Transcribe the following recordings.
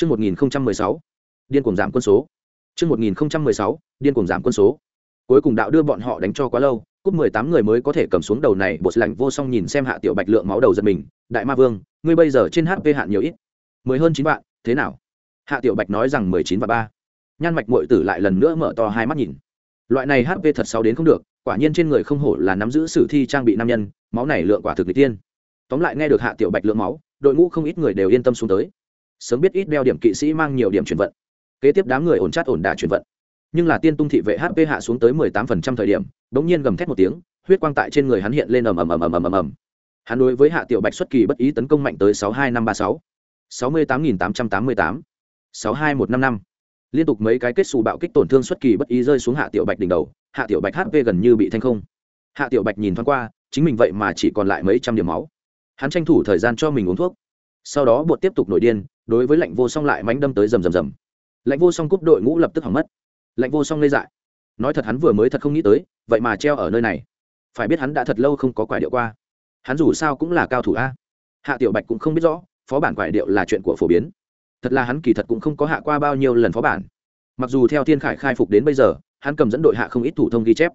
Chương 1016, điên cuồng giảm quân số. Chương 1016, điên cuồng giảm quân số. Cuối cùng đạo đưa bọn họ đánh cho quá lâu, cúp 18 người mới có thể cầm xuống đầu này, Bộ lạnh vô song nhìn xem Hạ Tiểu Bạch lượng máu đầu giật mình, "Đại Ma Vương, ngươi bây giờ trên HP hạn nhiều ít?" "10 hơn 9 vạn, thế nào?" Hạ Tiểu Bạch nói rằng 19 và 3. Nhan Mạch muội tử lại lần nữa mở to hai mắt nhìn. Loại này HP thật xấu đến không được, quả nhiên trên người không hổ là nắm giữ sử thi trang bị nam nhân, máu này lượng quả thực lịch tiên. Tóm lại nghe được Hạ Tiểu Bạch lượng máu, đội ngũ không ít người đều yên tâm xuống tới sớm biết ít đeo điểm kỵ sĩ mang nhiều điểm chuyển vận. Kế tiếp đám người ổn chát ổn đà chuyển vận. Nhưng là tiên tung thị vệ hp hạ xuống tới mười tám phần trăm thời điểm đ ỗ n g nhiên gầm thét một tiếng, huyết quang tại trên người hắn hiện lên ầm ầm ầm ầm ầm ầm ầm. Hắn đối với hạ tiểu bạch xuất kỳ bất ý tấn công mạnh tới sáu hai năm ba sáu. sáu mươi tám nghìn tám trăm tám mươi tám. sáu hai một năm năm. Liên tục mấy cái kết xù bạo kích tổn thương xuất kỳ bất ý rơi xuống hạ tiểu bạch đỉnh đầu, hạ tiểu bạch hp gần như bị thanh không. Hạ tiểu bạch nhìn thoáng qua, chính mình vậy mà chỉ còn lại mấy trăm điểm máu. Hắn tranh thủ thời gian cho mình uống thuốc. Sau đó bột tiếp tục nổi điên đối với lạnh vô song lại mánh đâm tới rầm rầm rầm. Lạnh vô song cúp đội ngũ lập tức hỏng mất. Lạnh vô song lê dại. Nói thật hắn vừa mới thật không nghĩ tới, vậy mà treo ở nơi này. Phải biết hắn đã thật lâu không có quả điệu qua. Hắn dù sao cũng là cao thủ a. Hạ tiểu bạch cũng không biết rõ, phó bản quả điệu là chuyện của phổ biến. Thật là hắn kỳ thật cũng không có hạ qua bao nhiêu lần phó bản. Mặc dù theo thiên khải khai phục đến bây giờ, hắn cầm dẫn đội hạ không ít thủ thông ghi chép.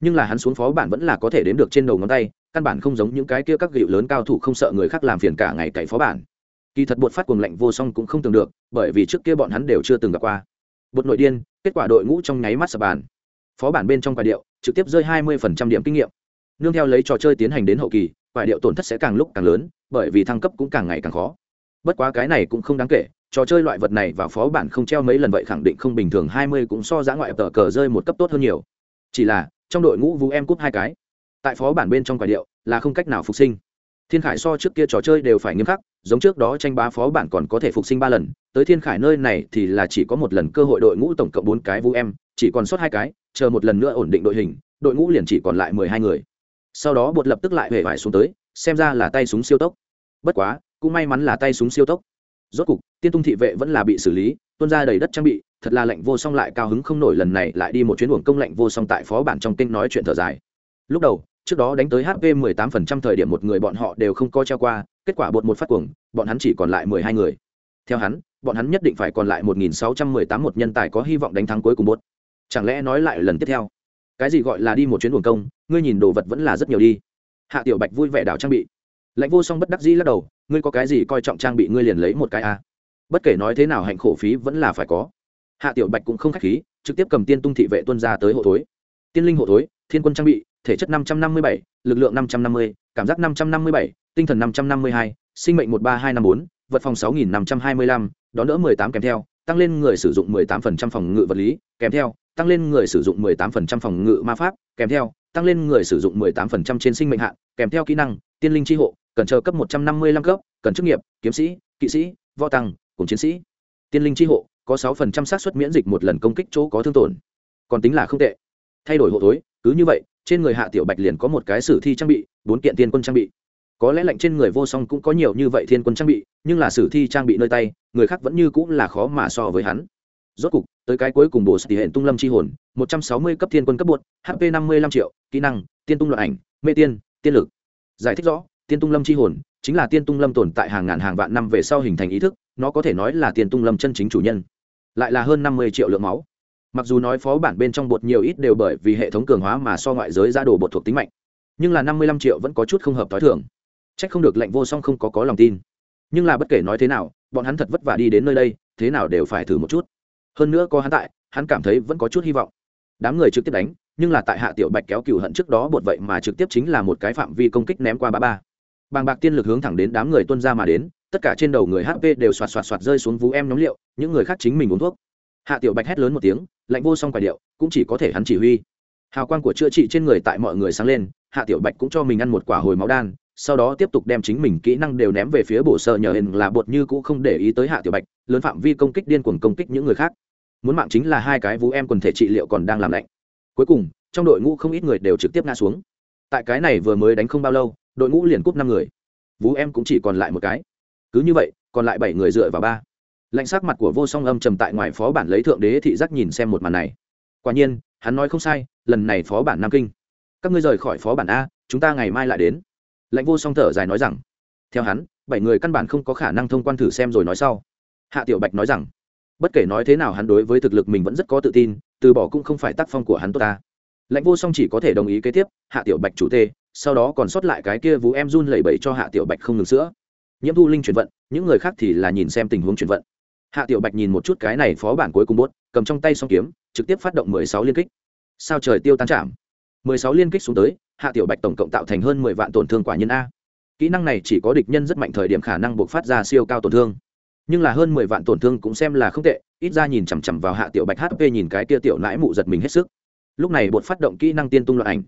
Nhưng là hắn xuống phó bản vẫn là có thể đếm được trên đầu ngón tay, căn bản không giống những cái kia các gịu lớn cao thủ không sợ người khác làm phiền cả ngày cày phó bản kỳ thật bột phát cuồng lạnh vô song cũng không tưởng được, bởi vì trước kia bọn hắn đều chưa từng gặp qua. Bột nội điên, kết quả đội ngũ trong nháy mắt sập bàn. Phó bản bên trong quả điệu, trực tiếp rơi hai mươi điểm kinh nghiệm. Nương theo lấy trò chơi tiến hành đến hậu kỳ, quả điệu tổn thất sẽ càng lúc càng lớn, bởi vì thăng cấp cũng càng ngày càng khó. Bất quá cái này cũng không đáng kể, trò chơi loại vật này vào phó bản không treo mấy lần vậy khẳng định không bình thường, hai mươi cũng so giã ngoại tờ cờ rơi một cấp tốt hơn nhiều. Chỉ là, trong đội ngũ vũ em cúp hai cái. Tại phó bản bên trong quả điệu, là không cách nào phục sinh thiên khải so trước kia trò chơi đều phải nghiêm khắc, giống trước đó tranh bá phó bản còn có thể phục sinh ba lần, tới thiên khải nơi này thì là chỉ có một lần cơ hội đội ngũ tổng cộng bốn cái vũ em, chỉ còn sót hai cái, chờ một lần nữa ổn định đội hình, đội ngũ liền chỉ còn lại mười hai người. Sau đó bột lập tức lại hề vải xuống tới, xem ra là tay súng siêu tốc. Bất quá, cũng may mắn là tay súng siêu tốc. Rốt cục, tiên tung thị vệ vẫn là bị xử lý, tuôn ra đầy đất trang bị, thật là lạnh vô song lại cao hứng không nổi lần này lại đi một chuyến uổng công lạnh vô song tại phó bản trong kinh nói chuyện thở dài. Lúc đầu trước đó đánh tới hp 18% thời điểm một người bọn họ đều không coi treo qua, kết quả bột một phát cuồng, bọn hắn chỉ còn lại 12 người. Theo hắn, bọn hắn nhất định phải còn lại 1618 một nhân tài có hy vọng đánh thắng cuối cùng bột. Chẳng lẽ nói lại lần tiếp theo? Cái gì gọi là đi một chuyến uổng công, ngươi nhìn đồ vật vẫn là rất nhiều đi. Hạ tiểu bạch vui vẻ đảo trang bị. Lãnh vô song bất đắc dĩ lắc đầu, ngươi có cái gì coi trọng trang bị ngươi liền lấy một cái a bất kể nói thế nào hạnh khổ phí vẫn là phải có. Hạ tiểu bạch cũng không khách khí, trực tiếp cầm tiên tung thị vệ tuân ra tới hộ thối. Tiên linh hộ thối, thiên quân trang bị thể chất 557, lực lượng 550, cảm giác 557, tinh thần 552, sinh mệnh 13254, vật phòng 6525, đón đỡ 18 kèm theo, tăng lên người sử dụng 18% phòng ngự vật lý, kèm theo, tăng lên người sử dụng 18% phòng ngự ma pháp, kèm theo, tăng lên người sử dụng 18% trên sinh mệnh hạn, kèm theo kỹ năng, tiên linh chi hộ, cần chờ cấp 155 cấp, cần chức nghiệp, kiếm sĩ, kỵ sĩ, võ tăng, cùng chiến sĩ. Tiên linh chi hộ, có 6% xác suất miễn dịch một lần công kích chỗ có thương tổn. Còn tính là không tệ. Thay đổi hộ tối, cứ như vậy, trên người hạ tiểu bạch liền có một cái sử thi trang bị, bốn kiện tiên quân trang bị. Có lẽ lệnh trên người vô song cũng có nhiều như vậy thiên quân trang bị, nhưng là sử thi trang bị nơi tay, người khác vẫn như cũng là khó mà so với hắn. Rốt cục, tới cái cuối cùng bổ tỷ hệ tung lâm chi hồn, một trăm sáu mươi cấp thiên quân cấp bột hp năm mươi lăm triệu, kỹ năng, tiên tung loại ảnh, mê tiên tiên lực. Giải thích rõ, tiên tung lâm chi hồn chính là tiên tung lâm tồn tại hàng ngàn hàng vạn năm về sau hình thành ý thức, nó có thể nói là tiên tung lâm chân chính chủ nhân. Lại là hơn năm mươi triệu lượng máu mặc dù nói phó bản bên trong bột nhiều ít đều bởi vì hệ thống cường hóa mà so ngoại giới ra đồ bột thuộc tính mạnh, nhưng là năm mươi lăm triệu vẫn có chút không hợp t h o i thường. C h ắ c không được lệnh vô song không có có lòng tin. Nhưng là bất kể nói thế nào, bọn hắn thật vất vả đi đến nơi đây, thế nào đều phải thử một chút. Hơn nữa có hắn tại, hắn cảm thấy vẫn có chút hy vọng. Đám người trực tiếp đánh, nhưng là tại hạ tiểu bạch kéo cựu hận trước đó bột vậy mà trực tiếp chính là một cái phạm vi công kích ném qua ba ba. Bàng bạc tiên lực hướng thẳng đến đám người tuân ra mà đến, tất cả trên đầu người hp đều xoạt xoạt xoạt rơi xuống vú em nhóm liệu, những người khác chính mình uống thuốc hạ tiểu bạch hét lớn một tiếng, lạnh vô song quả điệu, cũng chỉ có thể hắn chỉ huy. Hào quang của chữa trị trên người tại mọi người sáng lên, hạ tiểu bạch cũng cho mình ăn một quả hồi máu đan, sau đó tiếp tục đem chính mình kỹ năng đều ném về phía bổ sợ nhờ hình là bột như cũ không để ý tới hạ tiểu bạch, lớn phạm vi công kích điên cuồng công kích những người khác. Muốn mạng chính là hai cái vũ em quần thể trị liệu còn đang làm lạnh. Cuối cùng, trong đội ngũ không ít người đều trực tiếp ngã xuống. Tại cái này vừa mới đánh không bao lâu, đội ngũ liền cúp năm người. Vũ em cũng chỉ còn lại một cái. Cứ như vậy, còn lại bảy người dựa vào ba lạnh sắc mặt của vô song âm trầm tại ngoài phó bản lấy thượng đế thị giác nhìn xem một màn này. Quả nhiên, hắn nói không sai, lần này phó bản nam kinh. Các ngươi rời khỏi phó bản a, chúng ta ngày mai lại đến. Lãnh vô song thở dài nói rằng. Theo hắn, bảy người căn bản không có khả năng thông quan thử xem rồi nói sau. Hạ tiểu bạch nói rằng, bất kể nói thế nào hắn đối với thực lực mình vẫn rất có tự tin, từ bỏ cũng không phải tác phong của hắn tốt ta. Lãnh vô song chỉ có thể đồng ý kế tiếp, hạ tiểu bạch chủ tê, sau đó còn sót lại cái kia vú em run lẩy bẩy cho hạ tiểu bạch không ngừng sữa. Nhiễm thu linh chuyển vận, những người khác thì là nhìn xem tình huống chuyển vận hạ tiểu bạch nhìn một chút cái này phó bản cuối cùng bốt cầm trong tay s kiếm, trực tiếp phát động mười sáu liên kích. Sao trời tiêu tan chạm? mười sáu liên kích xuống tới, hạ tiểu bạch tổng cộng tạo thành hơn mười vạn tổn thương quả nhân a. Kỹ năng này chỉ có địch nhân rất mạnh thời điểm khả năng buộc phát ra siêu cao tổn thương. Nhưng là hơn mười vạn tổn thương cũng xem là không tệ, ít ra nhìn chằm chằm vào hạ tiểu bạch hp nhìn cái tia tiểu nãi mụ giật mình hết sức. Lúc này bột phát động kỹ năng tiên tung loạn ảnh.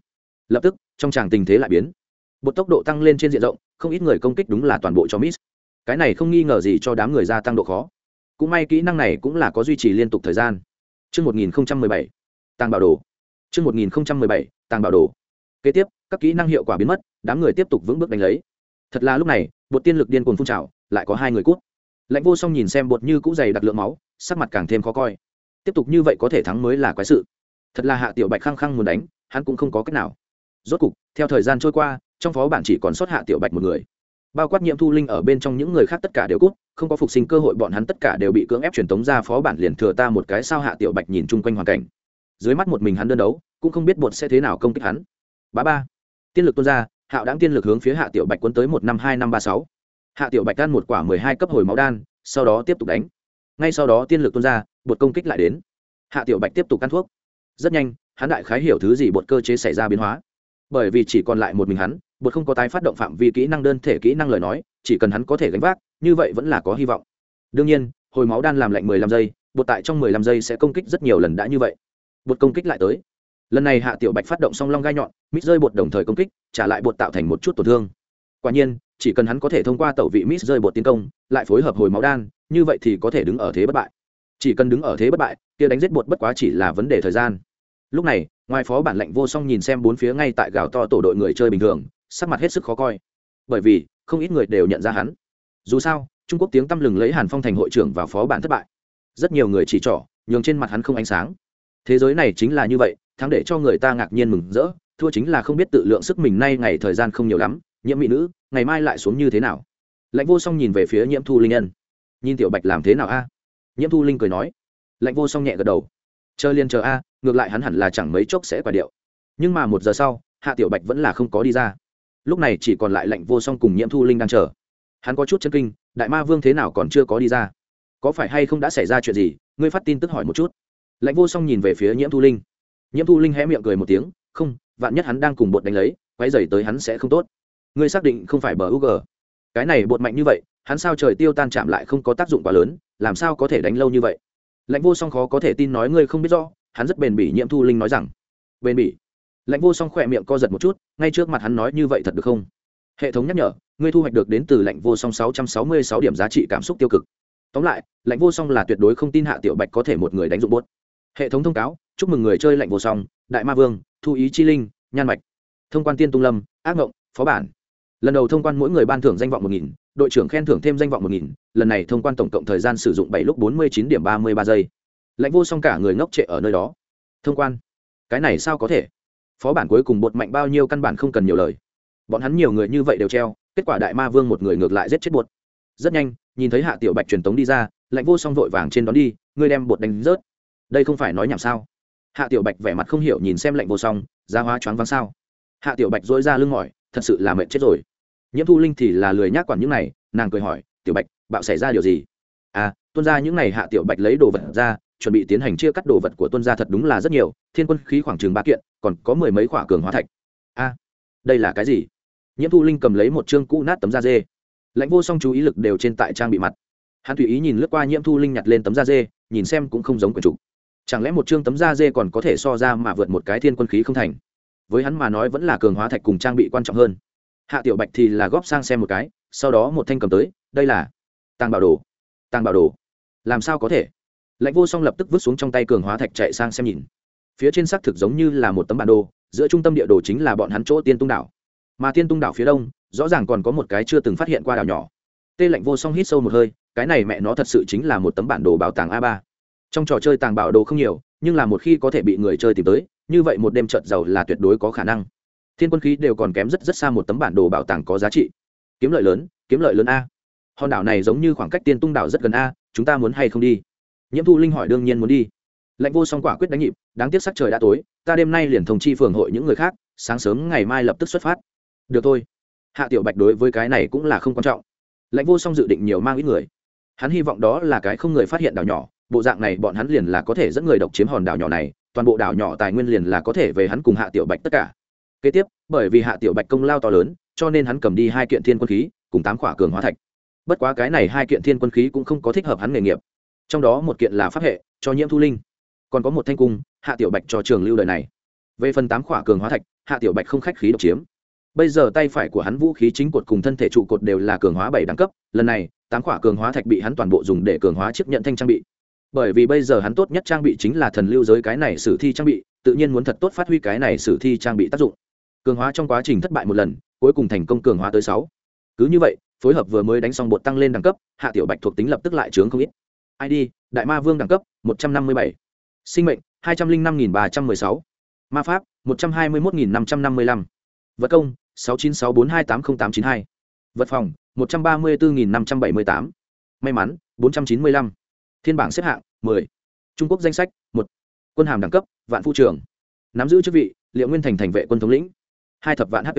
Lập tức, trong tràng tình thế lại biến. Bột tốc độ tăng lên trên diện rộng, không ít người công kích đúng là toàn bộ cho miss. Cái này không nghi ngờ gì cho đám người gia tăng độ khó cũng may kỹ năng này cũng là có duy trì liên tục thời gian Trước 1017, tăng bảo đồ. Trước 1017, tăng bảo đồ. Kế tiếp, các kỹ năng hiệu quả biến mất, đám người tiếp tục vững bước đánh lấy. Thật là lúc này, bột tiên lực điên cuồng phun trào, lại có hai người cút. Lãnh Vô Song nhìn xem bột như cũ dày đặc lượng máu, sắc mặt càng thêm khó coi. Tiếp tục như vậy có thể thắng mới là quái sự. Thật là Hạ Tiểu Bạch khăng khăng muốn đánh, hắn cũng không có cách nào. Rốt cục, theo thời gian trôi qua, trong phó bản chỉ còn sót Hạ Tiểu Bạch một người bao quát nhiễm thu linh ở bên trong những người khác tất cả đều cút, không có phục sinh cơ hội, bọn hắn tất cả đều bị cưỡng ép truyền tống ra phó bản liền thừa ta một cái sao hạ tiểu bạch nhìn chung quanh hoàn cảnh. Dưới mắt một mình hắn đơn đấu, cũng không biết bột sẽ thế nào công kích hắn. Ba ba, tiên lực tuôn ra, hạo đáng tiên lực hướng phía hạ tiểu bạch quân tới một năm hai năm ba sáu. Hạ tiểu bạch ăn một quả mười hai cấp hồi máu đan, sau đó tiếp tục đánh. Ngay sau đó tiên lực tuôn ra, bột công kích lại đến. Hạ tiểu bạch tiếp tục ăn thuốc. Rất nhanh, hắn đại khái hiểu thứ gì bột cơ chế xảy ra biến hóa. Bởi vì chỉ còn lại một mình hắn bột không có tái phát động phạm vi kỹ năng đơn thể kỹ năng lời nói, chỉ cần hắn có thể gánh vác, như vậy vẫn là có hy vọng. Đương nhiên, hồi máu đan làm lạnh mười lăm giây, bột tại trong mười lăm giây sẽ công kích rất nhiều lần đã như vậy. Bột công kích lại tới. Lần này hạ tiểu bạch phát động song long gai nhọn, mít rơi bột đồng thời công kích, trả lại bột tạo thành một chút tổn thương. Quả nhiên, chỉ cần hắn có thể thông qua tẩu vị mít rơi bột tiến công, lại phối hợp hồi máu đan, như vậy thì có thể đứng ở thế bất bại. Chỉ cần đứng ở thế bất bại, kia đánh giết bột bất quá chỉ là vấn đề thời gian. Lúc này, ngoài phó bản lệnh vô song nhìn xem bốn phía ngay tại gào to tổ đội người chơi bình thường sắc mặt hết sức khó coi. Bởi vì, không ít người đều nhận ra hắn. Dù sao, trung quốc tiếng tăm lừng lấy hàn phong thành hội trưởng và phó bản thất bại. Rất nhiều người chỉ trỏ, nhường trên mặt hắn không ánh sáng. Thế giới này chính là như vậy, thắng để cho người ta ngạc nhiên mừng rỡ, thua chính là không biết tự lượng sức mình nay ngày thời gian không nhiều lắm, nhiễm mỹ nữ, ngày mai lại xuống như thế nào. Lãnh vô song nhìn về phía nhiễm thu linh nhân nhìn tiểu bạch làm thế nào a? Nhiễm thu linh cười nói. Lãnh vô song nhẹ gật đầu. Chờ liền chờ a, ngược lại hắn hẳn là chẳng mấy chốc sẽ quả điệu. Nhưng mà một giờ sau, hạ tiểu bạch vẫn là không có đi ra lúc này chỉ còn lại lệnh vô song cùng nhiễm thu linh đang chờ. Hắn có chút chân kinh, đại ma vương thế nào còn chưa có đi ra? Có phải hay không đã xảy ra chuyện gì? Ngươi phát tin tức hỏi một chút. Lệnh vô song nhìn về phía nhiễm thu linh. Nhiễm thu linh hé miệng cười một tiếng, không, vạn nhất hắn đang cùng bột đánh lấy quay dày tới hắn sẽ không tốt. Ngươi xác định không phải bờ u g cái này bột mạnh như vậy, hắn sao trời tiêu tan chạm lại không có tác dụng quá lớn, làm sao có thể đánh lâu như vậy? Lệnh vô song khó có thể tin nói ngươi không biết rõ, hắn rất bền bỉ, nhiễm thu linh nói rằng. Bền bỉ? Lệnh vô song khỏe miệng co giật một chút, ngay trước mặt hắn nói như vậy thật được không? Hệ thống nhắc nhở, ngươi thu hoạch được đến từ lệnh vô song sáu trăm sáu mươi sáu điểm giá trị cảm xúc tiêu cực. Tóm lại lệnh vô song là tuyệt đối không tin hạ tiểu bạch có thể một người đánh dụng bốt. Hệ thống thông cáo, chúc mừng người chơi lệnh vô song, đại ma vương, thu ý chi linh, nhan mạch. Thông quan tiên tung lâm, ác ngộng, phó bản. Lần đầu thông quan mỗi người ban thưởng danh vọng một nghìn, đội trưởng khen thưởng thêm danh vọng một nghìn, lần này thông quan tổng cộng thời gian sử dụng bảy lúc bốn mươi chín điểm ba mươi ba giây. Lãnh vô song cả người ngốc trệ ở nơi đó. Thông quan, cái này sao có thể? Phó bản cuối cùng bột mạnh bao nhiêu căn bản không cần nhiều lời. Bọn hắn nhiều người như vậy đều treo, kết quả đại ma vương một người ngược lại giết chết bột. Rất nhanh, nhìn thấy hạ tiểu bạch truyền tống đi ra, lạnh vô song vội vàng trên đón đi, ngươi đem bột đánh rớt. Đây không phải nói nhảm sao? Hạ tiểu bạch vẻ mặt không hiểu nhìn xem lạnh vô song ra hóa choáng váng sao? Hạ tiểu bạch dỗi ra lưng mỏi, thật sự là mệt chết rồi. Nhiễm thu linh thì là lười nhác quản những này, nàng cười hỏi, tiểu bạch, bạo xảy ra điều gì? À tuân ra những này hạ tiểu bạch lấy đồ vật ra chuẩn bị tiến hành chia cắt đồ vật của tuân gia thật đúng là rất nhiều, thiên quân khí khoảng chừng ba kiện, còn có mười mấy khỏa cường hóa thạch. A, đây là cái gì? Nhiễm thu linh cầm lấy một chương cũ nát tấm da dê. Lãnh vô song chú ý lực đều trên tại trang bị mặt. Hắn tùy ý nhìn lướt qua nhiễm thu linh nhặt lên tấm da dê, nhìn xem cũng không giống quần chủ. Chẳng lẽ một chương tấm da dê còn có thể so ra mà vượt một cái thiên quân khí không thành? Với hắn mà nói vẫn là cường hóa thạch cùng trang bị quan trọng hơn. Hạ tiểu bạch thì là góp sang xem một cái, sau đó một thanh cầm tới, đây là tàng bảo đồ. Tàng bảo đồ. Làm sao có thể? Lãnh vô song lập tức vứt xuống trong tay cường hóa thạch chạy sang xem nhìn. Phía trên xác thực giống như là một tấm bản đồ, giữa trung tâm địa đồ chính là bọn hắn chỗ tiên tung đảo. Mà tiên tung đảo phía đông, rõ ràng còn có một cái chưa từng phát hiện qua đảo nhỏ. Tê lạnh vô song hít sâu một hơi, cái này mẹ nó thật sự chính là một tấm bản đồ bảo tàng a ba. Trong trò chơi tàng bảo đồ không nhiều, nhưng là một khi có thể bị người chơi tìm tới, như vậy một đêm trợt giàu là tuyệt đối có khả năng. Thiên quân khí đều còn kém rất rất xa một tấm bản đồ bảo tàng có giá trị. Kiếm lợi lớn, kiếm lợi lớn a. Hòn đảo này giống như khoảng cách tiên tung đảo rất gần a, chúng ta muốn hay không đi? Nhiễm thu linh hỏi đương nhiên muốn đi. Lạnh vô song quả quyết đánh nhịp, đáng tiếc sắc trời đã tối, ta đêm nay liền thông chi phường hội những người khác, sáng sớm ngày mai lập tức xuất phát. Được thôi. Hạ tiểu bạch đối với cái này cũng là không quan trọng. Lãnh vô song dự định nhiều mang ít người. Hắn hy vọng đó là cái không người phát hiện đảo nhỏ, bộ dạng này bọn hắn liền là có thể dẫn người độc chiếm hòn đảo nhỏ này, toàn bộ đảo nhỏ tài nguyên liền là có thể về hắn cùng hạ tiểu bạch tất cả. Kế tiếp, bởi vì hạ tiểu bạch công lao to lớn, cho nên hắn cầm đi hai kiện thiên quân khí, cùng tám khỏa cường hóa thạch. Bất quá cái này hai kiện thiên quân khí cũng không có thích hợp hắn nghề nghiệp trong đó một kiện là pháp hệ, cho nhiễm thu linh. Còn có một thanh cung, hạ tiểu bạch cho trường lưu đời này. Về phần tám khỏa cường hóa thạch, hạ tiểu bạch không khách khí độc chiếm. Bây giờ tay phải của hắn vũ khí chính cột cùng thân thể trụ cột đều là cường hóa bảy đẳng cấp, lần này, tám khỏa cường hóa thạch bị hắn toàn bộ dùng để cường hóa chiếc nhận thanh trang bị. Bởi vì bây giờ hắn tốt nhất trang bị chính là thần lưu giới cái này sử thi trang bị, tự nhiên muốn thật tốt phát huy cái này sử thi trang bị tác dụng. Cường hóa trong quá trình thất bại một lần, cuối cùng thành công cường hóa tới sáu. Cứ như vậy, phối hợp vừa mới đánh xong bột tăng lên đẳng cấp, hạ tiểu bạch thuộc tính lập tức lại chướng không ít id đại ma vương đẳng cấp, một trăm năm mươi bảy. Sinh mệnh, hai trăm linh năm nghìn ba trăm mười sáu. Ma pháp, một trăm hai mươi một nghìn năm trăm năm mươi lăm. Vật công, sáu chín sáu bốn hai tám mươi tám chín hai. Vật phòng, một trăm ba mươi bốn nghìn năm trăm bảy mươi tám. May mắn, bốn trăm chín mươi lăm. Thiên bảng xếp hạng, mười. Trung quốc danh sách, một. Quân hàm đẳng cấp, vạn phu trưởng nắm giữ chức vị, liệu nguyên thành thành vệ quân thống lĩnh. Hai thập vạn hp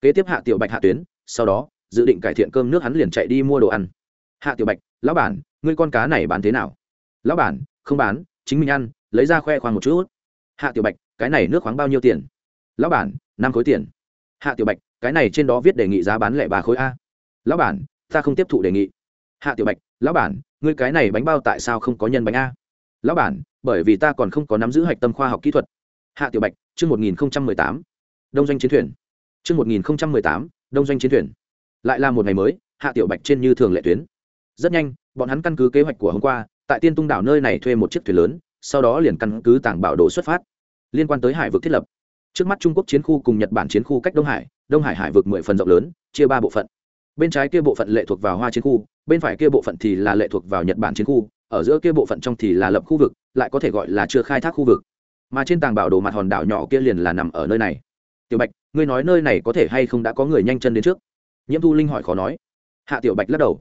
kế tiếp hạ tiểu bạch hạ tuyến, sau đó, dự định cải thiện cơm nước hắn liền chạy đi mua đồ ăn. Hạ tiểu bạch, lão bản ngươi con cá này bán thế nào? Lão bản, không bán, chính mình ăn, lấy ra khoe khoang một chút. Hạ tiểu bạch, cái này nước khoáng bao nhiêu tiền? Lão bản, năm khối tiền. Hạ tiểu bạch, cái này trên đó viết đề nghị giá bán lẻ ba khối a. Lão bản, ta không tiếp thụ đề nghị. Hạ tiểu bạch, lão bản, ngươi cái này bánh bao tại sao không có nhân bánh a? Lão bản, bởi vì ta còn không có nắm giữ hạch tâm khoa học kỹ thuật. Hạ tiểu bạch, chương một nghìn tám. Đông doanh chiến thuyền. Chương một nghìn tám, đông doanh chiến thuyền. Lại là một ngày mới, hạ tiểu bạch trên như thường lệ tuyến rất nhanh, bọn hắn căn cứ kế hoạch của hôm qua, tại tiên tung đảo nơi này thuê một chiếc thuyền lớn, sau đó liền căn cứ tảng bảo đồ xuất phát. Liên quan tới hải vực thiết lập. Trước mắt trung quốc chiến khu cùng nhật bản chiến khu cách đông hải đông hải hải vực mười phần rộng lớn, chia ba bộ phận. Bên trái kia bộ phận lệ thuộc vào hoa chiến khu, bên phải kia bộ phận thì là lệ thuộc vào nhật bản chiến khu, ở giữa kia bộ phận trong thì là lập khu vực, lại có thể gọi là chưa khai thác khu vực. Mà trên tàng bảo đồ mặt hòn đảo nhỏ kia liền là nằm ở nơi này. Tiểu bạch, ngươi nói nơi này có thể hay không đã có người nhanh chân đến trước? Nhiễm thu linh hỏi khó nói. Hạ tiểu bạch lắc đầu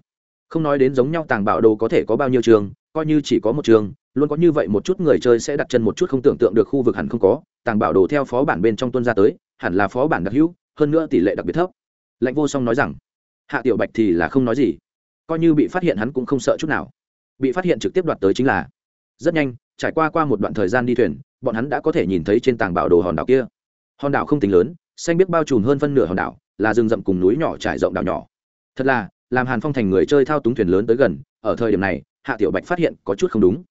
không nói đến giống nhau tàng bảo đồ có thể có bao nhiêu trường, coi như chỉ có một trường, luôn có như vậy một chút người chơi sẽ đặt chân một chút không tưởng tượng được khu vực hẳn không có, tàng bảo đồ theo phó bản bên trong tuân ra tới, hẳn là phó bản đặc hữu, hơn nữa tỷ lệ đặc biệt thấp. Lãnh vô song nói rằng, hạ tiểu bạch thì là không nói gì, coi như bị phát hiện hắn cũng không sợ chút nào. Bị phát hiện trực tiếp đoạt tới chính là, rất nhanh, trải qua qua một đoạn thời gian đi thuyền, bọn hắn đã có thể nhìn thấy trên tàng bảo đồ hòn đảo kia. Hòn đảo không tính lớn, xanh biết bao trùm hơn phân nửa hòn đảo, là rừng rậm cùng núi nhỏ trải rộng đảo nhỏ. Thật là làm hàn phong thành người chơi thao túng thuyền lớn tới gần, ở thời điểm này, hạ tiểu bạch phát hiện có chút không đúng.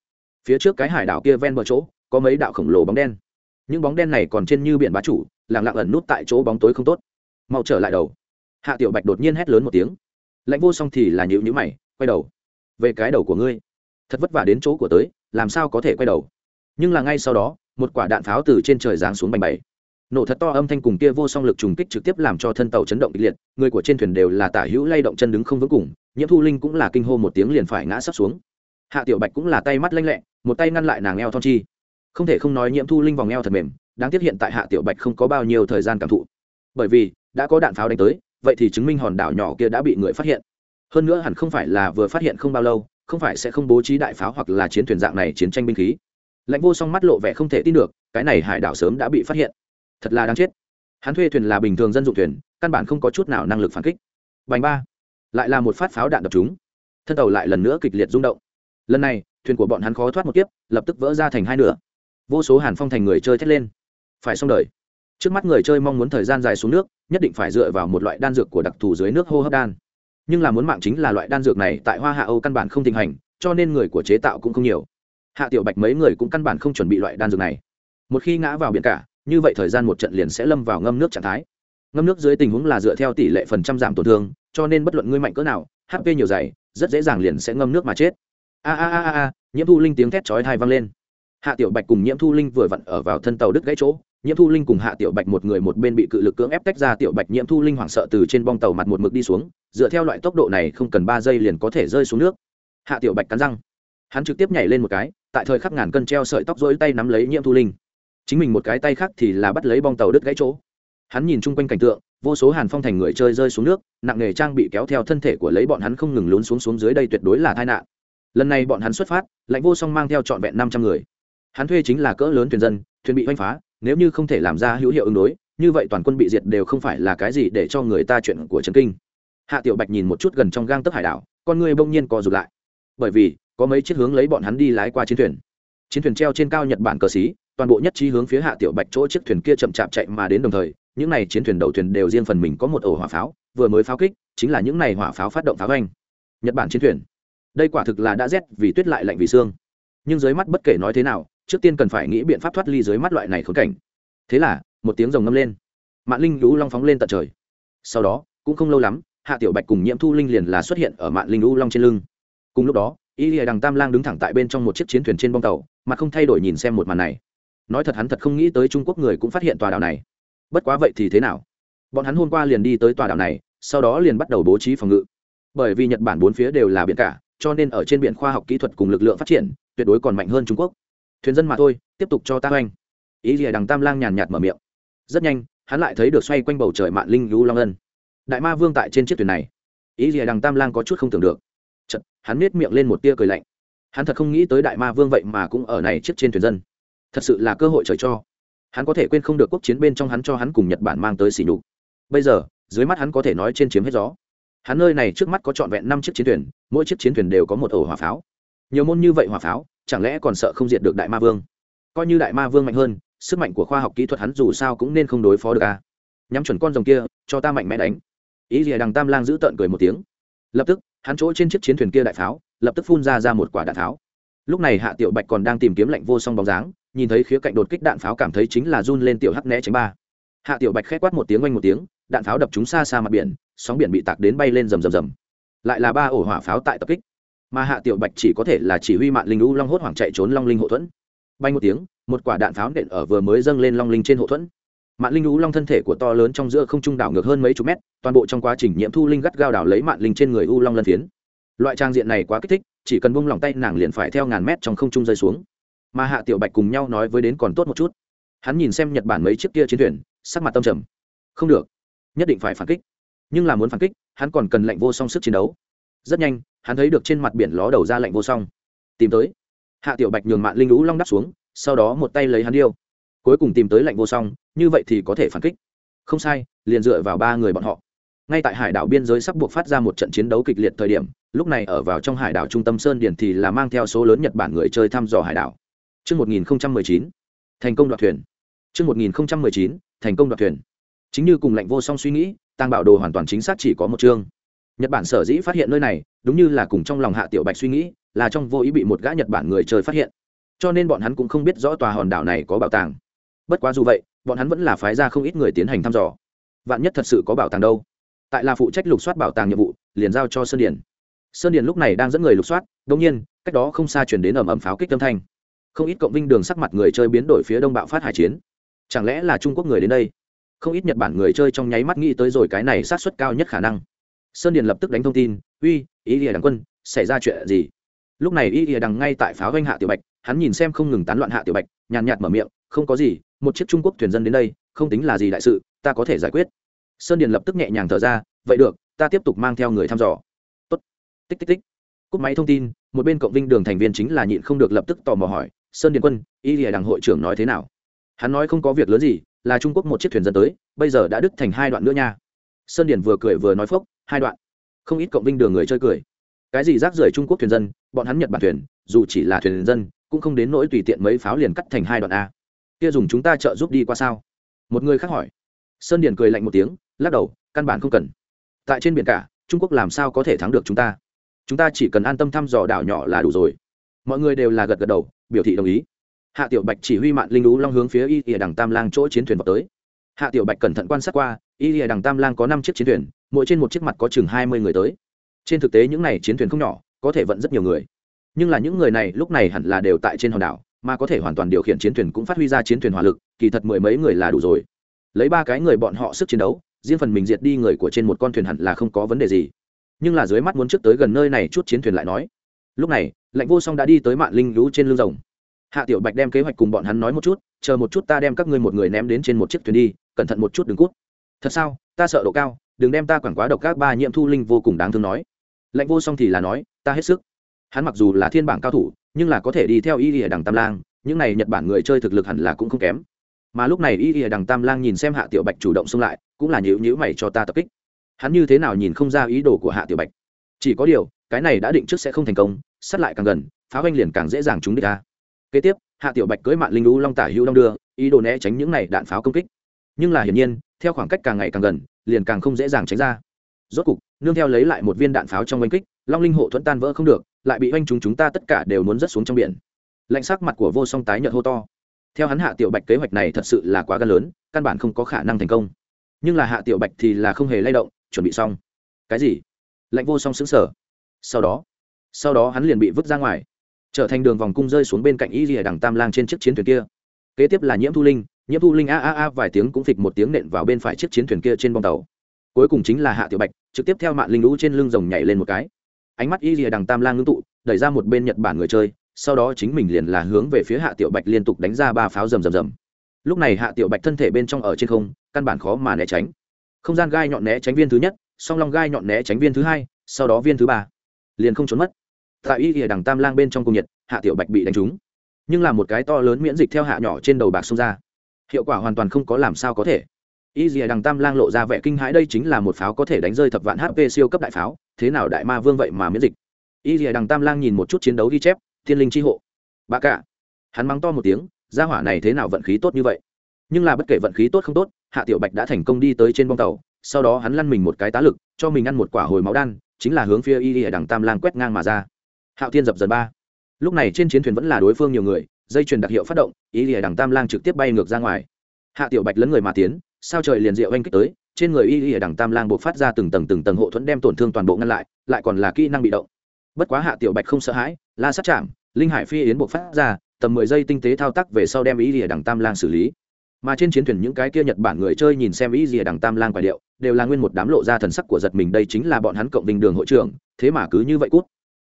Phía trước cái hải đảo kia ven bờ chỗ, có mấy đạo khổng lồ bóng đen. Những bóng đen này còn trên như biển bá chủ, lặng lặng ẩn nút tại chỗ bóng tối không tốt. Mau trở lại đầu. Hạ tiểu bạch đột nhiên hét lớn một tiếng. Lãnh vô song thì là nhịu nhữ mày, quay đầu. Về cái đầu của ngươi. Thật vất vả đến chỗ của tới, làm sao có thể quay đầu? Nhưng là ngay sau đó, một quả đạn pháo từ trên trời giáng xuống bành bày nổ thật to âm thanh cùng kia vô song lực trùng kích trực tiếp làm cho thân tàu chấn động kịch liệt, người của trên thuyền đều là tả hữu lay động chân đứng không vững cùng, nhiễm thu linh cũng là kinh hô một tiếng liền phải ngã sắp xuống. Hạ tiểu bạch cũng là tay mắt lanh lẹ, một tay ngăn lại nàng eo thon chi. Không thể không nói nhiễm thu linh vòng eo thật mềm, đáng tiếc hiện tại hạ tiểu bạch không có bao nhiêu thời gian cảm thụ. Bởi vì, đã có đạn pháo đánh tới, vậy thì chứng minh hòn đảo nhỏ kia đã bị người phát hiện. Hơn nữa hẳn không phải là vừa phát hiện không bao lâu, không phải sẽ không bố trí đại pháo hoặc là chiến thuyền dạng này chiến tranh binh khí. Lãnh vô song mắt lộ vẻ không thể tin được, cái này hải đảo sớm đã bị phát hiện thật là đáng chết. Hắn thuê thuyền là bình thường dân dụng thuyền, căn bản không có chút nào năng lực phản kích. Bành ba, lại là một phát pháo đạn đập chúng. Thân tàu lại lần nữa kịch liệt rung động. Lần này, thuyền của bọn hắn khó thoát một kiếp, lập tức vỡ ra thành hai nửa. Vô số hàn phong thành người chơi thét lên. Phải xong đời. Trước mắt người chơi mong muốn thời gian dài xuống nước, nhất định phải dựa vào một loại đan dược của đặc thù dưới nước hô hấp đan. Nhưng là muốn mạng chính là loại đan dược này tại hoa hạ âu căn bản không thịnh hành, cho nên người của chế tạo cũng không nhiều. Hạ tiểu bạch mấy người cũng căn bản không chuẩn bị loại đan dược này. Một khi ngã vào biển cả như vậy thời gian một trận liền sẽ lâm vào ngâm nước trạng thái. Ngâm nước dưới tình huống là dựa theo tỷ lệ phần trăm giảm tổn thương, cho nên bất luận ngươi mạnh cỡ nào hp nhiều dày, rất dễ dàng liền sẽ ngâm nước mà chết. A a a a nhiễm thu linh tiếng thét chói thai vang lên. Hạ tiểu bạch cùng nhiễm thu linh vừa vặn ở vào thân tàu đứt gãy chỗ, nhiễm thu linh cùng hạ tiểu bạch một người một bên bị cự lực cưỡng ép tách ra, tiểu bạch nhiễm thu linh hoảng sợ từ trên bong tàu mặt một mực đi xuống, dựa theo loại tốc độ này không cần ba giây liền có thể rơi xuống nước. Hạ tiểu bạch cắn răng. Hắn trực tiếp nhảy lên một cái, tại thời khắc ngàn cân treo sợi tóc rỗi tay nắm lấy nhiễm thu linh chính mình một cái tay khác thì là bắt lấy bong tàu đứt gãy chỗ. Hắn nhìn chung quanh cảnh tượng, vô số hàn phong thành người chơi rơi xuống nước, nặng nghề trang bị kéo theo thân thể của lấy bọn hắn không ngừng lún xuống xuống dưới đây tuyệt đối là tai nạn. Lần này bọn hắn xuất phát lãnh vô song mang theo trọn vẹn năm trăm người. Hắn thuê chính là cỡ lớn thuyền dân, thuyền bị oanh phá, nếu như không thể làm ra hữu hiệu ứng đối, như vậy toàn quân bị diệt đều không phải là cái gì để cho người ta chuyện của trần kinh. Hạ tiểu bạch nhìn một chút gần trong gang tấp hải đảo, con người bỗng nhiên co rụt lại. Bởi vì, có mấy chiếc hướng lấy bọn hắn đi lái qua chiến thuyền. Chiến thuyền treo trên cao nhật bản cờ xí toàn bộ nhất trí hướng phía hạ tiểu bạch chỗ chiếc thuyền kia chậm chạp chạy mà đến đồng thời, những này chiến thuyền đầu thuyền đều riêng phần mình có một ổ hỏa pháo, vừa mới pháo kích, chính là những này hỏa pháo phát động pháo anh nhật bản chiến thuyền. Đây quả thực là đã rét vì tuyết lại lạnh vì xương. Nhưng dưới mắt bất kể nói thế nào, trước tiên cần phải nghĩ biện pháp thoát ly dưới mắt loại này khốn cảnh. Thế là, một tiếng rồng ngâm lên. Mạng linh lũ long phóng lên tận trời. Sau đó, cũng không lâu lắm, hạ tiểu bạch cùng nhiễm thu linh liền là xuất hiện ở mạng linh lũ long trên lưng. Cùng lúc đó, y lìa đằng tam lang đứng thẳng tại bên trong một chiếc chiến thuyền trên bông tàu, mà không thay đổi nhìn xem một màn này nói thật hắn thật không nghĩ tới trung quốc người cũng phát hiện tòa đảo này. Bất quá vậy thì thế nào? Bọn hắn hôm qua liền đi tới tòa đảo này sau đó liền bắt đầu bố trí phòng ngự. Bởi vì nhật bản bốn phía đều là biển cả cho nên ở trên biển khoa học kỹ thuật cùng lực lượng phát triển tuyệt đối còn mạnh hơn trung quốc. Thuyền dân mà thôi tiếp tục cho ta oanh ý gì đằng tam lang nhàn nhạt mở miệng. Rất nhanh hắn lại thấy được xoay quanh bầu trời mạn linh lũ long ân. Đại ma vương tại trên chiếc thuyền này. Ý gì đằng tam lang có chút không tưởng được. Chật, hắn nết miệng lên một tia cười lạnh. Hắn thật không nghĩ tới đại ma vương vậy mà cũng ở này chiếc trên thuyền dân thật sự là cơ hội trời cho. Hắn có thể quên không được quốc chiến bên trong hắn cho hắn cùng nhật bản mang tới xỉ nhục. Bây giờ, dưới mắt hắn có thể nói trên chiếm hết gió. Hắn nơi này trước mắt có trọn vẹn năm chiếc chiến thuyền, mỗi chiếc chiến thuyền đều có một ổ hỏa pháo. Nhiều môn như vậy hỏa pháo, chẳng lẽ còn sợ không diệt được đại ma vương? Coi như đại ma vương mạnh hơn, sức mạnh của khoa học kỹ thuật hắn dù sao cũng nên không đối phó được a à. nhắm chuẩn con rồng kia, cho ta mạnh mẽ đánh. Ý gì đằng tam lang giữ tợn cười một tiếng. Lập tức, hắn chỗ trên chiếc chiến thuyền kia đại pháo, lập tức phun ra ra một quả đạn pháo. Lúc này hạ tiểu bạch còn đang tìm kiếm lạnh vô song bóng dáng nhìn thấy khía cạnh đột kích đạn pháo cảm thấy chính là run lên tiểu hắc né tránh ba. Hạ tiểu bạch khét quát một tiếng oanh một tiếng, đạn pháo đập chúng xa xa mặt biển, sóng biển bị tạc đến bay lên rầm rầm rầm. Lại là ba ổ hỏa pháo tại tập kích. Mà hạ tiểu bạch chỉ có thể là chỉ huy mạng linh u long hốt hoảng chạy trốn long linh hộ thuẫn. Bay một tiếng, một quả đạn pháo nện ở vừa mới dâng lên long linh trên hộ thuẫn. Mạng linh u long thân thể của to lớn trong giữa không trung đảo ngược hơn mấy chục mét, toàn bộ trong quá trình nhiễm thu linh gắt gao đảo lấy mạng linh trên người u long lân phiến. Loại trang diện này quá kích thích, chỉ cần bung lòng tay nàng liền phải theo ngàn mét trong không trung rơi xuống mà hạ tiểu bạch cùng nhau nói với đến còn tốt một chút. Hắn nhìn xem nhật bản mấy chiếc kia chiến thuyền, sắc mặt tâm trầm. Không được, nhất định phải phản kích. Nhưng là muốn phản kích, hắn còn cần lệnh vô song sức chiến đấu. Rất nhanh, hắn thấy được trên mặt biển ló đầu ra lệnh vô song. Tìm tới. Hạ tiểu bạch nhường mạng linh lũ long đắp xuống, sau đó một tay lấy hắn điêu. Cuối cùng tìm tới lệnh vô song, như vậy thì có thể phản kích. Không sai, liền dựa vào ba người bọn họ. Ngay tại hải đảo biên giới sắp buộc phát ra một trận chiến đấu kịch liệt thời điểm, lúc này ở vào trong hải đảo trung tâm sơn điển thì là mang theo số lớn nhật bản người chơi thăm dò hải đảo. Trước 1019, thành công đoạt thuyền. Trước 1019, thành công đoạt thuyền. Chính như cùng lệnh vô song suy nghĩ, tăng bảo đồ hoàn toàn chính xác chỉ có một chương. Nhật Bản sở dĩ phát hiện nơi này, đúng như là cùng trong lòng Hạ Tiểu Bạch suy nghĩ, là trong vô ý bị một gã Nhật Bản người chơi phát hiện. Cho nên bọn hắn cũng không biết rõ tòa hòn đảo này có bảo tàng. Bất quá dù vậy, bọn hắn vẫn là phái ra không ít người tiến hành thăm dò. Vạn nhất thật sự có bảo tàng đâu? Tại là phụ trách lục soát bảo tàng nhiệm vụ, liền giao cho Sơn Điền. Sơn Điền lúc này đang dẫn người lục soát, đột nhiên, cách đó không xa truyền đến ầm ầm pháo kích âm thanh không ít cộng vinh đường sắc mặt người chơi biến đổi phía đông bạo phát hải chiến. Chẳng lẽ là trung quốc người đến đây? Không ít nhật bản người chơi trong nháy mắt nghĩ tới rồi cái này sát xuất cao nhất khả năng. Sơn điền lập tức đánh thông tin, uy, ý ỉa đằng quân, xảy ra chuyện gì? Lúc này ý ỉa đằng ngay tại pháo vanh hạ tiểu bạch, hắn nhìn xem không ngừng tán loạn hạ tiểu bạch, nhàn nhạt mở miệng, không có gì, một chiếc trung quốc thuyền dân đến đây, không tính là gì đại sự, ta có thể giải quyết. Sơn điền lập tức nhẹ nhàng thở ra, vậy được, ta tiếp tục mang theo người thăm dò. Tốt. tích tích tích. Cúp máy thông tin, một bên cộng vinh đường thành viên chính là nhịn không được lập tức tò mò hỏi sơn điền quân, y lìa đảng hội trưởng nói thế nào? Hắn nói không có việc lớn gì, là trung quốc một chiếc thuyền dân tới, bây giờ đã đứt thành hai đoạn nữa nha. Sơn điền vừa cười vừa nói phốc, hai đoạn. Không ít cộng vinh đường người chơi cười. Cái gì rác rưởi trung quốc thuyền dân, bọn hắn nhật bản thuyền, dù chỉ là thuyền dân, cũng không đến nỗi tùy tiện mấy pháo liền cắt thành hai đoạn a. Kia dùng chúng ta trợ giúp đi qua sao? Một người khác hỏi. Sơn điền cười lạnh một tiếng, lắc đầu, căn bản không cần. Tại trên biển cả, trung quốc làm sao có thể thắng được chúng ta? Chúng ta chỉ cần an tâm thăm dò đảo nhỏ là đủ rồi mọi người đều là gật gật đầu, biểu thị đồng ý. Hạ tiểu bạch chỉ huy Mạn linh lũ long hướng phía y ỉa đằng tam lang chỗ chiến thuyền vào tới. Hạ tiểu bạch cẩn thận quan sát qua, y ỉa đằng tam lang có năm chiếc chiến thuyền, mỗi trên một chiếc mặt có chừng hai mươi người tới. Trên thực tế những này chiến thuyền không nhỏ, có thể vận rất nhiều người. Nhưng là những người này lúc này hẳn là đều tại trên hòn đảo, mà có thể hoàn toàn điều khiển chiến thuyền cũng phát huy ra chiến thuyền hỏa lực, kỳ thật mười mấy người là đủ rồi. Lấy ba cái người bọn họ sức chiến đấu, riêng phần mình diệt đi người của trên một con thuyền hẳn là không có vấn đề gì. Nhưng là dưới mắt muốn trước tới gần nơi này chút chiến thuyền lại nói lúc này, lạnh vô song đã đi tới mạng linh lũ trên lưng rồng. Hạ tiểu bạch đem kế hoạch cùng bọn hắn nói một chút, chờ một chút ta đem các ngươi một người ném đến trên một chiếc thuyền đi, cẩn thận một chút đừng cút. Thật sao? Ta sợ độ cao, đừng đem ta quảng quá độc các ba nhiễm thu linh vô cùng đáng thương nói. Lạnh vô song thì là nói, ta hết sức. Hắn mặc dù là thiên bảng cao thủ, nhưng là có thể đi theo y ỉa đằng tam lang, những này nhật bản người chơi thực lực hẳn là cũng không kém. Mà lúc này y ỉa đằng tam lang nhìn xem hạ tiểu bạch chủ động xông lại, cũng là nhữ nhữ mày cho ta tập kích. Hắn như thế nào nhìn không ra ý đồ của hạ tiểu bạch. Chỉ có điều, cái này đã định trước sẽ không thành công sát lại càng gần, phá hoanh liền càng dễ dàng trúng địch ta kế tiếp, hạ tiểu bạch cưới mạng linh lũ long tả hữu long đưa, ý đồ né tránh những này đạn pháo công kích. Nhưng là hiển nhiên, theo khoảng cách càng ngày càng gần, liền càng không dễ dàng tránh ra. Rốt cục, nương theo lấy lại một viên đạn pháo trong oanh kích, long linh hộ thuẫn tan vỡ không được, lại bị oanh chúng chúng ta tất cả đều muốn rớt xuống trong biển. Lạnh sắc mặt của vô song tái nhợt hô to. Theo hắn hạ tiểu bạch kế hoạch này thật sự là quá gan lớn, căn bản không có khả năng thành công. Nhưng là hạ tiểu bạch thì là không hề lay động, chuẩn bị xong. Cái gì? Lạnh vô song xứng sở sau đó sau đó hắn liền bị vứt ra ngoài, trở thành đường vòng cung rơi xuống bên cạnh y rìa đằng tam lang trên chiếc chiến thuyền kia. Kế tiếp là nhiễm thu linh, nhiễm thu linh a a a vài tiếng cũng phịch một tiếng nện vào bên phải chiếc chiến thuyền kia trên bong tàu. Cuối cùng chính là hạ tiểu bạch, trực tiếp theo mạng linh lũ trên lưng rồng nhảy lên một cái. Ánh mắt y rìa đằng tam lang ngưng tụ, đẩy ra một bên nhật bản người chơi, sau đó chính mình liền là hướng về phía hạ tiểu bạch liên tục đánh ra ba pháo rầm rầm rầm. Lúc này hạ tiểu bạch thân thể bên trong ở trên không, căn bản khó mà né tránh. Không gian gai nhọn né tránh viên thứ nhất, song long gai nhọn né tránh viên thứ hai, sau đó viên thứ ba, liền không trốn mất tại y ỉa đằng tam lang bên trong cung nhiệt, hạ tiểu bạch bị đánh trúng. Nhưng là một cái to lớn miễn dịch theo hạ nhỏ trên đầu bạc xông ra. Hiệu quả hoàn toàn không có làm sao có thể. Y ỉa đằng tam lang lộ ra vẻ kinh hãi, đây chính là một pháo có thể đánh rơi thập vạn hp siêu cấp đại pháo, thế nào đại ma vương vậy mà miễn dịch? Y ỉa đằng tam lang nhìn một chút chiến đấu ghi chép, thiên linh chi hộ. Bà cả. Hắn mắng to một tiếng, gia hỏa này thế nào vận khí tốt như vậy? Nhưng là bất kể vận khí tốt không tốt, hạ tiểu bạch đã thành công đi tới trên bông tàu, sau đó hắn lăn mình một cái tá lực, cho mình ăn một quả hồi máu đan, chính là hướng phía y ỉa đằng tam lang quét ngang mà ra hạo thiên dập dần ba. Lúc này trên chiến thuyền vẫn là đối phương nhiều người, dây chuyền đặc hiệu phát động, ý lìa đằng tam lang trực tiếp bay ngược ra ngoài. Hạ tiểu bạch lấn người mà tiến, sao trời liền diệu anh kích tới, trên người y lìa đằng tam lang buộc phát ra từng tầng từng tầng hộ thuẫn đem tổn thương toàn bộ ngăn lại lại còn là kỹ năng bị động. Bất quá hạ tiểu bạch không sợ hãi, la sát chạm, linh hải phi yến buộc phát ra, tầm mười giây tinh tế thao tác về sau đem ý lìa đằng tam lang xử lý. Mà trên chiến thuyền những cái kia nhật bản người chơi nhìn xem ý lìa đằng tam lang quả liệu đều là nguyên một đám lộ ra thần sắc của giật mình, đây chính là bọn hắn cộng đình đường hội trưởng, thế mà cứ như vậy cút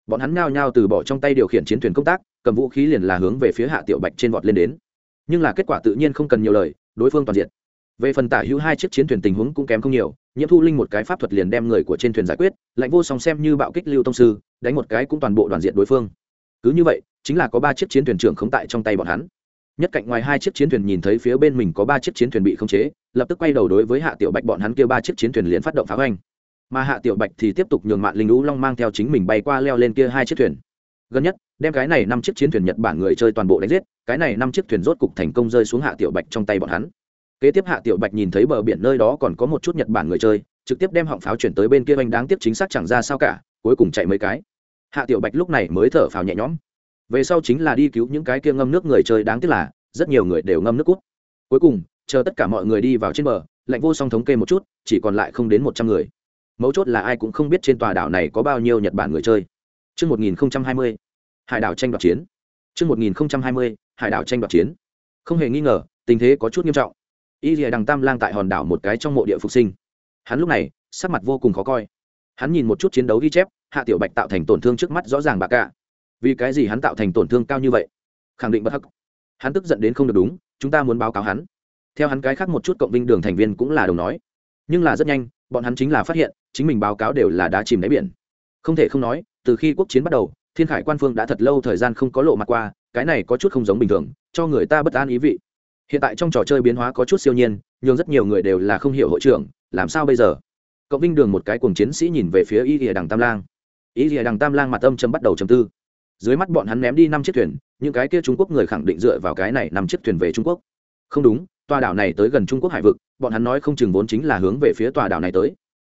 bọn hắn nhao nhao từ bỏ trong tay điều khiển chiến thuyền công tác, cầm vũ khí liền là hướng về phía hạ tiểu bạch trên vọt lên đến. Nhưng là kết quả tự nhiên không cần nhiều lời, đối phương toàn diện về phần tả hữu hai chiếc chiến thuyền tình huống cũng kém không nhiều, nhiễm thu linh một cái pháp thuật liền đem người của trên thuyền giải quyết, lạnh vô song xem như bạo kích lưu tông sư, đánh một cái cũng toàn bộ đoàn diện đối phương. Cứ như vậy, chính là có ba chiếc chiến thuyền trưởng khống tại trong tay bọn hắn. Nhất cạnh ngoài hai chiếc chiến thuyền nhìn thấy phía bên mình có ba chiếc chiến thuyền bị khống chế, lập tức quay đầu đối với hạ tiểu bạch bọn hắn kêu ba chiếc chiến thuyền liền phát động phá hoành mà hạ tiểu bạch thì tiếp tục nhường mạng linh lũ long mang theo chính mình bay qua leo lên kia hai chiếc thuyền. Gần nhất, đem cái này năm chiếc chiến thuyền nhật bản người chơi toàn bộ đánh giết, cái này năm chiếc thuyền rốt cục thành công rơi xuống hạ tiểu bạch trong tay bọn hắn. Kế tiếp hạ tiểu bạch nhìn thấy bờ biển nơi đó còn có một chút nhật bản người chơi, trực tiếp đem họng pháo chuyển tới bên kia oanh đáng tiếc chính xác chẳng ra sao cả, cuối cùng chạy mấy cái. Hạ tiểu bạch lúc này mới thở phào nhẹ nhõm. Về sau chính là đi cứu những cái kia ngâm nước người chơi đáng tiếc là, rất nhiều người đều ngâm nước cút. Cuối cùng, chờ tất cả mọi người đi vào trên bờ, lạnh vô song thống kê một chút, chỉ còn lại không đến một trăm người mấu chốt là ai cũng không biết trên tòa đảo này có bao nhiêu nhật bản người chơi Trước 1020, hải đảo tranh đoạt chiến. Trước 1020, hải đảo tranh đoạt chiến. Không hề nghi ngờ, tình thế có chút nghiêm trọng. Y Lìa đằng Tam Lang tại hòn đảo một cái trong mộ địa phục sinh. Hắn lúc này, sắc mặt vô cùng khó coi. Hắn nhìn một chút chiến đấu ghi chép, Hạ Tiểu Bạch tạo thành tổn thương trước mắt rõ ràng bạc cả. Vì cái gì hắn tạo thành tổn thương cao như vậy? Khẳng định bất hắc. Hắn tức giận đến không được đúng, chúng ta muốn báo cáo hắn. Theo hắn cái khác một chút cộng vinh đường thành viên cũng là đồng nói. Nhưng là rất nhanh, bọn hắn chính là phát hiện, chính mình báo cáo đều là đá chìm đáy biển. Không thể không nói từ khi quốc chiến bắt đầu thiên khải quan phương đã thật lâu thời gian không có lộ mặt qua cái này có chút không giống bình thường cho người ta bất an ý vị. Hiện tại trong trò chơi biến hóa có chút siêu nhiên nhưng rất nhiều người đều là không hiểu hội trưởng làm sao bây giờ? Cộng vinh đường một cái cùng chiến sĩ nhìn về phía y rìa đằng tam lang. Y rìa đằng tam lang mặt âm chấm bắt đầu chấm tư. Dưới mắt bọn hắn ném đi năm chiếc thuyền những cái kia trung quốc người khẳng định dựa vào cái này năm chiếc thuyền về trung quốc. Không đúng tòa đảo này tới gần trung quốc hải vực, bọn hắn nói không chừng vốn chính là hướng về phía tòa đảo này tới.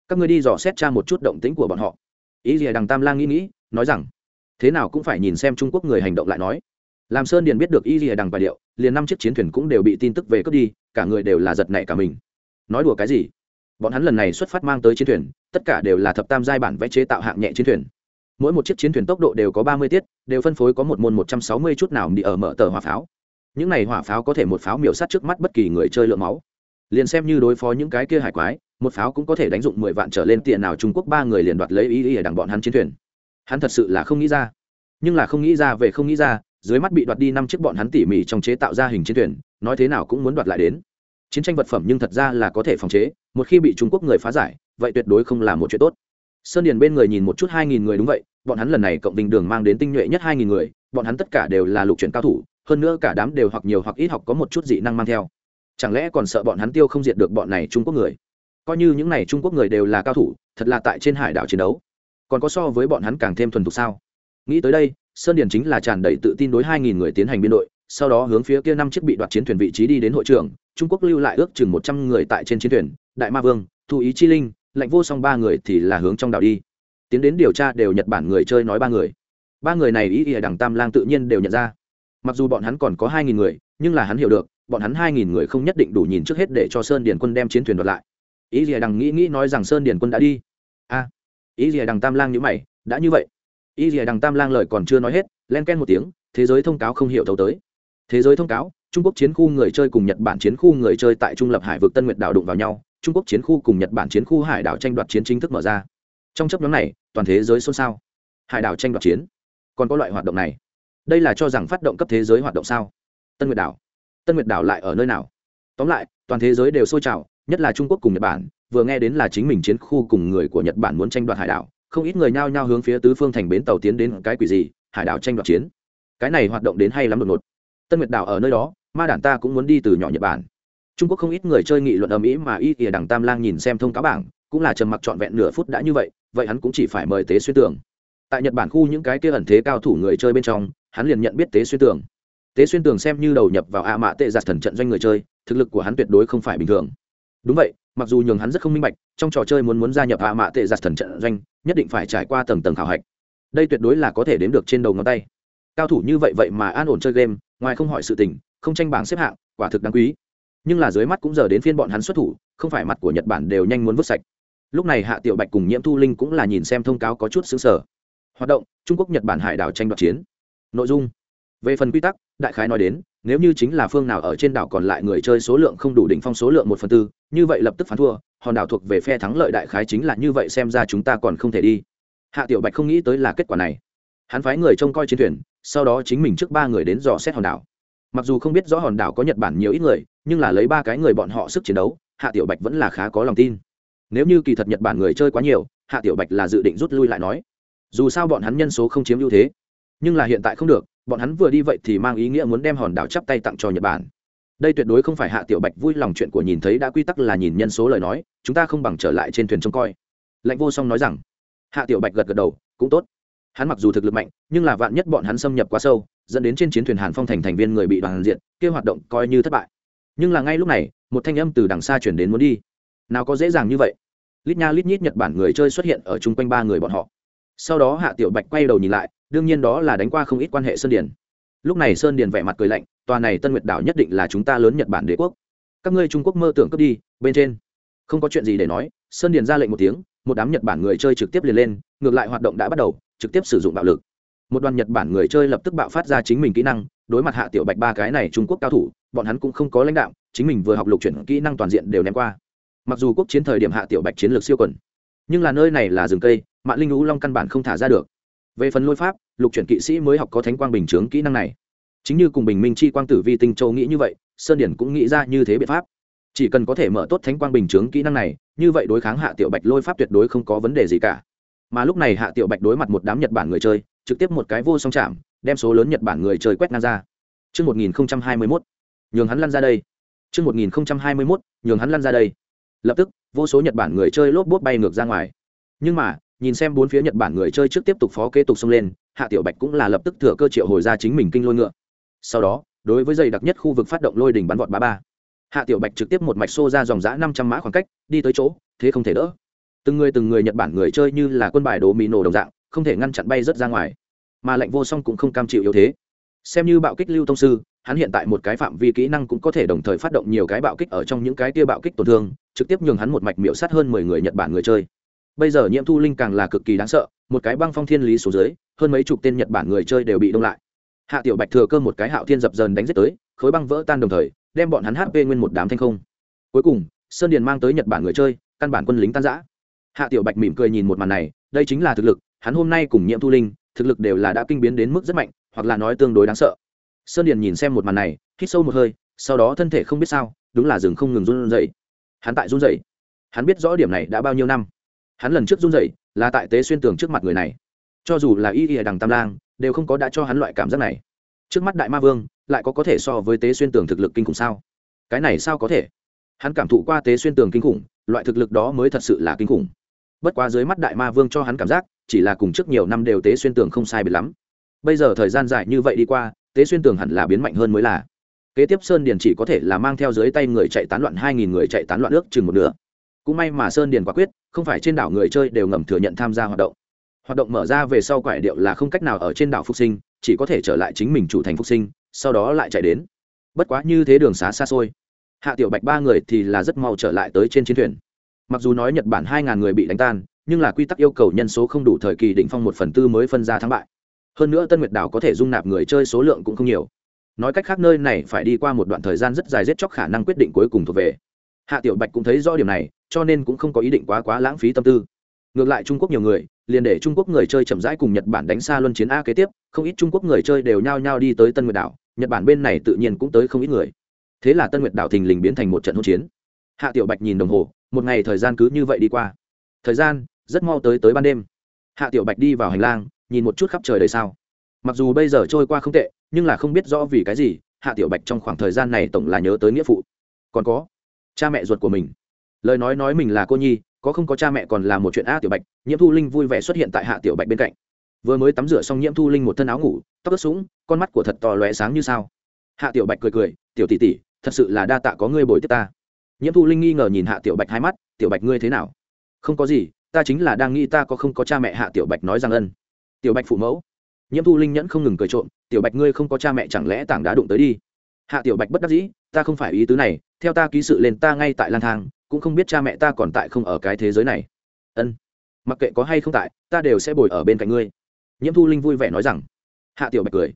Các ngươi đi dò xét tra một chút động tĩnh của bọn họ. Ý gì đằng tam lang nghĩ nghĩ, nói rằng, thế nào cũng phải nhìn xem trung quốc người hành động lại nói. Làm sơn điền biết được y rìa đằng bài điệu, liền năm chiếc chiến thuyền cũng đều bị tin tức về cướp đi, cả người đều là giật nảy cả mình. Nói đùa cái gì? Bọn hắn lần này xuất phát mang tới chiến thuyền, tất cả đều là thập tam giai bản vẽ chế tạo hạng nhẹ chiến thuyền. Mỗi một chiếc chiến thuyền tốc độ đều có ba mươi tiết, đều phân phối có một môn một trăm sáu mươi chút nào bị ở mở tờ hỏa pháo những này hỏa pháo có thể một pháo miểu sát trước mắt bất kỳ người chơi lượng máu. Liền xem như đối phó những cái kia hải quái, một pháo cũng có thể đánh dụng mười vạn trở lên tiền nào trung quốc ba người liền đoạt lấy ý ý ở đằng bọn hắn chiến thuyền. Hắn thật sự là không nghĩ ra. Nhưng là không nghĩ ra về không nghĩ ra, dưới mắt bị đoạt đi năm chiếc bọn hắn tỉ mỉ trong chế tạo ra hình chiến thuyền, nói thế nào cũng muốn đoạt lại đến. Chiến tranh vật phẩm nhưng thật ra là có thể phòng chế, một khi bị trung quốc người phá giải, vậy tuyệt đối không là một chuyện tốt. Sơn điền bên người nhìn một chút hai nghìn người đúng vậy, bọn hắn lần này cộng bình đường mang đến tinh nhuệ nhất hai nghìn người, bọn hắn tất cả đều là lục chuyển cao thủ hơn nữa cả đám đều hoặc nhiều hoặc ít học có một chút dị năng mang theo. Chẳng lẽ còn sợ bọn hắn tiêu không diệt được bọn này trung quốc người? Coi như những này trung quốc người đều là cao thủ, thật là tại trên hải đảo chiến đấu. Còn có so với bọn hắn càng thêm thuần thục sao? Nghĩ tới đây, sơn điền chính là tràn đầy tự tin đối hai nghìn người tiến hành biên đội, sau đó hướng phía kia năm chiếc bị đoạt chiến thuyền vị trí đi đến hội trường, trung quốc lưu lại ước chừng một trăm người tại trên chiến thuyền, đại ma vương, thu ý chi linh, lạnh vô song ba người thì là hướng trong đảo đi. Tiến đến điều tra đều nhật bản người chơi nói ba người. Ba người này ý ỉa đằng tam lang tự nhiên đều nhận ra mặc dù bọn hắn còn có hai nghìn người nhưng là hắn hiểu được bọn hắn hai nghìn người không nhất định đủ nhìn trước hết để cho sơn điền quân đem chiến thuyền đoạt lại. Ý rìa đằng nghĩ nghĩ nói rằng sơn điền quân đã đi. A à, ý rìa đằng tam lang nhữ mày đã như vậy. Ý rìa đằng tam lang lời còn chưa nói hết len ken một tiếng thế giới thông cáo không hiểu thấu tới. Thế giới thông cáo trung quốc chiến khu người chơi cùng nhật bản chiến khu người chơi tại trung lập hải vực tân nguyệt đảo đụng vào nhau trung quốc chiến khu cùng nhật bản chiến khu hải đảo tranh đoạt chiến chính thức mở ra. Trong chấp nhóm này toàn thế giới xôn xao. Hải đảo tranh đoạt chiến. Còn có loại hoạt động này đây là cho rằng phát động cấp thế giới hoạt động sao? Tân nguyệt đảo. Tân nguyệt đảo lại ở nơi nào? Tóm lại, toàn thế giới đều sôi trào, nhất là trung quốc cùng nhật bản, vừa nghe đến là chính mình chiến khu cùng người của nhật bản muốn tranh đoạt hải đảo, không ít người nhao nhao hướng phía tứ phương thành bến tàu tiến đến cái quỷ gì, hải đảo tranh đoạt chiến. Cái này hoạt động đến hay lắm đột ngột. Tân nguyệt đảo ở nơi đó, ma đản ta cũng muốn đi từ nhỏ nhật bản. Trung quốc không ít người chơi nghị luận ở mỹ mà y ỉa đằng tam lang nhìn xem thông cáo bảng, cũng là trầm mặc trọn vẹn nửa phút đã như vậy vậy hắn cũng chỉ phải mời tế xuyên tường tại nhật bản khu những cái kia ẩn thế cao thủ người chơi bên trong, hắn liền nhận biết tế xuyên tường. Tế xuyên tường xem như đầu nhập vào a mạ tệ giặt thần trận doanh người chơi, thực lực của hắn tuyệt đối không phải bình thường. Đúng vậy, mặc dù nhường hắn rất không minh bạch, trong trò chơi muốn muốn gia nhập a mạ tệ giặt thần trận doanh, nhất định phải trải qua tầng tầng khảo hạch. Đây tuyệt đối là có thể đếm được trên đầu ngón tay. Cao thủ như vậy vậy mà an ổn chơi game, ngoài không hỏi sự tình, không tranh bảng xếp hạng, quả thực đáng quý. Nhưng là dưới mắt cũng giờ đến phiên bọn hắn xuất thủ, không phải mặt của nhật bản đều nhanh muốn vứt sạch. Lúc này hạ tiểu bạch cùng nhiễm thu linh cũng là nhìn xem thông cáo có chút xứng sở hoạt động, trung quốc, nhật bản hải đảo tranh đoạt chiến. Nội dung. Về phần quy tắc, đại khái nói đến, nếu như chính là phương nào ở trên đảo còn lại người chơi số lượng không đủ đỉnh phong số lượng một phần tư, như vậy lập tức phán thua, hòn đảo thuộc về phe thắng lợi đại khái chính là như vậy xem ra chúng ta còn không thể đi. Hạ tiểu bạch không nghĩ tới là kết quả này. Hắn phái người trông coi chiến thuyền, sau đó chính mình trước ba người đến dò xét hòn đảo. Mặc dù không biết rõ hòn đảo có nhật bản nhiều ít người, nhưng là lấy ba cái người bọn họ sức chiến đấu, hạ tiểu bạch vẫn là khá có lòng tin. Nếu như kỳ thật nhật bản người chơi quá nhiều, hạ tiểu bạch là dự định rút lui lại nói dù sao bọn hắn nhân số không chiếm ưu thế. Nhưng là hiện tại không được, bọn hắn vừa đi vậy thì mang ý nghĩa muốn đem hòn đảo chắp tay tặng cho nhật bản. Đây tuyệt đối không phải hạ tiểu bạch vui lòng chuyện của nhìn thấy đã quy tắc là nhìn nhân số lời nói, chúng ta không bằng trở lại trên thuyền trông coi. Lạnh vô song nói rằng. Hạ tiểu bạch gật gật đầu, cũng tốt. Hắn mặc dù thực lực mạnh, nhưng là vạn nhất bọn hắn xâm nhập quá sâu, dẫn đến trên chiến thuyền hàn phong thành thành viên người bị đoàn diện, kia hoạt động coi như thất bại. Nhưng là ngay lúc này, một thanh âm từ đằng xa chuyển đến muốn đi. Nào có dễ dàng như vậy. Lít nha lít nhít nhật bản người chơi xuất hiện ở chung quanh ba người bọn họ sau đó hạ tiểu bạch quay đầu nhìn lại, đương nhiên đó là đánh qua không ít quan hệ sơn điền. Lúc này sơn điền vẻ mặt cười lạnh, tòa này tân nguyệt đảo nhất định là chúng ta lớn nhật bản đế quốc. Các ngươi trung quốc mơ tưởng cướp đi, bên trên. Không có chuyện gì để nói, sơn điền ra lệnh một tiếng, một đám nhật bản người chơi trực tiếp liền lên, ngược lại hoạt động đã bắt đầu, trực tiếp sử dụng bạo lực. Một đoàn nhật bản người chơi lập tức bạo phát ra chính mình kỹ năng, đối mặt hạ tiểu bạch ba cái này trung quốc cao thủ, bọn hắn cũng không có lãnh đạo, chính mình vừa học lục chuyển kỹ năng toàn diện đều ném qua. Mặc dù quốc chiến thời điểm hạ tiểu bạch chiến lược siêu quần nhưng là nơi này là rừng cây mạng linh lũ long căn bản không thả ra được. Về phần lôi pháp lục chuyển kỵ sĩ mới học có thánh quang bình chướng kỹ năng này. Chính như cùng bình minh chi quang tử vi tinh châu nghĩ như vậy sơn điển cũng nghĩ ra như thế biện pháp. Chỉ cần có thể mở tốt thánh quang bình chướng kỹ năng này như vậy đối kháng hạ tiểu bạch lôi pháp tuyệt đối không có vấn đề gì cả. Mà lúc này hạ tiểu bạch đối mặt một đám nhật bản người chơi trực tiếp một cái vô song chạm đem số lớn nhật bản người chơi quét ngang ra. Trước 1021, nhường hắn lăn ra đây. Trước 1021, nhường hắn lăn ra đây. Lập tức, vô số Nhật Bản người chơi lốp bút bay ngược ra ngoài. Nhưng mà, nhìn xem bốn phía Nhật Bản người chơi trước tiếp tục phó kế tục xông lên, Hạ Tiểu Bạch cũng là lập tức thừa cơ triệu hồi ra chính mình kinh lôi ngựa. Sau đó, đối với dày đặc nhất khu vực phát động lôi đỉnh bắn vọt ba ba. Hạ Tiểu Bạch trực tiếp một mạch xô ra dòng dã năm trăm mã khoảng cách, đi tới chỗ, thế không thể đỡ. Từng người từng người Nhật Bản người chơi như là quân bài đồ mì nổ đồng dạng, không thể ngăn chặn bay rất ra ngoài. Mà lệnh vô song cũng không cam chịu yếu thế. Xem như bạo kích lưu tông sư, hắn hiện tại một cái phạm vi kỹ năng cũng có thể đồng thời phát động nhiều cái bạo kích ở trong những cái kia bạo kích tổn thương trực tiếp nhường hắn một mạch miễu sát hơn mười người nhật bản người chơi. Bây giờ nhiễm thu linh càng là cực kỳ đáng sợ một cái băng phong thiên lý số dưới hơn mấy chục tên nhật bản người chơi đều bị đông lại. Hạ tiểu bạch thừa cơ một cái hạo thiên dập dần đánh giết tới khối băng vỡ tan đồng thời đem bọn hắn hp nguyên một đám thanh không. Cuối cùng sơn điền mang tới nhật bản người chơi căn bản quân lính tan giã hạ tiểu bạch mỉm cười nhìn một màn này đây chính là thực lực hắn hôm nay cùng nhiễm thu linh thực lực đều là đã kinh biến đến mức rất mạnh hoặc là nói tương đối đáng sợ. Sơn điền nhìn xem một màn này, hít sâu một hơi, sau đó thân thể không biết sao, đúng là rừng không ngừng run rẩy. Hắn tại run rẩy. Hắn biết rõ điểm này đã bao nhiêu năm. Hắn lần trước run dậy là tại tế xuyên tường trước mặt người này. Cho dù là y y đằng tam lang, đều không có đã cho hắn loại cảm giác này. Trước mắt đại ma vương, lại có có thể so với tế xuyên tường thực lực kinh khủng sao? Cái này sao có thể? Hắn cảm thụ qua tế xuyên tường kinh khủng, loại thực lực đó mới thật sự là kinh khủng. Bất quá dưới mắt đại ma vương cho hắn cảm giác, chỉ là cùng trước nhiều năm đều tế xuyên tường không sai biệt lắm bây giờ thời gian dài như vậy đi qua, tế xuyên tường hẳn là biến mạnh hơn mới là. Kế tiếp sơn điền chỉ có thể là mang theo dưới tay người chạy tán loạn hai nghìn người chạy tán loạn ước chừng một nửa. Cũng may mà sơn điền quả quyết, không phải trên đảo người chơi đều ngầm thừa nhận tham gia hoạt động. Hoạt động mở ra về sau quải điệu là không cách nào ở trên đảo phục sinh, chỉ có thể trở lại chính mình chủ thành phục sinh, sau đó lại chạy đến. Bất quá như thế đường xá xa xôi. Hạ tiểu bạch ba người thì là rất mau trở lại tới trên chiến thuyền. Mặc dù nói nhật bản hai ngàn người bị đánh tan, nhưng là quy tắc yêu cầu nhân số không đủ thời kỳ đỉnh phong một phần tư mới phân ra thắng bại hơn nữa tân nguyệt đảo có thể dung nạp người chơi số lượng cũng không nhiều. Nói cách khác nơi này phải đi qua một đoạn thời gian rất dài giết chóc khả năng quyết định cuối cùng thuộc về. Hạ tiểu bạch cũng thấy rõ điểm này, cho nên cũng không có ý định quá quá lãng phí tâm tư. Ngược lại trung quốc nhiều người, liền để trung quốc người chơi chậm rãi cùng nhật bản đánh xa luân chiến a kế tiếp, không ít trung quốc người chơi đều nhao nhao đi tới tân nguyệt đảo, nhật bản bên này tự nhiên cũng tới không ít người. Thế là tân nguyệt đảo thình lình biến thành một trận hỗn chiến. Hạ tiểu bạch nhìn đồng hồ, một ngày thời gian cứ như vậy đi qua. Thời gian, rất mau tới tới ban đêm. Hạ tiểu bạch đi vào hành lang nhìn một chút khắp trời đời sao. Mặc dù bây giờ trôi qua không tệ, nhưng là không biết rõ vì cái gì, hạ tiểu bạch trong khoảng thời gian này tổng là nhớ tới nghĩa phụ. Còn có, cha mẹ ruột của mình. Lời nói nói mình là cô nhi, có không có cha mẹ còn là một chuyện a tiểu bạch, nhiễm thu linh vui vẻ xuất hiện tại hạ tiểu bạch bên cạnh. Vừa mới tắm rửa xong nhiễm thu linh một thân áo ngủ, tóc ướt sũng, con mắt của thật to lóe sáng như sao. Hạ tiểu bạch cười cười, tiểu tỷ tỷ, thật sự là đa tạ có ngươi bồi tiếp ta. Nhiễm thu linh nghi ngờ nhìn hạ tiểu bạch hai mắt, tiểu bạch ngươi thế nào? Không có gì, ta chính là đang nghĩ ta có không có cha mẹ. Hạ tiểu bạch nói rằng ân tiểu bạch phụ mẫu. Nhiễm thu linh nhẫn không ngừng cười trộm, tiểu bạch ngươi không có cha mẹ chẳng lẽ tảng đá đụng tới đi? Hạ tiểu bạch bất đắc dĩ, ta không phải ý tứ này, theo ta ký sự lên ta ngay tại lang thang, cũng không biết cha mẹ ta còn tại không ở cái thế giới này. Ân, mặc kệ có hay không tại, ta đều sẽ bồi ở bên cạnh ngươi. Nhiễm thu linh vui vẻ nói rằng. Hạ tiểu bạch cười.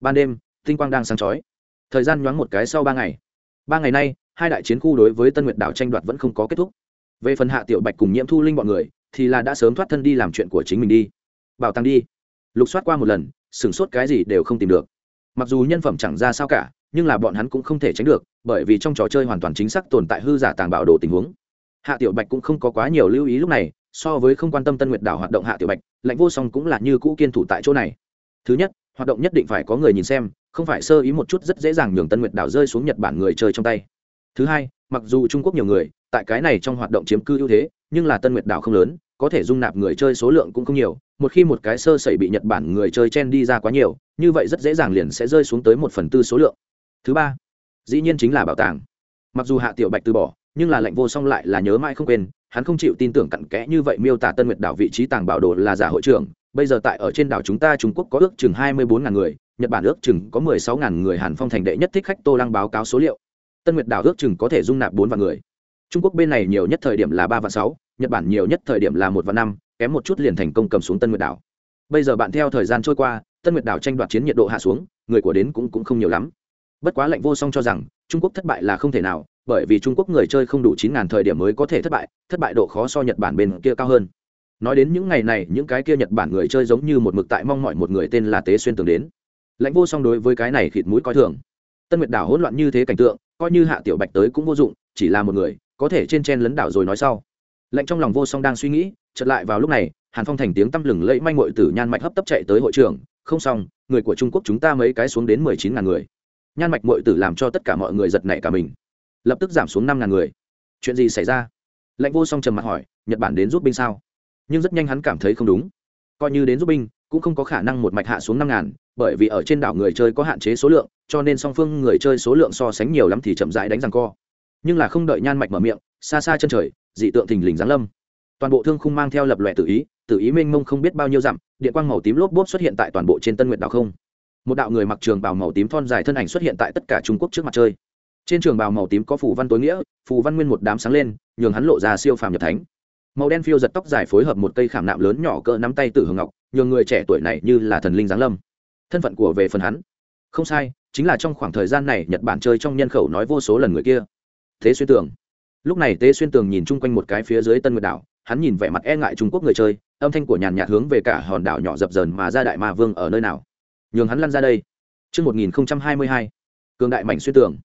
Ban đêm, tinh quang đang sáng chói. Thời gian nhoáng một cái sau ba ngày. Ba ngày nay, hai đại chiến khu đối với tân nguyệt đảo tranh đoạt vẫn không có kết thúc. Về phần hạ tiểu bạch cùng nhiễm thu linh bọn người, thì là đã sớm thoát thân đi làm chuyện của chính mình đi. Bảo tàng đi lục soát qua một lần, sửng sốt cái gì đều không tìm được. Mặc dù nhân phẩm chẳng ra sao cả, nhưng là bọn hắn cũng không thể tránh được, bởi vì trong trò chơi hoàn toàn chính xác tồn tại hư giả tàng bảo đồ tình huống. Hạ tiểu bạch cũng không có quá nhiều lưu ý lúc này, so với không quan tâm tân nguyệt đảo hoạt động hạ tiểu bạch, lạnh vô song cũng là như cũ kiên thủ tại chỗ này. Thứ nhất, hoạt động nhất định phải có người nhìn xem, không phải sơ ý một chút rất dễ dàng nhường tân nguyệt đảo rơi xuống nhật bản người chơi trong tay. Thứ hai, mặc dù trung quốc nhiều người, tại cái này trong hoạt động chiếm cư ưu thế, nhưng là tân nguyệt đảo không lớn, có thể dung nạp người chơi số lượng cũng không nhiều một khi một cái sơ sẩy bị nhật bản người chơi chen đi ra quá nhiều, như vậy rất dễ dàng liền sẽ rơi xuống tới một phần tư số lượng. Thứ ba, dĩ nhiên chính là bảo tàng. Mặc dù hạ tiểu bạch từ bỏ, nhưng là lệnh vô song lại là nhớ mãi không quên, hắn không chịu tin tưởng cặn kẽ như vậy miêu tả tân nguyệt đảo vị trí tàng bảo đồ là giả hội trưởng. Bây giờ tại ở trên đảo chúng ta trung quốc có ước chừng hai mươi bốn ngàn người, nhật bản ước chừng có mười sáu ngàn người hàn phong thành đệ nhất thích khách tô lăng báo cáo số liệu. Tân nguyệt đảo ước chừng có thể dung nạp bốn vạn người. Trung quốc bên này nhiều nhất thời điểm là ba vạn sáu nhật bản nhiều nhất thời điểm là một vạn năm kém một chút liền thành công cầm xuống tân nguyệt đảo. Bây giờ bạn theo thời gian trôi qua tân nguyệt đảo tranh đoạt chiến nhiệt độ hạ xuống người của đến cũng, cũng không nhiều lắm. Bất quá lệnh vô song cho rằng trung quốc thất bại là không thể nào bởi vì trung quốc người chơi không đủ chín ngàn thời điểm mới có thể thất bại thất bại độ khó so nhật bản bên kia cao hơn. Nói đến những ngày này những cái kia nhật bản người chơi giống như một mực tại mong mọi một người tên là tế xuyên tường đến. Lãnh vô song đối với cái này khịt mũi coi thường. Tân nguyệt đảo hỗn loạn như thế cảnh tượng coi như hạ tiểu bạch tới cũng vô dụng chỉ là một người có thể trên chen lấn đảo rồi nói sau lệnh trong lòng vô song đang suy nghĩ, chợt lại vào lúc này, hàn phong thành tiếng tăm lừng lẫy manh mội tử nhan mạch hấp tấp chạy tới hội trường. Không xong, người của trung quốc chúng ta mấy cái xuống đến mười chín ngàn người. Nhan mạch mội tử làm cho tất cả mọi người giật nảy cả mình. Lập tức giảm xuống năm ngàn người. Chuyện gì xảy ra? Lệnh vô song trầm mặt hỏi, nhật bản đến giúp binh sao? Nhưng rất nhanh hắn cảm thấy không đúng. Coi như đến giúp binh, cũng không có khả năng một mạch hạ xuống năm ngàn, bởi vì ở trên đảo người chơi có hạn chế số lượng, cho nên song phương người chơi số lượng so sánh nhiều lắm thì chậm rãi đánh răng co. Nhưng là không đợi nhan mạch mở miệng, xa xa chân trời dị tượng thình lình giáng lâm. Toàn bộ thương khung mang theo lập lòe tự ý tự ý mênh mông không biết bao nhiêu dặm, điện quang màu tím lốp bốp xuất hiện tại toàn bộ trên tân nguyệt đảo không. Một đạo người mặc trường bào màu tím thon dài thân ảnh xuất hiện tại tất cả trung quốc trước mặt chơi. Trên trường bào màu tím có phù văn tối nghĩa, phù văn nguyên một đám sáng lên, nhường hắn lộ ra siêu phàm nhập thánh. Màu đen phiêu giật tóc dài phối hợp một cây khảm nạm lớn nhỏ cỡ nắm tay tử hường ngọc, nhường người trẻ tuổi này như là thần linh giáng lâm. Thân phận của về phần hắn. Không sai, chính là trong khoảng thời gian này nhật bản chơi trong nhân khẩu nói vô số lần người kia. Thế xuyên tưởng lúc này tế xuyên tường nhìn chung quanh một cái phía dưới tân nguyệt đảo hắn nhìn vẻ mặt e ngại trung quốc người chơi âm thanh của nhàn nhạt hướng về cả hòn đảo nhỏ dập dờn mà ra đại ma vương ở nơi nào. Nhường hắn lăn ra đây. Trước 1022, cường đại mảnh xuyên tường.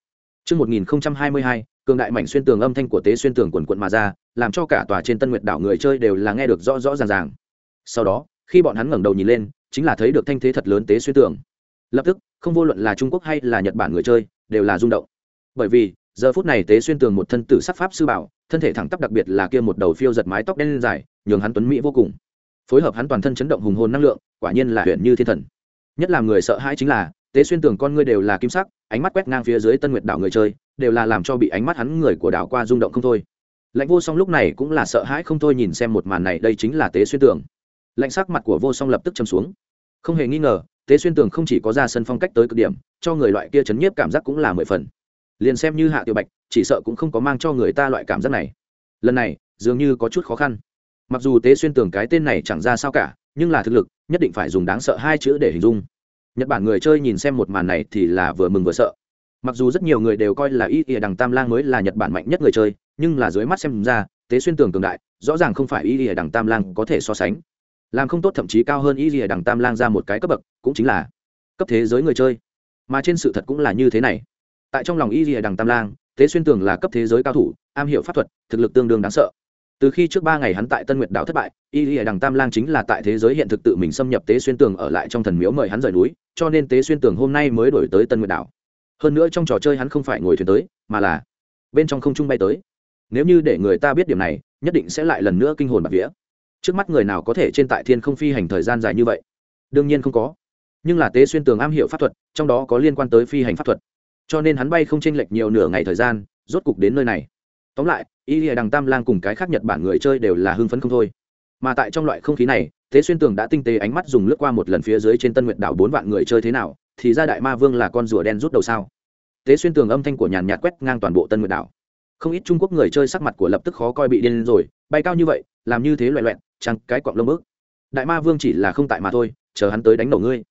Trước 1022, cường đại mảnh xuyên tường âm thanh của tế xuyên tường quần quận mà ra làm cho cả tòa trên tân nguyệt đảo người chơi đều là nghe được rõ rõ ràng ràng. Sau đó khi bọn hắn ngẩng đầu nhìn lên chính là thấy được thanh thế thật lớn tế xuyên tường. Lập tức không vô luận là trung quốc hay là nhật bản người chơi đều là rung động. Bởi vì giờ phút này tế xuyên tường một thân tử sắc pháp sư bảo, thân thể thẳng tắp đặc biệt là kia một đầu phiêu giật mái tóc đen dài, nhường hắn tuấn mỹ vô cùng. Phối hợp hắn toàn thân chấn động hùng hồn năng lượng, quả nhiên là huyện như thiên thần. Nhất là người sợ hãi chính là, tế xuyên tường con ngươi đều là kim sắc, ánh mắt quét ngang phía dưới tân nguyệt đảo người chơi, đều là làm cho bị ánh mắt hắn người của đảo qua rung động không thôi. Lạnh vô song lúc này cũng là sợ hãi không thôi nhìn xem một màn này, đây chính là tế xuyên tường. Lạnh sắc mặt của vô song lập tức châm xuống. Không hề nghi ngờ, tế xuyên tường không chỉ có ra sân phong cách tới cực điểm, cho người loại kia chấn nhiếp cảm giác cũng là mười phần liền xem như hạ tiểu bạch, chỉ sợ cũng không có mang cho người ta loại cảm giác này. Lần này, dường như có chút khó khăn. Mặc dù tế xuyên tưởng cái tên này chẳng ra sao cả, nhưng là thực lực, nhất định phải dùng đáng sợ hai chữ để hình dung. Nhật bản người chơi nhìn xem một màn này thì là vừa mừng vừa sợ. Mặc dù rất nhiều người đều coi là y ỉa đằng tam lang mới là nhật bản mạnh nhất người chơi, nhưng là dưới mắt xem ra, tế xuyên tưởng cường đại, rõ ràng không phải y ỉa đằng tam lang có thể so sánh. Làm không tốt thậm chí cao hơn y ỉa đằng tam lang ra một cái cấp bậc, cũng chính là cấp thế giới người chơi. Mà trên sự thật cũng là như thế này tại trong lòng y rìa đằng tam lang tế xuyên tường là cấp thế giới cao thủ, am hiểu pháp thuật, thực lực tương đương đáng sợ. Từ khi trước ba ngày hắn tại tân nguyệt đảo thất bại, y y đằng tam lang chính là tại thế giới hiện thực tự mình xâm nhập tế xuyên tường ở lại trong thần miếu mời hắn rời núi, cho nên tế xuyên tường hôm nay mới đổi tới tân nguyệt đảo. Hơn nữa trong trò chơi hắn không phải ngồi thuyền tới, mà là bên trong không trung bay tới. Nếu như để người ta biết điểm này, nhất định sẽ lại lần nữa kinh hồn bạc vía. Trước mắt người nào có thể trên tại thiên không phi hành thời gian dài như vậy? Đương nhiên không có. Nhưng là tế xuyên tường am hiểu pháp thuật, trong đó có liên quan tới phi hành pháp thuật cho nên hắn bay không chênh lệch nhiều nửa ngày thời gian, rốt cục đến nơi này. Tóm lại, y lìa đằng tam lang cùng cái khác nhật bản người chơi đều là hưng phấn không thôi. Mà tại trong loại không khí này, thế xuyên tường đã tinh tế ánh mắt dùng lướt qua một lần phía dưới trên tân nguyện đảo bốn vạn người chơi thế nào, thì ra đại ma vương là con rùa đen rút đầu sao? Thế xuyên tường âm thanh của nhàn nhạt quét ngang toàn bộ tân nguyện đảo. Không ít trung quốc người chơi sắc mặt của lập tức khó coi bị điên rồi, bay cao như vậy, làm như thế loại loẹn chẳng cái quặng lông bước. Đại ma vương chỉ là không tại mà thôi, chờ hắn tới đánh đầu ngươi.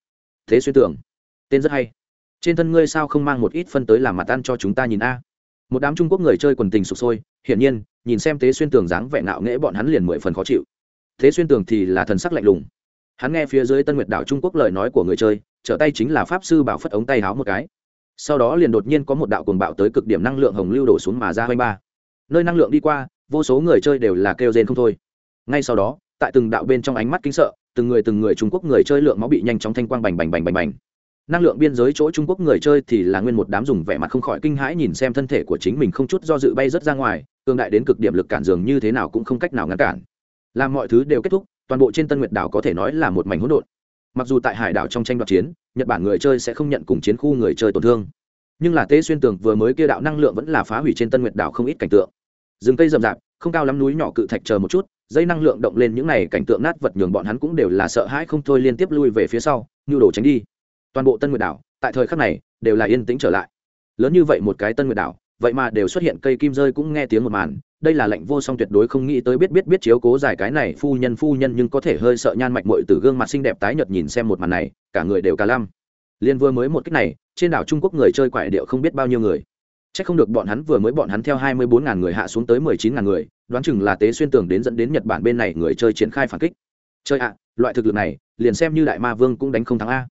Thế xuyên tường, tên rất hay trên thân ngươi sao không mang một ít phân tới làm mặt ăn cho chúng ta nhìn a? Một đám trung quốc người chơi quần tình sụp sôi, hiển nhiên, nhìn xem tế xuyên tường dáng vẻ nạo nghễ bọn hắn liền mười phần khó chịu. Thế xuyên tường thì là thần sắc lạnh lùng. Hắn nghe phía dưới tân nguyệt đảo trung quốc lời nói của người chơi, trở tay chính là pháp sư bảo phất ống tay háo một cái. Sau đó liền đột nhiên có một đạo cuồng bạo tới cực điểm năng lượng hồng lưu đổ xuống mà ra hoanh ba. Nơi năng lượng đi qua, vô số người chơi đều là kêu rên không thôi. Ngay sau đó, tại từng đạo bên trong ánh mắt kính sợ, từng người từng người trung quốc người chơi lượng máu bị nhanh chóng thanh quang bành bành bành bành bành năng lượng biên giới chỗ trung quốc người chơi thì là nguyên một đám dùng vẻ mặt không khỏi kinh hãi nhìn xem thân thể của chính mình không chút do dự bay rớt ra ngoài, cường đại đến cực điểm lực cản dường như thế nào cũng không cách nào ngăn cản. Làm mọi thứ đều kết thúc, toàn bộ trên tân nguyệt đảo có thể nói là một mảnh hỗn độn. Mặc dù tại hải đảo trong tranh đoạt chiến, nhật bản người chơi sẽ không nhận cùng chiến khu người chơi tổn thương. Nhưng là tế xuyên tường vừa mới kia đạo năng lượng vẫn là phá hủy trên tân nguyệt đảo không ít cảnh tượng. Rừng cây rậm rạp, không cao lắm núi nhỏ cự thạch chờ một chút, dây năng lượng động lên những này cảnh tượng nát vật nhường bọn hắn cũng đều là sợ hãi không thôi liên tiếp lui về phía sau như đổ tránh đi toàn bộ tân nguyệt đảo, tại thời khắc này, đều là yên tĩnh trở lại. Lớn như vậy một cái tân nguyệt đảo, vậy mà đều xuất hiện cây kim rơi cũng nghe tiếng một màn, đây là lệnh vô song tuyệt đối không nghĩ tới biết biết biết chiếu cố giải cái này phu nhân phu nhân nhưng có thể hơi sợ nhan mạch mội từ gương mặt xinh đẹp tái nhợt nhìn xem một màn này, cả người đều cả lăm. Liên vừa mới một cách này, trên đảo trung quốc người chơi quải điệu không biết bao nhiêu người. C h ắ c không được bọn hắn vừa mới bọn hắn theo hai mươi bốn ngàn người hạ xuống tới mười chín ngàn người, đoán chừng là tế xuyên tường đến dẫn đến nhật bản bên này người chơi triển khai phản kích. Chơi ạ, loại thực lực này, liền xem như đại ma vương cũng đánh không thắng a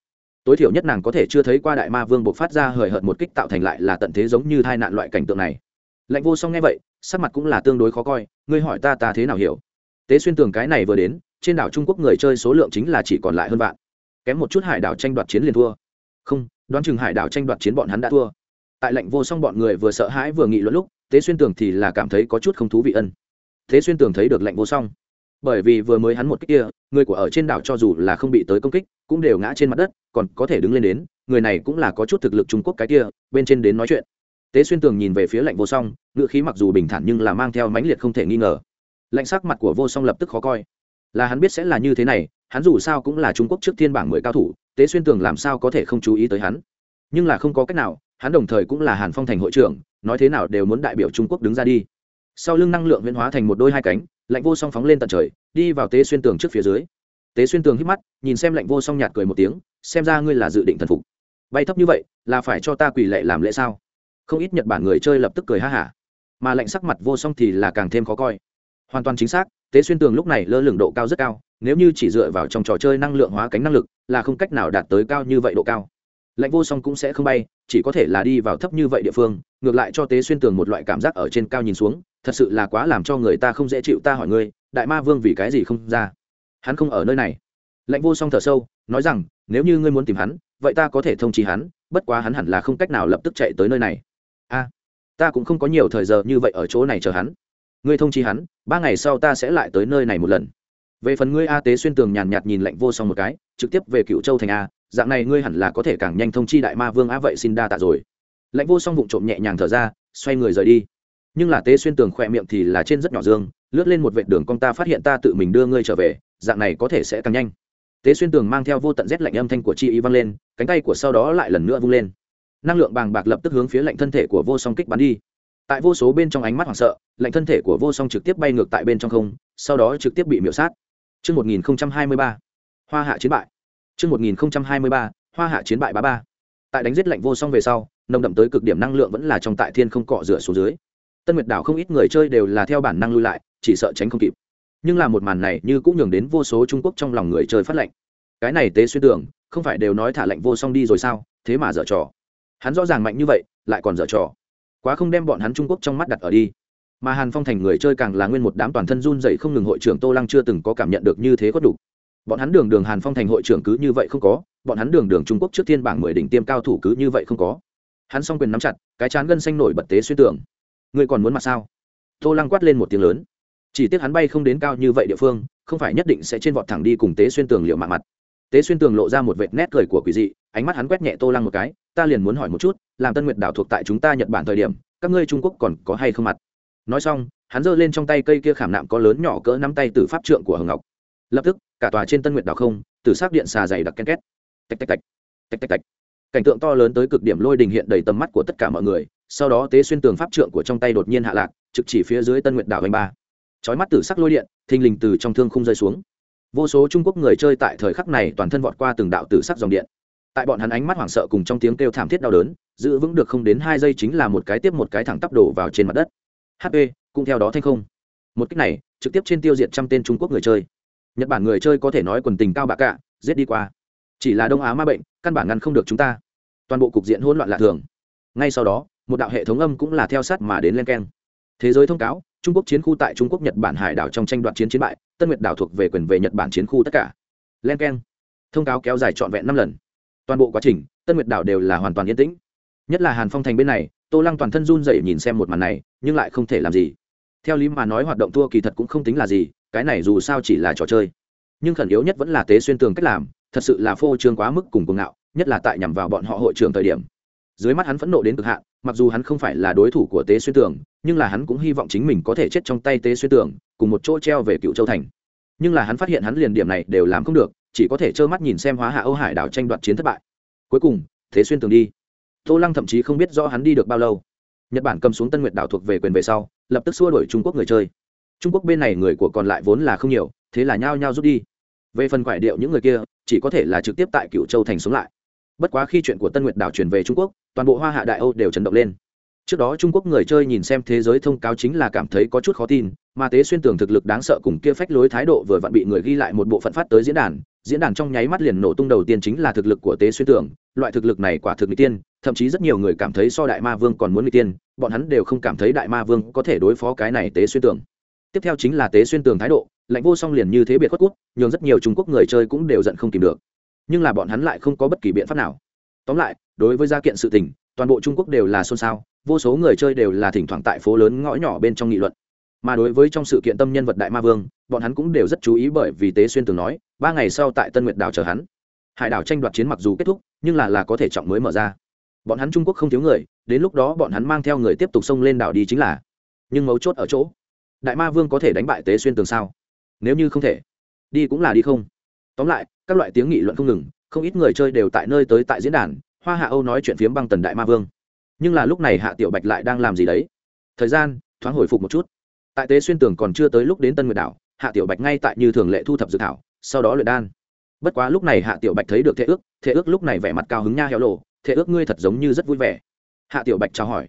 tối thiểu nhất nàng có thể chưa thấy qua đại ma vương buộc phát ra hời hợt một kích tạo thành lại là tận thế giống như tai nạn loại cảnh tượng này. Lạnh vô song nghe vậy, sắc mặt cũng là tương đối khó coi, ngươi hỏi ta ta thế nào hiểu? Tế xuyên tường cái này vừa đến, trên đảo trung quốc người chơi số lượng chính là chỉ còn lại hơn vạn. Kém một chút hải đảo tranh đoạt chiến liền thua. Không, đoán chừng hải đảo tranh đoạt chiến bọn hắn đã thua. Tại lệnh vô song bọn người vừa sợ hãi vừa nghị luận lúc, tế xuyên tường thì là cảm thấy có chút không thú vị ân. Thế xuyên tường thấy được lệnh vô song bởi vì vừa mới hắn một kích kia, người của ở trên đảo cho dù là không bị tới công kích, cũng đều ngã trên mặt đất, còn có thể đứng lên đến, người này cũng là có chút thực lực trung quốc cái kia, bên trên đến nói chuyện. Tế xuyên tường nhìn về phía lạnh vô song ngự khí mặc dù bình thản nhưng là mang theo mãnh liệt không thể nghi ngờ. Lạnh sắc mặt của vô song lập tức khó coi. Là hắn biết sẽ là như thế này, hắn dù sao cũng là trung quốc trước thiên bảng mười cao thủ, tế xuyên tường làm sao có thể không chú ý tới hắn? Nhưng là không có cách nào, hắn đồng thời cũng là hàn phong thành hội trưởng, nói thế nào đều muốn đại biểu trung quốc đứng ra đi sau lưng năng lượng huyễn hóa thành một đôi hai cánh, lạnh vô song phóng lên tận trời, đi vào tế xuyên tường trước phía dưới. Tế xuyên tường hít mắt, nhìn xem lạnh vô song nhạt cười một tiếng, xem ra ngươi là dự định thần phục. Bay thấp như vậy, là phải cho ta quỳ lệ làm lễ sao? Không ít nhật bản người chơi lập tức cười ha hả. Mà lạnh sắc mặt vô song thì là càng thêm khó coi. Hoàn toàn chính xác, tế xuyên tường lúc này lơ lửng độ cao rất cao, nếu như chỉ dựa vào trong trò chơi năng lượng hóa cánh năng lực, là không cách nào đạt tới cao như vậy độ cao. Lạnh vô song cũng sẽ không bay, chỉ có thể là đi vào thấp như vậy địa phương, ngược lại cho tế xuyên tường một loại cảm giác ở trên cao nhìn xuống thật sự là quá làm cho người ta không dễ chịu ta hỏi ngươi, đại ma vương vì cái gì không ra? Hắn không ở nơi này. Lạnh vô song thở sâu, nói rằng, nếu như ngươi muốn tìm hắn, vậy ta có thể thông trí hắn, bất quá hắn hẳn là không cách nào lập tức chạy tới nơi này. A, ta cũng không có nhiều thời giờ như vậy ở chỗ này chờ hắn. Ngươi thông chi hắn, ba ngày sau ta sẽ lại tới nơi này một lần. Về phần ngươi a tế xuyên tường nhàn nhạt nhìn lạnh vô song một cái, trực tiếp về cựu châu thành a, dạng này ngươi hẳn là có thể càng nhanh thông chi đại ma vương a vậy xin đa tạ rồi. Lạnh vô song vụng trộm nhẹ nhàng thở ra, xoay người rời đi nhưng là tế xuyên tường khỏe miệng thì là trên rất nhỏ dương lướt lên một vệ đường con ta phát hiện ta tự mình đưa ngươi trở về dạng này có thể sẽ càng nhanh tế xuyên tường mang theo vô tận rét lạnh âm thanh của chi y văng lên cánh tay của sau đó lại lần nữa vung lên năng lượng bàng bạc lập tức hướng phía lạnh thân thể của vô song kích bắn đi tại vô số bên trong ánh mắt hoảng sợ lạnh thân thể của vô song trực tiếp bay ngược tại bên trong không sau đó trực tiếp bị miễu sát Trước 1023, Hoa hạ chiến bại. Trước 1023, Hoa hạ chiến bại bá ba. Tại đánh giết lạnh vô song về sau, nồng đậm tới cực điểm năng lượng vẫn là trong tại thiên không cọ rửa xuống dưới. Tân Nguyệt đảo không ít người chơi đều là theo bản năng lui lại, chỉ sợ tránh không kịp. Nhưng là một màn này như cũng nhường đến vô số Trung Quốc trong lòng người chơi phát lệnh. Cái này tế xuyên tưởng, không phải đều nói thả lệnh vô song đi rồi sao, thế mà dở trò. Hắn rõ ràng mạnh như vậy, lại còn dở trò quá không đem bọn hắn trung quốc trong mắt đặt ở đi mà hàn phong thành người chơi càng là nguyên một đám toàn thân run dậy không ngừng hội trưởng tô lăng chưa từng có cảm nhận được như thế có đủ bọn hắn đường đường hàn phong thành hội trưởng cứ như vậy không có bọn hắn đường đường trung quốc trước thiên bảng mười đỉnh tiêm cao thủ cứ như vậy không có hắn s o n g quyền nắm chặt cái chán gân xanh nổi bật tế xuyên tưởng ngươi còn muốn mặt sao? Tô lăng quát lên một tiếng lớn. Chỉ tiếc hắn bay không đến cao như vậy địa phương, không phải nhất định sẽ trên vọt thẳng đi cùng tế xuyên tường liệu mạng mặt. Tế xuyên tường lộ ra một vệt nét cười của quỷ dị, ánh mắt hắn quét nhẹ tô lăng một cái, ta liền muốn hỏi một chút, làm tân nguyệt đảo thuộc tại chúng ta nhật bản thời điểm, các ngươi trung quốc còn có hay không mặt? Nói xong, hắn giơ lên trong tay cây kia khảm nạm có lớn nhỏ cỡ nắm tay từ pháp trượng của hồng ngọc. Lập tức, cả tòa trên tân nguyệt đảo không, từ sắc điện xà dày đặc ken két. Tạch tạch tạch. Tạch tạch tạch. Cảnh tượng to lớn tới cực điểm lôi đình hiện đầy tầm mắt của tất cả mọi người sau đó tế xuyên tường pháp trượng của trong tay đột nhiên hạ lạc, trực chỉ phía dưới tân nguyện đảo anh ba. Chói mắt tử sắc lôi điện, thình lình từ trong thương không rơi xuống. Vô số trung quốc người chơi tại thời khắc này toàn thân vọt qua từng đạo tử sắc dòng điện. Tại bọn hắn ánh mắt hoảng sợ cùng trong tiếng kêu thảm thiết đau đớn, giữ vững được không đến hai giây chính là một cái tiếp một cái thẳng tắp đổ vào trên mặt đất. Hp cũng theo đó thanh không. Một cách này, trực tiếp trên tiêu diệt trăm tên trung quốc người chơi. Nhật bản người chơi có thể nói quần tình cao bạc cả, giết đi qua. Chỉ là đông á ma bệnh, căn bản ngăn không được chúng ta. Toàn bộ cục diện hỗn loạn lạ thường. Ngay sau đó một đạo hệ thống âm cũng là theo sát mà đến len keng. Thế giới thông cáo, trung quốc chiến khu tại trung quốc, nhật bản hải đảo trong tranh đoạt chiến chiến bại, tân nguyệt đảo thuộc về quyền về nhật bản chiến khu tất cả. Len keng. Thông cáo kéo dài trọn vẹn năm lần. Toàn bộ quá trình, tân nguyệt đảo đều là hoàn toàn yên tĩnh. Nhất là hàn phong thành bên này, tô lăng toàn thân run dậy nhìn xem một màn này, nhưng lại không thể làm gì. Theo lý mà nói hoạt động thua kỳ thật cũng không tính là gì, cái này dù sao chỉ là trò chơi. Nhưng khẩn yếu nhất vẫn là tế xuyên tường cách làm, thật sự là phô trương quá mức cùng cuồng ngạo, nhất là tại nhằm vào bọn họ hội trường thời điểm dưới mắt hắn phẫn nộ đến cực hạn, mặc dù hắn không phải là đối thủ của tế xuyên tường, nhưng là hắn cũng hy vọng chính mình có thể chết trong tay tế xuyên tường, cùng một chỗ treo về cựu châu thành. Nhưng là hắn phát hiện hắn liền điểm này đều làm không được, chỉ có thể trơ mắt nhìn xem hóa hạ âu hải đảo tranh đoạt chiến thất bại. Cuối cùng thế xuyên tường đi. Tô lăng thậm chí không biết rõ hắn đi được bao lâu. Nhật bản cầm xuống tân nguyệt đảo thuộc về quyền về sau, lập tức xua đuổi trung quốc người chơi. Trung quốc bên này người của còn lại vốn là không nhiều, thế là nhao nhao rút đi. Về phần quải điệu những người kia, chỉ có thể là trực tiếp tại cựu châu thành sống lại bất quá khi chuyện của tân nguyệt đảo truyền về trung quốc toàn bộ hoa hạ đại âu đều chấn động lên. Trước đó trung quốc người chơi nhìn xem thế giới thông cáo chính là cảm thấy có chút khó tin mà tế xuyên Tưởng thực lực đáng sợ cùng kia phách lối thái độ vừa vặn bị người ghi lại một bộ phận phát tới diễn đàn. Diễn đàn trong nháy mắt liền nổ tung đầu tiên chính là thực lực của tế xuyên Tưởng, loại thực lực này quả thực người tiên thậm chí rất nhiều người cảm thấy so đại ma vương còn muốn người tiên bọn hắn đều không cảm thấy đại ma vương có thể đối phó cái này tế xuyên Tưởng. tiếp theo chính là tế xuyên Tưởng thái độ lạnh vô song liền như thế biệt khuất cút nhường rất nhiều trung quốc người chơi cũng đều giận không tìm được nhưng là bọn hắn lại không có bất kỳ biện pháp nào. Tóm lại, đối với gia kiện sự tình, toàn bộ trung quốc đều là xôn xao, vô số người chơi đều là thỉnh thoảng tại phố lớn ngõ nhỏ bên trong nghị luận. Mà đối với trong sự kiện tâm nhân vật đại ma vương, bọn hắn cũng đều rất chú ý bởi vì tế xuyên từng nói, ba ngày sau tại tân nguyệt đảo chờ hắn. Hải đảo tranh đoạt chiến mặc dù kết thúc, nhưng là là có thể trọng mới mở ra. Bọn hắn trung quốc không thiếu người, đến lúc đó bọn hắn mang theo người tiếp tục xông lên đảo đi chính là. Nhưng mấu chốt ở chỗ, đại ma vương có thể đánh bại tế xuyên tường sao? Nếu như không thể, đi cũng là đi không. Tóm lại các loại tiếng nghị luận không ngừng, không ít người chơi đều tại nơi tới tại diễn đàn, hoa hạ âu nói chuyện phiếm băng tần đại ma vương. Nhưng là lúc này hạ tiểu bạch lại đang làm gì đấy? Thời gian, thoáng hồi phục một chút. Tại tế xuyên tường còn chưa tới lúc đến tân nguyệt đảo, hạ tiểu bạch ngay tại như thường lệ thu thập dự thảo, sau đó luyện đan. Bất quá lúc này hạ tiểu bạch thấy được Thệ ước Thệ ước lúc này vẻ mặt cao hứng nha héo lộ Thệ ước ngươi thật giống như rất vui vẻ. Hạ tiểu bạch chào hỏi.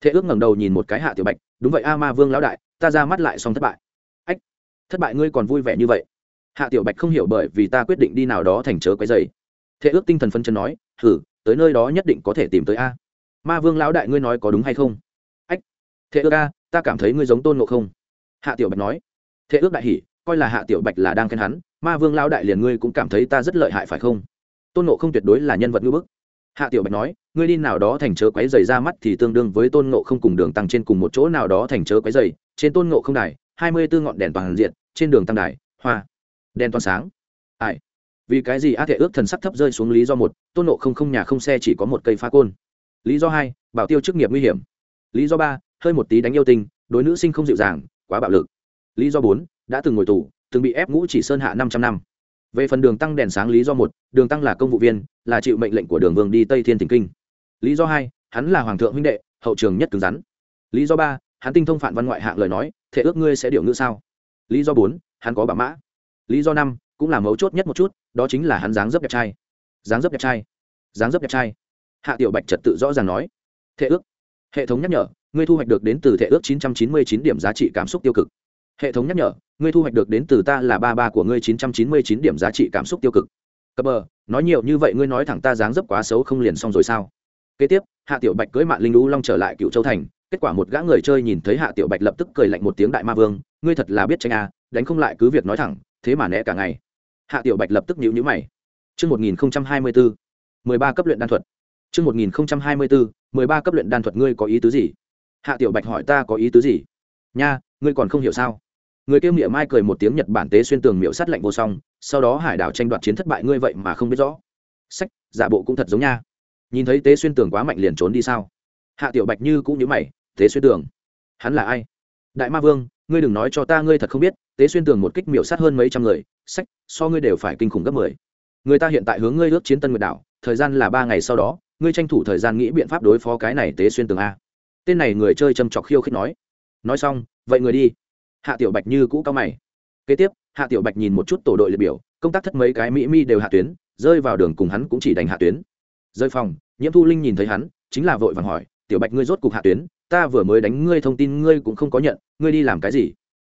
Thệ ước ngẩng đầu nhìn một cái hạ tiểu bạch, đúng vậy a ma vương lão đại, ta ra mắt lại xong thất bại. Ách, thất bại ngươi còn vui vẻ như vậy? Hạ tiểu bạch không hiểu bởi vì ta quyết định đi nào đó thành chớ quấy dày thế ước tinh thần phân chân nói, hử, tới nơi đó nhất định có thể tìm tới a. Ma vương lão đại ngươi nói có đúng hay không? Ách thế ước a, ta cảm thấy ngươi giống tôn ngộ không. Hạ tiểu bạch nói. Thế ước đại hỉ, coi là hạ tiểu bạch là đang khen hắn, ma vương lão đại liền ngươi cũng cảm thấy ta rất lợi hại phải không? Tôn ngộ không tuyệt đối là nhân vật ngữ bức. Hạ tiểu bạch nói, ngươi đi nào đó thành chớ quấy dày ra mắt thì tương đương với tôn ngộ không cùng đường tăng trên cùng một chỗ nào đó thành chớ quấy dày trên tôn ngộ không đài, hai mươi bốn ngọn đèn toàn diện, trên đường tăng đài, hoa đen toàn sáng. Ai? Vì cái gì a thể ước thần sắc thấp rơi xuống lý do một tôn nộ không không nhà không xe chỉ có một cây phá côn. Lý do hai bảo tiêu chức nghiệp nguy hiểm. Lý do ba hơi một tí đánh yêu tình, đối nữ sinh không dịu dàng quá bạo lực. Lý do bốn đã từng ngồi tù từng bị ép ngũ chỉ sơn hạ năm trăm năm. Về phần đường tăng đèn sáng lý do một đường tăng là công vụ viên là chịu mệnh lệnh của đường vương đi tây thiên thỉnh kinh. Lý do hai hắn là hoàng thượng huynh đệ hậu trường nhất cứng rắn. Lý do ba hắn tinh thông phản văn ngoại hạng lời nói thể ước ngươi sẽ điều ngữ sao? Lý do bốn hắn có bà mã lý do năm cũng là mấu chốt nhất một chút, đó chính là hắn dáng dấp đẹp trai. Dáng dấp đẹp trai. Dáng dấp đẹp trai. Hạ tiểu bạch trật tự rõ ràng nói. Thệ ước. Hệ thống nhắc nhở, ngươi thu hoạch được đến từ thệ ước 999 điểm giá trị cảm xúc tiêu cực. Hệ thống nhắc nhở, ngươi thu hoạch được đến từ ta là ba ba của ngươi 999 điểm giá trị cảm xúc tiêu cực. Cập bờ, nói nhiều như vậy ngươi nói thẳng ta dáng dấp quá xấu không liền xong rồi sao? Kế tiếp, hạ tiểu bạch cưới mạng linh lũ long trở lại cựu châu thành, kết quả một gã người chơi nhìn thấy hạ tiểu bạch lập tức cười lạnh một tiếng đại ma vương, ngươi thật là biết tranh à đánh không lại cứ việc nói thẳng thế mà né cả ngày. Hạ tiểu bạch lập tức nhíu nhíu mày. Chương một nghìn hai mươi bốn mười ba cấp luyện đan thuật. Chương một nghìn hai mươi bốn mười ba cấp luyện đan thuật ngươi có ý tứ gì? Hạ tiểu bạch hỏi ta có ý tứ gì? Nha, ngươi còn không hiểu sao? Người kêu miệng mai cười một tiếng nhật bản tế xuyên tường miệu sát lạnh vô song, sau đó hải đảo tranh đoạt chiến thất bại ngươi vậy mà không biết rõ. Sách, giả bộ cũng thật giống nha. Nhìn thấy tế xuyên tường quá mạnh liền trốn đi sao? Hạ tiểu bạch như cũng nhớ mày, tế xuyên tường. Hắn là ai? Đại ma vương, ngươi đừng nói cho ta ngươi thật không biết tế xuyên tường một kích miểu sát hơn mấy trăm người, sách, so ngươi đều phải kinh khủng gấp mười. Người ta hiện tại hướng ngươi ước chiến tân nguyệt đảo, thời gian là ba ngày sau đó, ngươi tranh thủ thời gian nghĩ biện pháp đối phó cái này tế xuyên tường a. Tên này người chơi châm chọc khiêu khích nói. Nói xong, vậy người đi. Hạ tiểu bạch như cũ cao mày. Kế tiếp, hạ tiểu bạch nhìn một chút tổ đội liệt biểu, công tác thất mấy cái mỹ mi đều hạ tuyến, rơi vào đường cùng hắn cũng chỉ đánh hạ tuyến. Rơi phòng, nhiễm thu linh nhìn thấy hắn, chính là vội vàng hỏi, tiểu bạch ngươi rốt cục hạ tuyến, ta vừa mới đánh ngươi thông tin ngươi cũng không có nhận, ngươi đi làm cái gì?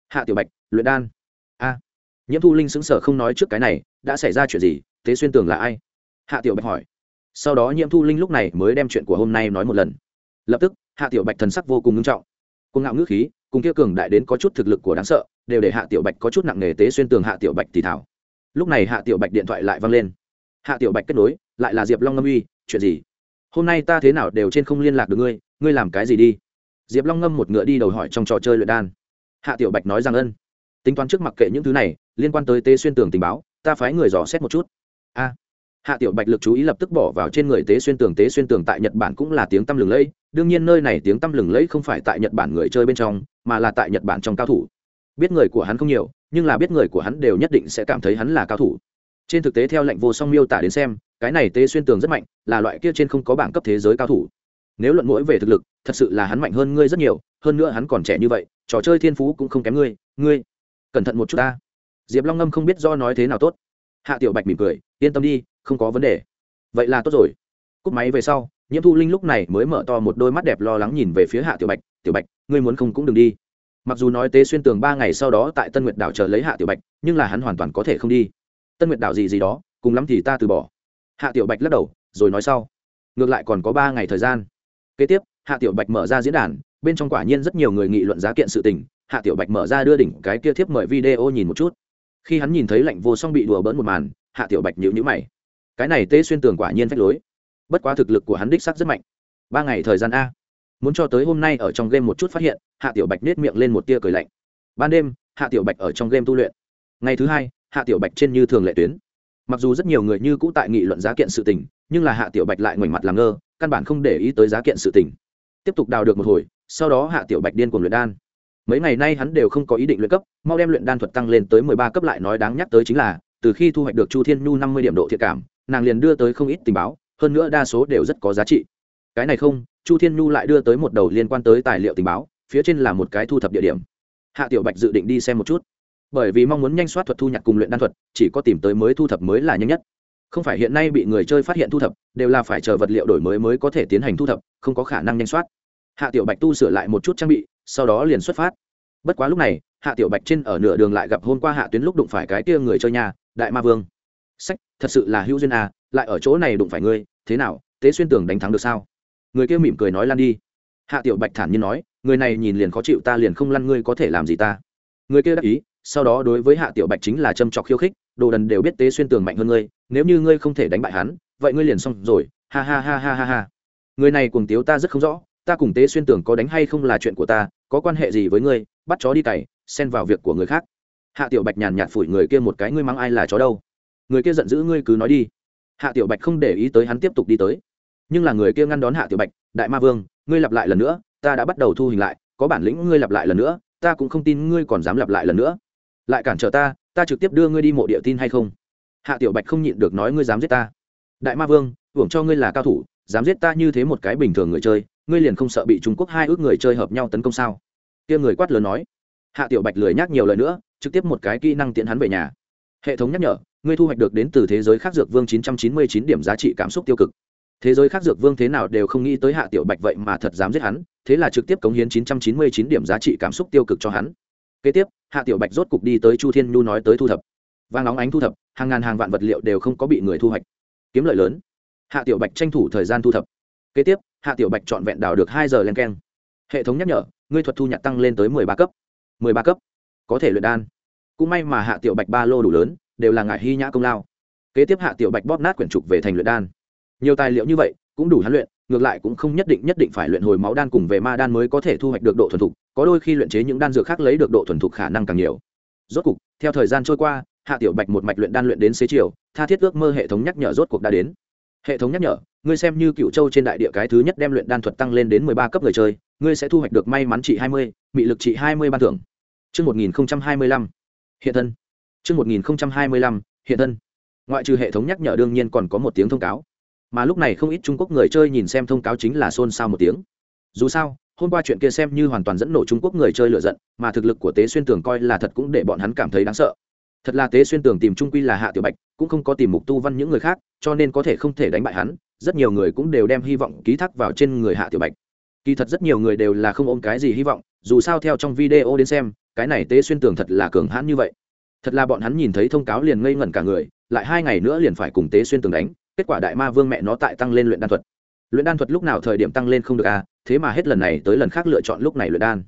Hạ tiểu bạch, luyện đan. A. Nhiễm thu linh xứng sở không nói trước cái này, đã xảy ra chuyện gì, tế xuyên tường là ai? Hạ tiểu bạch hỏi. Sau đó nhiễm thu linh lúc này mới đem chuyện của hôm nay nói một lần. Lập tức, hạ tiểu bạch thần sắc vô cùng nghiêm trọng. Cùng ngạo ngữ khí, cùng kia cường đại đến có chút thực lực của đáng sợ, đều để hạ tiểu bạch có chút nặng nề tế xuyên tường hạ tiểu bạch thì thảo. Lúc này hạ tiểu bạch điện thoại lại văng lên. Hạ tiểu bạch kết nối, lại là diệp long ngâm uy, chuyện gì? Hôm nay ta thế nào đều trên không liên lạc được ngươi ngươi làm cái gì đi? Diệp long ngâm một ngựa đi đầu hỏi trong trò chơi luyện đan hạ tiểu bạch nói rằng ân. Tính toán trước mặc kệ những thứ này, liên quan tới tế xuyên tường tình báo, ta phái người dò xét một chút. A. Hạ tiểu bạch lực chú ý lập tức bỏ vào trên người tế xuyên tường, tế xuyên tường tại nhật bản cũng là tiếng tăm lừng lẫy, đương nhiên nơi này tiếng tăm lừng lẫy không phải tại nhật bản người chơi bên trong, mà là tại nhật bản trong cao thủ. Biết người của hắn không nhiều, nhưng là biết người của hắn đều nhất định sẽ cảm thấy hắn là cao thủ. Trên thực tế theo lệnh vô song miêu tả đến xem, cái này tế xuyên tường rất mạnh, là loại kia trên không có bảng cấp thế giới cao thủ. Nếu luận mũi về thực lực, thật sự là hắn mạnh hơn ngươi rất nhiều, hơn nữa hắn còn trẻ như vậy trò chơi thiên phú cũng không kém ngươi ngươi, cẩn thận một chút ta. Diệp long ngâm không biết do nói thế nào tốt. Hạ tiểu bạch mỉm cười, yên tâm đi, không có vấn đề. Vậy là tốt rồi. Cúp máy về sau, nhiễm thu linh lúc này mới mở to một đôi mắt đẹp lo lắng nhìn về phía hạ tiểu bạch tiểu bạch, ngươi muốn không cũng đừng đi. Mặc dù nói tế xuyên tường ba ngày sau đó tại tân nguyệt đảo chờ lấy hạ tiểu bạch, nhưng là hắn hoàn toàn có thể không đi. Tân nguyệt đảo gì gì đó, cùng lắm thì ta từ bỏ. Hạ tiểu bạch lắc đầu, rồi nói sau. Ngược lại còn có ba ngày thời gian. Kế tiếp, hạ tiểu bạch mở ra diễn đàn bên trong quả nhiên rất nhiều người nghị luận giá kiện sự tình, hạ tiểu bạch mở ra đưa đỉnh cái kia thiếp mời video nhìn một chút. Khi hắn nhìn thấy lạnh vô song bị đùa bỡn một màn, hạ tiểu bạch nhịu nhữ mày. Cái này tê xuyên tường quả nhiên phách lối. Bất quá thực lực của hắn đích sắc rất mạnh. Ba ngày thời gian a. Muốn cho tới hôm nay ở trong game một chút phát hiện, hạ tiểu bạch nết miệng lên một tia cười lạnh. Ban đêm, hạ tiểu bạch ở trong game tu luyện. Ngày thứ hai, hạ tiểu bạch trên như thường lệ tuyến. Mặc dù rất nhiều người như cũ tại nghị luận giá kiện sự tình, nhưng là hạ tiểu bạch lại ngoảnh mặt làm ngơ, căn bản không để ý tới giá kiện sự tình. Tiếp tục đào được một hồi sau đó hạ tiểu bạch điên cuồng luyện đan. Mấy ngày nay hắn đều không có ý định luyện cấp, mau đem luyện đan thuật tăng lên tới mười ba cấp lại nói đáng nhắc tới chính là, từ khi thu hoạch được chu thiên nhu năm mươi điểm độ thiện cảm, nàng liền đưa tới không ít tình báo, hơn nữa đa số đều rất có giá trị. Cái này không, chu thiên nhu lại đưa tới một đầu liên quan tới tài liệu tình báo, phía trên là một cái thu thập địa điểm. Hạ tiểu bạch dự định đi xem một chút. Bởi vì mong muốn nhanh soát thuật thu nhặt cùng luyện đan thuật, chỉ có tìm tới mới thu thập mới là nhanh nhất. Không phải hiện nay bị người chơi phát hiện thu thập, đều là phải chờ vật liệu đổi mới mới có thể tiến hành thu thập, không có khả năng nhanh soát hạ tiểu bạch tu sửa lại một chút trang bị, sau đó liền xuất phát. Bất quá lúc này, hạ tiểu bạch trên ở nửa đường lại gặp hôm qua hạ tuyến lúc đụng phải cái kia người chơi nhà, đại ma vương. Sách, thật sự là hữu duyên à lại ở chỗ này đụng phải ngươi, thế nào, tế xuyên Tưởng đánh thắng được sao? Người kia mỉm cười nói lan đi. Hạ tiểu bạch thản nhiên nói, người này nhìn liền khó chịu ta liền không lăn, ngươi có thể làm gì ta? Người kia đáp ý, sau đó đối với hạ tiểu bạch chính là châm trọc khiêu khích, đồ đần đều biết tế xuyên tường mạnh hơn ngươi, nếu như ngươi không thể đánh bại hắn, vậy ngươi liền xong rồi, ha ha ha ha ha ha. Người này cuồng tiếu ta rất không rõ ta cùng tế xuyên tưởng có đánh hay không là chuyện của ta, có quan hệ gì với ngươi, bắt chó đi cày, xen vào việc của người khác. Hạ tiểu bạch nhàn nhạt phủi người kia một cái, ngươi mắng ai là chó đâu? Người kia giận dữ, ngươi cứ nói đi. Hạ tiểu bạch không để ý tới hắn tiếp tục đi tới. Nhưng là người kia ngăn đón hạ tiểu bạch, đại ma vương, ngươi lặp lại lần nữa, ta đã bắt đầu thu hình lại, có bản lĩnh ngươi lặp lại lần nữa, ta cũng không tin ngươi còn dám lặp lại lần nữa. Lại cản trở ta ta trực tiếp đưa ngươi đi mộ địa tin hay không? Hạ tiểu bạch không nhịn được nói, ngươi dám giết ta? Đại ma vương, hưởng cho ngươi là cao thủ, dám giết ta như thế một cái bình thường người chơi ngươi liền không sợ bị trung quốc hai ước người chơi hợp nhau tấn công sao? Kia người quát lớn nói. Hạ tiểu bạch lười nhắc nhiều lời nữa, trực tiếp một cái kỹ năng tiện hắn về nhà. Hệ thống nhắc nhở, ngươi thu hoạch được đến từ thế giới khác dược vương 999 điểm giá trị cảm xúc tiêu cực. Thế giới khác dược vương thế nào đều không nghĩ tới hạ tiểu bạch vậy mà thật dám giết hắn, thế là trực tiếp cống hiến 999 điểm giá trị cảm xúc tiêu cực cho hắn. Kế tiếp, hạ tiểu bạch rốt cục đi tới chu thiên nhu nói tới thu thập. Vang nóng ánh thu thập, hàng ngàn hàng vạn vật liệu đều không có bị người thu hoạch. Kiếm lợi lớn. Hạ tiểu bạch tranh thủ thời gian thu thập kế tiếp, hạ tiểu bạch trọn vẹn đào được hai giờ len keng. Hệ thống nhắc nhở, ngươi thuật thu nhặt tăng lên tới mười ba cấp. Mười ba cấp. Có thể luyện đan. Cũng may mà hạ tiểu bạch ba lô đủ lớn, đều là ngại hy nhã công lao. Kế tiếp hạ tiểu bạch bóp nát quyển trục về thành luyện đan. Nhiều tài liệu như vậy, cũng đủ hắn luyện, ngược lại cũng không nhất định nhất định phải luyện hồi máu đan cùng về ma đan mới có thể thu hoạch được độ thuần thục, có đôi khi luyện chế những đan dược khác lấy được độ thuần thục khả năng càng nhiều. Rốt cục, theo thời gian trôi qua, hạ tiểu bạch một mạch luyện đan luyện đến xế chiều, tha thiết ước mơ hệ thống nhắc nhở rốt cuộc đã đến hệ thống nhắc nhở, ngươi xem như cựu châu trên đại địa cái thứ nhất đem luyện đan thuật tăng lên đến mười ba cấp người chơi, ngươi sẽ thu hoạch được may mắn trị hai mươi bị lực trị hai mươi ban thưởng. Chương một nghìn hai mươi lăm. Hiện thân. Chương một nghìn hai mươi lăm, hiện thân. Ngoại trừ hệ thống nhắc nhở đương nhiên còn có một tiếng thông cáo. Mà lúc này không ít trung quốc người chơi nhìn xem thông cáo chính là xôn xao một tiếng. Dù sao, hôm qua chuyện kia xem như hoàn toàn dẫn nổ trung quốc người chơi lựa giận, mà thực lực của tế xuyên tường coi là thật cũng để bọn hắn cảm thấy đáng sợ thật là tế xuyên tường tìm trung quy là hạ tiểu bạch, cũng không có tìm mục tu văn những người khác, cho nên có thể không thể đánh bại hắn, rất nhiều người cũng đều đem hy vọng ký thác vào trên người hạ tiểu bạch. Kỳ thật rất nhiều người đều là không ôm cái gì hy vọng, dù sao theo trong video đến xem, cái này tế xuyên tường thật là cường hãn như vậy. Thật là bọn hắn nhìn thấy thông cáo liền ngây ngẩn cả người, lại hai ngày nữa liền phải cùng tế xuyên tường đánh, kết quả đại ma vương mẹ nó tại tăng lên luyện đan thuật. Luyện đan thuật lúc nào thời điểm tăng lên không được à thế mà hết lần này tới lần khác lựa chọn lúc này luyện đan.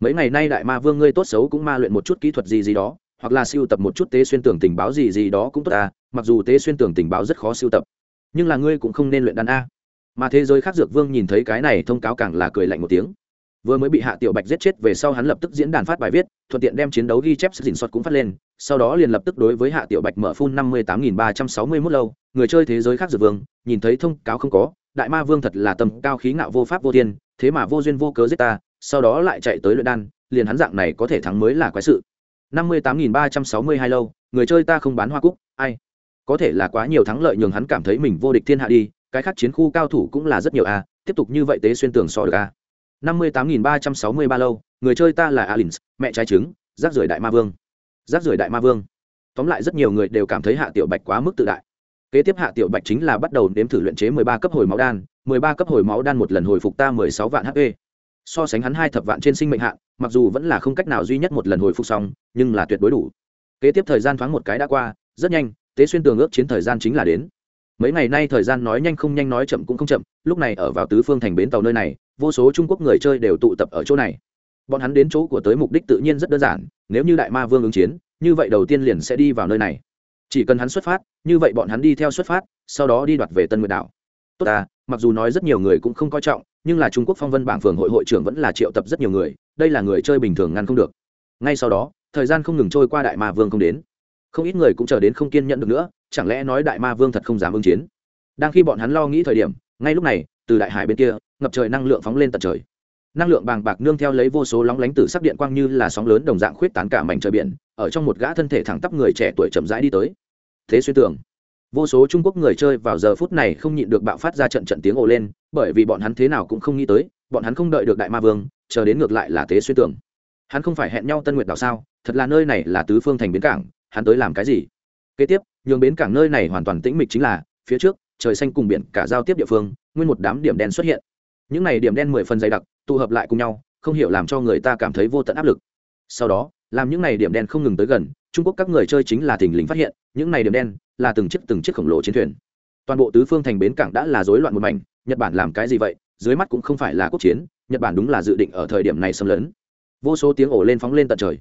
Mấy ngày nay đại ma vương ngươi tốt xấu cũng ma luyện một chút kỹ thuật gì gì đó hoặc là siêu tập một chút tế xuyên tưởng tình báo gì gì đó cũng tốt à mặc dù tế xuyên tưởng tình báo rất khó siêu tập. Nhưng là ngươi cũng không nên luyện đan a. Mà thế giới khác dược vương nhìn thấy cái này thông cáo càng là cười lạnh một tiếng. Vừa mới bị hạ tiểu bạch giết chết về sau hắn lập tức diễn đàn phát bài viết, thuận tiện đem chiến đấu ghi chép sức dình soát cũng phát lên, sau đó liền lập tức đối với hạ tiểu bạch mở phun năm mươi tám nghìn ba trăm sáu mươi mốt lâu, người chơi thế giới khác dược vương, nhìn thấy thông cáo không có, đại ma vương thật là tầm cao khí ngạo vô pháp vô thiên, thế mà vô duyên vô cớ giết ta, sau đó lại chạy tới luyện đan, liền hắn dạng này có thể thắng mới là quái sự năm mươi tám nghìn ba trăm sáu mươi hai lâu, người chơi ta không bán hoa cúc, ai? Có thể là quá nhiều thắng lợi nhường hắn cảm thấy mình vô địch thiên hạ đi, cái khác chiến khu cao thủ cũng là rất nhiều a, tiếp tục như vậy tế xuyên tường so được a. năm mươi tám nghìn ba trăm sáu mươi ba lâu, người chơi ta là alins, mẹ trái trứng, rác rưởi đại ma vương. Rác rưởi đại ma vương. Tóm lại rất nhiều người đều cảm thấy hạ tiểu bạch quá mức tự đại. Kế tiếp hạ tiểu bạch chính là bắt đầu đếm thử luyện chế mười ba cấp hồi máu đan, mười ba cấp hồi máu đan một lần hồi phục ta mười sáu vạn hp so sánh hắn hai thập vạn trên sinh mệnh hạn, mặc dù vẫn là không cách nào duy nhất một lần hồi phục xong, nhưng là tuyệt đối đủ. Kế tiếp thời gian thoáng một cái đã qua, rất nhanh, tế xuyên tường ước chiến thời gian chính là đến. Mấy ngày nay thời gian nói nhanh không nhanh nói chậm cũng không chậm, lúc này ở vào tứ phương thành bến tàu nơi này, vô số trung quốc người chơi đều tụ tập ở chỗ này. Bọn hắn đến chỗ của tới mục đích tự nhiên rất đơn giản, nếu như đại ma vương ứng chiến, như vậy đầu tiên liền sẽ đi vào nơi này. Chỉ cần hắn xuất phát, như vậy bọn hắn đi theo xuất phát, sau đó đi đoạt về tân nguyệt đảo tốt ta, mặc dù nói rất nhiều người cũng không coi trọng, nhưng là trung quốc phong vân bảng phường hội hội trưởng vẫn là triệu tập rất nhiều người, đây là người chơi bình thường ngăn không được. Ngay sau đó, thời gian không ngừng trôi qua đại ma vương không đến. Không ít người cũng chờ đến không kiên nhẫn được nữa, chẳng lẽ nói đại ma vương thật không dám ứng chiến? Đang khi bọn hắn lo nghĩ thời điểm, ngay lúc này, từ đại hải bên kia, ngập trời năng lượng phóng lên tận trời. Năng lượng bàng bạc nương theo lấy vô số lóng lánh từ sắc điện quang như là sóng lớn đồng dạng khuyết tán cả mảnh trời biển, ở trong một gã thân thể thẳng tắp người trẻ tuổi chậm rãi đi tới. Thế xuyên tưởng vô số trung quốc người chơi vào giờ phút này không nhịn được bạo phát ra trận trận tiếng ồ lên, bởi vì bọn hắn thế nào cũng không nghĩ tới, bọn hắn không đợi được đại ma vương, chờ đến ngược lại là tế xuyên tưởng hắn không phải hẹn nhau tân nguyệt đảo sao, thật là nơi này là tứ phương thành bến cảng, hắn tới làm cái gì? Kế tiếp, nhường bến cảng nơi này hoàn toàn tĩnh mịch chính là, phía trước, trời xanh cùng biển cả giao tiếp địa phương, nguyên một đám điểm đen xuất hiện. Những này điểm đen mười phần dày đặc, tụ hợp lại cùng nhau, không hiểu làm cho người ta cảm thấy vô tận áp lực. Sau đó, làm những này điểm đen không ngừng tới gần trung quốc các người chơi chính là thình lình phát hiện, những này điểm đen là từng chiếc từng chiếc khổng lồ chiến thuyền. Toàn bộ tứ phương thành bến cảng đã là rối loạn một mảnh, nhật bản làm cái gì vậy? Dưới mắt cũng không phải là quốc chiến, nhật bản đúng là dự định ở thời điểm này xâm lấn. Vô số tiếng ổ lên phóng lên tận trời.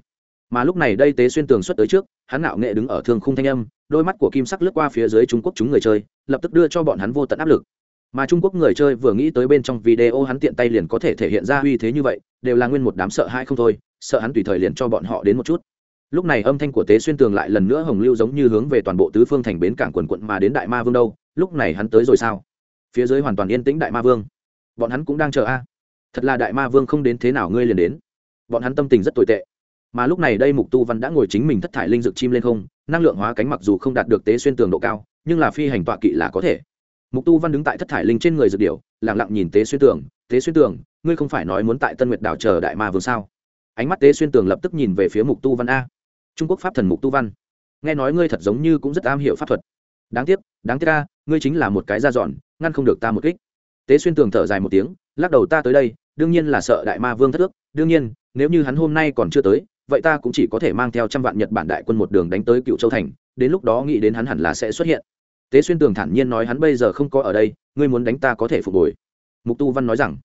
Mà lúc này đây tế xuyên tường xuất tới trước, hắn nạo nghệ đứng ở thương khung thanh âm, đôi mắt của kim sắc lướt qua phía dưới trung quốc chúng người chơi, lập tức đưa cho bọn hắn vô tận áp lực. Mà trung quốc người chơi vừa nghĩ tới bên trong video hắn tiện tay liền có thể thể hiện ra uy thế như vậy, đều là nguyên một đám sợ hãi không thôi, sợ hắn tùy thời liền cho bọn họ đến một chút lúc này âm thanh của tế xuyên tường lại lần nữa hồng lưu giống như hướng về toàn bộ tứ phương thành bến cảng quần quận mà đến đại ma vương đâu. Lúc này hắn tới rồi sao? Phía dưới hoàn toàn yên tĩnh đại ma vương. Bọn hắn cũng đang chờ a. Thật là đại ma vương không đến thế nào ngươi liền đến. Bọn hắn tâm tình rất tồi tệ. Mà lúc này đây mục tu văn đã ngồi chính mình thất thải linh dược chim lên không, năng lượng hóa cánh mặc dù không đạt được tế xuyên tường độ cao, nhưng là phi hành tọa kỵ là có thể. Mục tu văn đứng tại thất thải linh trên người dược điểu lẳng lặng nhìn tế xuyên tường, tế xuyên tường, ngươi không phải nói muốn tại tân nguyệt đảo chờ đại ma vương sao? Ánh mắt tế xuyên tường lập tức nhìn về phía mục tu văn a trung quốc pháp thần mục tu văn. Nghe nói ngươi thật giống như cũng rất am hiểu pháp thuật. Đáng tiếc đáng tiếc ca ngươi chính là một cái da dọn, ngăn không được ta một kích. Tế xuyên tường thở dài một tiếng, lắc đầu ta tới đây, đương nhiên là sợ đại ma vương thất ước. Đương nhiên, nếu như hắn hôm nay còn chưa tới, vậy ta cũng chỉ có thể mang theo trăm vạn nhật bản đại quân một đường đánh tới cựu châu thành, đến lúc đó nghĩ đến hắn hẳn là sẽ xuất hiện. Tế xuyên tường thản nhiên nói hắn bây giờ không có ở đây, ngươi muốn đánh ta có thể phục hồi. Mục tu văn nói rằng.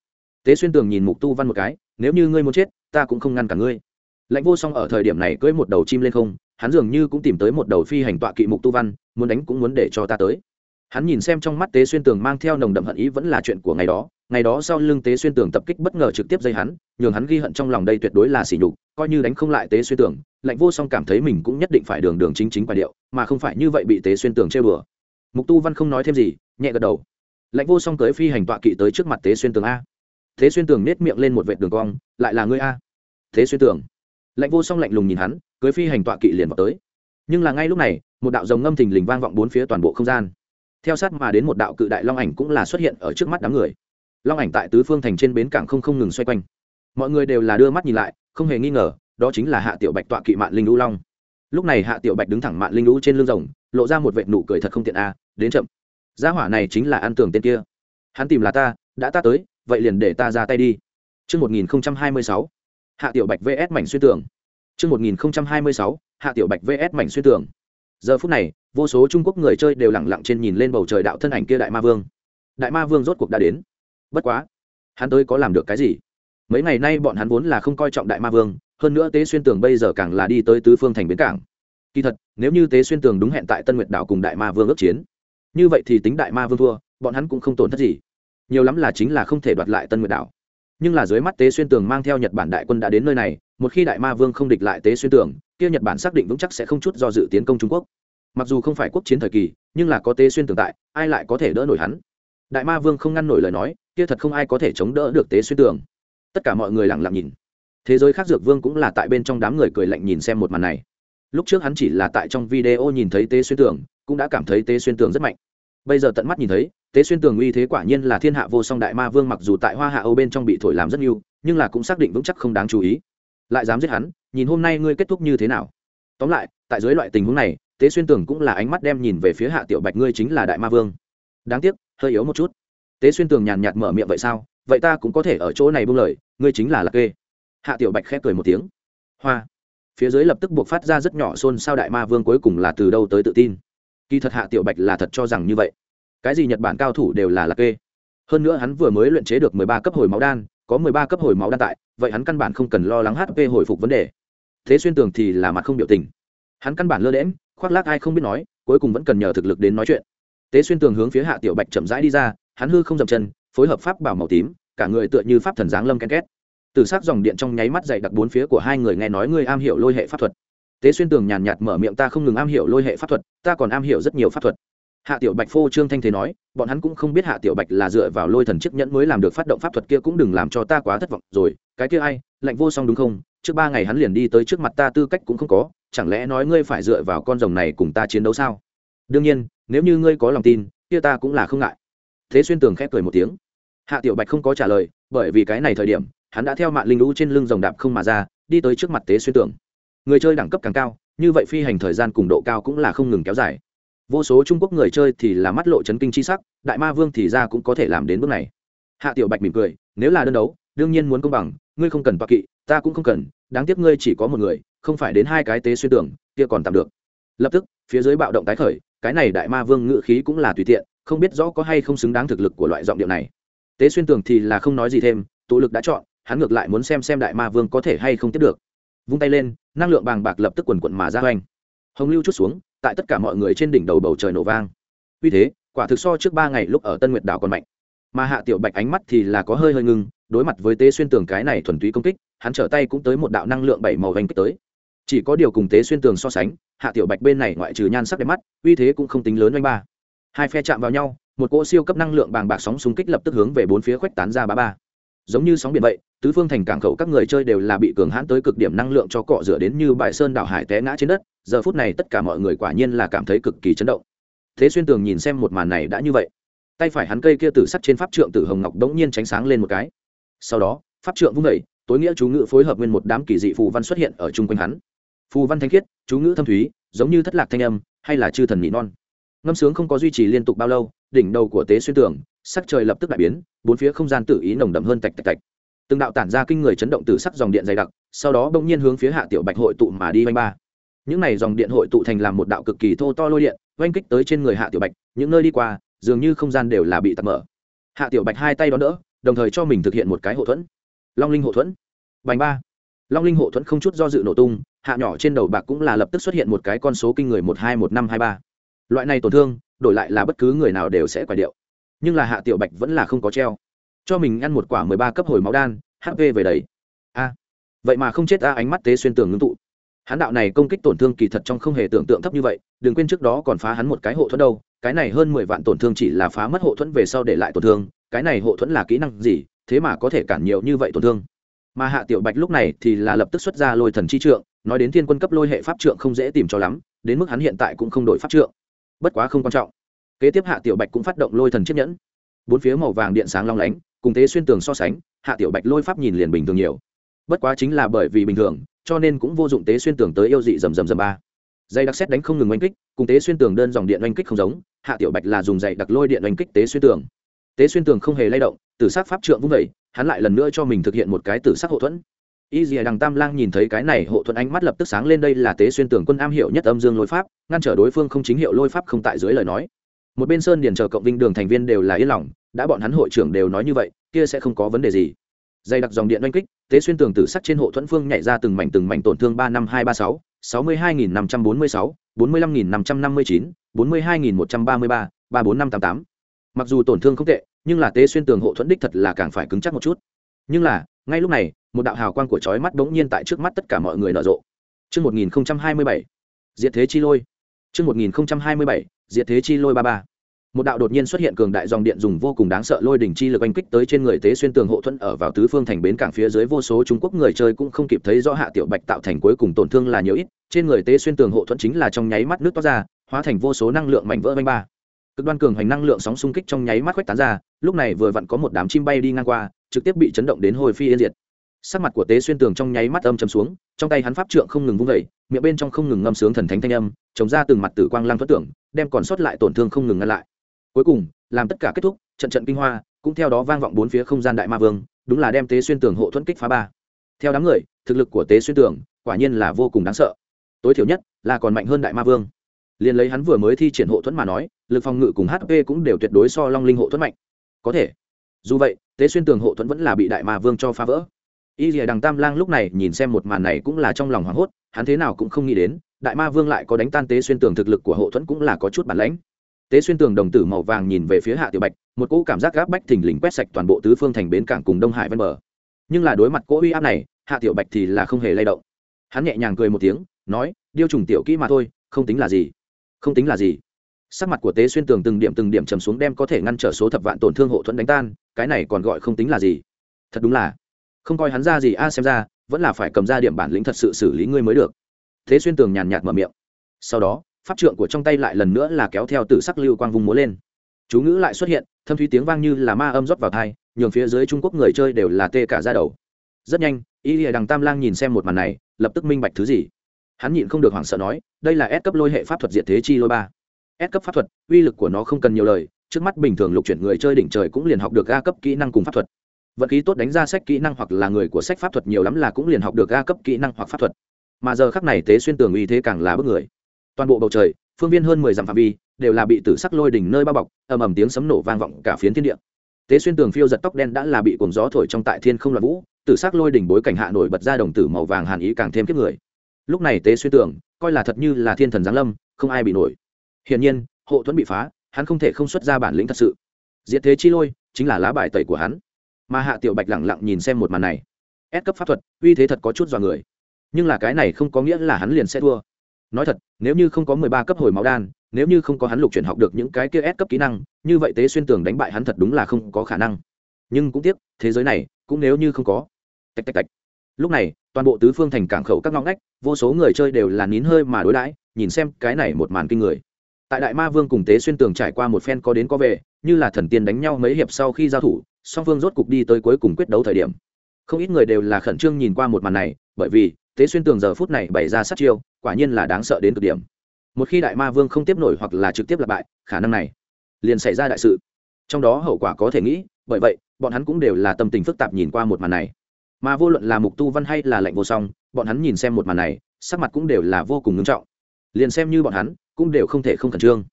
Tế xuyên tường nhìn mục tu văn một cái, nếu như ngươi muốn chết, ta cũng không ngăn cả ngươi lãnh vô song ở thời điểm này cưỡi một đầu chim lên không, hắn dường như cũng tìm tới một đầu phi hành tọa kỵ mục tu văn, muốn đánh cũng muốn để cho ta tới. Hắn nhìn xem trong mắt tế xuyên tường mang theo nồng đậm hận ý vẫn là chuyện của ngày đó ngày đó sau lưng tế xuyên tường tập kích bất ngờ trực tiếp dây hắn, nhường hắn ghi hận trong lòng đây tuyệt đối là sỉ nhục, coi như đánh không lại tế xuyên tường lạnh vô song cảm thấy mình cũng nhất định phải đường đường chính chính quả điệu, mà không phải như vậy bị tế xuyên tường chơi bừa mục tu văn không nói thêm gì, nhẹ gật đầu. Lạnh vô song cưới phi hành tọa kỵ tới trước mặt tế xuyên tường a. Thế xuyên tường nết miệng lên một vệt đường cong, lại là ngươi a. Thế xuyên tường lạnh vô song lạnh lùng nhìn hắn cưới phi hành tọa kỵ liền vào tới. Nhưng là ngay lúc này một đạo rồng ngâm thình lình vang vọng bốn phía toàn bộ không gian. Theo sát mà đến một đạo cự đại long ảnh cũng là xuất hiện ở trước mắt đám người. Long ảnh tại tứ phương thành trên bến cảng không không ngừng xoay quanh. Mọi người đều là đưa mắt nhìn lại không hề nghi ngờ đó chính là hạ tiểu bạch tọa kỵ mạn linh lũ long. Lúc này hạ tiểu bạch đứng thẳng mạn linh lũ trên lưng rồng lộ ra một vệt nụ cười thật không tiện a đến chậm. Gia hỏa này chính là an tưởng tên kia. Hắn tìm là ta đã ta tới vậy liền để ta ra tay đi. Trước 1026, hạ tiểu bạch vs mảnh xuyên tường. Trước 1026, hạ tiểu bạch vs mảnh xuyên tường. Giờ phút này, vô số Trung Quốc người chơi đều lặng lặng trên nhìn lên bầu trời đạo thân ảnh kia đại ma vương. Đại ma vương rốt cuộc đã đến. Bất quá, hắn tới có làm được cái gì? Mấy ngày nay bọn hắn vốn là không coi trọng đại ma vương, hơn nữa Tế Xuyên Tường bây giờ càng là đi tới tứ phương thành bến cảng. Kỳ thật, nếu như Tế Xuyên Tường đúng hẹn tại Tân Nguyệt đảo cùng đại ma vương ước chiến, như vậy thì tính đại ma vương thua, bọn hắn cũng không tổn thất gì. Nhiều lắm là chính là không thể đoạt lại Tân Nguyệt đảo nhưng là dưới mắt tế xuyên tường mang theo nhật bản đại quân đã đến nơi này, một khi đại ma vương không địch lại tế xuyên tường, kia nhật bản xác định vững chắc sẽ không chút do dự tiến công trung quốc. Mặc dù không phải quốc chiến thời kỳ, nhưng là có tế xuyên tường tại, ai lại có thể đỡ nổi hắn? Đại ma vương không ngăn nổi lời nói, kia thật không ai có thể chống đỡ được tế xuyên tường. Tất cả mọi người lặng lặng nhìn. Thế giới khác dược vương cũng là tại bên trong đám người cười lạnh nhìn xem một màn này. Lúc trước hắn chỉ là tại trong video nhìn thấy tế xuyên tường, cũng đã cảm thấy tế xuyên tường rất mạnh. Bây giờ tận mắt nhìn thấy tế xuyên tường uy thế quả nhiên là thiên hạ vô song đại ma vương mặc dù tại hoa hạ âu bên trong bị thổi làm rất nhiều, nhưng là cũng xác định vững chắc không đáng chú ý. Lại dám giết hắn, nhìn hôm nay ngươi kết thúc như thế nào. Tóm lại, tại dưới loại tình huống này, tế xuyên tường cũng là ánh mắt đem nhìn về phía hạ tiểu bạch ngươi chính là đại ma vương. Đáng tiếc, hơi yếu một chút. Tế xuyên tường nhàn nhạt mở miệng, vậy sao? Vậy ta cũng có thể ở chỗ này buông lời, ngươi chính là lạc kê. Hạ tiểu bạch khép cười một tiếng. Hoa. Phía dưới lập tức buộc phát ra rất nhỏ xôn xao đại ma vương cuối cùng là từ đâu tới tự tin. Kỳ thật hạ tiểu bạch là thật cho rằng như vậy cái gì nhật bản cao thủ đều là lạc kê. Hơn nữa hắn vừa mới luyện chế được mười ba cấp hồi máu đan, có mười ba cấp hồi máu đan tại, vậy hắn căn bản không cần lo lắng hp hồi phục vấn đề. Thế xuyên tường thì là mặt không biểu tình. Hắn căn bản lơ đễm khoác lác ai không biết nói, cuối cùng vẫn cần nhờ thực lực đến nói chuyện. Tế xuyên tường hướng phía hạ tiểu bạch chậm rãi đi ra, hắn hư không dậm chân, phối hợp pháp bảo màu tím, cả người tựa như pháp thần giáng lâm ken két. Từ s dòng điện trong nháy mắt dậy đặc bốn phía của hai người nghe nói ngươi am hiểu lôi hệ pháp thuật. Tế xuyên tường nhàn nhạt mở miệng ta không ngừng am hiểu lôi hệ pháp thuật, ta còn am hiểu rất nhiều pháp thuật hạ tiểu bạch phô trương thanh thế nói, bọn hắn cũng không biết hạ tiểu bạch là dựa vào lôi thần chiếc nhẫn mới làm được phát động pháp thuật kia cũng đừng làm cho ta quá thất vọng. Rồi, cái kia ai, lạnh vô song đúng không? Trước ba ngày hắn liền đi tới trước mặt ta tư cách cũng không có, chẳng lẽ nói ngươi phải dựa vào con rồng này cùng ta chiến đấu sao? Đương nhiên, nếu như ngươi có lòng tin, kia ta cũng là không ngại. Thế xuyên tường khép cười một tiếng. Hạ tiểu bạch không có trả lời, bởi vì cái này thời điểm, hắn đã theo mạng linh lũ trên lưng rồng đạp không mà ra, đi tới trước mặt tế xuyên tường. Người chơi đẳng cấp càng cao, như vậy phi hành thời gian cùng độ cao cũng là không ngừng kéo dài vô số trung quốc người chơi thì là mắt lộ chấn kinh c h i sắc, đại ma vương thì ra cũng có thể làm đến bước này. Hạ tiểu bạch mỉm cười, nếu là đơn đấu, đương nhiên muốn công bằng, ngươi không cần bạc kỵ, ta cũng không cần, đáng tiếc ngươi chỉ có một người, không phải đến hai cái tế xuyên tưởng kia còn tạm được. Lập tức, phía dưới bạo động tái khởi, cái này đại ma vương ngự khí cũng là tùy tiện, không biết rõ có hay không xứng đáng thực lực của loại giọng điệu này. Tế xuyên tưởng thì là không nói gì thêm, tụ lực đã chọn, hắn ngược lại muốn xem xem đại ma vương có thể hay không tiếp được. Vung tay lên, năng lượng bàng bạc lập tức quần quận mà ra hoành hồng lưu chút xuống, tại tất cả mọi người trên đỉnh đầu bầu trời nổ vang. Vì thế, quả thực so trước ba ngày lúc ở tân nguyệt đảo còn mạnh. Mà hạ tiểu bạch ánh mắt thì là có hơi hơi ngưng, đối mặt với tế xuyên tường cái này thuần túy công kích, hắn trở tay cũng tới một đạo năng lượng bảy màu vành kích tới. Chỉ có điều cùng tế xuyên tường so sánh, hạ tiểu bạch bên này ngoại trừ nhan sắc đẹp mắt, uy thế cũng không tính lớn oanh ba. Hai phe chạm vào nhau, một cỗ siêu cấp năng lượng bàng bạc sóng xung kích lập tức hướng về bốn phía khuếch tán ra ba ba giống như sóng biển vậy, tứ phương thành cảng khẩu các người chơi đều là bị cường hãn tới cực điểm năng lượng cho cọ rửa đến như bãi sơn đảo hải té ngã trên đất. Giờ phút này tất cả mọi người quả nhiên là cảm thấy cực kỳ chấn động. Thế xuyên tường nhìn xem một màn này đã như vậy. Tay phải hắn cây kia tử sắt trên pháp trượng tử hồng ngọc đống nhiên tránh sáng lên một cái. Sau đó, pháp trượng vung đẩy tối nghĩa chú ngữ phối hợp nguyên một đám kỳ dị phù văn xuất hiện ở chung quanh hắn. Phù văn thanh khiết, chú ngữ thâm thúy, giống như thất lạc thanh âm, hay là chư thần mỹ non. Ngâm sướng không có duy trì liên tục bao lâu, đỉnh đầu của tế xuyên tường sắc trời lập tức đại biến, bốn phía không gian tự ý nồng đậm hơn tạch tạch tạch. Từng đạo tản ra kinh người chấn động từ sắc dòng điện dày đặc, sau đó bỗng nhiên hướng phía hạ tiểu bạch hội tụ mà đi oanh ba. Những này dòng điện hội tụ thành làm một đạo cực kỳ thô to lôi điện oanh kích tới trên người hạ tiểu bạch, những nơi đi qua, dường như không gian đều là bị tắt mở. Hạ tiểu bạch hai tay đón đỡ, đồng thời cho mình thực hiện một cái hộ thuẫn. Long linh hộ thuẫn. Bành ba. Long linh hộ thuẫn không chút do dự nổ tung, hạ nhỏ trên đầu bạc cũng là lập tức xuất hiện một cái con số kinh người một hai một năm hai ba. Loại này tổn thương, đổi lại là bất cứ người nào đều sẽ quả điệu nhưng là hạ tiểu bạch vẫn là không có treo. Cho mình ăn một quả mười ba cấp hồi máu đan hp về đấy a. Vậy mà không chết ta ánh mắt tế xuyên tường ngưng tụ. Hắn đạo này công kích tổn thương kỳ thật trong không hề tưởng tượng thấp như vậy, đừng quên trước đó còn phá hắn một cái hộ thuẫn đâu, cái này hơn mười vạn tổn thương chỉ là phá mất hộ thuẫn về sau để lại tổn thương, cái này hộ thuẫn là kỹ năng gì, thế mà có thể cản nhiều như vậy tổn thương. Mà hạ tiểu bạch lúc này thì là lập tức xuất ra lôi thần chi trượng, nói đến thiên quân cấp lôi hệ pháp trượng không dễ tìm cho lắm, đến mức hắn hiện tại cũng không đổi pháp trượng. Bất quá không quan trọng kế tiếp hạ tiểu bạch cũng phát động lôi thần chiếc nhẫn. Bốn phía màu vàng điện sáng long lánh, cùng tế xuyên tường so sánh, hạ tiểu bạch lôi pháp nhìn liền bình thường nhiều. Bất quá chính là bởi vì bình thường, cho nên cũng vô dụng tế xuyên tường tới yêu dị rầm rầm rầm ba. Dây đặc xét đánh không ngừng oanh kích, cùng tế xuyên tường đơn dòng điện oanh kích không giống, hạ tiểu bạch là dùng dạy đặc lôi điện oanh kích tế xuyên tường. Tế xuyên tường không hề lay động, tử sắc pháp trượng vung vẩy hắn lại lần nữa cho mình thực hiện một cái tử sắc hộ thuẫn. Y dìa đằng tam lang nhìn thấy cái này hộ thuẫn ánh mắt lập tức sáng lên đây là tế xuyên tường quân am hiệu nhất âm dương lôi pháp, ngăn trở đối phương không chính hiệu lôi pháp không tại dưới lời nói một bên sơn điền chờ cộng vinh đường thành viên đều là yên lòng đã bọn hắn hội trưởng đều nói như vậy kia sẽ không có vấn đề gì. Dày đặc dòng điện oanh kích tế xuyên tường tử sắc trên hộ thuẫn phương nhảy ra từng mảnh từng mảnh tổn thương ba năm hai ba sáu sáu mươi hai nghìn năm trăm bốn mươi sáu bốn mươi lăm nghìn năm trăm năm mươi chín bốn mươi hai nghìn một trăm ba mươi ba ba bốn năm tám tám. Mặc dù tổn thương không tệ nhưng là tế xuyên tường hộ thuẫn đích thật là càng phải cứng chắc một chút. Nhưng là ngay lúc này một đạo hào quang của chói mắt bỗng nhiên tại trước mắt tất cả mọi người nở rộ. Trước 1027, diệt thế chi lôi. Trước 1027, diệt thế chi lôi ba ba. Một đạo đột nhiên xuất hiện cường đại dòng điện dùng vô cùng đáng sợ lôi đỉnh chi lực oanh kích tới trên người tế xuyên tường hộ thuẫn ở vào tứ phương thành bến cảng phía dưới vô số trung quốc người chơi cũng không kịp thấy rõ hạ tiểu bạch tạo thành cuối cùng tổn thương là nhiều ít trên người tế xuyên tường hộ thuẫn chính là trong nháy mắt nước toát ra hóa thành vô số năng lượng mảnh vỡ vành ba. Cực đoan cường hành năng lượng sóng xung kích trong nháy mắt quét tán ra lúc này vừa vặn có một đám chim bay đi ngang qua trực tiếp bị chấn động đến hồi phi yên diệt sắc mặt của tế xuyên tường trong nháy mắt âm chầm xuống, trong tay hắn pháp trượng không ngừng vung vẩy miệng bên trong không ngừng ngâm sướng thần thánh thanh âm chống ra từng mặt tử quang lăng thoát tưởng, đem còn sót lại tổn thương không ngừng ngăn lại. Cuối cùng, làm tất cả kết thúc, trận trận kinh hoa, cũng theo đó vang vọng bốn phía không gian đại ma vương, đúng là đem tế xuyên tường hộ thuẫn kích phá ba. Theo đám người, thực lực của tế xuyên tường, quả nhiên là vô cùng đáng sợ. Tối thiểu nhất, là còn mạnh hơn đại ma vương. Liền lấy hắn vừa mới thi triển hộ thuẫn mà nói, lực phòng ngự cùng hp cũng đều tuyệt đối so long linh hộ thuẫn mạnh. Có thể. Dù vậy, tế xuyên tường hộ thuẫn vẫn là bị đại ma vương cho phá vỡ y rìa đằng tam lang lúc này nhìn xem một màn này cũng là trong lòng hoảng hốt, hắn thế nào cũng không nghĩ đến, đại ma vương lại có đánh tan tế xuyên tường thực lực của hộ thuẫn cũng là có chút bản lãnh. Tế xuyên tường đồng tử màu vàng nhìn về phía hạ tiểu bạch, một cỗ cảm giác gáp bách thình lình quét sạch toàn bộ tứ phương thành bến cảng cùng đông hải ven bờ. Nhưng là đối mặt cỗ uy áp này, hạ tiểu bạch thì là không hề lay động. Hắn nhẹ nhàng cười một tiếng, nói, điêu trùng tiểu kỹ mà thôi, không tính là gì. Không tính là gì. Sắc mặt của tế xuyên tường từng điểm từng điểm trầm xuống đem có thể ngăn trở số thập vạn tổn thương hộ thuẫn đánh tan, cái này còn gọi không tính là gì. Thật đúng là không coi hắn ra gì, a, xem ra, vẫn là phải cầm ra điểm bản lĩnh thật sự xử lý ngươi mới được. Thế xuyên tường nhàn nhạt mở miệng. Sau đó, pháp trượng của trong tay lại lần nữa là kéo theo từ sắc lưu quang vùng múa lên. Chú ngữ lại xuất hiện, thâm thúy tiếng vang như là ma âm rót vào thai nhường phía dưới trung quốc người chơi đều là tê cả ra đầu. Rất nhanh, y lìa đằng tam lang nhìn xem một màn này, lập tức minh bạch thứ gì. Hắn nhịn không được hoảng sợ nói, đây là S cấp lôi hệ pháp thuật diệt thế chi lôi ba. S cấp pháp thuật, uy lực của nó không cần nhiều lời, trước mắt bình thường lục chuyển người chơi đỉnh trời cũng liền học được A cấp kỹ năng cùng pháp thuật vận khí tốt đánh ra sách kỹ năng hoặc là người của sách pháp thuật nhiều lắm là cũng liền học được A cấp kỹ năng hoặc pháp thuật. Mà giờ khắc này tế xuyên tường uy thế càng là bức người. Toàn bộ bầu trời, phương viên hơn mười dặm phạm vi, đều là bị tử sắc lôi đỉnh nơi bao bọc, ầm ầm tiếng sấm nổ vang vọng cả phiến thiên địa. Tế xuyên tường phiêu giật tóc đen đã là bị cuồng gió thổi trong tại thiên không loạn vũ, tử sắc lôi đỉnh bối cảnh hạ nổi bật ra đồng tử màu vàng hàn ý càng thêm kiếp người. Lúc này tế xuyên tường, coi là thật như là thiên thần giáng lâm, không ai bị nổi. Hiển nhiên, hộ thuẫn bị phá, hắn không thể không xuất ra bản lĩnh thật sự. Diệt thế chi lôi, chính là lá bài tẩy của hắn mà hạ tiểu bạch lẳng lặng nhìn xem một màn này. Ép cấp pháp thuật, uy thế thật có chút dọa người. Nhưng là cái này không có nghĩa là hắn liền sẽ thua. Nói thật, nếu như không có mười ba cấp hồi máu đan, nếu như không có hắn lục chuyển học được những cái kia ép cấp kỹ năng, như vậy tế xuyên tường đánh bại hắn thật đúng là không có khả năng. Nhưng cũng tiếc, thế giới này cũng nếu như không có. Tạch tạch tạch. Lúc này, toàn bộ tứ phương thành cảng khẩu các ngõ ngách, vô số người chơi đều là nín hơi mà đối đãi, nhìn xem cái này một màn kinh người. Tại đại ma vương cùng tế xuyên tường trải qua một phen có đến có về, như là thần tiên đánh nhau mấy hiệp sau khi giao thủ song phương rốt cục đi tới cuối cùng quyết đấu thời điểm. Không ít người đều là khẩn trương nhìn qua một màn này, bởi vì tế xuyên tường giờ phút này bày ra sát chiêu, quả nhiên là đáng sợ đến cực điểm. Một khi đại ma vương không tiếp nổi hoặc là trực tiếp lặp bại, khả năng này liền xảy ra đại sự. Trong đó hậu quả có thể nghĩ, bởi vậy, bọn hắn cũng đều là tâm tình phức tạp nhìn qua một màn này. Mà vô luận là mục tu văn hay là lệnh vô song, bọn hắn nhìn xem một màn này, sắc mặt cũng đều là vô cùng ngưng trọng. Liền xem như bọn hắn, cũng đều không thể không khẩn trương.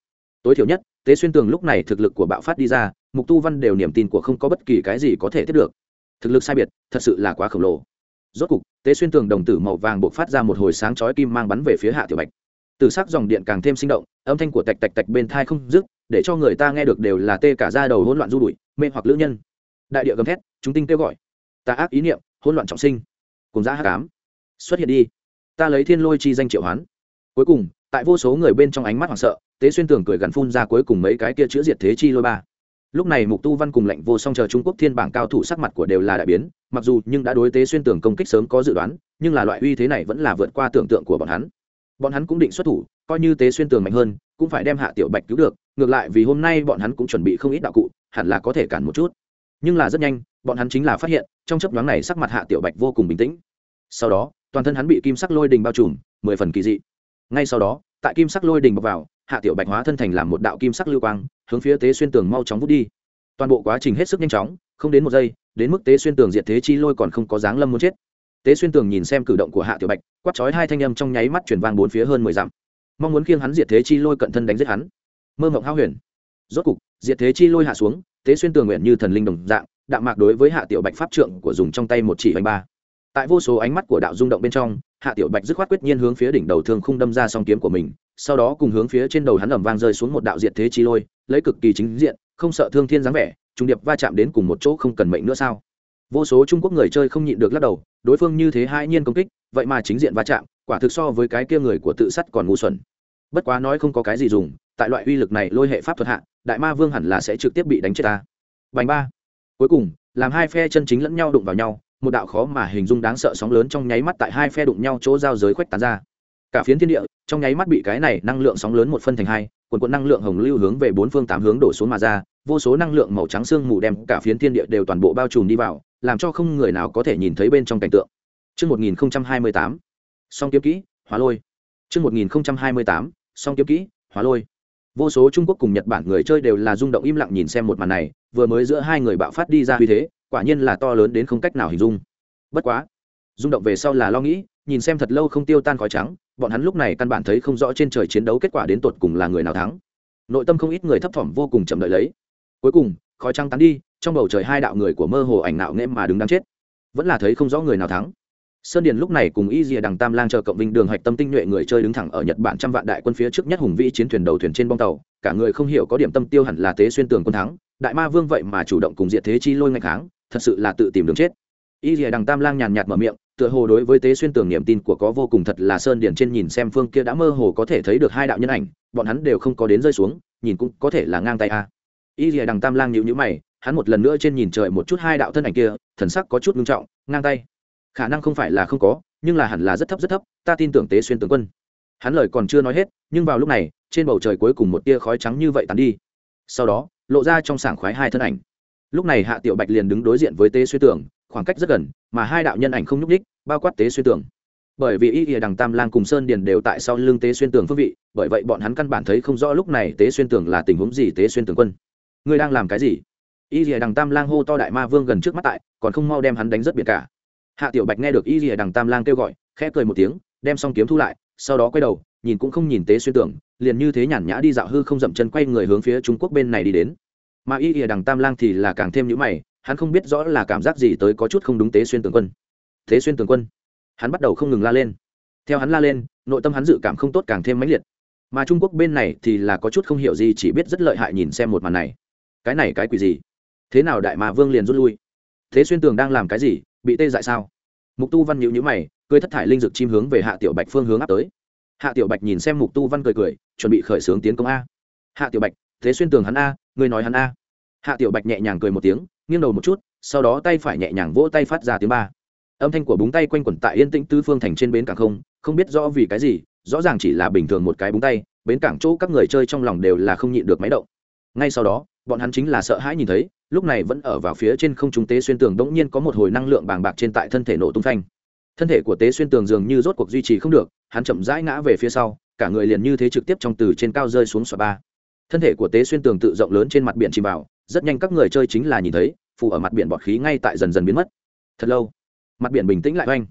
Tối thiểu nhất tế xuyên tường lúc này thực lực của bạo phát đi ra mục tu văn đều niềm tin của không có bất kỳ cái gì có thể thiết được. Thực lực sai biệt, thật sự là quá khổng lồ. Rốt cục, tế xuyên tường đồng tử màu vàng buộc phát ra một hồi sáng chói kim mang bắn về phía hạ tiểu bạch. Từ sắc dòng điện càng thêm sinh động, âm thanh của tạch tạch tạch bên thai không dứt, để cho người ta nghe được đều là tê cả ra đầu hỗn loạn du đuổi, mê hoặc lữ nhân. Đại địa gầm thét, chúng tinh kêu gọi. Ta ác ý niệm, hỗn loạn trọng sinh. Cùng giá hát cám xuất hiện đi. Ta lấy thiên lôi chi danh triệu hoán. Cuối cùng, tại vô số người bên trong ánh mắt hoảng sợ, tế xuyên tường cười gần phun ra cuối cùng mấy cái kia chữa diệt thế chi lôi ba lúc này mục tu văn cùng lệnh vô song chờ trung quốc thiên bảng cao thủ sắc mặt của đều là đại biến, mặc dù nhưng đã đối tế xuyên tường công kích sớm có dự đoán, nhưng là loại uy thế này vẫn là vượt qua tưởng tượng của bọn hắn. Bọn hắn cũng định xuất thủ, coi như tế xuyên tường mạnh hơn, cũng phải đem hạ tiểu bạch cứu được, ngược lại vì hôm nay bọn hắn cũng chuẩn bị không ít đạo cụ, hẳn là có thể cản một chút. Nhưng là rất nhanh, bọn hắn chính là phát hiện, trong chấp nhoáng này sắc mặt hạ tiểu bạch vô cùng bình tĩnh. Sau đó, toàn thân hắn bị kim sắc lôi đình bao trùm, mười phần kỳ dị. Ngay sau đó tại kim sắc lôi đình bọc vào, hạ tiểu bạch hóa thân thành làm một đạo kim sắc lưu quang, hướng phía tế xuyên tường mau chóng vút đi. Toàn bộ quá trình hết sức nhanh chóng, không đến một giây, đến mức tế xuyên tường diệt thế chi lôi còn không có dáng lâm muốn chết. Tế xuyên tường nhìn xem cử động của hạ tiểu bạch, quát chói hai thanh âm trong nháy mắt chuyển vang bốn phía hơn mười dặm. Mong muốn khiêng hắn diệt thế chi lôi cận thân đánh giết hắn. Mơ mộng hao huyền. Rốt cục, diệt thế chi lôi hạ xuống, tế xuyên tường nguyện như thần linh đồng dạng, đạm mạc đối với hạ tiểu bạch pháp trượng của dùng trong tay một chỉ bánh ba. Tại vô số ánh mắt của đạo rung động bên trong hạ tiểu bạch dứt khoát quyết nhiên hướng phía đỉnh đầu thương khung đâm ra song kiếm của mình, sau đó cùng hướng phía trên đầu hắn ẩm vang rơi xuống một đạo diệt thế chi lôi, lấy cực kỳ chính diện, không sợ thương thiên dáng vẻ trung điệp va chạm đến cùng một chỗ không cần mệnh nữa sao? Vô số trung quốc người chơi không nhịn được lắc đầu, đối phương như thế hai nhiên công kích, vậy mà chính diện va chạm, quả thực so với cái kia người của tự sắt còn ngu xuẩn. Bất quá nói không có cái gì dùng, tại loại uy lực này lôi hệ pháp thuật hạ, đại ma vương hẳn là sẽ trực tiếp bị đánh chết ta. Bành ba. Cuối cùng, làm hai phe chân chính lẫn nhau đụng vào nhau một đạo khó mà hình dung đáng sợ sóng lớn trong nháy mắt tại hai phe đụng nhau chỗ giao giới khuếch tán ra cả phiến thiên địa trong nháy mắt bị cái này năng lượng sóng lớn một phân thành hai quần quận năng lượng hồng lưu hướng về bốn phương tám hướng đổ xuống mà ra vô số năng lượng màu trắng xương mù đem cả phiến thiên địa đều toàn bộ bao trùm đi vào làm cho không người nào có thể nhìn thấy bên trong cảnh tượng Trước 1028, song kiếm kỹ, hóa lôi. Trước 1028, song kiếm kỹ, hóa lôi. Vô số Trung Quốc cùng Nhật Bản người chơi đều là rung động im lặng nhìn xem một màn này, vừa mới giữa hai người bạo phát đi ra uy thế, quả nhiên là to lớn đến không cách nào hình dung. Bất quá, rung động về sau là lo nghĩ, nhìn xem thật lâu không tiêu tan khói trắng, bọn hắn lúc này căn bản thấy không rõ trên trời chiến đấu kết quả đến tột cùng là người nào thắng. Nội tâm không ít người thấp thỏm vô cùng chậm đợi lấy. Cuối cùng, khói trắng tán đi, trong bầu trời hai đạo người của mơ hồ ảnh nạo nghễ mà đứng đang chết vẫn là thấy không rõ người nào thắng sơn điền lúc này cùng y dìa đằng tam lang chờ cộng vinh đường hạch tâm tinh nhuệ người chơi đứng thẳng ở nhật bản trăm vạn đại quân phía trước nhất hùng vĩ chiến thuyền đầu thuyền trên bong tàu cả người không hiểu có điểm tâm tiêu hẳn là tế xuyên tường quân thắng đại ma vương vậy mà chủ động cùng diệt thế chi lôi ngạch kháng thật sự là tự tìm đường chết. Y rìa đằng tam lang nhàn nhạt mở miệng, tựa hồ đối với tế xuyên tưởng niềm tin của có vô cùng thật là sơn điển trên nhìn xem phương kia đã mơ hồ có thể thấy được hai đạo nhân ảnh, bọn hắn đều không có đến rơi xuống, nhìn cũng có thể là ngang tay a. Y rìa đằng tam lang nhịu nhữ mày, hắn một lần nữa trên nhìn trời một chút hai đạo thân ảnh kia, thần sắc có chút ngưng trọng, ngang tay. Khả năng không phải là không có, nhưng là hẳn là rất thấp rất thấp, ta tin tưởng tế xuyên tướng quân. Hắn lời còn chưa nói hết, nhưng vào lúc này, trên bầu trời cuối cùng một tia khói trắng như vậy tắn đi. Sau đó, lộ ra trong sảng khoái hai thân ảnh lúc này hạ tiểu bạch liền đứng đối diện với tế xuyên tưởng, khoảng cách rất gần, mà hai đạo nhân ảnh không nhúc ních bao quát tế xuyên tưởng. Bởi vì y ỉa đằng tam lang cùng sơn điền đều tại sau lưng tế xuyên tường phương vị, bởi vậy bọn hắn căn bản thấy không rõ lúc này tế xuyên tường là tình huống gì tế xuyên tường quân. Ngươi đang làm cái gì? Y ỉa đằng tam lang hô to đại ma vương gần trước mắt tại, còn không mau đem hắn đánh rất biệt cả. Hạ tiểu bạch nghe được y ỉa đằng tam lang kêu gọi, khẽ cười một tiếng, đem xong kiếm thu lại, sau đó quay đầu, nhìn cũng không nhìn tế xuyên tưởng, liền như thế nhàn nhã đi dạo hư không dậm chân quay người hướng phía trung quốc bên này đi đến mà y ỉa đằng tam lang thì là càng thêm nhữ mày, hắn không biết rõ là cảm giác gì tới có chút không đúng tế xuyên tường quân. Thế xuyên tường quân, hắn bắt đầu không ngừng la lên. Theo hắn la lên, nội tâm hắn dự cảm không tốt càng thêm mãnh liệt. Mà trung quốc bên này thì là có chút không hiểu gì, chỉ biết rất lợi hại nhìn xem một màn này. Cái này cái quỷ gì? Thế nào đại mà vương liền rút lui? Thế xuyên tường đang làm cái gì? Bị tê dại sao? Mục tu văn nhịu nhữ mày, cười thất thải linh dực chim hướng về hạ tiểu bạch phương hướng áp tới. Hạ tiểu bạch nhìn xem mục tu văn cười cười, chuẩn bị khởi xướng tiến công a. Hạ tiểu bạch thế xuyên tường hắn a người nói hắn a. Hạ tiểu bạch nhẹ nhàng cười một tiếng, nghiêng đầu một chút, sau đó tay phải nhẹ nhàng vỗ tay phát ra tiếng ba. Âm thanh của búng tay quanh quẩn tại yên tĩnh tứ phương thành trên bến cảng không không biết rõ vì cái gì, rõ ràng chỉ là bình thường một cái búng tay, bến cảng chỗ các người chơi trong lòng đều là không nhịn được máy động. Ngay sau đó, bọn hắn chính là sợ hãi nhìn thấy, lúc này vẫn ở vào phía trên không trung tế xuyên tường đống nhiên có một hồi năng lượng bàng bạc trên tại thân thể nổ tung phanh. Thân thể của tế xuyên tường dường như rốt cuộc duy trì không được, hắn chậm rãi ngã về phía sau, cả người liền như thế trực tiếp trong từ trên cao rơi xuống xoa ba thân thể của tế xuyên tường tự rộng lớn trên mặt biển chìm vào, rất nhanh các người chơi chính là nhìn thấy phủ ở mặt biển bọt khí ngay tại dần dần biến mất. Thật lâu, mặt biển bình tĩnh lại oanh.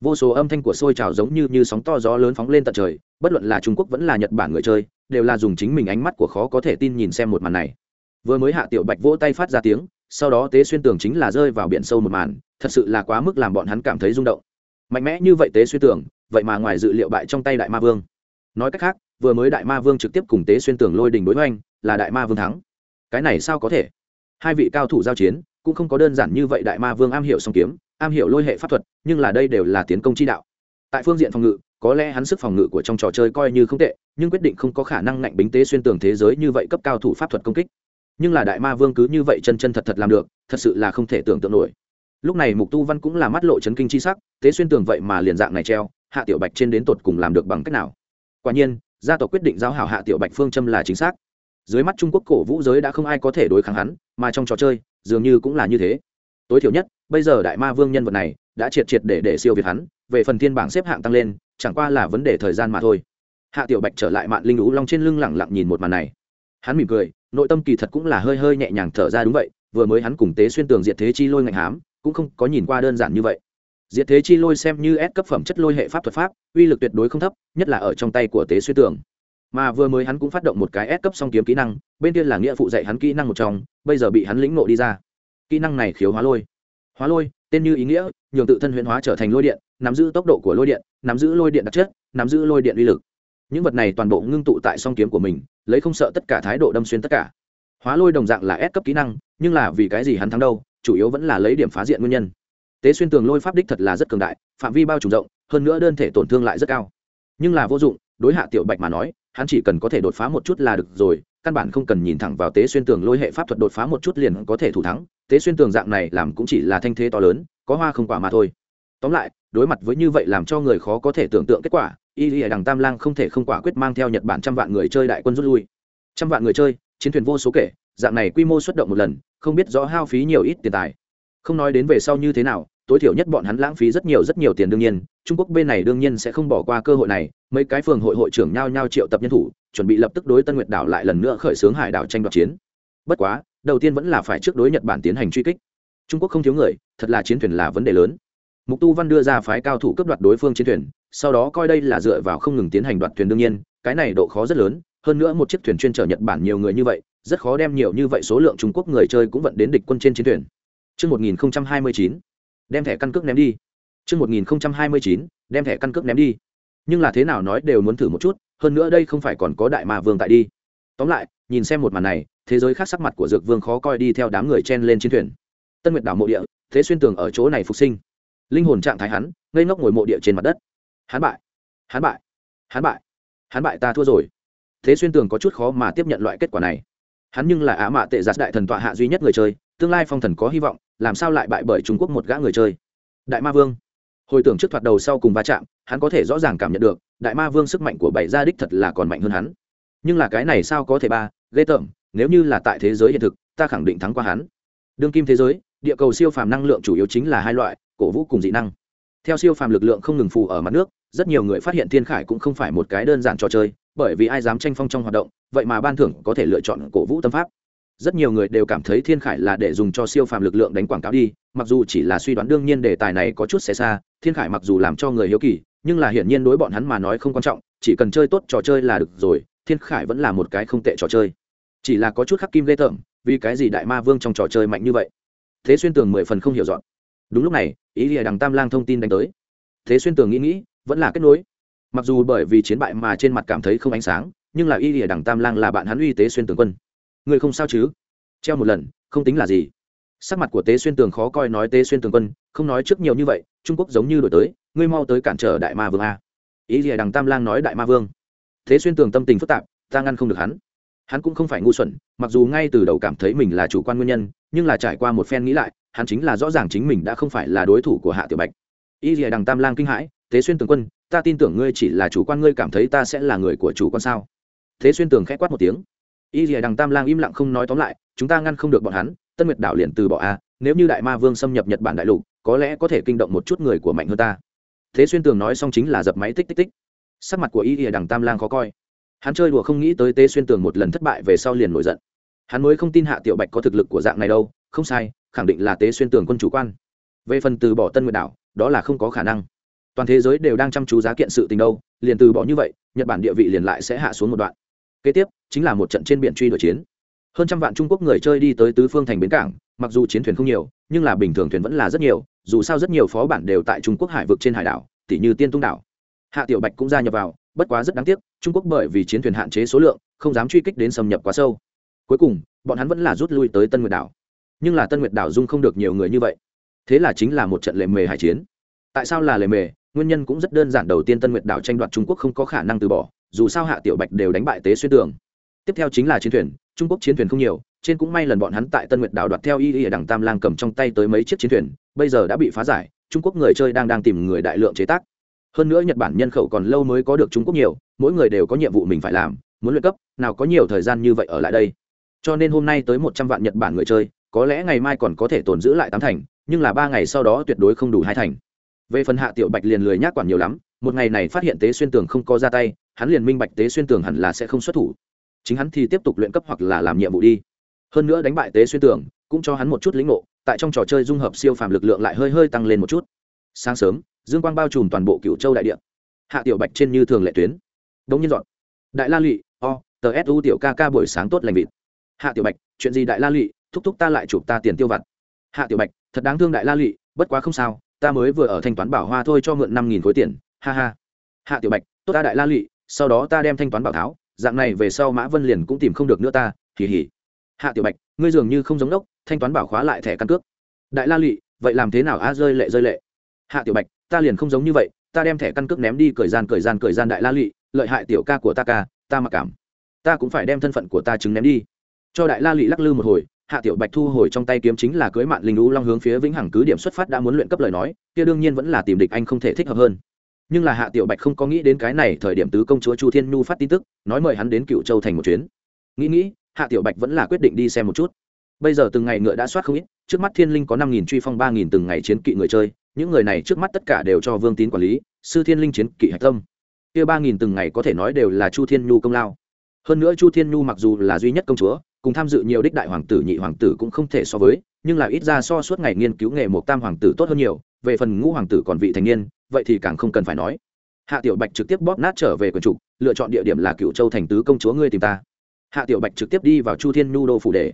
Vô số âm thanh của sôi trào giống như như sóng to gió lớn phóng lên tận trời, bất luận là trung quốc vẫn là nhật bản người chơi, đều là dùng chính mình ánh mắt của khó có thể tin nhìn xem một màn này. Vừa mới hạ tiểu bạch vỗ tay phát ra tiếng, sau đó tế xuyên tường chính là rơi vào biển sâu một màn, thật sự là quá mức làm bọn hắn cảm thấy rung động. Mạnh mẽ như vậy tế xuyên tường, vậy mà ngoài dự liệu bại trong tay đại ma vương. Nói cách khác vừa mới đại ma vương trực tiếp cùng tế xuyên tường lôi đình đối với anh là đại ma vương thắng. Cái này sao có thể? Hai vị cao thủ giao chiến, cũng không có đơn giản như vậy đại ma vương am hiểu song kiếm, am hiểu lôi hệ pháp thuật, nhưng là đây đều là tiến công chi đạo. Tại phương diện phòng ngự, có lẽ hắn sức phòng ngự của trong trò chơi coi như không tệ, nhưng quyết định không có khả năng ngạnh bính tế xuyên tường thế giới như vậy cấp cao thủ pháp thuật công kích. Nhưng là đại ma vương cứ như vậy chân chân thật thật làm được, thật sự là không thể tưởng tượng nổi. Lúc này mục tu văn cũng là mắt lộ chấn kinh chi sắc, tế xuyên tường vậy mà liền dạng này treo, hạ tiểu bạch trên đến tột cùng làm được bằng cách nào? Quả nhiên gia tộc quyết định giao hảo hạ tiểu bạch phương châm là chính xác. Dưới mắt trung quốc cổ vũ giới đã không ai có thể đối kháng hắn, mà trong trò chơi, dường như cũng là như thế. Tối thiểu nhất, bây giờ đại ma vương nhân vật này đã triệt triệt để để siêu việt hắn, về phần thiên bảng xếp hạng tăng lên, chẳng qua là vấn đề thời gian mà thôi. Hạ tiểu bạch trở lại mạn linh lũ long trên lưng lẳng lặng nhìn một màn này. Hắn mỉm cười, nội tâm kỳ thật cũng là hơi hơi nhẹ nhàng thở ra đúng vậy, vừa mới hắn cùng tế xuyên tường diệt thế chi lôi ngạnh hám, cũng không có nhìn qua đơn giản như vậy diệt thế chi lôi xem như ép cấp phẩm chất lôi hệ pháp thuật pháp, uy lực tuyệt đối không thấp, nhất là ở trong tay của tế xuyên tường. Mà vừa mới hắn cũng phát động một cái ép cấp song kiếm kỹ năng, bên kia là nghĩa phụ dạy hắn kỹ năng một trong, bây giờ bị hắn lĩnh ngộ đi ra. Kỹ năng này khiếu hóa lôi. Hóa lôi, tên như ý nghĩa, nhường tự thân huyễn hóa trở thành lôi điện, nắm giữ tốc độ của lôi điện, nắm giữ lôi điện đặc chất, nắm giữ lôi điện uy lực. Những vật này toàn bộ ngưng tụ tại song kiếm của mình, lấy không sợ tất cả thái độ đâm xuyên tất cả. Hóa lôi đồng dạng là ép cấp kỹ năng, nhưng là vì cái gì hắn thắng đâu, chủ yếu vẫn là lấy điểm phá diện nguyên nhân tế xuyên tường lôi pháp đích thật là rất cường đại, phạm vi bao trùm rộng, hơn nữa đơn thể tổn thương lại rất cao. Nhưng là vô dụng, đối hạ tiểu bạch mà nói, hắn chỉ cần có thể đột phá một chút là được rồi, căn bản không cần nhìn thẳng vào tế xuyên tường lôi hệ pháp thuật đột phá một chút liền có thể thủ thắng, tế xuyên tường dạng này làm cũng chỉ là thanh thế to lớn, có hoa không quả mà thôi. Tóm lại, đối mặt với như vậy làm cho người khó có thể tưởng tượng kết quả, y lìa đằng tam lang không thể không quả quyết mang theo nhật bản trăm vạn người chơi đại quân rút lui. Trăm vạn người chơi, chiến thuyền vô số kể, dạng này quy mô xuất động một lần, không biết rõ hao phí nhiều ít tiền tài. Không nói đến về sau như thế nào tối thiểu nhất bọn hắn lãng phí rất nhiều rất nhiều tiền đương nhiên trung quốc bên này đương nhiên sẽ không bỏ qua cơ hội này mấy cái phường hội hội trưởng nhao nhao triệu tập nhân thủ chuẩn bị lập tức đối tân nguyệt đảo lại lần nữa khởi xướng hải đảo tranh đoạt chiến. Bất quá đầu tiên vẫn là phải trước đối nhật bản tiến hành truy kích. Trung quốc không thiếu người thật là chiến thuyền là vấn đề lớn. Mục tu văn đưa ra phái cao thủ cấp đoạt đối phương chiến thuyền sau đó coi đây là dựa vào không ngừng tiến hành đoạt thuyền đương nhiên cái này độ khó rất lớn hơn nữa một chiếc thuyền chuyên chở nhật bản nhiều người như vậy rất khó đem nhiều như vậy số lượng trung quốc người chơi cũng vận đến địch quân trên chiến thuyền. Trước 1029, đem thẻ căn cước ném đi. Trước 1029, đem thẻ căn cước ném đi. Nhưng là thế nào nói đều muốn thử một chút, hơn nữa đây không phải còn có đại ma vương tại đi. Tóm lại, nhìn xem một màn này, thế giới khác sắc mặt của Dược Vương khó coi đi theo đám người chen lên chiến thuyền. Tân Nguyệt đảo mộ địa, thế xuyên tường ở chỗ này phục sinh. Linh hồn trạng thái hắn, ngây ngốc ngồi mộ địa trên mặt đất. Hắn bại, hắn bại, hắn bại, hắn bại ta thua rồi. Thế xuyên tường có chút khó mà tiếp nhận loại kết quả này. Hắn nhưng là á mạ tệ giặt đại thần tọa hạ duy nhất người chơi, tương lai phong thần có hy vọng, làm sao lại bại bởi Trung Quốc một gã người chơi. Đại Ma Vương. Hồi tưởng trước thoạt đầu sau cùng va chạm, hắn có thể rõ ràng cảm nhận được, Đại Ma Vương sức mạnh của bảy gia đích thật là còn mạnh hơn hắn. Nhưng là cái này sao có thể ba, ghê tởm, nếu như là tại thế giới hiện thực, ta khẳng định thắng qua hắn. Đương kim thế giới, địa cầu siêu phàm năng lượng chủ yếu chính là hai loại, cổ vũ cùng dị năng. Theo siêu phàm lực lượng không ngừng phù ở mặt nước, rất nhiều người phát hiện thiên khải cũng không phải một cái đơn giản trò chơi, bởi vì ai dám tranh phong trong hoạt động, vậy mà ban thưởng có thể lựa chọn cổ vũ tâm pháp rất nhiều người đều cảm thấy thiên khải là để dùng cho siêu phàm lực lượng đánh quảng cáo đi, mặc dù chỉ là suy đoán đương nhiên đề tài này có chút xe xa, thiên khải mặc dù làm cho người hiếu kỳ, nhưng là hiển nhiên đối bọn hắn mà nói không quan trọng, chỉ cần chơi tốt trò chơi là được rồi, thiên khải vẫn là một cái không tệ trò chơi. Chỉ là có chút khắc kim ghê tởm, vì cái gì đại ma vương trong trò chơi mạnh như vậy? Thế xuyên tường mười phần không hiểu dọn. Đúng lúc này, ý lìa đằng tam lang thông tin đánh tới. Thế xuyên tường nghĩ nghĩ, vẫn là kết nối. Mặc dù bởi vì chiến bại mà trên mặt cảm thấy không ánh sáng, nhưng là y lìa đằng tam lang là bạn hắn uy tế xuyên tường quân. Ngươi không sao chứ? Treo một lần, không tính là gì. Sắc mặt của tế xuyên tường khó coi nói, tế xuyên tường quân, không nói trước nhiều như vậy, trung quốc giống như đổi tới, ngươi mau tới cản trở đại ma vương a. Ý gì đằng tam lang nói, đại ma vương. Thế xuyên tường tâm tình phức tạp, ta ngăn không được hắn. Hắn cũng không phải ngu xuẩn, mặc dù ngay từ đầu cảm thấy mình là chủ quan nguyên nhân, nhưng là trải qua một phen nghĩ lại, hắn chính là rõ ràng chính mình đã không phải là đối thủ của hạ tiểu bạch. Ý gì đằng tam lang kinh hãi thế xuyên tường quân, ta tin tưởng ngươi chỉ là chủ quan, ngươi cảm thấy ta sẽ là người của chủ quan sao? Thế xuyên tường khẽ quát một tiếng y dìa đằng tam lang im lặng không nói tóm lại, chúng ta ngăn không được bọn hắn, tân nguyệt đảo liền từ bỏ a, nếu như đại ma vương xâm nhập nhật bản đại lục, có lẽ có thể kinh động một chút người của mạnh hơn ta. Thế xuyên tường nói xong chính là dập máy tích tích tích. Sắc mặt của y dìa đằng tam lang khó coi. Hắn chơi đùa không nghĩ tới tế xuyên tường một lần thất bại về sau liền nổi giận. Hắn mới không tin hạ tiểu bạch có thực lực của dạng này đâu, không sai, khẳng định là tế xuyên tường quân chủ quan. Về phần từ bỏ tân nguyệt đảo, đó là không có khả năng. Toàn thế giới đều đang chăm chú giá kiện sự tình đâu, liền từ bỏ như vậy, nhật bản địa vị liền lại sẽ hạ xuống một đoạn. Kế tiếp chính là một trận trên biển truy đuổi chiến. Hơn trăm vạn trung quốc người chơi đi tới tứ phương thành bến cảng, mặc dù chiến thuyền không nhiều, nhưng là bình thường thuyền vẫn là rất nhiều, dù sao rất nhiều phó bản đều tại trung quốc hải vực trên hải đảo tỷ như tiên tung đảo. Hạ tiểu bạch cũng gia nhập vào, bất quá rất đáng tiếc, trung quốc bởi vì chiến thuyền hạn chế số lượng, không dám truy kích đến xâm nhập quá sâu. Cuối cùng, bọn hắn vẫn là rút lui tới tân nguyệt đảo. Nhưng là tân nguyệt đảo dung không được nhiều người như vậy. Thế là chính là một trận lệ mề hải chiến. Tại sao là lệ mề? Nguyên nhân cũng rất đơn giản, đầu tiên tân nguyệt đảo tranh đoạt trung quốc không có khả năng từ bỏ, dù sao hạ tiểu bạch đều đánh bại tế xuyên tường tiếp theo chính là chiến thuyền, trung quốc chiến thuyền không nhiều, trên cũng may lần bọn hắn tại tân nguyệt đảo đoạt theo y y ở đằng tam lang cầm trong tay tới mấy chiếc chiến thuyền, bây giờ đã bị phá giải, trung quốc người chơi đang đang tìm người đại lượng chế tác. Hơn nữa nhật bản nhân khẩu còn lâu mới có được trung quốc nhiều, mỗi người đều có nhiệm vụ mình phải làm, muốn luyện cấp, nào có nhiều thời gian như vậy ở lại đây. Cho nên hôm nay tới một trăm vạn nhật bản người chơi, có lẽ ngày mai còn có thể tồn giữ lại tám thành, nhưng là ba ngày sau đó tuyệt đối không đủ hai thành. Về phần hạ tiểu bạch liền lười nhác quản nhiều lắm, một ngày này phát hiện tế xuyên tường không có ra tay, hắn liền minh bạch tế xuyên tường hẳn là sẽ không xuất thủ chính hắn thì tiếp tục luyện cấp hoặc là làm nhiệm vụ đi. Hơn nữa đánh bại tế xuyên tưởng cũng cho hắn một chút lĩnh ngộ, tại trong trò chơi dung hợp siêu phàm lực lượng lại hơi hơi tăng lên một chút. Sáng sớm, dương quang bao trùm toàn bộ cựu châu đại địa. Hạ tiểu bạch trên như thường lệ tuyến. Đống nhiên dọn. Đại la lụy o tờ su tiểu ca ca buổi sáng tốt lành vịt. Hạ tiểu bạch, chuyện gì đại la lụy thúc thúc ta lại chụp ta tiền tiêu vặt. Hạ tiểu bạch, thật đáng thương đại la lụy bất quá không sao, ta mới vừa ở thanh toán bảo hoa thôi cho mượn năm nghìn khối tiền, ha ha. Hạ tiểu bạch, tốt ta đại la lụy sau đó ta đem thanh toán bảo tháo dạng này về sau mã vân liền cũng tìm không được nữa ta kỳ hỉ hạ tiểu bạch, ngươi dường như không giống đốc, thanh toán bảo khóa lại thẻ căn cước. Đại la lụy, vậy làm thế nào a rơi lệ rơi lệ. Hạ tiểu bạch, ta liền không giống như vậy, ta đem thẻ căn cước ném đi, cởi gian cởi gian cởi gian đại la lụy, lợi hại tiểu ca của ta ca, ta mặc cảm. Ta cũng phải đem thân phận của ta chứng ném đi. Cho đại la lụy lắc lư một hồi, hạ tiểu bạch thu hồi trong tay kiếm chính là cưới mạn linh lũ long hướng phía vĩnh hằng cứ điểm xuất phát đã muốn luyện cấp lời nói, kia đương nhiên vẫn là tìm địch anh không thể thích hợp hơn nhưng là hạ tiểu bạch không có nghĩ đến cái này thời điểm tứ công chúa chu thiên nhu phát tin tức, nói mời hắn đến cựu châu thành một chuyến. Nghĩ nghĩ, hạ tiểu bạch vẫn là quyết định đi xem một chút. Bây giờ từng ngày ngựa đã soát không ít, trước mắt thiên linh có năm nghìn truy phong, ba nghìn từng ngày chiến kỵ người chơi, những người này trước mắt tất cả đều cho vương tín quản lý, sư thiên linh chiến kỵ hạch tâm. Kia ba nghìn từng ngày có thể nói đều là chu thiên nhu công lao. Hơn nữa chu thiên nhu mặc dù là duy nhất công chúa, cùng tham dự nhiều đích đại hoàng tử, nhị hoàng tử cũng không thể so với, nhưng là ít ra so suốt ngày nghiên cứu nghề một tam hoàng tử tốt hơn nhiều, về phần ngũ hoàng tử còn vị thành niên vậy thì càng không cần phải nói. Hạ tiểu bạch trực tiếp bóp nát trở về quần trục lựa chọn địa điểm là cựu châu thành tứ công chúa ngươi tìm ta. Hạ tiểu bạch trực tiếp đi vào chu thiên nhu đô phủ đề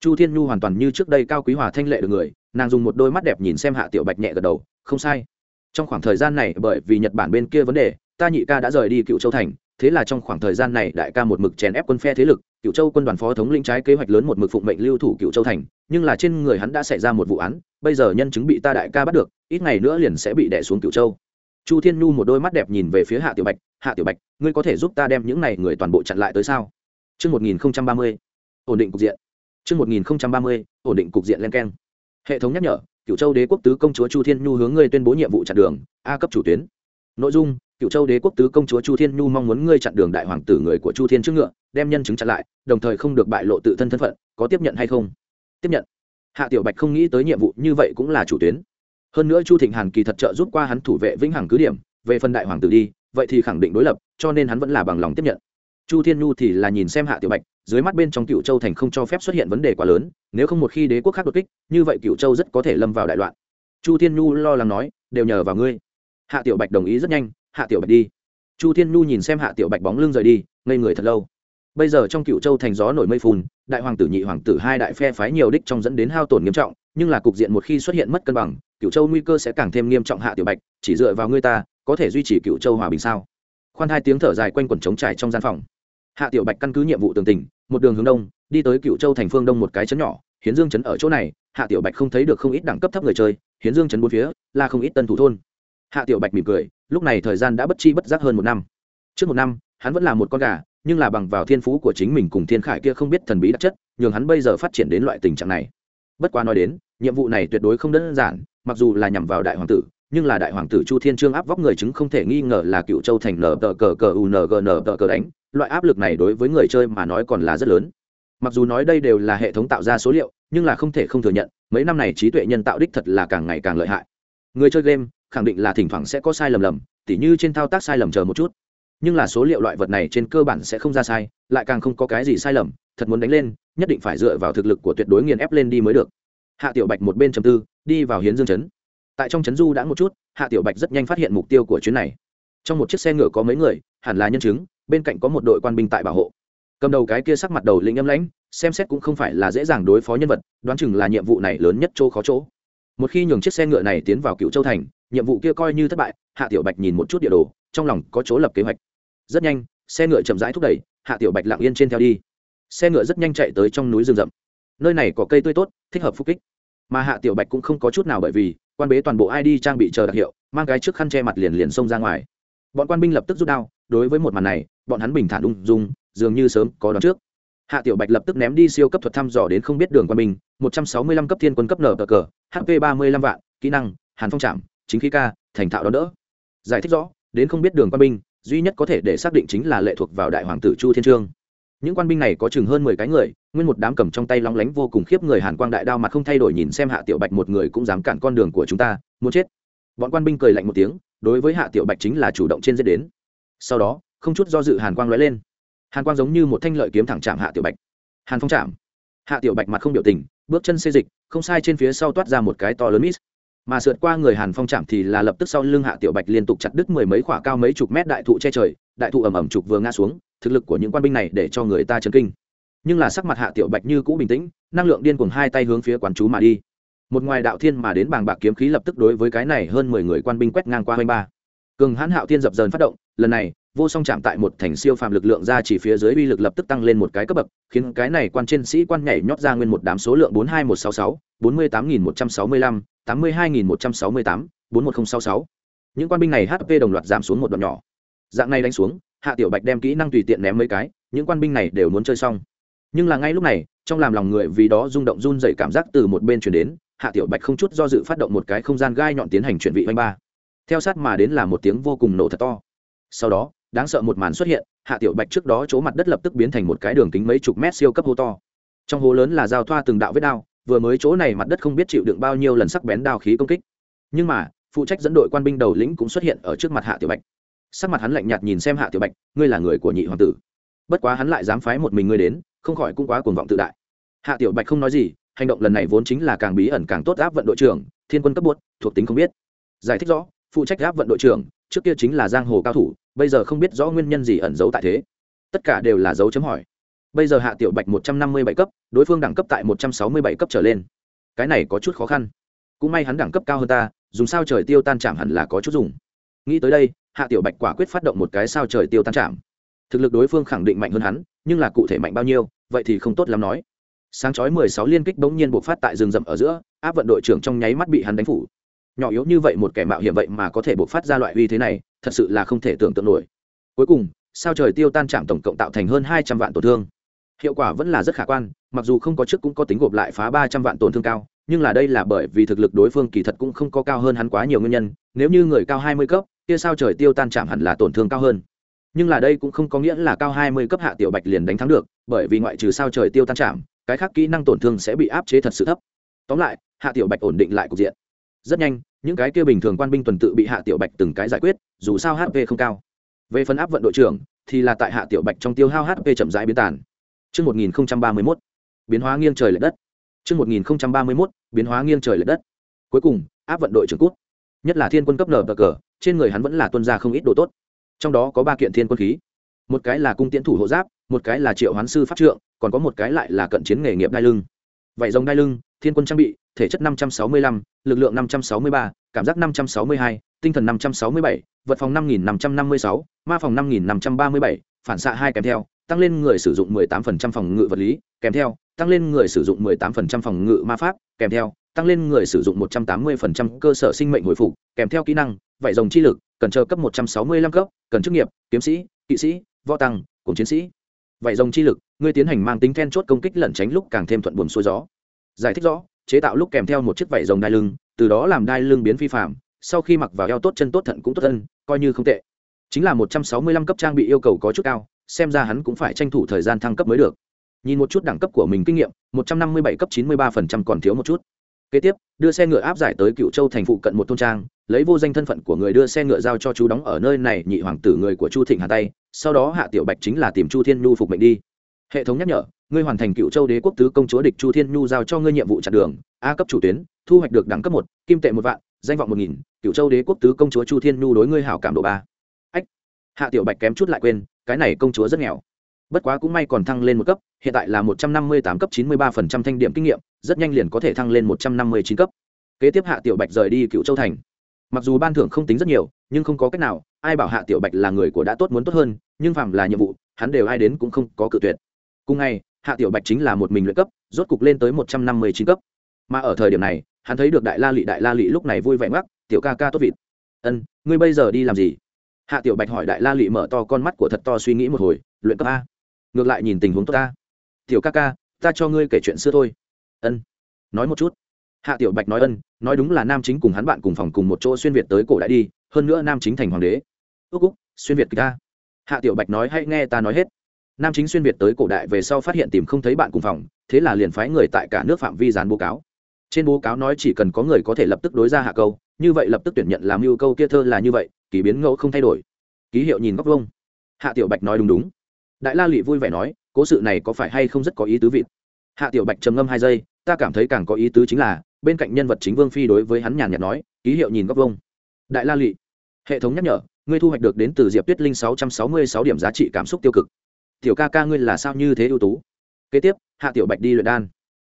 chu thiên nhu hoàn toàn như trước đây cao quý hòa thanh lệ được người, nàng dùng một đôi mắt đẹp nhìn xem hạ tiểu bạch nhẹ gật đầu, không sai. Trong khoảng thời gian này, bởi vì nhật bản bên kia vấn đề, ta nhị ca đã rời đi cựu châu thành, thế là trong khoảng thời gian này đại ca một mực chèn ép quân phe thế lực cựu châu quân đoàn phó thống lĩnh trái kế hoạch lớn một mực phụng mệnh lưu thủ cựu châu thành nhưng là trên người hắn đã xảy ra một vụ án bây giờ nhân chứng bị ta đại ca bắt được ít ngày nữa liền sẽ bị đẻ xuống cựu châu chu thiên nhu một đôi mắt đẹp nhìn về phía hạ tiểu bạch hạ tiểu bạch ngươi có thể giúp ta đem những này người toàn bộ chặn lại tới sao Trước 1030, ổn định cục diện. Trước 1030, ổn định cục diện lên keng. Hệ thống nhắc nhở, Cửu Châu Đế quốc tứ công chúa Chu Thiên Nhu hướng ngươi tuyên bố nhiệm vụ chặn đường, A cấp chủ tuyến. Nội dung: Cửu Châu Đế quốc tứ công chúa Chu Thiên Nhu mong muốn ngươi chặn đường đại hoàng tử người của Chu Thiên trước ngựa, đem nhân chứng chặn lại, đồng thời không được bại lộ tự thân thân phận, có tiếp nhận hay không? Tiếp nhận. Hạ Tiểu Bạch không nghĩ tới nhiệm vụ như vậy cũng là chủ tuyến. Hơn nữa Chu Thịnh Hàn kỳ thật trợ giúp qua hắn thủ vệ vĩnh hằng cứ điểm, về phần đại hoàng tử đi, vậy thì khẳng định đối lập, cho nên hắn vẫn là bằng lòng tiếp nhận chu thiên nhu thì là nhìn xem hạ tiểu bạch dưới mắt bên trong cựu châu thành không cho phép xuất hiện vấn đề quá lớn nếu không một khi đế quốc khác đột kích như vậy cựu châu rất có thể lâm vào đại loạn chu thiên nhu lo lắng nói đều nhờ vào ngươi hạ tiểu bạch đồng ý rất nhanh hạ tiểu bạch đi. Chu thiên nhu nhìn xem hạ tiểu bạch bóng lưng rời đi, ngây người thật lâu. Bây giờ trong cựu châu thành gió nổi mây phun đại hoàng tử, nhị hoàng tử hai đại phe phái nhiều đích trong dẫn đến hao tổn nghiêm trọng, nhưng là cục diện một khi xuất hiện mất cân bằng, cựu châu nguy cơ sẽ càng thêm nghiêm trọng hạ tiểu bạch, chỉ dựa vào ngươi ta, có thể duy trì cựu châu hòa bình sao? Khoan hai tiếng thở dài quanh quẩn trống trải trong gian phòng. Hạ tiểu bạch căn cứ nhiệm vụ tường tình một đường hướng đông, đi tới cựu châu thành phương đông một cái chấn nhỏ, hiến dương chấn ở chỗ này, hạ tiểu bạch không thấy được không ít đẳng cấp thấp người chơi, hiến dương chấn bốn phía, là không ít tân thủ thôn hạ tiểu bạch mỉm cười, lúc này thời gian đã bất chi bất giác hơn một năm. Trước một năm, hắn vẫn là một con gà, nhưng là bằng vào thiên phú của chính mình cùng thiên khải kia không biết thần bí đặc chất, nhường hắn bây giờ phát triển đến loại tình trạng này. Bất quá nói đến, nhiệm vụ này tuyệt đối không đơn giản, mặc dù là nhằm vào đại hoàng tử, nhưng là đại hoàng tử chu thiên trương áp vóc người chứng không thể nghi ngờ là cựu châu thành nở tờ cờ cờ u nở g n tờ cờ đánh, loại áp lực này đối với người chơi mà nói còn là rất lớn. Mặc dù nói đây đều là hệ thống tạo ra số liệu, nhưng là không thể không thừa nhận, mấy năm này trí tuệ nhân tạo đích thật là càng ngày càng lợi hại. Người chơi game khẳng định là thỉnh thoảng sẽ có sai lầm lầm, tỉ như trên thao tác sai lầm chờ một chút. Nhưng là số liệu loại vật này trên cơ bản sẽ không ra sai, lại càng không có cái gì sai lầm, thật muốn đánh lên, nhất định phải dựa vào thực lực của tuyệt đối nghiền ép lên đi mới được. Hạ tiểu bạch một bên trầm tư, đi vào hiến dương chấn tại trong chấn du đã một chút, hạ tiểu bạch rất nhanh phát hiện mục tiêu của chuyến này. Trong một chiếc xe ngựa có mấy người, hẳn là nhân chứng, bên cạnh có một đội quan binh tại bảo hộ. Cầm đầu cái kia sắc mặt đầu lĩnh âm lãnh, xem xét cũng không phải là dễ dàng đối phó nhân vật, đoán chừng là nhiệm vụ này lớn nhất chỗ khó chỗ. Một khi nhường chiếc xe ngựa này tiến vào cựu châu thành nhiệm vụ kia coi như thất bại, hạ tiểu bạch nhìn một chút địa đồ, trong lòng có chỗ lập kế hoạch. Rất nhanh, xe ngựa chậm rãi thúc đẩy, hạ tiểu bạch lặng yên trên theo đi. Xe ngựa rất nhanh chạy tới trong núi rừng rậm. Nơi này có cây tươi tốt, thích hợp phục kích. Mà hạ tiểu bạch cũng không có chút nào bởi vì, quan bế toàn bộ id trang bị chờ đặc hiệu, mang cái trước khăn che mặt liền liền xông ra ngoài. Bọn quan binh lập tức rút đao, đối với một màn này, bọn hắn bình thản ung dung, dường như sớm có đón trước. Hạ tiểu bạch lập tức ném đi siêu cấp thuật thăm dò đến không biết đường quan binh, một trăm sáu mươi lăm cấp thiên quân cấp nở cờ cờ hp ba mươi lăm vạn, kỹ năng, hàn phong trạm chính khí ca, thành thạo đón đỡ. Giải thích rõ, đến không biết đường quan binh, duy nhất có thể để xác định chính là lệ thuộc vào đại hoàng tử chu thiên trương. Những quan binh này có chừng hơn mười cái người, nguyên một đám cầm trong tay lóng lánh vô cùng khiếp người hàn quang đại đao mặt không thay đổi nhìn xem hạ tiểu bạch một người cũng dám cản con đường của chúng ta, muốn chết. Bọn quan binh cười lạnh một tiếng, đối với hạ tiểu bạch chính là chủ động trên giết đến. Sau đó, không chút do dự hàn quang lóe lên. Hàn quang giống như một thanh lợi kiếm thẳng chạm hạ tiểu bạch. Hàn phong chạm. Hạ tiểu bạch mặt không biểu tình, bước chân xê dịch, không sai trên phía sau toát ra một cái to lớn mít mà sượt qua người hàn phong chạm thì là lập tức sau lưng hạ tiểu bạch liên tục chặt đứt mười mấy khỏa cao mấy chục mét đại thụ che trời, đại thụ ẩm ẩm trục vừa ngã xuống, thực lực của những quan binh này để cho người ta chấn kinh. Nhưng là sắc mặt hạ tiểu bạch như cũ bình tĩnh, năng lượng điên cuồng hai tay hướng phía quán chú mà đi. Một ngoài đạo thiên mà đến bàng bạc kiếm khí lập tức đối với cái này hơn mười người quan binh quét ngang qua hai ba. Cường hãn hạo thiên dập dờn phát động, lần này, vô song chạm tại một thành siêu phàm lực lượng ra chỉ phía dưới uy lực lập tức tăng lên một cái cấp bậc, khiến cái này quan trên sĩ quan nhảy nhót ra nguyên một đám số lượng bốn hai một sáu sáu, bốn mươi tám nghìn một trăm sáu mươi lăm tám mươi hai nghìn một trăm sáu mươi tám, bốn một nghìn sáu sáu. Những quan binh này hp đồng loạt giảm xuống một đoạn nhỏ. Dạng này đánh xuống, hạ tiểu bạch đem kỹ năng tùy tiện ném mấy cái, những quan binh này đều muốn chơi xong. Nhưng là ngay lúc này, trong làm lòng người vì đó rung động run dậy cảm giác từ một bên chuyển đến, hạ tiểu bạch không chút do dự phát động một cái không gian gai nhọn tiến hành chuyển vị oanh ba. Theo sát mà đến là một tiếng vô cùng nổ thật to. Sau đó, đáng sợ một màn xuất hiện, hạ tiểu bạch trước đó chỗ mặt đất lập tức biến thành một cái đường kính mấy chục mét siêu cấp hố to. Trong hố lớn là giao thoa từng đạo vết đao vừa mới chỗ này mặt đất không biết chịu đựng bao nhiêu lần sắc bén đao khí công kích. Nhưng mà, phụ trách dẫn đội quan binh đầu lĩnh cũng xuất hiện ở trước mặt hạ tiểu bạch. Sắc mặt hắn lạnh nhạt nhìn xem hạ tiểu bạch, ngươi là người của nhị hoàng tử. Bất quá hắn lại dám phái một mình ngươi đến, không khỏi cũng quá cuồng vọng tự đại. Hạ tiểu bạch không nói gì, hành động lần này vốn chính là càng bí ẩn càng tốt áp vận đội trưởng, thiên quân cấp buốt, thuộc tính không biết. Giải thích rõ, phụ trách áp vận đội trưởng, trước kia chính là giang hồ cao thủ, bây giờ không biết rõ nguyên nhân gì ẩn giấu tại thế. Tất cả đều là dấu chấm hỏi bây giờ hạ tiểu bạch một trăm năm mươi bảy cấp, đối phương đẳng cấp tại một trăm sáu mươi bảy cấp trở lên. Cái này có chút khó khăn. Cũng may hắn đẳng cấp cao hơn ta dùng sao trời tiêu tan chạm hẳn là có chút dùng. Nghĩ tới đây, hạ tiểu bạch quả quyết phát động một cái sao trời tiêu tan chạm. Thực lực đối phương khẳng định mạnh hơn hắn, nhưng là cụ thể mạnh bao nhiêu, vậy thì không tốt lắm nói. Sáng chói mười sáu liên kích bỗng nhiên buộc phát tại rừng rậm ở giữa, áp vận đội trưởng trong nháy mắt bị hắn đánh phủ. Nhỏ yếu như vậy một kẻ mạo hiểm vậy mà có thể buộc phát ra loại uy thế này, thật sự là không thể tưởng tượng nổi. Cuối cùng, sao trời tiêu tan chạm tổng cộng tạo thành hơn hai trăm vạn tổn thương hiệu quả vẫn là rất khả quan, mặc dù không có trước cũng có tính gộp lại phá ba trăm vạn tổn thương cao, nhưng là đây là bởi vì thực lực đối phương kỳ thật cũng không có cao hơn hắn quá nhiều nguyên nhân, nếu như người cao hai mươi cấp, kia sao trời tiêu tan chạm hẳn là tổn thương cao hơn. Nhưng là đây cũng không có nghĩa là cao hai mươi cấp hạ tiểu bạch liền đánh thắng được, bởi vì ngoại trừ sao trời tiêu tan chạm, cái khác kỹ năng tổn thương sẽ bị áp chế thật sự thấp. Tóm lại, hạ tiểu bạch ổn định lại cục diện. Rất nhanh, những cái kia bình thường quan binh tuần tự bị hạ tiểu bạch từng cái giải quyết, dù sao hp không cao. Về phần áp vận đội trưởng, thì là tại hạ tiểu bạch trong tiêu hao hp chậm rãi biến tàn. Trước 1031, biến hóa nghiêng trời lệch đất. Trước 1031, biến hóa nghiêng trời lệch đất. Cuối cùng, áp vận đội trưởng cút. Nhất là thiên quân cấp nở cờ, trên người hắn vẫn là tuân ra không ít đồ tốt. trong đó có ba kiện thiên quân khí một cái là cung tiễn thủ hộ giáp một cái là triệu hoán sư pháp trượng còn có một cái lại là cận chiến nghề nghiệp đai lưng vậy rồng đai lưng thiên quân trang bị thể chất 565, lực lượng 563, cảm giác 562, tinh thần 567, vật phòng 5556, ma phòng 5537, phản xạ hai kèm theo, tăng lên người sử dụng 18% phòng ngự vật lý, kèm theo, tăng lên người sử dụng 18% phòng ngự ma pháp, kèm theo, tăng lên người sử dụng 180% cơ sở sinh mệnh hồi phục, kèm theo kỹ năng, vậy rồng chi lực, cần chờ cấp 165 cấp, cần chức nghiệp, kiếm sĩ, kỵ sĩ, võ tăng, cùng chiến sĩ. Vậy rồng chi lực, người tiến hành mang tính then chốt công kích lẩn tránh lúc càng thêm thuận buồm xuôi gió. Giải thích rõ, chế tạo lúc kèm theo một chiếc vảy rồng đai lưng, từ đó làm đai lưng biến phi phạm, sau khi mặc vào eo tốt chân tốt thận cũng tốt thân, coi như không tệ. Chính là 165 cấp trang bị yêu cầu có chút cao, xem ra hắn cũng phải tranh thủ thời gian thăng cấp mới được. Nhìn một chút đẳng cấp của mình kinh nghiệm, 157 cấp 93% còn thiếu một chút. Kế tiếp, đưa xe ngựa áp giải tới Cựu Châu thành phụ cận một thôn trang, lấy vô danh thân phận của người đưa xe ngựa giao cho chú đóng ở nơi này nhị hoàng tử người của Chu Thịnh Hà tay, sau đó Hạ Tiểu Bạch chính là tìm Chu Thiên Nhu phục mệnh đi. Hệ thống nhắc nhở, ngươi hoàn thành Cựu Châu Đế quốc tứ công chúa địch Chu Thiên Nhu giao cho ngươi nhiệm vụ chặn đường, A cấp chủ tuyến, thu hoạch được đẳng cấp một, kim tệ một vạn, danh vọng một nghìn, Cựu Châu Đế quốc tứ công chúa Chu Thiên Nhu đối ngươi hảo cảm độ ba. Ách. Hạ Tiểu Bạch kém chút lại quên, cái này công chúa rất nghèo. Bất quá cũng may còn thăng lên một cấp, hiện tại là một trăm năm mươi tám cấp chín mươi ba phần trăm thanh điểm kinh nghiệm, rất nhanh liền có thể thăng lên một trăm năm mươi chín cấp. Kế tiếp hạ tiểu bạch rời đi cựu châu thành. Mặc dù ban thưởng không tính rất nhiều nhưng không có cách nào ai bảo hạ tiểu bạch là người của đã tốt muốn tốt hơn nhưng phạm là nhiệm vụ hắn đều ai đến cũng không có cự tuyệt. Cùng ngày hạ tiểu bạch chính là một mình luyện cấp rốt cục lên tới một trăm năm mươi chín cấp. Mà ở thời điểm này hắn thấy được đại la lị đại la lị lúc này vui vẻ mắc tiểu ca ca tốt vịt. Ân ngươi bây giờ đi làm gì? Hạ tiểu bạch hỏi đại la lị mở to con mắt của thật to suy nghĩ một hồi, luyện cấp a. Ngược lại nhìn tình huống tốt ta. Tiểu ca ca, ta cho ngươi kể chuyện xưa thôi. Ân. Nói một chút. Hạ tiểu bạch nói ân, nói đúng là nam chính cùng hắn bạn cùng phòng cùng một chỗ xuyên việt tới cổ đại đi, hơn nữa nam chính thành hoàng đế. Ước úc, xuyên việt ta. Hạ tiểu bạch nói hãy nghe ta nói hết. Nam chính xuyên việt tới cổ đại về sau phát hiện tìm không thấy bạn cùng phòng, thế là liền phái người tại cả nước phạm vi dán bố cáo. Trên bố cáo nói chỉ cần có người có thể lập tức đối ra hạ câu, như vậy lập tức tuyển nhận làm mưu câu kia thơ là như vậy kỳ biến ngẫu không thay đổi. Ký hiệu nhìn góc vông hạ tiểu bạch nói đúng đúng. Đại la lụy vui vẻ nói, cố sự này có phải hay không rất có ý tứ vịt? Hạ tiểu bạch trầm ngâm hai giây, ta cảm thấy càng có ý tứ chính là, bên cạnh nhân vật chính vương phi đối với hắn nhàn nhạt nói, ký hiệu nhìn góc vông đại la lụy hệ thống nhắc nhở, ngươi thu hoạch được đến từ diệp tuyết linh sáu trăm sáu mươi sáu điểm giá trị cảm xúc tiêu cực. Tiểu ca ca ngươi là sao như thế ưu tú? Kế tiếp, hạ tiểu bạch đi luyện đan.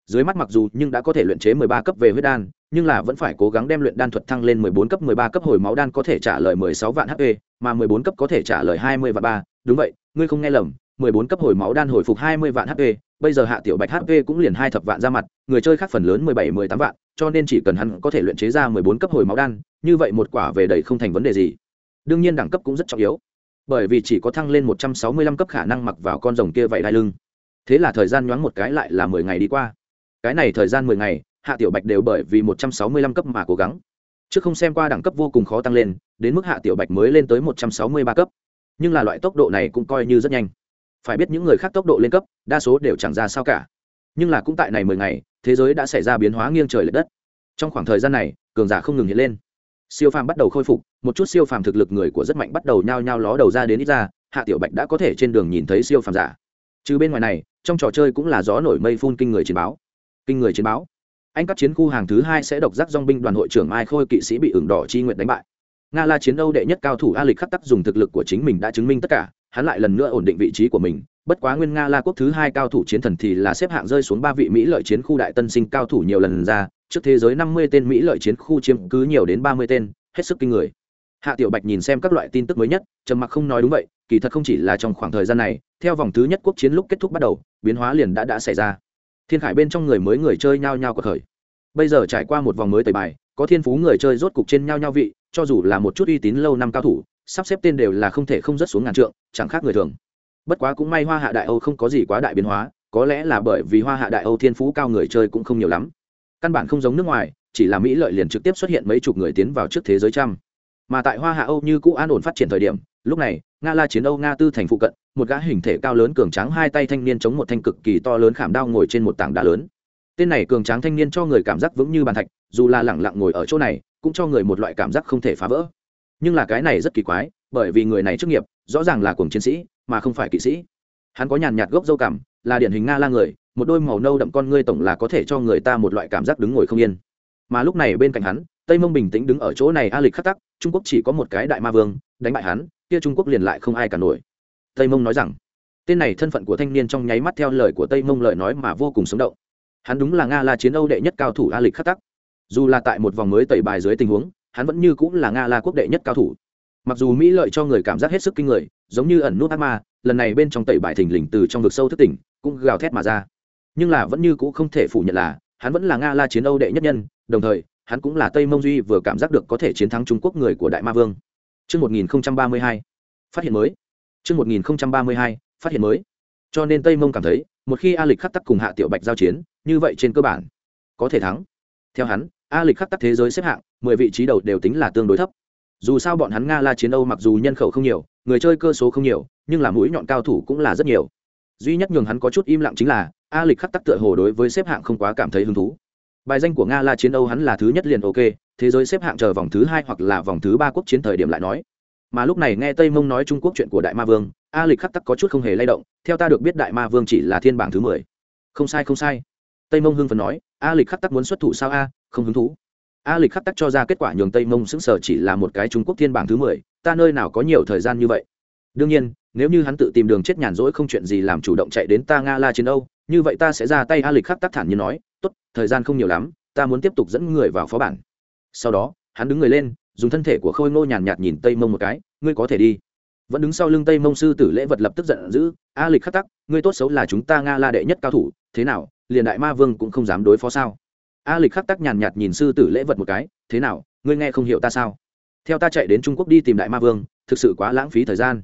Dưới mắt mặc dù nhưng đã có thể luyện chế mười ba cấp về huyết đan nhưng là vẫn phải cố gắng đem luyện đan thuật thăng lên 14 cấp 13 cấp hồi máu đan có thể trả lời 16 vạn HP, mà 14 cấp có thể trả lời 20 vạn 3, đúng vậy, ngươi không nghe lầm, 14 cấp hồi máu đan hồi phục 20 vạn HP, bây giờ Hạ Tiểu Bạch HP cũng liền 2 thập vạn ra mặt, người chơi khác phần lớn 17 18 vạn, cho nên chỉ cần hắn có thể luyện chế ra 14 cấp hồi máu đan, như vậy một quả về đầy không thành vấn đề gì. Đương nhiên đẳng cấp cũng rất trọng yếu, bởi vì chỉ có thăng lên 165 cấp khả năng mặc vào con rồng kia vậy đai lưng. Thế là thời gian nhoáng một cái lại là 10 ngày đi qua. Cái này thời gian 10 ngày, hạ tiểu bạch đều bởi vì một trăm sáu mươi lăm cấp mà cố gắng. Trước không xem qua đẳng cấp vô cùng khó tăng lên, đến mức hạ tiểu bạch mới lên tới một trăm sáu mươi ba cấp. Nhưng là loại tốc độ này cũng coi như rất nhanh. Phải biết những người khác tốc độ lên cấp, đa số đều chẳng ra sao cả. Nhưng là cũng tại này mười ngày, thế giới đã xảy ra biến hóa nghiêng trời l ệ đất. Trong khoảng thời gian này, cường giả không ngừng hiện lên. Siêu phàm bắt đầu khôi phục, một chút siêu phàm thực lực người của rất mạnh bắt đầu nhao nhao ló đầu ra đến ít ra, hạ tiểu bạch đã có thể trên đường nhìn thấy siêu phàm giả. Trừ bên ngoài này, trong trò chơi cũng là gió nổi mây phun kinh người chiến báo. Kinh người chiến báo anh các chiến khu hàng thứ hai sẽ độc giác dong binh đoàn hội trưởng mai khôi kỵ sĩ bị ửng đỏ chi nguyện đánh bại. Nga la chiến âu đệ nhất cao thủ a lịch khắc tắc dùng thực lực của chính mình đã chứng minh tất cả, hắn lại lần nữa ổn định vị trí của mình. Bất quá nguyên nga la quốc thứ hai cao thủ chiến thần thì là xếp hạng rơi xuống ba vị mỹ lợi chiến khu đại tân sinh cao thủ nhiều lần ra. Trước thế giới năm mươi tên mỹ lợi chiến khu chiếm cứ nhiều đến ba mươi tên, hết sức kinh người. Hạ tiểu bạch nhìn xem các loại tin tức mới nhất, trầm mặc không nói đúng vậy, kỳ thật không chỉ là trong khoảng thời gian này, theo vòng thứ nhất quốc chiến lúc kết thúc bắt đầu, biến hóa liền đã đã xảy ra thiên khải bên trong người mới người chơi nhao nhao của khởi. Bây giờ trải qua một vòng mới tẩy bài, có thiên phú người chơi rốt cục trên nhao nhao vị, cho dù là một chút uy tín lâu năm cao thủ, sắp xếp tên đều là không thể không rất xuống ngàn trượng, chẳng khác người thường. Bất quá cũng may hoa hạ đại âu không có gì quá đại biến hóa, có lẽ là bởi vì hoa hạ đại âu thiên phú cao người chơi cũng không nhiều lắm. Căn bản không giống nước ngoài, chỉ là mỹ lợi liền trực tiếp xuất hiện mấy chục người tiến vào trước thế giới trăm. Mà tại hoa hạ âu như cũ an ổn phát triển thời điểm lúc này, nga la chiến âu nga tư thành phụ cận, một gã hình thể cao lớn cường tráng hai tay thanh niên chống một thanh cực kỳ to lớn khảm đao ngồi trên một tảng đá lớn. Tên này cường tráng thanh niên cho người cảm giác vững như bàn thạch, dù là lẳng lặng ngồi ở chỗ này, cũng cho người một loại cảm giác không thể phá vỡ. Nhưng là cái này rất kỳ quái, bởi vì người này chức nghiệp, rõ ràng là cuồng chiến sĩ, mà không phải kỵ sĩ. Hắn có nhàn nhạt gốc dâu cảm là điển hình nga la người, một đôi màu nâu đậm con ngươi tổng là có thể cho người ta một loại cảm giác đứng ngồi không yên. Mà lúc này bên cạnh hắn, tây mông bình tĩnh đứng ở chỗ này a lịch khắc tắc, trung quốc chỉ có một cái đại ma vương, đánh bại hắn kia trung quốc liền lại không ai cả nổi. Tây mông nói rằng, tên này thân phận của thanh niên trong nháy mắt theo lời của tây mông lời nói mà vô cùng sống động. Hắn đúng là nga la chiến âu đệ nhất cao thủ a lịch khắc tắc. Dù là tại một vòng mới tẩy bài dưới tình huống, hắn vẫn như cũng là nga la quốc đệ nhất cao thủ. Mặc dù mỹ lợi cho người cảm giác hết sức kinh người, giống như ẩn nút ác ma, lần này bên trong tẩy bài thình lình từ trong vực sâu thất tỉnh, cũng gào thét mà ra. Nhưng là vẫn như cũng không thể phủ nhận là, hắn vẫn là nga la chiến âu đệ nhất nhân, đồng thời, hắn cũng là tây mông duy vừa cảm giác được có thể chiến thắng trung quốc người của đại ma vương. Chương 1032, phát hiện mới. Chương 1032, phát hiện mới. cho nên tây mông cảm thấy một khi a lịch khắc tắc cùng hạ tiểu bạch giao chiến như vậy trên cơ bản có thể thắng theo hắn a lịch khắc tắc thế giới xếp hạng mười vị trí đầu đều tính là tương đối thấp dù sao bọn hắn nga la chiến âu mặc dù nhân khẩu không nhiều người chơi cơ số không nhiều nhưng là mũi nhọn cao thủ cũng là rất nhiều duy nhất nhường hắn có chút im lặng chính là a lịch khắc tắc tựa hồ đối với xếp hạng không quá cảm thấy hứng thú bài danh của nga la chiến âu hắn là thứ nhất liền ok, thế giới xếp hạng chờ vòng thứ hai hoặc là vòng thứ ba quốc chiến thời điểm lại nói. Mà lúc này nghe tây mông nói trung quốc chuyện của đại ma vương, a lịch khắc tắc có chút không hề lay động, theo ta được biết đại ma vương chỉ là thiên bảng thứ mười. Không sai không sai. Tây mông hưng phần nói, a lịch khắc tắc muốn xuất thủ sao a, không hứng thú. A lịch khắc tắc cho ra kết quả nhường tây mông xứng sở chỉ là một cái trung quốc thiên bảng thứ mười, ta nơi nào có nhiều thời gian như vậy? Đương nhiên, nếu như hắn tự tìm đường chết nhàn rỗi không chuyện gì làm chủ động chạy đến ta nga la chiến âu, như vậy ta sẽ ra tay. A lịch khắc tắc thản như nói tốt, thời gian không nhiều lắm, ta muốn tiếp tục dẫn người vào phó bản. Sau đó, hắn đứng người lên, dùng thân thể của khôi ngô nhàn nhạt nhìn tây mông một cái, ngươi có thể đi. Vẫn đứng sau lưng tây mông sư tử lễ vật lập tức giận dữ, a lịch khắc tắc, ngươi tốt xấu là chúng ta nga la đệ nhất cao thủ, thế nào, liền đại ma vương cũng không dám đối phó sao? A lịch khắc tắc nhàn nhạt nhìn sư tử lễ vật một cái, thế nào, ngươi nghe không hiểu ta sao? Theo ta chạy đến trung quốc đi tìm đại ma vương, thực sự quá lãng phí thời gian.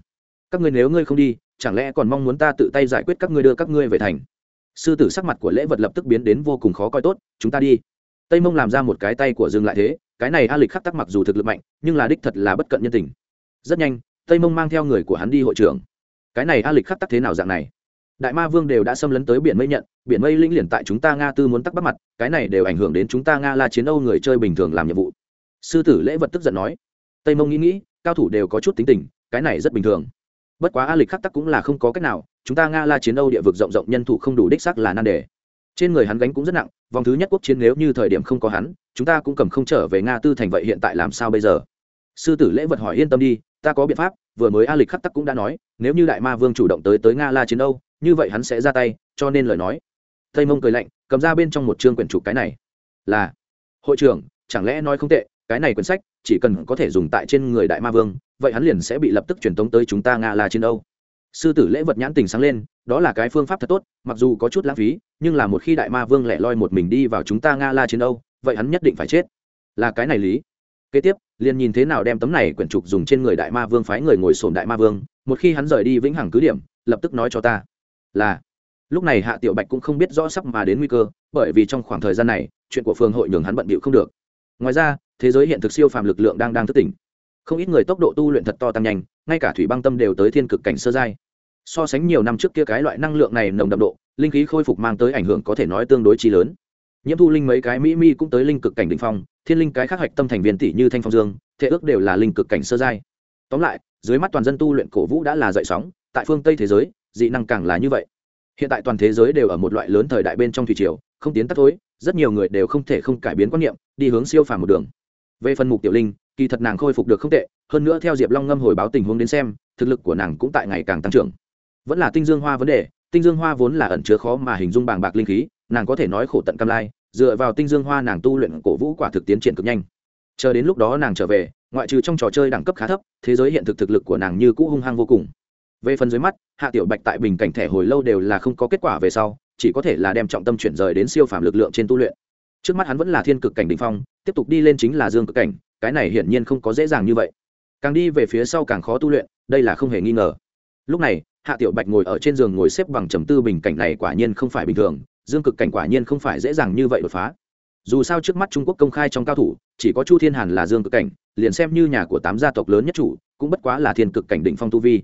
Các ngươi nếu ngươi không đi, chẳng lẽ còn mong muốn ta tự tay giải quyết các ngươi đưa các ngươi về thành? Sư tử sắc mặt của lễ vật lập tức biến đến vô cùng khó coi tốt, chúng ta đi. Tây mông làm ra một cái tay của dương lại thế, cái này a lịch khắc tắc mặc dù thực lực mạnh, nhưng là đích thật là bất cận nhân tình. Rất nhanh, tây mông mang theo người của hắn đi hội trưởng cái này a lịch khắc tắc thế nào dạng này? Đại ma vương đều đã xâm lấn tới biển mây nhận, biển mây lĩnh liền tại chúng ta nga tư muốn tắc bắt mặt, cái này đều ảnh hưởng đến chúng ta nga là chiến âu người chơi bình thường làm nhiệm vụ. Sư tử lễ vật tức giận nói. Tây mông nghĩ nghĩ, cao thủ đều có chút tính tình, cái này rất bình thường. Bất quá a lịch khắc tắc cũng là không có cách nào chúng ta nga la chiến âu địa vực rộng rộng nhân thủ không đủ đích sắc là nan đề. Trên người hắn gánh cũng rất nặng, vòng thứ nhất quốc chiến nếu như thời điểm không có hắn, chúng ta cũng cầm không trở về nga tư thành vậy hiện tại làm sao bây giờ? Sư tử lễ vật hỏi yên tâm đi, ta có biện pháp, vừa mới a lịch khắc tắc cũng đã nói, nếu như đại ma vương chủ động tới tới nga la chiến âu, như vậy hắn sẽ ra tay, cho nên lời nói. Tây mông cười lạnh, cầm ra bên trong một chương quyển chụp cái này. Là, hội trưởng, chẳng lẽ nói không tệ, cái này quyển sách chỉ cần có thể dùng tại trên người đại ma vương, vậy hắn liền sẽ bị lập tức truyền tống tới chúng ta nga la chiến âu sư tử lễ vật nhãn tình sáng lên, đó là cái phương pháp thật tốt, mặc dù có chút lãng phí, nhưng là một khi đại ma vương lẻ loi một mình đi vào chúng ta nga la chiến âu, vậy hắn nhất định phải chết. Là cái này lý. Kế tiếp, liền nhìn thế nào đem tấm này quyển trục dùng trên người đại ma vương phái người ngồi sổm đại ma vương, một khi hắn rời đi vĩnh hằng cứ điểm, lập tức nói cho ta. Là, lúc này hạ tiểu bạch cũng không biết rõ sắp mà đến nguy cơ, bởi vì trong khoảng thời gian này, chuyện của phương hội nhường hắn bận bịu không được. Ngoài ra, thế giới hiện thực siêu phàm lực lượng đang đang thức tỉnh không ít người tốc độ tu luyện thật to tăng nhanh, ngay cả thủy băng tâm đều tới thiên cực cảnh sơ giai. So sánh nhiều năm trước kia cái loại năng lượng này nồng đậm độ, linh khí khôi phục mang tới ảnh hưởng có thể nói tương đối chi lớn. Nhiễm thu linh mấy cái mỹ mi cũng tới linh cực cảnh đ ỉ n h phong, thiên linh cái khác hạch tâm thành viên tỷ như thanh phong dương thế ước đều là linh cực cảnh sơ giai. Tóm lại, dưới mắt toàn dân tu luyện cổ vũ đã là dậy sóng, tại phương tây thế giới, dị năng càng là như vậy. Hiện tại toàn thế giới đều ở một loại lớn thời đại bên trong thủy triều, không tiến tắt thối, rất nhiều người đều không thể không cải biến quan niệm, đi hướng siêu phàm một đường. Về phần mục tiểu linh kỳ thật nàng khôi phục được không tệ, hơn nữa theo diệp long ngâm hồi báo tình huống đến xem, thực lực của nàng cũng tại ngày càng tăng trưởng. Vẫn là tinh dương hoa vấn đề, tinh dương hoa vốn là ẩn chứa khó mà hình dung bàng bạc linh khí, nàng có thể nói khổ tận cam lai, dựa vào tinh dương hoa nàng tu luyện cổ vũ quả thực tiến triển cực nhanh. Chờ đến lúc đó nàng trở về, ngoại trừ trong trò chơi đẳng cấp khá thấp, thế giới hiện thực thực lực của nàng như cũ hung hăng vô cùng. Về phần dưới mắt, hạ tiểu bạch tại bình cảnh thẻ hồi lâu đều là không có kết quả về sau, chỉ có thể là đem trọng tâm chuyển rời đến siêu phàm lực lượng trên tu luyện. Trước mắt hắn vẫn là thiên cực cảnh đ ỉ n h phong, tiếp tục đi lên chính là dương cực cảnh cái này hiển nhiên không có dễ dàng như vậy. Càng đi về phía sau càng khó tu luyện, đây là không hề nghi ngờ. Lúc này, hạ tiểu bạch ngồi ở trên giường ngồi xếp bằng trầm tư bình cảnh này quả nhiên không phải bình thường, dương cực cảnh quả nhiên không phải dễ dàng như vậy đột phá. Dù sao trước mắt trung quốc công khai trong cao thủ, chỉ có chu thiên hàn là dương cực cảnh, liền xem như nhà của tám gia tộc lớn nhất chủ, cũng bất quá là thiên cực cảnh đỉnh phong tu vi.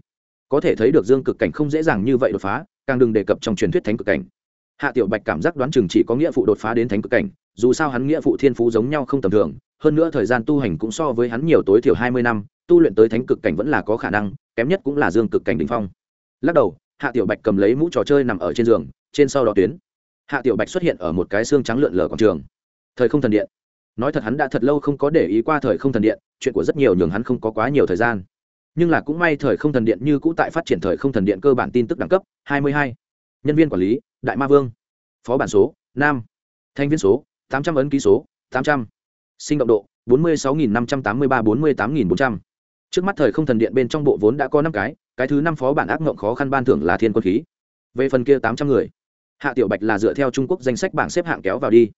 Có thể thấy được dương cực cảnh không dễ dàng như vậy đột phá, càng đừng đề cập trong truyền thuyết thánh cực cảnh hạ tiểu bạch cảm giác đoán chừng chỉ có nghĩa phụ đột phá đến thánh cực cảnh, dù sao hắn nghĩa phụ thiên phú giống nhau không tầm thường, hơn nữa thời gian tu hành cũng so với hắn nhiều tối thiểu hai mươi năm, tu luyện tới thánh cực cảnh vẫn là có khả năng, kém nhất cũng là dương cực cảnh đ ỉ n h phong. Lắc đầu, hạ tiểu bạch cầm lấy mũ trò chơi nằm ở trên giường, trên sau đó tuyến. Hạ tiểu bạch xuất hiện ở một cái xương trắng lượn lờ quảng trường. Thời không thần điện. Nói thật hắn đã thật lâu không có để ý qua thời không thần điện, chuyện của rất nhiều nhường hắn không có quá nhiều thời gian. Nhưng là cũng may thời không thần điện như cũ tại phát triển thời không thần điện cơ bản tin tức đẳng cấp 22. nhân viên quản lý đại ma vương, phó bản số, nam thành viên số 800 ấn ký số 800. sinh động độ 46.583 48.400. trước mắt thời không thần điện bên trong bộ vốn đã có năm cái cái thứ năm phó bản ác mộng khó khăn ban thưởng là thiên quân khí về phần kia 800 người, hạ tiểu bạch là dựa theo trung quốc danh sách bảng xếp hạng kéo vào đi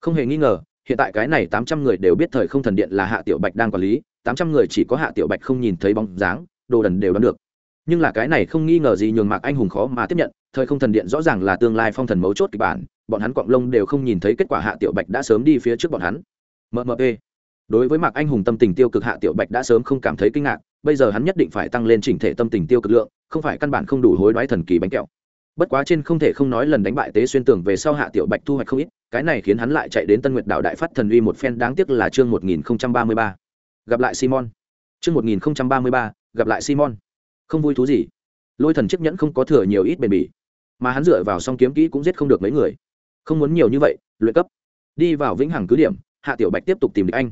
không hề nghi ngờ, hiện tại cái này 800 người đều biết thời không thần điện là hạ tiểu bạch đang quản lý 800 người chỉ có hạ tiểu bạch không nhìn thấy bóng dáng, đồ đần đều đoán được nhưng là cái này không nghi ngờ gì nhường mạc anh hùng khó mà tiếp nhận, thời không thần điện rõ ràng là tương lai phong thần mấu chốt kịch bản, bọn hắn quạng lông đều không nhìn thấy kết quả hạ tiểu bạch đã sớm đi phía trước bọn hắn. Mmp đối với mạc anh hùng tâm tình tiêu cực hạ tiểu bạch đã sớm không cảm thấy kinh ngạc, bây giờ hắn nhất định phải tăng lên chỉnh thể tâm tình tiêu cực lượng, không phải căn bản không đủ hối đoái thần kỳ bánh kẹo. Bất quá trên không thể không nói lần đánh bại tế xuyên tưởng về sau hạ tiểu bạch thu hoạch không ít, cái này khiến hắn lại chạy đến tân nguyệt đảo đại phát thần uy một phen đáng tiếc là chương một nghìn ba mươi ba. Gặp lại simon. Chương một nghìn ba mươi ba, gặp lại simon không vui thú gì. Lôi thần chiếc nhẫn không có thừa nhiều ít bền bỉ, mà hắn dựa vào song kiếm kỹ cũng giết không được mấy người. Không muốn nhiều như vậy, luyện cấp. Đi vào vĩnh hằng cứ điểm, hạ tiểu bạch tiếp tục tìm địch anh.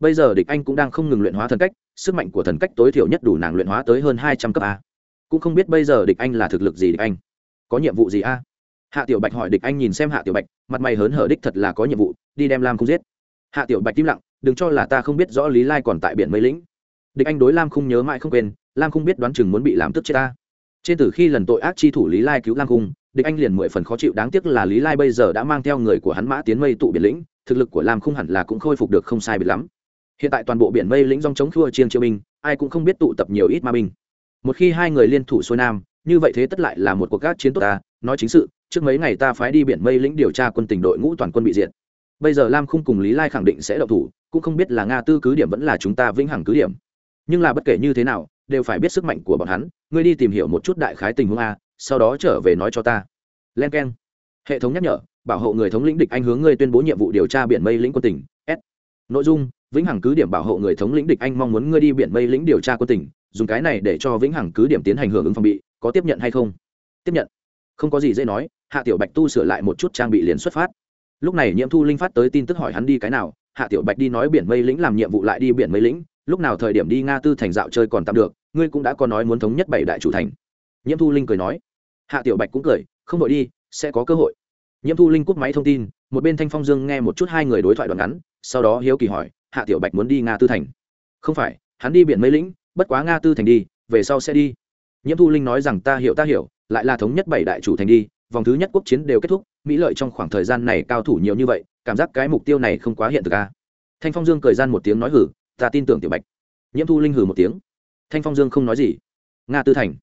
Bây giờ địch anh cũng đang không ngừng luyện hóa thần cách, sức mạnh của thần cách tối thiểu nhất đủ nàng luyện hóa tới hơn hai trăm cấp a. Cũng không biết bây giờ địch anh là thực lực gì địch anh. Có nhiệm vụ gì a? Hạ tiểu bạch hỏi địch anh nhìn xem hạ tiểu bạch, mặt mày hớn hở đích thật là có nhiệm vụ, đi đem lam không giết. Hạ tiểu bạch im lặng, đừng cho là ta không biết rõ lý lai còn tại biển mây lĩnh. Địch anh đối lam không nhớ mãi không quên lam không biết đoán chừng muốn bị làm tức chết ta. Trên từ khi lần tội ác chi thủ lý lai cứu lam cung địch anh liền mười phần khó chịu, đáng tiếc là lý lai bây giờ đã mang theo người của hắn mã tiến mây tụ biển lĩnh, thực lực của lam không hẳn là cũng khôi phục được không sai biệt lắm. Hiện tại toàn bộ biển mây lĩnh dòng chống khua chiên chiêu binh, ai cũng không biết tụ tập nhiều ít ma binh. Một khi hai người liên thủ xuôi nam, như vậy thế tất lại là một cuộc gác chiến tốt ta. Nói chính sự, trước mấy ngày ta phái đi biển mây lĩnh điều tra quân tình đội ngũ toàn quân bị diệt. Bây giờ lam khung cùng lý lai khẳng định sẽ đậu thủ, cũng không biết là nga tư cứ điểm vẫn là chúng ta vĩnh hằng cứ điểm. Nhưng là bất kể như thế nào đều phải biết sức mạnh của bọn hắn. Ngươi đi tìm hiểu một chút đại khái tình huống a, sau đó trở về nói cho ta. Len k e n hệ thống nhắc nhở, bảo hộ người thống lĩnh địch anh hướng ngươi tuyên bố nhiệm vụ điều tra biển mây lĩnh quân tỉnh. S. Nội dung, vĩnh hằng cứ điểm bảo hộ người thống lĩnh địch anh mong muốn ngươi đi biển mây lĩnh điều tra quân tỉnh, dùng cái này để cho vĩnh hằng cứ điểm tiến hành hưởng ứng phòng bị, có tiếp nhận hay không? Tiếp nhận. Không có gì dễ nói, hạ tiểu bạch tu sửa lại một chút trang bị liền xuất phát. Lúc này nhiễm thu linh phát tới tin tức hỏi hắn đi cái nào, hạ tiểu bạch đi nói biển mây lĩnh làm nhiệm vụ lại đi biển mây lĩnh lúc nào thời điểm đi nga tư thành dạo chơi còn tạm được, ngươi cũng đã có nói muốn thống nhất bảy đại chủ thành. Nhiễm thu linh cười nói. Hạ tiểu bạch cũng cười, không đội đi, sẽ có cơ hội. Nhiễm thu linh cúp máy thông tin, một bên thanh phong dương nghe một chút hai người đối thoại đoạn ngắn, sau đó hiếu kỳ hỏi, hạ tiểu bạch muốn đi nga tư thành? Không phải, hắn đi biển mây lĩnh, bất quá nga tư thành đi, về sau sẽ đi. Nhiễm thu linh nói rằng ta hiểu ta hiểu, lại là thống nhất bảy đại chủ thành đi, vòng thứ nhất quốc chiến đều kết thúc, mỹ lợi trong khoảng thời gian này cao thủ nhiều như vậy, cảm giác cái mục tiêu này không quá hiện thực à. thanh phong dương cười gian một tiếng nói hử ta tin tưởng tiểu bạch. Nhiễm thu linh hừ một tiếng. Thanh phong dương không nói gì. Nga tư thành,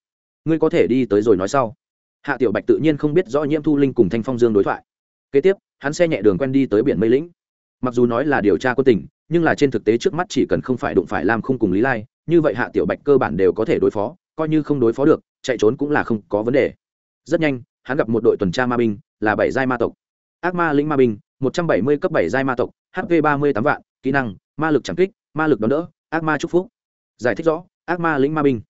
ngươi có thể đi tới rồi nói sau. Hạ tiểu bạch tự nhiên không biết rõ nhiễm thu linh cùng thanh phong dương đối thoại. Kế tiếp, hắn xe nhẹ đường quen đi tới biển mây lĩnh. Mặc dù nói là điều tra quân tình, nhưng là trên thực tế trước mắt chỉ cần không phải đụng phải lam không cùng lý lai, như vậy hạ tiểu bạch cơ bản đều có thể đối phó, coi như không đối phó được, chạy trốn cũng là không có vấn đề. Rất nhanh, hắn gặp một đội tuần tra ma binh, là bảy giai ma tộc. Ác ma lĩnh ma binh, một trăm bảy mươi cấp bảy giai ma tộc hp ba mươi tám vạn, kỹ năng, ma lực chẳng kích ma lực đón đỡ, ác ma chúc phúc. Giải thích rõ, ác ma lĩnh ma binh.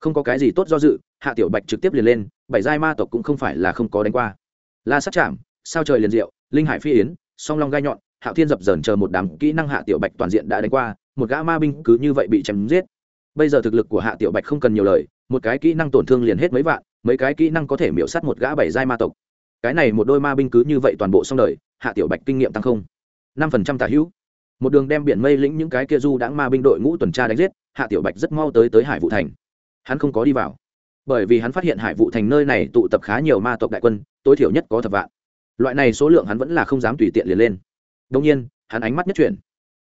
Không có cái gì tốt do dự, hạ tiểu bạch trực tiếp liền lên, bảy giai ma tộc cũng không phải là không có đánh qua. La sát chạm, sao trời liền diệu, linh hải phi yến, song long gai nhọn, hạo thiên dập dờn chờ một đám kỹ năng hạ tiểu bạch toàn diện đã đánh qua, một gã ma binh cứ như vậy bị chém giết. Bây giờ thực lực của hạ tiểu bạch không cần nhiều lời, một cái kỹ năng tổn thương liền hết mấy vạn, mấy cái kỹ năng có thể miễu sát một gã bảy giai ma tộc. Cái này một đôi ma binh cứ như vậy toàn bộ xong đời, hạ tiểu bạch kinh nghiệm tăng không. Năm phần trăm tả hữu một đường đem biển mây lĩnh những cái kia du đãng ma binh đội ngũ tuần tra đánh giết, hạ tiểu bạch rất mau tới tới hải vụ thành. Hắn không có đi vào, bởi vì hắn phát hiện hải vụ thành nơi này tụ tập khá nhiều ma tộc đại quân, tối thiểu nhất có thập vạn. Loại này số lượng hắn vẫn là không dám tùy tiện liền lên. Đông nhiên, hắn ánh mắt nhất chuyển.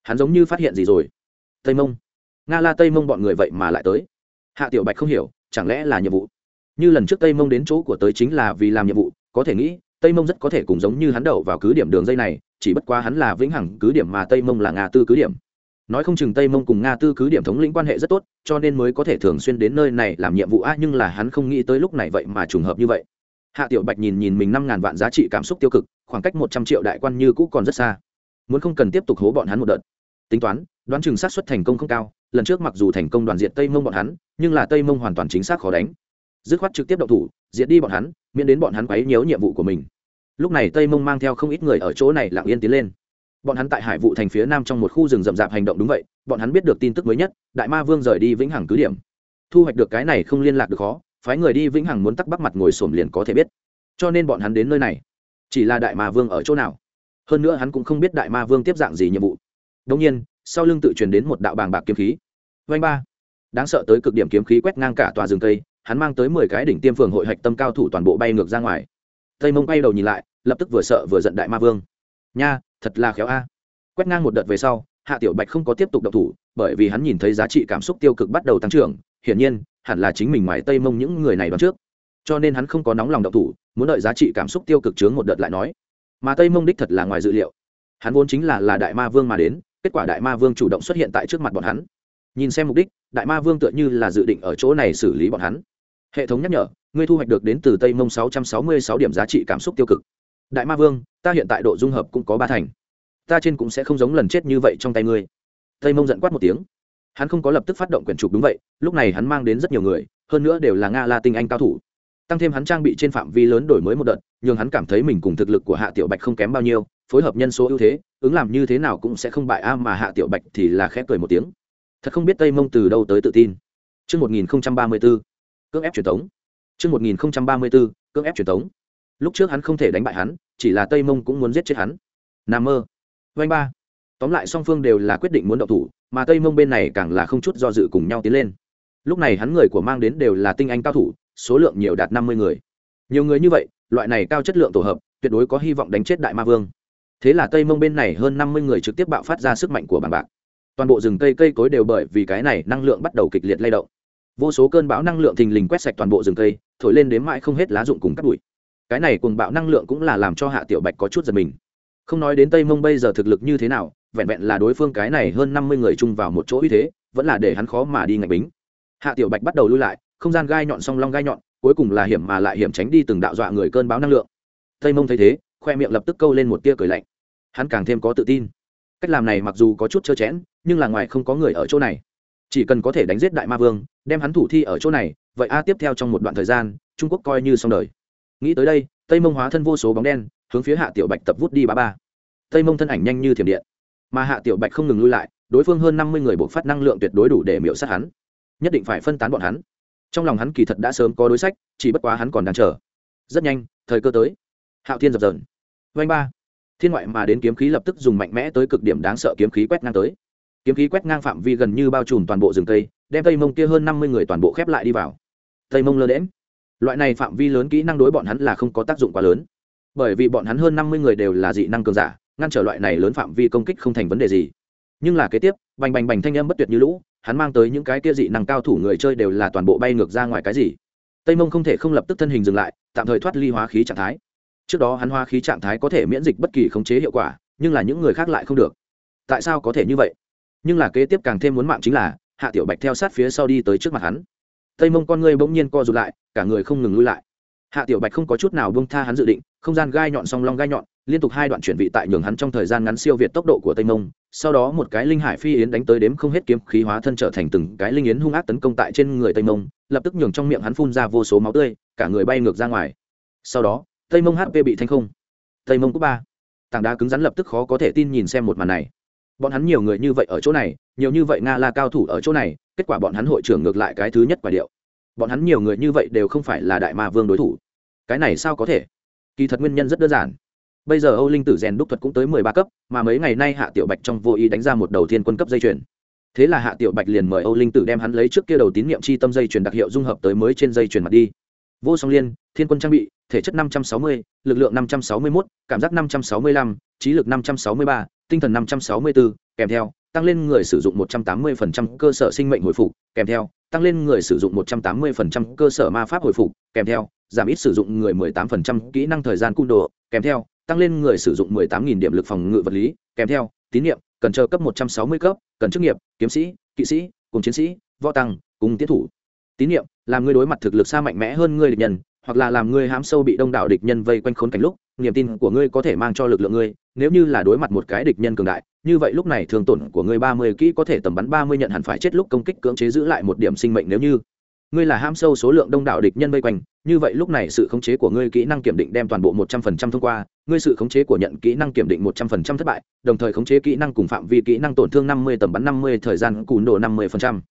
Hắn giống như phát hiện gì rồi. Tây mông. Nga la tây mông bọn người vậy mà lại tới. Hạ tiểu bạch không hiểu, chẳng lẽ là nhiệm vụ? Như lần trước tây mông đến chỗ của tới chính là vì làm nhiệm vụ, có thể nghĩ tây mông rất có thể cùng giống như hắn đậu vào cứ điểm đường dây này, chỉ bất quá hắn là vĩnh hằng cứ điểm mà tây mông là nga tư cứ điểm. Nói không chừng tây mông cùng nga tư cứ điểm thống lĩnh quan hệ rất tốt, cho nên mới có thể thường xuyên đến nơi này làm nhiệm vụ a nhưng là hắn không nghĩ tới lúc này vậy mà trùng hợp như vậy. Hạ tiểu bạch nhìn nhìn mình năm ngàn vạn giá trị cảm xúc tiêu cực, khoảng cách một trăm triệu đại quan như cũ còn rất xa. Muốn không cần tiếp tục hố bọn hắn một đợt. Tính toán, đoán chừng sát xuất thành công không cao, lần trước mặc dù thành công đoàn diện tây mông bọn hắn, nhưng là tây mông hoàn toàn chính xác khó đánh dứt khoát trực tiếp động thủ, diệt đi bọn hắn, miễn đến bọn hắn quấy nhớ nhiệm vụ của mình. Lúc này tây mông mang theo không ít người ở chỗ này lặng yên tiến lên. Bọn hắn tại hải vụ thành phía nam trong một khu rừng rậm rạp hành động đúng vậy, bọn hắn biết được tin tức mới nhất, đại ma vương rời đi vĩnh hằng cứ điểm. Thu hoạch được cái này không liên lạc được khó, phái người đi vĩnh hằng muốn tắc bắc mặt ngồi xổm liền có thể biết. Cho nên bọn hắn đến nơi này. Chỉ là đại ma vương ở chỗ nào? Hơn nữa hắn cũng không biết đại ma vương tiếp dạng gì nhiệm vụ. Đông nhiên, sau lưng tự truyền đến một đạo bàng bạc kiếm khí. Vanh ba. Đáng sợ tới cực điểm kiếm khí quét ngang cả tòa rừng cây hắn mang tới mười cái đỉnh tiêm phường hội hạch tâm cao thủ toàn bộ bay ngược ra ngoài. Tây mông bay đầu nhìn lại, lập tức vừa sợ vừa giận đại ma vương. Nha, thật là khéo a. Quét ngang một đợt về sau, hạ tiểu bạch không có tiếp tục độc thủ, bởi vì hắn nhìn thấy giá trị cảm xúc tiêu cực bắt đầu tăng trưởng, hiển nhiên, hẳn là chính mình ngoài tây mông những người này đoán trước. Cho nên hắn không có nóng lòng độc thủ, muốn đợi giá trị cảm xúc tiêu cực chướng một đợt lại nói. Mà tây mông đích thật là ngoài dự liệu. Hắn vốn chính là là đại ma vương mà đến, kết quả đại ma vương chủ động xuất hiện tại trước mặt bọn hắn. Nhìn xem mục đích, đại ma vương tựa như là dự định ở chỗ này xử lý bọn hắn hệ thống nhắc nhở ngươi thu hoạch được đến từ tây mông sáu trăm sáu mươi sáu điểm giá trị cảm xúc tiêu cực. Đại ma vương ta hiện tại độ dung hợp cũng có ba thành. Ta trên cũng sẽ không giống lần chết như vậy trong tay ngươi. Tây mông giận quát một tiếng. Hắn không có lập tức phát động quyển trục đúng vậy lúc này hắn mang đến rất nhiều người hơn nữa đều là nga la tinh anh cao thủ. Tăng thêm hắn trang bị trên phạm vi lớn đổi mới một đợt nhưng hắn cảm thấy mình cùng thực lực của hạ tiểu bạch không kém bao nhiêu phối hợp nhân số ưu thế ứng làm như thế nào cũng sẽ không bại a mà hạ tiểu bạch thì là khẽ cười một tiếng. Thật không biết tây mông từ đâu tới tự tin. Trước 1034, cưỡng ép truyền thống. Trước 1034, cưỡng ép truyền thống. Lúc trước hắn không thể đánh bại hắn, chỉ là Tây Mông cũng muốn giết chết hắn. Nam mơ. vanh ba. Tóm lại song phương đều là quyết định muốn động thủ, mà Tây Mông bên này càng là không chút do dự cùng nhau tiến lên. Lúc này hắn người của mang đến đều là tinh anh cao thủ, số lượng nhiều đạt năm mươi người. Nhiều người như vậy, loại này cao chất lượng tổ hợp, tuyệt đối có hy vọng đánh chết Đại Ma Vương. Thế là Tây Mông bên này hơn năm mươi người trực tiếp bạo phát ra sức mạnh của bản bạc toàn bộ rừng cây cây cối đều bởi vì cái này năng lượng bắt đầu kịch liệt lay động vô số cơn bão năng lượng thình lình quét sạch toàn bộ rừng cây, thổi lên đến mãi không hết lá rụng cùng cắt bụi. Cái này cùng bão năng lượng cũng là làm cho hạ tiểu bạch có chút giật mình. Không nói đến tây mông bây giờ thực lực như thế nào, vẹn vẹn là đối phương cái này hơn năm mươi người chung vào một chỗ uy thế, vẫn là để hắn khó mà đi ngạch bính. Hạ tiểu bạch bắt đầu lui lại, không gian gai nhọn song long gai nhọn, cuối cùng là hiểm mà lại hiểm tránh đi từng đạo dọa người cơn bão năng lượng. Tây mông thấy thế, khoe miệng lập tức câu lên một tia cười lạnh. Hắn càng thêm có tự tin. Cách làm này mặc dù có chút trơ chẽn, nhưng là ngoài không có người ở chỗ này chỉ cần có thể đánh giết đại ma vương, đem hắn thủ thi ở chỗ này, vậy a tiếp theo trong một đoạn thời gian, trung quốc coi như xong đời. Nghĩ tới đây, tây mông hóa thân vô số bóng đen, hướng phía hạ tiểu bạch tập vút đi ba ba. Tây mông thân ảnh nhanh như thiểm điện, mà hạ tiểu bạch không ngừng lui lại, đối phương hơn năm mươi người buộc phát năng lượng tuyệt đối đủ để miễu sát hắn. Nhất định phải phân tán bọn hắn. Trong lòng hắn kỳ thật đã sớm có đối sách, chỉ bất quá hắn còn đang chờ. Rất nhanh, thời cơ tới. Hạo thiên dập dờn. Vanh ba. Thiên ngoại mà đến kiếm khí lập tức dùng mạnh mẽ tới cực điểm đáng sợ kiếm khí quét ngang tới kiếm khí quét ngang phạm vi gần như bao trùm toàn bộ rừng tây, đem tây mông kia hơn năm mươi người toàn bộ khép lại đi vào. Tây mông lơ đễm loại này phạm vi lớn kỹ năng đối bọn hắn là không có tác dụng quá lớn. Bởi vì bọn hắn hơn năm mươi người đều là dị năng cường giả ngăn trở loại này lớn phạm vi công kích không thành vấn đề gì. Nhưng là kế tiếp bành bành bành thanh âm bất tuyệt như lũ hắn mang tới những cái kia dị năng cao thủ người chơi đều là toàn bộ bay ngược ra ngoài cái gì. Tây mông không thể không lập tức thân hình dừng lại tạm thời thoát ly hóa khí trạng thái. Trước đó hắn hóa khí trạng thái có thể miễn dịch bất kỳ khống chế hiệu quả nhưng là những người khác lại không được. Tại sao có thể như vậy? Nhưng là kế tiếp càng thêm muốn mạng chính là, hạ tiểu bạch theo sát phía sau đi tới trước mặt hắn. Tây mông con ngươi bỗng nhiên co rụt lại, cả người không ngừng lui lại. Hạ tiểu bạch không có chút nào bông tha hắn dự định, không gian gai nhọn song long gai nhọn, liên tục hai đoạn chuyển vị tại nhường hắn trong thời gian ngắn siêu việt tốc độ của tây mông, sau đó một cái linh hải phi yến đánh tới đếm không hết kiếm khí hóa thân trở thành từng cái linh yến hung ác tấn công tại trên người tây mông, lập tức nhường trong miệng hắn phun ra vô số máu tươi, cả người bay ngược ra ngoài. Sau đó, tây mông hp bị thanh không. Tây mông cúp ba. Tảng đá cứng rắn lập tức khó có thể tin nhìn xem một màn này bọn hắn nhiều người như vậy ở chỗ này, nhiều như vậy nga la cao thủ ở chỗ này, kết quả bọn hắn hội trưởng ngược lại cái thứ nhất quả điệu. Bọn hắn nhiều người như vậy đều không phải là đại ma vương đối thủ. Cái này sao có thể? Kỳ thật nguyên nhân rất đơn giản. Bây giờ âu linh tử rèn đúc thuật cũng tới mười ba cấp, mà mấy ngày nay hạ tiểu bạch trong vô ý đánh ra một đầu tiên quân cấp dây chuyền. Thế là hạ tiểu bạch liền mời âu linh tử đem hắn lấy trước kia đầu tín nhiệm chi tâm dây chuyền đặc hiệu dung hợp tới mới trên dây chuyền mặt đi. Vô song liên, thiên quân trang bị, thể chất năm trăm sáu mươi, lực lượng năm trăm sáu mươi mốt, cảm giác năm trăm sáu mươi lăm, trí lực năm trăm sáu mươi ba tinh thần năm trăm sáu mươi bốn kèm theo tăng lên người sử dụng một trăm tám mươi phần trăm cơ sở sinh mệnh hồi phục kèm theo tăng lên người sử dụng một trăm tám mươi phần trăm cơ sở ma pháp hồi phục kèm theo giảm ít sử dụng người mười tám phần trăm kỹ năng thời gian cung độ, kèm theo tăng lên người sử dụng mười tám nghìn điểm lực phòng ngự vật lý kèm theo tín nhiệm cần chờ cấp một trăm sáu mươi cấp cần chức nghiệp kiếm sĩ kỵ sĩ cùng chiến sĩ võ tăng cùng tiến thủ. Tín nhiệm làm người đối mặt thực lực xa mạnh mẽ hơn người địch nhân hoặc là làm người hám sâu bị đông đảo địch nhân vây quanh khốn cảnh lúc niềm tin của ngươi có thể mang cho lực lượng ngươi, nếu như là đối mặt một cái địch nhân cường đại, như vậy lúc này thường tổn của ngươi ba mươi kỹ có thể tầm bắn ba mươi nhận hẳn phải chết lúc công kích cưỡng chế giữ lại một điểm sinh mệnh nếu như ngươi là ham sâu số lượng đông đảo địch nhân vây quanh, như vậy lúc này sự khống chế của ngươi kỹ năng kiểm định đem toàn bộ một trăm phần trăm thông qua, ngươi sự khống chế của nhận kỹ năng kiểm định một trăm phần trăm thất bại, đồng thời khống chế kỹ năng cùng phạm vi kỹ năng tổn thương năm mươi, tầm bắn năm mươi, thời gian cùn độ năm mươi phần trăm.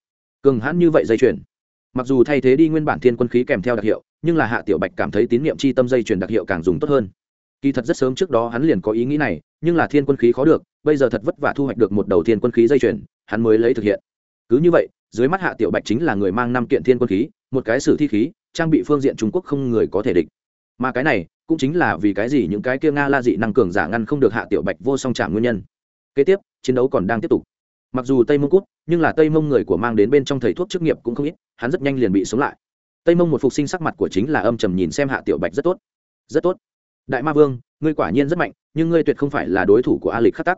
Cường hãn như vậy dây chuyển mặc dù thay thế đi nguyên bản thiên quân khí kèm theo đặc hiệu, nhưng là hạ tiểu bạch cảm thấy tín nhiệm chi tâm dây truyền đặc hiệu càng dùng tốt hơn kỳ thật rất sớm trước đó hắn liền có ý nghĩ này, nhưng là thiên quân khí khó được, bây giờ thật vất vả thu hoạch được một đầu thiên quân khí dây chuyền, hắn mới lấy thực hiện. Cứ như vậy, dưới mắt hạ tiểu bạch chính là người mang năm kiện thiên quân khí, một cái sử thi khí, trang bị phương diện trung quốc không người có thể địch. Mà cái này, cũng chính là vì cái gì những cái kia nga la dị năng cường giả ngăn không được hạ tiểu bạch vô song trả nguyên nhân. Kế tiếp, chiến đấu còn đang tiếp tục. Mặc dù tây mông cút, nhưng là tây mông người của mang đến bên trong thầy thuốc chức nghiệp cũng không ít, hắn rất nhanh liền bị sống lại. Tây mông một phục sinh sắc mặt của chính là âm trầm nhìn xem hạ tiểu bạch rất tốt. Rất tốt đại ma vương, ngươi quả nhiên rất mạnh, nhưng ngươi tuyệt không phải là đối thủ của a lịch khắc tắc.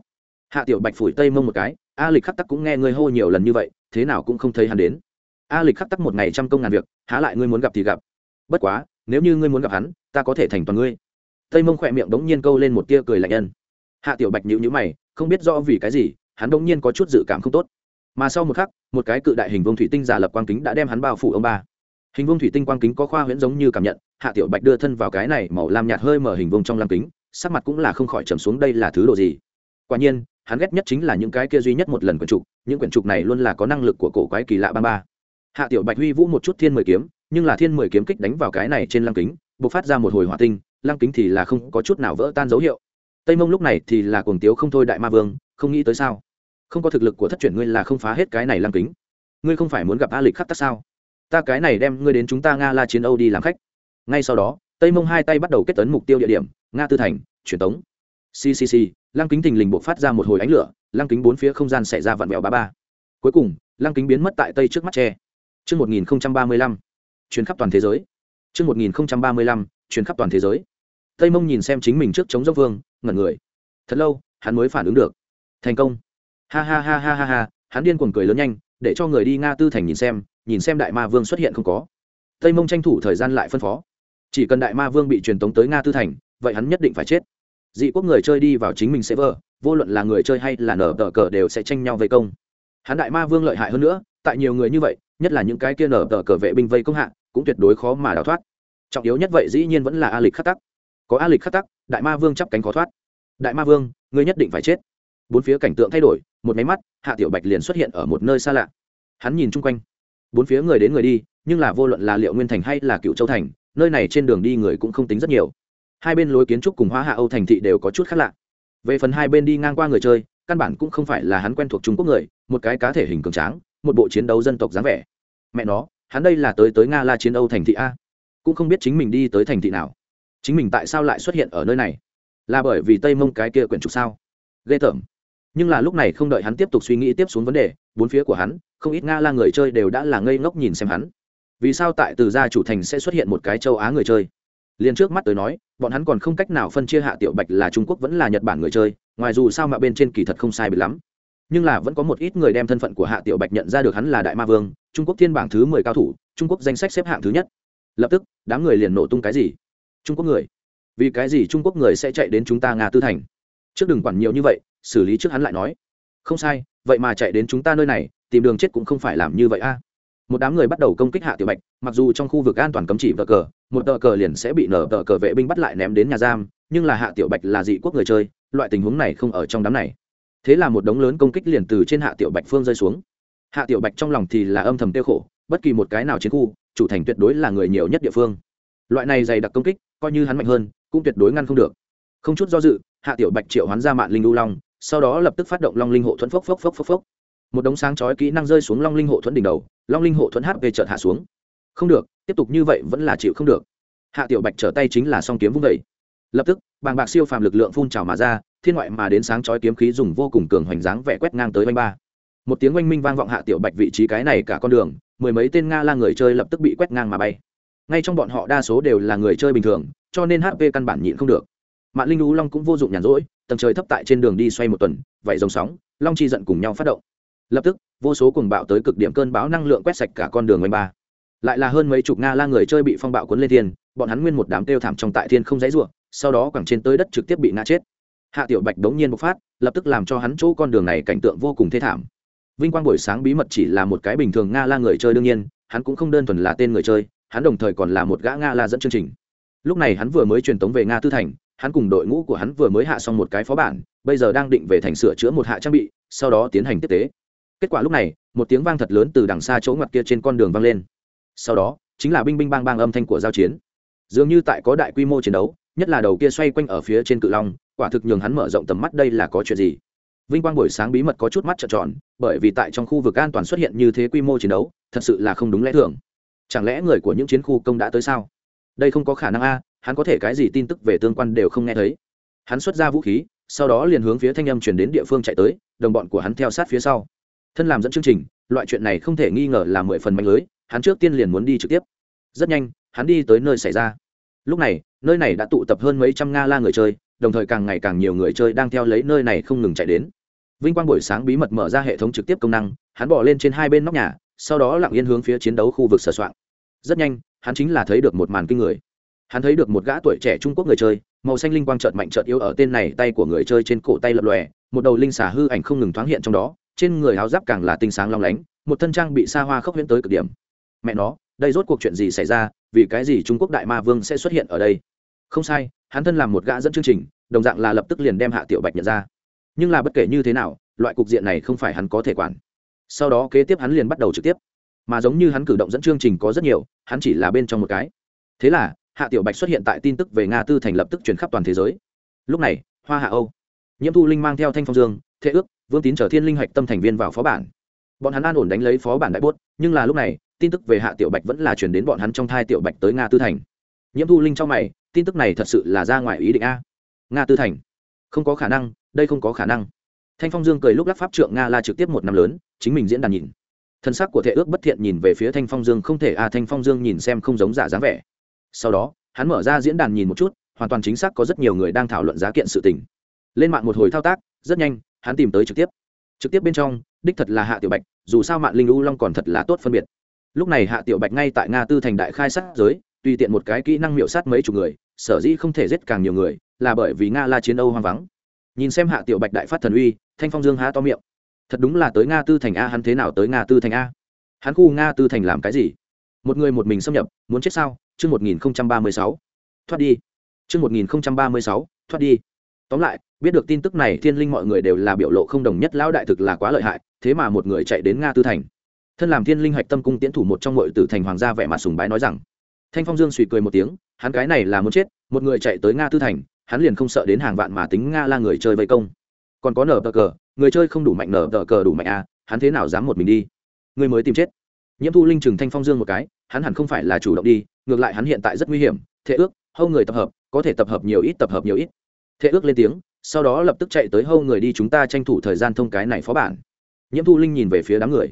Hạ tiểu bạch phủi tây mông một cái, a lịch khắc tắc cũng nghe ngươi hô nhiều lần như vậy, thế nào cũng không thấy hắn đến. A lịch khắc tắc một ngày trăm công ngàn việc, há lại ngươi muốn gặp thì gặp. Bất quá, nếu như ngươi muốn gặp hắn, ta có thể thành toàn ngươi. Tây mông khỏe miệng đống nhiên câu lên một tia cười lạnh nhân hạ tiểu bạch nhịu nhữ mày, không biết rõ vì cái gì, hắn đống nhiên có chút dự cảm không tốt. Mà sau một khắc, một cái cự đại hình vương thủy tinh giả lập quang kính đã đem hắn bao phủ ông ba. Hình vương thủy tinh quang kính có khoa huyễn giống như cảm nhận hạ tiểu bạch đưa thân vào cái này màu lam nhạt hơi mở hình vương trong lam kính, sắc mặt cũng là không khỏi trầm xuống đây là thứ đồ gì. Quả nhiên, hắn ghét nhất chính là những cái kia duy nhất một lần quyển trục, những quyển trục này luôn là có năng lực của cổ quái kỳ lạ ba ba. Hạ tiểu bạch huy vũ một chút thiên mười kiếm, nhưng là thiên mười kiếm kích đánh vào cái này trên lăng kính b ộ c phát ra một hồi hỏa tinh lăng kính thì là không có chút nào vỡ tan dấu hiệu. Tây mông lúc này thì là cuồng tiếu không thôi đại ma vương, không nghĩ tới sao? Không có thực lực của thất chuyển ngươi là không phá hết cái này lăng kính. Ngươi không phải muốn gặp a lịch khắc tắc sao? Ta cái này đem ngươi đến chúng ta nga la chiến âu đi làm khách ngay sau đó tây mông hai tay bắt đầu kết tấn mục tiêu địa điểm nga tư thành truyền tống ccc lăng kính thình lình buộc phát ra một hồi ánh lửa lăng kính bốn phía không gian xảy ra vặn vẹo ba ba cuối cùng lăng kính biến mất tại tây trước mắt tre Trước 1035, chuyến khắp toàn thế giới. Trước 1035, chuyến khắp toàn thế giới. Tây Mông nhìn xem chính mình trước chống dốc vương, ngẩn người. Thật lâu, hắn mới phản ứng được. Thành công. Ha ha ha ha ha ha, hắn điên cuồng cười lớn nhanh, để cho người đi Nga Tư thành nhìn xem, nhìn xem đại ma vương xuất hiện không có. Tây Mông tranh thủ thời gian lại phân phó. Chỉ cần đại ma vương bị truyền tống tới Nga Tư thành, vậy hắn nhất định phải chết. Dị quốc người chơi đi vào chính mình sẽ vơ vô luận là người chơi hay là nở tờ cờ đều sẽ tranh nhau vây công. Hắn đại ma vương lợi hại hơn nữa, tại nhiều người như vậy, nhất là những cái kia nở tờ cờ vệ binh vây công hạ cũng tuyệt đối khó mà đào thoát. Trọng yếu nhất vậy dĩ nhiên vẫn là a lịch khắc tắc. Có a lịch khắc tắc đại ma vương chắp cánh khó thoát. Đại ma vương ngươi nhất định phải chết. Bốn phía cảnh tượng thay đổi một máy mắt hạ tiểu bạch liền xuất hiện ở một nơi xa lạ. Hắn nhìn chung quanh. Bốn phía người đến người đi nhưng là vô luận là liệu nguyên thành hay là cựu châu thành nơi này trên đường đi người cũng không tính rất nhiều. Hai bên lối kiến trúc cùng hóa hạ âu thành thị đều có chút khác lạ. Về phần hai bên đi ngang qua người chơi, căn bản cũng không phải là hắn quen thuộc trung quốc người, một cái cá thể hình cường tráng, một bộ chiến đấu dân tộc dáng vẻ. Mẹ nó, hắn đây là tới tới nga la chiến âu thành thị a. Cũng không biết chính mình đi tới thành thị nào. Chính mình tại sao lại xuất hiện ở nơi này? Là bởi vì tây mông cái kia quyển trục sao? Ghê tởm. Nhưng là lúc này không đợi hắn tiếp tục suy nghĩ tiếp xuống vấn đề, bốn phía của hắn, không ít nga la người chơi đều đã là ngây ngốc nhìn xem hắn vì sao tại từ gia chủ thành sẽ xuất hiện một cái châu á người chơi? Liền trước mắt tới nói, bọn hắn còn không cách nào phân chia hạ tiểu bạch là trung quốc vẫn là nhật bản người chơi, ngoài dù sao mà bên trên kỳ thật không sai bị lắm. Nhưng là vẫn có một ít người đem thân phận của hạ tiểu bạch nhận ra được hắn là đại ma vương, trung quốc thiên bảng thứ mười cao thủ, trung quốc danh sách xếp hạng thứ nhất. Lập tức, đám người liền nổ tung cái gì? Trung quốc người. Vì cái gì trung quốc người sẽ chạy đến chúng ta nga tư thành? Trước đừng quản nhiều như vậy, xử lý trước hắn lại nói. Không sai, vậy mà chạy đến chúng ta nơi này, tìm đường chết cũng không phải làm như vậy a một đám người bắt đầu công kích hạ tiểu bạch, mặc dù trong khu vực an toàn cấm chỉ vợ cờ, một tờ cờ liền sẽ bị nở tờ cờ vệ binh bắt lại ném đến nhà giam, nhưng là hạ tiểu bạch là dị quốc người chơi, loại tình huống này không ở trong đám này. Thế là một đống lớn công kích liền từ trên hạ tiểu bạch phương rơi xuống. Hạ tiểu bạch trong lòng thì là âm thầm tiêu khổ, bất kỳ một cái nào chiến khu, chủ thành tuyệt đối là người nhiều nhất địa phương. Loại này dày đặc công kích, coi như hắn mạnh hơn, cũng tuyệt đối ngăn không được. Không chút do dự, hạ tiểu bạch triệu hoán ra mạng linh lưu long, sau đó lập tức phát động long linh hộ thuẫn phốc phốc phốc phốc phốc một đống sáng chói kỹ năng rơi xuống long linh hộ thuẫn đỉnh đầu, long linh hộ thuẫn hp chợt hạ xuống. Không được, tiếp tục như vậy vẫn là chịu không được. Hạ tiểu bạch trở tay chính là song kiếm vung vẩy lập tức, bàng bạc siêu phàm lực lượng phun trào mà ra, thiên ngoại mà đến sáng chói kiếm khí dùng vô cùng cường hoành dáng vẻ quét ngang tới oanh ba. Một tiếng oanh minh vang vọng hạ tiểu bạch vị trí cái này cả con đường, mười mấy tên nga la người chơi lập tức bị quét ngang mà bay. Ngay trong bọn họ đa số đều là người chơi bình thường, cho nên hp căn bản nhịn không được. Mạng linh lũ long cũng vô dụng nhàn rỗi, tầng trời thấp tại trên đường đi xoay một tuần vậy dòng sóng, long chi giận cùng nhau phát động lập tức, vô số cùng bạo tới cực điểm cơn bão năng lượng quét sạch cả con đường oanh ba. Lại là hơn mấy chục nga la người chơi bị phong bạo cuốn lên thiên, bọn hắn nguyên một đám tiêu thảm trong tại thiên không dãy ruộng sau đó quẳng trên tới đất trực tiếp bị ngã chết. Hạ tiểu bạch đống nhiên bộc phát, lập tức làm cho hắn chỗ con đường này cảnh tượng vô cùng thê thảm. Vinh quang buổi sáng bí mật chỉ là một cái bình thường nga la người chơi đương nhiên, hắn cũng không đơn thuần là tên người chơi, hắn đồng thời còn là một gã nga la dẫn chương trình. Lúc này hắn vừa mới truyền tống về nga tư thành, hắn cùng đội ngũ của hắn vừa mới hạ xong một cái phó bản, bây giờ đang định về thành sửa chữa một hạ trang bị, sau đó tiến hành tiếp tế kết quả lúc này, một tiếng vang thật lớn từ đằng xa chỗ ngoặt kia trên con đường vang lên. Sau đó, chính là binh binh bang bang âm thanh của giao chiến. Dường như tại có đại quy mô chiến đấu, nhất là đầu kia xoay quanh ở phía trên cự long, quả thực nhường hắn mở rộng tầm mắt đây là có chuyện gì? Vinh quang buổi sáng bí mật có chút mắt trợn tròn, bởi vì tại trong khu vực an toàn xuất hiện như thế quy mô chiến đấu, thật sự là không đúng lẽ thường. Chẳng lẽ người của những chiến khu công đã tới sao? Đây không có khả năng a, hắn có thể cái gì tin tức về tương quan đều không nghe thấy. Hắn xuất ra vũ khí, sau đó liền hướng phía thanh âm chuyển đến địa phương chạy tới, đồng bọn của hắn theo sát phía sau thân làm dẫn chương trình, loại chuyện này không thể nghi ngờ là mười phần mạnh lưới, hắn trước tiên liền muốn đi trực tiếp. Rất nhanh, hắn đi tới nơi xảy ra. Lúc này, nơi này đã tụ tập hơn mấy trăm nga la người chơi, đồng thời càng ngày càng nhiều người chơi đang theo lấy nơi này không ngừng chạy đến. Vinh quang buổi sáng bí mật mở ra hệ thống trực tiếp công năng, hắn bỏ lên trên hai bên nóc nhà, sau đó lặng yên hướng phía chiến đấu khu vực sửa soạn rất nhanh, hắn chính là thấy được một màn kinh người. Hắn thấy được một gã tuổi trẻ trung quốc người chơi, màu xanh linh quang trợt mạnh trợt yếu ở tên này tay của người chơi trên cổ tay lập lòe, một đầu linh xà hư ảnh không ngừng thoáng hiện trong đó trên người áo giáp càng là tinh sáng long lánh, một thân trang bị xa hoa khốc huyễn tới cực điểm. Mẹ nó, đây rốt cuộc chuyện gì xảy ra, vì cái gì trung quốc đại ma vương sẽ xuất hiện ở đây? Không sai, hắn thân làm một gã dẫn chương trình, đồng dạng là lập tức liền đem hạ tiểu bạch nhận ra. Nhưng là bất kể như thế nào, loại cục diện này không phải hắn có thể quản. Sau đó kế tiếp hắn liền bắt đầu trực tiếp. Mà giống như hắn cử động dẫn chương trình có rất nhiều, hắn chỉ là bên trong một cái. Thế là, hạ tiểu bạch xuất hiện tại tin tức về nga tư thành lập tức truyền khắp toàn thế giới. Lúc này, hoa hạ âu. Nhiễm thu linh mang theo thanh phong dương thế ước, vương tín trở thiên linh hạch tâm thành viên vào phó bản. Bọn hắn an ổn đánh lấy phó bản đại bốt, nhưng là lúc này, tin tức về hạ tiểu bạch vẫn là chuyển đến bọn hắn trong thai tiểu bạch tới nga tư thành. Nhiễm thu linh trong mày, tin tức này thật sự là ra ngoài ý định a. Nga tư thành. Không có khả năng, đây không có khả năng. Thanh phong dương cười lúc lắc pháp trượng nga la trực tiếp một năm lớn, chính mình diễn đàn nhìn. Thân sắc của thệ ước bất thiện nhìn về phía thanh phong dương không thể a thanh phong dương nhìn xem không giống giả dáng vẻ. Sau đó, hắn mở ra diễn đàn nhìn một chút, hoàn toàn chính xác có rất nhiều người đang thảo luận giá kiện sự tình. Lên mạng một hồi thao tác, rất nhanh hắn tìm tới trực tiếp. Trực tiếp bên trong, đích thật là hạ tiểu bạch, dù sao mạng linh u long còn thật là tốt phân biệt. Lúc này hạ tiểu bạch ngay tại nga tư thành đại khai sát giới, tùy tiện một cái kỹ năng miệu sát mấy chục người, sở dĩ không thể giết càng nhiều người, là bởi vì nga la chiến âu hoang vắng. Nhìn xem hạ tiểu bạch đại phát thần uy, thanh phong dương há to miệng. Thật đúng là tới nga tư thành a, hắn thế nào tới nga tư thành a? Hắn khu nga tư thành làm cái gì? Một người một mình xâm nhập, muốn chết sao? Chương một nghìn ba mươi sáu. Thoát đi. Chương một nghìn ba mươi sáu, thoát đi tóm lại, biết được tin tức này, thiên linh mọi người đều là biểu lộ không đồng nhất, lão đại thực là quá lợi hại, thế mà một người chạy đến nga tư thành. Thân làm thiên linh hạch tâm cung tiến thủ một trong mọi tử thành hoàng gia vẻ mặt sùng bái nói rằng, thanh phong dương suy cười một tiếng, hắn cái này là muốn chết, một người chạy tới nga tư thành, hắn liền không sợ đến hàng vạn mà tính nga là người chơi vây công. Còn có nở tờ cờ, người chơi không đủ mạnh, nở tờ cờ đủ mạnh à hắn thế nào dám một mình đi? Người mới tìm chết. Nhiễm thu linh trừng thanh phong dương một cái, hắn hẳn không phải là chủ động đi, ngược lại hắn hiện tại rất nguy hiểm thế ước, hâu người tập hợp, có thể tập hợp nhiều ít, tập hợp nhiều ít thệ ước lên tiếng, sau đó lập tức chạy tới hâu người đi chúng ta tranh thủ thời gian thông cái này phó bản. Nhiễm thu linh nhìn về phía đám người.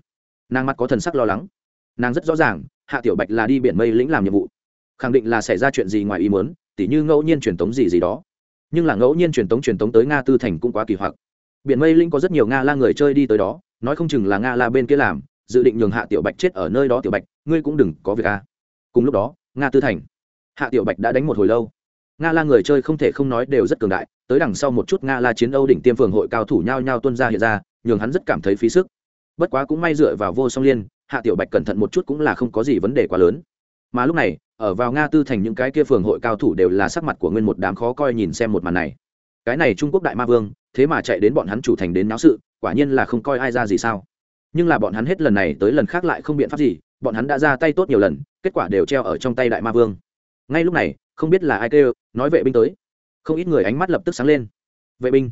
Nàng mắt có thần sắc lo lắng. Nàng rất rõ ràng, hạ tiểu bạch là đi biển mây lĩnh làm nhiệm vụ. Khẳng định là xảy ra chuyện gì ngoài ý muốn, tỉ như ngẫu nhiên truyền tống gì gì đó. Nhưng là ngẫu nhiên truyền tống truyền tống tới nga tư thành cũng quá kỳ hoặc. Biển mây lĩnh có rất nhiều nga la người chơi đi tới đó, nói không chừng là nga la bên kia làm, dự định nhường hạ tiểu bạch chết ở nơi đó tiểu bạch, ngươi cũng đừng có việc a cùng lúc đó, nga tư thành. Hạ tiểu bạch đã đánh một hồi lâu nga la người chơi không thể không nói đều rất cường đại, tới đằng sau một chút nga la chiến âu đỉnh tiêm phường hội cao thủ nhao nhau tuân ra hiện ra, nhường hắn rất cảm thấy phí sức. Bất quá cũng may dựa vào vô song liên, hạ tiểu bạch cẩn thận một chút cũng là không có gì vấn đề quá lớn. Mà lúc này, ở vào nga tư thành những cái kia phường hội cao thủ đều là sắc mặt của nguyên một đám khó coi nhìn xem một màn này. Cái này trung quốc đại ma vương, thế mà chạy đến bọn hắn chủ thành đến náo sự, quả nhiên là không coi ai ra gì sao. Nhưng là bọn hắn hết lần này tới lần khác lại không biện pháp gì, bọn hắn đã ra tay tốt nhiều lần, kết quả đều treo ở trong tay đại ma vương ngay lúc này, không biết là ai kêu, nói vệ binh tới. Không ít người ánh mắt lập tức sáng lên. Vệ binh.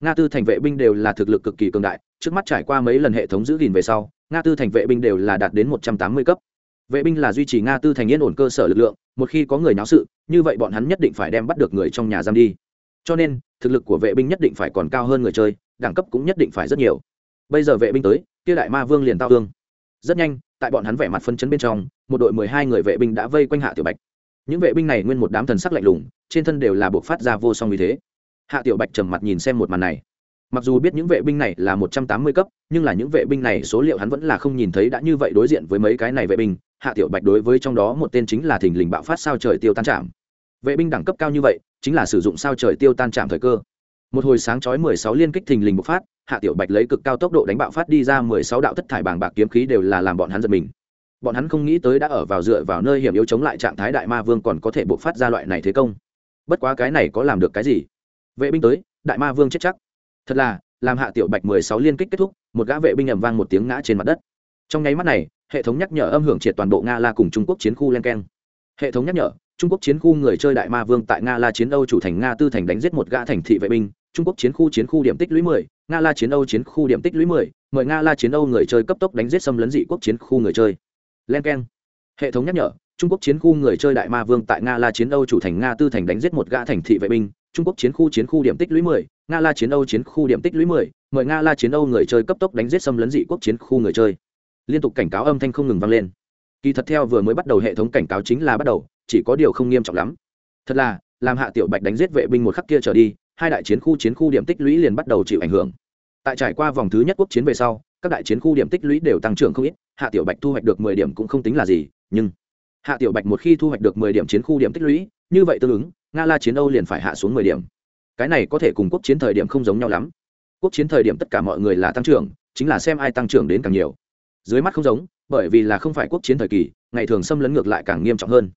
Nga tư thành vệ binh đều là thực lực cực kỳ cường đại, trước mắt trải qua mấy lần hệ thống giữ gìn về sau, nga tư thành vệ binh đều là đạt đến một trăm tám mươi cấp. Vệ binh là duy trì nga tư thành yên ổn cơ sở lực lượng, một khi có người náo sự, như vậy bọn hắn nhất định phải đem bắt được người trong nhà giam đi. Cho nên, thực lực của vệ binh nhất định phải còn cao hơn người chơi, đẳng cấp cũng nhất định phải rất nhiều. Bây giờ vệ binh tới, kia đại ma vương liền tao thương. Rất nhanh, tại bọn hắn vẻ mặt phân chấn bên trong, một đội mười hai người vệ binh đã vây quanh hạ tiểu bạch những vệ binh này nguyên một đám thần sắc lạnh lùng, trên thân đều là buộc phát ra vô song như thế. Hạ tiểu bạch trầm mặt nhìn xem một màn này. Mặc dù biết những vệ binh này là một trăm tám mươi cấp, nhưng là những vệ binh này số liệu hắn vẫn là không nhìn thấy đã như vậy đối diện với mấy cái này vệ binh. Hạ tiểu bạch đối với trong đó một tên chính là thình lình bạo phát sao trời tiêu tan chạm vệ binh đẳng cấp cao như vậy, chính là sử dụng sao trời tiêu tan chạm thời cơ. Một hồi sáng chói mười sáu liên kích thình lình bộc phát, hạ tiểu bạch lấy cực cao tốc độ đánh bạo phát đi ra mười sáu đạo thất thải bảng bạc kiếm khí đều là làm bọn hắn giật mình bọn hắn không nghĩ tới đã ở vào dựa vào nơi hiểm yếu chống lại trạng thái đại ma vương còn có thể bộc phát ra loại này thế công. Bất quá cái này có làm được cái gì? Vệ binh tới, đại ma vương chết chắc. Thật là, làm hạ tiểu bạch mười sáu liên kích kết thúc, một gã vệ binh ầm vang một tiếng ngã trên mặt đất. Trong nháy mắt này, hệ thống nhắc nhở âm hưởng triệt toàn bộ nga la cùng trung quốc chiến khu len keng. Hệ thống nhắc nhở, trung quốc chiến khu người chơi đại ma vương tại nga la chiến âu chủ thành nga tư thành đánh giết một gã thành thị vệ binh, trung quốc chiến khu chiến khu điểm tích lũy mười, nga la chiến âu chiến khu điểm tích lũy mười, mời nga la chiến âu người chơi cấp tốc đánh giết xâm lấn dị quốc chiến khu người chơi len keng. Hệ thống nhắc nhở, trung quốc chiến khu người chơi đại ma vương tại nga la chiến âu chủ thành nga tư thành đánh giết một gã thành thị vệ binh. Trung quốc chiến khu chiến khu điểm tích lũy mười, nga la chiến âu chiến khu điểm tích lũy mười, mời nga la chiến âu người chơi cấp tốc đánh giết xâm lấn dị quốc chiến khu người chơi. Liên tục cảnh cáo âm thanh không ngừng vang lên. Kỳ thật theo vừa mới bắt đầu hệ thống cảnh cáo chính là bắt đầu, chỉ có điều không nghiêm trọng lắm. Thật là, làm hạ tiểu bạch đánh giết vệ binh một khắc kia trở đi, hai đại chiến khu chiến khu điểm tích lũy liền bắt đầu chịu ảnh hưởng. Tại trải qua vòng thứ nhất quốc chiến về sau, các đại chiến khu điểm tích lũy đều tăng trưởng không ít hạ tiểu bạch thu hoạch được mười điểm cũng không tính là gì, nhưng hạ tiểu bạch một khi thu hoạch được mười điểm chiến khu điểm tích lũy, như vậy tương ứng, nga la chiến âu liền phải hạ xuống mười điểm. Cái này có thể cùng quốc chiến thời điểm không giống nhau lắm. Quốc chiến thời điểm tất cả mọi người là tăng trưởng, chính là xem ai tăng trưởng đến càng nhiều. Dưới mắt không giống, bởi vì là không phải quốc chiến thời kỳ, ngày thường xâm lấn ngược lại càng nghiêm trọng hơn.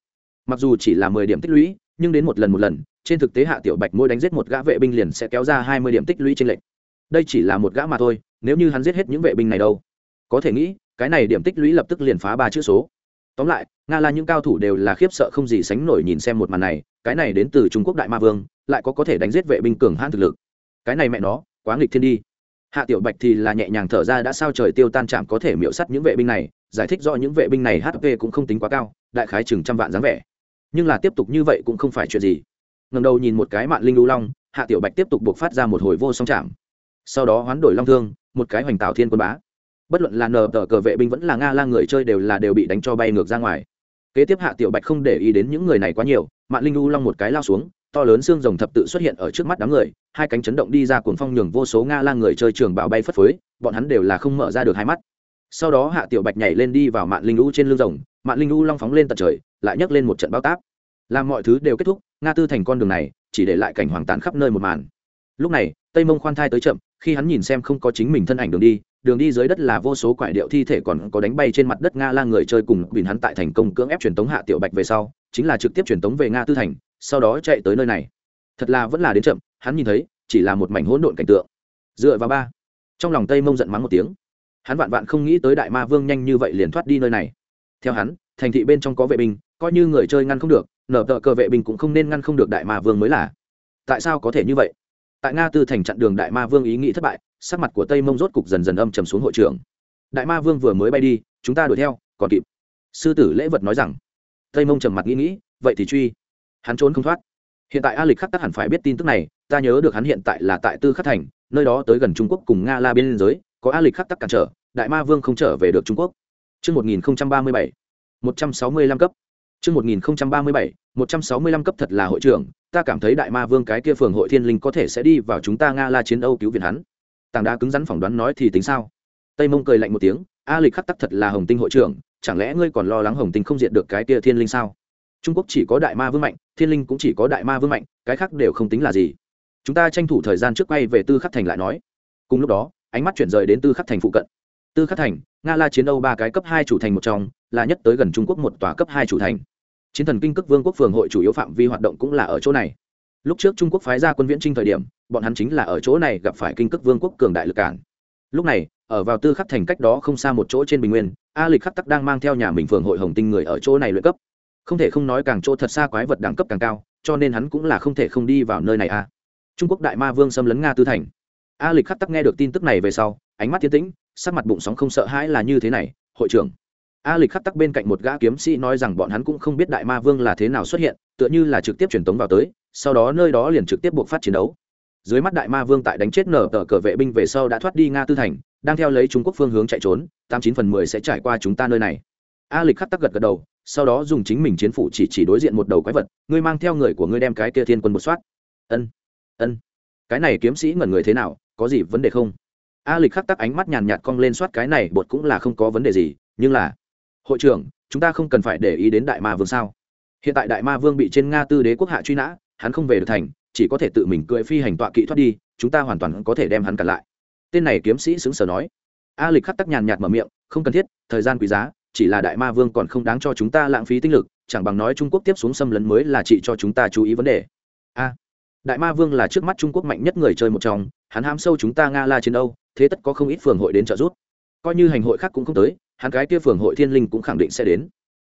Mặc dù chỉ là mười điểm tích lũy, nhưng đến một lần một lần, trên thực tế hạ tiểu bạch mỗi đánh giết một gã vệ binh liền sẽ kéo ra hai mươi điểm tích lũy trên lệnh đây chỉ là một gã mà thôi, nếu như hắn giết hết những vệ binh này đâu? Có thể nghĩ cái này điểm tích lũy lập tức liền phá ba chữ số. Tóm lại, nga là những cao thủ đều là khiếp sợ không gì sánh nổi nhìn xem một màn này, cái này đến từ trung quốc đại ma vương, lại có có thể đánh giết vệ binh cường hãn thực lực. Cái này mẹ nó, quá nghịch thiên đi. Hạ tiểu bạch thì là nhẹ nhàng thở ra đã sao trời tiêu tan chạm có thể miễu sắt những vệ binh này, giải thích do những vệ binh này hp cũng không tính quá cao, đại khái chừng trăm vạn dáng vẻ. Nhưng là tiếp tục như vậy cũng không phải chuyện gì. Ngầm đầu nhìn một cái mạng linh lưu long, hạ tiểu bạch tiếp tục buộc phát ra một hồi vô song chạm. Sau đó hoán đổi long thương, một cái hoành tạo thiên quân bá bất luận là nờ tờ cờ vệ binh vẫn là nga la người chơi đều là đều bị đánh cho bay ngược ra ngoài. Kế tiếp hạ tiểu bạch không để ý đến những người này quá nhiều mạng linh u long một cái lao xuống, to lớn xương rồng thập tự xuất hiện ở trước mắt đám người, hai cánh chấn động đi ra cuồng phong nhường vô số nga la người chơi trường bảo bay phất phới, bọn hắn đều là không mở ra được hai mắt. Sau đó hạ tiểu bạch nhảy lên đi vào mạng linh u trên lưng rồng mạng linh u long phóng lên tận trời, lại nhấc lên một trận bao táp. Làm mọi thứ đều kết thúc, nga tư thành con đường này, chỉ để lại cảnh hoàng tàn khắp nơi một màn. Lúc này, tây mông khoan thai tới chậm, khi hắn nhìn xem không có chính mình thân ảnh đường đi đường đi dưới đất là vô số quải điệu thi thể còn có đánh bay trên mặt đất nga la người chơi cùng bình hắn tại thành công cưỡng ép truyền tống hạ tiểu bạch về sau, chính là trực tiếp truyền tống về nga tư thành, sau đó chạy tới nơi này. Thật là vẫn là đến chậm, hắn nhìn thấy, chỉ là một mảnh hỗn độn cảnh tượng. Dựa vào ba, trong lòng tây mông giận mắng một tiếng. Hắn vạn vạn không nghĩ tới đại ma vương nhanh như vậy liền thoát đi nơi này. Theo hắn, thành thị bên trong có vệ binh, coi như người chơi ngăn không được, nở tợ cờ vệ binh cũng không nên ngăn không được đại ma vương mới là. Tại sao có thể như vậy? Tại nga tư thành chặn đường đại ma vương ý nghĩ thất bại sắc mặt của tây mông rốt cục dần dần âm trầm xuống hội trưởng. Đại ma vương vừa mới bay đi chúng ta đuổi theo còn kịp. Sư tử lễ vật nói rằng. Tây mông trầm mặt nghĩ nghĩ vậy thì truy. Hắn trốn không thoát. Hiện tại a lịch khắc tắc hẳn phải biết tin tức này ta nhớ được hắn hiện tại là tại tư khắc thành nơi đó tới gần trung quốc cùng nga la biên giới có a lịch khắc tắc cản trở đại ma vương không trở về được trung quốc. Trước 1037, 165 cấp. Trước 1037, 165 cấp thật là hội trưởng, ta cảm thấy đại ma vương cái kia phường hội thiên linh có thể sẽ đi vào chúng ta Nga La chiến Âu cứu viện hắn. Tàng đá cứng rắn phỏng đoán nói thì tính sao? Tây Mông cười lạnh một tiếng, A Lịch khắc tắc thật là Hồng Tinh hội trưởng, chẳng lẽ ngươi còn lo lắng Hồng Tinh không diệt được cái kia thiên linh sao? Trung Quốc chỉ có đại ma vương mạnh, thiên linh cũng chỉ có đại ma vương mạnh, cái khác đều không tính là gì. Chúng ta tranh thủ thời gian trước quay về Tư Khắc Thành lại nói. Cùng lúc đó, ánh mắt chuyển rời đến Tư Khắc Thành phụ cận. Tư Khắc Thành, Nga La chiến Âu ba cái cấp hai chủ thành một trong, là nhất tới gần Trung Quốc một tòa cấp hai chủ thành chiến thần kinh cước vương quốc phường hội chủ yếu phạm vi hoạt động cũng là ở chỗ này. Lúc trước trung quốc phái ra quân viễn trinh thời điểm, bọn hắn chính là ở chỗ này gặp phải kinh cước vương quốc cường đại lực cản. Lúc này, ở vào tư khắc thành cách đó không xa một chỗ trên bình nguyên, a lịch khắc tắc đang mang theo nhà mình phường hội hồng tinh người ở chỗ này luyện cấp. Không thể không nói càng chỗ thật xa quái vật đẳng cấp càng cao, cho nên hắn cũng là không thể không đi vào nơi này a trung quốc đại ma vương xâm lấn nga tư thành. A lịch khắc tắc nghe được tin tức này về sau, ánh mắt tiến tĩnh, sắc mặt bụng sóng không sợ hãi là như thế này, hội trưởng a lịch khắc tắc bên cạnh một gã kiếm sĩ nói rằng bọn hắn cũng không biết đại ma vương là thế nào xuất hiện, tựa như là trực tiếp truyền tống vào tới, sau đó nơi đó liền trực tiếp buộc phát chiến đấu. Dưới mắt đại ma vương tại đánh chết nở tờ cờ vệ binh về sau đã thoát đi nga tư thành, đang theo lấy trung quốc phương hướng chạy trốn, tám chín phần mười sẽ trải qua chúng ta nơi này. A lịch khắc tắc gật gật đầu, sau đó dùng chính mình chiến phủ chỉ chỉ đối diện một đầu quái vật, ngươi mang theo người của ngươi đem cái kia thiên quân một soát. Ân ân. Cái này kiếm sĩ ngẩn người thế nào, có gì vấn đề không? A lịch khắc tắc ánh mắt nhàn nhạt cong lên soát cái này, bột cũng là không có vấn đề gì, nhưng là hội trưởng, chúng ta không cần phải để ý đến đại ma vương sao? Hiện tại đại ma vương bị trên nga tư đế quốc hạ truy nã, hắn không về được thành, chỉ có thể tự mình cưỡi phi hành tọa kỵ thoát đi, chúng ta hoàn toàn có thể đem hắn cản lại. Tên này kiếm sĩ xứng sở nói. A lịch khắc tắc nhàn nhạt mở miệng, không cần thiết, thời gian quý giá, chỉ là đại ma vương còn không đáng cho chúng ta lãng phí tinh lực, chẳng bằng nói trung quốc tiếp xuống xâm lấn mới là trị cho chúng ta chú ý vấn đề. A, đại ma vương là trước mắt trung quốc mạnh nhất người chơi một trong, hắn ham sâu chúng ta nga la chiến âu, thế tất có không ít phường hội đến trợ giúp coi như hành hội khác cũng không tới, hắn cái kia phường hội thiên linh cũng khẳng định sẽ đến.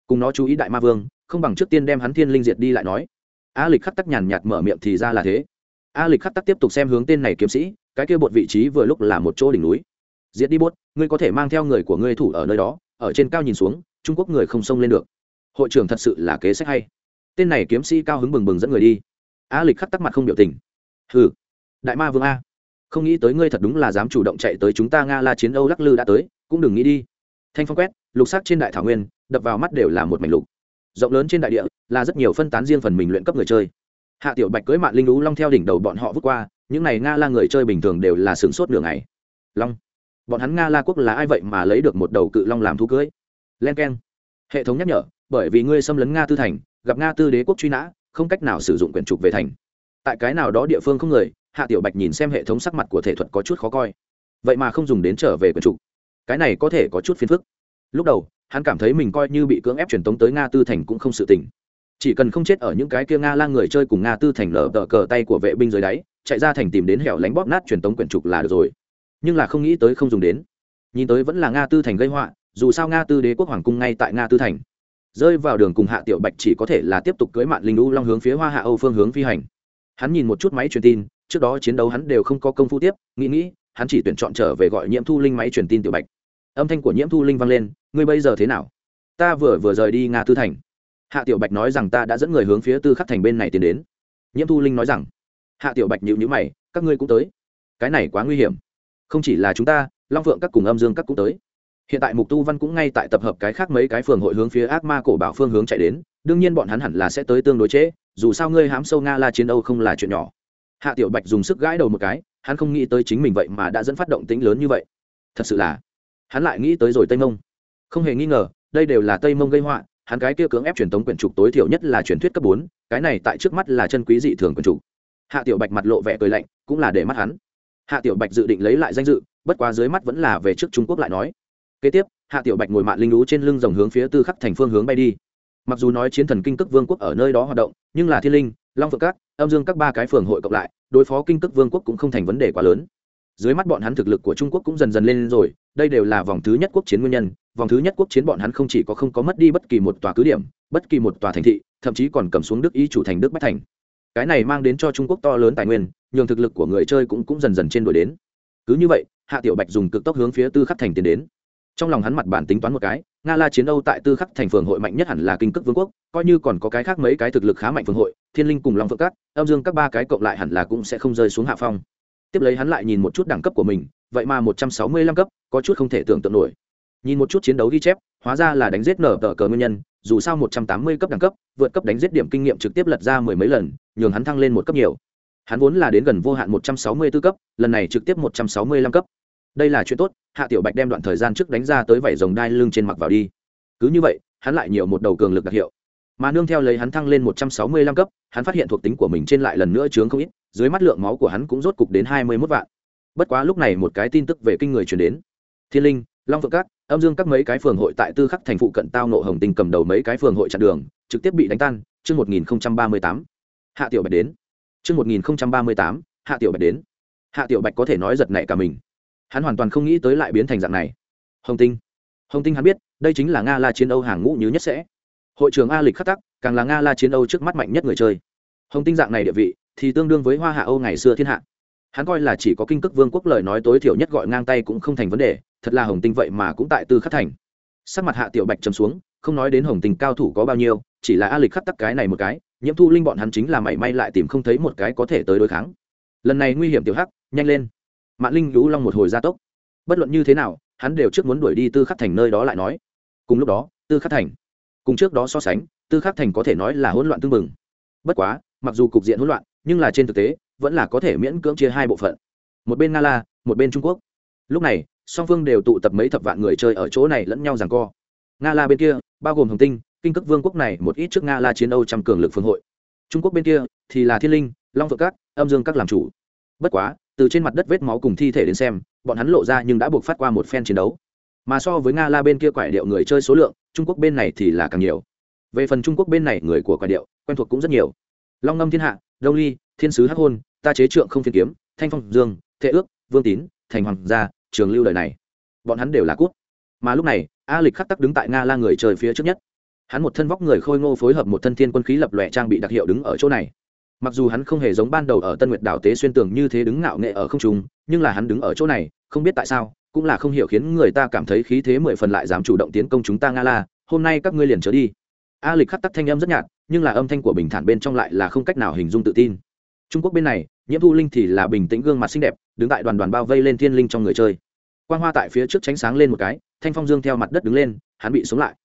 Cùng nó chú ý đại ma vương, không bằng trước tiên đem hắn thiên linh diệt đi lại nói. A lịch khắc tắc nhàn nhạt mở miệng thì ra là thế. A lịch khắc tắc tiếp tục xem hướng tên này kiếm sĩ, cái kia bột vị trí vừa lúc là một chỗ đỉnh núi. Diệt đi bốt ngươi có thể mang theo người của ngươi thủ ở nơi đó, ở trên cao nhìn xuống, trung quốc người không xông lên được. Hội trưởng thật sự là kế sách hay. Tên này kiếm sĩ cao hứng bừng bừng dẫn người đi. A lịch khắc tắc mặt không biểu tình. Hừ. Đại ma vương a không nghĩ tới ngươi thật đúng là dám chủ động chạy tới chúng ta nga la chiến âu lắc lư đã tới, cũng đừng nghĩ đi. Thanh phong quét, lục sắc trên đại thảo nguyên, đập vào mắt đều là một mảnh lục. Rộng lớn trên đại địa, là rất nhiều phân tán riêng phần mình luyện cấp người chơi. Hạ tiểu bạch cưới mạng linh lũ long theo đỉnh đầu bọn họ vút qua, những này nga la người chơi bình thường đều là sửng sốt đường này long. Bọn hắn nga la quốc là ai vậy mà lấy được một đầu cự long làm thú cưới? Len k e n hệ thống nhắc nhở, bởi vì ngươi xâm lấn nga tư thành, gặp nga tư đế quốc truy nã, không cách nào sử dụng quyển trục về thành. Tại cái nào đó địa phương không người hạ tiểu bạch nhìn xem hệ thống sắc mặt của thể thuật có chút khó coi. Vậy mà không dùng đến trở về quyển trục cái này có thể có chút phiền phức. Lúc đầu, hắn cảm thấy mình coi như bị cưỡng ép truyền tống tới nga tư thành cũng không sự tỉnh. Chỉ cần không chết ở những cái kia nga lang người chơi cùng nga tư thành lở tờ cờ tay của vệ binh dưới đáy, chạy ra thành tìm đến hẻo lánh bóp nát truyền tống quyển trục là được rồi. Nhưng là không nghĩ tới không dùng đến. Nhìn tới vẫn là nga tư thành gây họa, dù sao nga tư đế quốc hoàng cung ngay tại nga tư thành. Rơi vào đường cùng hạ tiểu bạch chỉ có thể là tiếp tục cưới mạn linh u long hướng phía hoa hạ âu phương hướng phi hành. Hắn nhìn một chút máy truyền tin trước đó chiến đấu hắn đều không có công phu tiếp, nghĩ nghĩ, hắn chỉ tuyển chọn trở về gọi nhiễm thu linh máy truyền tin tiểu bạch. Âm thanh của nhiễm thu linh vang lên, ngươi bây giờ thế nào? Ta vừa vừa rời đi nga tư thành. Hạ tiểu bạch nói rằng ta đã dẫn người hướng phía tư khắc thành bên này tiến đến. Nhiễm thu linh nói rằng, hạ tiểu bạch nhịu nhữ mày, các ngươi cũng tới. Cái này quá nguy hiểm. Không chỉ là chúng ta, long phượng các cùng âm dương các cũng tới. Hiện tại mục tu văn cũng ngay tại tập hợp cái khác mấy cái phường hội hướng phía ác ma cổ bảo phương hướng chạy đến. Đương nhiên bọn hắn hẳn là sẽ tới tương đối chế. dù sao ngươi hám sâu nga la chiến âu không là chuyện nhỏ hạ tiểu bạch dùng sức gãi đầu một cái, hắn không nghĩ tới chính mình vậy mà đã dẫn phát động tính lớn như vậy. Thật sự là, hắn lại nghĩ tới rồi tây mông. Không hề nghi ngờ, đây đều là tây mông gây họa, hắn cái kia cưỡng ép truyền thống quyển trục tối thiểu nhất là truyền thuyết cấp bốn, cái này tại trước mắt là chân quý dị thường quyển trục. Hạ tiểu bạch mặt lộ vẻ cười lạnh, cũng là để mắt hắn. Hạ tiểu bạch dự định lấy lại danh dự, bất quá dưới mắt vẫn là về trước trung quốc lại nói. Kế tiếp, hạ tiểu bạch ngồi mạn linh lú trên lưng dòng hướng phía tư khắc thành phương hướng bay đi. Mặc dù nói chiến thần kinh cước vương quốc ở nơi đó hoạt động, nhưng là thiên linh, long phượng các, âm dương các ba cái phường hội cộng lại đối phó kinh tức vương quốc cũng không thành vấn đề quá lớn. Dưới mắt bọn hắn thực lực của trung quốc cũng dần dần lên rồi, đây đều là vòng thứ nhất quốc chiến nguyên nhân, vòng thứ nhất quốc chiến bọn hắn không chỉ có không có mất đi bất kỳ một tòa cứ điểm, bất kỳ một tòa thành thị, thậm chí còn cầm xuống đức ý chủ thành đức bách thành. Cái này mang đến cho trung quốc to lớn tài nguyên, nhường thực lực của người chơi cũng cũng dần dần trên đuổi đến. Cứ như vậy, hạ tiểu bạch dùng cực tốc hướng phía tư khắc thành tiến đến. Trong lòng hắn mặt bản tính toán một cái nga la chiến âu tại tư khắc thành phường hội mạnh nhất hẳn là kinh cước vương quốc, coi như còn có cái khác mấy cái thực lực khá mạnh phường hội, thiên linh cùng long phượng cát, âm dương các ba cái cộng lại hẳn là cũng sẽ không rơi xuống hạ phong. Tiếp lấy hắn lại nhìn một chút đẳng cấp của mình, vậy mà một trăm sáu mươi lăm cấp, có chút không thể tưởng tượng nổi. Nhìn một chút chiến đấu ghi chép, hóa ra là đánh giết nở tờ cờ nguyên nhân, dù sao một trăm tám mươi cấp đẳng cấp, vượt cấp đánh giết điểm kinh nghiệm trực tiếp lật ra mười mấy lần, nhường hắn thăng lên một cấp nhiều. Hắn vốn là đến gần vô hạn một trăm sáu mươi 164 cấp, lần này trực tiếp một trăm sáu mươi lăm cấp đây là chuyện tốt, hạ tiểu bạch đem đoạn thời gian trước đánh ra tới vảy rồng đai lưng trên mặc vào đi. Cứ như vậy, hắn lại nhiều một đầu cường lực đặc hiệu. Mà nương theo lấy hắn thăng lên một trăm sáu mươi lăm cấp, hắn phát hiện thuộc tính của mình trên lại lần nữa chướng không ít, dưới mắt lượng máu của hắn cũng rốt cục đến hai mươi mốt vạn. Bất quá lúc này một cái tin tức về kinh người truyền đến. Thiên linh, long phượng các, âm dương các mấy cái phường hội tại tư khắc thành phụ cận tao nộ hồng tinh cầm đầu mấy cái phường hội chặn đường, trực tiếp bị đánh tan, chương một nghìn ba mươi tám. Hạ tiểu bạch đến. Chương một nghìn ba mươi tám, hạ tiểu bạch đến. Hạ tiểu bạch có thể nói giật nảy cả mình hắn hoàn toàn không nghĩ tới lại biến thành dạng này. Hồng tinh. Hồng tinh hắn biết, đây chính là nga la chiến âu hàng ngũ như nhất sẽ. Hội trưởng a lịch khắc tắc, càng là nga la chiến âu trước mắt mạnh nhất người chơi. Hồng tinh dạng này địa vị, thì tương đương với hoa hạ âu ngày xưa thiên hạ. Hắn coi là chỉ có kinh cước vương quốc lời nói tối thiểu nhất gọi ngang tay cũng không thành vấn đề, thật là hồng tinh vậy mà cũng tại tư khắc thành. Sắc mặt hạ tiểu bạch trầm xuống, không nói đến hồng tinh cao thủ có bao nhiêu, chỉ là a lịch khắc tắc cái này một cái, nhiễm thu linh bọn hắn chính là mảy may lại tìm không thấy một cái có thể tới đối kháng. Lần này nguy hiểm tiểu hắc, nhanh lên. Mạn linh lũ long một hồi gia tốc. Bất luận như thế nào, hắn đều trước muốn đuổi đi tư khắc thành nơi đó lại nói. Cùng lúc đó, tư khắc thành. Cùng trước đó so sánh, tư khắc thành có thể nói là hỗn loạn tương mừng bất quá, mặc dù cục diện hỗn loạn, nhưng là trên thực tế, vẫn là có thể miễn cưỡng chia hai bộ phận. Một bên nga la, một bên trung quốc. Lúc này, song phương đều tụ tập mấy thập vạn người chơi ở chỗ này lẫn nhau rằng co. Nga la bên kia, bao gồm hồng tinh, kinh cước vương quốc này một ít trước nga la chiến âu trăm cường lực phương hội. Trung quốc bên kia thì là thiên linh, long phượng các, âm dương các làm chủ. Bất quá từ trên mặt đất vết máu cùng thi thể đến xem, bọn hắn lộ ra nhưng đã buộc phát qua một phen chiến đấu. Mà so với nga la bên kia quải điệu người chơi số lượng, trung quốc bên này thì là càng nhiều. Về phần trung quốc bên này, người của quải điệu, quen thuộc cũng rất nhiều. Long ngâm thiên hạ, đông ly, thiên sứ hắc hôn, ta chế trượng không phiên kiếm, thanh phong dương, thệ ước, vương tín, thành hoàng gia, trường lưu đời này. Bọn hắn đều là cút. Mà lúc này, a lịch khắc tắc đứng tại nga la người trời phía trước nhất. Hắn một thân vóc người khôi ngô phối hợp một thân thiên quân khí lập lòe trang bị đặc hiệu đứng ở chỗ này mặc dù hắn không hề giống ban đầu ở tân nguyệt đảo tế xuyên tường như thế đứng ngạo nghệ ở không trung, nhưng là hắn đứng ở chỗ này, không biết tại sao, cũng là không hiểu khiến người ta cảm thấy khí thế mười phần lại dám chủ động tiến công chúng ta nga la. Hôm nay các ngươi liền trở đi. A lịch khắc tắc thanh âm rất nhạt, nhưng là âm thanh của bình thản bên trong lại là không cách nào hình dung tự tin. Trung quốc bên này, nhiễm thu linh thì là bình tĩnh gương mặt xinh đẹp, đứng tại đoàn đoàn bao vây lên thiên linh trong người chơi. Quan hoa tại phía trước tránh sáng lên một cái, thanh phong dương theo mặt đất đứng lên, hắn bị sống lại.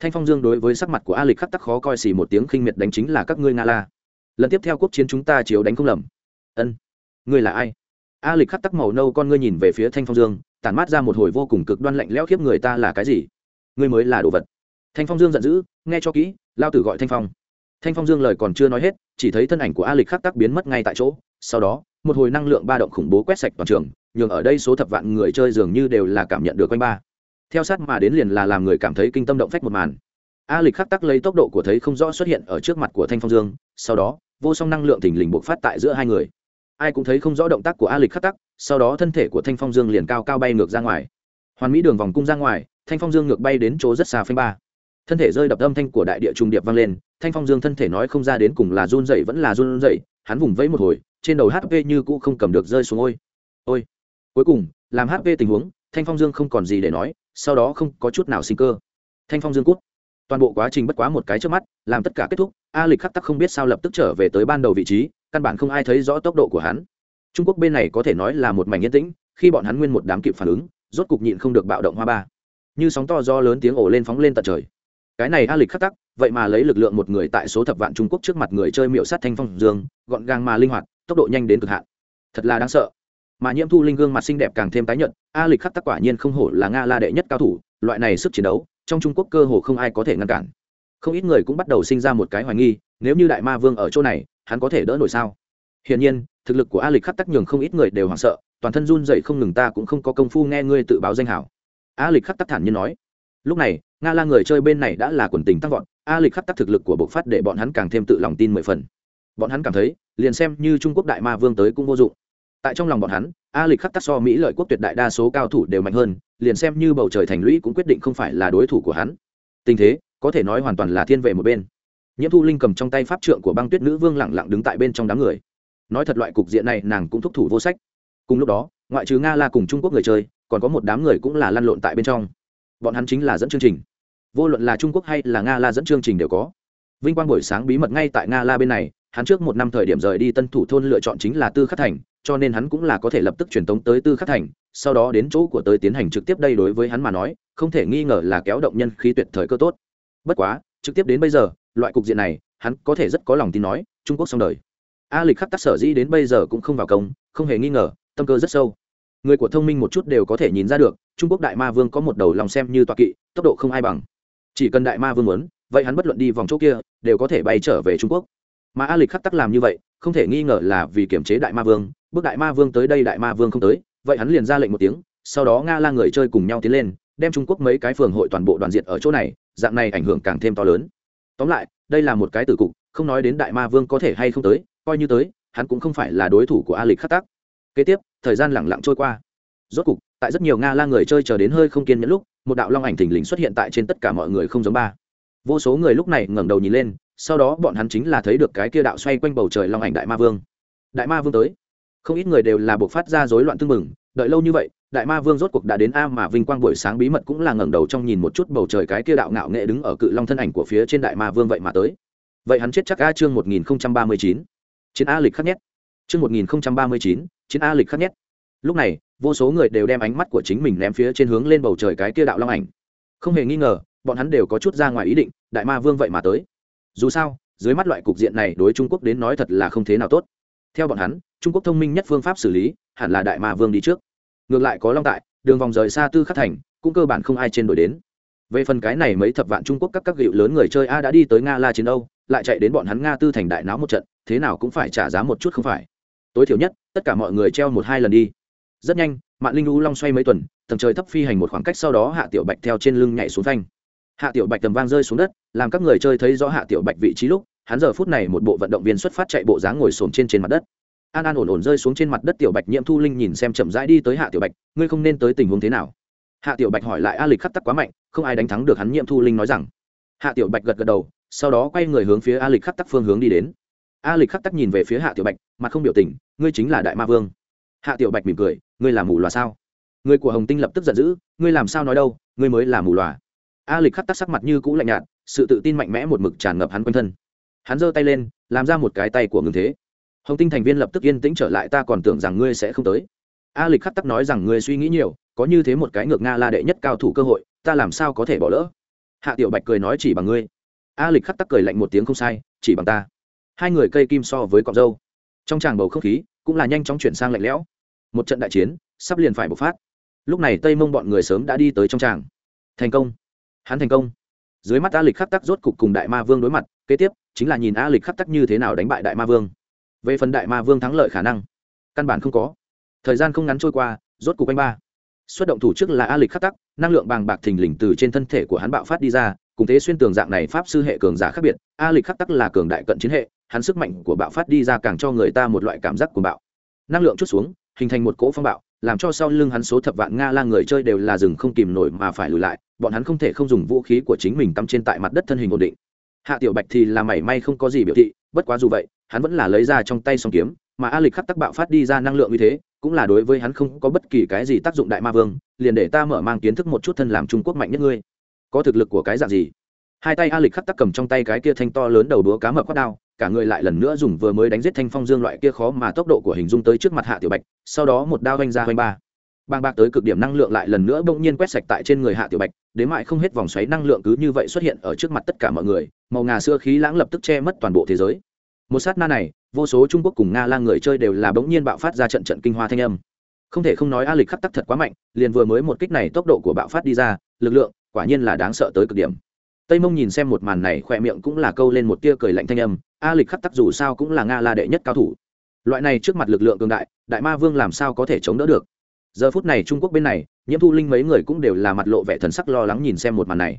Thanh phong dương đối với sắc mặt của a lịch khắc tắc khó coi xì một tiếng khinh miệt đánh chính là các ngươi nga la lần tiếp theo quốc chiến chúng ta chiếu đánh không lầm. Ân, ngươi là ai? A lịch khắc tắc màu nâu con ngươi nhìn về phía thanh phong dương, tản mát ra một hồi vô cùng cực đoan lạnh lẽo khiếp người ta là cái gì? Ngươi mới là đồ vật. Thanh phong dương giận dữ, nghe cho kỹ, lao tử gọi thanh phong. Thanh phong dương lời còn chưa nói hết, chỉ thấy thân ảnh của a lịch khắc tắc biến mất ngay tại chỗ. Sau đó, một hồi năng lượng ba động khủng bố quét sạch toàn trường, nhường ở đây số thập vạn người chơi dường như đều là cảm nhận được quanh ba. Theo sát mà đến liền là làm người cảm thấy kinh tâm động phách một màn. A lịch khắc tắc lấy tốc độ của thấy không rõ xuất hiện ở trước mặt của thanh phong dương, sau đó vô song năng lượng thình lình bộc phát tại giữa hai người. Ai cũng thấy không rõ động tác của a lịch khắc tắc, sau đó thân thể của thanh phong dương liền cao cao bay ngược ra ngoài. Hoàn mỹ đường vòng cung ra ngoài, thanh phong dương ngược bay đến chỗ rất xa phanh ba. Thân thể rơi đập âm thanh của đại địa trung điệp vang lên, thanh phong dương thân thể nói không ra đến cùng là run dậy vẫn là run dậy hắn vùng vẫy một hồi, trên đầu hp như cũ không cầm được rơi xuống ôi. Ôi. Cuối cùng, làm hp tình huống, thanh phong dương không còn gì để nói, sau đó không có chút nào sinh cơ. Thanh phong dương cút. Toàn bộ quá trình bất quá một cái trước mắt, làm tất cả kết thúc a lịch khắc tắc không biết sao lập tức trở về tới ban đầu vị trí, căn bản không ai thấy rõ tốc độ của hắn. Trung quốc bên này có thể nói là một mảnh yên tĩnh, khi bọn hắn nguyên một đám kịp phản ứng, rốt cục nhịn không được bạo động hoa ba. Như sóng to do lớn tiếng ổ lên phóng lên tận trời. Cái này a lịch khắc tắc, vậy mà lấy lực lượng một người tại số thập vạn trung quốc trước mặt người chơi miệu sát thanh phong dương, gọn gàng mà linh hoạt, tốc độ nhanh đến cực hạn. Thật là đáng sợ. Mà nhiễm thu linh gương mặt xinh đẹp càng thêm tái nhận a lịch khắc tắc quả nhiên không hổ là nga la đệ nhất cao thủ, loại này sức chiến đấu, trong trung quốc cơ hồ không ai có thể ngăn cản không ít người cũng bắt đầu sinh ra một cái hoài nghi, nếu như đại ma vương ở chỗ này, hắn có thể đỡ nổi sao? Hiển nhiên, thực lực của a lịch khắc tắc nhường không ít người đều hoảng sợ, toàn thân run dậy không ngừng ta cũng không có công phu nghe ngươi tự báo danh hảo. A lịch khắc tắc thản nhiên nói. Lúc này, nga la người chơi bên này đã là quần tình tăng vọt, a lịch khắc tắc thực lực của bộc phát để bọn hắn càng thêm tự lòng tin mười phần. Bọn hắn cảm thấy, liền xem như trung quốc đại ma vương tới cũng vô dụng. Tại trong lòng bọn hắn, a lịch khắc tắc so mỹ lợi quốc tuyệt đại đa số cao thủ đều mạnh hơn, liền xem như bầu trời thành lũy cũng quyết định không phải là đối thủ của hắn. Tình thế có thể nói hoàn toàn là thiên vệ một bên. Nhiễm thu linh cầm trong tay pháp trượng của băng tuyết nữ vương lẳng lặng đứng tại bên trong đám người. Nói thật loại cục diện này nàng cũng thúc thủ vô sách. Cùng lúc đó, ngoại trừ nga la cùng trung quốc người chơi, còn có một đám người cũng là lăn lộn tại bên trong. Bọn hắn chính là dẫn chương trình. Vô luận là trung quốc hay là nga la dẫn chương trình đều có. Vinh quang buổi sáng bí mật ngay tại nga la bên này, hắn trước một năm thời điểm rời đi tân thủ thôn lựa chọn chính là tư khắc thành, cho nên hắn cũng là có thể lập tức truyền tống tới tư khắc thành, sau đó đến chỗ của tới tiến hành trực tiếp đây đối với hắn mà nói, không thể nghi ngờ là kéo động nhân khí tuyệt thời cơ tốt bất quá, trực tiếp đến bây giờ, loại cục diện này, hắn có thể rất có lòng tin nói, trung quốc xong đời. A lịch khắc tác sở dĩ đến bây giờ cũng không vào công, không hề nghi ngờ, tâm cơ rất sâu. Người của thông minh một chút đều có thể nhìn ra được, trung quốc đại ma vương có một đầu lòng xem như toa kỵ, tốc độ không ai bằng. Chỉ cần đại ma vương muốn, vậy hắn bất luận đi vòng chỗ kia, đều có thể bay trở về trung quốc. Mà a lịch khắc tắc làm như vậy, không thể nghi ngờ là vì kiểm chế đại ma vương. Bước đại ma vương tới đây đại ma vương không tới, vậy hắn liền ra lệnh một tiếng, sau đó nga la người chơi cùng nhau tiến lên, đem trung quốc mấy cái phường hội toàn bộ đoàn diện ở chỗ này dạng này ảnh hưởng càng thêm to lớn. Tóm lại, đây là một cái tử cục, không nói đến đại ma vương có thể hay không tới, coi như tới, hắn cũng không phải là đối thủ của a lịch khắc tắc. Kế tiếp, thời gian lẳng lặng trôi qua. Rốt cục, tại rất nhiều nga la người chơi chờ đến hơi không kiên nhẫn lúc, một đạo long ảnh thình lình xuất hiện tại trên tất cả mọi người không giống ba. Vô số người lúc này ngẩng đầu nhìn lên, sau đó bọn hắn chính là thấy được cái kia đạo xoay quanh bầu trời long ảnh đại ma vương. Đại ma vương tới. Không ít người đều là buộc phát ra rối loạn tương mừng đợi lâu như vậy, đại ma vương rốt cuộc đã đến a mà vinh quang buổi sáng bí mật cũng là ngẩng đầu trong nhìn một chút bầu trời cái kia đạo ngạo nghệ đứng ở cự long thân ảnh của phía trên đại ma vương vậy mà tới. Vậy hắn chết chắc a chương một nghìn không trăm ba mươi chín. Chiến a lịch khắc nhét. Chương một nghìn không trăm ba mươi chín, chiến a lịch khắc nhét. Lúc này, vô số người đều đem ánh mắt của chính mình ném phía trên hướng lên bầu trời cái kia đạo long ảnh. Không hề nghi ngờ, bọn hắn đều có chút ra ngoài ý định, đại ma vương vậy mà tới. Dù sao, dưới mắt loại cục diện này đối trung quốc đến nói thật là không thế nào tốt. Theo bọn hắn, trung quốc thông minh nhất phương pháp xử lý, hẳn là đại ma vương đi trước ngược lại có long tại, đường vòng rời xa tư khắc thành, cũng cơ bản không ai trên đổi đến. Về phần cái này mấy thập vạn trung quốc các các gịu lớn người chơi a đã đi tới nga la chiến âu, lại chạy đến bọn hắn nga tư thành đại náo một trận, thế nào cũng phải trả giá một chút không phải. Tối thiểu nhất, tất cả mọi người treo một hai lần đi. Rất nhanh mạng linh lũ long xoay mấy tuần, tầng trời thấp phi hành một khoảng cách sau đó hạ tiểu bạch theo trên lưng nhảy xuống phanh. Hạ tiểu bạch tầm vang rơi xuống đất, làm các người chơi thấy rõ hạ tiểu bạch vị trí lúc, hắn giờ phút này một bộ vận động viên xuất phát chạy bộ dáng ngồi xổm trên trên mặt đất an an ổn ổn rơi xuống trên mặt đất tiểu bạch nhiễm thu linh nhìn xem chậm rãi đi tới hạ tiểu bạch, ngươi không nên tới tình huống thế nào? Hạ tiểu bạch hỏi lại a lịch khắc tắc quá mạnh, không ai đánh thắng được hắn nhiệm thu linh nói rằng. Hạ tiểu bạch gật gật đầu, sau đó quay người hướng phía a lịch khắc tắc phương hướng đi đến. A lịch khắc tắc nhìn về phía hạ tiểu bạch mà không biểu tình, ngươi chính là đại ma vương. Hạ tiểu bạch mỉm cười, ngươi là mù loà sao? Người của hồng tinh lập tức giận dữ, ngươi làm sao nói đâu, ngươi mới là mù loà. A lịch khắc tắc sắc mặt như cũ lạnh nhạt, sự tự tin mạnh mẽ một mực tràn ngập hắn quanh thân. Hắn giơ tay lên, làm ra một cái tay của ngưng thế hồng tinh thành viên lập tức yên tĩnh trở lại, ta còn tưởng rằng ngươi sẽ không tới. A lịch khắc tắc nói rằng ngươi suy nghĩ nhiều, có như thế một cái ngược nga la đệ nhất cao thủ cơ hội, ta làm sao có thể bỏ lỡ? Hạ tiểu bạch cười nói chỉ bằng ngươi. A lịch khắc tắc cười lạnh một tiếng không sai, chỉ bằng ta. Hai người cây kim so với cọc dâu. Trong tràng bầu không khí cũng là nhanh chóng chuyển sang lạnh lẽo. Một trận đại chiến sắp liền phải bộc phát. Lúc này tây mông bọn người sớm đã đi tới trong tràng. Thành công. Hắn thành công. Dưới mắt a lịch khắc tắc rốt cục cùng đại ma vương đối mặt, kế tiếp chính là nhìn a lịch khắc tắc như thế nào đánh bại đại ma vương về phần đại ma vương thắng lợi khả năng, căn bản không có. Thời gian không ngắn trôi qua, rốt cục anh ba. Xuất động thủ trước là a lịch khắc tắc, năng lượng bàng bạc thình lình từ trên thân thể của hắn bạo phát đi ra, cùng thế xuyên tường dạng này pháp sư hệ cường giả khác biệt, a lịch khắc tắc là cường đại cận chiến hệ, hắn sức mạnh của bạo phát đi ra càng cho người ta một loại cảm giác của bạo. Năng lượng chút xuống, hình thành một cỗ phong bạo, làm cho sau lưng hắn số thập vạn nga la người chơi đều là rừng không kìm nổi mà phải lùi lại, bọn hắn không thể không dùng vũ khí của chính mình cắm trên tại mặt đất thân hình ổn định. Hạ tiểu bạch thì là mảy may không có gì biểu thị, bất quá dù vậy hắn vẫn là lấy ra trong tay song kiếm, mà a lịch khắc tắc bạo phát đi ra năng lượng như thế, cũng là đối với hắn không có bất kỳ cái gì tác dụng đại ma vương, liền để ta mở mang kiến thức một chút thân làm trung quốc mạnh nhất ngươi. Có thực lực của cái dạng gì? Hai tay a lịch khắc tắc cầm trong tay cái kia thanh to lớn đầu đúa cá mập quát đao, cả người lại lần nữa dùng vừa mới đánh giết thanh phong dương loại kia khó mà tốc độ của hình dung tới trước mặt hạ tiểu bạch, sau đó một đao vanh ra hoành ba. Bàng bạc tới cực điểm năng lượng lại lần nữa bỗng nhiên quét sạch tại trên người hạ tiểu bạch, đến mại không hết vòng xoáy năng lượng cứ như vậy xuất hiện ở trước mặt tất cả mọi người, màu ngà xưa khí lãng lập tức che mất toàn bộ thế giới một sát na này, vô số trung quốc cùng nga la người chơi đều là bỗng nhiên bạo phát ra trận trận kinh hoa thanh âm. Không thể không nói a lịch khắc tắc thật quá mạnh, liền vừa mới một kích này tốc độ của bạo phát đi ra, lực lượng quả nhiên là đáng sợ tới cực điểm. Tây mông nhìn xem một màn này khỏe miệng cũng là câu lên một tia cười lạnh thanh âm, a lịch khắc tắc dù sao cũng là nga la đệ nhất cao thủ. Loại này trước mặt lực lượng cường đại đại ma vương làm sao có thể chống đỡ được? Giờ phút này trung quốc bên này, nhiễm thu linh mấy người cũng đều là mặt lộ vẻ thần sắc lo lắng nhìn xem một màn này.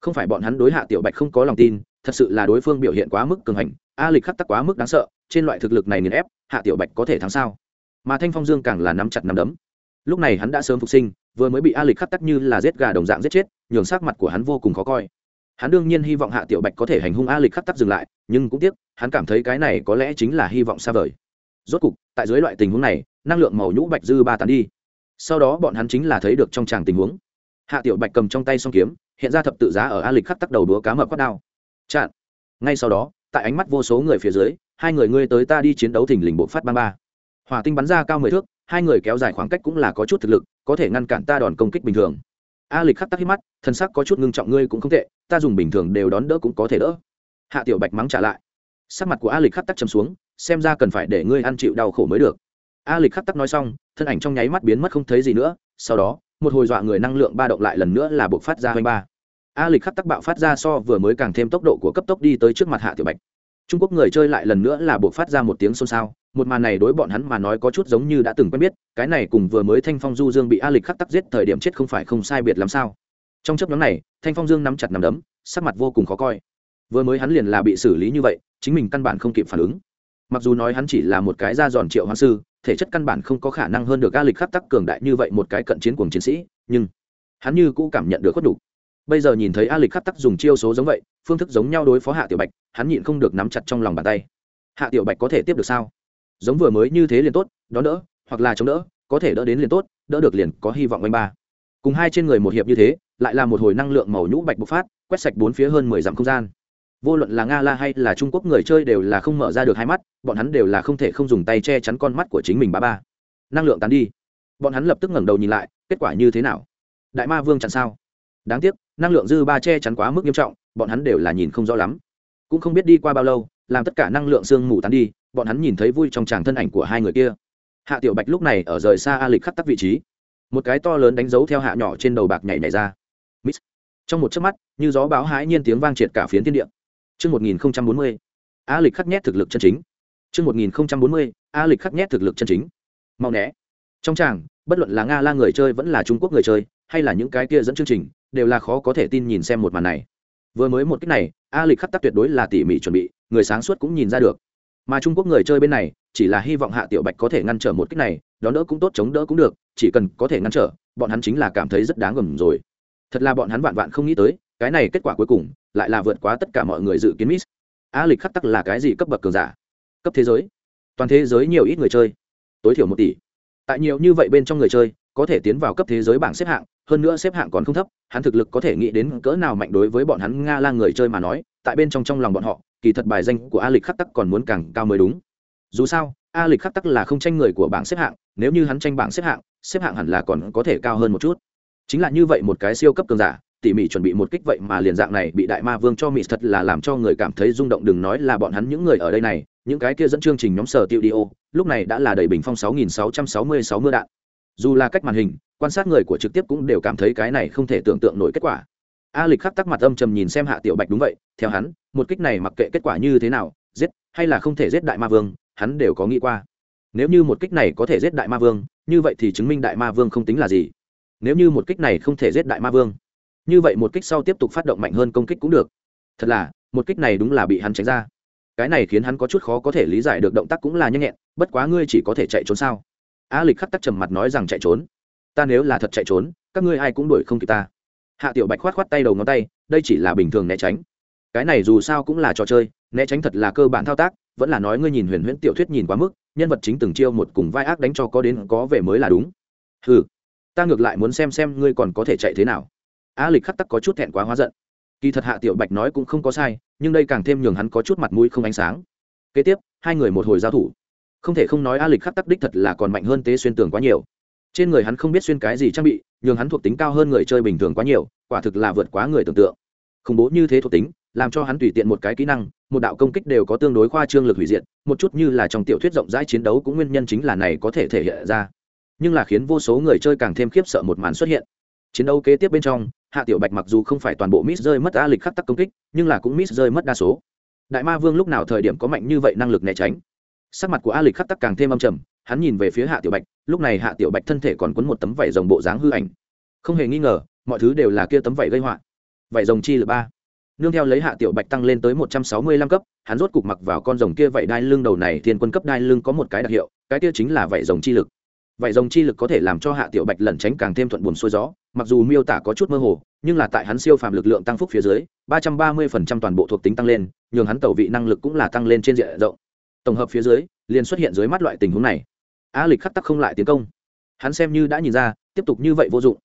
Không phải bọn hắn đối hạ tiểu bạch không có lòng tin thật sự là đối phương biểu hiện quá mức cường hành, a lịch khắc tắc quá mức đáng sợ, trên loại thực lực này nghiền ép, hạ tiểu bạch có thể thắng sao? Mà thanh phong dương càng là nắm chặt nắm đấm. Lúc này hắn đã sớm phục sinh, vừa mới bị a lịch khắc tắc như là giết gà đồng dạng giết chết, nhường sắc mặt của hắn vô cùng khó coi. Hắn đương nhiên hy vọng hạ tiểu bạch có thể hành hung a lịch khắc tắc dừng lại, nhưng cũng tiếc, hắn cảm thấy cái này có lẽ chính là hy vọng xa vời. Rốt cục, tại dưới loại tình huống này, năng lượng màu nhũ bạch dư ba tán đi. Sau đó bọn hắn chính là thấy được trong tràng tình huống. Hạ tiểu bạch cầm trong tay song kiếm, hiện ra thập tự giá ở a lịch khắc tắc đầu đúa cá mập quát đao chặn. Ngay sau đó, tại ánh mắt vô số người phía dưới, hai người ngươi tới ta đi chiến đấu thình lình bộ phát ba ba. Hỏa tinh bắn ra cao mười thước, hai người kéo dài khoảng cách cũng là có chút thực lực, có thể ngăn cản ta đòn công kích bình thường. A lịch khắc tắc hít mắt, thân sắc có chút ngưng trọng ngươi cũng không tệ, ta dùng bình thường đều đón đỡ cũng có thể đỡ. Hạ tiểu bạch mắng trả lại. Sắc mặt của a lịch khắc tắc chấm xuống, xem ra cần phải để ngươi ăn chịu đau khổ mới được. A lịch khắc tắc nói xong, thân ảnh trong nháy mắt biến mất không thấy gì nữa, sau đó, một hồi dọa người năng lượng ba động lại lần nữa là buộc phát ra hai ba a lịch khắc tắc bạo phát ra so vừa mới càng thêm tốc độ của cấp tốc đi tới trước mặt hạ tiểu bạch. Trung quốc người chơi lại lần nữa là buộc phát ra một tiếng xôn xao, một màn này đối bọn hắn mà nói có chút giống như đã từng quen biết, cái này cùng vừa mới thanh phong du dương bị a lịch khắc tắc giết thời điểm chết không phải không sai biệt làm sao? Trong chấp nhóm này, thanh phong dương nắm chặt nắm đấm, sắc mặt vô cùng khó coi. Vừa mới hắn liền là bị xử lý như vậy, chính mình căn bản không kịp phản ứng. Mặc dù nói hắn chỉ là một cái da giòn triệu hoa sư, thể chất căn bản không có khả năng hơn được a lịch khắc tắc cường đại như vậy một cái cận chiến cuồng chiến sĩ, nhưng hắn như cũ cảm nhận được khuất đủ bây giờ nhìn thấy a lịch khắc tắc dùng chiêu số giống vậy, phương thức giống nhau đối phó hạ tiểu bạch, hắn nhịn không được nắm chặt trong lòng bàn tay. Hạ tiểu bạch có thể tiếp được sao? Giống vừa mới như thế liền tốt, đón đỡ, hoặc là chống đỡ, có thể đỡ đến liền tốt, đỡ được liền có hy vọng anh ba. Cùng hai trên người một hiệp như thế, lại là một hồi năng lượng màu nhũ bạch bộc phát, quét sạch bốn phía hơn mười dặm không gian. Vô luận là nga, la hay là trung quốc người chơi đều là không mở ra được hai mắt, bọn hắn đều là không thể không dùng tay che chắn con mắt của chính mình ba ba. Năng lượng tán đi. Bọn hắn lập tức ngẩng đầu nhìn lại, kết quả như thế nào? Đại ma vương chặn sao? Đáng tiếc năng lượng dư ba che chắn quá mức nghiêm trọng bọn hắn đều là nhìn không rõ lắm cũng không biết đi qua bao lâu làm tất cả năng lượng sương mù tán đi bọn hắn nhìn thấy vui trong tràng thân ảnh của hai người kia hạ tiểu bạch lúc này ở rời xa a lịch khắc tắc vị trí một cái to lớn đánh dấu theo hạ nhỏ trên đầu bạc nhảy nhảy ra Mít. trong một chớp mắt như gió báo hãi nhiên tiếng vang triệt cả phiến thiên địa Chương 1040. A lịch khắc nhét thực lực chân chính. Chương 1040. A lịch khắc nhét thực lực chân chính. Mau né. Trong tràng, bất luận là Nga La người chơi vẫn là Trung Quốc người chơi, hay là những cái kia dẫn chương trình, đều là khó có thể tin nhìn xem một màn này. Vừa mới một cách này, A lịch khắc tắc tuyệt đối là tỉ mỉ chuẩn bị, người sáng suốt cũng nhìn ra được. Mà Trung Quốc người chơi bên này, chỉ là hy vọng Hạ Tiểu Bạch có thể ngăn trở một cách này, đón đỡ cũng tốt chống đỡ cũng được, chỉ cần có thể ngăn trở bọn hắn chính là cảm thấy rất đáng gầm rồi. Thật là bọn hắn vạn vạn không nghĩ tới cái này kết quả cuối cùng lại là vượt quá tất cả mọi người dự kiến miss. A lịch khắc tắc là cái gì cấp bậc cường giả? Cấp thế giới. Toàn thế giới nhiều ít người chơi. Tối thiểu một tỷ. Tại nhiều như vậy bên trong người chơi có thể tiến vào cấp thế giới bảng xếp hạng, hơn nữa xếp hạng còn không thấp, hắn thực lực có thể nghĩ đến cỡ nào mạnh đối với bọn hắn nga la người chơi mà nói, tại bên trong trong lòng bọn họ, kỳ thật bài danh của a lịch khắc tắc còn muốn càng cao mới đúng. Dù sao, a lịch khắc tắc là không tranh người của bảng xếp hạng, nếu như hắn tranh bảng xếp hạng xếp hạng hẳn là còn có thể cao hơn một chút. Chính là như vậy một cái siêu cấp cường giả, tỉ mỉ chuẩn bị một kích vậy mà liền dạng này bị đại ma vương cho mỹ thật là làm cho người cảm thấy rung động đừng nói là bọn hắn những người ở đây này, những cái kia dẫn chương trình nhóm sở tiêu đi ô, lúc này đã là đầy bình phong 6.666 mưa đạn dù là cách màn hình, quan sát người của trực tiếp cũng đều cảm thấy cái này không thể tưởng tượng nổi kết quả. A lịch khắc tắc mặt âm trầm nhìn xem hạ tiểu bạch đúng vậy, theo hắn, một kích này mặc kệ kết quả như thế nào, giết hay là không thể giết đại ma vương, hắn đều có nghĩ qua. Nếu như một kích này có thể giết đại ma vương, như vậy thì chứng minh đại ma vương không tính là gì. Nếu như một kích này không thể giết đại ma vương, như vậy một kích sau tiếp tục phát động mạnh hơn công kích cũng được. Thật là, một kích này đúng là bị hắn tránh ra. Cái này khiến hắn có chút khó có thể lý giải được động tác cũng là nhanh nhẹn, bất quá ngươi chỉ có thể chạy trốn sao? A lịch khắc tắc trầm mặt nói rằng chạy trốn. Ta nếu là thật chạy trốn, các ngươi ai cũng đuổi không kịp ta. Hạ tiểu bạch khoát khoát tay đầu ngón tay, đây chỉ là bình thường né tránh. Cái này dù sao cũng là trò chơi, né tránh thật là cơ bản thao tác, vẫn là nói ngươi nhìn huyền huyễn tiểu thuyết nhìn quá mức, nhân vật chính từng chiêu một cùng vai ác đánh cho có đến có về mới là đúng. Ừ ta ngược lại muốn xem xem ngươi còn có thể chạy thế nào. A lịch khắc tắc có chút thẹn quá hóa giận. Kỳ thật hạ tiểu bạch nói cũng không có sai, nhưng đây càng thêm nhường hắn có chút mặt mũi không ánh sáng. Kế tiếp, hai người một hồi giao thủ không thể không nói a lịch khắc tắc đích thật là còn mạnh hơn tế xuyên tường quá nhiều. Trên người hắn không biết xuyên cái gì trang bị, nhường hắn thuộc tính cao hơn người chơi bình thường quá nhiều, quả thực là vượt quá người tưởng tượng. Khủng bố như thế thuộc tính, làm cho hắn tùy tiện một cái kỹ năng, một đạo công kích đều có tương đối khoa trương lực hủy diệt, một chút như là trong tiểu thuyết rộng rãi chiến đấu cũng nguyên nhân chính là này có thể thể hiện ra. Nhưng là khiến vô số người chơi càng thêm khiếp sợ một màn xuất hiện. Chiến đấu kế tiếp bên trong, hạ tiểu bạch mặc dù không phải toàn bộ miss rơi mất a lịch khắc tắc công kích, nhưng là cũng miss rơi mất đa số. Đại ma vương lúc nào thời điểm có mạnh như vậy năng lực né tránh? Sắc mặt của a lịch khắc tắc càng thêm âm trầm, hắn nhìn về phía hạ tiểu bạch, lúc này hạ tiểu bạch thân thể còn quấn một tấm vải rồng bộ dáng hư ảnh. Không hề nghi ngờ, mọi thứ đều là kia tấm vải gây họa. Vải rồng chi là ba. Nương theo lấy hạ tiểu bạch tăng lên tới một trăm sáu mươi lăm cấp, hắn rốt cục mặc vào con rồng kia vảy đai lưng đầu này, thiên quân cấp đai lưng có một cái đặc hiệu, cái kia chính là vảy rồng chi lực. Vảy rồng chi lực có thể làm cho hạ tiểu bạch lẩn tránh càng thêm thuận buồm xuôi gió, mặc dù miêu tả có chút mơ hồ, nhưng là tại hắn siêu phàm lực lượng tăng phúc phía dưới, ba trăm ba mươi phần trăm toàn bộ thuộc tính tăng lên, nhường hắn tẩu vị năng lực cũng là tăng lên trên diện rộng tổng hợp phía dưới, liền xuất hiện dưới mắt loại tình huống này. A lịch khắc tắc không lại tiến công. Hắn xem như đã nhìn ra, tiếp tục như vậy vô dụng.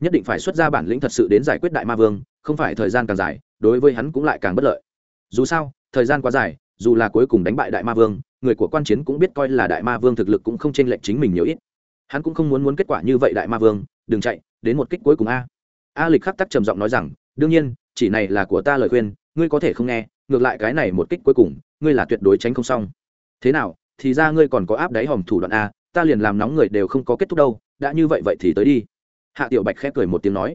Nhất định phải xuất ra bản lĩnh thật sự đến giải quyết đại ma vương, không phải thời gian càng dài, đối với hắn cũng lại càng bất lợi. Dù sao, thời gian quá dài, dù là cuối cùng đánh bại đại ma vương, người của quan chiến cũng biết coi là đại ma vương thực lực cũng không chênh lệch chính mình nhiều ít. Hắn cũng không muốn muốn kết quả như vậy đại ma vương, đừng chạy, đến một kích cuối cùng a. A lịch khắc tắc trầm giọng nói rằng, đương nhiên, chỉ này là của ta lời khuyên, ngươi có thể không nghe, ngược lại cái này một kích cuối cùng, ngươi là tuyệt đối tránh không xong thế nào, thì ra ngươi còn có áp đáy hòm thủ đoạn a, ta liền làm nóng người đều không có kết thúc đâu, đã như vậy vậy thì tới đi. Hạ tiểu bạch khép cười một tiếng nói.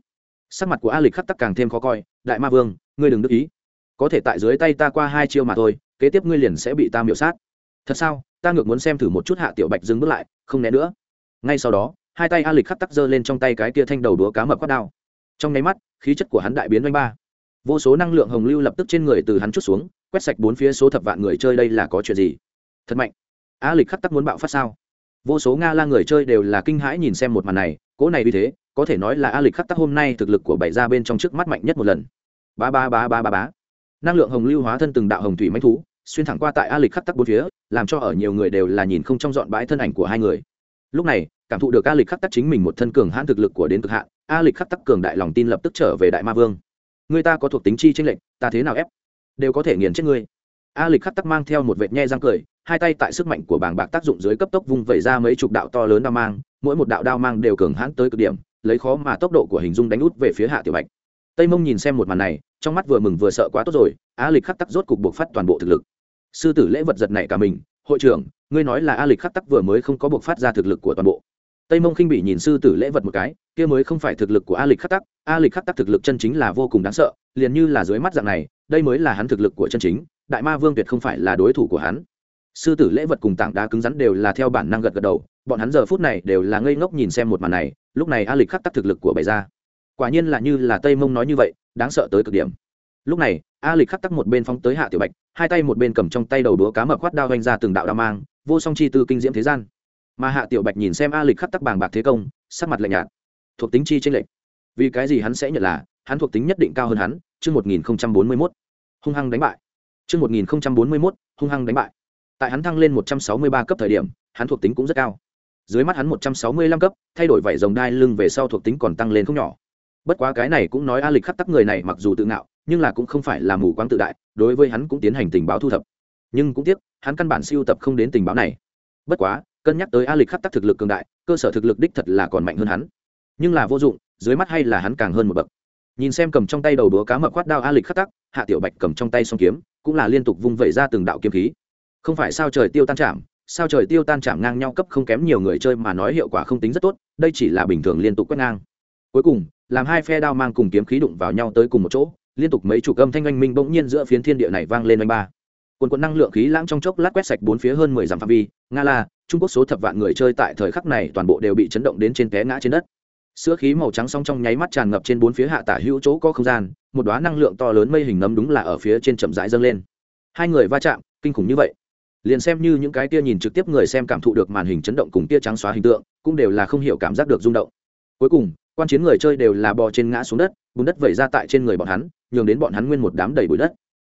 Sắc mặt của a lịch khắc tắc càng thêm khó coi, đại ma vương, ngươi đừng đắc ý. Có thể tại dưới tay ta qua hai chiêu mà thôi, kế tiếp ngươi liền sẽ bị ta miểu sát. Thật sao? Ta ngược muốn xem thử một chút hạ tiểu bạch dừng bước lại, không né nữa. Ngay sau đó, hai tay a lịch khắc tắc giơ lên trong tay cái kia thanh đầu đúa cá mập quát đao. Trong nháy mắt, khí chất của hắn đại biến oanh ba. Vô số năng lượng hồng lưu lập tức trên người từ hắn chút xuống, quét sạch bốn phía số thập vạn người chơi đây là có chuyện gì? Thật mạnh. A lịch khắc tắc muốn bạo phát sao? Vô số nga la người chơi đều là kinh hãi nhìn xem một màn này, cỗ này vì thế, có thể nói là a lịch khắc tắc hôm nay thực lực của bảy ra bên trong trước mắt mạnh nhất một lần. Ba ba ba ba ba ba. Năng lượng hồng lưu hóa thân từng đạo hồng thủy manh thú, xuyên thẳng qua tại a lịch khắc tắc bốn phía, làm cho ở nhiều người đều là nhìn không trong dọn bãi thân ảnh của hai người. Lúc này, cảm thụ được a lịch khắc tắc chính mình một thân cường hãn thực lực của đến cực hạn, a lịch khắc tắc cường đại lòng tin lập tức trở về đại ma vương. Người ta có thuộc tính chi tranh lệch, ta thế nào ép? Đều có thể nghiền chết ngươi a lịch khắc tắc mang theo một vệt nhe răng cười, hai tay tại sức mạnh của bảng bạc tác dụng dưới cấp tốc vung vẩy ra mấy chục đạo to lớn đao mang, mỗi một đạo đao mang đều cường hãn tới cực điểm, lấy khó mà tốc độ của hình dung đánh út về phía hạ tiểu bạch. Tây mông nhìn xem một màn này, trong mắt vừa mừng vừa sợ quá tốt rồi, a lịch khắc tắc rốt cục buộc phát toàn bộ thực lực. Sư tử lễ vật giật này cả mình, hội trưởng, ngươi nói là a lịch khắc tắc vừa mới không có buộc phát ra thực lực của toàn bộ. Tây mông khinh bị nhìn sư tử lễ vật một cái, kia mới không phải thực lực của a lịch khắc tắc, a lịch khắc tắc thực lực chân chính là vô cùng đáng sợ, liền như là dưới mắt dạng này, đây mới là hắn thực lực của chân chính đại ma vương tuyệt không phải là đối thủ của hắn. Sư tử lễ vật cùng tảng đá cứng rắn đều là theo bản năng gật gật đầu, bọn hắn giờ phút này đều là ngây ngốc nhìn xem một màn này, lúc này a lịch khắc tắc thực lực của bày ra. Quả nhiên là như là tây mông nói như vậy, đáng sợ tới cực điểm. Lúc này, a lịch khắc tắc một bên phóng tới hạ tiểu bạch, hai tay một bên cầm trong tay đầu đũa cá mập khoát đao vanh ra từng đạo đao mang, vô song chi tư kinh diễm thế gian. Mà hạ tiểu bạch nhìn xem a lịch khắc tắc bàng bạc thế công, sắc mặt lạnh nhạt. Thuộc tính chi tranh lệch. Vì cái gì hắn sẽ nhận là, hắn thuộc tính nhất định cao hơn hắn, chương một nghìn bốn mươi mốt. Hung hăng đánh bại chương một nghìn bốn mươi mốt, hung hăng đánh bại. Tại hắn thăng lên một trăm sáu mươi ba cấp thời điểm, hắn thuộc tính cũng rất cao. Dưới mắt hắn một trăm sáu mươi lăm cấp, thay đổi vảy rồng đai lưng về sau thuộc tính còn tăng lên không nhỏ. Bất quá cái này cũng nói a lịch khắc tắc người này mặc dù tự ngạo, nhưng là cũng không phải là mù quáng tự đại, đối với hắn cũng tiến hành tình báo thu thập. Nhưng cũng tiếc, hắn căn bản siêu tập không đến tình báo này. Bất quá, cân nhắc tới a lịch khắc tắc thực lực cường đại, cơ sở thực lực đích thật là còn mạnh hơn hắn. Nhưng là vô dụng, dưới mắt hay là hắn càng hơn một bậc. Nhìn xem cầm trong tay đầu đúa cá mập quát đao a lịch khắc tắc, hạ tiểu bạch cầm trong tay song kiếm cũng là liên tục vung vẩy ra từng đạo kiếm khí. Không phải sao trời tiêu tan chạm, sao trời tiêu tan chạm ngang nhau cấp không kém nhiều người chơi mà nói hiệu quả không tính rất tốt, đây chỉ là bình thường liên tục quét ngang. Cuối cùng, làm hai phe đao mang cùng kiếm khí đụng vào nhau tới cùng một chỗ, liên tục mấy chục âm thanh oanh minh bỗng nhiên giữa phiến thiên địa này vang lên oanh ba. Quần quần năng lượng khí lãng trong chốc lát quét sạch bốn phía hơn mười dặm phạm vi, nga la, trung quốc số thập vạn người chơi tại thời khắc này toàn bộ đều bị chấn động đến trên té ngã trên đất sữa khí màu trắng song trong nháy mắt tràn ngập trên bốn phía hạ tả hữu chỗ có không gian, một đoá năng lượng to lớn mây hình nấm đúng là ở phía trên chậm rãi dâng lên. Hai người va chạm, kinh khủng như vậy. Liền xem như những cái tia nhìn trực tiếp người xem cảm thụ được màn hình chấn động cùng tia trắng xóa hình tượng, cũng đều là không hiểu cảm giác được rung động. Cuối cùng, quan chiến người chơi đều là bò trên ngã xuống đất, bùn đất vẩy ra tại trên người bọn hắn, nhường đến bọn hắn nguyên một đám đầy bụi đất.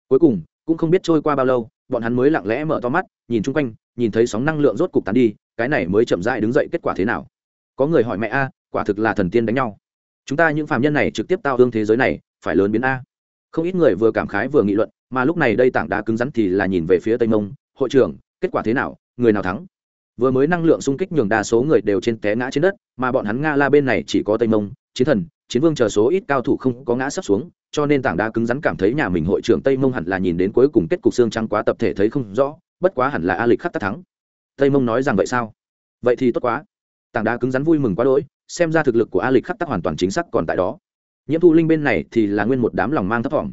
Cuối cùng, cũng không biết trôi qua bao lâu, bọn hắn mới lặng lẽ mở to mắt, nhìn chung quanh, nhìn thấy sóng năng lượng rốt cục tán đi, cái này mới chậm rãi đứng dậy kết quả thế nào? Có người hỏi mẹ, a quả thực là thần tiên đánh nhau. Chúng ta những phạm nhân này trực tiếp tao hương thế giới này, phải lớn biến a. Không ít người vừa cảm khái vừa nghị luận, mà lúc này đây tảng đá cứng rắn thì là nhìn về phía tây mông, hội trưởng, kết quả thế nào? Người nào thắng? Vừa mới năng lượng xung kích nhường đa số người đều trên té ngã trên đất, mà bọn hắn nga la bên này chỉ có tây mông, chiến thần, chiến vương chờ số ít cao thủ không có ngã sắp xuống, cho nên tảng đá cứng rắn cảm thấy nhà mình hội trưởng tây mông hẳn là nhìn đến cuối cùng kết cục xương trắng quá tập thể thấy không rõ, bất quá hẳn là a lịch khắc tắc thắng. Tây mông nói rằng vậy sao? Vậy thì tốt quá. Tảng đá cứng rắn vui mừng quá đỗi xem ra thực lực của a lịch khắc tắc hoàn toàn chính xác còn tại đó. Nhiễm thu linh bên này thì là nguyên một đám lòng mang thấp thỏm.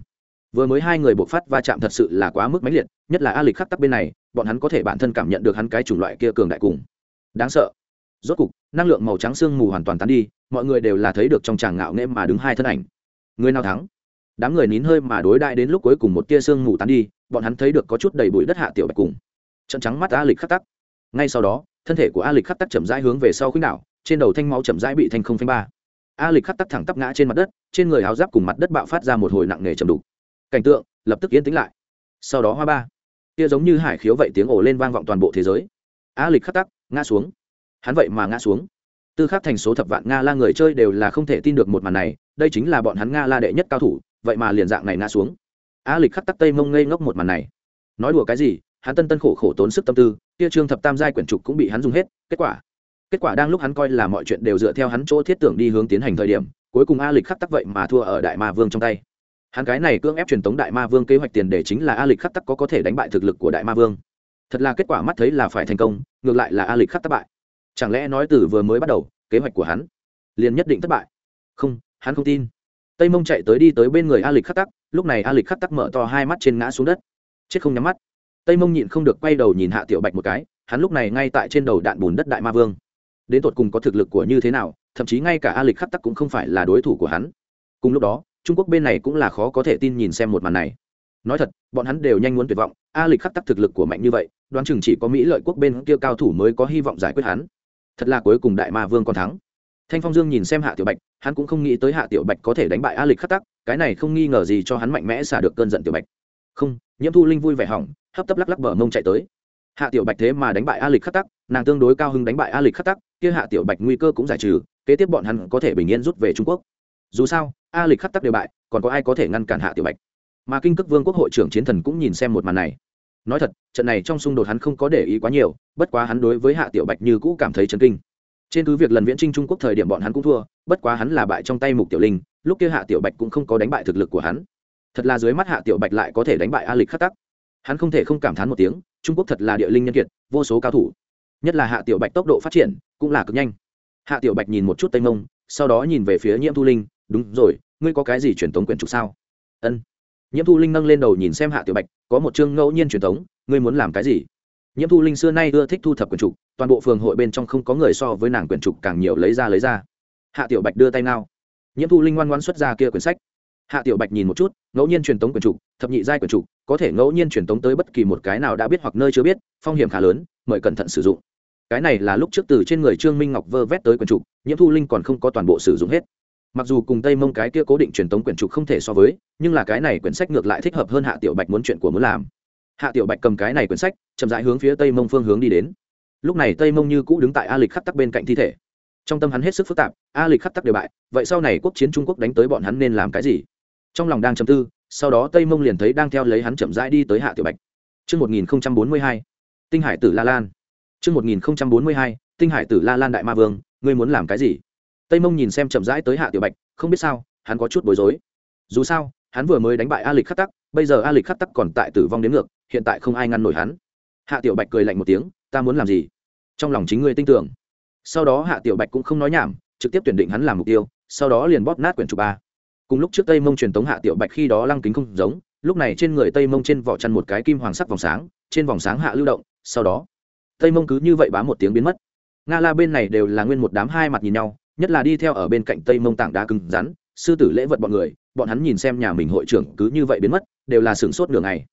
Vừa mới hai người bộc phát va chạm thật sự là quá mức mãnh liệt, nhất là a lịch khắc tắc bên này, bọn hắn có thể bản thân cảm nhận được hắn cái chủng loại kia cường đại cùng. Đáng sợ. Rốt cục, năng lượng màu trắng sương mù hoàn toàn tán đi, mọi người đều là thấy được trong tràng ngạo nghễ mà đứng hai thân ảnh. Người nào thắng? Đám người nín hơi mà đối đại đến lúc cuối cùng một tia sương mù tán đi, bọn hắn thấy được có chút đầy bụi đất hạ tiểu bạch cùng. Trận trắng mắt a lịch khắc tắc. Ngay sau đó, thân thể của a lịch khắc tắc chậm rãi hướng về sau khuynh đảo trên đầu thanh máu chậm rãi bị thanh không phanh ba. A lịch khắc tắc thẳng tắp ngã trên mặt đất, trên người áo giáp cùng mặt đất bạo phát ra một hồi nặng nề chầm đục. Cảnh tượng, lập tức yên tĩnh lại. Sau đó hoa ba. Kia giống như hải khiếu vậy tiếng ổ lên vang vọng toàn bộ thế giới. A lịch khắc tắc, ngã xuống. Hắn vậy mà ngã xuống. Tư khắc thành số thập vạn nga la người chơi đều là không thể tin được một màn này, đây chính là bọn hắn nga la đệ nhất cao thủ, vậy mà liền dạng này ngã xuống. A lịch khắc tắc tây mông ngây ngốc một màn này. Nói đùa cái gì, hắn tân tân khổ khổ tốn sức tâm tư, kia trương thập tam giai quyển trục cũng bị hắn dùng hết, kết quả kết quả đang lúc hắn coi là mọi chuyện đều dựa theo hắn chỗ thiết tưởng đi hướng tiến hành thời điểm, cuối cùng a lịch khắc tắc vậy mà thua ở đại ma vương trong tay. Hắn cái này cưỡng ép truyền tống đại ma vương kế hoạch tiền để chính là a lịch khắc tắc có có thể đánh bại thực lực của đại ma vương. Thật là kết quả mắt thấy là phải thành công, ngược lại là a lịch khắc thất bại. Chẳng lẽ nói từ vừa mới bắt đầu, kế hoạch của hắn liền nhất định thất bại? Không, hắn không tin. Tây mông chạy tới đi tới bên người a lịch khắc tắc, lúc này a lịch khắc tắc mở to hai mắt trên ngã xuống đất. Chết không nhắm mắt. Tây mông nhịn không được quay đầu nhìn hạ tiểu bạch một cái, hắn lúc này ngay tại trên đầu đạn bùn đất đại ma vương đến tột cùng có thực lực của như thế nào, thậm chí ngay cả a lịch khắc tắc cũng không phải là đối thủ của hắn. Cùng lúc đó, trung quốc bên này cũng là khó có thể tin nhìn xem một màn này. Nói thật, bọn hắn đều nhanh muốn tuyệt vọng, a lịch khắc tắc thực lực của mạnh như vậy, đoán chừng chỉ có mỹ lợi quốc bên kia cao thủ mới có hy vọng giải quyết hắn. Thật là cuối cùng đại ma vương còn thắng. Thanh phong dương nhìn xem hạ tiểu bạch, hắn cũng không nghĩ tới hạ tiểu bạch có thể đánh bại a lịch khắc tắc, cái này không nghi ngờ gì cho hắn mạnh mẽ xả được cơn giận tiểu bạch. Không, nhiễm thu linh vui vẻ hỏng, hấp tấp lắc lắc bờ mông chạy tới. Hạ tiểu bạch thế mà đánh bại a lịch khắc tắc nàng tương đối cao hứng đánh bại a lịch khắc tắc, kia hạ tiểu bạch nguy cơ cũng giải trừ, kế tiếp bọn hắn có thể bình yên rút về trung quốc. Dù sao, a lịch khắc tắc đều bại, còn có ai có thể ngăn cản hạ tiểu bạch? Mà kinh cước vương quốc hội trưởng chiến thần cũng nhìn xem một màn này. Nói thật, trận này trong xung đột hắn không có để ý quá nhiều, bất quá hắn đối với hạ tiểu bạch như cũ cảm thấy chấn kinh. Trên cứ việc lần viễn trinh trung quốc thời điểm bọn hắn cũng thua, bất quá hắn là bại trong tay mục tiểu linh, lúc kia hạ tiểu bạch cũng không có đánh bại thực lực của hắn. Thật là dưới mắt hạ tiểu bạch lại có thể đánh bại a lịch khắc tắc. Hắn không thể không cảm thán một tiếng, trung quốc thật là địa linh nhân kiệt, vô số cao thủ nhất là hạ tiểu bạch tốc độ phát triển cũng là cực nhanh. Hạ tiểu bạch nhìn một chút tây mông, sau đó nhìn về phía nhiễm thu linh, đúng rồi, ngươi có cái gì truyền tống quyển trục sao? Ân. Nhiễm thu linh nâng lên đầu nhìn xem hạ tiểu bạch, có một chương ngẫu nhiên truyền tống, ngươi muốn làm cái gì? Nhiễm thu linh xưa nay ưa thích thu thập quyển trục, toàn bộ phường hội bên trong không có người so với nàng quyển trục càng nhiều lấy ra lấy ra. Hạ tiểu bạch đưa tay nào nhiễm thu linh ngoan ngoan xuất ra kia quyển sách. Hạ tiểu bạch nhìn một chút, ngẫu nhiên truyền tống quyển trục, thập nhị giai quyển trục, có thể ngẫu nhiên truyền tống tới bất kỳ một cái nào đã biết hoặc nơi chưa biết, phong hiểm khá lớn, mời cẩn thận sử dụng cái này là lúc trước từ trên người trương minh ngọc vơ vét tới quyển trục nhiễm thu linh còn không có toàn bộ sử dụng hết. Mặc dù cùng tây mông cái kia cố định truyền tống quyển trục không thể so với nhưng là cái này quyển sách ngược lại thích hợp hơn hạ tiểu bạch muốn chuyện của muốn làm. Hạ tiểu bạch cầm cái này quyển sách chậm rãi hướng phía tây mông phương hướng đi đến. Lúc này tây mông như cũ đứng tại a lịch khắc tắc bên cạnh thi thể. Trong tâm hắn hết sức phức tạp a lịch khắc tắc đều bại vậy sau này quốc chiến trung quốc đánh tới bọn hắn nên làm cái gì? Trong lòng đang chầm tư sau đó tây mông liền thấy đang theo lấy hắn chậm rãi đi tới hạ tiểu bạch. Trước 1042, Tinh Hải tử La Lan. Trước 1042, Tinh Hải tử La Lan Đại Ma Vương, ngươi muốn làm cái gì? Tây Mông nhìn xem chậm rãi tới Hạ Tiểu Bạch, không biết sao, hắn có chút bối rối. Dù sao, hắn vừa mới đánh bại A Lịch Khắc Tắc, bây giờ A Lịch Khắc Tắc còn tại tử vong đến ngược, hiện tại không ai ngăn nổi hắn. Hạ Tiểu Bạch cười lạnh một tiếng, ta muốn làm gì? Trong lòng chính ngươi tin tưởng. Sau đó Hạ Tiểu Bạch cũng không nói nhảm, trực tiếp tuyển định hắn làm mục tiêu, sau đó liền bóp nát quyển chủ ba cùng lúc trước tây mông truyền tống hạ tiểu bạch khi đó lăng kính không giống lúc này trên người tây mông trên vỏ chăn một cái kim hoàng sắc vòng sáng trên vòng sáng hạ lưu động sau đó tây mông cứ như vậy bám một tiếng biến mất. Nga la bên này đều là nguyên một đám hai mặt nhìn nhau, nhất là đi theo ở bên cạnh tây mông tảng đá cứng rắn, sư tử lễ vật bọn người, bọn hắn nhìn xem nhà mình hội trưởng cứ như vậy biến mất, đều là sửng sốt nửa ngày.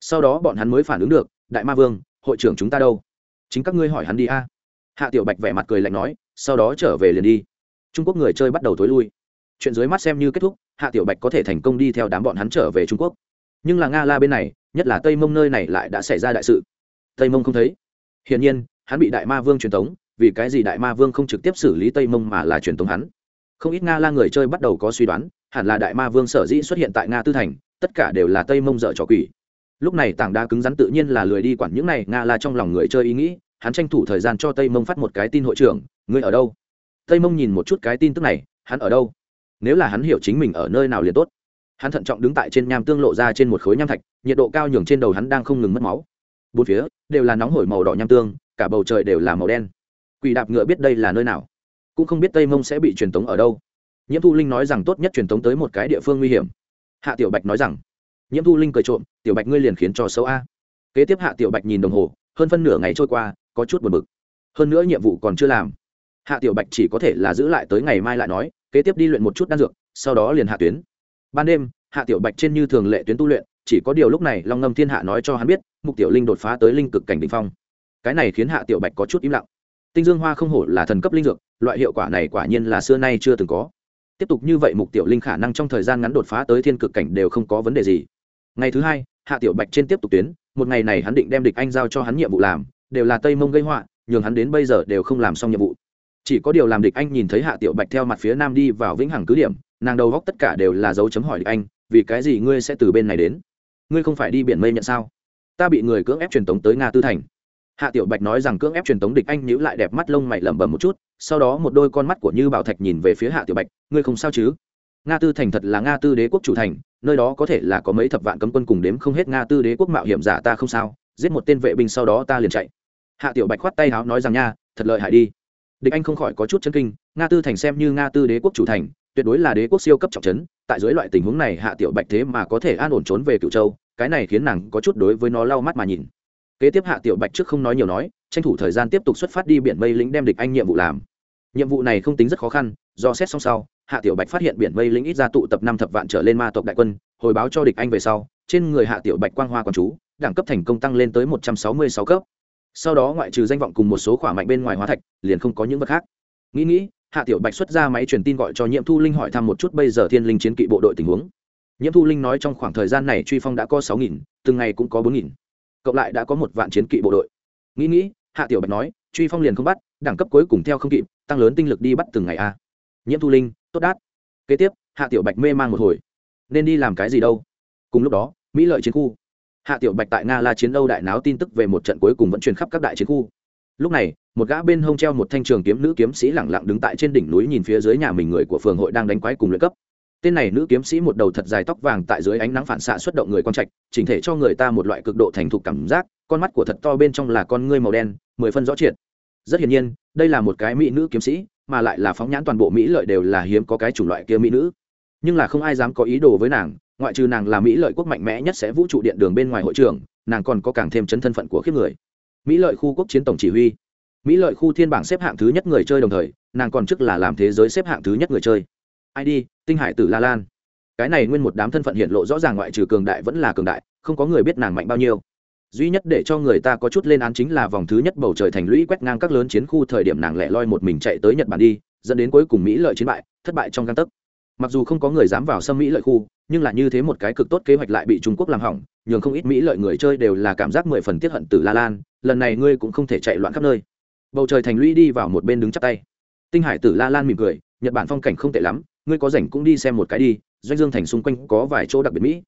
Sau đó bọn hắn mới phản ứng được, đại ma vương, hội trưởng chúng ta đâu? Chính các ngươi hỏi hắn đi a. Hạ tiểu bạch vẻ mặt cười lạnh nói, sau đó trở về liền đi. Trung quốc người chơi bắt đầu tối lui. Chuyện dưới mắt xem như kết thúc, hạ tiểu bạch có thể thành công đi theo đám bọn hắn trở về trung quốc. Nhưng là nga la bên này, nhất là tây mông nơi này lại đã xảy ra đại sự. Tây mông không thấy hiển nhiên, hắn bị đại ma vương truyền tống, vì cái gì đại ma vương không trực tiếp xử lý tây mông mà là truyền tống hắn? Không ít nga la người chơi bắt đầu có suy đoán, hẳn là đại ma vương sở dĩ xuất hiện tại nga tư thành, tất cả đều là tây mông dở trò quỷ. Lúc này tảng đa cứng rắn tự nhiên là lười đi quản những này, nga la trong lòng người chơi ý nghĩ, hắn tranh thủ thời gian cho tây mông phát một cái tin hội trưởng, ngươi ở đâu? Tây mông nhìn một chút cái tin tức này, hắn ở đâu? Nếu là hắn hiểu chính mình ở nơi nào liền tốt. Hắn thận trọng đứng tại trên nham tương lộ ra trên một khối nham thạch, nhiệt độ cao nhường trên đầu hắn đang không ngừng mất máu bốn phía đều là nóng hổi màu đỏ nham tương, cả bầu trời đều là màu đen. Quỷ đạp ngựa biết đây là nơi nào? Cũng không biết tây mông sẽ bị truyền tống ở đâu. Nhiễm thu linh nói rằng tốt nhất truyền tống tới một cái địa phương nguy hiểm. Hạ tiểu bạch nói rằng, nhiễm thu linh cười trộm, tiểu bạch ngươi liền khiến cho xấu a. Kế tiếp hạ tiểu bạch nhìn đồng hồ, hơn phân nửa ngày trôi qua, có chút buồn bực. Hơn nữa nhiệm vụ còn chưa làm. Hạ tiểu bạch chỉ có thể là giữ lại tới ngày mai lại nói, kế tiếp đi luyện một chút đan dược, sau đó liền hạ tuyến. Ban đêm, hạ tiểu bạch trên như thường lệ tuyến tu luyện, chỉ có điều lúc này long ngâm thiên hạ nói cho hắn biết mục tiểu linh đột phá tới linh cực cảnh đ ỉ n h phong. Cái này khiến hạ tiểu bạch có chút im lặng. Tinh dương hoa không hổ là thần cấp linh dược, loại hiệu quả này quả nhiên là xưa nay chưa từng có. Tiếp tục như vậy mục tiểu linh khả năng trong thời gian ngắn đột phá tới thiên cực cảnh đều không có vấn đề gì. Ngày thứ hai, hạ tiểu bạch trên tiếp tục tuyến, một ngày này hắn định đem địch anh giao cho hắn nhiệm vụ làm, đều là tây mông gây họa, nhường hắn đến bây giờ đều không làm xong nhiệm vụ. Chỉ có điều làm địch anh nhìn thấy hạ tiểu bạch theo mặt phía nam đi vào vĩnh hằng cứ điểm, nàng đầu góc tất cả đều là dấu chấm hỏi địch anh, vì cái gì ngươi sẽ từ bên này đến? Ngươi không phải đi biển mây nhận sao? Ta bị người cưỡng ép truyền tống tới nga tư thành. Hạ tiểu bạch nói rằng cưỡng ép truyền tống địch anh nhữ lại đẹp mắt lông mày lẩm bẩm một chút, sau đó một đôi con mắt của như bảo thạch nhìn về phía hạ tiểu bạch, ngươi không sao chứ? Nga tư thành thật là nga tư đế quốc chủ thành, nơi đó có thể là có mấy thập vạn cấm quân cùng đếm không hết nga tư đế quốc mạo hiểm giả ta không sao, giết một tên vệ binh sau đó ta liền chạy. Hạ tiểu bạch khoát tay háo nói rằng, nha, thật lợi hại đi. Địch anh không khỏi có chút chân kinh, nga tư thành xem như nga tư đế quốc chủ thành, tuyệt đối là đế quốc siêu cấp trọng trấn, tại dưới loại tình huống này hạ tiểu bạch thế mà có thể an ổn trốn về cựu châu cái này khiến nàng có chút đối với nó lau mắt mà nhìn. Kế tiếp hạ tiểu bạch trước không nói nhiều nói, tranh thủ thời gian tiếp tục xuất phát đi biển mây lĩnh đem địch anh nhiệm vụ làm. Nhiệm vụ này không tính rất khó khăn, do xét xong sau, hạ tiểu bạch phát hiện biển mây lĩnh ít ra tụ tập năm thập vạn trở lên ma tộc đại quân, hồi báo cho địch anh về sau, trên người hạ tiểu bạch quang hoa quán chú, đẳng cấp thành công tăng lên tới một trăm sáu mươi sáu cấp. Sau đó ngoại trừ danh vọng cùng một số khỏa mạnh bên ngoài hóa thạch, liền không có những vật khác. Nghĩ nghĩ, hạ tiểu bạch xuất ra máy truyền tin gọi cho nhiệm thu linh hỏi thăm một chút bây giờ thiên linh chiến kỵ bộ đội tình huống nhiễm thu linh nói trong khoảng thời gian này truy phong đã có sáu nghìn, từng ngày cũng có bốn nghìn. Cộng lại đã có một vạn chiến kỵ bộ đội. Nghĩ nghĩ, hạ tiểu bạch nói, truy phong liền không bắt, đẳng cấp cuối cùng theo không kịp, tăng lớn tinh lực đi bắt từng ngày a. Nhiễm thu linh, tốt đát. Kế tiếp, hạ tiểu bạch mê man một hồi. Nên đi làm cái gì đâu? Cùng lúc đó, mỹ lợi chiến khu. Hạ tiểu bạch tại nga la chiến âu đại náo tin tức về một trận cuối cùng vẫn truyền khắp các đại chiến khu. Lúc này, một gã bên hông treo một thanh trường kiếm nữ kiếm sĩ lẳng lặng đứng tại trên đỉnh núi nhìn phía dưới nhà mình người của phường hội đang đánh quái cùng luyện cấp tên này nữ kiếm sĩ một đầu thật dài tóc vàng tại dưới ánh nắng phản xạ xuất động người quan trạch, chỉnh thể cho người ta một loại cực độ thành thục cảm giác, con mắt của thật to bên trong là con ngươi màu đen, mười phân rõ triệt. Rất hiển nhiên, đây là một cái mỹ nữ kiếm sĩ, mà lại là phóng nhãn toàn bộ mỹ lợi đều là hiếm có cái chủng loại kia mỹ nữ. Nhưng là không ai dám có ý đồ với nàng, ngoại trừ nàng là mỹ lợi quốc mạnh mẽ nhất sẽ vũ trụ điện đường bên ngoài hội trưởng, nàng còn có càng thêm chấn thân phận của khiếp người. Mỹ lợi khu quốc chiến tổng chỉ huy. Mỹ lợi khu thiên bảng xếp hạng thứ nhất người chơi đồng thời, nàng còn trước là làm thế giới xếp hạng thứ nhất người chơi id tinh hải tử la lan. Cái này nguyên một đám thân phận hiện lộ rõ ràng ngoại trừ cường đại vẫn là cường đại, không có người biết nàng mạnh bao nhiêu. Duy nhất để cho người ta có chút lên án chính là vòng thứ nhất bầu trời thành lũy quét ngang các lớn chiến khu thời điểm nàng lẻ loi một mình chạy tới nhật bản đi, dẫn đến cuối cùng mỹ lợi chiến bại, thất bại trong găng tấc. Mặc dù không có người dám vào xâm mỹ lợi khu, nhưng là như thế một cái cực tốt kế hoạch lại bị trung quốc làm hỏng, nhường không ít mỹ lợi người chơi đều là cảm giác mười phần tiết hận từ la lan, lần này ngươi cũng không thể chạy loạn khắp nơi. Bầu trời thành lũy đi vào một bên đứng chắp tay. Tinh hải tử la lan mỉm cười, nhật bản phong cảnh không tệ lắm ngươi có rảnh cũng đi xem một cái đi, doanh dương thành xung quanh có vài chỗ đặc biệt mỹ.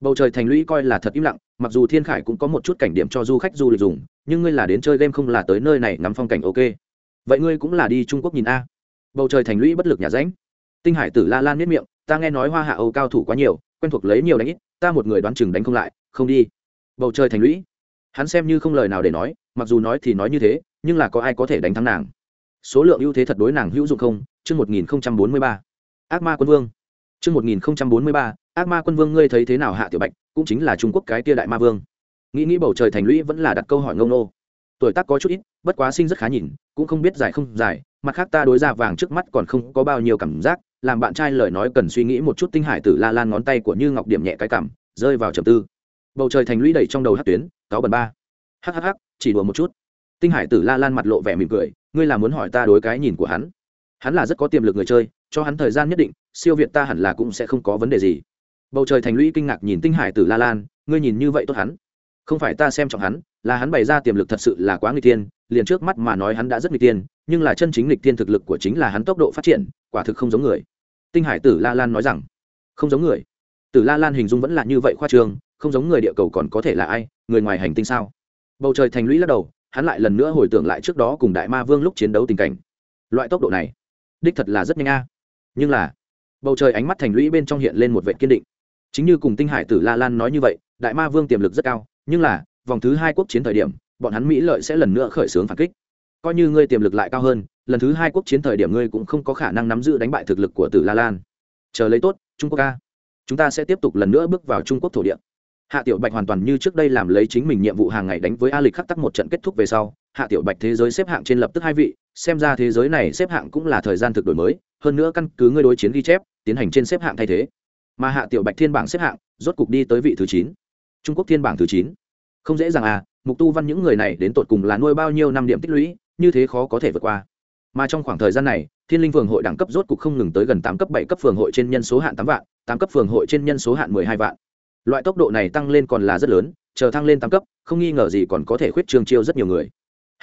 Bầu trời thành lũy coi là thật im lặng, mặc dù thiên khải cũng có một chút cảnh điểm cho du khách du lịch dùng, nhưng ngươi là đến chơi game không là tới nơi này ngắm phong cảnh ok. Vậy ngươi cũng là đi trung quốc nhìn a. Bầu trời thành lũy bất lực nhà ránh. Tinh hải tử la lan miết miệng, ta nghe nói hoa hạ âu cao thủ quá nhiều, quen thuộc lấy nhiều đánh ít, ta một người đoán chừng đánh không lại, không đi. Bầu trời thành lũy. Hắn xem như không lời nào để nói, mặc dù nói thì nói như thế, nhưng là có ai có thể đánh thắng nàng? Số lượng ưu thế thật đối nàng hữu dụng không? Chương một nghìn bốn mươi ba ác ma quân vương. Chương một nghìn bốn mươi ba, ác ma quân vương ngươi thấy thế nào hạ tiểu bạch, cũng chính là trung quốc cái tia đại ma vương. Nghĩ nghĩ bầu trời thành lũy vẫn là đặt câu hỏi ngông nô. Tuổi tác có chút ít, bất quá sinh rất khá nhìn, cũng không biết dài không dài, mặt khác ta đối ra vàng trước mắt còn không có bao nhiêu cảm giác, làm bạn trai lời nói cần suy nghĩ một chút tinh hải tử la lan ngón tay của như ngọc điểm nhẹ cái cảm, rơi vào trầm tư. Bầu trời thành lũy đẩy trong đầu hát tuyến, cáo bần ba. Hhh chỉ đùa một chút. Tinh hải tử la lan mặt lộ vẻ mỉm cười, ngươi là muốn hỏi ta đối cái nhìn của hắn. Hắn là rất có tiềm lực người chơi cho hắn thời gian nhất định, siêu việt ta hẳn là cũng sẽ không có vấn đề gì. Bầu trời thành lũy kinh ngạc nhìn tinh hải tử la lan, ngươi nhìn như vậy tốt hắn. Không phải ta xem trọng hắn, là hắn bày ra tiềm lực thật sự là quá nguy tiên liền trước mắt mà nói hắn đã rất nguy tiên nhưng là chân chính lịch tiên thực lực của chính là hắn tốc độ phát triển, quả thực không giống người. Tinh hải tử la lan nói rằng, không giống người. Tử la lan hình dung vẫn là như vậy khoa trương, không giống người địa cầu còn có thể là ai, người ngoài hành tinh sao? Bầu trời thành lũy lắc đầu, hắn lại lần nữa hồi tưởng lại trước đó cùng đại ma vương lúc chiến đấu tình cảnh. Loại tốc độ này, đích thật là rất nhanh a nhưng là, bầu trời ánh mắt thành lũy bên trong hiện lên một vệ kiên định. Chính như cùng tinh hải tử la lan nói như vậy, đại ma vương tiềm lực rất cao, nhưng là, vòng thứ hai quốc chiến thời điểm, bọn hắn mỹ lợi sẽ lần nữa khởi xướng phản kích. Coi như ngươi tiềm lực lại cao hơn, lần thứ hai quốc chiến thời điểm ngươi cũng không có khả năng nắm giữ đánh bại thực lực của tử la lan. Chờ lấy tốt, trung quốc ca. Chúng ta sẽ tiếp tục lần nữa bước vào trung quốc thổ địa. Hạ tiểu bạch hoàn toàn như trước đây làm lấy chính mình nhiệm vụ hàng ngày đánh với a lịch khắc tắc một trận kết thúc về sau hạ tiểu bạch thế giới xếp hạng trên lập tức hai vị, xem ra thế giới này xếp hạng cũng là thời gian thực đổi mới, hơn nữa căn cứ ngươi đối chiến ghi chép, tiến hành trên xếp hạng thay thế. Mà hạ tiểu bạch thiên bảng xếp hạng, rốt cục đi tới vị thứ chín. Trung quốc thiên bảng thứ chín. Không dễ dàng à mục tu văn những người này đến tột cùng là nuôi bao nhiêu năm điểm tích lũy, như thế khó có thể vượt qua. Mà trong khoảng thời gian này, thiên linh phường hội đẳng cấp rốt cục không ngừng tới gần tám cấp bảy cấp phường hội trên nhân số hạn tám vạn, tám cấp phường hội trên nhân số hạn mười hai vạn. Loại tốc độ này tăng lên còn là rất lớn, chờ thăng lên tám cấp, không nghi ngờ gì còn có thể khuyết trương chiêu rất nhiều người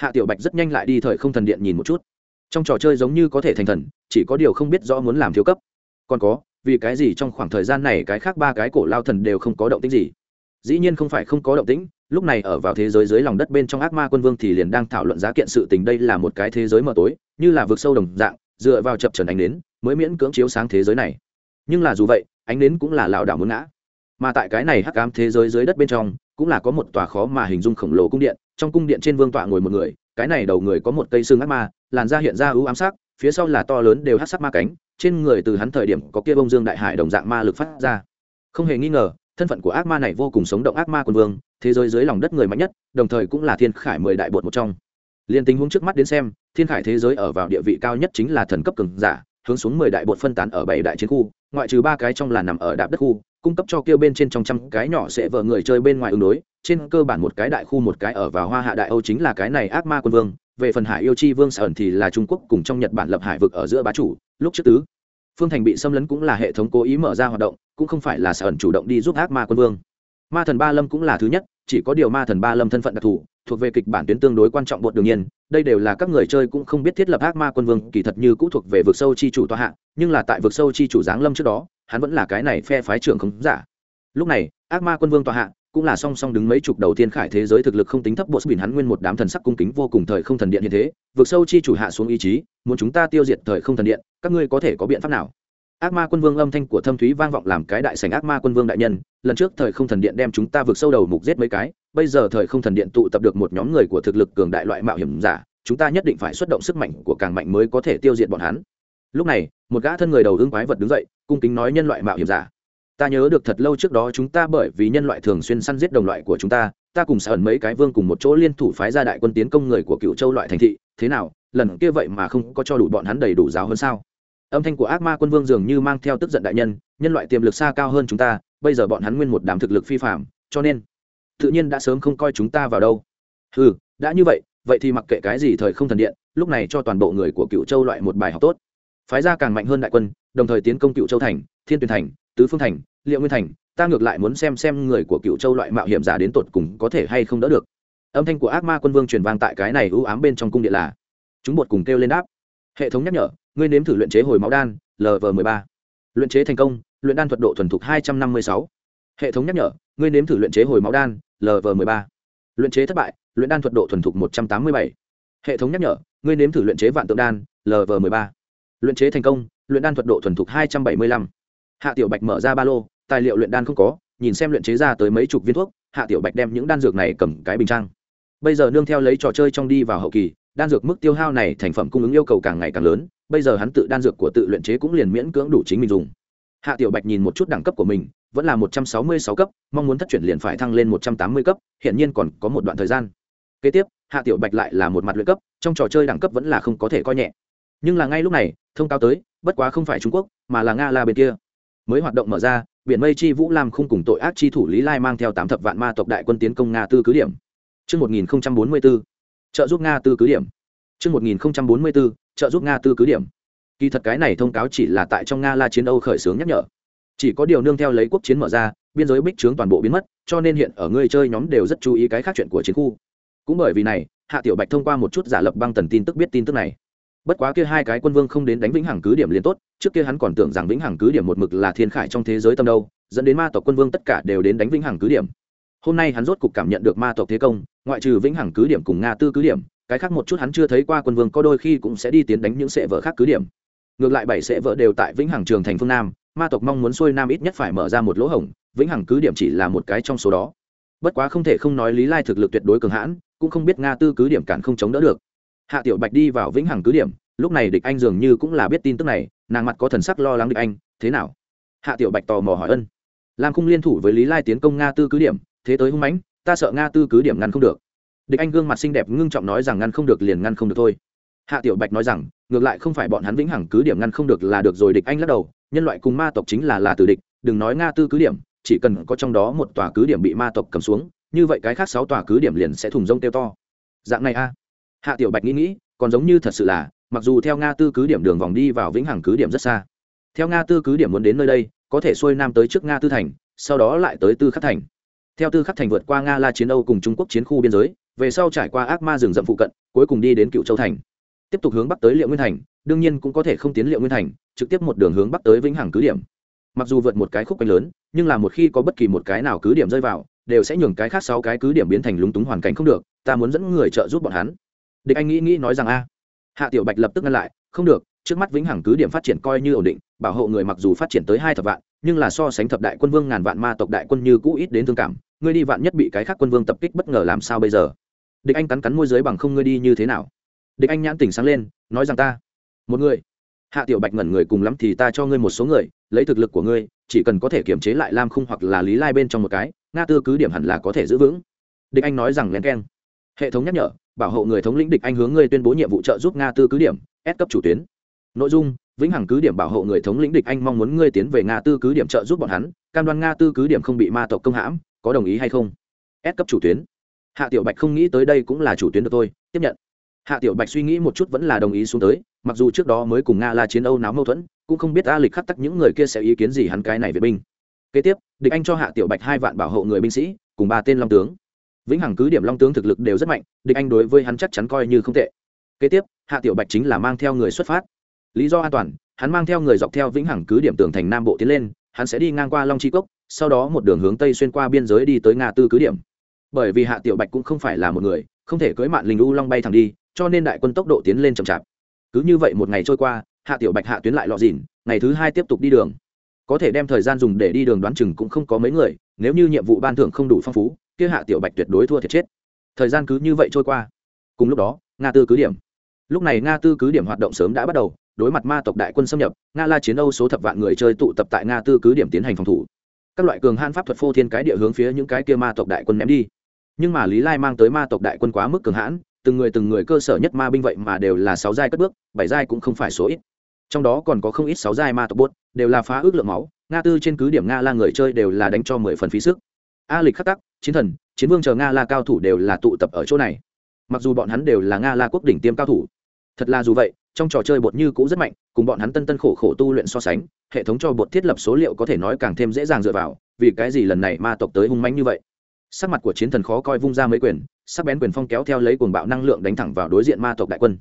hạ tiểu bạch rất nhanh lại đi thời không thần điện nhìn một chút. Trong trò chơi giống như có thể thành thần, chỉ có điều không biết rõ muốn làm thiếu cấp. Còn có, vì cái gì trong khoảng thời gian này cái khác ba cái cổ lao thần đều không có động tĩnh gì? Dĩ nhiên không phải không có động tĩnh, lúc này ở vào thế giới dưới lòng đất bên trong ác ma quân vương thì liền đang thảo luận giá kiện sự tình đây là một cái thế giới mờ tối, như là vực sâu đồng dạng, dựa vào chập trần ánh nến mới miễn cưỡng chiếu sáng thế giới này. Nhưng là dù vậy, ánh nến cũng là lảo đảo muốn ngã. Mà tại cái này hắc ám thế giới dưới đất bên trong, cũng là có một tòa khó mà hình dung khổng lồ cung điện trong cung điện trên vương tọa ngồi một người, cái này đầu người có một cây xương ác ma, làn da hiện ra ưu ám sắc, phía sau là to lớn đều hát sắc ma cánh, trên người từ hắn thời điểm có kia bông dương đại hải đồng dạng ma lực phát ra. Không hề nghi ngờ, thân phận của ác ma này vô cùng sống động ác ma quân vương, thế giới dưới lòng đất người mạnh nhất, đồng thời cũng là thiên khải mười đại bột một trong. Liên tình huống trước mắt đến xem, thiên khải thế giới ở vào địa vị cao nhất chính là thần cấp cường giả hướng xuống mười đại bột phân tán ở bảy đại chiến khu, ngoại trừ ba cái trong là nằm ở đạp đất khu, cung cấp cho kêu bên trên trong trăm cái nhỏ sẽ vợ người chơi bên ngoài ứng đối, trên cơ bản một cái đại khu một cái ở vào hoa hạ đại âu chính là cái này ác ma quân vương, về phần hải yêu chi vương sở ẩn thì là trung quốc cùng trong nhật bản lập hải vực ở giữa bá chủ, lúc trước tứ. Phương thành bị xâm lấn cũng là hệ thống cố ý mở ra hoạt động, cũng không phải là sở ẩn chủ động đi giúp ác ma quân vương. Ma thần ba lâm cũng là thứ nhất, chỉ có điều ma thần ba lâm thân phận đặc thù, thuộc về kịch bản tuyến tương đối quan trọng bột đương nhiên đây đều là các người chơi cũng không biết thiết lập ác ma quân vương, kỳ thật như cũ thuộc về vực sâu chi chủ tòa hạ, nhưng là tại vực sâu chi chủ giáng lâm trước đó, hắn vẫn là cái này phe phái trưởng không giả. Lúc này, ác ma quân vương tòa hạ cũng là song song đứng mấy chục đầu tiên khải thế giới thực lực không tính thấp, bộ bỉn hắn nguyên một đám thần sắc cung kính vô cùng thời không thần điện như thế, vực sâu chi chủ hạ xuống ý chí, muốn chúng ta tiêu diệt thời không thần điện, các ngươi có thể có biện pháp nào? Ác ma quân vương âm thanh của thâm thúy vang vọng làm cái đại sảnh ác ma quân vương đại nhân, lần trước thời không thần điện đem chúng ta vượt sâu đầu mục giết mấy cái, bây giờ thời không thần điện tụ tập được một nhóm người của thực lực cường đại loại mạo hiểm giả, chúng ta nhất định phải xuất động sức mạnh của càng mạnh mới có thể tiêu diệt bọn hắn. Lúc này, một gã thân người đầu hương quái vật đứng dậy, cung kính nói nhân loại mạo hiểm giả. Ta nhớ được thật lâu trước đó chúng ta bởi vì nhân loại thường xuyên săn giết đồng loại của chúng ta ta cùng sẽ ẩn mấy cái vương cùng một chỗ liên thủ phái ra đại quân tiến công người của cựu châu loại thành thị. Thế nào, lần kia vậy mà không có cho đủ bọn hắn đầy đủ giáo hơn sao? Âm thanh của ác ma quân vương dường như mang theo tức giận đại nhân nhân loại tiềm lực xa cao hơn chúng ta, bây giờ bọn hắn nguyên một đám thực lực phi phạm, cho nên, tự nhiên đã sớm không coi chúng ta vào đâu. Ừ đã như vậy vậy thì mặc kệ cái gì thời không thần điện, lúc này cho toàn bộ người của cựu châu loại một bài học tốt. Phái ra càng mạnh hơn đại quân, đồng thời tiến công cựu châu thành, thiên tuyền thành, tứ phương thành liệu nguyên thành, ta ngược lại muốn xem xem người của cựu châu loại mạo hiểm giả đến tột cùng có thể hay không đỡ được. Âm thanh của ác ma quân vương truyền vang tại cái này ưu ám bên trong cung điện là, chúng bột cùng kêu lên đáp. Hệ thống nhắc nhở ngươi nếm thử luyện chế hồi máu đan lv m ba. Luyện chế thành công, luyện đan thuật độ thuần thục hai trăm năm mươi sáu. Hệ thống nhắc nhở, ngươi nếm thử luyện chế hồi máu đan lv m ba. Luyện chế thất bại, luyện đan thuật độ thuần thục một trăm tám mươi bảy. Hệ thống nhắc nhở, ngươi nếm thử luyện chế vạn tượng đan lv m ba. Luyện chế thành công, luyện đan thuật độ thuần thục hai trăm bảy mươi lăm. Hạ tiểu bạch mở ra ba lô, tài liệu luyện đan không có, nhìn xem luyện chế ra tới mấy chục viên thuốc, hạ tiểu bạch đem những đan dược này cầm cái bình trang. Bây giờ nương theo lấy trò chơi trong đi vào hậu kỳ đan dược mức tiêu hao này thành phẩm cung ứng yêu cầu càng ngày càng lớn bây giờ hắn tự đan dược của tự luyện chế cũng liền miễn cưỡng đủ chính mình dùng. Hạ tiểu bạch nhìn một chút đẳng cấp của mình vẫn là một trăm sáu mươi sáu cấp mong muốn thất chuyển liền phải thăng lên một trăm tám mươi cấp hiện nhiên còn có một đoạn thời gian. Kế tiếp hạ tiểu bạch lại là một mặt luyện cấp trong trò chơi đẳng cấp vẫn là không có thể coi nhẹ. Nhưng là ngay lúc này thông cáo tới bất quá không phải trung quốc mà là nga la bên kia. Mới hoạt động mở ra biển mây chi vũ lam không cùng tội ác chi thủ lý lai mang theo tám thập vạn ma tộc đại quân tiến công nga tư cứ điểm. Trước 1044, trợ giúp nga tư cứ điểm. Trước 1044, trợ giúp nga tư cứ điểm. Kỳ thật cái này thông cáo chỉ là tại trong nga la chiến âu khởi xướng nhắc nhở. Chỉ có điều nương theo lấy quốc chiến mở ra, biên giới bích trướng toàn bộ biến mất, cho nên hiện ở người chơi nhóm đều rất chú ý cái khác chuyện của chiến khu. Cũng bởi vì này, Hạ Tiểu Bạch thông qua một chút giả lập băng tần tin tức biết tin tức này bất quá kia hai cái quân vương không đến đánh vĩnh hằng cứ điểm liền tốt trước kia hắn còn tưởng rằng vĩnh hằng cứ điểm một mực là thiên khải trong thế giới tâm đâu dẫn đến ma tộc quân vương tất cả đều đến đánh vĩnh hằng cứ điểm hôm nay hắn rốt cục cảm nhận được ma tộc thế công, ngoại trừ vĩnh hằng cứ điểm cùng nga tư cứ điểm, cái khác một chút hắn chưa thấy qua quân vương, có đôi khi cũng sẽ đi tiến đánh những sệ vợ khác cứ điểm. Ngược lại bảy sệ vợ đều tại vĩnh hằng trường thành phương nam, ma tộc mong muốn xuôi nam ít nhất phải mở ra một lỗ hổng, vĩnh hằng cứ điểm chỉ là một cái trong số đó. Bất quá không thể không nói lý lai thực lực tuyệt đối cường hãn, cũng không biết nga tư cứ điểm cản không chống đỡ được. Hạ tiểu bạch đi vào vĩnh hằng cứ điểm, lúc này địch anh dường như cũng là biết tin tức này, nàng mặt có thần sắc lo lắng địch anh, thế nào? Hạ tiểu bạch tò mò hỏi ân. Lam khung liên thủ với lý lai tiến công nga tư cứ điểm thế tới hung mãnh, ta sợ nga tư cứ điểm ngăn không được. Địch anh gương mặt xinh đẹp ngưng trọng nói rằng ngăn không được liền ngăn không được thôi. Hạ tiểu bạch nói rằng, ngược lại không phải bọn hắn vĩnh hằng cứ điểm ngăn không được là được rồi, địch anh lắc đầu, nhân loại cùng ma tộc chính là là từ địch, đừng nói nga tư cứ điểm, chỉ cần có trong đó một tòa cứ điểm bị ma tộc cầm xuống, như vậy cái khác sáu tòa cứ điểm liền sẽ thùng rông tiêu to. Dạng này a. Hạ tiểu bạch nghĩ nghĩ, còn giống như thật sự là, mặc dù theo nga tư cứ điểm đường vòng đi vào vĩnh hằng cứ điểm rất xa, theo nga tư cứ điểm muốn đến nơi đây, có thể xuôi nam tới trước nga tư thành, sau đó lại tới tư khắc thành theo tư khắc thành vượt qua nga la chiến âu cùng trung quốc chiến khu biên giới, về sau trải qua ác ma rừng rậm phụ cận, cuối cùng đi đến cựu châu thành. Tiếp tục hướng bắc tới liệu nguyên thành, đương nhiên cũng có thể không tiến liệu nguyên thành, trực tiếp một đường hướng bắc tới vĩnh hằng cứ điểm. Mặc dù vượt một cái khúc quanh lớn, nhưng là một khi có bất kỳ một cái nào cứ điểm rơi vào, đều sẽ nhường cái khác sáu cái cứ điểm biến thành lúng túng hoàn cảnh không được, ta muốn dẫn người trợ giúp bọn hắn. Địch anh nghĩ nghĩ nói rằng a, hạ tiểu bạch lập tức ngăn lại, không được, trước mắt vĩnh hằng cứ điểm phát triển coi như ổn định, bảo hộ người mặc dù phát triển tới hai thập vạn, nhưng là so sánh thập đại quân vương ngàn vạn ma tộc đại quân như cũ ít đến thương cảm ngươi đi vạn nhất bị cái khác quân vương tập kích bất ngờ làm sao bây giờ? Địch anh cắn cắn môi giới bằng không ngươi đi như thế nào? Địch anh nhãn tỉnh sáng lên, nói rằng ta, một người. Hạ tiểu bạch ngẩn người cùng lắm thì ta cho ngươi một số người, lấy thực lực của ngươi, chỉ cần có thể kiểm chế lại lam khung hoặc là lý lai bên trong một cái, nga tư cứ điểm hẳn là có thể giữ vững. Địch anh nói rằng len keng. Hệ thống nhắc nhở, bảo hộ người thống lĩnh địch anh hướng ngươi tuyên bố nhiệm vụ trợ giúp nga tư cứ điểm, S cấp chủ tuyến. Nội dung, vĩnh hằng cứ điểm bảo hộ người thống lĩnh địch anh mong muốn ngươi tiến về nga tư cứ điểm trợ giúp bọn hắn, cam đoan nga tư cứ điểm không bị ma tộc công hãm có đồng ý hay không? Ép cấp chủ tuyến. Hạ tiểu bạch không nghĩ tới đây cũng là chủ tuyến được tôi tiếp nhận. Hạ tiểu bạch suy nghĩ một chút vẫn là đồng ý xuống tới, mặc dù trước đó mới cùng nga la chiến âu náo mâu thuẫn, cũng không biết a lịch khắc tắc những người kia sẽ ý kiến gì hắn cái này về binh. Kế tiếp, địch anh cho hạ tiểu bạch hai vạn bảo hộ người binh sĩ, cùng ba tên long tướng. Vĩnh hằng cứ điểm long tướng thực lực đều rất mạnh, địch anh đối với hắn chắc chắn coi như không tệ. Kế tiếp, hạ tiểu bạch chính là mang theo người xuất phát. Lý do an toàn, hắn mang theo người dọc theo vĩnh hằng cứ điểm tường thành nam bộ tiến lên, hắn sẽ đi ngang qua long chi cốc sau đó một đường hướng tây xuyên qua biên giới đi tới nga tư cứ điểm. Bởi vì hạ tiểu bạch cũng không phải là một người, không thể cưới mạn linh u long bay thẳng đi, cho nên đại quân tốc độ tiến lên chậm chạp. Cứ như vậy một ngày trôi qua, hạ tiểu bạch hạ tuyến lại lọ dìn, ngày thứ hai tiếp tục đi đường. Có thể đem thời gian dùng để đi đường đoán chừng cũng không có mấy người, nếu như nhiệm vụ ban thưởng không đủ phong phú, kia hạ tiểu bạch tuyệt đối thua thiệt chết. Thời gian cứ như vậy trôi qua. Cùng lúc đó, nga tư cứ điểm. Lúc này nga tư cứ điểm hoạt động sớm đã bắt đầu, đối mặt ma tộc đại quân xâm nhập, nga la chiến âu số thập vạn người chơi tụ tập tại nga tư cứ điểm tiến hành phòng thủ các loại cường hãn pháp thuật phô thiên cái địa hướng phía những cái kia ma tộc đại quân ném đi. Nhưng mà lý lai mang tới ma tộc đại quân quá mức cường hãn, từng người từng người cơ sở nhất ma binh vậy mà đều là sáu giai cất bước, bảy giai cũng không phải số ít. Trong đó còn có không ít sáu giai ma tộc bốt, đều là phá ước lượng máu, nga tư trên cứ điểm nga la người chơi đều là đánh cho mười phần phí sức. A lịch khắc tắc, chiến thần, chiến vương chờ nga la cao thủ đều là tụ tập ở chỗ này. Mặc dù bọn hắn đều là nga la quốc đỉnh tiêm cao thủ. Thật là dù vậy trong trò chơi bột như cũ rất mạnh, cùng bọn hắn tân tân khổ khổ tu luyện so sánh, hệ thống cho bột thiết lập số liệu có thể nói càng thêm dễ dàng dựa vào, vì cái gì lần này ma tộc tới hung manh như vậy? Sắc mặt của chiến thần khó coi vung ra mấy quyền, sắc bén quyền phong kéo theo lấy cuồng bạo năng lượng đánh thẳng vào đối diện ma tộc đại quân.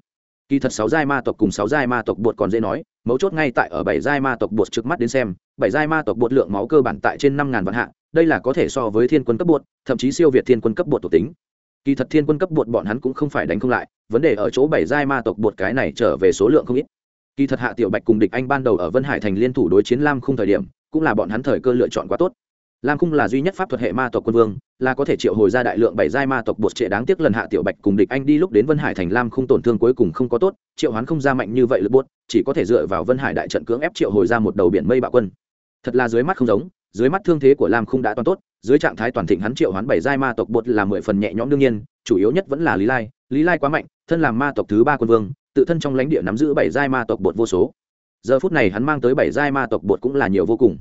Kỳ thật sáu giai ma tộc cùng sáu giai ma tộc bột còn dễ nói, mấu chốt ngay tại ở bảy giai ma tộc bột trước mắt đến xem, bảy giai ma tộc bột lượng máu cơ bản tại trên năm ngàn vạn hạ, đây là có thể so với thiên quân cấp bột, thậm chí siêu việt thiên quân cấp bột thuộc tính. Kỳ thật thiên quân cấp bột bọn hắn cũng không phải đánh không lại vấn đề ở chỗ bảy giai ma tộc bột cái này trở về số lượng không ít. Kỳ thật hạ tiểu bạch cùng địch anh ban đầu ở vân hải thành liên thủ đối chiến lam khung thời điểm, cũng là bọn hắn thời cơ lựa chọn quá tốt. Lam khung là duy nhất pháp thuật hệ ma tộc quân vương, là có thể triệu hồi ra đại lượng bảy giai ma tộc bột trệ đáng tiếc lần hạ tiểu bạch cùng địch anh đi lúc đến vân hải thành lam khung tổn thương cuối cùng không có tốt, triệu hoán không ra mạnh như vậy lực bốt chỉ có thể dựa vào vân hải đại trận cưỡng ép triệu hồi ra một đầu biển mây bạo quân. Thật là dưới mắt không giống, dưới mắt thương thế của lam khung đã toàn tốt, dưới trạng thái toàn thịnh hắn triệu hoán bảy giai ma tộc bột là mười phần nhẹ nhõm đương nhiên, chủ yếu nhất vẫn là lý lai lý lai quá mạnh thân làm ma tộc thứ ba quân vương, tự thân trong lãnh địa nắm giữ bảy giai ma tộc bột vô số. Giờ phút này hắn mang tới bảy giai ma tộc bột cũng là nhiều vô cùng.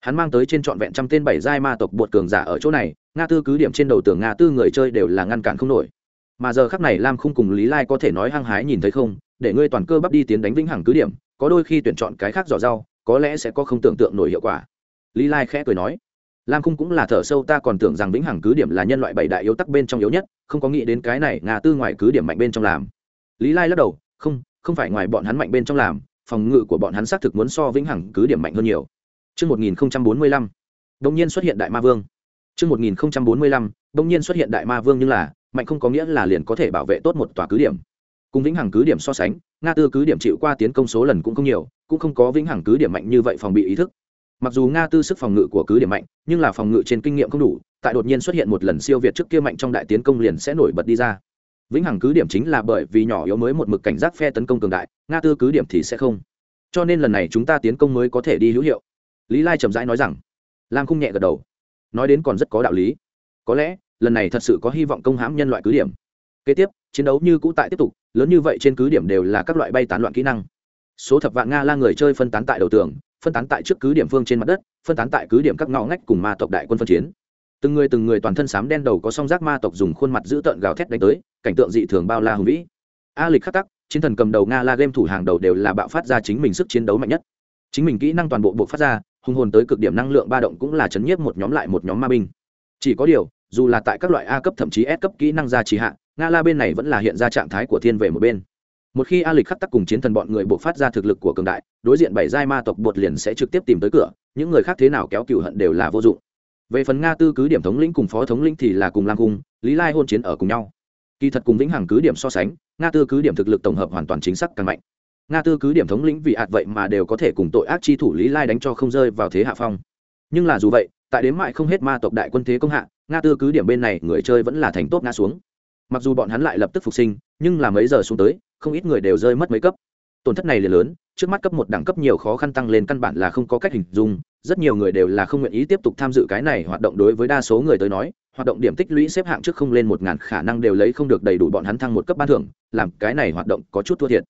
Hắn mang tới trên trọn vẹn trăm tên bảy giai ma tộc bột cường giả ở chỗ này, nga tư cứ điểm trên đầu tường nga tư người chơi đều là ngăn cản không nổi. Mà giờ khắc này lam không cùng lý lai có thể nói hăng hái nhìn thấy không, để ngươi toàn cơ bắp đi tiến đánh vĩnh hằng cứ điểm, có đôi khi tuyển chọn cái khác giỏ rau có lẽ sẽ có không tưởng tượng nổi hiệu quả. Lý lai khẽ cười nói lam khung cũng là thở sâu ta còn tưởng rằng vĩnh hằng cứ điểm là nhân loại bảy đại yếu tắc bên trong yếu nhất không có nghĩ đến cái này nga tư ngoài cứ điểm mạnh bên trong làm lý lai lắc đầu không không phải ngoài bọn hắn mạnh bên trong làm phòng ngự của bọn hắn xác thực muốn so vĩnh hằng cứ điểm mạnh hơn nhiều Trước 1045, đông nhiên xuất hiện đại ma vương. Trước 1045, đông nhiên xuất hiện đại ma vương nhưng là, mạnh không có nghĩa là liền có thể bảo vệ tốt một tòa cứ điểm. Cùng vĩnh hằng cứ điểm so sánh, Nga Tư cứ điểm chịu qua tiến công số lần cũng không nhiều, cũng không có vĩnh hằng cứ điểm mạnh như vậy phòng bị ý thức. Mặc dù Nga Tư sức phòng ngự của cứ điểm mạnh, nhưng là phòng ngự trên kinh nghiệm không đủ, tại đột nhiên xuất hiện một lần siêu việt trước kia mạnh trong đại tiến công liền sẽ nổi bật đi ra. Vĩnh hằng cứ điểm chính là bởi vì nhỏ yếu mới một mực cảnh giác phe tấn công cường đại, Nga Tư cứ điểm thì sẽ không. Cho nên lần này chúng ta tiến công mới có thể đi hữu hiệu. Lý lai trầm rãi nói rằng. Lam khung nhẹ gật đầu. Nói đến còn rất có đạo lý. Có lẽ lần này thật sự có hy vọng công hãm nhân loại cứ điểm. Kế tiếp chiến đấu như cũ tại tiếp tục lớn như vậy trên cứ điểm đều là các loại bay tán loạn kỹ năng. Số thập vạn nga la người chơi phân tán tại đầu tường phân tán tại trước cứ điểm phương trên mặt đất, phân tán tại cứ điểm các ngõ ngách cùng ma tộc đại quân phân chiến. Từng người từng người toàn thân xám đen đầu có song giác ma tộc dùng khuôn mặt dữ tợn gào thét đánh tới, cảnh tượng dị thường bao la hùng vĩ. A lịch khắc tắc, chiến thần cầm đầu nga la game thủ hàng đầu đều là bạo phát ra chính mình sức chiến đấu mạnh nhất. Chính mình kỹ năng toàn bộ buộc phát ra, hùng hồn tới cực điểm năng lượng ba động cũng là chấn nhiếp một nhóm lại một nhóm ma binh. Chỉ có điều, dù là tại các loại a cấp thậm chí s cấp kỹ năng ra trì hạ, nga la bên này vẫn là hiện ra trạng thái của thiên về một bên một khi a lịch khắc tắc cùng chiến thần bọn người buộc phát ra thực lực của cường đại, đối diện bảy giai ma tộc bột liền sẽ trực tiếp tìm tới cửa, những người khác thế nào kéo cựu hận đều là vô dụng. Về phần nga tư cứ điểm thống lĩnh cùng phó thống lĩnh thì là cùng lang cung, lý lai hôn chiến ở cùng nhau. Kỳ thật cùng vĩnh hằng cứ điểm so sánh, nga tư cứ điểm thực lực tổng hợp hoàn toàn chính xác càng mạnh. Nga tư cứ điểm thống lĩnh vì ạt vậy mà đều có thể cùng tội ác chi thủ lý lai đánh cho không rơi vào thế hạ phong. Nhưng là dù vậy, tại đến mại không hết ma tộc đại quân thế công hạ, nga tư cứ điểm bên này người chơi vẫn là thành tốt ngã xuống. Mặc dù bọn hắn lại lập tức phục sinh, nhưng là mấy giờ xuống tới không ít người đều rơi mất mấy cấp. Tổn thất này liền lớn, trước mắt cấp một đẳng cấp nhiều khó khăn tăng lên căn bản là không có cách hình dung, rất nhiều người đều là không nguyện ý tiếp tục tham dự cái này hoạt động đối với đa số người tới nói, hoạt động điểm tích lũy xếp hạng trước không lên một ngàn khả năng đều lấy không được đầy đủ bọn hắn thăng một cấp ban thưởng, làm cái này hoạt động có chút thua thiệt.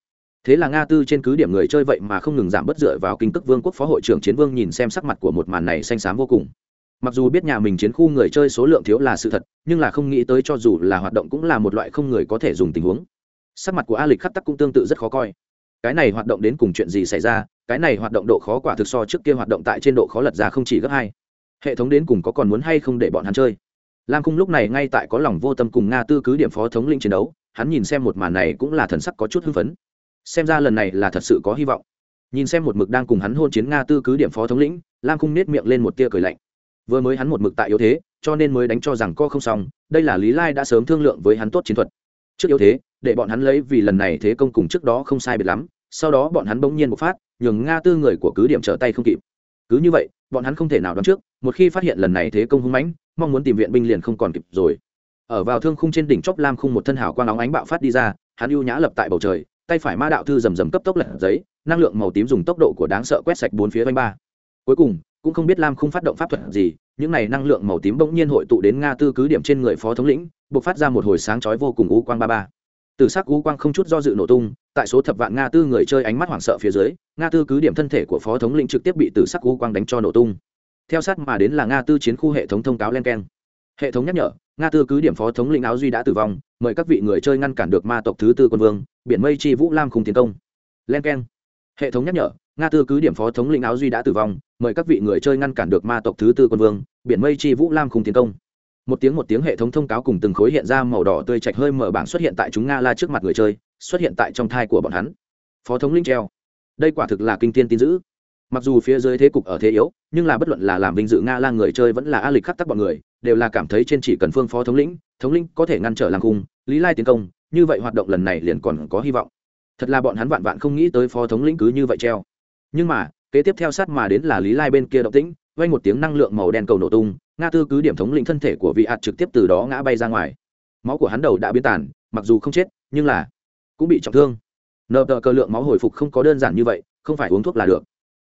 Thế là nga tư trên cứ điểm người chơi vậy mà không ngừng giảm bất dựa vào kinh tức vương quốc phó hội trưởng chiến vương nhìn xem sắc mặt của một màn này xanh xám vô cùng. Mặc dù biết nhà mình chiến khu người chơi số lượng thiếu là sự thật, nhưng là không nghĩ tới cho dù là hoạt động cũng là một loại không người có thể dùng tình huống sắc mặt của a lịch khắc tắc cũng tương tự rất khó coi. Cái này hoạt động đến cùng chuyện gì xảy ra? Cái này hoạt động độ khó quả thực so trước kia hoạt động tại trên độ khó lật ra không chỉ gấp hai. Hệ thống đến cùng có còn muốn hay không để bọn hắn chơi? Lam cung lúc này ngay tại có lòng vô tâm cùng nga tư cứ điểm phó thống linh chiến đấu, hắn nhìn xem một màn này cũng là thần sắc có chút hưng phấn. Xem ra lần này là thật sự có hy vọng. Nhìn xem một mực đang cùng hắn hôn chiến nga tư cứ điểm phó thống lĩnh, lam khung nết miệng lên một tia cười lạnh. Vừa mới hắn một mực tại yếu thế, cho nên mới đánh cho rằng co không xong, đây là lý lai đã sớm thương lượng với hắn tốt chiến thuật trước yếu thế, để bọn hắn lấy vì lần này thế công cùng trước đó không sai biệt lắm, sau đó bọn hắn bỗng nhiên một phát, nhường nga tư người của cứ điểm trở tay không kịp. Cứ như vậy, bọn hắn không thể nào đoán trước, một khi phát hiện lần này thế công hung mãnh, mong muốn tìm viện binh liền không còn kịp rồi. Ở vào thương khung trên đỉnh chóp lam khung một thân hào quang óng ánh bạo phát đi ra, hắn ưu nhã lập tại bầu trời, tay phải ma đạo thư rầm rầm cấp tốc lật giấy, năng lượng màu tím dùng tốc độ của đáng sợ quét sạch bốn phía vanh ba. Cuối cùng, cũng không biết lam khung phát động pháp thuật gì những này năng lượng màu tím bỗng nhiên hội tụ đến nga tư cứ điểm trên người phó thống lĩnh buộc phát ra một hồi sáng chói vô cùng u quang ba ba. Từ sắc u quang không chút do dự nổ tung, tại số thập vạn nga tư người chơi ánh mắt hoảng sợ phía dưới, nga tư cứ điểm thân thể của phó thống lĩnh trực tiếp bị từ sắc u quang đánh cho nổ tung. Theo sát mà đến là nga tư chiến khu hệ thống thông cáo len keng. Hệ thống nhắc nhở, nga tư cứ điểm phó thống lĩnh áo duy đã tử vong, mời các vị người chơi ngăn cản được ma tộc thứ tư quân vương, biển mây chi vũ lam khung tiến công. Len k e n hệ thống nhắc nhở nga tư cứ điểm phó thống lĩnh áo duy đã tử vong, mời các vị người chơi ngăn cản được ma tộc thứ tư quân vương, biển mây chi vũ lam khung tiến công. Một tiếng một tiếng hệ thống thông cáo cùng từng khối hiện ra màu đỏ tươi chạch hơi mở bảng xuất hiện tại chúng nga la trước mặt người chơi, xuất hiện tại trong thai của bọn hắn. Phó thống linh treo. Đây quả thực là kinh tiên tin dữ. Mặc dù phía dưới thế cục ở thế yếu, nhưng là bất luận là làm vinh dự nga la người chơi vẫn là a lịch khắc tắc bọn người, đều là cảm thấy trên chỉ cần phương phó thống lĩnh thống lĩnh có thể ngăn trở làng cung lý lai tiến công, như vậy hoạt động lần này liền còn có hy vọng. Thật là bọn hắn vạn vạn không nghĩ tới phó thống lĩnh cứ như vậy treo nhưng mà, kế tiếp theo sát mà đến là lý lai bên kia động tĩnh vay một tiếng năng lượng màu đen cầu nổ tung, nga tư cứ điểm thống lĩnh thân thể của vị hạt trực tiếp từ đó ngã bay ra ngoài. Máu của hắn đầu đã biến tàn, mặc dù không chết, nhưng là cũng bị trọng thương. Nợ tờ cơ lượng máu hồi phục không có đơn giản như vậy, không phải uống thuốc là được.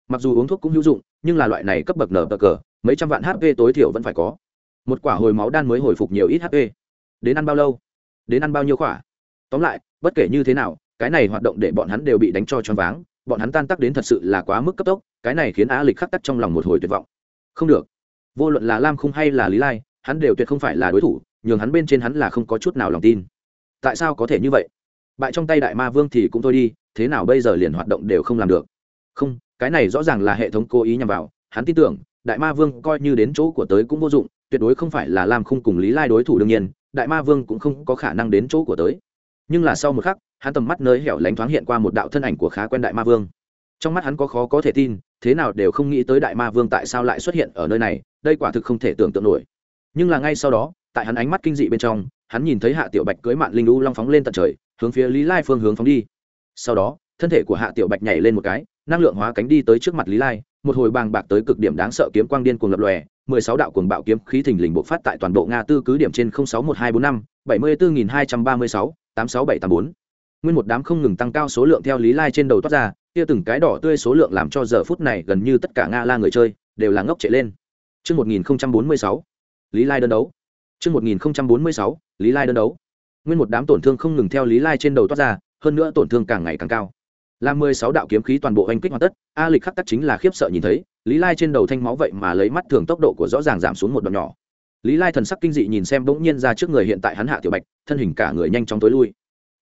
Mặc dù uống thuốc cũng hữu dụng, nhưng là loại này cấp bậc nở tờ cờ, mấy trăm vạn hp tối thiểu vẫn phải có. Một quả hồi máu đan mới hồi phục nhiều ít hp đến ăn bao lâu? Đến ăn bao nhiêu quả? Tóm lại, bất kể như thế nào, cái này hoạt động để bọn hắn đều bị đánh cho choáng váng bọn hắn tan tác đến thật sự là quá mức cấp tốc, cái này khiến á lịch khắc tắc trong lòng một hồi tuyệt vọng. Không được. Vô luận là lam khung hay là lý lai, hắn đều tuyệt không phải là đối thủ, nhường hắn bên trên hắn là không có chút nào lòng tin. Tại sao có thể như vậy? Bại trong tay đại ma vương thì cũng thôi đi, thế nào bây giờ liền hoạt động đều không làm được. Không, cái này rõ ràng là hệ thống cố ý nhằm vào, hắn tin tưởng, đại ma vương coi như đến chỗ của tới cũng vô dụng, tuyệt đối không phải là lam khung cùng lý lai đối thủ đương nhiên, đại ma vương cũng không có khả năng đến chỗ của tới. Nhưng là sau một khắc hắn tầm mắt nơi hẻo lánh thoáng hiện qua một đạo thân ảnh của khá quen đại ma vương. Trong mắt hắn có khó có thể tin, thế nào đều không nghĩ tới đại ma vương tại sao lại xuất hiện ở nơi này, đây quả thực không thể tưởng tượng nổi. Nhưng là ngay sau đó, tại hắn ánh mắt kinh dị bên trong, hắn nhìn thấy hạ tiểu bạch cưới mạn linh u long phóng lên tận trời, hướng phía lý lai phương hướng phóng đi. Sau đó, thân thể của hạ tiểu bạch nhảy lên một cái, năng lượng hóa cánh đi tới trước mặt lý lai, một hồi bàng bạc tới cực điểm đáng sợ kiếm quang điên cuồng lập lòe, mười sáu đạo cuồng bạo kiếm khí thình lình bộc phát tại toàn bộ nga tư cứ điểm trên sáu một hai bốn năm, bảy mươi bốn nghìn hai trăm ba mươi sáu, tám sáu bảy tám bốn nguyên một đám không ngừng tăng cao số lượng theo lý lai trên đầu toát ra kia từng cái đỏ tươi số lượng làm cho giờ phút này gần như tất cả nga la người chơi đều là ngốc chạy lên Trước 1046, Lý Lai đơn đấu. Trước 1046, Lý Lai đơn đấu. Nguyên một đám tổn thương không ngừng theo Lý Lai trên đầu toát ra, hơn nữa tổn thương càng ngày càng cao là mười sáu đạo kiếm khí toàn bộ oanh kích hoàn tất a lịch khắc tắc chính là khiếp sợ nhìn thấy lý lai trên đầu thanh máu vậy mà lấy mắt thường tốc độ của rõ ràng giảm xuống một đoạn nhỏ lý lai thần sắc kinh dị nhìn xem bỗng nhiên ra trước người hiện tại hắn hạ tiểu bạch thân hình cả người nhanh chóng tối lui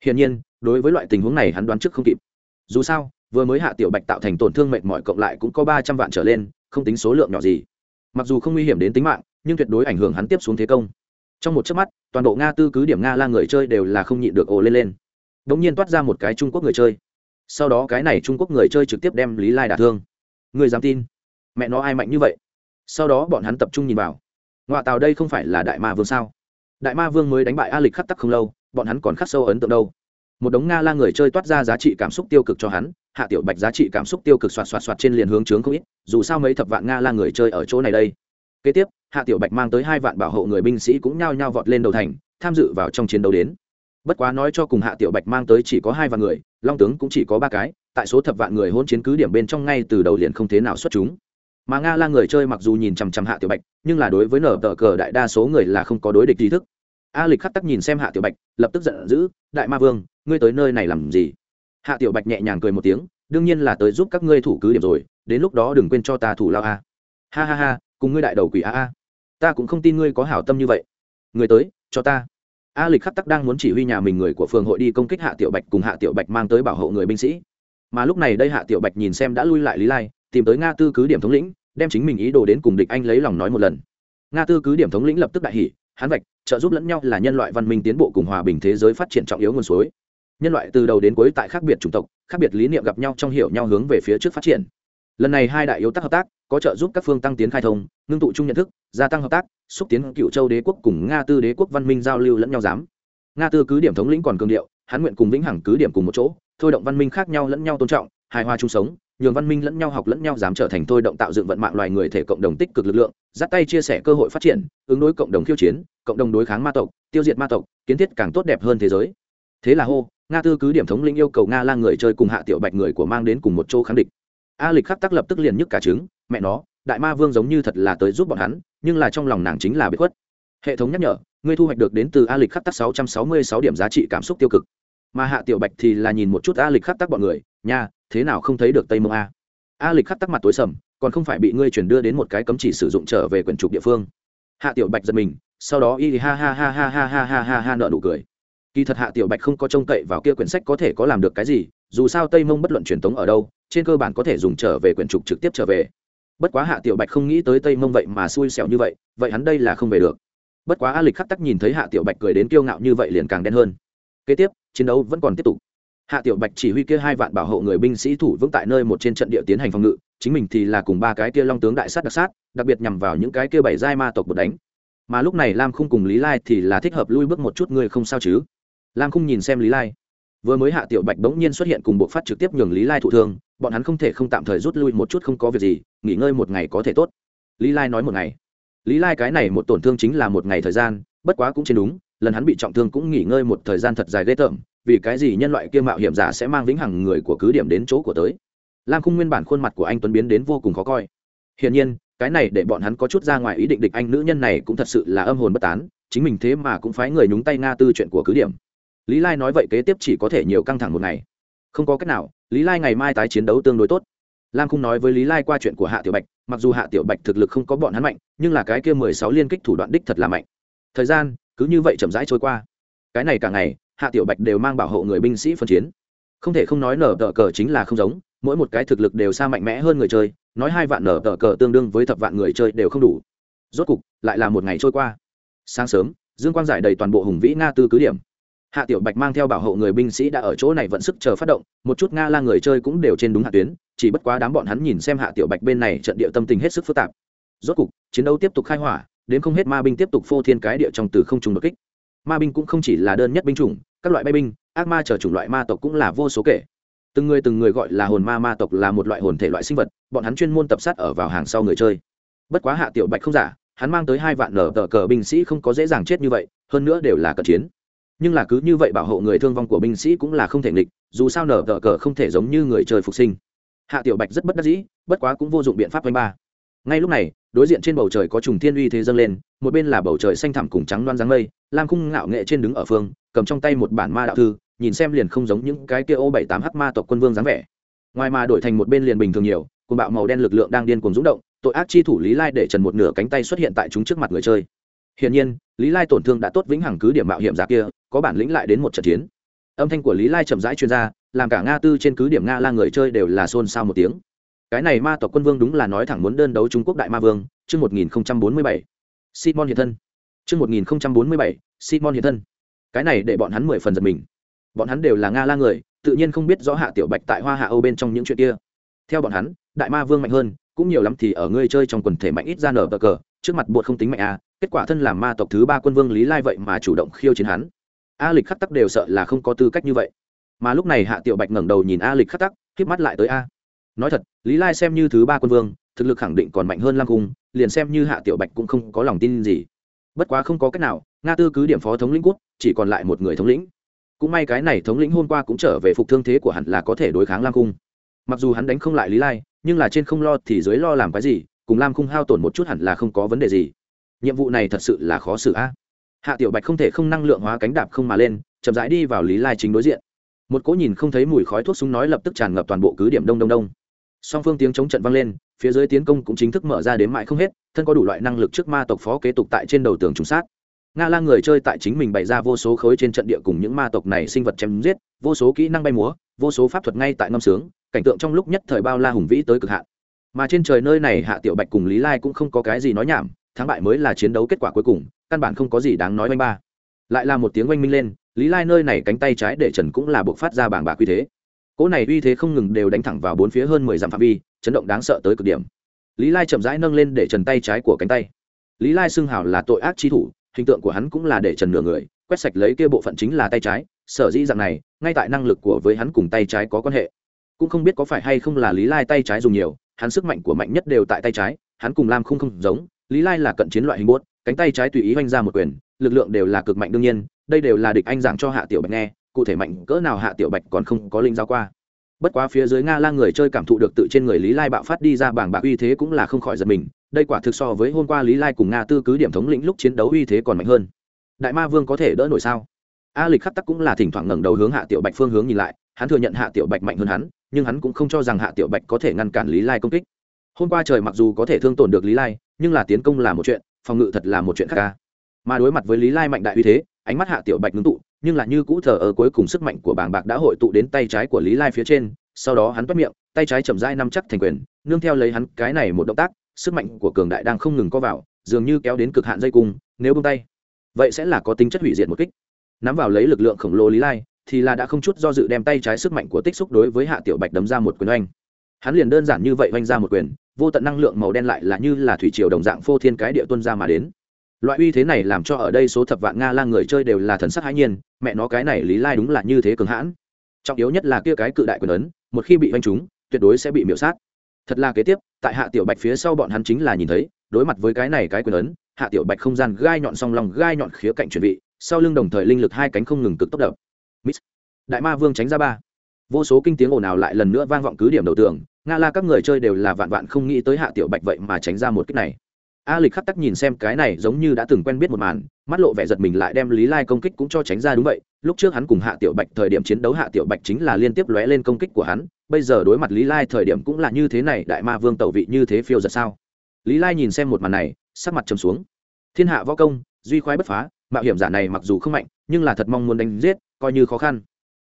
hiển nhiên đối với loại tình huống này hắn đoán trước không kịp. Dù sao, vừa mới hạ tiểu bạch tạo thành tổn thương mệt mỏi cộng lại cũng có ba trăm vạn trở lên, không tính số lượng nhỏ gì. Mặc dù không nguy hiểm đến tính mạng, nhưng tuyệt đối ảnh hưởng hắn tiếp xuống thế công. Trong một chớp mắt, toàn bộ nga tư cứ điểm nga la người chơi đều là không nhịn được ồ lên lên. Đ ỗ n g nhiên toát ra một cái trung quốc người chơi. Sau đó cái này trung quốc người chơi trực tiếp đem lý lai đả thương. Người dám tin? Mẹ nó ai mạnh như vậy? Sau đó bọn hắn tập trung nhìn vào. Ngoại tàu đây không phải là đại ma vương sao? Đại ma vương mới đánh bại a lịch khắc tắc không lâu, bọn hắn còn khắc sâu ấn tượng đâu một đống nga la người chơi toát ra giá trị cảm xúc tiêu cực cho hắn, hạ tiểu bạch giá trị cảm xúc tiêu cực soạt soạt soạt trên liền hướng trướng không ít, dù sao mấy thập vạn nga la người chơi ở chỗ này đây. Kế tiếp, hạ tiểu bạch mang tới hai vạn bảo hộ người binh sĩ cũng nhao nhao vọt lên đầu thành, tham dự vào trong chiến đấu đến. Bất quá nói cho cùng hạ tiểu bạch mang tới chỉ có hai vạn người, long tướng cũng chỉ có ba cái, tại số thập vạn người hôn chiến cứ điểm bên trong ngay từ đầu liền không thế nào xuất chúng. Mà nga la người chơi mặc dù nhìn chằm chằm hạ tiểu bạch, nhưng là đối với nở tờ cờ đại đa số người là không có đối địch trí thức. A lịch khắc tắc nhìn xem hạ tiểu bạch, lập tức giận dữ, đại ma vương ngươi tới nơi này làm gì? Hạ tiểu bạch nhẹ nhàng cười một tiếng, đương nhiên là tới giúp các ngươi thủ cứ điểm rồi, đến lúc đó đừng quên cho ta thủ lao a. Ha ha ha, cùng ngươi đại đầu quỷ a a. Ta cũng không tin ngươi có hảo tâm như vậy. Người tới, cho ta. A lịch khắc tắc đang muốn chỉ huy nhà mình người của phường hội đi công kích hạ tiểu bạch cùng hạ tiểu bạch mang tới bảo hộ người binh sĩ. Mà lúc này đây hạ tiểu bạch nhìn xem đã lui lại lý lai, tìm tới nga tư cứ điểm thống lĩnh, đem chính mình ý đồ đến cùng địch anh lấy lòng nói một lần. Nga tư cứ điểm thống lĩnh lập tức đại hỷ hắn vạch, trợ giúp lẫn nhau là nhân loại văn minh tiến bộ cùng hòa bình thế giới phát triển trọng yếu nguồn suối nhân loại từ đầu đến cuối tại khác biệt chủng tộc, khác biệt lý niệm gặp nhau trong hiểu nhau hướng về phía trước phát triển. Lần này hai đại yếu tác hợp tác, có trợ giúp các phương tăng tiến khai thông, ngưng tụ chung nhận thức, gia tăng hợp tác, xúc tiến cựu châu đế quốc cùng nga tư đế quốc văn minh giao lưu lẫn nhau dám nga tư cứ điểm thống lĩnh còn cường điệu hắn nguyện cùng vĩnh hằng cứ điểm cùng một chỗ, thôi động văn minh khác nhau lẫn nhau tôn trọng, hài hòa chung sống, nhường văn minh lẫn nhau học lẫn nhau dám trở thành thôi động tạo dựng vận mạng loài người thể cộng đồng tích cực lực lượng, dắt tay chia sẻ cơ hội phát triển, ứng đối cộng đồng khiêu chiến, cộng đồng đối kháng ma tộc, tiêu diệt ma tộc, kiến thiết càng tốt đẹp hơn thế giới. Thế là hô nga tư cứ điểm thống lĩnh yêu cầu nga la người chơi cùng hạ tiểu bạch người của mang đến cùng một chỗ kháng địch. A lịch khắc tắc lập tức liền nhức cả trứng, mẹ nó, đại ma vương giống như thật là tới giúp bọn hắn, nhưng là trong lòng nàng chính là bị khuất. Hệ thống nhắc nhở, ngươi thu hoạch được đến từ a lịch khắc tắc sáu trăm sáu mươi sáu điểm giá trị cảm xúc tiêu cực. Mà hạ tiểu bạch thì là nhìn một chút a lịch khắc tắc bọn người, nha, thế nào không thấy được tây mông a? A lịch khắc tắc mặt tối sầm, còn không phải bị ngươi chuyển đưa đến một cái cấm chỉ sử dụng trở về quyển trục địa phương. Hạ tiểu bạch giật mình, sau đó y ha ha ha ha ha ha ha ha ha nợ nụ cười kỳ thật hạ tiểu bạch không có trông cậy vào kia quyển sách có thể có làm được cái gì, dù sao tây mông bất luận truyền thống ở đâu, trên cơ bản có thể dùng trở về quyển trục trực tiếp trở về. Bất quá hạ tiểu bạch không nghĩ tới tây mông vậy mà xui xẻo như vậy vậy hắn đây là không về được. Bất quá a lịch khắc tắc nhìn thấy hạ tiểu bạch cười đến kiêu ngạo như vậy liền càng đen hơn. Kế tiếp, chiến đấu vẫn còn tiếp tục. Hạ tiểu bạch chỉ huy kia hai vạn bảo hộ người binh sĩ thủ vững tại nơi một trên trận địa tiến hành phòng ngự, chính mình thì là cùng ba cái kia long tướng đại sát đặc sát, đặc biệt nhằm vào những cái kia bảy giai ma tộc bột đánh. Mà lúc này lam không cùng lý lai thì là thích hợp lui bước một chút người không sao chứ? Lam khung nhìn xem lý lai. Vừa mới hạ tiểu bạch bỗng nhiên xuất hiện cùng bộ phát trực tiếp nhường lý lai thụ thương, bọn hắn không thể không tạm thời rút lui một chút không có việc gì, nghỉ ngơi một ngày có thể tốt. Lý lai nói một ngày. Lý lai cái này một tổn thương chính là một ngày thời gian, bất quá cũng trên đúng, lần hắn bị trọng thương cũng nghỉ ngơi một thời gian thật dài ghê tởm, vì cái gì nhân loại kia mạo hiểm giả sẽ mang vĩnh hằng người của cứ điểm đến chỗ của tới? Lam khung nguyên bản khuôn mặt của anh tuấn biến đến vô cùng khó coi. Hiển nhiên, cái này để bọn hắn có chút ra ngoài ý định địch anh nữ nhân này cũng thật sự là âm hồn bất tán, chính mình thế mà cũng phái người nhúng tay nga tư chuyện của cứ điểm lý lai nói vậy kế tiếp chỉ có thể nhiều căng thẳng một ngày. Không có cách nào, lý lai ngày mai tái chiến đấu tương đối tốt. Lam không nói với lý lai qua chuyện của hạ tiểu bạch, mặc dù hạ tiểu bạch thực lực không có bọn hắn mạnh, nhưng là cái kia mười sáu liên kích thủ đoạn đích thật là mạnh. Thời gian, cứ như vậy chậm rãi trôi qua. Cái này cả ngày, hạ tiểu bạch đều mang bảo hộ người binh sĩ phân chiến. Không thể không nói nở tờ cờ chính là không giống, mỗi một cái thực lực đều xa mạnh mẽ hơn người chơi, nói hai vạn nở tờ cờ tương đương với thập vạn người chơi đều không đủ. Rốt cục, lại là một ngày trôi qua. Sáng sớm, dương quang giải đầy toàn bộ hùng vĩ nga tư cứ điểm hạ tiểu bạch mang theo bảo hộ người binh sĩ đã ở chỗ này vận sức chờ phát động, một chút nga la người chơi cũng đều trên đúng hạ tuyến, chỉ bất quá đám bọn hắn nhìn xem hạ tiểu bạch bên này trận địa tâm tình hết sức phức tạp. Rốt cục, chiến đấu tiếp tục khai hỏa, đến không hết ma binh tiếp tục phô thiên cái địa trong từ không trùng đột kích. Ma binh cũng không chỉ là đơn nhất binh chủng, các loại bay binh, ác ma chờ chủng loại ma tộc cũng là vô số kể. Từng người từng người gọi là hồn ma ma tộc là một loại hồn thể loại sinh vật, bọn hắn chuyên môn tập sát ở vào hàng sau người chơi. Bất quá hạ tiểu bạch không giả, hắn mang tới hai vạn nở tờ cờ binh sĩ không có dễ dàng chết như vậy, hơn nữa đều là cận chiến nhưng là cứ như vậy bảo hộ người thương vong của binh sĩ cũng là không thể nghịch, dù sao nở tờ cờ không thể giống như người chơi phục sinh. Hạ tiểu bạch rất bất đắc dĩ, bất quá cũng vô dụng biện pháp oanh ba. Ngay lúc này, đối diện trên bầu trời có trùng thiên uy thế dâng lên, một bên là bầu trời xanh thẳm cùng trắng loan dáng mây, lam khung ngạo nghệ trên đứng ở phương, cầm trong tay một bản ma đạo thư, nhìn xem liền không giống những cái kia ô bảy tám h ma tộc quân vương dáng vẻ. Ngoài mà đổi thành một bên liền bình thường nhiều, cùng bạo màu đen lực lượng đang điên cuồng rúng động, tội ác chi thủ lý lai để trần một nửa cánh tay xuất hiện tại chúng trước mặt người chơi. Hiển nhiên lý lai tổn thương đã tốt vĩnh hằng cứ điểm mạo hiểm giả kia, có bản lĩnh lại đến một trận chiến. Âm thanh của lý lai chậm rãi chuyên gia làm cả nga tư trên cứ điểm nga la người chơi đều là xôn xao một tiếng. Cái này ma tộc quân vương đúng là nói thẳng muốn đơn đấu trung quốc đại ma vương, chương một nghìn bốn mươi bảy. Simon hiện thân. Chương một nghìn bốn mươi bảy, simon hiện thân. Cái này để bọn hắn mười phần giật mình. Bọn hắn đều là nga la người, tự nhiên không biết rõ hạ tiểu bạch tại hoa hạ âu bên trong những chuyện kia. Theo bọn hắn, đại ma vương mạnh hơn, cũng nhiều lắm thì ở ngươi chơi trong quần thể mạnh ít ra nở bờ cờ trước mặt bột không tính mạnh à kết quả thân làm ma tộc thứ ba quân vương lý lai vậy mà chủ động khiêu chiến hắn. A lịch khắc tắc đều sợ là không có tư cách như vậy. Mà lúc này hạ tiểu bạch ngẩng đầu nhìn a lịch khắc tắc k mắt lại tới a. Nói thật, lý lai xem như thứ ba quân vương, thực lực khẳng định còn mạnh hơn lam cung, liền xem như hạ tiểu bạch cũng không có lòng tin gì. Bất quá không có cách nào, nga tư cứ điểm phó thống lĩnh quốc, chỉ còn lại một người thống lĩnh. Cũng may cái này thống lĩnh hôm qua cũng trở về phục thương thế của hắn là có thể đối kháng lam cung. Mặc dù hắn đánh không lại lý lai, nhưng là trên không lo thì dưới lo làm cái gì cùng lam khung hao tổn một chút hẳn là không có vấn đề gì. Nhiệm vụ này thật sự là khó xử a hạ tiểu bạch không thể không năng lượng hóa cánh đạp không mà lên, chậm rãi đi vào lý lai chính đối diện. Một cỗ nhìn không thấy mùi khói thuốc súng nói lập tức tràn ngập toàn bộ cứ điểm đông đông đông. Song phương tiếng chống trận vang lên, phía dưới tiến công cũng chính thức mở ra đến mãi không hết, thân có đủ loại năng lực trước ma tộc phó kế tục tại trên đầu tường trùng sát. Nga la người chơi tại chính mình bày ra vô số khối trên trận địa cùng những ma tộc này sinh vật chém giết, vô số kỹ năng bay múa, vô số pháp thuật ngay tại ngâm sướng, cảnh tượng trong lúc nhất thời bao la hùng vĩ tới cực hạn mà trên trời nơi này hạ tiểu bạch cùng lý lai cũng không có cái gì nói nhảm, thắng bại mới là chiến đấu kết quả cuối cùng, căn bản không có gì đáng nói oanh ba. Lại là một tiếng oanh minh lên, lý lai nơi này cánh tay trái để trần cũng là buộc phát ra bảng bạc uy thế. Cỗ này uy thế không ngừng đều đánh thẳng vào bốn phía hơn mười dặm phạm vi, chấn động đáng sợ tới cực điểm. Lý lai chậm rãi nâng lên để trần tay trái của cánh tay. Lý lai xưng hào là tội ác trí thủ, hình tượng của hắn cũng là để trần nửa người, quét sạch lấy kia bộ phận chính là tay trái, sở dĩ dạng này, ngay tại năng lực của với hắn cùng tay trái có quan hệ. Cũng không biết có phải hay không là lý lai tay trái dùng nhiều hắn sức mạnh của mạnh nhất đều tại tay trái, hắn cùng lam không không giống, lý lai là cận chiến loại hình bốt cánh tay trái tùy ý oanh ra một quyền, lực lượng đều là cực mạnh đương nhiên, đây đều là địch anh giảng cho hạ tiểu bạch nghe, cụ thể mạnh cỡ nào hạ tiểu bạch còn không có linh giao qua. Bất quá phía dưới nga la người chơi cảm thụ được tự trên người lý lai bạo phát đi ra bảng bạc uy thế cũng là không khỏi giật mình, đây quả thực so với hôm qua lý lai cùng nga tư cứ điểm thống lĩnh lúc chiến đấu uy thế còn mạnh hơn. Đại ma vương có thể đỡ nổi sao? A lịch khắc tắc cũng là thỉnh thoảng ngẩng đầu hướng hạ tiểu bạch phương hướng nhìn lại, hắn thừa nhận hạ tiểu bạch mạnh hơn hắn nhưng hắn cũng không cho rằng hạ tiểu bạch có thể ngăn cản lý lai công kích. Hôm qua trời mặc dù có thể thương tổn được lý lai, nhưng là tiến công là một chuyện, phòng ngự thật là một chuyện khác ca. Mà đối mặt với lý lai mạnh đại uy thế, ánh mắt hạ tiểu bạch ngưng tụ, nhưng là như cũ thờ ở cuối cùng sức mạnh của bảng bạc đã hội tụ đến tay trái của lý lai phía trên, sau đó hắn bắt miệng, tay trái chậm rãi nắm chắc thành quyền, nương theo lấy hắn cái này một động tác, sức mạnh của cường đại đang không ngừng có vào, dường như kéo đến cực hạn dây cung, nếu bông tay, vậy sẽ là có tính chất hủy diệt một kích. Nắm vào lấy lực lượng khổng lồ lý lai thì là đã không chút do dự đem tay trái sức mạnh của tích xúc đối với hạ tiểu bạch đấm ra một quyền oanh. Hắn liền đơn giản như vậy oanh ra một quyền, vô tận năng lượng màu đen lại là như là thủy triều đồng dạng phô thiên cái địa tuân ra mà đến. Loại uy thế này làm cho ở đây số thập vạn nga lang người chơi đều là thần sắc hãi nhiên, mẹ nó cái này lý lai đúng là như thế cường hãn. Trọng yếu nhất là kia cái cự đại quyền ấn, một khi bị oanh trúng, tuyệt đối sẽ bị miễu sát. Thật là kế tiếp, tại hạ tiểu bạch phía sau bọn hắn chính là nhìn thấy, đối mặt với cái này cái quyền ấn, hạ tiểu bạch không gian gai nhọn song lòng gai nhọn khía cạnh chuẩn bị, sau lưng đồng thời linh lực hai cánh không ngừng cực tốc đập mít đại ma vương tránh ra ba. Vô số kinh tiếng ồn ào lại lần nữa vang vọng cứ điểm đầu tường, nga la các người chơi đều là vạn vạn không nghĩ tới hạ tiểu bạch vậy mà tránh ra một cách này. A lịch khắc tắc nhìn xem cái này giống như đã từng quen biết một màn, mắt lộ vẻ giật mình lại đem lý lai công kích cũng cho tránh ra đúng vậy. Lúc trước hắn cùng hạ tiểu bạch thời điểm chiến đấu hạ tiểu bạch chính là liên tiếp lóe lên công kích của hắn, bây giờ đối mặt lý lai thời điểm cũng là như thế này, đại ma vương tẩu vị như thế phiêu giật sao? Lý lai nhìn xem một màn này, sắc mặt trầm xuống. Thiên hạ võ công, duy khoái bất phá, mạo hiểm giả này mặc dù không mạnh, nhưng là thật mong muốn đánh giết coi như khó khăn.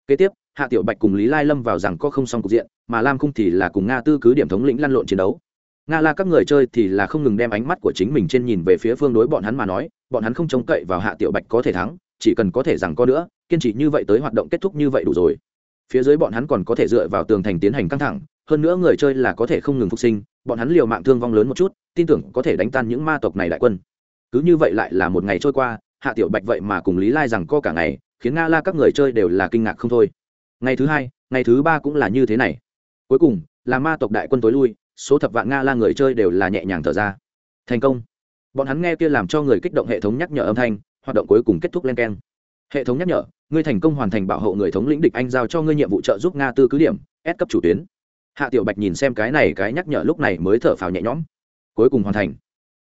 Kế tiếp, hạ tiểu bạch cùng lý lai lâm vào rằng có không xong cục diện, mà lam khung thì là cùng nga tư cứ điểm thống lĩnh lăn lộn chiến đấu. Nga la các người chơi thì là không ngừng đem ánh mắt của chính mình trên nhìn về phía phương đối bọn hắn mà nói, bọn hắn không trông cậy vào hạ tiểu bạch có thể thắng, chỉ cần có thể rằng có nữa, kiên trì như vậy tới hoạt động kết thúc như vậy đủ rồi. Phía dưới bọn hắn còn có thể dựa vào tường thành tiến hành căng thẳng, hơn nữa người chơi là có thể không ngừng phục sinh, bọn hắn liều mạng thương vong lớn một chút, tin tưởng có thể đánh tan những ma tộc này đại quân. Cứ như vậy lại là một ngày trôi qua, hạ tiểu bạch vậy mà cùng lý lai rằng co cả ngày khiến nga la các người chơi đều là kinh ngạc không thôi. Ngày thứ hai, ngày thứ ba cũng là như thế này. Cuối cùng, là ma tộc đại quân tối lui, số thập vạn nga la người chơi đều là nhẹ nhàng thở ra. Thành công. Bọn hắn nghe kia làm cho người kích động hệ thống nhắc nhở âm thanh, hoạt động cuối cùng kết thúc len keng. Hệ thống nhắc nhở, ngươi thành công hoàn thành bảo hộ người thống lĩnh địch anh giao cho ngươi nhiệm vụ trợ giúp nga tư cứ điểm ép cấp chủ tuyến. Hạ tiểu bạch nhìn xem cái này, cái nhắc nhở lúc này mới thở phào nhẹ nhõm. Cuối cùng hoàn thành.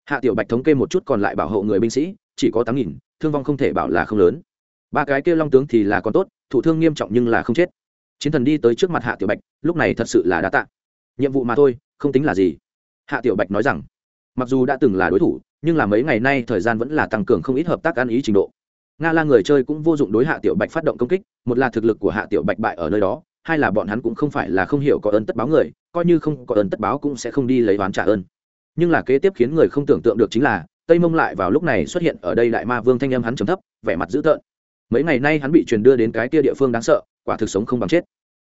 Hạ tiểu bạch thống kê một chút còn lại bảo hộ người binh sĩ, chỉ có tám nghìn, thương vong không thể bảo là không lớn ba cái kia long tướng thì là còn tốt, thụ thương nghiêm trọng nhưng là không chết. Chiến thần đi tới trước mặt hạ tiểu bạch, lúc này thật sự là đã tạ. Nhiệm vụ mà thôi, không tính là gì. Hạ tiểu bạch nói rằng, mặc dù đã từng là đối thủ, nhưng là mấy ngày nay thời gian vẫn là tăng cường không ít hợp tác ăn ý trình độ. Nga la người chơi cũng vô dụng đối hạ tiểu bạch phát động công kích, một là thực lực của hạ tiểu bạch bại ở nơi đó, hai là bọn hắn cũng không phải là không hiểu có ơn tất báo người, coi như không có ơn tất báo cũng sẽ không đi lấy oán trả ơn. Nhưng là kế tiếp khiến người không tưởng tượng được chính là, tây mông lại vào lúc này xuất hiện ở đây đại ma vương thanh âm hắn trầm thấp, vẻ mặt dữ tợn mấy ngày nay hắn bị truyền đưa đến cái kia địa phương đáng sợ, quả thực sống không bằng chết.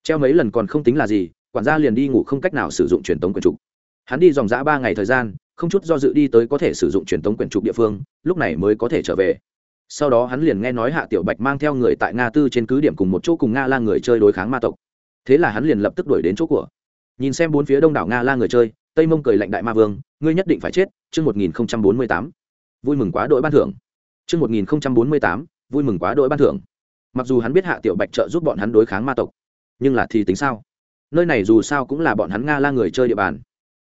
Treo mấy lần còn không tính là gì, quản gia liền đi ngủ không cách nào sử dụng truyền tống quyển trục. Hắn đi dòng dã ba ngày thời gian, không chút do dự đi tới có thể sử dụng truyền tống quyển trục địa phương, lúc này mới có thể trở về. Sau đó hắn liền nghe nói hạ tiểu bạch mang theo người tại nga tư trên cứ điểm cùng một chỗ cùng nga la người chơi đối kháng ma tộc. Thế là hắn liền lập tức đuổi đến chỗ của. Nhìn xem bốn phía đông đảo nga la người chơi, tây mông cười lạnh đại ma vương, ngươi nhất định phải chết, chương một nghìn bốn mươi tám. Vui mừng quá đội ban thưởng. Chương một nghìn bốn mươi tám vui mừng quá đội ban thưởng. Mặc dù hắn biết hạ tiểu bạch trợ giúp bọn hắn đối kháng ma tộc, nhưng là thì tính sao? Nơi này dù sao cũng là bọn hắn nga la người chơi địa bàn.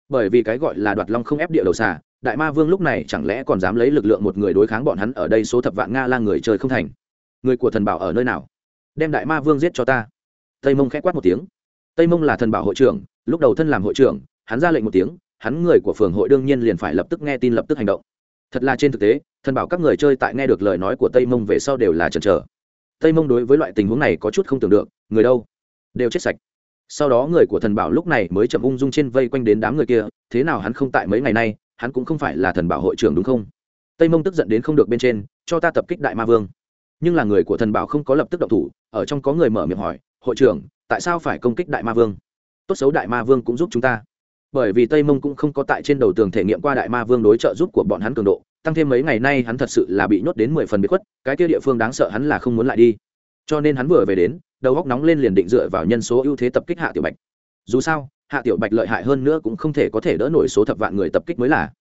Bởi vì cái gọi là đoạt long không ép địa đầu xà, đại ma vương lúc này chẳng lẽ còn dám lấy lực lượng một người đối kháng bọn hắn ở đây số thập vạn nga la người chơi không thành? Người của thần bảo ở nơi nào? Đem đại ma vương giết cho ta. Tây mông k h á quát một tiếng. Tây mông là thần bảo hội trưởng, lúc đầu thân làm hội trưởng, hắn ra lệnh một tiếng, hắn người của phường hội đương nhiên liền phải lập tức nghe tin lập tức hành động thật là trên thực tế, thần bảo các người chơi tại nghe được lời nói của tây mông về sau đều là chần chờ. Tây mông đối với loại tình huống này có chút không tưởng được, người đâu? Đều chết sạch. Sau đó người của thần bảo lúc này mới chậm ung dung trên vây quanh đến đám người kia, thế nào hắn không tại mấy ngày nay, hắn cũng không phải là thần bảo hội trưởng đúng không? Tây mông tức giận đến không được bên trên, cho ta tập kích đại ma vương. Nhưng là người của thần bảo không có lập tức động thủ, ở trong có người mở miệng hỏi, hội trưởng, tại sao phải công kích đại ma vương? Tốt xấu đại ma vương cũng giúp chúng ta bởi vì tây mông cũng không có tại trên đầu tường thể nghiệm qua đại ma vương đối trợ giúp của bọn hắn cường độ, tăng thêm mấy ngày nay hắn thật sự là bị nhốt đến mười phần bị khuất, cái kia địa phương đáng sợ hắn là không muốn lại đi. Cho nên hắn vừa về đến, đầu góc nóng lên liền định dựa vào nhân số ưu thế tập kích hạ tiểu bạch. Dù sao, hạ tiểu bạch lợi hại hơn nữa cũng không thể có thể đỡ nổi số thập vạn người tập kích mới là.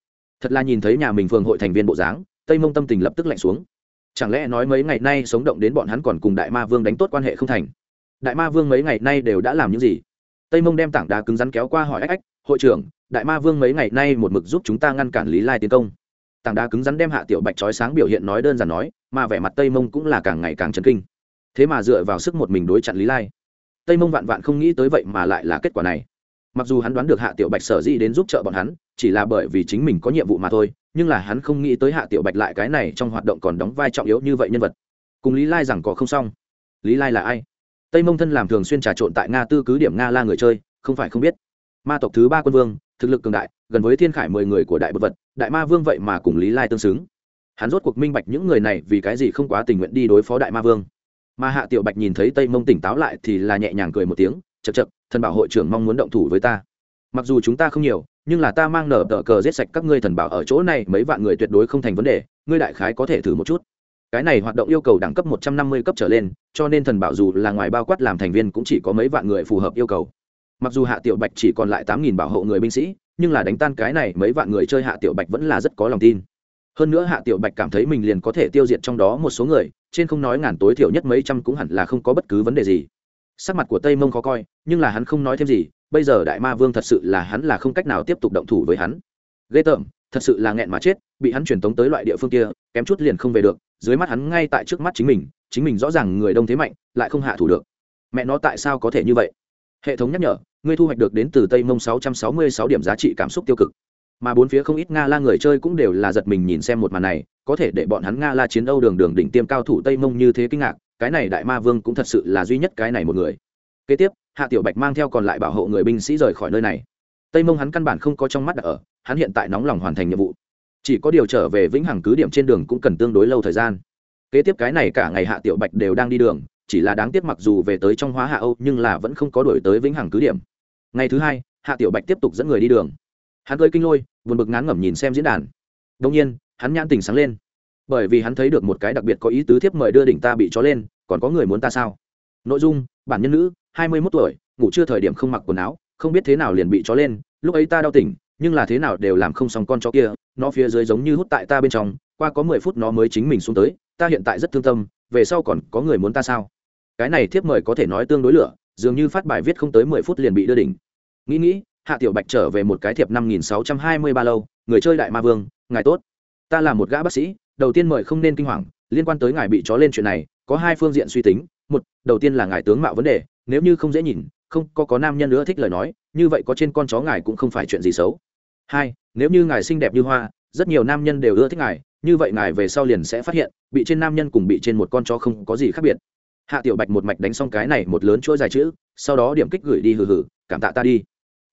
Thật là nhìn thấy nhà mình phường hội thành viên bộ dáng, tây mông tâm tình lập tức lạnh xuống. Chẳng lẽ nói mấy ngày nay sống động đến bọn hắn còn cùng đại ma vương đánh tốt quan hệ không thành? Đại ma vương mấy ngày nay đều đã làm những gì? Tây mông đem tảng đá cứng rắn kéo qua hỏi ách ách hội trưởng, đại ma vương mấy ngày nay một mực giúp chúng ta ngăn cản lý lai tiến công. Tảng đá cứng rắn đem hạ tiểu bạch trói sáng biểu hiện nói đơn giản nói, mà vẻ mặt tây mông cũng là càng ngày càng chấn kinh. Thế mà dựa vào sức một mình đối chặn lý lai. Tây mông vạn vạn không nghĩ tới vậy mà lại là kết quả này. Mặc dù hắn đoán được hạ tiểu bạch sở dĩ đến giúp trợ bọn hắn, chỉ là bởi vì chính mình có nhiệm vụ mà thôi, nhưng là hắn không nghĩ tới hạ tiểu bạch lại cái này trong hoạt động còn đóng vai trọng yếu như vậy nhân vật. Cùng lý lai rằng có không xong. Lý lai là ai? Tây mông thân làm thường xuyên trà trộn tại nga tư cứ điểm nga la người chơi, không phải không biết ma tộc thứ ba quân vương, thực lực cường đại, gần với thiên khải mười người của đại bất vật, đại ma vương vậy mà cùng lý lai tương xứng. Hắn rốt cuộc minh bạch những người này vì cái gì không quá tình nguyện đi đối phó đại ma vương. Mà hạ tiểu bạch nhìn thấy tây mông tỉnh táo lại thì là nhẹ nhàng cười một tiếng chật chật thần bảo hội trưởng mong muốn động thủ với ta. Mặc dù chúng ta không nhiều, nhưng là ta mang nở tờ cờ giết sạch các ngươi thần bảo ở chỗ này, mấy vạn người tuyệt đối không thành vấn đề, ngươi đại khái có thể thử một chút. Cái này hoạt động yêu cầu đẳng cấp một trăm năm mươi cấp trở lên, cho nên thần bảo dù là ngoài bao quát làm thành viên cũng chỉ có mấy vạn người phù hợp yêu cầu mặc dù hạ tiểu bạch chỉ còn lại tám nghìn bảo hộ người binh sĩ, nhưng là đánh tan cái này mấy vạn người chơi hạ tiểu bạch vẫn là rất có lòng tin. Hơn nữa hạ tiểu bạch cảm thấy mình liền có thể tiêu diệt trong đó một số người, trên không nói ngàn tối thiểu nhất mấy trăm cũng hẳn là không có bất cứ vấn đề gì. Sắc mặt của tây mông khó coi, nhưng là hắn không nói thêm gì, bây giờ đại ma vương thật sự là hắn là không cách nào tiếp tục động thủ với hắn. Ghê tởm, thật sự là nghẹn mà chết, bị hắn truyền tống tới loại địa phương kia, kém chút liền không về được, dưới mắt hắn ngay tại trước mắt chính mình chính mình rõ ràng người đông thế mạnh, lại không hạ thủ được. Mẹ nó tại sao có thể như vậy? Hệ thống nhắc nhở, ngươi thu hoạch được đến từ tây mông 666 điểm giá trị cảm xúc tiêu cực. Mà bốn phía không ít nga la người chơi cũng đều là giật mình nhìn xem một màn này, có thể để bọn hắn nga la chiến âu đường đường đỉnh tiêm cao thủ tây mông như thế kinh ngạc, cái này đại ma vương cũng thật sự là duy nhất cái này một người. Kế tiếp, hạ tiểu bạch mang theo còn lại bảo hộ người binh sĩ rời khỏi nơi này. Tây mông hắn căn bản không có trong mắt ở, hắn hiện tại nóng lòng hoàn thành nhiệm vụ. Chỉ có điều trở về vĩnh hằng cứ điểm trên đường cũng cần tương đối lâu thời gian. Kế tiếp cái này cả ngày hạ tiểu bạch đều đang đi đường chỉ là đáng tiếc mặc dù về tới trong hóa hạ âu, nhưng là vẫn không có đổi tới vĩnh hằng cứ điểm. Ngày thứ hai, hạ tiểu bạch tiếp tục dẫn người đi đường. Hắn cơi kinh lôi, buồn bực ngán ngẩm nhìn xem diễn đàn. Đông nhiên, hắn nhãn tình sáng lên. Bởi vì hắn thấy được một cái đặc biệt có ý tứ thiếp mời đưa đỉnh ta bị chó lên, còn có người muốn ta sao? Nội dung, bản nhân nữ, hai mươi mốt tuổi, ngủ chưa thời điểm không mặc quần áo, không biết thế nào liền bị chó lên, lúc ấy ta đau tỉnh, nhưng là thế nào đều làm không xong con chó kia, nó phía dưới giống như hút tại ta bên trong, qua có mười phút nó mới chính mình xuống tới, ta hiện tại rất thương tâm, về sau còn có người muốn ta sao? Cái này thiếp mời có thể nói tương đối lửa, dường như phát bài viết không tới mười phút liền bị đưa đỉnh. Nghĩ nghĩ, hạ tiểu bạch trở về một cái thiệp năm nghìn sáu trăm hai mươi ba lâu, người chơi đại ma vương, ngài tốt. Ta là một gã bác sĩ, đầu tiên mời không nên kinh hoàng, liên quan tới ngài bị chó lên chuyện này, có hai phương diện suy tính, một, đầu tiên là ngài tướng mạo vấn đề, nếu như không dễ nhìn, không có có nam nhân nữa thích lời nói, như vậy có trên con chó ngài cũng không phải chuyện gì xấu. Hai, nếu như ngài xinh đẹp như hoa, rất nhiều nam nhân đều ưa thích ngài, như vậy ngài về sau liền sẽ phát hiện, bị trên nam nhân cùng bị trên một con chó không có gì khác biệt hạ tiểu bạch một mạch đánh xong cái này một lớn chuỗi dài chữ, sau đó điểm kích gửi đi hừ hừ, cảm tạ ta đi.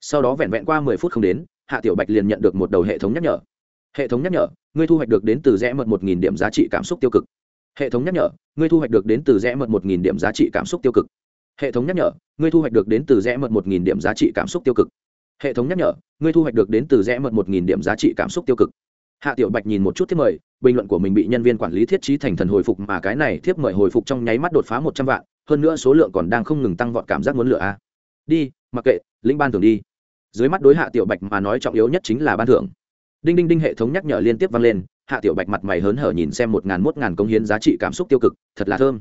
Sau đó vẹn vẹn qua mười phút không đến, hạ tiểu bạch liền nhận được một đầu hệ thống nhắc nhở. Hệ thống nhắc nhở, ngươi thu hoạch được đến từ rẽ mật một nghìn điểm giá trị cảm xúc tiêu cực. Hệ thống nhắc nhở, ngươi thu hoạch được đến từ rẽ mật một nghìn điểm giá trị cảm xúc tiêu cực. Hệ thống nhắc nhở, ngươi thu hoạch được đến từ rẽ mật một nghìn điểm giá trị cảm xúc tiêu cực. Hệ thống nhắc nhở, ngươi thu hoạch được đến từ rẽ mật một nghìn điểm giá trị cảm xúc tiêu cực hạ tiểu bạch nhìn một chút thiết mời, bình luận của mình bị nhân viên quản lý thiết trí thành thần hồi phục mà cái này thiếp mời hồi phục trong nháy mắt đột phá một trăm vạn, hơn nữa số lượng còn đang không ngừng tăng vọt cảm giác muốn lựa a. Đi, mặc kệ, lĩnh ban thưởng đi. Dưới mắt đối hạ tiểu bạch mà nói trọng yếu nhất chính là ban thưởng. Đinh đinh đinh hệ thống nhắc nhở liên tiếp vang lên, hạ tiểu bạch mặt mày hớn hở nhìn xem một ngàn mốt ngàn công hiến giá trị cảm xúc tiêu cực, thật là thơm.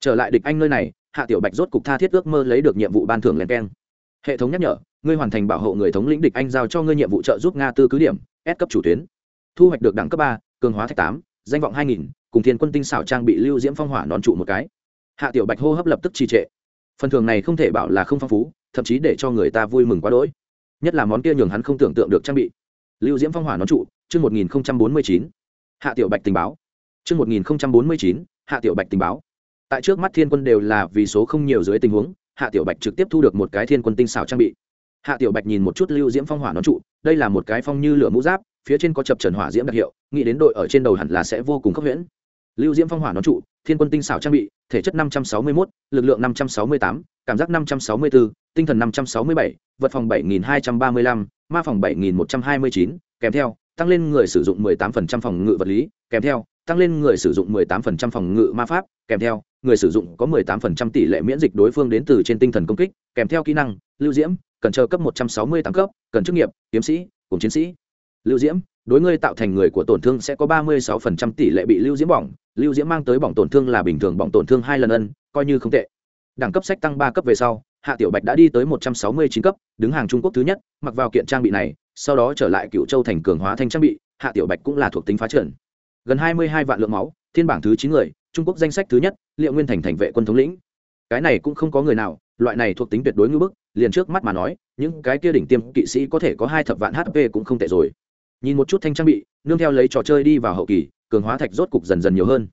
Trở lại địch anh nơi này, hạ tiểu bạch rốt cục tha thiết ước mơ lấy được nhiệm vụ ban thưởng len keng. Hệ thống nhắc nhở, ngươi hoàn thành bảo hộ người thống lĩnh địch anh giao cho ngươi nhiệm vụ trợ giúp nga tư cứ điểm, S cấp chủ tuyến thu hoạch được đẳng cấp ba, cường hóa thạch tám, danh vọng hai nghìn, cùng thiên quân tinh xảo trang bị lưu diễm phong hỏa nón trụ một cái. Hạ tiểu bạch hô hấp lập tức trì trệ. Phần thưởng này không thể bảo là không phong phú, thậm chí để cho người ta vui mừng quá đỗi. Nhất là món kia nhường hắn không tưởng tượng được trang bị. Lưu diễm phong hỏa nón trụ, chương một nghìn bốn mươi chín. Hạ tiểu bạch tình báo. Chương một nghìn bốn mươi chín, hạ tiểu bạch tình báo. Tại trước mắt thiên quân đều là vì số không nhiều dưới tình huống, hạ tiểu bạch trực tiếp thu được một cái thiên quân tinh xảo trang bị. Hạ tiểu bạch nhìn một chút lưu diễm phong hỏa nón trụ, đây là một cái phong như lửa mũ giáp phía trên có chập trần hỏa diễm đặc hiệu nghĩ đến đội ở trên đầu hẳn là sẽ vô cùng khốc huyễn. Lưu diễm phong hỏa nón trụ thiên quân tinh xảo trang bị thể chất năm trăm sáu mươi 561, lực lượng năm trăm sáu mươi tám cảm giác năm trăm sáu mươi bốn tinh thần năm trăm sáu mươi bảy vật phòng bảy nghìn hai trăm ba mươi lăm ma phòng bảy nghìn một trăm hai mươi chín kèm theo tăng lên người sử dụng mười tám phần trăm phòng ngự vật lý kèm theo tăng lên người sử dụng mười tám phần trăm phòng ngự ma pháp kèm theo người sử dụng có mười tám phần trăm tỷ lệ miễn dịch đối phương đến từ trên tinh thần công kích kèm theo kỹ năng lưu diễm cần chờ cấp một trăm sáu mươi tám cấp cần chức nghiệp kiếm sĩ cùng chiến sĩ lưu diễm, đối ngươi tạo thành người của tổn thương sẽ có ba mươi sáu phần trăm tỷ lệ bị lưu diễm bỏng. Lưu diễm mang tới bỏng tổn thương là bình thường bỏng tổn thương hai lần ân, coi như không tệ. Đẳng cấp sách tăng ba cấp về sau, hạ tiểu bạch đã đi tới một trăm sáu mươi chín cấp, đứng hàng trung quốc thứ nhất, mặc vào kiện trang bị này, sau đó trở lại cựu châu thành cường hóa thành trang bị, hạ tiểu bạch cũng là thuộc tính phá trần. Gần hai mươi hai vạn lượng máu, thiên bảng thứ chín người, trung quốc danh sách thứ nhất, liệu nguyên thành thành vệ quân thống lĩnh. Cái này cũng không có người nào, loại này thuộc tính tuyệt đối ngưỡng bức, liền trước mắt mà nói, những cái kia đỉnh tiêm kỵ sĩ có thể có hai thập vạn hp cũng không tệ rồi nhìn một chút thanh trang bị, nương theo lấy trò chơi đi vào hậu kỳ, cường hóa thạch rốt cục dần dần nhiều hơn.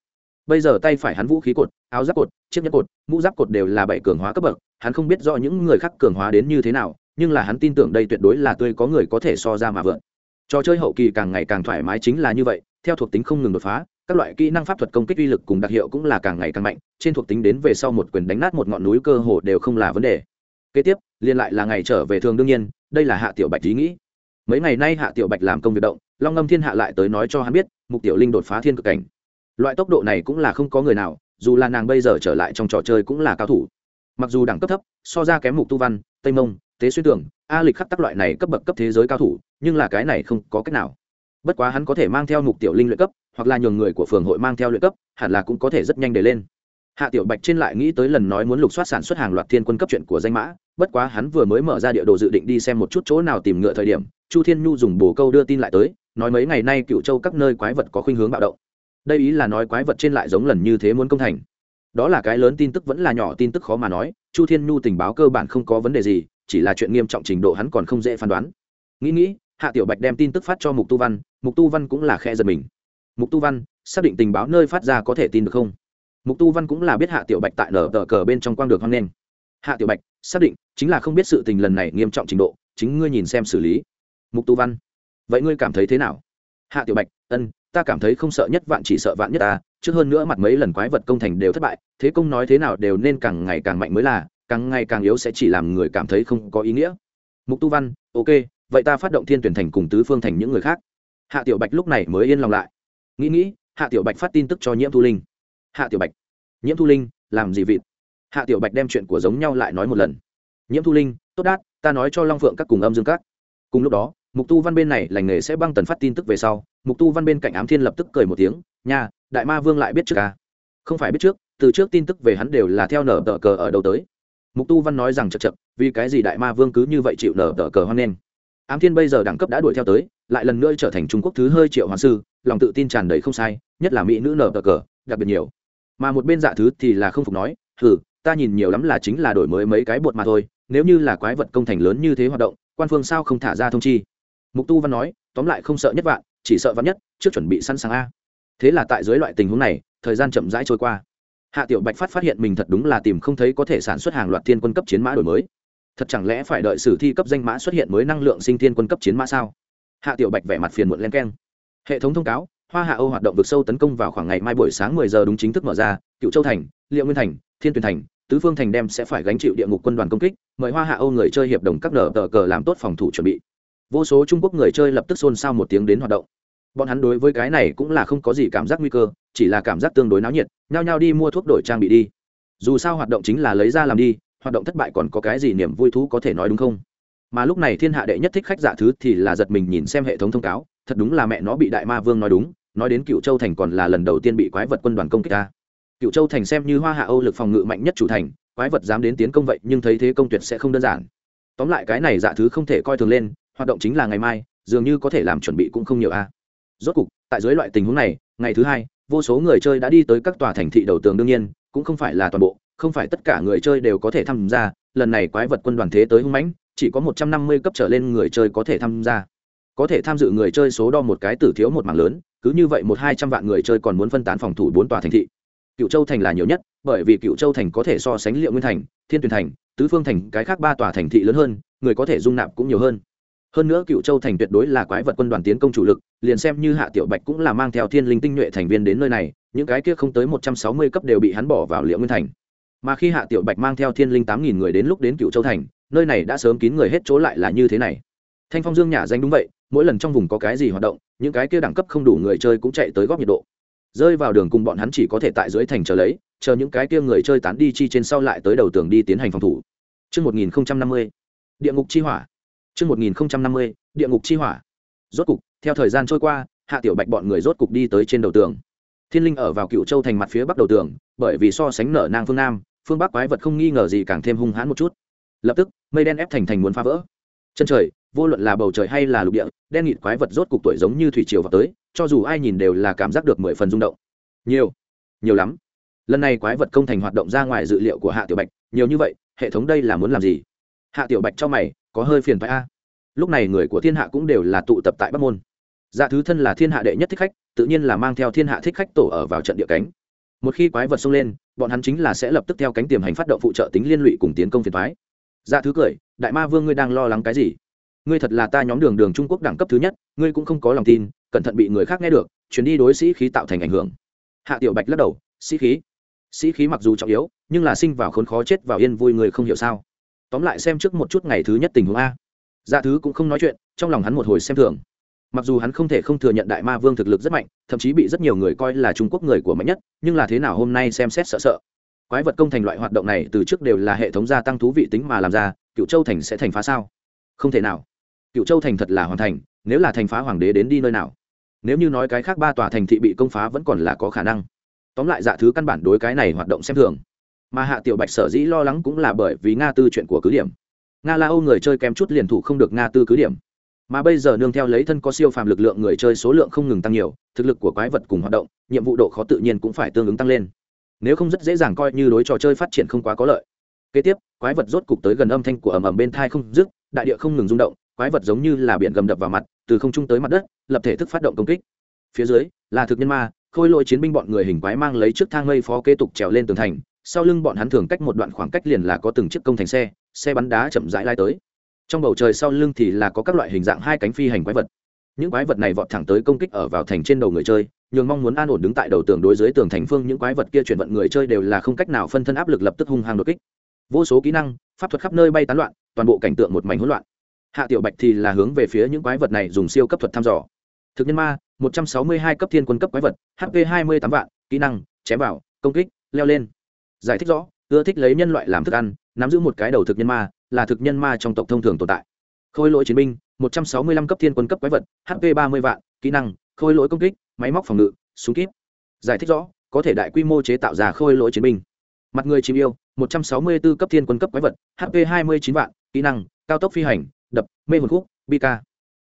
Bây giờ tay phải hắn vũ khí cột, áo giáp cột, chiếc nhẫn cột, mũ giáp cột đều là bảy cường hóa cấp bậc, hắn không biết rõ những người khác cường hóa đến như thế nào, nhưng là hắn tin tưởng đây tuyệt đối là tươi có người có thể so ra mà vượn. Trò chơi hậu kỳ càng ngày càng thoải mái chính là như vậy, theo thuộc tính không ngừng đột phá, các loại kỹ năng pháp thuật công kích uy lực cùng đặc hiệu cũng là càng ngày càng mạnh, trên thuộc tính đến về sau một quyền đánh nát một ngọn núi cơ hồ đều không là vấn đề. Kế tiếp, liên lại là ngày trở về thường đương nhiên, đây là hạ tiểu bạch ý nghĩ mấy ngày nay hạ tiểu bạch làm công việc động, long ngâm thiên hạ lại tới nói cho hắn biết, mục tiểu linh đột phá thiên cực cảnh. Loại tốc độ này cũng là không có người nào, dù là nàng bây giờ trở lại trong trò chơi cũng là cao thủ. Mặc dù đẳng cấp thấp, so ra kém mục tu văn, tây mông, tế xuyên tưởng, a lịch khắc tắc loại này cấp bậc cấp thế giới cao thủ, nhưng là cái này không có cách nào. Bất quá hắn có thể mang theo mục tiểu linh luyện cấp, hoặc là nhường người của phường hội mang theo luyện cấp, hẳn là cũng có thể rất nhanh để lên. Hạ tiểu bạch trên lại nghĩ tới lần nói muốn lục soát sản xuất hàng loạt thiên quân cấp chuyện của danh mã, bất quá hắn vừa mới mở ra địa đồ dự định đi xem một chút chỗ nào tìm ngựa thời điểm chu thiên nhu dùng bồ câu đưa tin lại tới, nói mấy ngày nay cựu châu các nơi quái vật có khuynh hướng bạo động. Đây ý là nói quái vật trên lại giống lần như thế muốn công thành. Đó là cái lớn tin tức vẫn là nhỏ tin tức khó mà nói, chu thiên nhu tình báo cơ bản không có vấn đề gì, chỉ là chuyện nghiêm trọng trình độ hắn còn không dễ phán đoán. Nghĩ nghĩ, hạ tiểu bạch đem tin tức phát cho mục tu văn, mục tu văn cũng là khe giật mình. Mục tu văn, xác định tình báo nơi phát ra có thể tin được không? Mục tu văn cũng là biết hạ tiểu bạch tại nở tờ cờ bên trong quang được hoang nên hạ tiểu bạch, xác định, chính là không biết sự tình lần này nghiêm trọng trình độ, chính ngươi nhìn xem xử lý mục tu văn. Vậy ngươi cảm thấy thế nào? Hạ tiểu bạch, ân, ta cảm thấy không sợ nhất vạn chỉ sợ vạn nhất ta, trước hơn nữa mặt mấy lần quái vật công thành đều thất bại, thế công nói thế nào đều nên càng ngày càng mạnh mới là, càng ngày càng yếu sẽ chỉ làm người cảm thấy không có ý nghĩa. Mục tu văn, ok, vậy ta phát động thiên tuyển thành cùng tứ phương thành những người khác. Hạ tiểu bạch lúc này mới yên lòng lại. Nghĩ nghĩ, hạ tiểu bạch phát tin tức cho nhiễm thu linh. Hạ tiểu bạch, nhiễm thu linh, làm gì vịt? Hạ tiểu bạch đem chuyện của giống nhau lại nói một lần. Nhiễm thu linh, tốt đát, ta nói cho long phượng các cùng âm dương các. Cùng lúc đó mục tu văn bên này lành nghề sẽ băng tần phát tin tức về sau, mục tu văn bên cạnh ám thiên lập tức cười một tiếng, nha, đại ma vương lại biết trước à? không phải biết trước, từ trước tin tức về hắn đều là theo nở tờ cờ ở đầu tới. Mục tu văn nói rằng chật chật vì cái gì đại ma vương cứ như vậy chịu nở tờ cờ hoan nghênh? Ám thiên bây giờ đẳng cấp đã đuổi theo tới, lại lần nữa trở thành trung quốc thứ hơi triệu hoàng sư, lòng tự tin tràn đầy không sai, nhất là mỹ nữ nở tờ cờ, đặc biệt nhiều. Mà một bên dạ thứ thì là không phục nói, hừ, ta nhìn nhiều lắm là chính là đổi mới mấy cái bột mà thôi, nếu như là quái vật công thành lớn như thế hoạt động, quan phương sao không thả ra thông chi? Mục tu văn nói, tóm lại không sợ nhất vạn, chỉ sợ vạn nhất, trước chuẩn bị sẵn sàng a. Thế là tại dưới loại tình huống này, thời gian chậm rãi trôi qua. Hạ tiểu bạch phát phát hiện mình thật đúng là tìm không thấy có thể sản xuất hàng loạt thiên quân cấp chiến mã đổi mới. Thật chẳng lẽ phải đợi sử thi cấp danh mã xuất hiện mới năng lượng sinh thiên quân cấp chiến mã sao? Hạ tiểu bạch vẻ mặt phiền muộn len keng. Hệ thống thông cáo, hoa hạ âu hoạt động vực sâu tấn công vào khoảng ngày mai buổi sáng 10 giờ đúng chính thức mở ra, cựu châu thành, liệu nguyên thành, thiên tuyền thành, tứ phương thành đem sẽ phải gánh chịu địa ngục quân đoàn công kích, mời hoa hạ âu người chơi hiệp đồng các nở tờ cờ làm tốt phòng thủ chuẩn bị vô số trung quốc người chơi lập tức xôn xao một tiếng đến hoạt động. Bọn hắn đối với cái này cũng là không có gì cảm giác nguy cơ, chỉ là cảm giác tương đối náo nhiệt, nhao nhao đi mua thuốc đổi trang bị đi. Dù sao hoạt động chính là lấy ra làm đi, hoạt động thất bại còn có cái gì niềm vui thú có thể nói đúng không? Mà lúc này thiên hạ đệ nhất thích khách giả thứ thì là giật mình nhìn xem hệ thống thông cáo, thật đúng là mẹ nó bị đại ma vương nói đúng, nói đến cựu châu thành còn là lần đầu tiên bị quái vật quân đoàn công kích ta. Cựu châu thành xem như hoa hạ âu lực phòng ngự mạnh nhất chủ thành, quái vật dám đến tiến công vậy nhưng thấy thế công tuyệt sẽ không đơn giản. Tóm lại cái này dạ thứ không thể coi thường lên hoạt động chính là ngày mai, dường như có thể làm chuẩn bị cũng không nhiều a. Rốt cục, tại dưới loại tình huống này, ngày thứ hai, vô số người chơi đã đi tới các tòa thành thị đầu tường đương nhiên, cũng không phải là toàn bộ, không phải tất cả người chơi đều có thể tham gia, lần này quái vật quân đoàn thế tới hung mãnh, chỉ có một trăm năm mươi cấp trở lên người chơi có thể tham gia. Có thể tham dự người chơi số đo một cái tử thiếu một mảng lớn, cứ như vậy một hai trăm vạn người chơi còn muốn phân tán phòng thủ bốn tòa thành thị. Cựu châu thành là nhiều nhất, bởi vì cựu châu thành có thể so sánh liệu nguyên thành, thiên tuyền thành, tứ phương thành, cái khác ba tòa thành thị lớn hơn, người có thể dung nạp cũng nhiều hơn hơn nữa cựu châu thành tuyệt đối là quái vật quân đoàn tiến công chủ lực liền xem như hạ tiểu bạch cũng là mang theo thiên linh tinh nhuệ thành viên đến nơi này những cái kia không tới một trăm sáu mươi cấp đều bị hắn bỏ vào liệu nguyên thành. Mà khi hạ tiểu bạch mang theo thiên linh tám nghìn người đến lúc đến cựu châu thành nơi này đã sớm kín người hết chỗ lại là như thế này. Thanh phong dương nhà danh đúng vậy mỗi lần trong vùng có cái gì hoạt động những cái kia đẳng cấp không đủ người chơi cũng chạy tới góp nhiệt độ. Rơi vào đường cùng bọn hắn chỉ có thể tại dưới thành chờ lấy chờ những cái kia người chơi tán đi chi trên sau lại tới đầu tường đi tiến hành phòng thủ. Trước 1050, địa ngục chi hỏa. Trước 1050, địa ngục chi hỏa. Rốt cục, theo thời gian trôi qua, Hạ Tiểu Bạch bọn người rốt cục đi tới trên đầu tường. Thiên Linh ở vào Cựu Châu thành mặt phía bắc đầu tường, bởi vì so sánh nở nang phương nam, phương bắc quái vật không nghi ngờ gì càng thêm hung hãn một chút. Lập tức, mây đen ép thành thành muốn phá vỡ. Chân trời, vô luận là bầu trời hay là lục địa, đen nghịt quái vật rốt cục tuổi giống như thủy triều vào tới, cho dù ai nhìn đều là cảm giác được mười phần rung động. Nhiều, nhiều lắm. Lần này quái vật công thành hoạt động ra ngoài dự liệu của Hạ Tiểu Bạch, nhiều như vậy, hệ thống đây là muốn làm gì hạ tiểu bạch cho mày có hơi phiền phải a. Lúc này người của thiên hạ cũng đều là tụ tập tại bắc môn. Dạ thứ thân là thiên hạ đệ nhất thích khách, tự nhiên là mang theo thiên hạ thích khách tổ ở vào trận địa cánh. Một khi quái vật xông lên, bọn hắn chính là sẽ lập tức theo cánh tiềm hành phát động phụ trợ tính liên lụy cùng tiến công phiền thoái dạ thứ cười, đại ma vương ngươi đang lo lắng cái gì? Ngươi thật là ta nhóm đường đường trung quốc đẳng cấp thứ nhất, ngươi cũng không có lòng tin, cẩn thận bị người khác nghe được chuyến đi đối sĩ khí tạo thành ảnh hưởng. Hạ tiểu bạch lắc đầu, sĩ khí? Sĩ khí mặc dù trọng yếu, nhưng là sinh vào khốn khó chết vào yên vui người không hiểu sao? Tóm lại xem trước một chút ngày thứ nhất tình huống a. Dạ thứ cũng không nói chuyện, trong lòng hắn một hồi xem thường. Mặc dù hắn không thể không thừa nhận đại ma vương thực lực rất mạnh, thậm chí bị rất nhiều người coi là trung quốc người của mạnh nhất, nhưng là thế nào hôm nay xem xét sợ sợ. Quái vật công thành loại hoạt động này từ trước đều là hệ thống gia tăng thú vị tính mà làm ra cựu châu thành sẽ thành phá sao? Không thể nào. Cựu châu thành thật là hoàn thành, nếu là thành phá hoàng đế đến đi nơi nào? Nếu như nói cái khác ba tòa thành thị bị công phá vẫn còn là có khả năng. Tóm lại dạ thứ căn bản đối cái này hoạt động xem thường mà hạ tiểu bạch sở dĩ lo lắng cũng là bởi vì nga tư chuyện của cứ điểm. Nga la âu người chơi kém chút liền thủ không được nga tư cứ điểm. Mà bây giờ nương theo lấy thân có siêu phàm lực lượng người chơi số lượng không ngừng tăng nhiều, thực lực của quái vật cùng hoạt động, nhiệm vụ độ khó tự nhiên cũng phải tương ứng tăng lên. Nếu không rất dễ dàng coi như đối trò chơi phát triển không quá có lợi. Kế tiếp, quái vật rốt cục tới gần âm thanh của ầm ầm bên thai không dứt, đại địa không ngừng rung động, quái vật giống như là biển gầm đập vào mặt, từ không trung tới mặt đất, lập thể thức phát động công kích. Phía dưới, là thực nhân ma, khôi lỗi chiến binh bọn người hình quái mang lấy trước thang mây phó kế tục trèo lên tường thành sau lưng bọn hắn thường cách một đoạn khoảng cách liền là có từng chiếc công thành xe xe bắn đá chậm rãi lai tới. Trong bầu trời sau lưng thì là có các loại hình dạng hai cánh phi hành quái vật. Những quái vật này vọt thẳng tới công kích ở vào thành trên đầu người chơi, nhường mong muốn an ổn đứng tại đầu tường đối dưới tường thành phương những quái vật kia chuyển vận người chơi đều là không cách nào phân thân áp lực lập tức hung hăng đột kích. Vô số kỹ năng, pháp thuật khắp nơi bay tán loạn, toàn bộ cảnh tượng một mảnh hỗn loạn. Hạ tiểu bạch thì là hướng về phía những quái vật này dùng siêu cấp thuật thăm dò. Thực nhân ma, một trăm sáu mươi hai cấp thiên quân cấp quái vật hp hai mươi tám vạn, kỹ năng, chém vào, công kích, leo lên giải thích rõ, ưa thích lấy nhân loại làm thức ăn, nắm giữ một cái đầu thực nhân ma, là thực nhân ma trong tộc thông thường tồn tại. Khôi lỗi chiến binh, một trăm sáu mươi lăm cấp thiên quân cấp quái vật hp ba mươi vạn, kỹ năng, khôi lỗi công kích, máy móc phòng ngự, súng kíp. Giải thích rõ, có thể đại quy mô chế tạo ra khôi lỗi chiến binh. Mặt người chim yêu, một trăm sáu mươi 164 cấp thiên quân cấp quái vật hp hai mươi chín vạn, kỹ năng, cao tốc phi hành, đập, mê hồn khúc, bi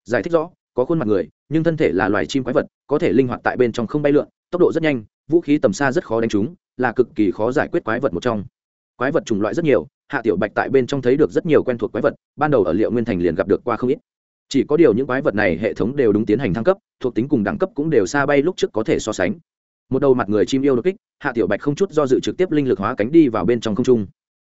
giải thích rõ, có khuôn mặt người, nhưng thân thể là loài chim quái vật, có thể linh hoạt tại bên trong không bay lượn, tốc độ rất nhanh, vũ khí tầm xa rất khó đánh trúng là cực kỳ khó giải quyết quái vật một trong. Quái vật chủng loại rất nhiều, hạ tiểu bạch tại bên trong thấy được rất nhiều quen thuộc quái vật, ban đầu ở liệu nguyên thành liền gặp được qua không ít. Chỉ có điều những quái vật này hệ thống đều đúng tiến hành thăng cấp, thuộc tính cùng đẳng cấp cũng đều xa bay lúc trước có thể so sánh. Một đầu mặt người chim yêu đột kích, hạ tiểu bạch không chút do dự trực tiếp linh lực hóa cánh đi vào bên trong không trung.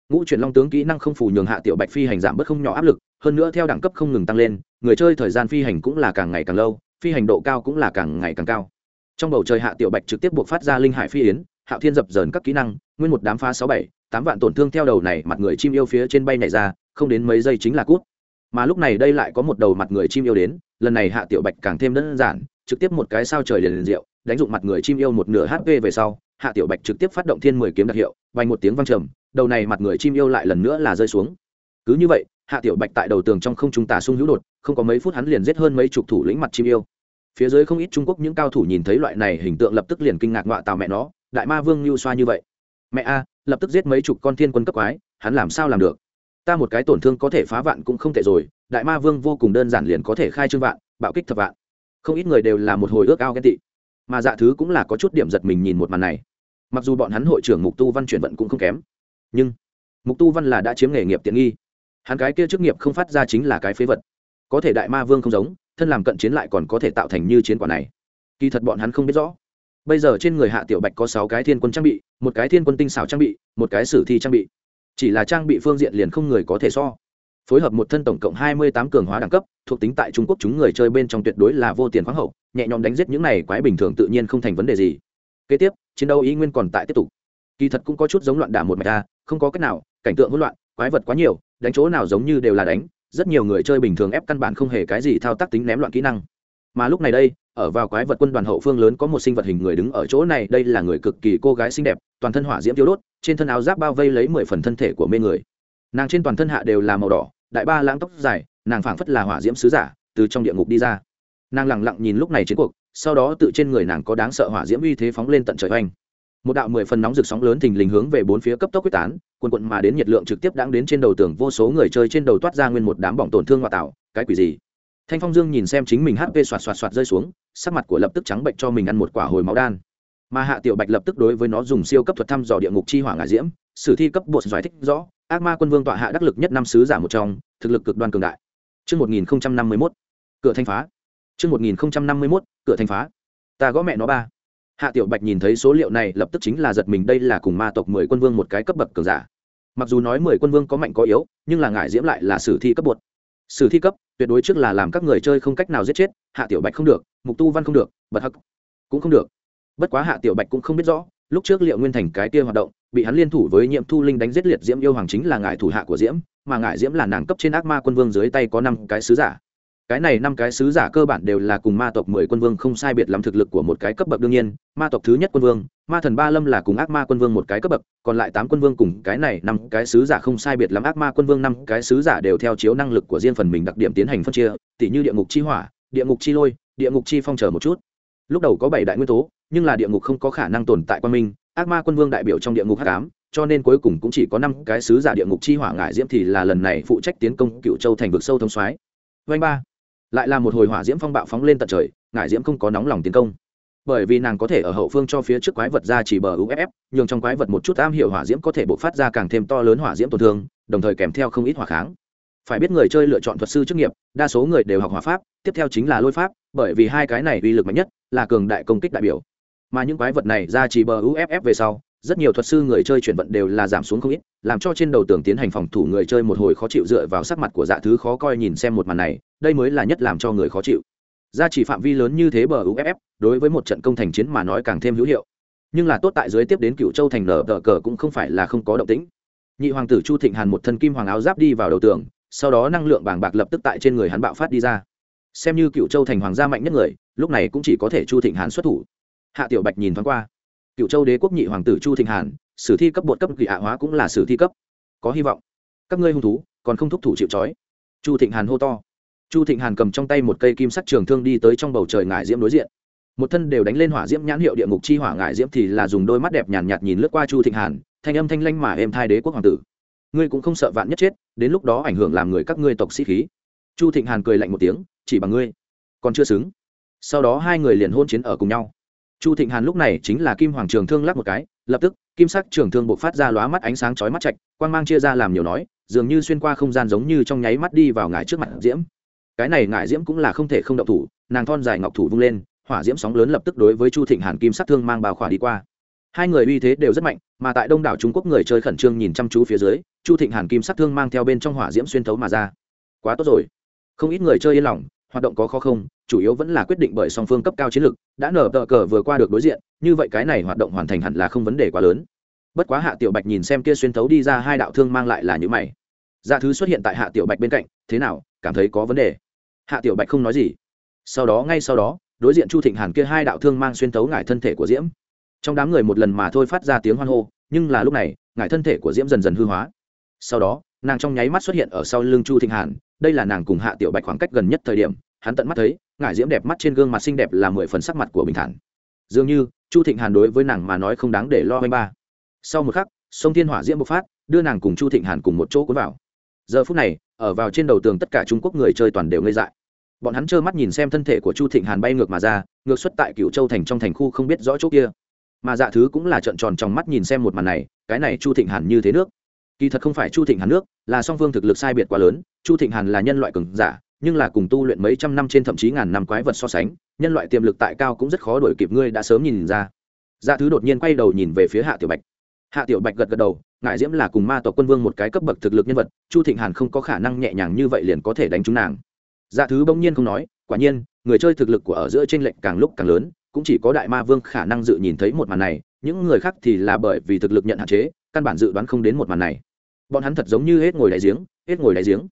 Ngũ chuyển long tướng kỹ năng không phủ nhường hạ tiểu bạch phi hành giảm bớt không nhỏ áp lực, hơn nữa theo đẳng cấp không ngừng tăng lên, người chơi thời gian phi hành cũng là càng ngày càng lâu, phi hành độ cao cũng là càng ngày càng cao. Trong bầu trời hạ tiểu bạch trực tiếp buộc phát ra linh hải phi yến hạo thiên dập dờn các kỹ năng, nguyên một đám phá sáu bảy, tám vạn tổn thương theo đầu này, mặt người chim yêu phía trên bay này ra, không đến mấy giây chính là cút. Mà lúc này đây lại có một đầu mặt người chim yêu đến, lần này hạ tiểu bạch càng thêm đơn giản, trực tiếp một cái sao trời liền liền rượu đánh dụng mặt người chim yêu một nửa hp về sau, hạ tiểu bạch trực tiếp phát động thiên mười kiếm đặc hiệu vành một tiếng vang trầm, đầu này mặt người chim yêu lại lần nữa là rơi xuống. Cứ như vậy, hạ tiểu bạch tại đầu tường trong không trung tà sung hữu đột, không có mấy phút hắn liền giết hơn mấy chục thủ lĩnh mặt chim yêu. Phía dưới không ít trung quốc những cao thủ nhìn thấy loại này hình tượng lập tức liền kinh ngạc ngọa tào mẹ nó đại ma vương lưu xoa như vậy. Mẹ a, lập tức giết mấy chục con thiên quân cấp quái, hắn làm sao làm được? Ta một cái tổn thương có thể phá vạn cũng không thể rồi, đại ma vương vô cùng đơn giản liền có thể khai trương vạn, bạo kích thập vạn. Không ít người đều là một hồi ước ao ghen tị. Mà dạ thứ cũng là có chút điểm giật mình nhìn một màn này. Mặc dù bọn hắn hội trưởng mục tu văn chuyển vận cũng không kém, nhưng mục tu văn là đã chiếm nghề nghiệp tiện nghi. Hắn cái kia chức nghiệp không phát ra chính là cái phế vật. Có thể đại ma vương không giống, thân làm cận chiến lại còn có thể tạo thành như chiến quả này. Kỳ thật bọn hắn không biết rõ bây giờ trên người hạ tiểu bạch có sáu cái thiên quân trang bị, một cái thiên quân tinh xảo trang bị, một cái sử thi trang bị. Chỉ là trang bị phương diện liền không người có thể so. Phối hợp một thân tổng cộng hai mươi tám cường hóa đẳng cấp, thuộc tính tại trung quốc chúng người chơi bên trong tuyệt đối là vô tiền khoáng hậu, nhẹ nhõm đánh giết những này quái bình thường tự nhiên không thành vấn đề gì. Kế tiếp, chiến đấu ý nguyên còn tại tiếp tục. Kỳ thật cũng có chút giống loạn đả một mạch ta không có cách nào, cảnh tượng hỗn loạn, quái vật quá nhiều, đánh chỗ nào giống như đều là đánh, rất nhiều người chơi bình thường ép căn bản không hề cái gì thao tác tính ném loạn kỹ năng. Mà lúc này đây ở vào quái vật quân đoàn hậu phương lớn có một sinh vật hình người đứng ở chỗ này, đây là người cực kỳ cô gái xinh đẹp, toàn thân hỏa diễm tiêu đốt, trên thân áo giáp bao vây lấy mười phần thân thể của mê người. Nàng trên toàn thân hạ đều là màu đỏ, đại ba lãng tóc dài, nàng phảng phất là hỏa diễm sứ giả, từ trong địa ngục đi ra. Nàng lẳng lặng nhìn lúc này chiến cuộc, sau đó tự trên người nàng có đáng sợ hỏa diễm uy thế phóng lên tận trời oanh. Một đạo mười phần nóng rực sóng lớn thình lình hướng về bốn phía cấp tốc quyết tán quần quận mà đến nhiệt lượng trực tiếp đáng đến trên đầu tường, vô số người chơi trên đầu toát ra nguyên một đám bỏng tổn thương ngoại tạo, cái quỷ gì? Thanh phong dương nhìn xem chính mình hp xoạt xoạt xoạt rơi xuống sắc mặt của lập tức trắng bệnh cho mình ăn một quả hồi máu đan mà hạ tiểu bạch lập tức đối với nó dùng siêu cấp thuật thăm dò địa ngục chi hỏa ngải diễm sử thi cấp bột giải thích rõ ác ma quân vương tọa hạ đắc lực nhất năm sứ giả một trong thực lực cực đoan cường đại Trước 1051, cửa thanh phá. Trước 1051, cửa thanh phá. Ta gõ mẹ nó ba. Hạ Tiểu Bạch nhìn thấy số liệu này lập tức chính là giật mình đây là cùng ma tộc mười quân vương một cái cấp bậc cường giả. Mặc dù nói mười quân vương có mạnh có yếu, nhưng là ngải diễm lại là sử thi cấp bột. Sử thi cấp, tuyệt đối trước là làm các người chơi không cách nào giết chết, Hạ Tiểu Bạch không được, Mục Tu Văn không được, Bật Hắc cũng không được. Bất quá Hạ Tiểu Bạch cũng không biết rõ, lúc trước Liệu Nguyên Thành cái kia hoạt động, bị hắn liên thủ với Nhiệm Thu Linh đánh giết liệt Diễm yêu hoàng chính là ngại thủ hạ của Diễm, mà ngại Diễm là nàng cấp trên ác ma quân vương dưới tay có năm cái sứ giả cái này năm cái sứ giả cơ bản đều là cùng ma tộc mười quân vương không sai biệt lắm thực lực của một cái cấp bậc đương nhiên, ma tộc thứ nhất quân vương, ma thần ba lâm là cùng ác ma quân vương một cái cấp bậc, còn lại tám quân vương cùng cái này năm cái sứ giả không sai biệt lắm, ác ma quân vương năm cái sứ giả đều theo chiếu năng lực của riêng phần mình đặc điểm tiến hành phân chia, tỉ như địa ngục chi hỏa, địa ngục chi lôi, địa ngục chi phong chờ một chút. Lúc đầu có bảy đại nguyên tố, nhưng là địa ngục không có khả năng tồn tại quan minh, ác ma quân vương đại biểu trong địa ngục h tám cho nên cuối cùng cũng chỉ có năm cái sứ giả địa ngục chi hỏa ngại diễm thì là lần này phụ trách tiến công cựu châu thành vực sâu thông soái. Vanh ba lại là một hồi hỏa diễm phong bạo phóng lên tận trời, ngải diễm không có nóng lòng tiến công. Bởi vì nàng có thể ở hậu phương cho phía trước quái vật ra chỉ bờ uff nhường trong quái vật một chút am hiểu hỏa diễm có thể bộc phát ra càng thêm to lớn hỏa diễm tổn thương, đồng thời kèm theo không ít hỏa kháng. Phải biết người chơi lựa chọn thuật sư chức nghiệp, đa số người đều học hỏa pháp, tiếp theo chính là lôi pháp, bởi vì hai cái này uy lực mạnh nhất là cường đại công kích đại biểu. Mà những quái vật này ra chỉ bờ uff về sau rất nhiều thuật sư người chơi chuyển vận đều là giảm xuống không ít, làm cho trên đầu tường tiến hành phòng thủ người chơi một hồi khó chịu dựa vào sắc mặt của dạ thứ khó coi nhìn xem một màn này, đây mới là nhất làm cho người khó chịu. Gia chỉ phạm vi lớn như thế bờ uff đối với một trận công thành chiến mà nói càng thêm hữu hiệu. Nhưng là tốt tại dưới tiếp đến cựu châu thành nở tờ cờ cũng không phải là không có động tĩnh. Nhị hoàng tử chu thịnh hàn một thân kim hoàng áo giáp đi vào đầu tường, sau đó năng lượng bàng bạc lập tức tại trên người hắn bạo phát đi ra. Xem như cựu châu thành hoàng gia mạnh nhất người, lúc này cũng chỉ có thể chu thịnh hàn xuất thủ. Hạ tiểu bạch nhìn thoáng qua cựu châu đế quốc nhị hoàng tử chu thịnh hàn sử thi cấp bột cấp kỳ hạ hóa cũng là sử thi cấp. Có hy vọng. Các ngươi hung thú còn không thúc thủ chịu trói. Chu thịnh hàn hô to. Chu thịnh hàn cầm trong tay một cây kim sắc trường thương đi tới trong bầu trời ngải diễm đối diện. Một thân đều đánh lên hỏa diễm nhãn hiệu địa ngục chi hỏa ngải diễm thì là dùng đôi mắt đẹp nhàn nhạt, nhạt nhìn lướt qua chu thịnh hàn thanh âm thanh lanh mà êm thai đế quốc hoàng tử. Ngươi cũng không sợ vạn nhất chết đến lúc đó ảnh hưởng làm người các ngươi tộc sĩ khí. Chu thịnh hàn cười lạnh một tiếng chỉ bằng ngươi. Còn chưa xứng. Sau đó hai người liền hôn chiến ở cùng nhau chu thịnh hàn lúc này chính là kim hoàng trường thương lắc một cái, lập tức, kim sắc trường thương buộc phát ra lóa mắt ánh sáng chói mắt chạch quang mang chia ra làm nhiều nói, dường như xuyên qua không gian giống như trong nháy mắt đi vào ngải trước mặt diễm. Cái này ngải diễm cũng là không thể không động thủ, nàng thon dài ngọc thủ vung lên, hỏa diễm sóng lớn lập tức đối với chu thịnh hàn kim sắc thương mang bào khỏa đi qua. Hai người uy thế đều rất mạnh, mà tại đông đảo trung quốc người chơi khẩn trương nhìn chăm chú phía dưới, chu thịnh hàn kim sắc thương mang theo bên trong hỏa diễm xuyên thấu mà ra. Quá tốt rồi. Không ít người chơi yên lòng hoạt động có khó không, chủ yếu vẫn là quyết định bởi song phương cấp cao chiến lược, đã nở tờ cờ vừa qua được đối diện, như vậy cái này hoạt động hoàn thành hẳn là không vấn đề quá lớn. Bất quá hạ tiểu bạch nhìn xem kia xuyên thấu đi ra hai đạo thương mang lại là những mày. Dạ thứ xuất hiện tại hạ tiểu bạch bên cạnh, thế nào, cảm thấy có vấn đề? Hạ tiểu bạch không nói gì. Sau đó, ngay sau đó, đối diện chu thịnh hàn kia hai đạo thương mang xuyên thấu ngải thân thể của diễm. Trong đám người một lần mà thôi phát ra tiếng hoan hô, nhưng là lúc này, ngải thân thể của diễm dần dần hư hóa. Sau đó nàng trong nháy mắt xuất hiện ở sau lưng chu thịnh hàn, đây là nàng cùng hạ tiểu bạch khoảng cách gần nhất thời điểm, hắn tận mắt thấy, ngải diễm đẹp mắt trên gương mặt xinh đẹp là mười phần sắc mặt của bình thản. Dường như, chu thịnh hàn đối với nàng mà nói không đáng để lo anh ba. Sau một khắc, sông thiên hỏa diễm bộc phát, đưa nàng cùng chu thịnh hàn cùng một chỗ cuốn vào. Giờ phút này, ở vào trên đầu tường tất cả trung quốc người chơi toàn đều ngây dại. Bọn hắn trơ mắt nhìn xem thân thể của chu thịnh hàn bay ngược mà ra, ngược xuất tại cựu châu thành trong thành khu không biết rõ chỗ kia. Mà dạ thứ cũng là trợn tròn trong mắt nhìn xem một màn này, cái này chu thịnh hàn như thế nước kỳ thật không phải chu thịnh hàn nước, là song phương thực lực sai biệt quá lớn, chu thịnh hàn là nhân loại cường giả, nhưng là cùng tu luyện mấy trăm năm trên thậm chí ngàn năm quái vật so sánh, nhân loại tiềm lực tại cao cũng rất khó đổi kịp ngươi đã sớm nhìn ra. Dạ thứ đột nhiên quay đầu nhìn về phía hạ tiểu bạch. Hạ tiểu bạch gật gật đầu, ngại diễm là cùng ma tộc quân vương một cái cấp bậc thực lực nhân vật, chu thịnh hàn không có khả năng nhẹ nhàng như vậy liền có thể đánh trúng nàng. Dạ thứ bỗng nhiên không nói, quả nhiên, người chơi thực lực của ở giữa trên lệnh càng lúc càng lớn, cũng chỉ có đại ma vương khả năng dự nhìn thấy một màn này, những người khác thì là bởi vì thực lực nhận hạn chế căn bản dự đoán không đến một màn này. Bọn hắn thật giống như hết ngồi đáy giếng, hết ngồi đáy giếng.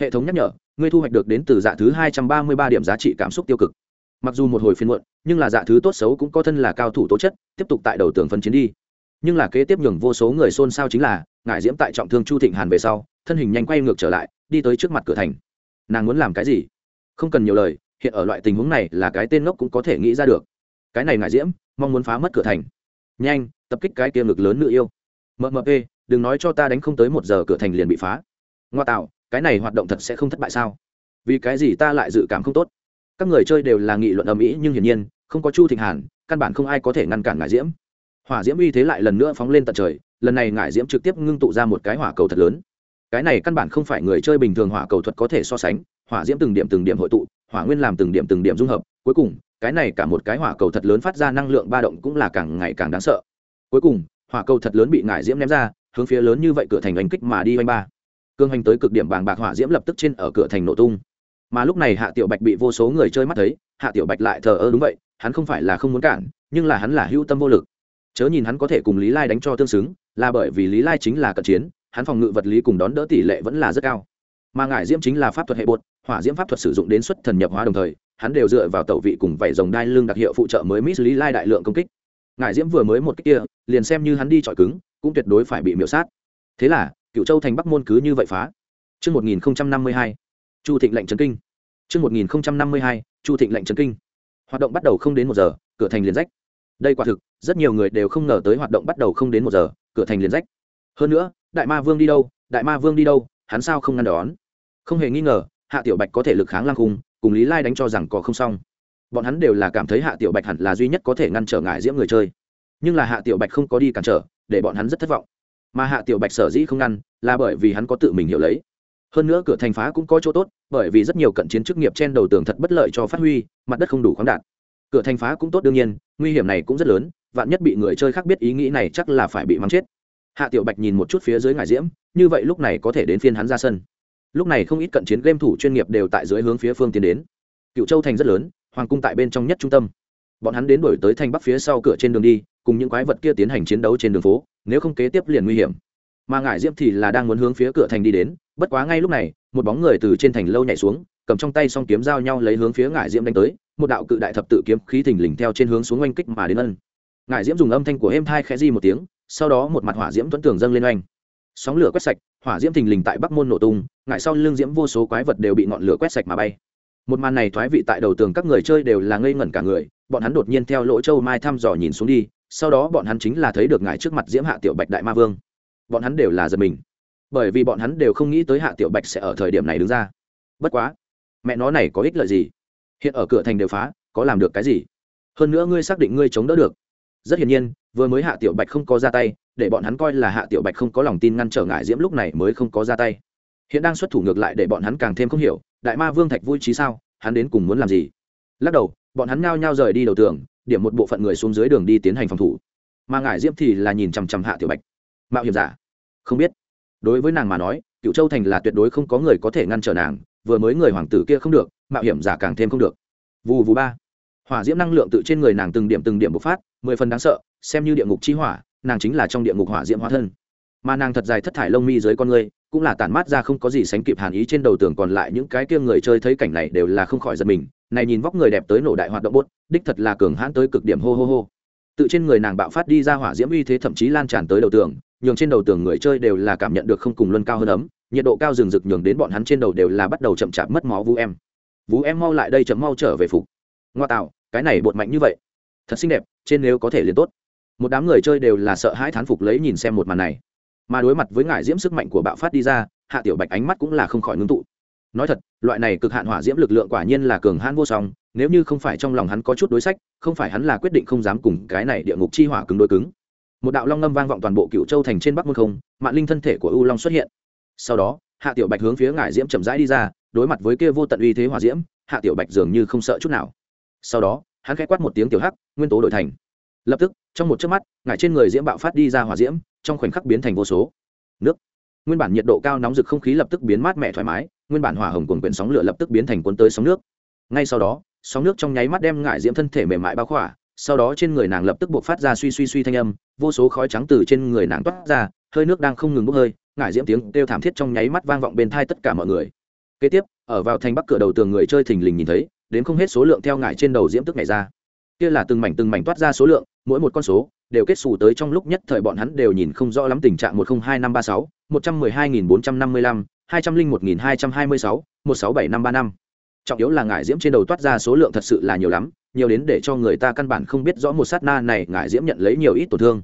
Hệ thống nhắc nhở, ngươi thu hoạch được đến từ dạ thứ hai trăm ba mươi ba điểm giá trị cảm xúc tiêu cực. Mặc dù một hồi phiên muộn, nhưng là dạ thứ tốt xấu cũng có thân là cao thủ tố chất, tiếp tục tại đầu tường phân chiến đi. Nhưng là kế tiếp nhường vô số người xôn xao chính là, ngải diễm tại trọng thương chu thịnh hàn về sau, thân hình nhanh quay ngược trở lại, đi tới trước mặt cửa thành. Nàng muốn làm cái gì? Không cần nhiều lời, hiện ở loại tình huống này là cái tên ngốc cũng có thể nghĩ ra được. Cái này ngải diễm, mong muốn phá mất cửa thành. Nhanh, tập kích cái tiềm lực lớn nữ yêu mmp đừng nói cho ta đánh không tới một giờ cửa thành liền bị phá. Ngoa tạo, cái này hoạt động thật sẽ không thất bại sao? Vì cái gì ta lại dự cảm không tốt? Các người chơi đều là nghị luận ầm ĩ nhưng hiển nhiên, không có chu thịnh hàn, căn bản không ai có thể ngăn cản ngải diễm. Hỏa diễm uy thế lại lần nữa phóng lên tận trời, lần này ngải diễm trực tiếp ngưng tụ ra một cái hỏa cầu thật lớn. Cái này căn bản không phải người chơi bình thường hỏa cầu thuật có thể so sánh, hỏa diễm từng điểm từng điểm hội tụ, hỏa nguyên làm từng điểm từng điểm dung hợp, cuối cùng, cái này cả một cái hỏa cầu thật lớn phát ra năng lượng ba động cũng là càng ngày càng đáng sợ. Cuối cùng hỏa cầu thật lớn bị ngải diễm ném ra, hướng phía lớn như vậy cửa thành đánh kích mà đi oanh ba. Cương hành tới cực điểm bàng bạc hỏa diễm lập tức trên ở cửa thành nổ tung. Mà lúc này hạ tiểu bạch bị vô số người chơi mắt thấy, hạ tiểu bạch lại thờ ơ đúng vậy, hắn không phải là không muốn cản, nhưng là hắn là hữu tâm vô lực. Chớ nhìn hắn có thể cùng lý lai đánh cho tương xứng, là bởi vì lý lai chính là cận chiến, hắn phòng ngự vật lý cùng đón đỡ tỷ lệ vẫn là rất cao. Mà ngải diễm chính là pháp thuật hệ bột, hỏa diễm pháp thuật sử dụng đến xuất thần nhập hóa đồng thời, hắn đều dựa vào tẩu vị cùng vảy rồng đai lưng đặc hiệu phụ trợ mới miss lý lai đại lượng công kích. Ngại diễm vừa mới một cách kia liền xem như hắn đi chọi cứng cũng tuyệt đối phải bị miễu sát thế là cựu châu thành bắc môn cứ như vậy phá Trước 1052, Chu Thịnh lệnh trấn kinh. Trước 1052, Chu Thịnh lệnh trấn kinh. Hoạt động bắt đầu không đến một giờ, cửa thành liền rách. Đây quả thực, rất nhiều người đều không ngờ tới hoạt động bắt đầu không đến một giờ, cửa thành liền rách. Hơn nữa, Đại Ma Vương đi đâu? Đại Ma Vương đi đâu? Hắn sao không ngăn đón? Không hề nghi ngờ, Hạ Tiểu Bạch có thể lực kháng lang cung, cùng Lý Lai đánh cho rằng có không xong. Bọn hắn đều là cảm thấy Hạ Tiểu Bạch hẳn là duy nhất có thể ngăn trở ngại diễm người chơi. Nhưng là Hạ Tiểu Bạch không có đi cản trở, để bọn hắn rất thất vọng. Mà Hạ Tiểu Bạch sở dĩ không ngăn, là bởi vì hắn có tự mình hiểu lấy. Hơn nữa cửa thành phá cũng có chỗ tốt bởi vì rất nhiều cận chiến chức nghiệp trên đầu tường thật bất lợi cho phát huy mặt đất không đủ khoáng đạt. Cửa thành phá cũng tốt đương nhiên nguy hiểm này cũng rất lớn vạn nhất bị người chơi khác biết ý nghĩ này chắc là phải bị mắng chết. Hạ tiểu bạch nhìn một chút phía dưới ngải diễm như vậy lúc này có thể đến phiên hắn ra sân. Lúc này không ít cận chiến game thủ chuyên nghiệp đều tại dưới hướng phía phương tiến đến. Cựu châu thành rất lớn hoàng cung tại bên trong nhất trung tâm. Bọn hắn đến đổi tới thành bắc phía sau cửa trên đường đi, cùng những quái vật kia tiến hành chiến đấu trên đường phố, nếu không kế tiếp liền nguy hiểm. Mà ngải diễm thì là đang muốn hướng phía cửa thành đi đến, bất quá ngay lúc này, một bóng người từ trên thành lâu nhảy xuống, cầm trong tay song kiếm giao nhau lấy hướng phía ngải diễm đánh tới, một đạo cự đại thập tự kiếm khí thình lình theo trên hướng xuống oanh kích mà đến ân. Ngải diễm dùng âm thanh của êm thai khẽ di một tiếng, sau đó một mặt hỏa diễm tuấn tường dâng lên oanh. Sóng lửa quét sạch, hỏa diễm thình lình tại bắc môn nổ tung ngại sau lưng diễm vô số quái vật đều bị ngọn lửa quét sạch mà bay một màn này thoái vị tại đầu tường các người chơi đều là ngây ngẩn cả người, bọn hắn đột nhiên theo lỗ châu mai thăm dò nhìn xuống đi, sau đó bọn hắn chính là thấy được ngài trước mặt diễm hạ tiểu bạch đại ma vương. Bọn hắn đều là giật mình, bởi vì bọn hắn đều không nghĩ tới hạ tiểu bạch sẽ ở thời điểm này đứng ra. Bất quá, mẹ nó này có ích lợi gì? Hiện ở cửa thành đều phá, có làm được cái gì? Hơn nữa ngươi xác định ngươi chống đỡ được. Rất hiển nhiên, vừa mới hạ tiểu bạch không có ra tay, để bọn hắn coi là hạ tiểu bạch không có lòng tin ngăn trở ngại diễm lúc này mới không có ra tay. Hiện đang xuất thủ ngược lại để bọn hắn càng thêm không hiểu đại ma vương thạch vui trí sao, hắn đến cùng muốn làm gì? Lắc đầu, bọn hắn ngao nhao rời đi đầu tường, điểm một bộ phận người xuống dưới đường đi tiến hành phòng thủ. Mà ngải diễm thì là nhìn chằm chằm hạ tiểu bạch. Mạo hiểm giả? Không biết. Đối với nàng mà nói cựu châu thành là tuyệt đối không có người có thể ngăn trở nàng, vừa mới người hoàng tử kia không được, mạo hiểm giả càng thêm không được. Vù vù ba. Hỏa diễm năng lượng tự trên người nàng từng điểm từng điểm bộc phát, mười phần đáng sợ, xem như địa ngục chi hỏa, nàng chính là trong địa ngục hỏa diễm hóa thân mà nàng thật dài thất thải lông mi dưới con người, cũng là tản mát ra không có gì sánh kịp hàn ý trên đầu tường, còn lại những cái kia người chơi thấy cảnh này đều là không khỏi giật mình, này nhìn vóc người đẹp tới nổ đại hoạt động bốt đích thật là cường hãn tới cực điểm hô hô hô. Tự trên người nàng bạo phát đi ra hỏa diễm uy thế thậm chí lan tràn tới đầu tường, nhường trên đầu tường người chơi đều là cảm nhận được không cùng luân cao hơn ấm, nhiệt độ cao rừng rực nhường đến bọn hắn trên đầu đều là bắt đầu chậm chạp mất máu vũ em. Vũ em mau lại đây chậm mau trở về phục. Ngoa tạo, cái này bột mạnh như vậy. Thật xinh đẹp, trên nếu có thể liền tốt. Một đám người chơi đều là sợ hãi thán phục lấy nhìn xem một màn này mà đối mặt với ngải diễm sức mạnh của bạo phát đi ra, hạ tiểu bạch ánh mắt cũng là không khỏi ngưng tụ. Nói thật, loại này cực hạn hỏa diễm lực lượng quả nhiên là cường hãn vô song, nếu như không phải trong lòng hắn có chút đối sách, không phải hắn là quyết định không dám cùng cái này địa ngục chi hỏa cứng đối cứng. Một đạo long ngâm vang vọng toàn bộ cựu châu thành trên bắc môn không mạng linh thân thể của u long xuất hiện. Sau đó, hạ tiểu bạch hướng phía ngải diễm chậm rãi đi ra, đối mặt với kia vô tận uy thế hỏa diễm, hạ tiểu bạch dường như không sợ chút nào. Sau đó, hắn khẽ quát một tiếng tiểu hắc, nguyên tố đổi thành lập tức, trong một chớp mắt, ngải trên người diễm bạo phát đi ra hỏa diễm, trong khoảnh khắc biến thành vô số nước. Nguyên bản nhiệt độ cao nóng rực không khí lập tức biến mát mẻ thoải mái, nguyên bản hỏa hồng cuồn quyển sóng lửa lập tức biến thành cuốn tới sóng nước. Ngay sau đó, sóng nước trong nháy mắt đem ngải diễm thân thể mềm mại bao khỏa, sau đó trên người nàng lập tức buộc phát ra suy suy suy thanh âm, vô số khói trắng từ trên người nàng toát ra, hơi nước đang không ngừng bốc hơi, ngải diễm tiếng kêu thảm thiết trong nháy mắt vang vọng bên thai tất cả mọi người. Kế tiếp, ở vào thành bắc cửa đầu tường người chơi thình lình nhìn thấy, đến không hết số lượng theo ngải trên đầu diễm tức nhảy ra kia là từng mảnh từng mảnh toát ra số lượng, mỗi một con số đều kết xù tới trong lúc nhất thời bọn hắn đều nhìn không rõ lắm tình trạng một không hai năm ba sáu, một trăm mười hai nghìn bốn trăm năm mươi lăm, hai trăm linh một nghìn hai trăm hai mươi sáu, một sáu bảy năm ba năm. Trọng yếu là ngải diễm trên đầu toát ra số lượng thật sự là nhiều lắm, nhiều đến để cho người ta căn bản không biết rõ một sát na này ngải diễm nhận lấy nhiều ít tổn thương.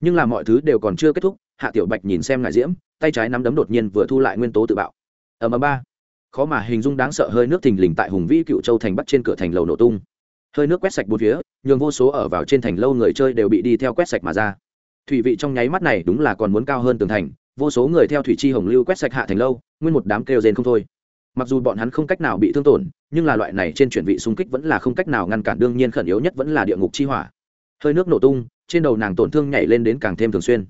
Nhưng là mọi thứ đều còn chưa kết thúc, hạ tiểu bạch nhìn xem ngải diễm, tay trái nắm đấm đột nhiên vừa thu lại nguyên tố tự bạo. Ở ầm ba. Khó mà hình dung đáng sợ hơi nước thình lình tại hùng vĩ cựu châu thành bắt trên cửa thành lầu nổ tung hơi nước quét sạch bốn phía, nhường vô số ở vào trên thành lâu người chơi đều bị đi theo quét sạch mà ra. Thủy vị trong nháy mắt này đúng là còn muốn cao hơn tường thành, vô số người theo thủy chi hồng lưu quét sạch hạ thành lâu, nguyên một đám kêu rền không thôi. Mặc dù bọn hắn không cách nào bị thương tổn, nhưng là loại này trên chuyển vị xung kích vẫn là không cách nào ngăn cản, đương nhiên khẩn yếu nhất vẫn là địa ngục chi hỏa. Hơi nước nổ tung, trên đầu nàng tổn thương nhảy lên đến càng thêm thường xuyên.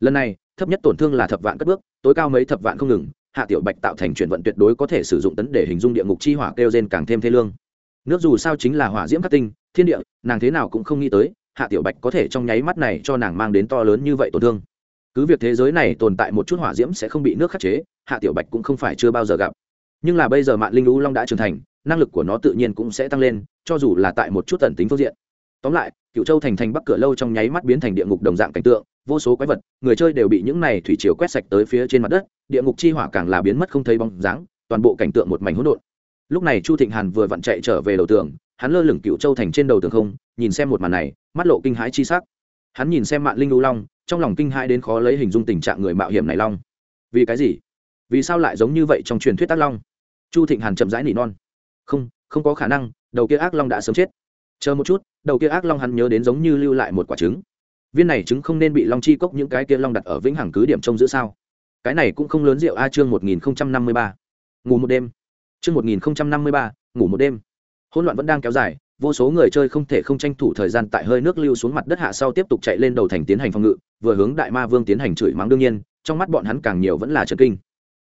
Lần này, thấp nhất tổn thương là thập vạn cất bước, tối cao mấy thập vạn không ngừng, hạ tiểu bạch tạo thành chuyển vận tuyệt đối có thể sử dụng tấn để hình dung địa ngục chi hỏa kêu gen càng thêm thê lương nước dù sao chính là hỏa diễm khắc tinh, thiên địa, nàng thế nào cũng không nghĩ tới, hạ tiểu bạch có thể trong nháy mắt này cho nàng mang đến to lớn như vậy tổn thương. Cứ việc thế giới này tồn tại một chút hỏa diễm sẽ không bị nước khắc chế, hạ tiểu bạch cũng không phải chưa bao giờ gặp. Nhưng là bây giờ mạng linh lũ long đã trưởng thành, năng lực của nó tự nhiên cũng sẽ tăng lên, cho dù là tại một chút tần tính phương diện. Tóm lại cựu châu thành thành bắc cửa lâu trong nháy mắt biến thành địa ngục đồng dạng cảnh tượng, vô số quái vật, người chơi đều bị những này thủy chiều quét sạch tới phía trên mặt đất, địa ngục chi hỏa càng là biến mất không thấy bóng dáng, toàn bộ cảnh tượng một mảnh hỗn độn lúc này chu thịnh hàn vừa vặn chạy trở về đầu tường, hắn lơ lửng cựu châu thành trên đầu tường không, nhìn xem một màn này, mắt lộ kinh hãi chi sắc. Hắn nhìn xem mạng linh lưu long, trong lòng kinh hãi đến khó lấy hình dung tình trạng người mạo hiểm này long. Vì cái gì? Vì sao lại giống như vậy trong truyền thuyết tác long? Chu thịnh hàn chậm rãi nỉ non. Không không có khả năng, đầu kia ác long đã sớm chết. Chờ một chút, đầu kia ác long hắn nhớ đến giống như lưu lại một quả trứng. Viên này trứng không nên bị long chi cốc những cái kia long đặt ở vĩnh hằng cứ điểm trông giữ sao? Cái này cũng không lớn rượu a chương một nghìn năm mươi ba. Ngủ một đêm chương một nghìn năm mươi ba ngủ một đêm. Hỗn loạn vẫn đang kéo dài vô số người chơi không thể không tranh thủ thời gian tại hơi nước lưu xuống mặt đất hạ sau tiếp tục chạy lên đầu thành tiến hành phòng ngự vừa hướng đại ma vương tiến hành chửi mắng đương nhiên trong mắt bọn hắn càng nhiều vẫn là chấn kinh.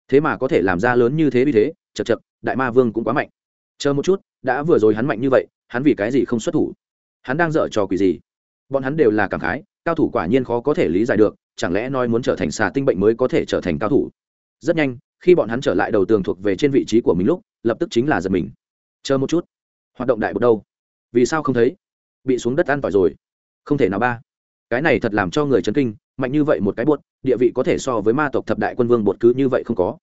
Thế mà có thể làm ra lớn như thế vì thế chậc chậc, đại ma vương cũng quá mạnh. Chờ một chút đã vừa rồi hắn mạnh như vậy hắn vì cái gì không xuất thủ? Hắn đang dở trò quỷ gì? Bọn hắn đều là cảm khái cao thủ quả nhiên khó có thể lý giải được chẳng lẽ nói muốn trở thành xà tinh bệnh mới có thể trở thành cao thủ? Rất nhanh khi bọn hắn trở lại đầu tường thuộc về trên vị trí của mình lúc, lập tức chính là giật mình. Chờ một chút. Hoạt động đại bột đâu? Vì sao không thấy? Bị xuống đất ăn tỏi rồi. Không thể nào ba. Cái này thật làm cho người chấn kinh, mạnh như vậy một cái bột, địa vị có thể so với ma tộc thập đại quân vương bột cứ như vậy không có.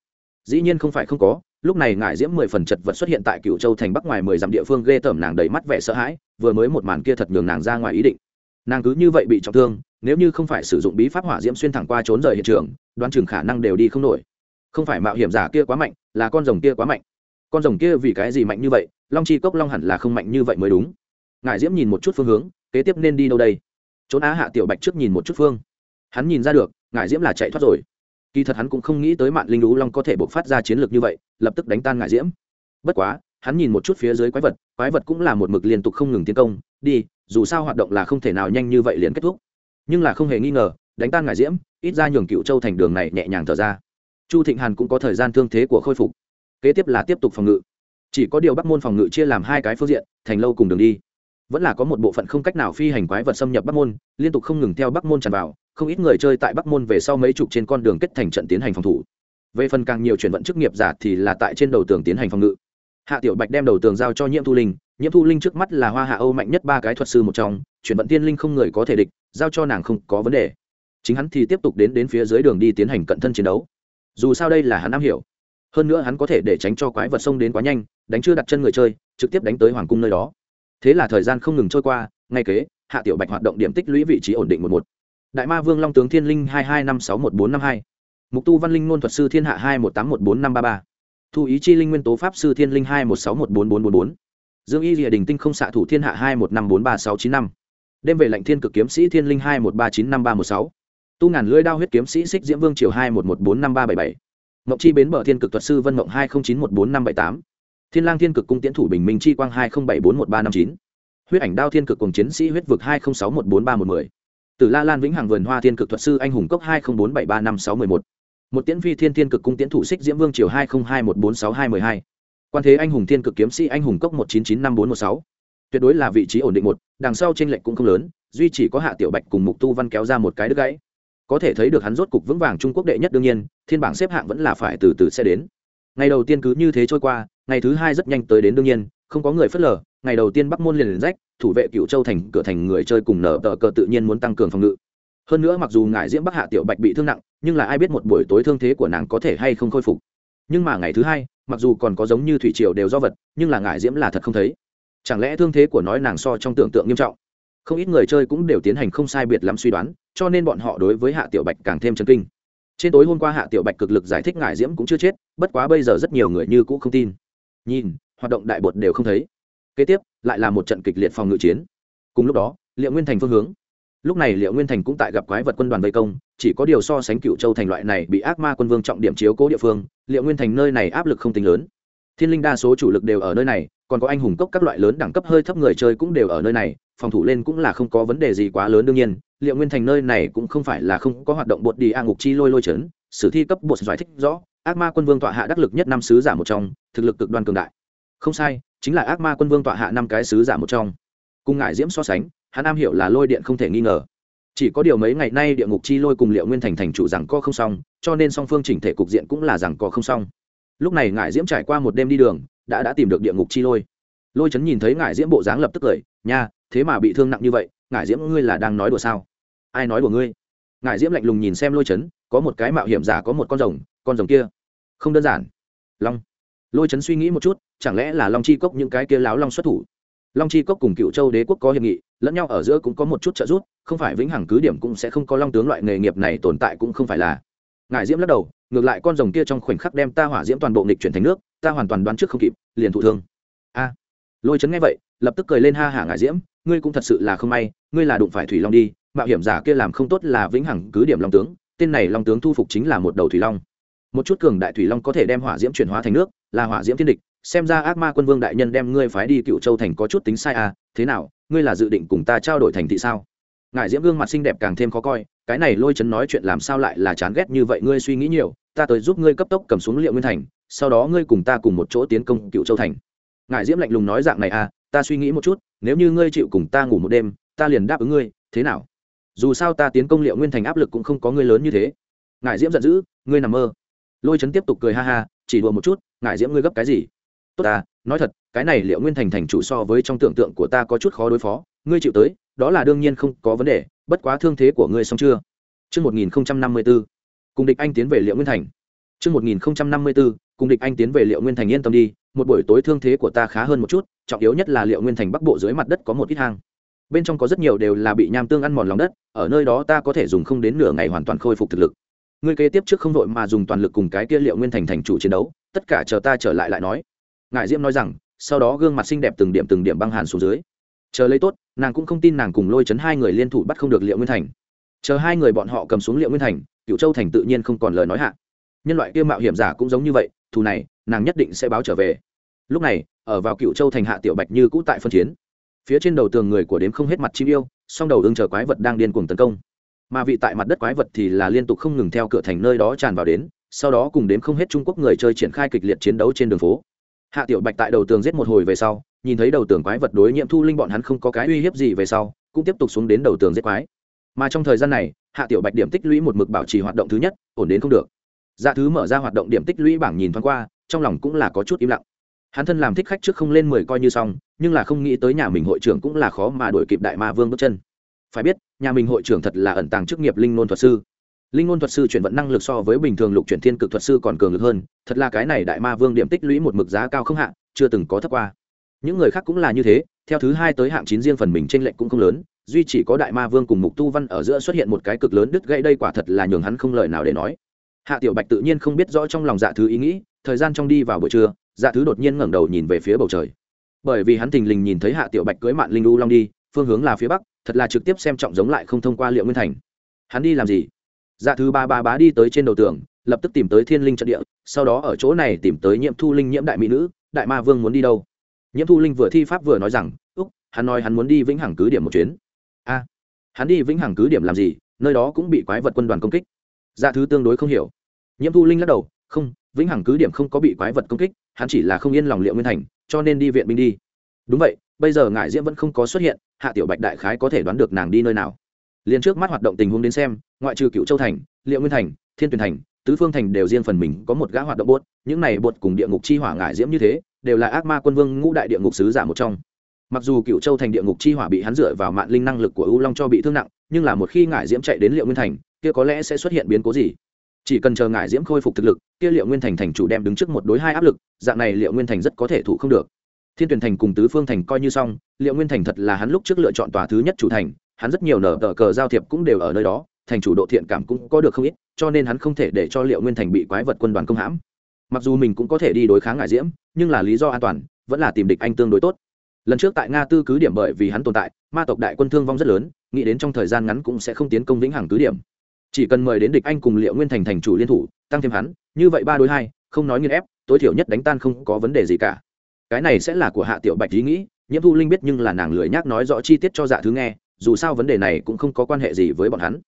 Dĩ nhiên không phải không có, lúc này ngải diễm mười phần chật vật xuất hiện tại cựu châu thành bắc ngoài mười dặm địa phương ghê tởm nàng đầy mắt vẻ sợ hãi, vừa mới một màn kia thật nhường nàng ra ngoài ý định. Nàng cứ như vậy bị trọng thương, nếu như không phải sử dụng bí pháp hỏa diễm xuyên thẳng qua trốn rời hiện trường, đoán chừng khả năng đều đi không nổi không phải mạo hiểm giả kia quá mạnh, là con rồng kia quá mạnh. Con rồng kia vì cái gì mạnh như vậy? Long chi cốc long hẳn là không mạnh như vậy mới đúng. Ngài diễm nhìn một chút phương hướng, kế tiếp nên đi đâu đây? Trốn á hạ tiểu bạch trước nhìn một chút phương. Hắn nhìn ra được ngài diễm là chạy thoát rồi. Kỳ thật hắn cũng không nghĩ tới mạng linh lũ long có thể bộc phát ra chiến lược như vậy, lập tức đánh tan ngài diễm. Bất quá, hắn nhìn một chút phía dưới quái vật quái vật cũng là một mực liên tục không ngừng tiến công, đi, dù sao hoạt động là không thể nào nhanh như vậy liền kết thúc. Nhưng là không hề nghi ngờ, đánh tan ngài diễm, ít ra nhường cựu châu thành đường này nhẹ nhàng thở ra chu thịnh hàn cũng có thời gian thương thế của khôi phục. Kế tiếp là tiếp tục phòng ngự. Chỉ có điều bắc môn phòng ngự chia làm hai cái phương diện, thành lâu cùng đường đi. Vẫn là có một bộ phận không cách nào phi hành quái vật xâm nhập bắc môn, liên tục không ngừng theo bắc môn tràn vào, không ít người chơi tại bắc môn về sau mấy chục trên con đường kết thành trận tiến hành phòng thủ. Về phần càng nhiều chuyển vận chức nghiệp giả thì là tại trên đầu tường tiến hành phòng ngự. Hạ tiểu bạch đem đầu tường giao cho nhiễm thu linh, nhiễm thu linh trước mắt là hoa hạ âu mạnh nhất ba cái thuật sư một trong, chuyển vận tiên linh không người có thể địch, giao cho nàng không có vấn đề. Chính hắn thì tiếp tục đến đến phía dưới đường đi tiến hành cận thân chiến đấu dù sao đây là hắn am hiểu. Hơn nữa hắn có thể để tránh cho quái vật xông đến quá nhanh, đánh chưa đặt chân người chơi, trực tiếp đánh tới hoàng cung nơi đó. Thế là thời gian không ngừng trôi qua, ngay kế, hạ tiểu bạch hoạt động điểm tích lũy vị trí ổn định một một. Đại ma vương long tướng thiên linh hai hai năm sáu một bốn năm hai. Mục tu văn linh ngôn thuật sư thiên hạ hai một tám một bốn năm ba ba. Thu ý chi linh nguyên tố pháp sư thiên linh hai một sáu một bốn bốn bốn bốn. Dương y rìa đình tinh không xạ thủ thiên hạ hai một năm bốn ba sáu chín năm. Đêm về lệnh thiên cực kiếm sĩ thiên linh hai một ba chín năm ba một sáu tu ngàn lưỡi đao huyết kiếm sĩ xích diễm vương triều hai một một bốn năm ba bảy bảy. Mộng chi bến bờ thiên cực thuật sư vân mộng hai không chín một bốn năm bảy tám. Thiên lang thiên cực cung tiễn thủ bình minh chi quang hai không bảy bốn một ba năm chín. Huyết ảnh đao thiên cực cùng chiến sĩ huyết vực hai không sáu một bốn ba một mười. Từ la lan vĩnh hằng vườn hoa thiên cực thuật sư anh hùng cốc hai không bốn bảy ba năm sáu mười một. Một tiễn phi thiên thiên cực cung tiễn thủ xích diễm vương triều hai không hai một bốn sáu hai mười hai. Quan thế anh hùng thiên cực kiếm sĩ anh hùng cốc một chín chín năm bốn một sáu. Tuyệt đối là vị trí ổn định một, đằng sau trên lệnh cũng không lớn, duy chỉ có hạ tiểu bạch cùng mục tu văn kéo ra một cái đứt gãy có thể thấy được hắn rốt cục vững vàng trung quốc đệ nhất đương nhiên, thiên bảng xếp hạng vẫn là phải từ từ sẽ đến. Ngày đầu tiên cứ như thế trôi qua, ngày thứ hai rất nhanh tới đến đương nhiên, không có người phớt lờ, ngày đầu tiên bắc môn liền rách, thủ vệ cựu châu thành, cửa thành người chơi cùng nở tờ cờ tự nhiên muốn tăng cường phòng ngự. Hơn nữa mặc dù ngại diễm bắc hạ tiểu bạch bị thương nặng, nhưng là ai biết một buổi tối thương thế của nàng có thể hay không khôi phục. Nhưng mà ngày thứ hai, mặc dù còn có giống như thủy triều đều do vật, nhưng là ngại diễm là thật không thấy. Chẳng lẽ thương thế của nói nàng so trong tưởng tượng nghiêm trọng? Không ít người chơi cũng đều tiến hành không sai biệt lắm suy đoán, cho nên bọn họ đối với hạ tiểu bạch càng thêm chân kinh. Trên tối hôm qua hạ tiểu bạch cực lực giải thích ngải diễm cũng chưa chết, bất quá bây giờ rất nhiều người như cũ không tin. Nhìn, hoạt động đại bột đều không thấy. Kế tiếp, lại là một trận kịch liệt phòng ngự chiến. Cùng lúc đó, liệu nguyên thành phương hướng. Lúc này liệu nguyên thành cũng tại gặp quái vật quân đoàn vây công, chỉ có điều so sánh cựu châu thành loại này bị ác ma quân vương trọng điểm chiếu cố địa phương, liệu nguyên thành nơi này áp lực không tính lớn. Thiên linh đa số chủ lực đều ở nơi này còn có anh hùng cốc các loại lớn đẳng cấp hơi thấp người chơi cũng đều ở nơi này, phòng thủ lên cũng là không có vấn đề gì quá lớn đương nhiên, liệu nguyên thành nơi này cũng không phải là không có hoạt động bột đi a ngục chi lôi lôi chấn, sử thi cấp bột giải thích rõ, ác ma quân vương tọa hạ đắc lực nhất năm sứ giả một trong, thực lực cực đoan cường đại. Không sai, chính là ác ma quân vương tọa hạ năm cái sứ giả một trong. Cùng ngại diễm so sánh, hắn am hiểu là lôi điện không thể nghi ngờ. Chỉ có điều mấy ngày nay địa ngục chi lôi cùng liệu nguyên thành thành chủ rằng co không xong, cho nên song phương chỉnh thể cục diện cũng là rằng co không xong. Lúc này ngại diễm trải qua một đêm đi đường đã đã tìm được địa ngục chi lôi. Lôi chấn nhìn thấy ngải diễm bộ dáng lập tức cười, nha, thế mà bị thương nặng như vậy, ngải diễm ngươi là đang nói đùa sao? Ai nói đùa ngươi? Ngải diễm lạnh lùng nhìn xem lôi chấn, có một cái mạo hiểm giả, có một con rồng con rồng kia không đơn giản. Long. Lôi chấn suy nghĩ một chút, chẳng lẽ là long chi cốc những cái kia láo long xuất thủ? Long chi cốc cùng cựu châu đế quốc có hiệp nghị, lẫn nhau ở giữa cũng có một chút trợ giúp, không phải vĩnh hằng cứ điểm cũng sẽ không có long tướng loại nghề nghiệp này tồn tại cũng không phải là. Ngài diễm lắc đầu ngược lại con rồng kia trong khoảnh khắc đem ta hỏa diễm toàn bộ nghịch chuyển thành nước, ta hoàn toàn đoán trước không kịp, liền thụ thương. A. À. Lôi chấn nghe vậy, lập tức cười lên ha hả ngại diễm, ngươi cũng thật sự là không may, ngươi là đụng phải thủy long đi, mạo hiểm giả kia làm không tốt là vĩnh hằng cứ điểm long tướng, tên này long tướng thu phục chính là một đầu thủy long. Một chút cường đại thủy long có thể đem hỏa diễm chuyển hóa thành nước, là hỏa diễm thiên địch, xem ra ác ma quân vương đại nhân đem ngươi phái đi cựu châu thành có chút tính sai à thế nào, ngươi là dự định cùng ta trao đổi thành thị sao? Ngại diễm gương mặt xinh đẹp càng thêm khó coi, cái này lôi chấn nói chuyện làm sao lại là chán ghét như vậy, ngươi suy nghĩ nhiều ta tới giúp ngươi cấp tốc cầm xuống liệu nguyên thành sau đó ngươi cùng ta cùng một chỗ tiến công cựu châu thành. Ngài diễm lạnh lùng nói dạng này à ta suy nghĩ một chút nếu như ngươi chịu cùng ta ngủ một đêm ta liền đáp ứng ngươi thế nào? Dù sao ta tiến công liệu nguyên thành áp lực cũng không có ngươi lớn như thế. Ngài diễm giận dữ ngươi nằm mơ. Lôi Trấn tiếp tục cười ha ha chỉ đùa một chút ngài diễm ngươi gấp cái gì? Tốt ta nói thật cái này liệu nguyên thành thành chủ so với trong tưởng tượng của ta có chút khó đối phó ngươi chịu tới đó là đương nhiên không có vấn đề bất quá thương thế của ngươi xong chưa? Trước 1054, cùng địch anh tiến về liệu nguyên thành. Trước 1054, cùng địch anh tiến về liệu nguyên thành yên tâm đi, một buổi tối thương thế của ta khá hơn một chút, trọng yếu nhất là liệu nguyên thành bắc bộ dưới mặt đất có một ít hang. Bên trong có rất nhiều đều là bị nham tương ăn mòn lòng đất, ở nơi đó ta có thể dùng không đến nửa ngày hoàn toàn khôi phục thực lực. Ngươi kế tiếp trước không đội mà dùng toàn lực cùng cái kia liệu nguyên thành thành chủ chiến đấu, tất cả chờ ta trở lại lại nói. Ngải Diễm nói rằng, sau đó gương mặt xinh đẹp từng điểm từng điểm băng hàn xuống dưới chờ lấy tốt nàng cũng không tin nàng cùng lôi chấn hai người liên thủ bắt không được liệu nguyên thành chờ hai người bọn họ cầm xuống liệu nguyên thành cựu châu thành tự nhiên không còn lời nói hạ. Nhân loại kia mạo hiểm giả cũng giống như vậy, thù này, nàng nhất định sẽ báo trở về. Lúc này, ở vào cựu châu thành hạ tiểu bạch như cũ tại phân chiến. Phía trên đầu tường người của đếm không hết mặt chim yêu, song đầu đương chờ quái vật đang điên cuồng tấn công. Mà vị tại mặt đất quái vật thì là liên tục không ngừng theo cửa thành nơi đó tràn vào đến, sau đó cùng đếm không hết trung quốc người chơi triển khai kịch liệt chiến đấu trên đường phố. Hạ tiểu bạch tại đầu tường giết một hồi về sau, nhìn thấy đầu tường quái vật đối nhiễm thu linh bọn hắn không có cái uy hiếp gì về sau, cũng tiếp tục xuống đến đầu tường giết quái. Mà trong thời gian này hạ tiểu bạch điểm tích lũy một mực bảo trì hoạt động thứ nhất ổn đến không được. Dạ thứ mở ra hoạt động điểm tích lũy bảng nhìn thoáng qua trong lòng cũng là có chút im lặng. Hắn thân làm thích khách trước không lên mười coi như xong nhưng là không nghĩ tới nhà mình hội trưởng cũng là khó mà đuổi kịp đại ma vương bước chân. Phải biết nhà mình hội trưởng thật là ẩn tàng chức nghiệp linh ngôn thuật sư. Linh ngôn thuật sư chuyển vận năng lực so với bình thường lục chuyển thiên cực thuật sư còn cường lực hơn thật là cái này đại ma vương điểm tích lũy một mực giá cao không hạ, chưa từng có thấp qua. Những người khác cũng là như thế theo thứ hai tới hạng chín riêng phần mình t r ê n lệch cũng không lớn duy chỉ có đại ma vương cùng mục tu văn ở giữa xuất hiện một cái cực lớn đứt gãy, đây quả thật là nhường hắn không lời nào để nói. Hạ tiểu bạch tự nhiên không biết rõ trong lòng dạ thứ ý nghĩ, thời gian trong đi vào buổi trưa dạ thứ đột nhiên ngẩng đầu nhìn về phía bầu trời. Bởi vì hắn thình lình nhìn thấy hạ tiểu bạch cưới mạn linh u long đi, phương hướng là phía bắc, thật là trực tiếp xem trọng giống lại không thông qua liệu nguyên thành. Hắn đi làm gì? Dạ thứ ba ba bá đi tới trên đầu tường, lập tức tìm tới thiên linh trận địa, sau đó ở chỗ này tìm tới nhiễm thu linh nhiễm đại mỹ nữ, đại ma vương muốn đi đâu? Nhiễm thu linh vừa thi pháp vừa nói rằng, úc, hắn nói hắn muốn đi vĩnh hằng cứ điểm một chuyến a, hắn đi vĩnh hằng cứ điểm làm gì, nơi đó cũng bị quái vật quân đoàn công kích. Dạ thứ tương đối không hiểu. Nhiễm thu linh lắc đầu, không, vĩnh hằng cứ điểm không có bị quái vật công kích, hắn chỉ là không yên lòng liệu nguyên thành, cho nên đi viện binh đi. Đúng vậy, bây giờ ngải diễm vẫn không có xuất hiện, hạ tiểu bạch đại khái có thể đoán được nàng đi nơi nào. Liền trước mắt hoạt động tình huống đến xem, ngoại trừ cựu châu thành, liệu nguyên thành, thiên tuyển thành, tứ phương thành đều riêng phần mình có một gã hoạt động bốt những này bột cùng địa ngục chi hỏa ngải diễm như thế, đều là ác ma quân vương ngũ đại địa ngục sứ giả một trong mặc dù cựu châu thành địa ngục chi hỏa bị hắn dựa vào mạng linh năng lực của u long cho bị thương nặng, nhưng là một khi ngải diễm chạy đến liệu nguyên thành, kia có lẽ sẽ xuất hiện biến cố gì? Chỉ cần chờ ngải diễm khôi phục thực lực, kia liệu nguyên thành thành chủ đem đứng trước một đối hai áp lực, dạng này liệu nguyên thành rất có thể thủ không được. Thiên tuyển thành cùng tứ phương thành coi như xong, liệu nguyên thành thật là hắn lúc trước lựa chọn tòa thứ nhất chủ thành, hắn rất nhiều nở tờ cờ giao thiệp cũng đều ở nơi đó, thành chủ độ thiện cảm cũng có được không ít, cho nên hắn không thể để cho liệu nguyên thành bị quái vật quân đoàn công hãm. Mặc dù mình cũng có thể đi đối kháng ngại diễm, nhưng là lý do an toàn, vẫn là tìm địch anh tương đối tốt lần trước tại nga tư cứ điểm bởi vì hắn tồn tại, ma tộc đại quân thương vong rất lớn, nghĩ đến trong thời gian ngắn cũng sẽ không tiến công vĩnh hằng cứ điểm. Chỉ cần mời đến địch anh cùng liệu nguyên thành thành chủ liên thủ, tăng thêm hắn, như vậy ba đối hai, không nói nghiên ép, tối thiểu nhất đánh tan không có vấn đề gì cả. Cái này sẽ là của hạ tiểu bạch ý nghĩ, nhiễm thu linh biết nhưng là nàng lười nhác nói rõ chi tiết cho dạ thứ nghe, dù sao vấn đề này cũng không có quan hệ gì với bọn hắn.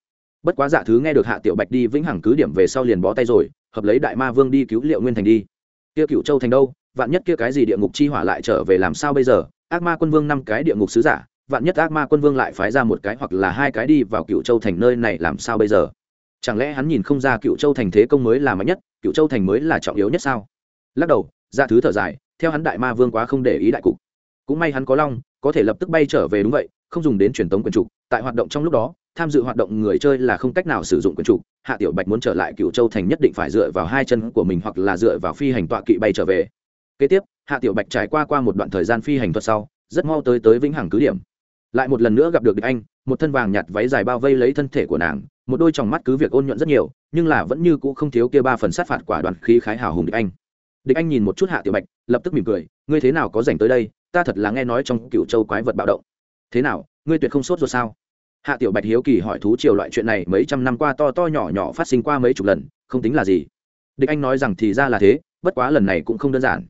Bất quá dạ thứ nghe được hạ tiểu bạch đi vĩnh hằng cứ điểm về sau liền bó tay rồi, hợp lấy đại ma vương đi cứu liệu nguyên thành đi. Kia cựu châu thành đâu? Vạn nhất kia cái gì địa ngục chi hỏa lại trở về làm sao bây giờ? Ác ma quân vương năm cái địa ngục sứ giả, vạn nhất ác ma quân vương lại phái ra một cái hoặc là hai cái đi vào cựu châu thành nơi này làm sao bây giờ? Chẳng lẽ hắn nhìn không ra cựu châu thành thế công mới là mạnh nhất, cựu châu thành mới là trọng yếu nhất sao? Lắc đầu ra thứ thở dài, theo hắn đại ma vương quá không để ý đại cục. Cũng may hắn có long, có thể lập tức bay trở về đúng vậy, không dùng đến truyền tống quyền trục, tại hoạt động trong lúc đó, tham dự hoạt động người chơi là không cách nào sử dụng quyền trục, hạ tiểu bạch muốn trở lại cựu châu thành nhất định phải dựa vào hai chân của mình hoặc là dựa vào phi hành tọa kỵ bay trở về. Kế tiếp hạ tiểu bạch trải qua qua một đoạn thời gian phi hành thuật sau, rất mau tới tới vĩnh hằng cứ điểm. Lại một lần nữa gặp được địch anh, một thân vàng nhạt váy dài bao vây lấy thân thể của nàng, một đôi tròng mắt cứ việc ôn nhuận rất nhiều, nhưng là vẫn như cũ không thiếu kia ba phần sát phạt quả đoàn khí khái hào hùng địch anh. Địch anh nhìn một chút hạ tiểu bạch, lập tức mỉm cười, ngươi thế nào có dành tới đây? Ta thật là nghe nói trong cựu châu quái vật bạo động. Thế nào? Ngươi tuyệt không sốt rồi sao? Hạ tiểu bạch hiếu kỳ hỏi thú triều loại chuyện này mấy trăm năm qua to to nhỏ nhỏ phát sinh qua mấy chục lần, không tính là gì. Địch anh nói rằng thì ra là thế, bất quá lần này cũng không đơn giản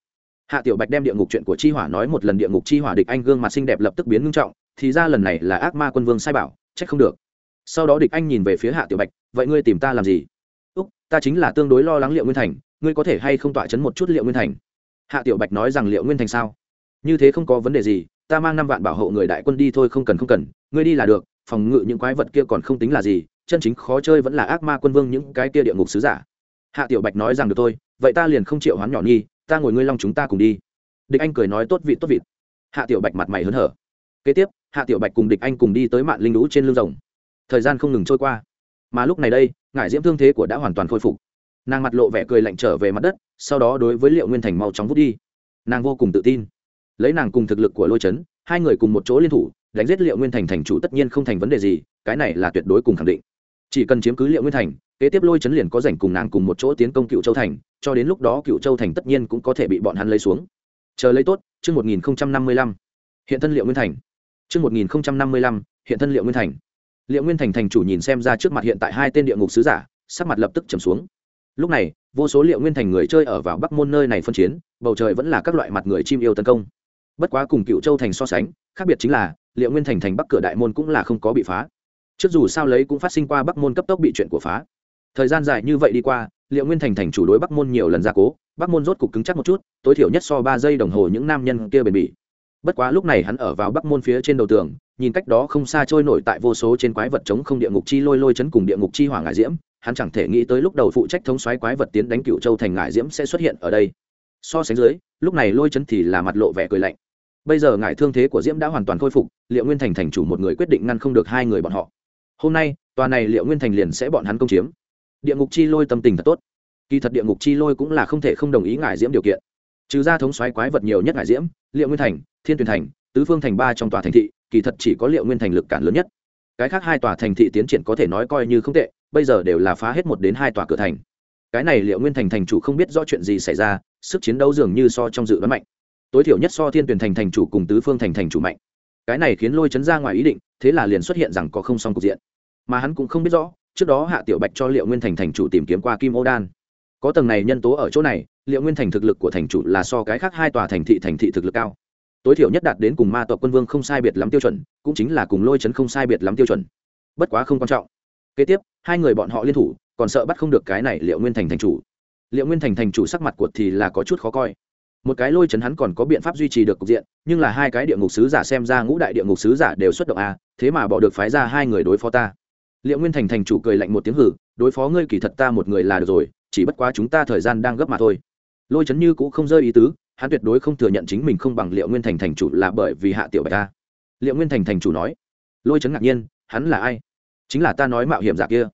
hạ tiểu bạch đem địa ngục chuyện của chi hỏa nói một lần, địa ngục chi hỏa địch anh gương mặt xinh đẹp lập tức biến ngưng trọng, thì ra lần này là ác ma quân vương sai bảo, trách không được. Sau đó địch anh nhìn về phía hạ tiểu bạch, vậy ngươi tìm ta làm gì? Úc, ta chính là tương đối lo lắng liệu nguyên thành, ngươi có thể hay không tọa chấn một chút liệu nguyên thành? Hạ tiểu bạch nói rằng, liệu nguyên thành sao? Như thế không có vấn đề gì, ta mang năm vạn bảo hộ người đại quân đi thôi, không cần không cần, ngươi đi là được, phòng ngự những quái vật kia còn không tính là gì, chân chính khó chơi vẫn là ác ma quân vương những cái kia địa ngục sứ giả. Hạ tiểu bạch nói rằng, được thôi, vậy ta liền không chịu hoán nhỏ nhi ta ngồi ngươi long chúng ta cùng đi. Địch anh cười nói tốt vị, tốt vịt hạ tiểu bạch mặt mày hớn hở. Kế tiếp, hạ tiểu bạch cùng địch anh cùng đi tới mạn linh lũ trên lưng rồng. Thời gian không ngừng trôi qua. Mà lúc này đây, ngải diễm thương thế của đã hoàn toàn khôi phục. Nàng mặt lộ vẻ cười lạnh trở về mặt đất, sau đó đối với liệu nguyên thành mau chóng vút đi. Nàng vô cùng tự tin. Lấy nàng cùng thực lực của lôi chấn, hai người cùng một chỗ liên thủ, đánh giết liệu nguyên thành thành chủ tất nhiên không thành vấn đề gì, cái này là tuyệt đối cùng khẳng định. Chỉ cần chiếm cứ liệu nguyên thành kế tiếp lôi chấn liền có rảnh cùng nàng cùng một chỗ tiến công cựu châu thành, cho đến lúc đó cựu châu thành tất nhiên cũng có thể bị bọn hắn lấy xuống. Chờ lấy tốt, chương một nghìn năm mươi lăm. Hiện thân liệu nguyên thành. Chương một nghìn năm mươi lăm, hiện thân liệu nguyên thành. Liệu nguyên thành thành chủ nhìn xem ra trước mặt hiện tại hai tên địa ngục sứ giả, sắc mặt lập tức trầm xuống. Lúc này, vô số liệu nguyên thành người chơi ở vào bắc môn nơi này phân chiến, bầu trời vẫn là các loại mặt người chim yêu tấn công. Bất quá cùng cựu châu thành so sánh, khác biệt chính là, liệu nguyên thành thành bắc cửa đại môn cũng là không có bị phá. Trước dù sao lấy cũng phát sinh qua bắc môn cấp tốc bị chuyện của phá thời gian dài như vậy đi qua, liệu nguyên thành thành chủ đối bắc môn nhiều lần gia cố, bắc môn rốt cục cứng chắc một chút, tối thiểu nhất so ba giây đồng hồ những nam nhân kia bền bỉ. Bất quá lúc này hắn ở vào bắc môn phía trên đầu tường, nhìn cách đó không xa trôi nổi tại vô số trên quái vật chống không địa ngục chi lôi lôi chấn cùng địa ngục chi hỏa ngải diễm, hắn chẳng thể nghĩ tới lúc đầu phụ trách thống xoáy quái vật tiến đánh cựu châu thành ngải diễm sẽ xuất hiện ở đây. So sánh dưới, lúc này lôi chấn thì là mặt lộ vẻ cười lạnh. Bây giờ ngải thương thế của diễm đã hoàn toàn khôi phục, liệu nguyên thành thành chủ một người quyết định ngăn không được hai người bọn họ. Hôm nay, tòa này liệu nguyên thành liền sẽ bọn hắn công chiếm địa ngục chi lôi tâm tình thật tốt. Kỳ thật địa ngục chi lôi cũng là không thể không đồng ý ngải diễm điều kiện. Trừ ra thống xoáy quái vật nhiều nhất ngải diễm, liệu nguyên thành, thiên tuyền thành, tứ phương thành ba trong tòa thành thị, kỳ thật chỉ có liệu nguyên thành lực cản lớn nhất. Cái khác hai tòa thành thị tiến triển có thể nói coi như không tệ, bây giờ đều là phá hết một đến hai tòa cửa thành. Cái này liệu nguyên thành thành chủ không biết rõ chuyện gì xảy ra, sức chiến đấu dường như so trong dự đoán mạnh. Tối thiểu nhất so thiên tuyển thành thành chủ cùng tứ phương thành thành chủ mạnh. Cái này khiến lôi chấn ra ngoài ý định, thế là liền xuất hiện rằng có không xong cục diện. Mà hắn cũng không biết rõ trước đó hạ tiểu bạch cho liệu nguyên thành thành chủ tìm kiếm qua kim ô đan. Có tầng này nhân tố ở chỗ này liệu nguyên thành thực lực của thành chủ là so cái khác hai tòa thành thị thành thị thực lực cao. Tối thiểu nhất đạt đến cùng ma tộc quân vương không sai biệt lắm tiêu chuẩn cũng chính là cùng lôi chấn không sai biệt lắm tiêu chuẩn. Bất quá không quan trọng. Kế tiếp hai người bọn họ liên thủ còn sợ bắt không được cái này liệu nguyên thành thành chủ. Liệu nguyên thành thành chủ sắc mặt của thì là có chút khó coi. Một cái lôi chấn hắn còn có biện pháp duy trì được cục diện nhưng là hai cái địa ngục sứ giả xem ra ngũ đại địa ngục sứ giả đều xuất động a à, thế mà bỏ được phái ra hai người đối phó ta liệu nguyên thành thành chủ cười lạnh một tiếng hử đối phó ngươi kỳ thật ta một người là được rồi, chỉ bất quá chúng ta thời gian đang gấp mà thôi. Lôi chấn như cũng không rơi ý tứ, hắn tuyệt đối không thừa nhận chính mình không bằng liệu nguyên thành thành chủ là bởi vì hạ tiểu bạch ta. Liệu nguyên thành thành chủ nói. Lôi chấn ngạc nhiên, hắn là ai? Chính là ta nói mạo hiểm giả kia.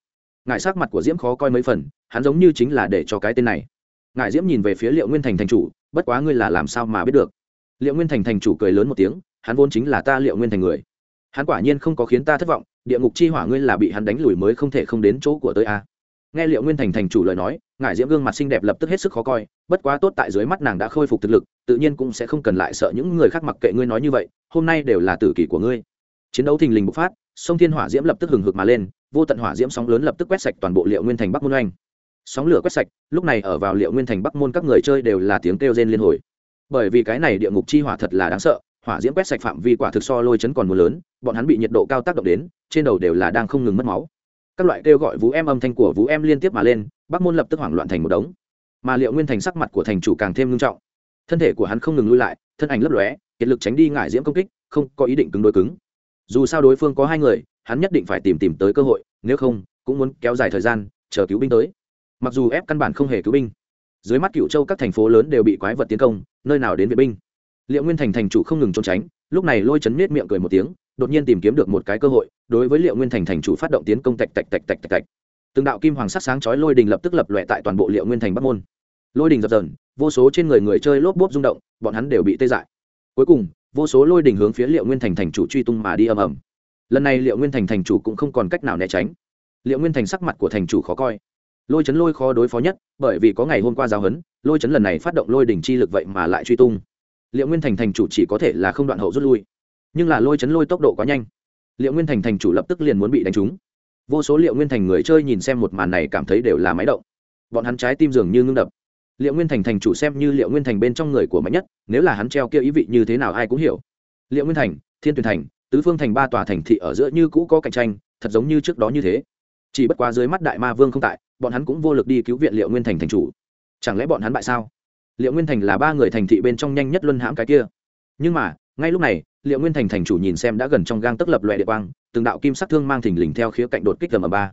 Ngài sắc mặt của diễm khó coi mấy phần, hắn giống như chính là để cho cái tên này. Ngài diễm nhìn về phía liệu nguyên thành thành chủ, bất quá ngươi là làm sao mà biết được? Liệu nguyên thành thành chủ cười lớn một tiếng, hắn vốn chính là ta liệu nguyên thành người. Hắn quả nhiên không có khiến ta thất vọng địa ngục chi hỏa ngươi là bị hắn đánh lùi mới không thể không đến chỗ của tôi a nghe liệu nguyên thành thành chủ lời nói, ngải diễm gương mặt xinh đẹp lập tức hết sức khó coi, bất quá tốt tại dưới mắt nàng đã khôi phục thực lực, tự nhiên cũng sẽ không cần lại sợ những người khác mặc kệ ngươi nói như vậy, hôm nay đều là tử kỷ của ngươi. Chiến đấu thình lình bộc phát, sông thiên hỏa diễm lập tức hừng hực mà lên, vô tận hỏa diễm sóng lớn lập tức quét sạch toàn bộ liệu nguyên thành bắc môn oanh. Sóng lửa quét sạch, lúc này ở vào liệu nguyên thành bắc môn các người chơi đều là tiếng kêu rên liên hồi. Bởi vì cái này địa ngục chi hỏa thật là đáng sợ hỏa diễm quét sạch phạm vi quả thực so lôi chấn còn mưa lớn, bọn hắn bị nhiệt độ cao tác động đến, trên đầu đều là đang không ngừng mất máu. Các loại kêu gọi vũ em âm thanh của vũ em liên tiếp mà lên, bắc môn lập tức hoảng loạn thành một đống. Mà liệu nguyên thành sắc mặt của thành chủ càng thêm nghiêm trọng. Thân thể của hắn không ngừng lui lại, thân ảnh lấp lóe, kiệt lực tránh đi ngại diễm công kích, không có ý định cứng đối cứng. Dù sao đối phương có hai người, hắn nhất định phải tìm tìm tới cơ hội, nếu không, cũng muốn kéo dài thời gian, chờ cứu binh tới. Mặc dù ép căn bản không hề cứu binh, dưới mắt cựu châu các thành phố lớn đều bị quái vật tiến công, nơi nào đến viện binh liệu nguyên thành thành chủ không ngừng trốn tránh, lúc này lôi chấn miết miệng cười một tiếng, đột nhiên tìm kiếm được một cái cơ hội, đối với liệu nguyên thành thành chủ phát động tiến công tạch tạch tạch tạch tạch tạch. Từng đạo kim hoàng sắc sáng chói lôi đình lập tức lập loẹ tại toàn bộ liệu nguyên thành bắc môn. Lôi đình dập dờn, vô số trên người người chơi lốp bốp rung động, bọn hắn đều bị tê dại. Cuối cùng, vô số lôi đình hướng phía liệu nguyên thành thành chủ truy tung mà đi ầm ầm. Lần này liệu nguyên thành thành chủ cũng không còn cách nào né tránh. Liệu nguyên thành sắc mặt của thành chủ khó coi. Lôi chấn lôi khó đối phó nhất, bởi vì có ngày hôm qua giáo huấn, lôi chấn lần này phát động lôi đình chi lực vậy mà lại truy tung liệu nguyên thành thành chủ chỉ có thể là không đoạn hậu rút lui, nhưng là lôi chấn lôi tốc độ quá nhanh. Liệu nguyên thành thành chủ lập tức liền muốn bị đánh trúng. Vô số liệu nguyên thành người chơi nhìn xem một màn này cảm thấy đều là máy động. Bọn hắn trái tim dường như ngưng đập. Liệu nguyên thành thành chủ xem như liệu nguyên thành bên trong người của mạnh nhất, nếu là hắn treo kia ý vị như thế nào ai cũng hiểu. Liệu nguyên thành, thiên tuyền thành, tứ phương thành ba tòa thành thị ở giữa như cũ có cạnh tranh, thật giống như trước đó như thế. Chỉ bất quá dưới mắt đại ma vương không tại, bọn hắn cũng vô lực đi cứu viện liệu nguyên thành thành chủ. Chẳng lẽ bọn hắn bại sao? Liệu nguyên thành là ba người thành thị bên trong nhanh nhất luân hãm cái kia. Nhưng mà, ngay lúc này, liệu nguyên thành thành chủ nhìn xem đã gần trong gang tấc lập loại địa quang, từng đạo kim sắc thương mang thình lình theo khía cạnh đột kích gầm ở ba.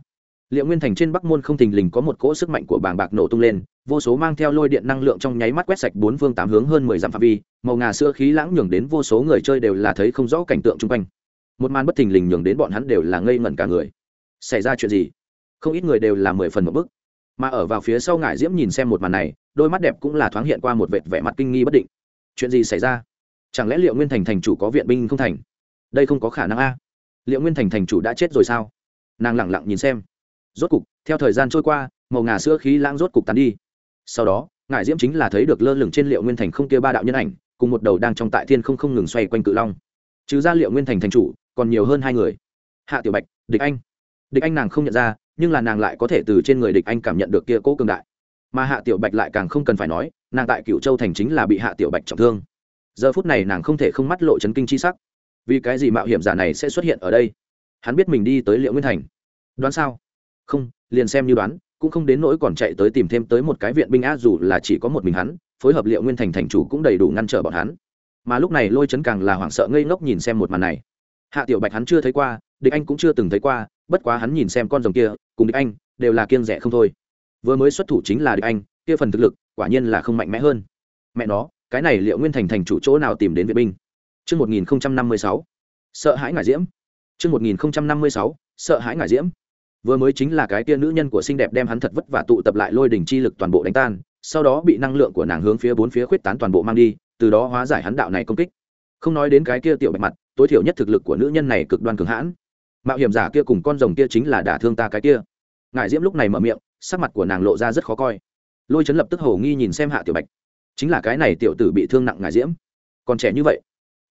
Liệu nguyên thành trên bắc môn không thình lình có một cỗ sức mạnh của bàng bạc nổ tung lên, vô số mang theo lôi điện năng lượng trong nháy mắt quét sạch bốn phương tám hướng hơn mười dặm phạm vi, màu ngà sữa khí lãng nhường đến vô số người chơi đều là thấy không rõ cảnh tượng chung quanh. Một màn bất thình lình nhường đến bọn hắn đều là ngây ngẩn cả người. Xảy ra chuyện gì? Không ít người đều là mười phần một bức mà ở vào phía sau ngải diễm nhìn xem một màn này, đôi mắt đẹp cũng là thoáng hiện qua một vệt vẻ mặt kinh nghi bất định. Chuyện gì xảy ra? Chẳng lẽ liệu nguyên thành thành chủ có viện binh không thành? Đây không có khả năng a. Liệu nguyên thành thành chủ đã chết rồi sao? Nàng lẳng lặng nhìn xem. Rốt cục, theo thời gian trôi qua, màu ngà sữa khí lãng rốt cục tán đi. Sau đó ngải diễm chính là thấy được lơ lửng trên liệu nguyên thành không kia ba đạo nhân ảnh, cùng một đầu đang trong tại thiên không không ngừng xoay quanh cự long. Trừ ra liệu nguyên thành thành chủ, còn nhiều hơn hai người. Hạ tiểu bạch, địch anh. Địch anh nàng không nhận ra nhưng là nàng lại có thể từ trên người địch anh cảm nhận được kia cố cường đại. Mà hạ tiểu bạch lại càng không cần phải nói, nàng tại cựu châu thành chính là bị hạ tiểu bạch trọng thương. Giờ phút này nàng không thể không mắt lộ chấn kinh chi sắc. Vì cái gì mạo hiểm giả này sẽ xuất hiện ở đây? Hắn biết mình đi tới liệu nguyên thành. Đoán sao? Không, liền xem như đoán, cũng không đến nỗi còn chạy tới tìm thêm tới một cái viện binh á, dù là chỉ có một mình hắn, phối hợp liệu nguyên thành thành chủ cũng đầy đủ ngăn trở bọn hắn. Mà lúc này lôi chấn càng là hoảng sợ ngây ngốc nhìn xem một màn này. Hạ tiểu bạch hắn chưa thấy qua, địch anh cũng chưa từng thấy qua bất quá hắn nhìn xem con rồng kia cùng địch anh đều là kiêng rẻ không thôi vừa mới xuất thủ chính là địch anh kia phần thực lực quả nhiên là không mạnh mẽ hơn mẹ nó cái này liệu nguyên thành thành chủ chỗ nào tìm đến vệ binh chương một nghìn năm mươi sáu sợ hãi ngải diễm. chương một nghìn năm mươi sáu sợ hãi ngải diễm. Vừa mới chính là cái kia nữ nhân của xinh đẹp đem hắn thật vất vả tụ tập lại lôi đỉnh chi lực toàn bộ đánh tan, sau đó bị năng lượng của nàng hướng phía bốn phía khuyết tán toàn bộ mang đi, từ đó hóa giải hắn đạo này công kích. Không nói đến cái kia tiểu bạch mặt, tối thiểu nhất thực lực của nữ nhân này cực đoan cường hãn. Mạo hiểm giả kia cùng con rồng kia chính là đả thương ta cái kia. Ngải Diễm lúc này mở miệng, sắc mặt của nàng lộ ra rất khó coi. Lôi Chấn lập tức hổ nghi nhìn xem Hạ Tiểu Bạch. Chính là cái này tiểu tử bị thương nặng Ngải Diễm. Còn trẻ như vậy,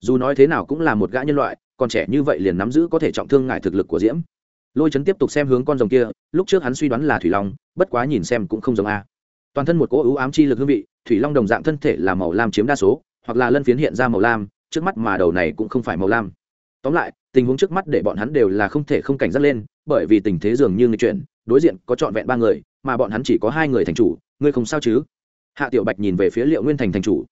dù nói thế nào cũng là một gã nhân loại, còn trẻ như vậy liền nắm giữ có thể trọng thương ngải thực lực của Diễm. Lôi Chấn tiếp tục xem hướng con rồng kia, lúc trước hắn suy đoán là thủy long, bất quá nhìn xem cũng không giống a. Toàn thân một cỗ ưu ám chi lực hương vị, thủy long đồng dạng thân thể là màu lam chiếm đa số, hoặc là lân phiến hiện ra màu lam, trước mắt mà đầu này cũng không phải màu lam tóm lại tình huống trước mắt để bọn hắn đều là không thể không cảnh giác lên, bởi vì tình thế dường như người chuyển, đối diện có trọn vẹn ba người, mà bọn hắn chỉ có hai người thành chủ, ngươi không sao chứ? Hạ tiểu bạch nhìn về phía liệu nguyên thành thành chủ.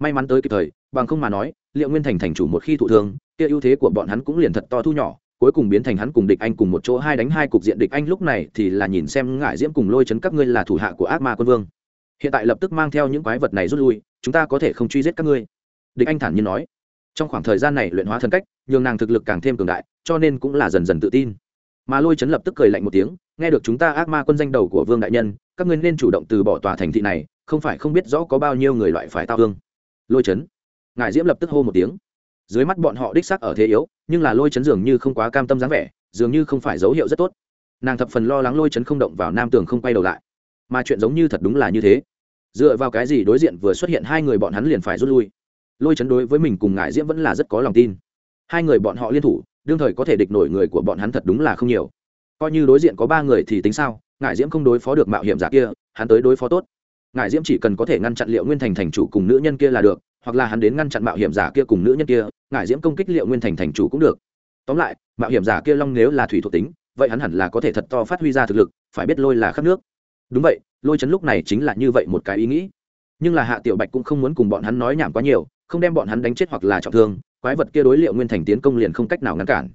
May mắn tới kịp thời, bằng không mà nói, liệu nguyên thành thành chủ một khi thụ thương, kia ưu thế của bọn hắn cũng liền thật to thu nhỏ, cuối cùng biến thành hắn cùng địch anh cùng một chỗ hai đánh hai cục diện địch anh lúc này thì là nhìn xem ngại diễm cùng lôi chấn các ngươi là thủ hạ của ác ma quân vương. Hiện tại lập tức mang theo những quái vật này rút lui, chúng ta có thể không truy giết các ngươi. Địch anh thản nhiên nói trong khoảng thời gian này luyện hóa thân cách, nhường nàng thực lực càng thêm cường đại, cho nên cũng là dần dần tự tin. Mà lôi chấn lập tức cười lạnh một tiếng, nghe được chúng ta ác ma quân danh đầu của vương đại nhân, các ngươi nên chủ động từ bỏ tòa thành thị này, không phải không biết rõ có bao nhiêu người loại phải tao thương. Lôi chấn, ngài diễm lập tức hô một tiếng. Dưới mắt bọn họ đích sắc ở thế yếu, nhưng là lôi chấn dường như không quá cam tâm dáng vẻ, dường như không phải dấu hiệu rất tốt. Nàng thập phần lo lắng lôi chấn không động vào nam tường không quay đầu lại. Mà chuyện giống như thật đúng là như thế. Dựa vào cái gì đối diện vừa xuất hiện hai người bọn hắn liền phải rút lui? Lôi chấn đối với mình cùng ngải diễm vẫn là rất có lòng tin. Hai người bọn họ liên thủ, đương thời có thể địch nổi người của bọn hắn thật đúng là không nhiều. Coi như đối diện có ba người thì tính sao Ngải diễm không đối phó được mạo hiểm giả kia, hắn tới đối phó tốt. Ngải diễm chỉ cần có thể ngăn chặn liệu nguyên thành thành chủ cùng nữ nhân kia là được, hoặc là hắn đến ngăn chặn mạo hiểm giả kia cùng nữ nhân kia ngải diễm công kích liệu nguyên thành thành chủ cũng được. Tóm lại, mạo hiểm giả kia long nếu là thủy thuộc tính, vậy hắn hẳn là có thể thật to phát huy ra thực lực, phải biết lôi là khắp nước. Đúng vậy, lôi chấn lúc này chính là như vậy một cái ý nghĩ. Nhưng là hạ tiểu bạch cũng không muốn cùng bọn hắn nói nhảm quá nhiều không đem bọn hắn đánh chết hoặc là trọng thương, quái vật kia đối liệu nguyên thành tiến công liền không cách nào ngăn cản.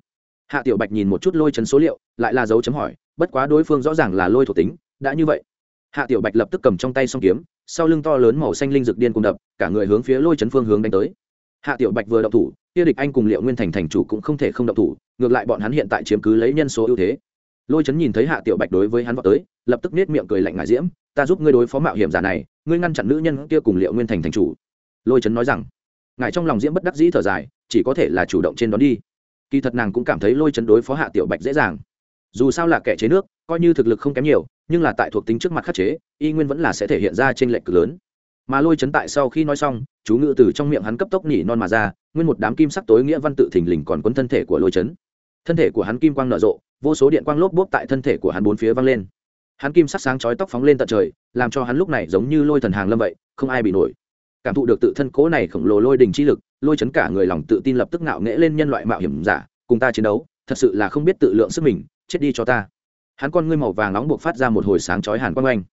Hạ tiểu bạch nhìn một chút lôi chấn số liệu, lại là dấu chấm hỏi, bất quá đối phương rõ ràng là lôi thuộc tính, đã như vậy. Hạ tiểu bạch lập tức cầm trong tay song kiếm, sau lưng to lớn màu xanh linh dực điên cùng đập, cả người hướng phía lôi chấn phương hướng đánh tới. Hạ tiểu bạch vừa động thủ, kia địch anh cùng liệu nguyên thành thành chủ cũng không thể không động thủ, ngược lại bọn hắn hiện tại chiếm cứ lấy nhân số ưu thế. Lôi chấn nhìn thấy hạ tiểu bạch đối với hắn vào tới, lập tức nết miệng cười lạnh ngại diễm, ta giúp ngươi đối phó mạo hiểm giả này, ngươi ngăn chặn nữ nhân kia cùng liệu nguyên thành thành chủ. Lôi chấn nói rằng ngài trong lòng diễm bất đắc dĩ thở dài, chỉ có thể là chủ động trên đón đi. Kỳ thật nàng cũng cảm thấy lôi chấn đối phó hạ tiểu bạch dễ dàng. Dù sao là kẻ chế nước, coi như thực lực không kém nhiều, nhưng là tại thuộc tính trước mặt khắc chế, y nguyên vẫn là sẽ thể hiện ra trên lệnh cực lớn. Mà lôi chấn tại sau khi nói xong, chú ngự từ trong miệng hắn cấp tốc nhỉ non mà ra, nguyên một đám kim sắc tối nghĩa văn tự thình lình còn quấn thân thể của lôi chấn. Thân thể của hắn kim quang nở rộ, vô số điện quang lốp bốp tại thân thể của hắn bốn phía văng lên. Hắn kim sắc sáng chói tóc phóng lên tận trời, làm cho hắn lúc này giống như lôi thần hàng lâm vậy, không ai bị nổi cảm thụ được tự thân cố này khổng lồ lôi đình chi lực, lôi chấn cả người lòng tự tin lập tức ngạo nghễ lên nhân loại mạo hiểm giả, cùng ta chiến đấu, thật sự là không biết tự lượng sức mình, chết đi cho ta. Hắn con ngươi màu vàng nóng buộc phát ra một hồi sáng chói hàn quang oanh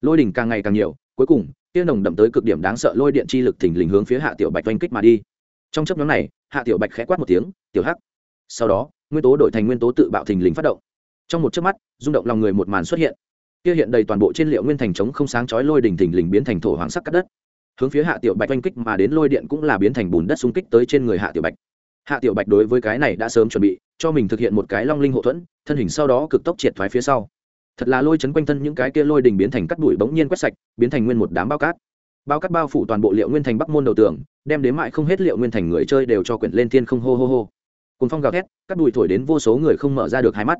lôi đỉnh càng ngày càng nhiều, cuối cùng tiên nồng đậm tới cực điểm đáng sợ lôi điện chi lực thình lình hướng phía hạ tiểu bạch oanh kích mà đi. Trong chấp nhóm này, hạ tiểu bạch khẽ quát một tiếng, tiểu hắc. Sau đó, nguyên tố đổi thành nguyên tố tự bạo thình lình phát động. Trong một chớp mắt, rung động lòng người một màn xuất hiện. Kia hiện đầy toàn bộ trên liệu nguyên thành trống không sáng chói lôi đỉnh thình lình biến thành thổ hoàng sắc cắt đất hướng phía hạ tiểu bạch oanh kích mà đến lôi điện cũng là biến thành bùn đất xung kích tới trên người hạ tiểu bạch. Hạ tiểu bạch đối với cái này đã sớm chuẩn bị, cho mình thực hiện một cái long linh hộ thuẫn, thân hình sau đó cực tốc triệt thoái phía sau. Thật là lôi chấn quanh thân những cái kia lôi đình biến thành cắt đuổi bỗng nhiên quét sạch, biến thành nguyên một đám bao cát. Bao cát bao phủ toàn bộ liệu nguyên thành bắc môn đầu tường, đem đến mại không hết liệu nguyên thành người chơi đều cho quyển lên thiên không hô hô hô. Cùng phong gào thét, cắt đuổi thổi đến vô số người không mở ra được hai mắt.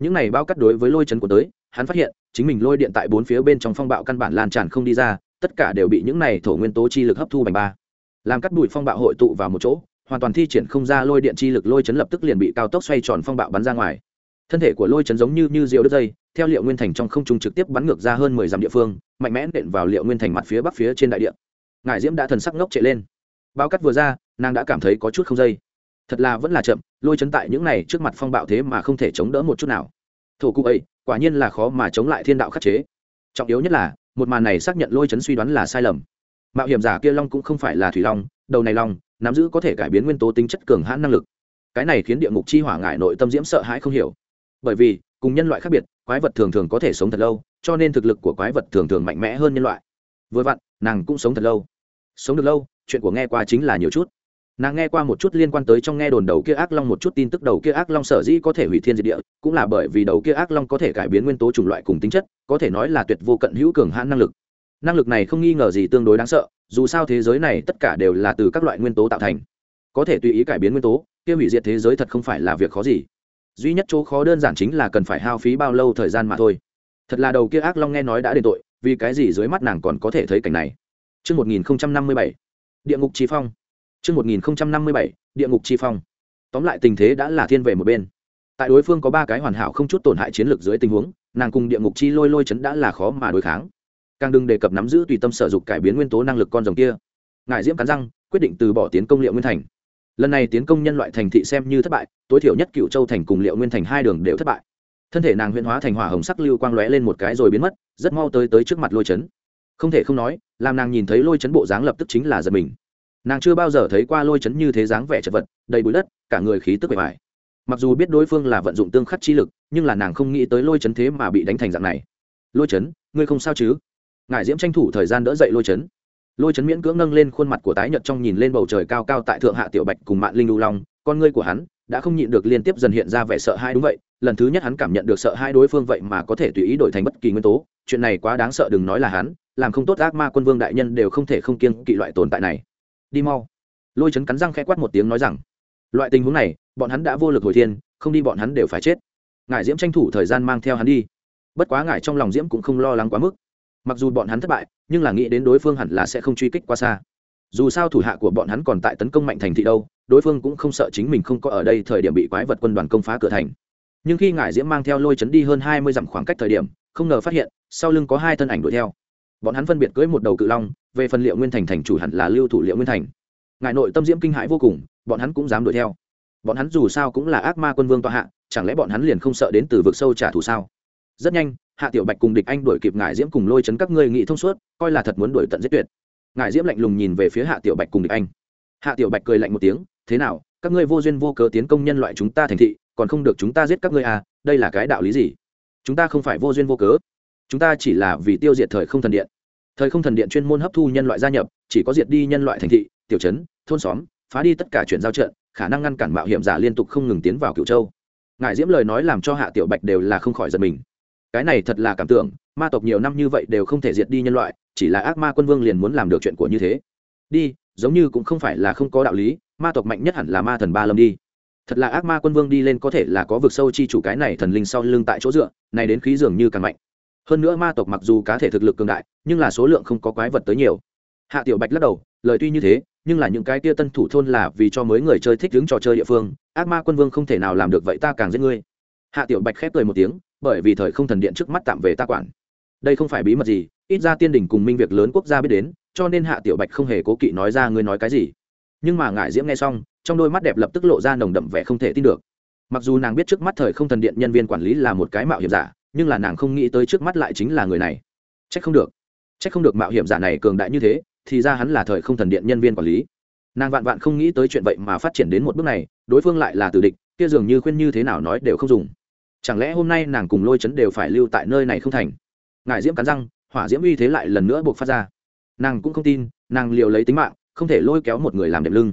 Những này bao cát đối với lôi chấn của tới, hắn phát hiện, chính mình lôi điện tại bốn phía bên trong phong bạo căn bản lan tràn không đi ra tất cả đều bị những này thổ nguyên tố chi lực hấp thu bành ba. Làm cắt bụi phong bạo hội tụ vào một chỗ, hoàn toàn thi triển không ra lôi điện chi lực, lôi chấn lập tức liền bị cao tốc xoay tròn phong bạo bắn ra ngoài. Thân thể của lôi chấn giống như như rượu đất dây, theo liệu nguyên thành trong không trung trực tiếp bắn ngược ra hơn mười dặm địa phương, mạnh mẽ nện vào liệu nguyên thành mặt phía bắc phía trên đại địa. Ngải diễm đã thần sắc ngốc chạy lên. Bao cắt vừa ra, nàng đã cảm thấy có chút không dây. Thật là vẫn là chậm, lôi chấn tại những này trước mặt phong bạo thế mà không thể chống đỡ một chút nào. Thổ cụ ấy, quả nhiên là khó mà chống lại thiên đạo khắc chế. Trọng yếu nhất là một màn này xác nhận lôi chấn suy đoán là sai lầm. Mạo hiểm giả kia long cũng không phải là thủy long, đầu này long, nắm giữ có thể cải biến nguyên tố tính chất cường hãn năng lực. Cái này khiến địa ngục chi hỏa ngại nội tâm diễm sợ hãi không hiểu. Bởi vì, cùng nhân loại khác biệt, quái vật thường thường có thể sống thật lâu, cho nên thực lực của quái vật thường thường mạnh mẽ hơn nhân loại. Vừa vặn, nàng cũng sống thật lâu. Sống được lâu, chuyện của nghe qua chính là nhiều chút nàng nghe qua một chút liên quan tới trong nghe đồn đầu kia ác long một chút tin tức đầu kia ác long sở dĩ có thể hủy thiên diệt địa cũng là bởi vì đầu kia ác long có thể cải biến nguyên tố chủng loại cùng tính chất có thể nói là tuyệt vô cận hữu cường hãn năng lực. Năng lực này không nghi ngờ gì tương đối đáng sợ dù sao thế giới này tất cả đều là từ các loại nguyên tố tạo thành. Có thể tùy ý cải biến nguyên tố kia hủy diệt thế giới thật không phải là việc khó gì. Duy nhất chỗ khó đơn giản chính là cần phải hao phí bao lâu thời gian mà thôi. Thật là đầu kia ác long nghe nói đã đền tội vì cái gì dưới mắt nàng còn có thể thấy cảnh này? Trước 1057, địa ngục chi phong. Trước 1057, địa ngục chi phong. Tóm lại tình thế đã là thiên về một bên. Tại đối phương có ba cái hoàn hảo không chút tổn hại chiến lược dưới tình huống, nàng cùng địa ngục chi lôi lôi chấn đã là khó mà đối kháng. Càng đừng đề cập nắm giữ tùy tâm sở dục cải biến nguyên tố năng lực con rồng kia. Ngải diễm cắn răng quyết định từ bỏ tiến công liệu nguyên thành. Lần này tiến công nhân loại thành thị xem như thất bại tối thiểu nhất cựu châu thành cùng liệu nguyên thành hai đường đều thất bại. Thân thể nàng huyễn hóa thành hỏa hồng sắc lưu quang lóe lên một cái rồi biến mất rất mau tới tới trước mặt lôi chấn. Không thể không nói làm nàng nhìn thấy lôi chấn bộ dáng lập tức chính là giật mình nàng chưa bao giờ thấy qua lôi chấn như thế dáng vẻ chật vật, đầy bụi đất, cả người khí tức bề bài mặc dù biết đối phương là vận dụng tương khắc chi lực, nhưng là nàng không nghĩ tới lôi chấn thế mà bị đánh thành dạng này. Lôi chấn, ngươi không sao chứ? Ngài diễm tranh thủ thời gian đỡ dậy lôi chấn. Lôi chấn miễn cưỡng nâng lên khuôn mặt của tái nhợt trong nhìn lên bầu trời cao cao tại thượng hạ tiểu bạch cùng mạng linh lưu long, con ngươi của hắn đã không nhịn được liên tiếp dần hiện ra vẻ sợ hãi, đúng vậy, lần thứ nhất hắn cảm nhận được sợ hai đối phương vậy mà có thể tùy ý đổi thành bất kỳ nguyên tố, chuyện này quá đáng sợ, đừng nói là hắn, làm không tốt ác ma quân vương đại nhân đều không thể không kiêng kỵ loại tồn tại này đi mau. Lôi chấn cắn răng khẽ quát một tiếng nói rằng, loại tình huống này, bọn hắn đã vô lực hồi thiên, không đi bọn hắn đều phải chết. Ngài diễm tranh thủ thời gian mang theo hắn đi. Bất quá ngài trong lòng diễm cũng không lo lắng quá mức. Mặc dù bọn hắn thất bại, nhưng là nghĩ đến đối phương hẳn là sẽ không truy kích quá xa. Dù sao thủ hạ của bọn hắn còn tại tấn công mạnh thành thị đâu, đối phương cũng không sợ chính mình không có ở đây thời điểm bị quái vật quân đoàn công phá cửa thành. Nhưng khi ngải diễm mang theo lôi chấn đi hơn hai mươi dặm khoảng cách thời điểm, không ngờ phát hiện, sau lưng có hai thân ảnh đuổi theo bọn hắn phân biệt cưỡi một đầu cự long, về phần liệu nguyên thành thành chủ hẳn là lưu thủ liệu nguyên thành. Ngài nội tâm diễm kinh hãi vô cùng, bọn hắn cũng dám đuổi theo. Bọn hắn dù sao cũng là ác ma quân vương tọa hạ, chẳng lẽ bọn hắn liền không sợ đến từ vực sâu trả thù sao? Rất nhanh, hạ tiểu bạch cùng địch anh đuổi kịp ngài diễm cùng lôi chấn các ngươi nghị thông suốt, coi là thật muốn đuổi tận giết tuyệt. Ngài diễm lạnh lùng nhìn về phía hạ tiểu bạch cùng địch anh. Hạ tiểu bạch cười lạnh một tiếng, thế nào, các ngươi vô duyên vô cớ tiến công nhân loại chúng ta thành thị, còn không được chúng ta giết các ngươi à đây là cái đạo lý gì? Chúng ta không phải vô duyên vô cớ chúng ta chỉ là vì tiêu diệt thời không thần điện. Thời không thần điện chuyên môn hấp thu nhân loại gia nhập, chỉ có diệt đi nhân loại thành thị, tiểu trấn, thôn xóm, phá đi tất cả chuyện giao trận, khả năng ngăn cản mạo hiểm giả liên tục không ngừng tiến vào cựu châu. Ngài diễm lời nói làm cho hạ tiểu bạch đều là không khỏi giật mình. Cái này thật là cảm tưởng, ma tộc nhiều năm như vậy đều không thể diệt đi nhân loại, chỉ là ác ma quân vương liền muốn làm được chuyện của như thế. Đi, giống như cũng không phải là không có đạo lý, ma tộc mạnh nhất hẳn là ma thần ba lâm đi. Thật là ác ma quân vương đi lên có thể là có vực sâu chi chủ cái này thần linh sau lưng tại chỗ dựa, này đến khí dường như càng mạnh hơn nữa ma tộc mặc dù cá thể thực lực cường đại, nhưng là số lượng không có quái vật tới nhiều. Hạ tiểu bạch lắc đầu, lời tuy như thế, nhưng là những cái tia tân thủ thôn là vì cho mới người chơi thích đứng trò chơi địa phương, ác ma quân vương không thể nào làm được vậy ta càng giết ngươi. Hạ tiểu bạch khép cười một tiếng, bởi vì thời không thần điện trước mắt tạm về ta quản. Đây không phải bí mật gì, ít ra tiên đình cùng minh việc lớn quốc gia biết đến, cho nên hạ tiểu bạch không hề cố kỵ nói ra ngươi nói cái gì. Nhưng mà ngại diễm nghe xong, trong đôi mắt đẹp lập tức lộ ra nồng đậm vẻ không thể tin được. Mặc dù nàng biết trước mắt thời không thần điện nhân viên quản lý là một cái mạo hiểm giả nhưng là nàng không nghĩ tới trước mắt lại chính là người này. C h ắ c không được. C h ắ c không được mạo hiểm giả này cường đại như thế, thì ra hắn là thời không thần điện nhân viên quản lý. Nàng vạn vạn không nghĩ tới chuyện vậy mà phát triển đến một bước này, đối phương lại là tử địch, kia dường như khuyên như thế nào nói đều không dùng. Chẳng lẽ hôm nay nàng cùng lôi chấn đều phải lưu tại nơi này không thành? Ngài diễm cắn răng, hỏa diễm uy thế lại lần nữa buộc phát ra. Nàng cũng không tin, nàng liều lấy tính mạng, không thể lôi kéo một người làm đẹp lưng.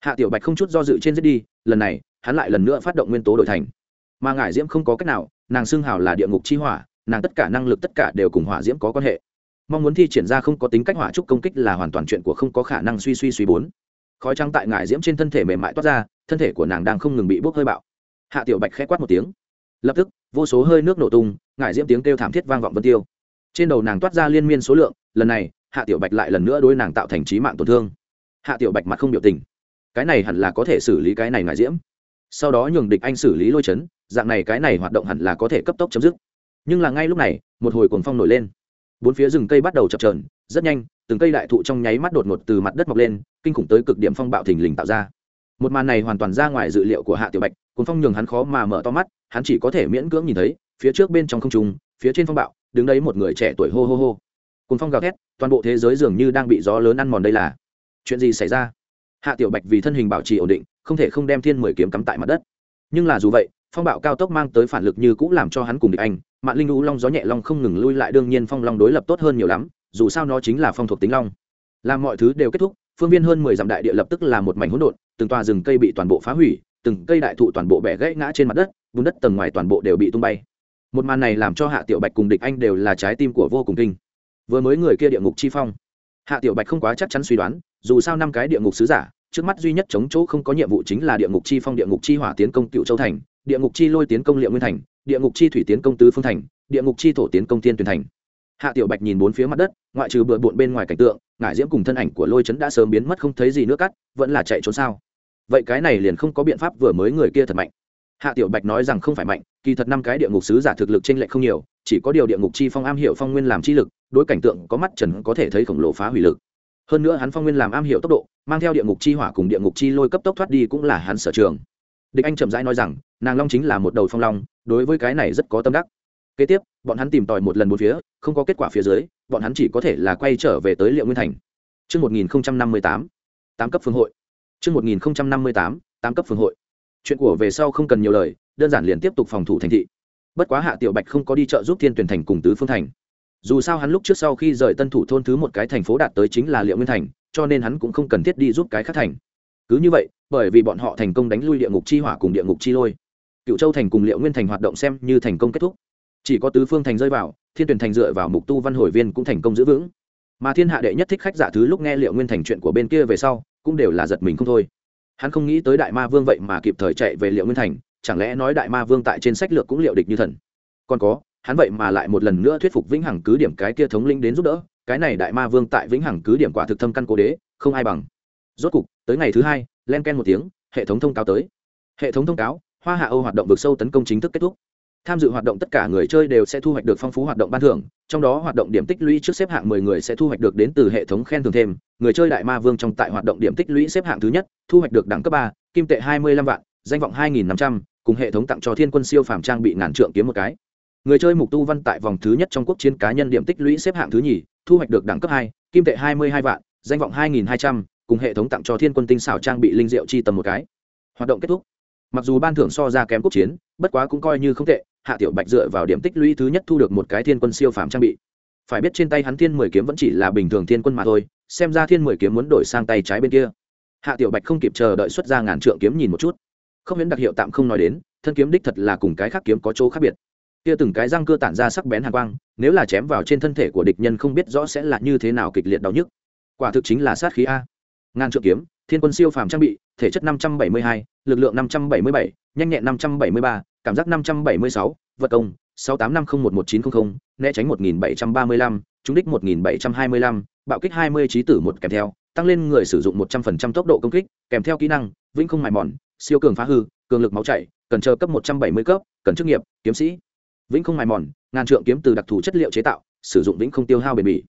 Hạ tiểu bạch không chút do dự trên giết đi, lần này, hắn lại lần nữa phát động nguyên tố đổi thành. Mà ngải diễm không có cách nào nàng xưng hào là địa ngục chi hỏa, nàng tất cả năng lực tất cả đều cùng hỏa diễm có quan hệ. Mong muốn thi triển ra không có tính cách hỏa trúc công kích là hoàn toàn chuyện của không có khả năng suy suy suy bốn. Khói trắng tại ngải diễm trên thân thể mềm mại toát ra, thân thể của nàng đang không ngừng bị bốc hơi bạo. Hạ tiểu bạch k h ẽ quát một tiếng. Lập tức, vô số hơi nước nổ tung, ngải diễm tiếng kêu thảm thiết vang vọng vân tiêu. Trên đầu nàng toát ra liên miên số lượng, lần này, hạ tiểu bạch lại lần nữa đối nàng tạo thành trí mạng tổn thương. Hạ tiểu bạch mặt không biểu tình. Cái này hẳn là có thể xử lý cái này ngải diễm. Sau đó nhường địch anh xử lý lôi chấn dạng này cái này hoạt động hẳn là có thể cấp tốc chấm dứt. Nhưng là ngay lúc này, một hồi cuồng phong nổi lên. Bốn phía rừng cây bắt đầu chập trờn rất nhanh, từng cây đại thụ trong nháy mắt đột ngột từ mặt đất mọc lên, kinh khủng tới cực điểm phong bạo thình lình tạo ra. Một màn này hoàn toàn ra ngoài dự liệu của hạ tiểu bạch cuốn phong nhường hắn khó mà mở to mắt, hắn chỉ có thể miễn cưỡng nhìn thấy, phía trước bên trong không trung, phía trên phong bạo, đứng đấy một người trẻ tuổi hô hô hô. Cuốn phong gào thét, toàn bộ thế giới dường như đang bị gió lớn ăn mòn đây là. Chuyện gì xảy ra? Hạ tiểu bạch vì thân hình bảo trì ổn định, không thể không đem thiên mười kiếm cắm tại mặt đất. Nhưng là dù vậy phong bạo cao tốc mang tới phản lực như cũng làm cho hắn cùng địch anh mạng linh lũ long gió nhẹ long không ngừng lui lại, đương nhiên phong long đối lập tốt hơn nhiều lắm, dù sao nó chính là phong thuộc tính long. Làm mọi thứ đều kết thúc, phương viên hơn mười dặm đại địa lập tức là một mảnh hỗn độn, từng tòa rừng cây bị toàn bộ phá hủy, từng cây đại thụ toàn bộ bẻ gãy ngã trên mặt đất, bùn đất tầng ngoài toàn bộ đều bị tung bay. Một màn này làm cho hạ tiểu bạch cùng địch anh đều là trái tim của vô cùng kinh. Vừa mới người kia địa ngục chi phong. Hạ tiểu bạch không quá chắc chắn suy đoán, dù sao năm cái địa ngục sứ giả, trước mắt duy nhất chống chỗ không có nhiệm vụ chính là địa ngục chi phong, địa ngục chi hỏa tiến công cựu châu thành địa ngục chi lôi tiến công liệu nguyên thành, địa ngục chi thủy tiến công tứ phương thành, địa ngục chi thổ tiến công tiên tuyển thành. Hạ tiểu bạch nhìn bốn phía mặt đất, ngoại trừ bừa bộn bên ngoài cảnh tượng, ngải diễm cùng thân ảnh của lôi chấn đã sớm biến mất không thấy gì nữa cắt, vẫn là chạy trốn sao? Vậy cái này liền không có biện pháp vừa mới người kia thật mạnh. Hạ tiểu bạch nói rằng không phải mạnh, kỳ thật năm cái địa ngục sứ giả thực lực trên lệch không nhiều, chỉ có điều địa ngục chi phong am hiểu phong nguyên làm chi lực, đối cảnh tượng có mắt trần có thể thấy khổng lồ phá hủy lực. Hơn nữa hắn phong nguyên làm am hiểu tốc độ, mang theo địa ngục chi hỏa cùng địa ngục chi lôi cấp tốc thoát đi cũng là hắn sở trường. Địch anh chậm rãi nói rằng nàng long chính là một đầu phong long đối với cái này rất có tâm đắc kế tiếp bọn hắn tìm tòi một lần một phía không có kết quả phía dưới bọn hắn chỉ có thể là quay trở về tới liệu nguyên thành Trước 1058, tám cấp phương hội. Trước 1058, tám cấp phương hội. Chuyện của về sau không cần nhiều lời, đơn giản liền tiếp tục phòng thủ thành thị. Bất quá Hạ Tiểu Bạch không có đi trợ giúp Thiên Tuyển Thành cùng Tứ Phương Thành dù sao hắn lúc trước sau khi rời tân thủ thôn thứ một cái thành phố đạt tới chính là liệu nguyên thành cho nên hắn cũng không cần thiết đi giúp cái khác thành cứ như vậy bởi vì bọn họ thành công đánh lui địa ngục chi hỏa cùng địa ngục chi lôi cựu châu thành cùng liệu nguyên thành hoạt động xem như thành công kết thúc. Chỉ có tứ phương thành rơi vào, thiên tuyển thành dựa vào mục tu văn hồi viên cũng thành công giữ vững. Mà thiên hạ đệ nhất thích khách giả thứ lúc nghe liệu nguyên thành chuyện của bên kia về sau, cũng đều là giật mình không thôi. Hắn không nghĩ tới đại ma vương vậy mà kịp thời chạy về liệu nguyên thành, chẳng lẽ nói đại ma vương tại trên sách lược cũng liệu địch như thần? Còn có, hắn vậy mà lại một lần nữa thuyết phục vĩnh hằng cứ điểm cái kia thống linh đến giúp đỡ, cái này đại ma vương tại vĩnh hằng cứ điểm quả thực thâm căn cố đế, không ai bằng. Rốt cục, tới ngày thứ hai, len ken một tiếng, hệ thống thông cáo tới. Hệ thống thông cáo hoa hạ âu hoạt động vực sâu tấn công chính thức kết thúc. Tham dự hoạt động tất cả người chơi đều sẽ thu hoạch được phong phú hoạt động ban thưởng trong đó hoạt động điểm tích lũy trước xếp hạng 10 người sẽ thu hoạch được đến từ hệ thống khen thưởng thêm. Người chơi đại ma vương trong tại hoạt động điểm tích lũy xếp hạng thứ nhất thu hoạch được đẳng cấp ba kim tệ 25 vạn danh vọng 2.500, cùng hệ thống tặng cho thiên quân siêu phàm trang bị ngàn trượng kiếm một cái. Người chơi mục tu văn tại vòng thứ nhất trong quốc chiến cá nhân điểm tích lũy xếp hạng thứ nhì thu hoạch được đẳng cấp hai kim tệ 22 vạn danh vọng 2.200, cùng hệ thống tặng cho thiên quân tinh xảo trang bị linh diệu chi tầm một cái. Hoạt động kết thúc mặc dù ban thưởng so ra kém quốc chiến, bất quá cũng coi như không tệ, hạ tiểu bạch dựa vào điểm tích lũy thứ nhất thu được một cái thiên quân siêu phàm trang bị. Phải biết trên tay hắn thiên mười kiếm vẫn chỉ là bình thường thiên quân mà thôi, xem ra thiên mười kiếm muốn đổi sang tay trái bên kia. Hạ tiểu bạch không kịp chờ đợi xuất ra ngàn trượng kiếm nhìn một chút. Không miễn đặc hiệu tạm không nói đến, thân kiếm đích thật là cùng cái khác kiếm có chỗ khác biệt. Kia từng cái răng cưa tản ra sắc bén hàn quang, nếu là chém vào trên thân thể của địch nhân không biết rõ sẽ là như thế nào kịch liệt đau nhức. Quả thực chính là sát khí a. Ngàn trượng kiếm, thiên quân siêu phàm trang bị, thể chất năm trăm bảy mươi hai lực lượng năm trăm bảy mươi bảy, nhanh nhẹn năm trăm bảy mươi ba, cảm giác năm trăm bảy mươi sáu, vật công, sáu tám năm không một một chín trăm linh né tránh một nghìn bảy trăm ba mươi lăm, trúng đích một nghìn bảy trăm hai mươi lăm, bạo kích hai mươi trí tử một kèm theo, tăng lên người sử dụng một trăm phần trăm tốc độ công kích, kèm theo kỹ năng, vĩnh không mài mòn, siêu cường phá hư, cường lực máu chảy, cần chờ cấp một trăm bảy mươi cấp, cần chức nghiệp, kiếm sĩ. Vĩnh không mài mòn, ngàn trượng kiếm từ đặc thù chất liệu chế tạo, sử dụng vĩnh không tiêu hao bền bỉ.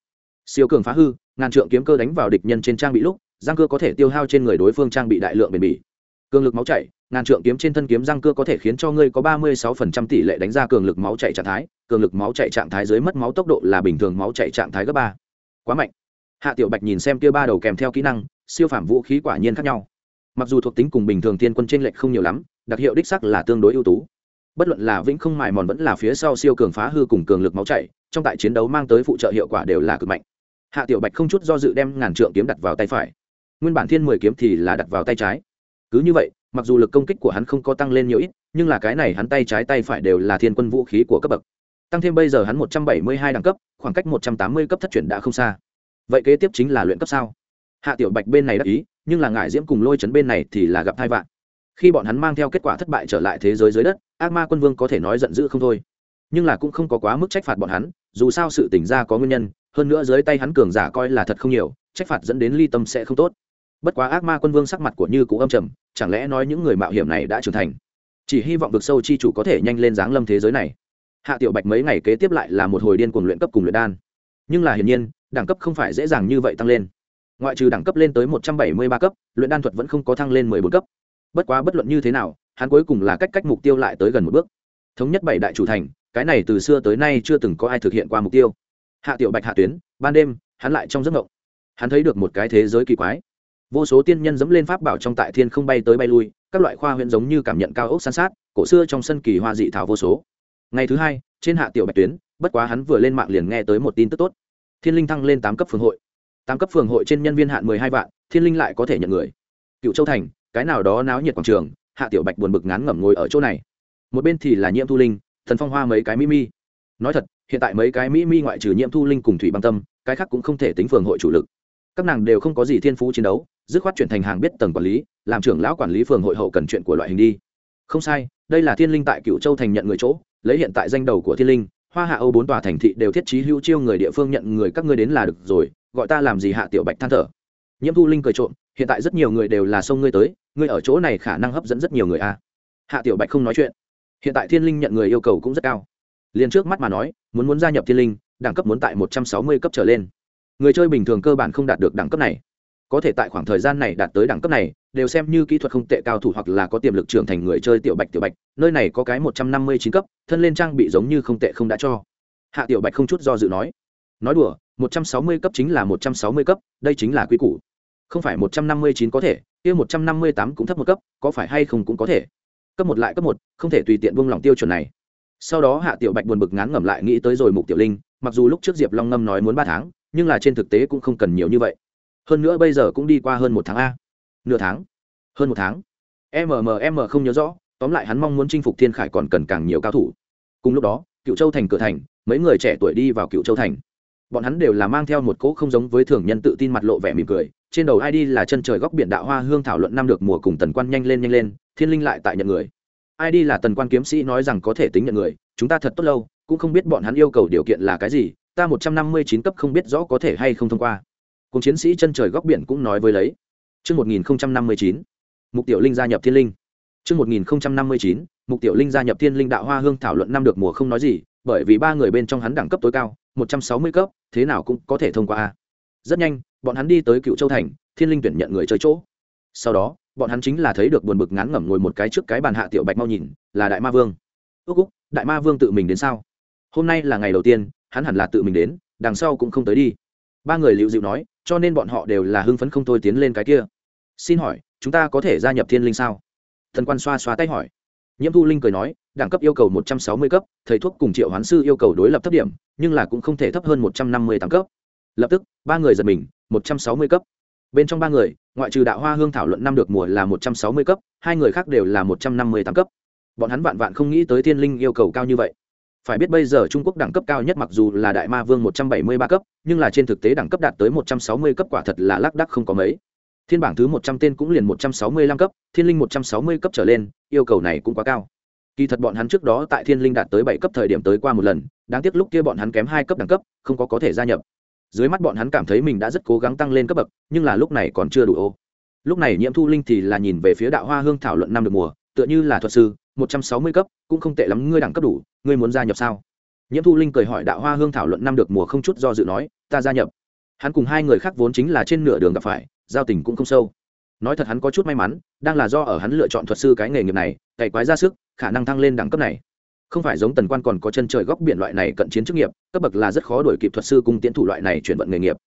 Siêu cường phá hư, ngàn trượng kiếm cơ đánh vào địch nhân trên trang bị lúc, giang cơ có thể tiêu hao trên người đối phương trang bị đại lượng bền bỉ cường lực máu chảy ngàn trượng kiếm trên thân kiếm răng cưa có thể khiến cho ngươi có ba mươi sáu phần trăm tỷ lệ đánh ra cường lực máu chảy trạng thái cường lực máu chảy trạng thái dưới mất máu tốc độ là bình thường máu chảy trạng thái gấp ba. Quá mạnh. Hạ tiểu bạch nhìn xem kia ba đầu kèm theo kỹ năng siêu phạm vũ khí quả nhiên khác nhau. Mặc dù thuộc tính cùng bình thường tiên quân trên lệch không nhiều lắm đặc hiệu đích sắc là tương đối ưu tú. Bất luận là vĩnh không mài mòn vẫn là phía sau siêu cường phá hư cùng cường lực máu chảy, trong tại chiến đấu mang tới phụ trợ hiệu quả đều là cực mạnh. Hạ tiểu bạch không chút do dự đem ngàn trượng kiếm đặt vào tay phải. Nguyên bản thiên mười kiếm thì là đặt vào tay trái cứ như vậy, mặc dù lực công kích của hắn không có tăng lên nhiều ít, nhưng là cái này hắn tay trái tay phải đều là thiên quân vũ khí của cấp bậc. Tăng thêm bây giờ hắn một trăm bảy mươi hai đẳng cấp, khoảng cách một trăm tám mươi cấp thất chuyển đã không xa. Vậy kế tiếp chính là luyện cấp sao? Hạ tiểu bạch bên này đắc ý, nhưng là ngải diễm cùng lôi chấn bên này thì là gặp hai vạn khi bọn hắn mang theo kết quả thất bại trở lại thế giới dưới đất, ác ma quân vương có thể nói giận dữ không thôi. Nhưng là cũng không có quá mức trách phạt bọn hắn, dù sao sự tỉnh ra có nguyên nhân, hơn nữa dưới tay hắn cường giả coi là thật không nhiều, trách phạt dẫn đến ly tâm sẽ không tốt bất quá ác ma quân vương sắc mặt của như cũ âm trầm, chẳng lẽ nói những người mạo hiểm này đã trưởng thành? Chỉ hy vọng vực sâu chi chủ có thể nhanh lên giáng lâm thế giới này. Hạ tiểu bạch mấy ngày kế tiếp lại là một hồi điên cuồng luyện cấp cùng luyện đan. Nhưng là hiển nhiên, đẳng cấp không phải dễ dàng như vậy tăng lên. Ngoại trừ đẳng cấp lên tới một trăm bảy mươi ba cấp, luyện đan thuật vẫn không có thăng lên mười bốn cấp. Bất quá bất luận như thế nào, hắn cuối cùng là cách cách mục tiêu lại tới gần một bước. Thống nhất bảy đại chủ thành, cái này từ xưa tới nay chưa từng có ai thực hiện qua mục tiêu. Hạ tiểu bạch hạ tuyến, ban đêm, hắn lại trong giấc ngộng hắn thấy được một cái thế giới kỳ quái vô số tiên nhân dẫm lên pháp bảo trong tại thiên không bay tới bay lui, các loại khoa huyện giống như cảm nhận cao ốc san sát, cổ xưa trong sân kỳ hoa dị thảo vô số. Ngày thứ hai, trên hạ tiểu bạch tuyến, bất quá hắn vừa lên mạng liền nghe tới một tin tức tốt. Thiên linh thăng lên tám cấp phường hội. Tám cấp phường hội trên nhân viên hạn mười hai vạn, thiên linh lại có thể nhận người. Cựu châu thành, cái nào đó náo nhiệt quảng trường, hạ tiểu bạch buồn bực ngán ngẩm ngồi ở chỗ này. Một bên thì là nhiễm thu linh, thần phong hoa mấy cái mỹ mi. Nói thật, hiện tại mấy cái mỹ mi ngoại trừ nhiễm thu linh cùng thủy băng tâm, cái khác cũng không thể tính phường hội chủ lực. Các nàng đều không có gì thiên phú chiến đấu dứt khoát chuyển thành hàng biết tầng quản lý, làm trưởng lão quản lý phường hội hậu cần chuyện của loại hình đi. Không sai, đây là thiên linh tại cựu châu thành nhận người chỗ, lấy hiện tại danh đầu của thiên linh, hoa hạ âu bốn tòa thành thị đều thiết trí hữu chiêu người địa phương nhận người các ngươi đến là được rồi, gọi ta làm gì hạ tiểu bạch than thở. Nhiễm thu linh cười trộm, hiện tại rất nhiều người đều là sông ngươi tới, ngươi ở chỗ này khả năng hấp dẫn rất nhiều người a. À. hạ tiểu bạch không nói chuyện. Hiện tại thiên linh nhận người yêu cầu cũng rất cao. Liền trước mắt mà nói, muốn muốn gia nhập thiên linh, đẳng cấp muốn tại một trăm sáu mươi cấp trở lên. Người chơi bình thường cơ bản không đạt được đẳng cấp này có thể tại khoảng thời gian này đạt tới đẳng cấp này, đều xem như kỹ thuật không tệ cao thủ hoặc là có tiềm lực trưởng thành người chơi tiểu bạch tiểu bạch, nơi này có cái một trăm năm mươi chín cấp, thân lên trang bị giống như không tệ không đã cho. Hạ tiểu bạch không chút do dự nói. Nói đùa, một trăm sáu mươi cấp chính là một trăm sáu mươi cấp, đây chính là quy củ. Không phải một trăm năm mươi chín có thể, kia một trăm năm mươi tám cũng thấp một cấp, có phải hay không cũng có thể. Cấp một lại cấp một, không thể tùy tiện buông lỏng tiêu chuẩn này. Sau đó hạ tiểu bạch buồn bực ngán ngẩm lại nghĩ tới rồi mục tiểu linh, mặc dù lúc trước diệp long ngâm nói muốn ba tháng, nhưng là trên thực tế cũng không cần nhiều như vậy hơn nữa bây giờ cũng đi qua hơn một tháng a. Nửa tháng. Hơn một tháng. Mmm không nhớ rõ, tóm lại hắn mong muốn chinh phục thiên khải còn cần càng nhiều cao thủ. Cùng lúc đó, cựu châu thành cửa thành, mấy người trẻ tuổi đi vào cựu châu thành. Bọn hắn đều là mang theo một cỗ không giống với thường nhân tự tin mặt lộ vẻ mỉm cười, trên đầu ai đi là chân trời góc biển đạo hoa hương thảo luận năm được mùa cùng tần quan nhanh lên nhanh lên, thiên linh lại tại nhận người. Ai đi là tần quan kiếm sĩ nói rằng có thể tính nhận người, chúng ta thật tốt lâu, cũng không biết bọn hắn yêu cầu điều kiện là cái gì, ta một trăm năm mươi chín cấp không biết rõ có thể hay không thông qua cùng chiến sĩ chân trời góc biển cũng nói với lấy Trước 1059, mục tiểu linh gia nhập thiên linh. Trước 1059, mục tiểu linh gia nhập thiên linh đạo hoa hương thảo luận năm được mùa không nói gì, bởi vì ba người bên trong hắn đẳng cấp tối cao, một trăm sáu mươi cấp, thế nào cũng có thể thông qua. Rất nhanh, bọn hắn đi tới Cựu Châu thành, thiên linh tuyển nhận người chơi chỗ. Sau đó, bọn hắn chính là thấy được buồn bực ngán ngẩm ngồi một cái trước cái bàn hạ tiểu bạch mau nhìn, là đại ma vương. ước úc, đại ma vương tự mình đến sao? Hôm nay là ngày đầu tiên, hắn hẳn là tự mình đến, đằng sau cũng không tới đi. Ba người liễu dịu nói, cho nên bọn họ đều là hưng phấn không thôi tiến lên cái kia. Xin hỏi chúng ta có thể gia nhập thiên linh sao? Thần quan xoa xoa tay hỏi. Nhiễm thu linh cười nói đẳng cấp yêu cầu một trăm sáu mươi cấp thầy thuốc cùng triệu hoán sư yêu cầu đối lập thấp điểm nhưng là cũng không thể thấp hơn một trăm năm mươi tám cấp. Lập tức ba người giật mình một trăm sáu mươi cấp. Bên trong ba người ngoại trừ đạo hoa hương thảo luận năm được mùa là một trăm sáu mươi cấp hai người khác đều là một trăm năm mươi tám cấp. Bọn hắn vạn vạn không nghĩ tới thiên linh yêu cầu cao như vậy phải biết bây giờ trung quốc đẳng cấp cao nhất mặc dù là đại ma vương một trăm bảy mươi ba cấp, nhưng là trên thực tế đẳng cấp đạt tới một trăm sáu mươi cấp quả thật là lác đắc không có mấy. Thiên bảng thứ một trăm tên cũng liền một trăm sáu mươi lăm cấp, thiên linh một trăm sáu mươi cấp trở lên, yêu cầu này cũng quá cao. Kỳ thật bọn hắn trước đó tại thiên linh đạt tới bảy cấp thời điểm tới qua một lần, đáng tiếc lúc kia bọn hắn kém hai cấp đẳng cấp, không có có thể gia nhập. Dưới mắt bọn hắn cảm thấy mình đã rất cố gắng tăng lên cấp bậc, nhưng là lúc này còn chưa đủ ô. Lúc này nhiễm thu linh thì là nhìn về phía đạo hoa hương thảo luận năm được mùa, tựa như là thuật sư một trăm sáu mươi cấp, cũng không tệ lắm, ngươi đẳng cấp đủ, ngươi muốn gia nhập sao? Nhiễm thu linh cười hỏi đạo hoa hương thảo luận năm được mùa không chút do dự nói, ta gia nhập. Hắn cùng hai người khác vốn chính là trên nửa đường gặp phải, giao tình cũng không sâu. Nói thật hắn có chút may mắn, đang là do ở hắn lựa chọn thuật sư cái nghề nghiệp này, cày quái ra sức, khả năng thăng lên đẳng cấp này. Không phải giống tần quan còn có chân trời góc biển loại này cận chiến chức nghiệp, cấp bậc là rất khó đổi kịp thuật sư cung tiến thủ loại này chuyển vận nghề nghiệp.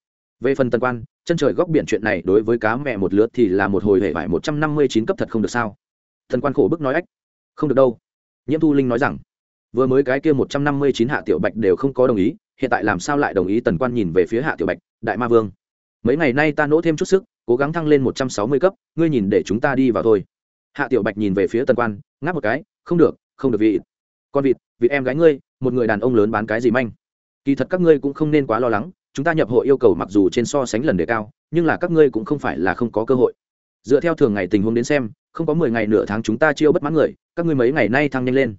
Về phần tần quan, chân trời góc biển chuyện này đối với cá mẹ một lứa thì là một hồi hệ vải một trăm năm mươi chín cấp thật không được sao? Thần quan khổ bức nói ách không được đâu. Nhiễm thu linh nói rằng, vừa mới cái kia một trăm năm mươi chín hạ tiểu bạch đều không có đồng ý, hiện tại làm sao lại đồng ý tần quan nhìn về phía hạ tiểu bạch, đại ma vương? Mấy ngày nay ta nỗ thêm chút sức, cố gắng thăng lên một trăm sáu mươi cấp, ngươi nhìn để chúng ta đi vào thôi. Hạ tiểu bạch nhìn về phía tần quan, ngáp một cái, không được không được vị. Con vịt vịt em gái ngươi, một người đàn ông lớn bán cái gì manh? Kỳ thật các ngươi cũng không nên quá lo lắng, chúng ta nhập hội yêu cầu mặc dù trên so sánh lần đề cao, nhưng là các ngươi cũng không phải là không có cơ hội. Dựa theo thường ngày tình huống đến xem không có mười ngày nửa tháng chúng ta chiêu bất mãn người, các ngươi mấy ngày nay thăng nhanh lên.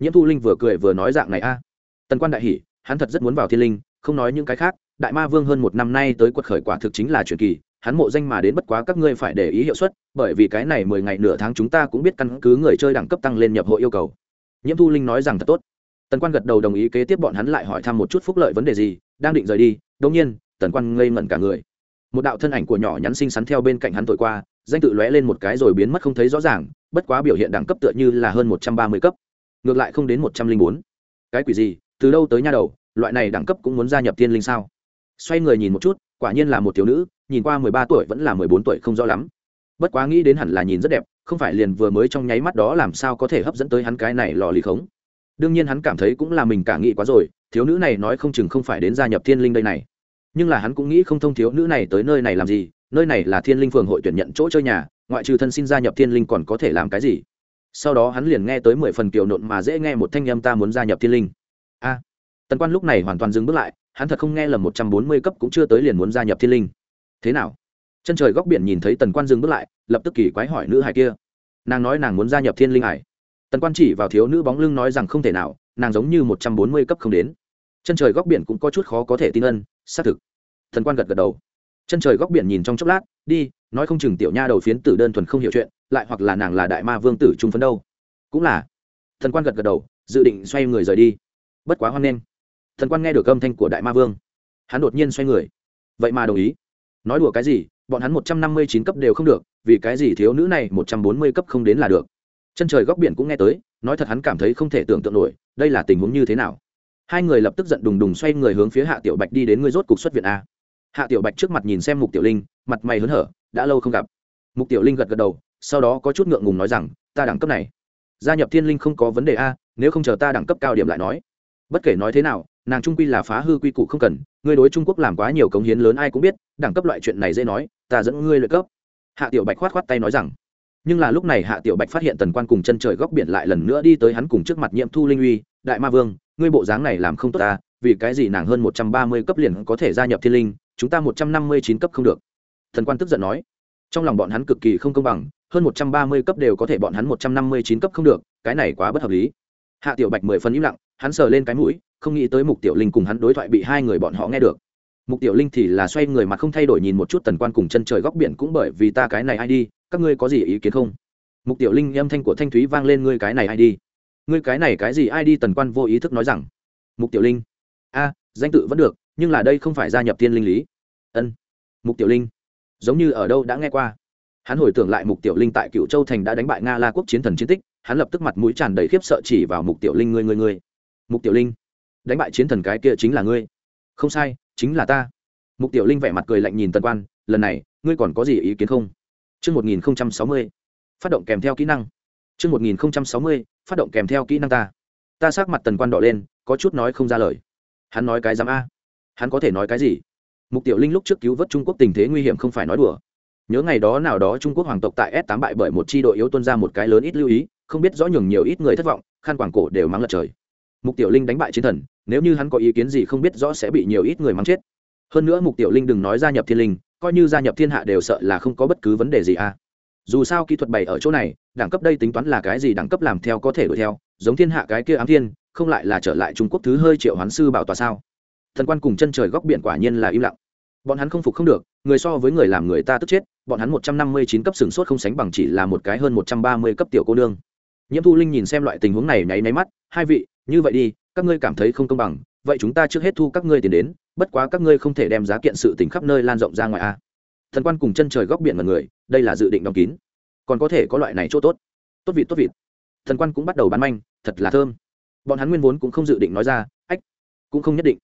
Nhiễm thu linh vừa cười vừa nói dạng này a. Tần quan đại hỉ, hắn thật rất muốn vào thiên linh, không nói những cái khác, đại ma vương hơn một năm nay tới quật khởi quả thực chính là truyền kỳ, hắn mộ danh mà đến bất quá các ngươi phải để ý hiệu suất, bởi vì cái này mười ngày nửa tháng chúng ta cũng biết căn cứ người chơi đẳng cấp tăng lên nhập hội yêu cầu. Nhiễm thu linh nói rằng thật tốt. Tần quan gật đầu đồng ý kế tiếp bọn hắn lại hỏi thăm một chút phúc lợi vấn đề gì, đang định rời đi đông nhiên, tần quan ngây ngẩn cả người. Một đạo thân ảnh của nhỏ nhắn xinh xắn theo bên cạnh hắn tội qua danh tự lóe lên một cái rồi biến mất không thấy rõ ràng, bất quá biểu hiện đẳng cấp tựa như là hơn một trăm ba mươi cấp, ngược lại không đến một trăm linh bốn. Cái quỷ gì? Từ đâu tới nha đầu? Loại này đẳng cấp cũng muốn gia nhập thiên linh sao? Xoay người nhìn một chút, quả nhiên là một thiếu nữ, nhìn qua mười ba tuổi vẫn là mười bốn tuổi không rõ lắm. Bất quá nghĩ đến hẳn là nhìn rất đẹp, không phải liền vừa mới trong nháy mắt đó làm sao có thể hấp dẫn tới hắn cái này lò lì khống. Đương nhiên hắn cảm thấy cũng là mình cả nghĩ quá rồi, thiếu nữ này nói không chừng không phải đến gia nhập thiên linh đây này. Nhưng là hắn cũng nghĩ không thông thiếu nữ này tới nơi này làm gì nơi này là thiên linh phường hội tuyển nhận chỗ chơi nhà, ngoại trừ thân xin gia nhập thiên linh còn có thể làm cái gì? Sau đó hắn liền nghe tới mười phần kiều nộn mà dễ nghe một thanh âm ta muốn gia nhập thiên linh. A. Tần quan lúc này hoàn toàn dừng bước lại, hắn thật không nghe là một trăm bốn mươi cấp cũng chưa tới liền muốn gia nhập thiên linh. Thế nào? Chân trời góc biển nhìn thấy tần quan dừng bước lại, lập tức kỳ quái hỏi nữ hải kia. Nàng nói nàng muốn gia nhập thiên linh hải tần quan chỉ vào thiếu nữ bóng lưng nói rằng không thể nào, nàng giống như một trăm bốn mươi cấp không đến. Chân trời góc biển cũng có chút khó có thể tin ân, xác thực. Thần quan gật gật đầu chân trời góc biển nhìn trong chốc lát, đi, nói không chừng tiểu nha đầu phiến tử đơn thuần không hiểu chuyện, lại hoặc là nàng là đại ma vương tử trung phấn đâu. Cũng là. Thần quan gật gật đầu, dự định xoay người rời đi. Bất quá hoan nghênh. Thần quan nghe được âm thanh của đại ma vương. Hắn đột nhiên xoay người. Vậy mà đồng ý. Nói đùa cái gì, bọn hắn một trăm năm mươi chín cấp đều không được, vì cái gì thiếu nữ này một trăm bốn mươi cấp không đến là được. Chân trời góc biển cũng nghe tới, nói thật hắn cảm thấy không thể tưởng tượng nổi, đây là tình huống như thế nào. Hai người lập tức giận đùng đùng xoay người hướng phía hạ tiểu bạch đi đến ngươi rốt cục xuất viện a hạ tiểu bạch trước mặt nhìn xem mục tiểu linh, mặt mày hớn hở, đã lâu không gặp. Mục tiểu linh gật gật đầu, sau đó có chút ngượng ngùng nói rằng, ta đẳng cấp này, gia nhập thiên linh không có vấn đề a, nếu không chờ ta đẳng cấp cao điểm lại nói. Bất kể nói thế nào, nàng trung quy là phá hư quy củ không cần ngươi đối trung quốc làm quá nhiều cống hiến lớn ai cũng biết, đẳng cấp loại chuyện này dễ nói, ta dẫn ngươi lợi cấp. Hạ tiểu bạch khoát khoát tay nói rằng. Nhưng là lúc này hạ tiểu bạch phát hiện tần quan cùng chân trời góc biển lại lần nữa đi tới hắn cùng trước mặt nhiệm thu linh uy, đại ma vương, ngươi bộ dáng này làm không tốt ta, vì cái gì nàng hơn một trăm ba mươi cấp liền có thể gia nhập thiên linh chúng ta một trăm năm mươi chín cấp không được. Thần quan tức giận nói. Trong lòng bọn hắn cực kỳ không công bằng, hơn một trăm ba mươi cấp đều có thể bọn hắn một trăm năm mươi chín cấp không được, cái này quá bất hợp lý. Hạ tiểu bạch mười phần im lặng, hắn sờ lên cái mũi, không nghĩ tới mục tiểu linh cùng hắn đối thoại bị hai người bọn họ nghe được. Mục tiểu linh thì là xoay người mặt không thay đổi nhìn một chút tần quan cùng chân trời góc biển cũng bởi vì ta cái này ai đi, các ngươi có gì ý kiến không? Mục tiểu linh âm thanh của thanh thúy vang lên, ngươi cái này ai đi? Ngươi cái này cái gì ai đi? Tần quan vô ý thức nói rằng. Mục tiểu linh. A, danh tự vẫn được nhưng là đây không phải gia nhập tiên linh lý ân mục tiểu linh giống như ở đâu đã nghe qua hắn hồi tưởng lại mục tiểu linh tại cựu châu thành đã đánh bại nga la quốc chiến thần chiến tích hắn lập tức mặt mũi tràn đầy khiếp sợ chỉ vào mục tiểu linh ngươi ngươi ngươi mục tiểu linh đánh bại chiến thần cái kia chính là ngươi không sai chính là ta mục tiểu linh vẻ mặt cười lạnh nhìn tân quan lần này ngươi còn có gì ý kiến không Trước 1060, phát động kèm theo kỹ năng. Trước 1060, phát động kèm theo kỹ năng ta. Ta sắc mặt tần quan đỏ lên, có chút nói không ra lời. Hắn nói cái dám a? Hắn có thể nói cái gì? Mục Tiểu Linh lúc trước cứu vớt Trung Quốc tình thế nguy hiểm không phải nói đùa. Nhớ ngày đó nào đó Trung Quốc hoàng tộc tại S8 bại bởi một chi đội yếu tuân ra một cái lớn ít lưu ý, không biết rõ nhường nhiều ít người thất vọng, khăn quàng cổ đều mắng lật trời. Mục Tiểu Linh đánh bại chiến thần, nếu như hắn có ý kiến gì không biết rõ sẽ bị nhiều ít người mắng chết. Hơn nữa Mục Tiểu Linh đừng nói gia nhập Thiên Linh, coi như gia nhập Thiên Hạ đều sợ là không có bất cứ vấn đề gì à? dù sao kỹ thuật bày ở chỗ này đẳng cấp đây tính toán là cái gì đẳng cấp làm theo có thể đuổi theo giống thiên hạ cái kia ám thiên không lại là trở lại trung quốc thứ hơi triệu hoán sư bảo tòa sao thần quan cùng chân trời góc biển quả nhiên là im lặng. Bọn hắn không phục không được, người so với người làm người ta tức chết, bọn hắn một trăm năm mươi chín cấp sừng sốt không sánh bằng chỉ là một cái hơn một trăm ba mươi cấp tiểu cô nương. Nhiễm thu linh nhìn xem loại tình huống này nháy máy mắt, hai vị, như vậy đi, các ngươi cảm thấy không công bằng, vậy chúng ta trước hết thu các ngươi tiền đến, bất quá các ngươi không thể đem giá kiện sự tình khắp nơi lan rộng ra ngoài a. Thần quan cùng chân trời góc biển mật người, đây là dự định đóng kín. Còn có thể có loại này chỗ tốt. Tốt vịt tốt vịt. Thần quan cũng bắt đầu bán manh, thật là thơm. Bọn hắn nguyên vốn cũng không dự định nói ra, ách, cũng không nhất định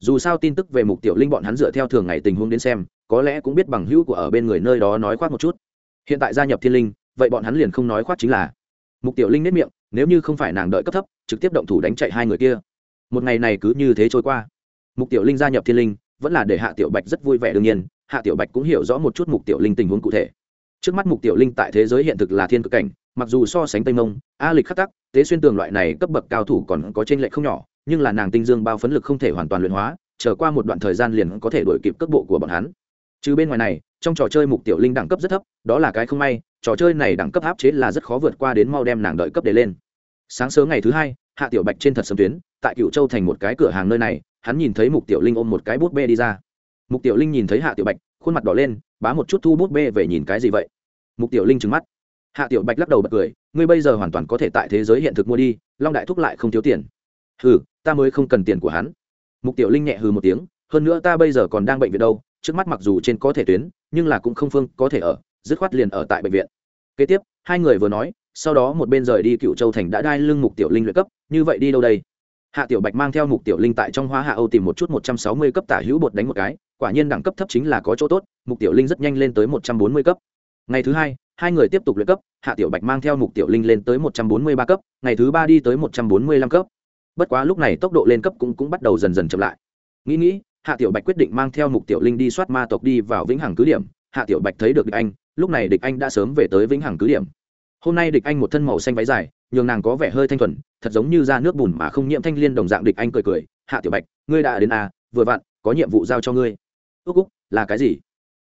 dù sao tin tức về mục tiểu linh bọn hắn dựa theo thường ngày tình huống đến xem, có lẽ cũng biết bằng hữu của ở bên người nơi đó nói khoác một chút. Hiện tại gia nhập thiên linh, vậy bọn hắn liền không nói khoác chính là. Mục tiểu linh nết miệng, nếu như không phải nàng đợi cấp thấp, trực tiếp động thủ đánh chạy hai người kia. Một ngày này cứ như thế trôi qua. Mục tiểu linh gia nhập thiên linh, vẫn là để hạ tiểu bạch rất vui vẻ đương nhiên, hạ tiểu bạch cũng hiểu rõ một chút mục tiểu linh tình huống cụ thể. Trước mắt mục tiểu linh tại thế giới hiện thực là thiên cực cảnh, mặc dù so sánh tây mông, a lịch khắc tắc, tế xuyên tường loại này cấp bậc cao thủ còn có trên lệ không nhỏ nhưng là nàng tinh dương bao phấn lực không thể hoàn toàn luyện hóa trở qua một đoạn thời gian liền có thể đổi kịp cước bộ của bọn hắn. Trừ bên ngoài này, trong trò chơi mục tiểu linh đẳng cấp rất thấp, đó là cái không may, trò chơi này đẳng cấp áp chế là rất khó vượt qua đến mau đem nàng đợi cấp để lên. Sáng sớm ngày thứ hai, hạ tiểu bạch trên thật sớm tuyến, tại cựu châu thành một cái cửa hàng nơi này, hắn nhìn thấy mục tiểu linh ôm một cái bút bê đi ra. Mục tiểu linh nhìn thấy hạ tiểu bạch, khuôn mặt đỏ lên, bá một chút thu bút bê về nhìn cái gì vậy? Mục tiểu linh trừng mắt. Hạ tiểu bạch lắc đầu bật cười, ngươi bây giờ hoàn toàn có thể tại thế giới hiện thực mua đi, long đại thúc lại không thiếu tiền. Ừ ta mới không cần tiền của hắn. Mục tiểu linh nhẹ hừ một tiếng, hơn nữa ta bây giờ còn đang bệnh viện đâu, trước mắt mặc dù trên có thể tuyến, nhưng là cũng không phương có thể ở, dứt khoát liền ở tại bệnh viện. Kế tiếp, hai người vừa nói, sau đó một bên rời đi cựu châu thành đã đai lưng mục tiểu linh luyện cấp, như vậy đi đâu đây? Hạ tiểu bạch mang theo mục tiểu linh tại trong hoa hạ âu tìm một chút một trăm sáu mươi cấp tả hữu bột đánh một cái, quả nhiên đẳng cấp thấp chính là có chỗ tốt, mục tiểu linh rất nhanh lên tới một trăm bốn mươi cấp. Ngày thứ hai hai người tiếp tục luyện cấp, hạ tiểu bạch mang theo mục tiểu linh lên tới một trăm bốn mươi ba cấp, ngày thứ ba đi tới một trăm bốn mươi lăm cấp bất quá lúc này tốc độ lên cấp cũng cũng bắt đầu dần dần chậm lại. Nghĩ nghĩ, hạ tiểu bạch quyết định mang theo mục tiểu linh đi soát ma tộc đi vào vĩnh hằng cứ điểm. Hạ tiểu bạch thấy được địch anh, lúc này địch anh đã sớm về tới vĩnh hằng cứ điểm. Hôm nay địch anh một thân màu xanh váy dài, nhường nàng có vẻ hơi thanh thuần, thật giống như ra nước bùn mà không nhiễm thanh liên đồng dạng địch anh cười cười. Hạ tiểu bạch, ngươi đã đến à vừa vặn, có nhiệm vụ giao cho ngươi. Ước úc, là cái gì?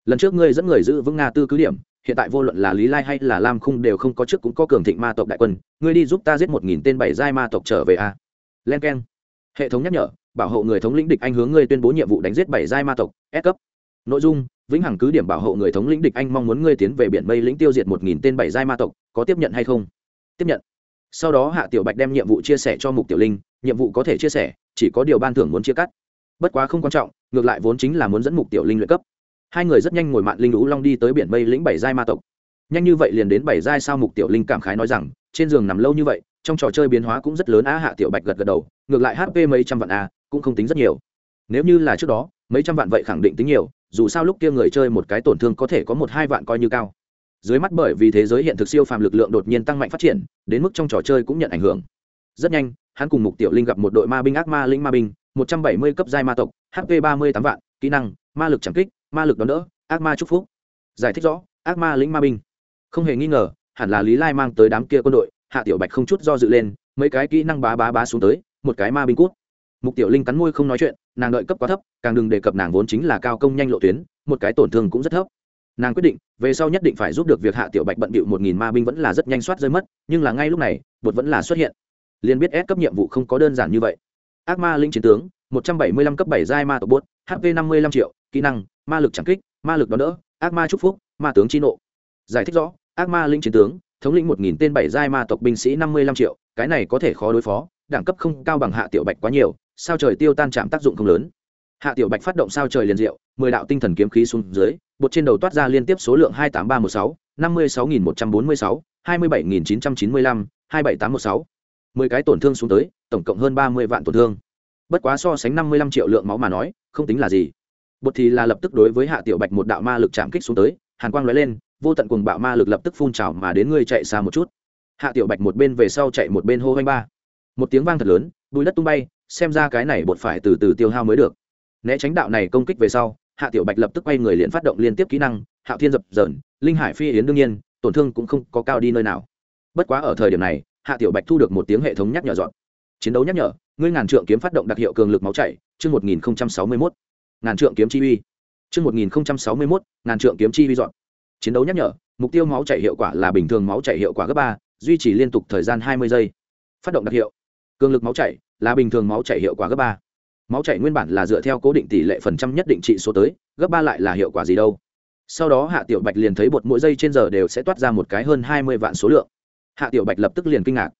Lần trước ngươi dẫn người giữ vững nga tư cứ điểm, hiện tại vô luận là lý lai hay là lam khung đều không có trước cũng có cường thịnh ma tộc đại quân. Ngươi đi giúp ta giết một nghìn tên bảy giai ma tộc trở về a à? Len k e n hệ thống nhắc nhở, bảo hộ người thống lĩnh địch anh hướng ngươi tuyên bố nhiệm vụ đánh giết bảy giai ma tộc, S cấp. Nội dung, vĩnh hằng cứ điểm bảo hộ người thống lĩnh địch anh mong muốn ngươi tiến về biển mây lĩnh tiêu diệt một nghìn tên bảy giai ma tộc, có tiếp nhận hay không? Tiếp nhận. Sau đó hạ tiểu bạch đem nhiệm vụ chia sẻ cho mục tiểu linh, nhiệm vụ có thể chia sẻ, chỉ có điều ban thưởng muốn chia cắt. Bất quá không quan trọng, ngược lại vốn chính là muốn dẫn mục tiểu linh luyện cấp. Hai người rất nhanh ngồi mạn linh lũ long đi tới biển mây lĩnh bảy giai ma tộc. Nhanh như vậy liền đến bảy giai sao mục tiểu linh cảm khái nói rằng, trên giường nằm lâu như vậy trong trò chơi biến hóa cũng rất lớn á hạ tiểu bạch gật gật đầu, ngược lại hp mấy trăm vạn a cũng không tính rất nhiều. Nếu như là trước đó, mấy trăm vạn vậy khẳng định tính nhiều, dù sao lúc kia người chơi một cái tổn thương có thể có một hai vạn coi như cao. Dưới mắt bởi vì thế giới hiện thực siêu phàm lực lượng đột nhiên tăng mạnh phát triển, đến mức trong trò chơi cũng nhận ảnh hưởng. Rất nhanh, hắn cùng mục tiểu linh gặp một đội ma binh ác ma linh ma binh, một trăm bảy mươi cấp giai ma tộc hp ba mươi tám vạn, kỹ năng, ma lực chẳng kích, ma lực đón đỡ, ác ma chúc phúc. Giải thích rõ, ác ma lĩnh ma binh. Không hề nghi ngờ, hẳn là lý lai mang tới đám kia quân đội hạ tiểu bạch không chút do dự lên, mấy cái kỹ năng bá bá bá xuống tới, một cái ma binh cút. Mục tiểu linh cắn môi không nói chuyện, nàng đợi cấp quá thấp, càng đừng đề cập nàng vốn chính là cao công nhanh lộ tuyến, một cái tổn thương cũng rất thấp. Nàng quyết định, về sau nhất định phải giúp được việc hạ tiểu bạch bận bịu một nghìn ma binh vẫn là rất nhanh soát rơi mất, nhưng là ngay lúc này, bột vẫn là xuất hiện. Liền biết ép cấp nhiệm vụ không có đơn giản như vậy. Ác ma linh chiến tướng, một trăm bảy mươi lăm cấp bảy giai ma tổ bốt hp năm mươi lăm triệu, kỹ năng, ma lực chẳng kích, ma lực đón đỡ, ác ma chúc phúc, ma tướng chi nộ. Giải thích rõ, ác ma linh chiến tướng thống lĩnh một nghìn tên bảy giai ma tộc binh sĩ năm mươi lăm triệu, cái này có thể khó đối phó, đẳng cấp không cao bằng hạ tiểu bạch quá nhiều, sao trời tiêu tan chạm tác dụng không lớn. Hạ tiểu bạch phát động sao trời liền diệu, mười đạo tinh thần kiếm khí xuống dưới, bột trên đầu toát ra liên tiếp số lượng hai tám ba một sáu, năm mươi sáu nghìn một trăm bốn mươi sáu, hai mươi bảy nghìn chín trăm chín mươi lăm, hai bảy tám một sáu. Mười cái tổn thương xuống tới, tổng cộng hơn ba mươi vạn tổn thương. Bất quá so sánh năm mươi lăm triệu lượng máu mà nói, không tính là gì. Bột thì là lập tức đối với hạ tiểu bạch một đạo ma lực chạm kích xuống tới, hàn quang lóe lên vô tận cùng bạo ma lực lập tức phun trào mà đến ngươi chạy xa một chút. Hạ tiểu bạch một bên về sau chạy một bên hô hoanh ba. Một tiếng vang thật lớn bùi đất tung bay, xem ra cái này bột phải từ từ tiêu hao mới được. Né tránh đạo này công kích về sau, hạ tiểu bạch lập tức quay người liền phát động liên tiếp kỹ năng, hạo thiên dập dờn, linh hải phi yến đương nhiên, tổn thương cũng không có cao đi nơi nào. Bất quá ở thời điểm này, hạ tiểu bạch thu được một tiếng hệ thống nhắc nhở dọn. Chiến đấu nhắc nhở, ngươi ngàn trượng kiếm phát động đặc hiệu cường lực máu chảy, chương một nghìn sáu mươi mốt. Ngàn trượng kiếm chi uy. Chương một nghìn sáu mươi mốt, ngàn trượng kiếm chi uy dọn chiến đấu nhắc nhở, mục tiêu máu chảy hiệu quả là bình thường máu chảy hiệu quả gấp ba, duy trì liên tục thời gian hai mươi giây. Phát động đặc hiệu, cường lực máu chảy là bình thường máu chảy hiệu quả gấp ba. Máu chảy nguyên bản là dựa theo cố định tỷ lệ phần trăm nhất định trị số tới, gấp ba lại là hiệu quả gì đâu. Sau đó hạ tiểu bạch liền thấy bột mỗi giây trên giờ đều sẽ toát ra một cái hơn hai mươi vạn số lượng. Hạ tiểu bạch lập tức liền kinh ngạc.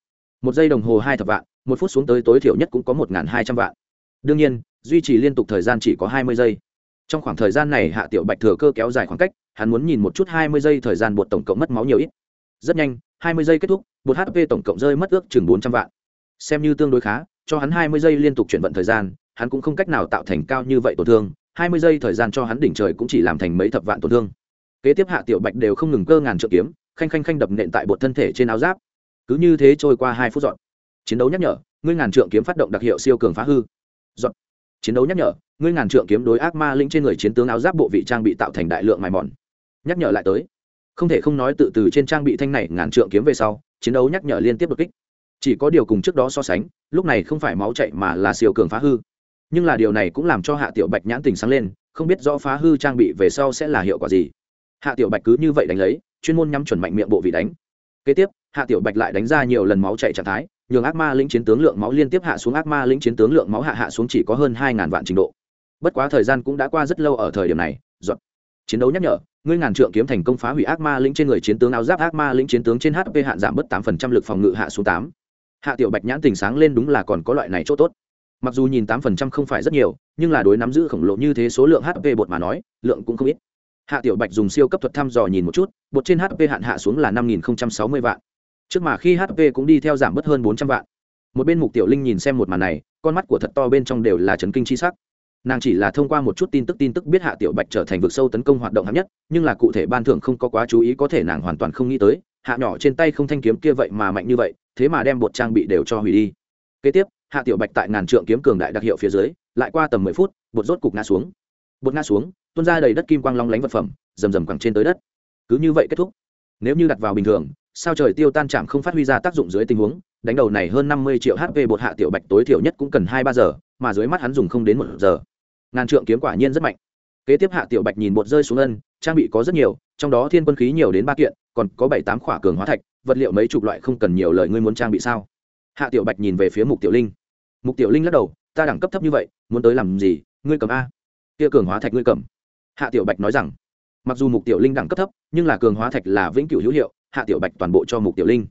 Một giây đồng hồ hai thập vạn, một phút xuống tới tối thiểu nhất cũng có một hai trăm vạn. Đương nhiên, duy trì liên tục thời gian chỉ có hai mươi giây trong khoảng thời gian này hạ tiểu bạch thừa cơ kéo dài khoảng cách, hắn muốn nhìn một chút hai mươi giây thời gian bột tổng cộng mất máu nhiều ít. Rất nhanh, hai mươi giây kết thúc, bột hp tổng cộng rơi mất ước chừng bốn trăm vạn. Xem như tương đối khá, cho hắn hai mươi giây liên tục chuyển vận thời gian, hắn cũng không cách nào tạo thành cao như vậy tổn thương, hai mươi giây thời gian cho hắn đỉnh trời cũng chỉ làm thành mấy thập vạn tổn thương. Kế tiếp hạ tiểu bạch đều không ngừng cơ ngàn trợ kiếm, khanh khanh khanh đập nện tại bột thân thể trên áo giáp. Cứ như thế trôi qua hai phút dọn. Chiến đấu nhắc nhở, ngươi ngàn trượng kiếm phát động đặc hiệu siêu cường phá hư. Dọn. Chiến đấu nhắc nhở ngươi ngàn trượng kiếm đối ác ma linh trên người chiến tướng áo giáp bộ vị trang bị tạo thành đại lượng mài mòn. Nhắc nhở lại tới. Không thể không nói tự từ trên trang bị thanh này ngàn trượng kiếm về sau, chiến đấu nhắc nhở liên tiếp đột kích. Chỉ có điều cùng trước đó so sánh, lúc này không phải máu chạy mà là siêu cường phá hư. Nhưng là điều này cũng làm cho hạ tiểu bạch nhãn tình sáng lên, không biết rõ phá hư trang bị về sau sẽ là hiệu quả gì. Hạ tiểu bạch cứ như vậy đánh lấy, chuyên môn nhắm chuẩn mạnh miệng bộ vị đánh. Kế tiếp, hạ tiểu bạch lại đánh ra nhiều lần máu chạy trạng thái, nhường ác ma lĩnh chiến tướng lượng máu liên tiếp hạ xuống, ác ma lĩnh chiến tướng lượng máu hạ hạ xuống chỉ có hơn hai ngàn vạn trình độ bất quá thời gian cũng đã qua rất lâu ở thời điểm này, dọn. Chiến đấu nhắc nhở, ngươi ngàn trượng kiếm thành công phá hủy ác ma lĩnh trên người chiến tướng áo giáp, ác ma lĩnh chiến tướng trên hp hạn giảm bớt tám phần trăm lực phòng ngự hạ xuống tám. Hạ tiểu bạch nhãn tình sáng lên đúng là còn có loại này chỗ tốt. Mặc dù nhìn tám phần trăm không phải rất nhiều, nhưng là đối nắm giữ khổng lồ như thế số lượng hp bột mà nói, lượng cũng không ít. Hạ tiểu bạch dùng siêu cấp thuật thăm dò nhìn một chút, bột trên hp hạn hạ xuống là năm nghìn sáu mươi vạn. Trước mà khi hp cũng đi theo giảm bớt hơn bốn trăm vạn. Một bên mục tiểu linh nhìn xem một màn này, con mắt của thật to bên trong đều là chấn kinh chi sắc nàng chỉ là thông qua một chút tin tức tin tức biết hạ tiểu bạch trở thành vực sâu tấn công hoạt động hạng nhất, nhưng là cụ thể ban thưởng không có quá chú ý, có thể nàng hoàn toàn không nghĩ tới, hạ nhỏ trên tay không thanh kiếm kia vậy mà mạnh như vậy, thế mà đem bột trang bị đều cho hủy đi. Kế tiếp, hạ tiểu bạch tại ngàn trượng kiếm cường đại đặc hiệu phía dưới, lại qua tầm mười phút, bột rốt cục ngã xuống. Bột ngã xuống, tuôn ra đầy đất kim quang long lánh vật phẩm, rầm rầm quẳng trên tới đất. Cứ như vậy kết thúc. Nếu như đặt vào bình thường, sao trời tiêu tan chạm không phát huy ra tác dụng dưới tình huống, đánh đầu này hơn năm mươi triệu hp bột hạ tiểu bạch tối thiểu nhất cũng cần hai ba giờ, mà dưới mắt hắn dùng không đến một giờ ngàn trượng kiếm quả nhiên rất mạnh. Kế tiếp hạ tiểu bạch nhìn bột rơi xuống ân, trang bị có rất nhiều, trong đó thiên quân khí nhiều đến ba kiện, còn có bảy tám khỏa cường hóa thạch, vật liệu mấy chục loại không cần nhiều lời ngươi muốn trang bị sao? Hạ tiểu bạch nhìn về phía mục tiểu linh. Mục tiểu linh lắc đầu, ta đẳng cấp thấp như vậy, muốn tới làm gì? Ngươi cầm a. Kia cường hóa thạch ngươi cầm. Hạ tiểu bạch nói rằng. Mặc dù mục tiểu linh đẳng cấp thấp, nhưng là cường hóa thạch là vĩnh cửu hữu hiệu, hạ tiểu bạch toàn bộ cho mục tiểu linh.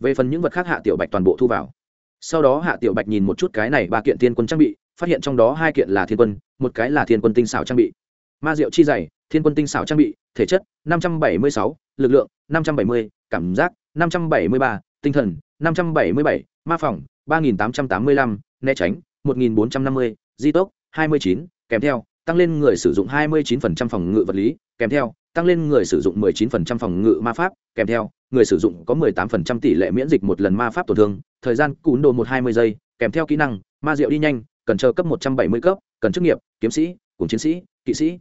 Về phần những vật khác hạ tiểu bạch toàn bộ thu vào. Sau đó hạ tiểu bạch nhìn một chút cái này ba kiện thiên quân trang bị phát hiện trong đó hai kiện là thiên quân một cái là thiên quân tinh xảo trang bị. Ma diệu chi dày thiên quân tinh xảo trang bị thể chất 576, lực lượng 570, cảm giác 573, tinh thần 577, ma phòng 3885, né tránh 1450, di tốc 29, kèm theo tăng lên người sử dụng 29% phòng ngự vật lý kèm theo tăng lên người sử dụng 19% phòng ngự ma pháp kèm theo người sử dụng có 18% tỷ lệ miễn dịch một lần ma pháp tổn thương thời gian cún đồ một hai mươi giây kèm theo kỹ năng ma diệu đi nhanh cần chờ cấp 170 cấp, cần chức nghiệp, kiếm sĩ, cùng chiến sĩ, kỵ sĩ.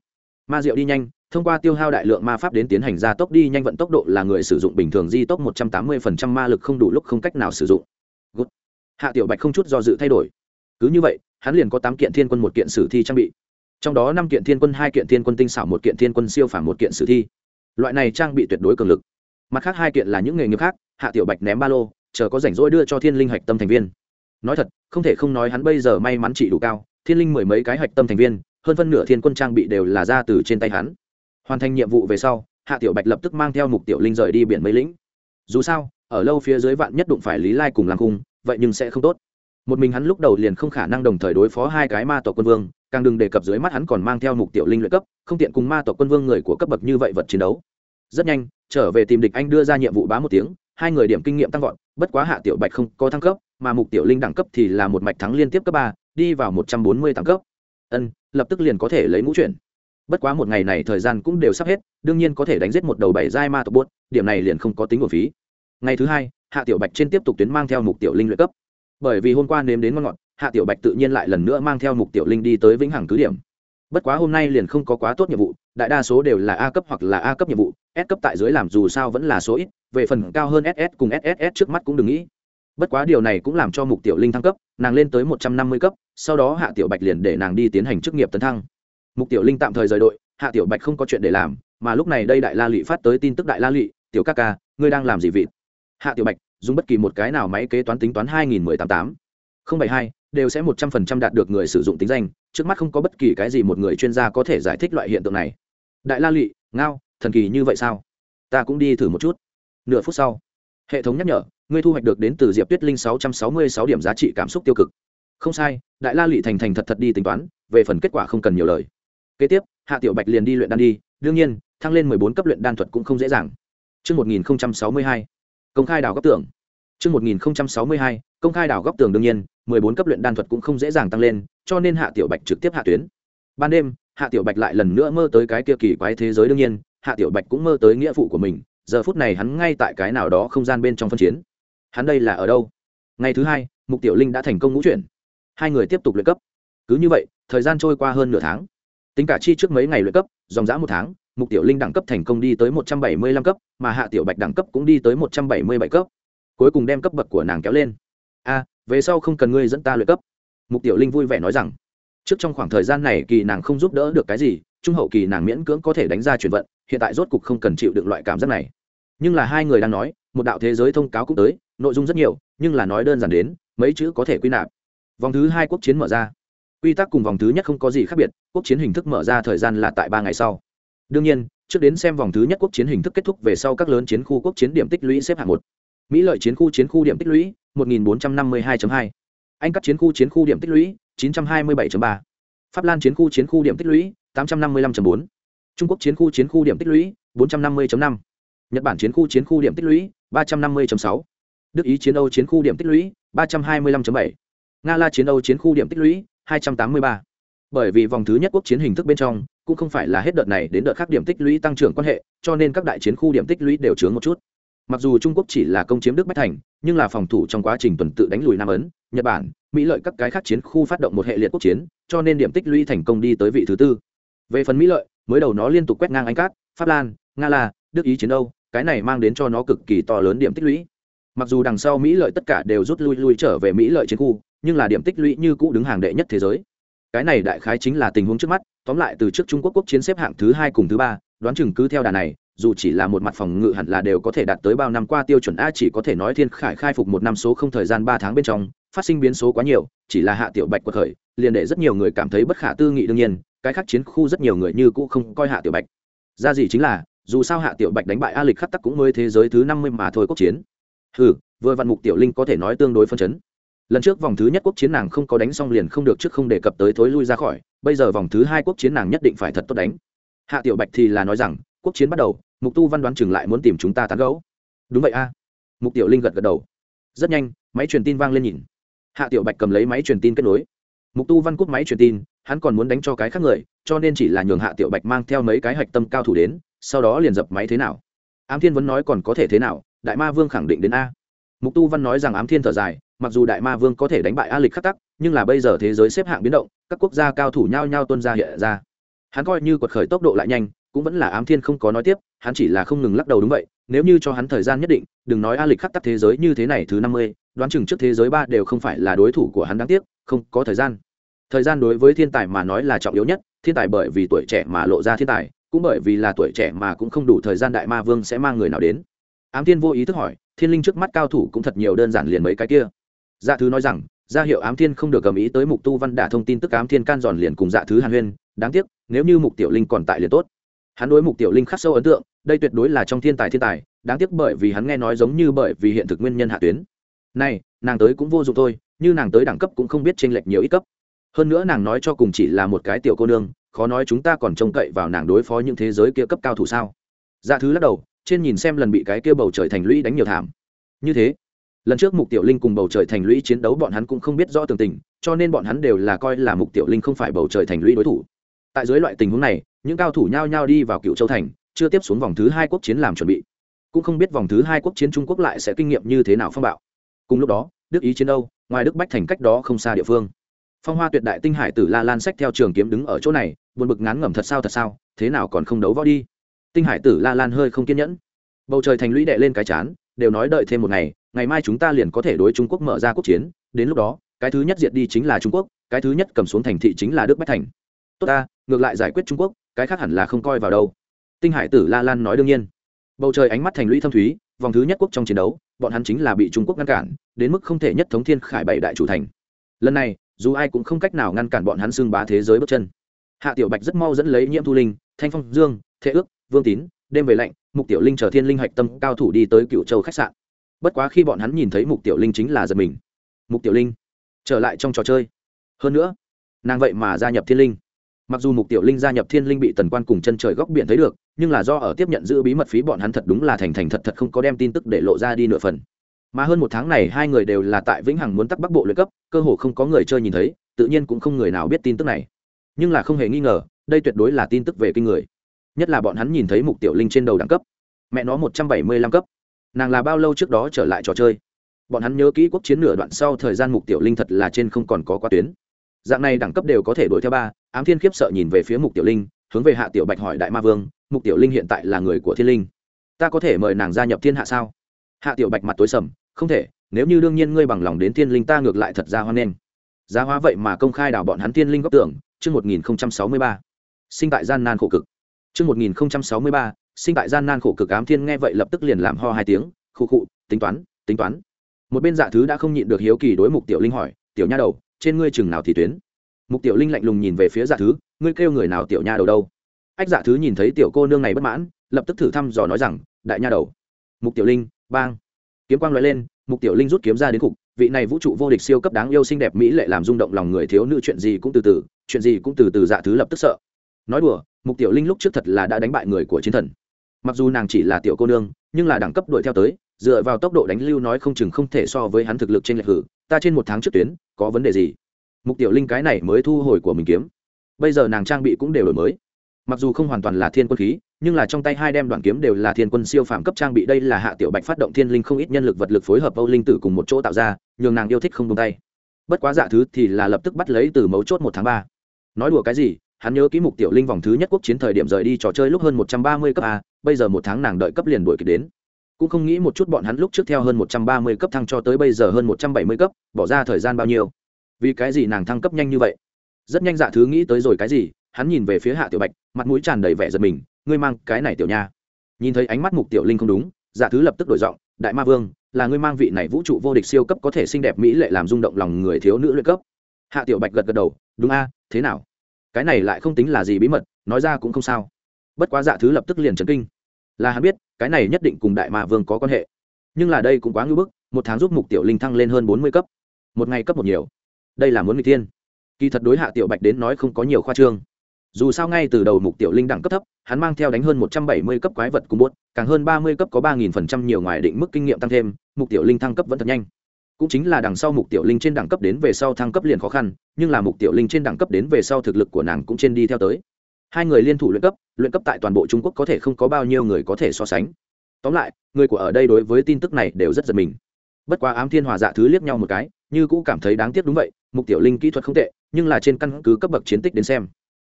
Ma diệu đi nhanh, thông qua tiêu hao đại lượng ma pháp đến tiến hành gia tốc đi nhanh vận tốc độ là người sử dụng bình thường di tốc 180% ma lực không đủ lúc không cách nào sử dụng. Good. hạ tiểu bạch không chút do dự thay đổi. Cứ như vậy, hắn liền có tám kiện thiên quân một kiện sử thi trang bị. Trong đó năm kiện thiên quân, hai kiện thiên quân tinh xảo, một kiện thiên quân siêu phản một kiện sử thi. Loại này trang bị tuyệt đối cường lực. Mặt khác hai kiện là những nghề nghiệp khác, hạ tiểu bạch ném ba lô, chờ có rảnh rỗi đưa cho thiên linh hạch tâm thành viên nói thật, không thể không nói hắn bây giờ may mắn trị đủ cao, thiên linh mười mấy cái hạch tâm thành viên, hơn phân nửa thiên quân trang bị đều là ra từ trên tay hắn. Hoàn thành nhiệm vụ về sau, hạ tiểu bạch lập tức mang theo mục tiểu linh rời đi biển mấy lĩnh. Dù sao, ở lâu phía dưới vạn nhất đụng phải lý lai cùng làm cung, vậy nhưng sẽ không tốt. Một mình hắn lúc đầu liền không khả năng đồng thời đối phó hai cái ma tộc quân vương, càng đừng đề cập dưới mắt hắn còn mang theo mục tiểu linh luyện cấp, không tiện cùng ma tộc quân vương người của cấp bậc như vậy vật chiến đấu. Rất nhanh, trở về tìm địch anh đưa ra nhiệm vụ bá một tiếng, hai người điểm kinh nghiệm tăng vọt, bất quá hạ tiểu bạch không có thăng cấp mà mục tiểu linh đẳng cấp thì là một mạch thắng liên tiếp cấp ba, đi vào một trăm bốn mươi tám cấp. Ân, lập tức liền có thể lấy ngũ chuyển. Bất quá một ngày này thời gian cũng đều sắp hết, đương nhiên có thể đánh giết một đầu bảy giai ma tộc bốt điểm này liền không có tính của phí. Ngày thứ hai, hạ tiểu bạch trên tiếp tục tuyến mang theo mục tiểu linh luyện cấp. Bởi vì hôm qua nếm đến ngon ngọt, hạ tiểu bạch tự nhiên lại lần nữa mang theo mục tiểu linh đi tới vĩnh hằng cứ điểm. Bất quá hôm nay liền không có quá tốt nhiệm vụ, đại đa số đều là a cấp hoặc là a cấp nhiệm vụ, s cấp tại dưới làm dù sao vẫn là số ít, về phần cao hơn ss cùng sss trước mắt cũng đừng nghĩ bất quá điều này cũng làm cho mục tiểu linh thăng cấp, nàng lên tới một trăm năm mươi cấp, sau đó hạ tiểu bạch liền để nàng đi tiến hành chức nghiệp tấn thăng. Mục tiểu linh tạm thời rời đội, hạ tiểu bạch không có chuyện để làm, mà lúc này đây đại la lụy phát tới tin tức đại la lụy tiểu ca ca, ngươi đang làm gì vịt? Hạ tiểu bạch dùng bất kỳ một cái nào máy kế toán tính toán hai nghìn mười tám tám. không bảy hai, đều sẽ một trăm phần trăm đạt được người sử dụng tính danh, trước mắt không có bất kỳ cái gì một người chuyên gia có thể giải thích loại hiện tượng này. Đại la lụy ngao, thần kỳ như vậy sao? Ta cũng đi thử một chút. Nửa phút sau, hệ thống nhắc nhở ngươi thu hoạch được đến từ diệp tuyết linh sáu trăm sáu mươi sáu điểm giá trị cảm xúc tiêu cực không sai đại la lụy thành thành thật thật đi tính toán về phần kết quả không cần nhiều lời kế tiếp hạ tiểu bạch liền đi luyện đan đi đương nhiên thăng lên mười bốn cấp luyện đan thuật cũng không dễ dàng Trước 1062, công khai đào góc tường. Trước 1062, công khai đào góc tường đương nhiên, 14 cấp luyện đan thuật cũng không dễ dàng tăng lên, cho nên Hạ Tiểu Bạch trực tiếp hạ tuyến. Ban đêm, Hạ Tiểu Bạch lại lần nữa mơ tới cái kia kỳ quái thế giới đương nhiên, Hạ Tiểu Bạch cũng mơ tới nghĩa phụ của mình, giờ phút này hắn ngay tại cái nào đó không gian bên trong phân chiến. Hắn đây là ở đâu? Ngày thứ hai, Mục Tiểu Linh đã thành công ngũ chuyển. Hai người tiếp tục luyện cấp. Cứ như vậy, thời gian trôi qua hơn nửa tháng. Tính cả chi trước mấy ngày luyện cấp, dòng dã một tháng, Mục Tiểu Linh đẳng cấp thành công đi tới 175 cấp, mà Hạ Tiểu Bạch đẳng cấp cũng đi tới 177 cấp. Cuối cùng đem cấp bậc của nàng kéo lên. A, về sau không cần ngươi dẫn ta luyện cấp mục tiểu linh vui vẻ nói rằng trước trong khoảng thời gian này kỳ nàng không giúp đỡ được cái gì trung hậu kỳ nàng miễn cưỡng có thể đánh ra chuyển vận hiện tại rốt cục không cần chịu được loại cảm giác này nhưng là hai người đang nói một đạo thế giới thông cáo cũng tới nội dung rất nhiều nhưng là nói đơn giản đến mấy chữ có thể quy nạp vòng thứ hai quốc chiến mở ra quy tắc cùng vòng thứ nhất không có gì khác biệt quốc chiến hình thức mở ra thời gian là tại ba ngày sau đương nhiên trước đến xem vòng thứ nhất quốc chiến hình thức kết thúc về sau các lớn chiến khu quốc chiến điểm tích lũy xếp hạng một mỹ lợi chiến khu chiến khu điểm tích lũy 1452.2. anh các chiến khu chiến khu điểm tích lũy 927.3. pháp lan chiến khu chiến khu điểm tích lũy 855.4. trung quốc chiến khu chiến khu điểm tích lũy 450.5. nhật bản chiến khu chiến khu điểm tích lũy 350.6. đức ý chiến âu chiến khu điểm tích lũy 325.7. nga la chiến âu chiến khu điểm tích lũy 283. bởi vì vòng thứ nhất quốc chiến hình thức bên trong, cũng không phải là hết đợt này đến đợt khác điểm tích lũy tăng trưởng quan hệ, cho nên các đại chiến khu điểm tích lũy đều chướng một chút mặc dù trung quốc chỉ là công chiếm đức bách thành, nhưng là phòng thủ trong quá trình tuần tự đánh lùi nam ấn, nhật bản, mỹ lợi các cái khác chiến khu phát động một hệ liệt quốc chiến, cho nên điểm tích lũy thành công đi tới vị thứ tư về phần mỹ lợi, mới đầu nó liên tục quét ngang anh cát, pháp lan, nga la, đức ý chiến âu cái này mang đến cho nó cực kỳ to lớn điểm tích lũy. Mặc dù đằng sau mỹ lợi tất cả đều rút lui lui trở về mỹ lợi chiến khu, nhưng là điểm tích lũy như cũ đứng hàng đệ nhất thế giới. Cái này đại khái chính là tình huống trước mắt, tóm lại từ trước trung quốc quốc chiến xếp hạng thứ hai cùng thứ ba, đoán chừng cứ theo đà này, dù chỉ là một mặt phòng ngự hẳn là đều có thể đạt tới bao năm qua tiêu chuẩn a, chỉ có thể nói thiên khải khai phục một năm số không thời gian ba tháng bên trong, phát sinh biến số quá nhiều, chỉ là hạ tiểu bạch quật khởi, liền để rất nhiều người cảm thấy bất khả tư nghị đương nhiên, cái khác chiến khu rất nhiều người như cũ không coi hạ tiểu bạch. Ra gì chính là dù sao hạ tiểu bạch đánh bại a lịch khắc tắc cũng mới thế giới thứ năm mươi mà thôi quốc chiến. Ừ vừa vạn mục tiểu linh có thể nói tương đối phân chấn. Lần trước vòng thứ nhất quốc chiến nàng không có đánh xong liền không được trước không đề cập tới thối lui ra khỏi, bây giờ vòng thứ hai quốc chiến nàng nhất định phải thật tốt đánh. Hạ tiểu bạch thì là nói rằng, quốc chiến bắt đầu, mục tu văn đoán chừng lại muốn tìm chúng ta tán gẫu. Đúng vậy a. Mục tiểu linh gật gật đầu. Rất nhanh, máy truyền tin vang lên nhìn. Hạ tiểu bạch cầm lấy máy truyền tin kết nối. Mục tu văn cúp máy truyền tin, hắn còn muốn đánh cho cái khác người, cho nên chỉ là nhường hạ tiểu bạch mang theo mấy cái hạch tâm cao thủ đến sau đó liền dập máy thế nào? Ám thiên vẫn nói còn có thể thế nào? Đại ma vương khẳng định đến a. Mục tu văn nói rằng ám thiên thở dài, mặc dù đại ma vương có thể đánh bại a lịch khắc tắc, nhưng là bây giờ thế giới xếp hạng biến động, các quốc gia cao thủ nhao nhao tuân ra hiện ra. Hắn coi như quật khởi tốc độ lại nhanh, cũng vẫn là ám thiên không có nói tiếp, hắn chỉ là không ngừng lắc đầu đúng vậy, nếu như cho hắn thời gian nhất định, đừng nói a lịch khắc tắc thế giới như thế này thứ năm mươi, đoán chừng trước thế giới ba đều không phải là đối thủ của hắn đáng tiếc, không có thời gian. Thời gian đối với thiên tài mà nói là trọng yếu nhất, thiên tài bởi vì tuổi trẻ mà lộ ra thiên tài cũng bởi vì là tuổi trẻ mà cũng không đủ thời gian đại ma vương sẽ mang người nào đến. Ám thiên vô ý thức hỏi, thiên linh trước mắt cao thủ cũng thật nhiều đơn giản liền mấy cái kia. Dạ thứ nói rằng, ra hiệu ám thiên không được cầm ý tới mục tu văn đả thông tin tức ám thiên can giòn liền cùng dạ thứ hàn huyên, đáng tiếc, nếu như mục tiểu linh còn tại liền tốt. Hắn đối mục tiểu linh khắc sâu ấn tượng, đây tuyệt đối là trong thiên tài thiên tài, đáng tiếc bởi vì hắn nghe nói giống như bởi vì hiện thực nguyên nhân hạ tuyến. Này, nàng tới cũng vô dụng thôi, như nàng tới đẳng cấp cũng không biết chênh lệch nhiều ít cấp. Hơn nữa nàng nói cho cùng chỉ là một cái tiểu cô nương khó nói chúng ta còn trông cậy vào nàng đối phó những thế giới kia cấp cao thủ sao? Dạ thứ lắc đầu, trên nhìn xem lần bị cái kia bầu trời thành lũy đánh nhiều thảm. Như thế, lần trước mục tiểu linh cùng bầu trời thành lũy chiến đấu bọn hắn cũng không biết rõ tường tình, cho nên bọn hắn đều là coi là mục tiểu linh không phải bầu trời thành lũy đối thủ. Tại dưới loại tình huống này, những cao thủ nhao nhao đi vào cựu châu thành, chưa tiếp xuống vòng thứ hai quốc chiến làm chuẩn bị. Cũng không biết vòng thứ hai quốc chiến trung quốc lại sẽ kinh nghiệm như thế nào phong bạo. Cùng lúc đó, đức ý chiến đâu ngoài đức bách thành cách đó không xa địa phương phong hoa tuyệt đại tinh hải tử la lan sách theo trường kiếm đứng ở chỗ này, buồn bực ngán ngẩm thật sao thật sao, thế nào còn không đấu võ đi. Tinh hải tử la lan hơi không kiên nhẫn. Bầu trời thành lũy đệ lên cái chán, đều nói đợi thêm một ngày ngày mai chúng ta liền có thể đối trung quốc mở ra quốc chiến, đến lúc đó, cái thứ nhất diệt đi chính là trung quốc, cái thứ nhất cầm xuống thành thị chính là đức bách thành. Tốt ta, ngược lại giải quyết trung quốc, cái khác hẳn là không coi vào đâu. Tinh hải tử la lan nói đương nhiên. Bầu trời ánh mắt thành lũy thâm thúy, vòng thứ nhất quốc trong chiến đấu, bọn hắn chính là bị trung quốc ngăn cản, đến mức không thể nhất thống thiên khải bảy đại chủ thành. Lần này dù ai cũng không cách nào ngăn cản bọn hắn xưng bá thế giới bước chân. Hạ tiểu bạch rất mau dẫn lấy nhiễm thu linh, thanh phong dương thế ước, vương tín, đêm về lạnh, mục tiểu linh chờ thiên linh hạch tâm cao thủ đi tới cựu châu khách sạn. Bất quá khi bọn hắn nhìn thấy mục tiểu linh chính là giật mình. Mục tiểu linh trở lại trong trò chơi. Hơn nữa, nàng vậy mà gia nhập thiên linh. Mặc dù mục tiểu linh gia nhập thiên linh bị tần quan cùng chân trời góc biển thấy được, nhưng là do ở tiếp nhận giữ bí mật phí bọn hắn thật đúng là thành thành thật thật không có đem tin tức để lộ ra đi nửa phần mà hơn một tháng này hai người đều là tại vĩnh hằng muốn tắc bắc bộ luyện cấp, cơ hồ không có người chơi nhìn thấy, tự nhiên cũng không người nào biết tin tức này. Nhưng là không hề nghi ngờ, đây tuyệt đối là tin tức về kinh người. Nhất là bọn hắn nhìn thấy mục tiểu linh trên đầu đẳng cấp. Mẹ nó một trăm bảy mươi lăm cấp. Nàng là bao lâu trước đó trở lại trò chơi? Bọn hắn nhớ kỹ quốc chiến nửa đoạn sau thời gian mục tiểu linh thật là trên không còn có quá tuyến. Dạng này đẳng cấp đều có thể đuổi theo ba, ám thiên khiếp sợ nhìn về phía mục tiểu linh, hướng về hạ tiểu bạch hỏi đại ma vương, mục tiểu linh hiện tại là người của thiên linh, ta có thể mời nàng gia nhập thiên hạ sao? Hạ tiểu bạch mặt tối sầm không thể, nếu như đương nhiên ngươi bằng lòng đến thiên linh ta ngược lại thật ra hoan nghênh. Giá hóa vậy mà công khai đào bọn hắn thiên linh góc tưởng, chương một nghìn sáu mươi ba. Sinh tại gian nan khổ cực. Chương một nghìn sáu mươi ba, sinh tại gian nan khổ cực ám thiên nghe vậy lập tức liền làm ho hai tiếng, khu khụ tính toán tính toán. Một bên dạ thứ đã không nhịn được hiếu kỳ đối mục tiểu linh hỏi, tiểu nha đầu, trên ngươi chừng nào thì tuyến? Mục tiểu linh lạnh lùng nhìn về phía dạ thứ, ngươi kêu người nào tiểu nha đầu đâu? Ách dạ thứ nhìn thấy tiểu cô nương này bất mãn, lập tức thử thăm dò nói rằng, đại nha đầu. Mục tiểu linh, bang kiếm quang loại lên, mục tiểu linh rút kiếm ra đến cục vị này vũ trụ vô địch siêu cấp đáng yêu xinh đẹp mỹ lệ làm rung động lòng người thiếu nữ chuyện gì cũng từ từ, chuyện gì cũng từ từ dạ thứ lập tức sợ. Nói đùa, mục tiểu linh lúc trước thật là đã đánh bại người của chiến thần. Mặc dù nàng chỉ là tiểu cô nương, nhưng là đẳng cấp đuổi theo tới, dựa vào tốc độ đánh lưu nói không chừng không thể so với hắn thực lực trên lệch hử, ta trên một tháng trước tuyến, có vấn đề gì? Mục tiểu linh cái này mới thu hồi của mình kiếm. Bây giờ nàng trang bị cũng đều đổi mới mặc dù không hoàn toàn là thiên quân khí, nhưng là trong tay hai đem đoạn kiếm đều là thiên quân siêu phàm cấp trang bị. Đây là hạ tiểu bạch phát động thiên linh không ít nhân lực vật lực phối hợp âu linh tử cùng một chỗ tạo ra, nhường nàng yêu thích không tung tay. Bất quá dạ thứ thì là lập tức bắt lấy từ mấu chốt một tháng ba. Nói đùa cái gì, hắn nhớ ký mục tiểu linh vòng thứ nhất quốc chiến thời điểm rời đi trò chơi lúc hơn một trăm ba mươi cấp a, bây giờ một tháng nàng đợi cấp liền đuổi kịp đến. Cũng không nghĩ một chút bọn hắn lúc trước theo hơn một trăm ba mươi cấp thăng cho tới bây giờ hơn một trăm bảy mươi cấp, bỏ ra thời gian bao nhiêu. Vì cái gì nàng thăng cấp nhanh như vậy? Rất nhanh dạ thứ nghĩ tới rồi cái gì hắn nhìn về phía hạ tiểu bạch, mặt mũi tràn đầy vẻ giật mình, ngươi mang cái này tiểu nha. Nhìn thấy ánh mắt mục tiểu linh không đúng dạ thứ lập tức đổi giọng, đại ma vương, là ngươi mang vị này vũ trụ vô địch siêu cấp có thể xinh đẹp mỹ lệ làm rung động lòng người thiếu nữ luyện cấp. Hạ tiểu bạch gật gật đầu, đúng a, thế nào? Cái này lại không tính là gì bí mật, nói ra cũng không sao. Bất quá dạ thứ lập tức liền trấn kinh. Là hắn biết, cái này nhất định cùng đại ma vương có quan hệ. Nhưng là đây cũng quá ngưỡng bức, một tháng giúp mục tiểu linh thăng lên hơn bốn mươi cấp. Một ngày cấp một nhiều. Đây là muốn người tiên kỳ thật đối hạ tiểu bạch đến nói không có nhiều khoa trương dù sao ngay từ đầu mục tiểu linh đẳng cấp thấp, hắn mang theo đánh hơn một trăm bảy mươi cấp quái vật cùng bốt càng hơn ba mươi cấp có ba nghìn phần trăm nhiều ngoài định mức kinh nghiệm tăng thêm, mục tiểu linh thăng cấp vẫn thật nhanh. Cũng chính là đằng sau mục tiểu linh trên đẳng cấp đến về sau thăng cấp liền khó khăn, nhưng là mục tiểu linh trên đẳng cấp đến về sau thực lực của nàng cũng trên đi theo tới. Hai người liên thủ luyện cấp luyện cấp tại toàn bộ trung quốc có thể không có bao nhiêu người có thể so sánh. Tóm lại, người của ở đây đối với tin tức này đều rất giật mình. Bất quá ám thiên hòa dạ thứ liếc nhau một cái, như cũ cảm thấy đáng tiếc đúng vậy, mục tiểu linh kỹ thuật không tệ, nhưng là trên căn cứ cấp bậc chiến tích đến xem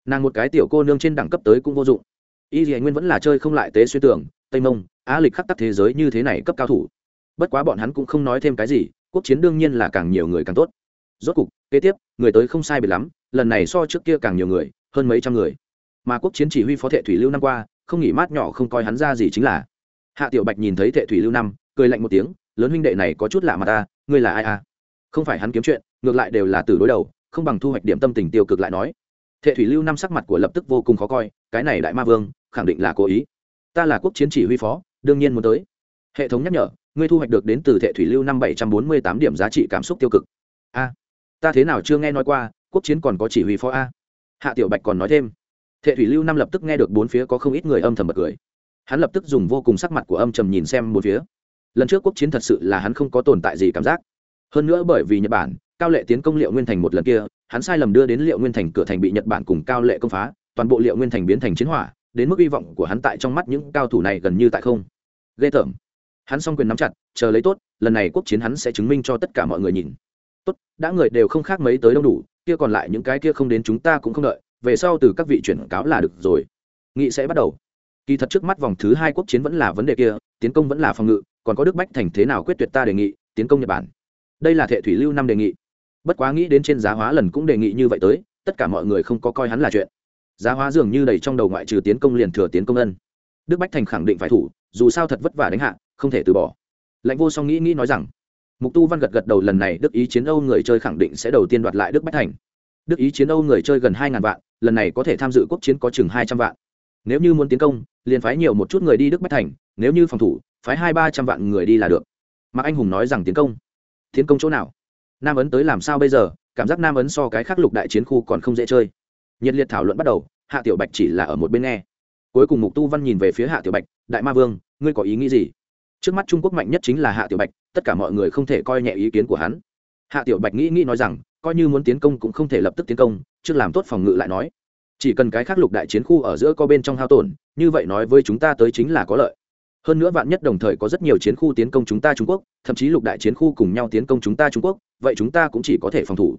nàng một cái tiểu cô nương trên đẳng cấp tới cũng vô dụng. Y dì nguyên vẫn là chơi không lại tế suy tưởng tây mông, á lịch khắc tắc thế giới như thế này cấp cao thủ. Bất quá bọn hắn cũng không nói thêm cái gì, quốc chiến đương nhiên là càng nhiều người càng tốt. Rốt cục, kế tiếp, người tới không sai biệt lắm, lần này so trước kia càng nhiều người, hơn mấy trăm người. Mà quốc chiến chỉ huy phó thệ thủy lưu năm qua, không nghỉ mát nhỏ không coi hắn ra gì chính là. Hạ tiểu bạch nhìn thấy thệ thủy lưu năm cười lạnh một tiếng, lớn huynh đệ này có chút lạ mà ta ngươi là ai à? Không phải hắn kiếm chuyện, ngược lại đều là từ đối đầu, không bằng thu hoạch điểm tâm tình tiêu cực lại nói thệ thủy lưu năm sắc mặt của lập tức vô cùng khó coi, cái này đại ma vương, khẳng định là cố ý. Ta là quốc chiến chỉ huy phó, đương nhiên muốn tới. Hệ thống nhắc nhở, ngươi thu hoạch được đến từ thệ thủy lưu năm bảy trăm bốn mươi tám điểm giá trị cảm xúc tiêu cực. A. Ta thế nào chưa nghe nói qua, quốc chiến còn có chỉ huy phó a. Hạ tiểu bạch còn nói thêm. Thệ thủy lưu năm lập tức nghe được bốn phía có không ít người âm thầm bật cười. Hắn lập tức dùng vô cùng sắc mặt của âm trầm nhìn xem một phía. Lần trước quốc chiến thật sự là hắn không có tồn tại gì cảm giác. Hơn nữa bởi vì nhật bản, cao lệ tiến công liệu nguyên thành một lần kia hắn sai lầm đưa đến liệu nguyên thành cửa thành bị nhật bản cùng cao lệ công phá, toàn bộ liệu nguyên thành biến thành chiến hỏa, đến mức hy vọng của hắn tại trong mắt những cao thủ này gần như tại không. Ghê tởm. Hắn s o n g quyền nắm chặt, chờ lấy tốt, lần này quốc chiến hắn sẽ chứng minh cho tất cả mọi người nhìn. Tốt, đã người đều không khác mấy tới đông đủ, kia còn lại những cái kia không đến chúng ta cũng không đợi, về sau từ các vị chuyển cáo là được rồi. Nghị sẽ bắt đầu. Kỳ thật trước mắt vòng thứ hai quốc chiến vẫn là vấn đề kia, tiến công vẫn là phòng ngự, còn có đức bách thành thế nào quyết tuyệt ta đề nghị, tiến công nhật bản. Đây là thệ thủy lưu năm đề nghị bất quá nghĩ đến trên giá hóa lần cũng đề nghị như vậy tới, tất cả mọi người không có coi hắn là chuyện. Giá hóa dường như đầy trong đầu ngoại trừ tiến công liền thừa tiến công ân. Đức bách thành khẳng định phải thủ, dù sao thật vất vả đánh hạ, không thể từ bỏ. Lãnh vô song nghĩ nghĩ nói rằng, mục tu văn gật gật đầu lần này đức ý chiến âu người chơi khẳng định sẽ đầu tiên đoạt lại đức bách thành. Đức ý chiến âu người chơi gần hai ngàn vạn, lần này có thể tham dự quốc chiến có chừng hai trăm vạn. Nếu như muốn tiến công, liền phái nhiều một chút người đi đức bách thành, nếu như phòng thủ, phái hai ba trăm vạn người đi là được. Mạc anh hùng nói rằng tiến công. Tiến công chỗ nào? Nam ấn tới làm sao bây giờ, cảm giác nam ấn so cái khác lục đại chiến khu còn không dễ chơi. Nhiệt liệt thảo luận bắt đầu, hạ tiểu bạch chỉ là ở một bên nghe. Cuối cùng mục tu văn nhìn về phía hạ tiểu bạch, đại ma vương, ngươi có ý nghĩ gì? Trước mắt trung quốc mạnh nhất chính là hạ tiểu bạch, tất cả mọi người không thể coi nhẹ ý kiến của hắn. Hạ tiểu bạch nghĩ nghĩ nói rằng, coi như muốn tiến công cũng không thể lập tức tiến công, trước làm tốt phòng ngự lại nói. Chỉ cần cái khác lục đại chiến khu ở giữa có bên trong hao tổn, như vậy nói với chúng ta tới chính là có lợi hơn nữa vạn nhất đồng thời có rất nhiều chiến khu tiến công chúng ta trung quốc, thậm chí lục đại chiến khu cùng nhau tiến công chúng ta trung quốc, vậy chúng ta cũng chỉ có thể phòng thủ.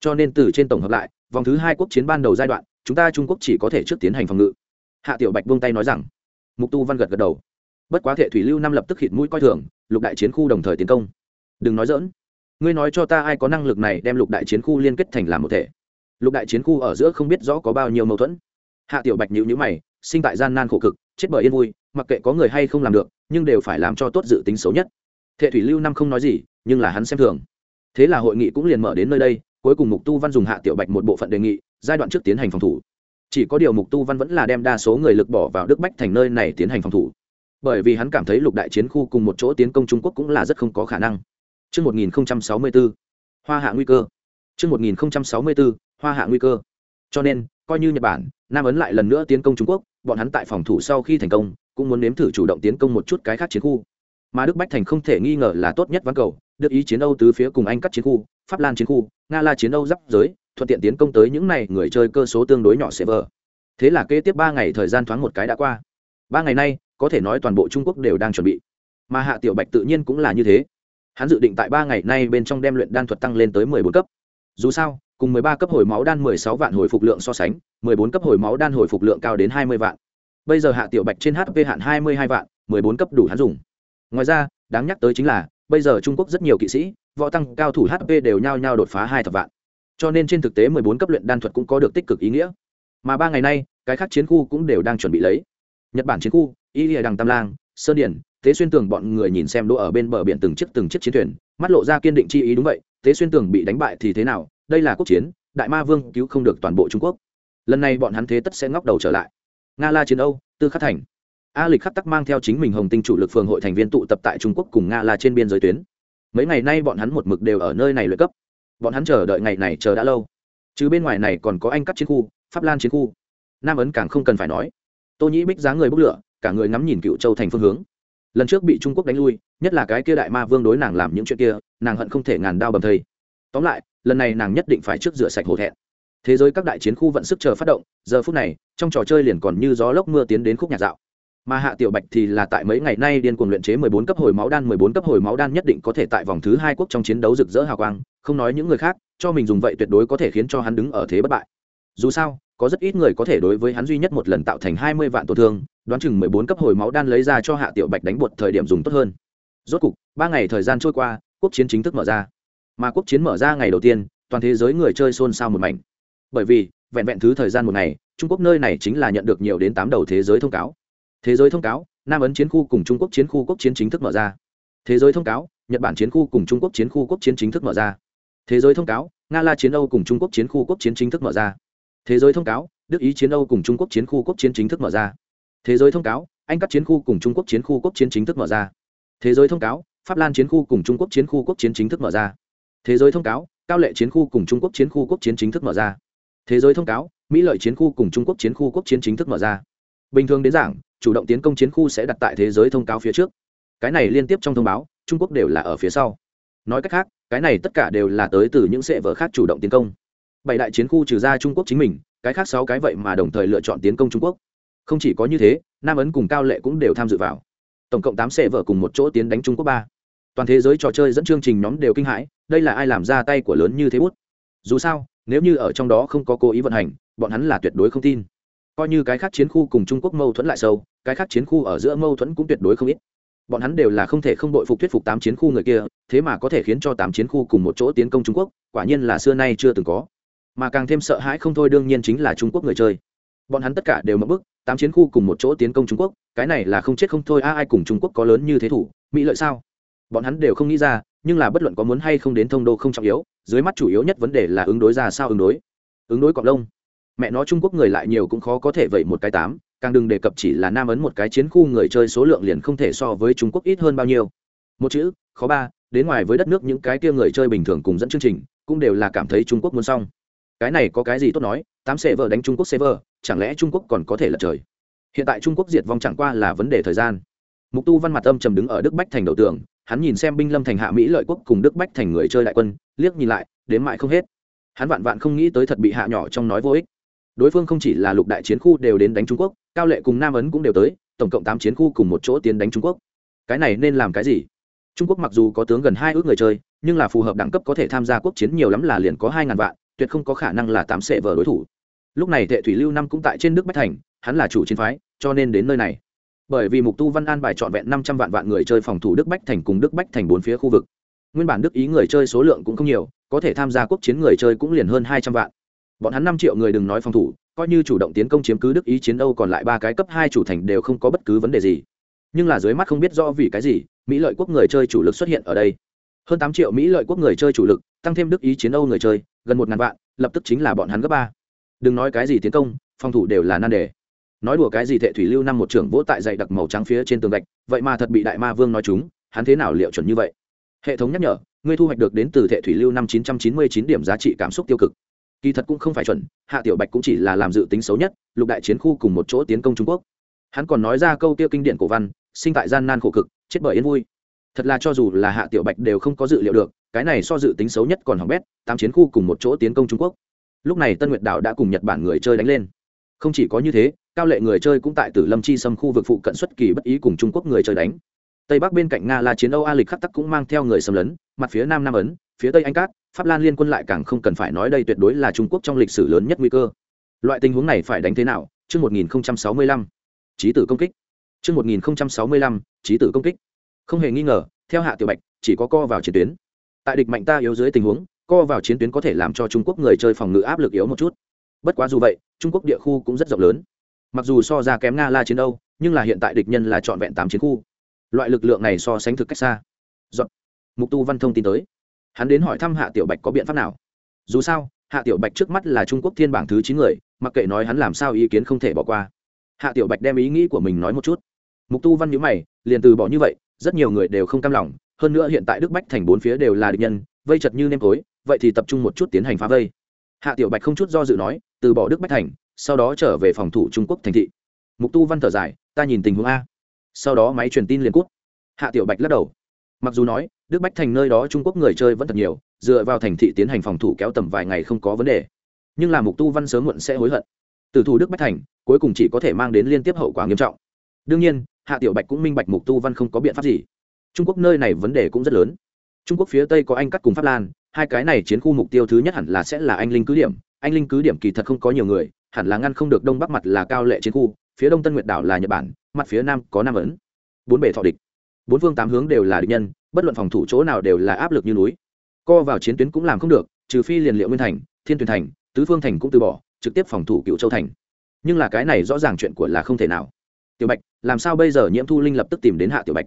Cho nên từ trên tổng hợp lại, vòng thứ hai quốc chiến ban đầu giai đoạn, chúng ta trung quốc chỉ có thể trước tiến hành phòng ngự. Hạ tiểu bạch buông tay nói rằng. Mục tu văn gật gật đầu. Bất quá thể thủy lưu năm lập tức khịt mũi coi thường, lục đại chiến khu đồng thời tiến công. Đừng nói dỡn ngươi nói cho ta ai có năng lực này đem lục đại chiến khu liên kết thành làm một thể? Lục đại chiến khu ở giữa không biết rõ có bao nhiêu mâu thuẫn. Hạ tiểu bạch nhữ nhữ mày, sinh tại gian nan khổ cực, chết bởi yên vui mặc kệ có người hay không làm được nhưng đều phải làm cho tốt dự tính xấu nhất. Thệ thủy lưu năm không nói gì nhưng là hắn xem thường. Thế là hội nghị cũng liền mở đến nơi đây cuối cùng mục tu văn dùng hạ tiểu bạch một bộ phận đề nghị giai đoạn trước tiến hành phòng thủ. Chỉ có điều mục tu văn vẫn là đem đa số người lực bỏ vào đức bách thành nơi này tiến hành phòng thủ. Bởi vì hắn cảm thấy lục đại chiến khu cùng một chỗ tiến công trung quốc cũng là rất không có khả năng. Trước 1064, hoa hạ nguy cơ. Trước 1064, hoa hạ nguy cơ. Cho nên, coi như Nhật Bản, Nam Ấn lại lần nữa tiến công Trung Quốc, bọn hắn tại phòng thủ sau khi thành công, cũng muốn nếm thử chủ động tiến công một chút cái khác chiến khu. Mà Đức Bách Thành không thể nghi ngờ là tốt nhất ván cầu, được ý chiến Âu tứ phía cùng Anh cắt chiến khu, Pháp Lan chiến khu, Nga La chiến Âu giáp giới, thuận tiện tiến công tới những này người chơi cơ số tương đối nhỏ sẽ vờ. Thế là kế tiếp ba ngày thời gian thoáng một cái đã qua. Ba ngày nay, có thể nói toàn bộ Trung Quốc đều đang chuẩn bị. Mà Hạ Tiểu Bạch tự nhiên cũng là như thế. Hắn dự định tại ba ngày nay bên trong đem luyện đan thuật tăng lên tới mười bốn cấp. Dù sao, cùng mười ba cấp hồi máu đan mười sáu vạn hồi phục lượng so sánh, mười bốn cấp hồi máu đan hồi phục lượng cao đến hai mươi vạn. Bây giờ Hạ Tiểu Bạch trên HP hạn hai mươi hai vạn, mười bốn cấp đủ hắn dùng. Ngoài ra, đáng nhắc tới chính là, bây giờ Trung Quốc rất nhiều kỵ sĩ, võ tăng cao thủ HP đều nhao nhao đột phá hai thập vạn. Cho nên trên thực tế mười bốn cấp luyện đan thuật cũng có được tích cực ý nghĩa. Mà ba ngày nay, cái khác chiến khu cũng đều đang chuẩn bị lấy. Nhật Bản chiến khu, y lìa đằng tam lang sơn điển tế xuyên tường bọn người nhìn xem đỗ ở bên bờ biển từng chiếc từng chiếc chiến thuyền mắt lộ ra kiên định chi ý đúng vậy tế xuyên tường bị đánh bại thì thế nào đây là quốc chiến đại ma vương cứu không được toàn bộ trung quốc lần này bọn hắn thế tất sẽ ngóc đầu trở lại nga la chiến âu, tư khắc thành. A lịch khắc tắc mang theo chính mình hồng tinh chủ lực phường hội thành viên tụ tập tại trung quốc cùng nga la trên biên giới tuyến. Mấy ngày nay bọn hắn một mực đều ở nơi này lợi cấp. Bọn hắn chờ đợi ngày này chờ đã lâu. Chứ bên ngoài này còn có anh cắt chiến khu, pháp lan chiến khu. Nam ấn càng không cần phải nói. Tô nhĩ bích giá người bốc lửa, cả người ngắm nhìn cựu châu thành phương hướng. Lần trước bị trung quốc đánh lui, nhất là cái kia đại ma vương đối nàng làm những chuyện kia, nàng hận không thể ngàn đao bầm thây. Tóm lại, lần này nàng nhất định phải trước rửa sạch hổ thẹn thế giới các đại chiến khu vận sức chờ phát động, giờ phút này, trong trò chơi liền còn như gió lốc mưa tiến đến khúc nhạc dạo. Mà hạ tiểu bạch thì là tại mấy ngày nay điên cuồng luyện chế 14 cấp hồi máu đan 14 cấp hồi máu đan nhất định có thể tại vòng thứ hai quốc trong chiến đấu rực rỡ hào quang, không nói những người khác, cho mình dùng vậy tuyệt đối có thể khiến cho hắn đứng ở thế bất bại. Dù sao, có rất ít người có thể đối với hắn duy nhất một lần tạo thành 20 vạn tổn thương, đoán chừng mười bốn cấp hồi máu đan lấy ra cho hạ tiểu bạch đánh buột thời điểm dùng tốt hơn. Rốt cục, ba ngày thời gian trôi qua, quốc chiến chính thức mở ra. Mà quốc chiến mở ra ngày đầu tiên, toàn thế giới người chơi xôn xao một mảnh bởi vì vẹn vẹn thứ thời gian một ngày trung quốc nơi này chính là nhận được nhiều đến tám đầu thế giới thông cáo thế giới thông cáo nam ấn chiến khu cùng trung quốc chiến khu quốc chiến chính thức mở ra thế giới thông cáo nhật bản chiến khu cùng trung quốc chiến khu quốc chiến chính thức mở ra thế giới thông cáo nga la chiến âu cùng trung quốc chiến khu quốc chiến chính thức mở ra thế giới thông cáo đức ý chiến âu cùng trung quốc chiến khu quốc chiến chính thức mở ra thế giới thông cáo anh các chiến khu cùng trung quốc chiến khu quốc chiến chính thức mở ra thế giới thông cáo pháp lan chiến khu cùng trung quốc chiến khu quốc chiến chính thức mở ra thế giới thông cáo cao lệ chiến khu cùng trung quốc chiến khu quốc chiến chính thức mở ra thế giới thông cáo, mỹ lợi chiến khu cùng trung quốc chiến khu quốc chiến chính thức mở ra. Bình thường đến giảng, chủ động tiến công chiến khu sẽ đặt tại thế giới thông cáo phía trước. Cái này liên tiếp trong thông báo, trung quốc đều là ở phía sau. Nói cách khác, cái này tất cả đều là tới từ những sệ vở khác chủ động tiến công. Bảy đại chiến khu trừ ra trung quốc chính mình, cái khác sáu cái vậy mà đồng thời lựa chọn tiến công trung quốc. Không chỉ có như thế, nam ấn cùng cao lệ cũng đều tham dự vào. Tổng cộng tám sệ vở cùng một chỗ tiến đánh trung quốc ba. Toàn thế giới trò chơi dẫn chương trình nhóm đều kinh hãi, đây là ai làm ra tay của lớn như thế bút? Dù sao nếu như ở trong đó không có cố ý vận hành, bọn hắn là tuyệt đối không tin. Coi như cái khác chiến khu cùng trung quốc mâu thuẫn lại sâu, cái khác chiến khu ở giữa mâu thuẫn cũng tuyệt đối không ít. Bọn hắn đều là không thể không đội phục thuyết phục tám chiến khu người kia, thế mà có thể khiến cho tám chiến khu cùng một chỗ tiến công trung quốc, quả nhiên là xưa nay chưa từng có. Mà càng thêm sợ hãi không thôi đương nhiên chính là trung quốc người chơi. Bọn hắn tất cả đều mất bức, tám chiến khu cùng một chỗ tiến công trung quốc, cái này là không chết không thôi, a, ai cùng trung quốc có lớn như thế thủ, mỹ lợi sao? Bọn hắn đều không nghĩ ra nhưng là bất luận có muốn hay không đến thông đô không trọng yếu, dưới mắt chủ yếu nhất vấn đề là ứng đối ra sao ứng đối. Ứng đối cọc lông mẹ nó trung quốc người lại nhiều cũng khó có thể vậy một cái tám, càng đừng đề cập chỉ là nam ấn một cái chiến khu người chơi số lượng liền không thể so với trung quốc ít hơn bao nhiêu. Một chữ, khó ba, đến ngoài với đất nước những cái kia người chơi bình thường cùng dẫn chương trình, cũng đều là cảm thấy trung quốc muốn xong. Cái này có cái gì tốt nói, tám xe vợ đánh trung quốc server chẳng lẽ trung quốc còn có thể lật trời? Hiện tại trung quốc diệt vong chẳng qua là vấn đề thời gian. Mục tu văn mặt âm trầm đứng ở đức bách thành đầu tường hắn nhìn xem binh lâm thành hạ mỹ lợi quốc cùng đức bách thành người chơi đại quân, liếc nhìn lại, đến mãi không hết. Hắn vạn vạn không nghĩ tới thật bị hạ nhỏ trong nói vô ích. Đối phương không chỉ là lục đại chiến khu đều đến đánh trung quốc, cao lệ cùng nam ấn cũng đều tới, tổng cộng tám chiến khu cùng một chỗ tiến đánh trung quốc. Cái này nên làm cái gì? Trung quốc mặc dù có tướng gần hai ước người chơi, nhưng là phù hợp đẳng cấp có thể tham gia quốc chiến nhiều lắm là liền có hai ngàn vạn, tuyệt không có khả năng là tám sệ vở đối thủ. Lúc này tệ thủy lưu năm cũng tại trên nước bách thành, hắn là chủ chiến phái, cho nên đến nơi này bởi vì mục tu văn an bài trọn vẹn năm trăm vạn vạn người chơi phòng thủ đức bách thành cùng đức bách thành bốn phía khu vực. Nguyên bản đức ý người chơi số lượng cũng không nhiều, có thể tham gia quốc chiến người chơi cũng liền hơn hai trăm vạn. Bọn hắn năm triệu người đừng nói phòng thủ, coi như chủ động tiến công chiếm cứ đức ý chiến âu còn lại ba cái cấp hai chủ thành đều không có bất cứ vấn đề gì. Nhưng là dưới mắt không biết do vì cái gì, mỹ lợi quốc người chơi chủ lực xuất hiện ở đây. Hơn tám triệu mỹ lợi quốc người chơi chủ lực, tăng thêm đức ý chiến âu người chơi, gần một ngàn vạn, lập tức chính là bọn hắn gấp ba. Đừng nói cái gì tiến công, phòng thủ đều là nan đề nói đùa cái gì thệ thủy lưu năm một trưởng vỗ tại dày đặc màu trắng phía trên tường gạch, vậy mà thật bị đại ma vương nói chúng, hắn thế nào liệu chuẩn như vậy? Hệ thống nhắc nhở, ngươi thu hoạch được đến từ thệ thủy lưu năm chín trăm chín mươi chín điểm giá trị cảm xúc tiêu cực. Kỳ thật cũng không phải chuẩn, hạ tiểu bạch cũng chỉ là làm dự tính xấu nhất, lục đại chiến khu cùng một chỗ tiến công trung quốc. Hắn còn nói ra câu tiêu kinh điển cổ văn, sinh tại gian nan khổ cực, chết bởi yên vui. Thật là cho dù là hạ tiểu bạch đều không có dự liệu được, cái này so dự tính xấu nhất còn hỏng bét, tám chiến khu cùng một chỗ tiến công trung quốc. Lúc này tân nguyệt đảo đã cùng nhật bản người chơi đánh lên không chỉ có như thế cao lệ người chơi cũng tại tử lâm chi xâm khu vực phụ cận xuất kỳ bất ý cùng trung quốc người chơi đánh tây bắc bên cạnh nga là chiến âu a lịch khắc tắc cũng mang theo người xâm lấn mặt phía nam nam ấn phía tây anh cát pháp lan liên quân lại càng không cần phải nói đây tuyệt đối là trung quốc trong lịch sử lớn nhất nguy cơ loại tình huống này phải đánh thế nào Trước 1065, trí tử công kích. Trước 1065, trí tử công kích. Không hề nghi ngờ, theo hạ tiểu bạch, chỉ có co vào chiến tuyến. Tại địch mạnh ta yếu dưới tình huống, co vào chiến tuyến có thể làm cho Trung Quốc người chơi phòng ngự áp lực yếu một chút. Bất quá dù vậy, Trung Quốc địa khu cũng rất rộng lớn. Mặc dù so ra kém Nga La chiến đâu, nhưng là hiện tại địch nhân là trọn vẹn tám chiến khu. Loại lực lượng này so sánh thực cách xa. Giọt. Mục Tu Văn thông tin tới hắn đến hỏi thăm hạ tiểu bạch có biện pháp nào dù sao hạ tiểu bạch trước mắt là trung quốc thiên bảng thứ chín người mặc kệ nói hắn làm sao ý kiến không thể bỏ qua hạ tiểu bạch đem ý nghĩ của mình nói một chút mục tu văn nhữ mày liền từ bỏ như vậy rất nhiều người đều không cam lòng hơn nữa hiện tại đức bách thành bốn phía đều là địch nhân vây chật như nêm tối vậy thì tập trung một chút tiến hành phá vây hạ tiểu bạch không chút do dự nói từ bỏ đức bách thành, sau đó trở về phòng thủ trung quốc thành thị. Mục tu văn thở dài, ta nhìn tình huống a. Sau đó máy truyền tin liền cút. Hạ tiểu bạch lắc đầu. Mặc dù nói, đức bách thành nơi đó trung quốc người chơi vẫn thật nhiều, dựa vào thành thị tiến hành phòng thủ kéo tầm vài ngày không có vấn đề. Nhưng là mục tu văn sớm muộn sẽ hối hận. Từ thủ đức bách thành, cuối cùng chỉ có thể mang đến liên tiếp hậu quả nghiêm trọng. Đương nhiên, hạ tiểu bạch cũng minh bạch mục tu văn không có biện pháp gì. Trung quốc nơi này vấn đề cũng rất lớn. Trung quốc phía tây có anh cắt cùng pháp lan, hai cái này chiến khu mục tiêu thứ nhất hẳn là sẽ là anh linh cứ điểm anh linh cứ điểm kỳ thật không có nhiều người, hẳn là ngăn không được đông bắc mặt là cao lệ chiến khu, phía đông tân nguyệt đảo là nhật bản, mặt phía nam có nam ấn. Bốn bể thọ địch. Bốn phương tám hướng đều là địch nhân, bất luận phòng thủ chỗ nào đều là áp lực như núi. Co vào chiến tuyến cũng làm không được, trừ phi liền liệu nguyên thành, thiên tuyền thành, tứ phương thành cũng từ bỏ, trực tiếp phòng thủ cựu châu thành. Nhưng là cái này rõ ràng chuyện của là không thể nào. Tiểu bạch, làm sao bây giờ nhiễm thu linh lập tức tìm đến hạ tiểu bạch?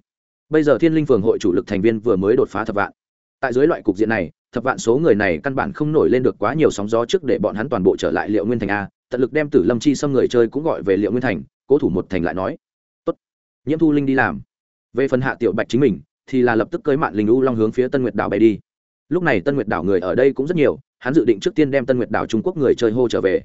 Bây giờ thiên linh phường hội chủ lực thành viên vừa mới đột phá thập vạn. Tại dưới loại cục diện này thập vạn số người này căn bản không nổi lên được quá nhiều sóng gió trước để bọn hắn toàn bộ trở lại liệu nguyên thành a, tận lực đem tử lâm chi xâm người chơi cũng gọi về liệu nguyên thành, cố thủ một thành lại nói. Tốt. Nhiễm thu linh đi làm. Về phần hạ tiểu bạch chính mình, thì là lập tức cưới mạn linh u long hướng phía tân nguyệt đảo bay đi. Lúc này tân nguyệt đảo người ở đây cũng rất nhiều, hắn dự định trước tiên đem tân nguyệt đảo trung quốc người chơi hô trở về.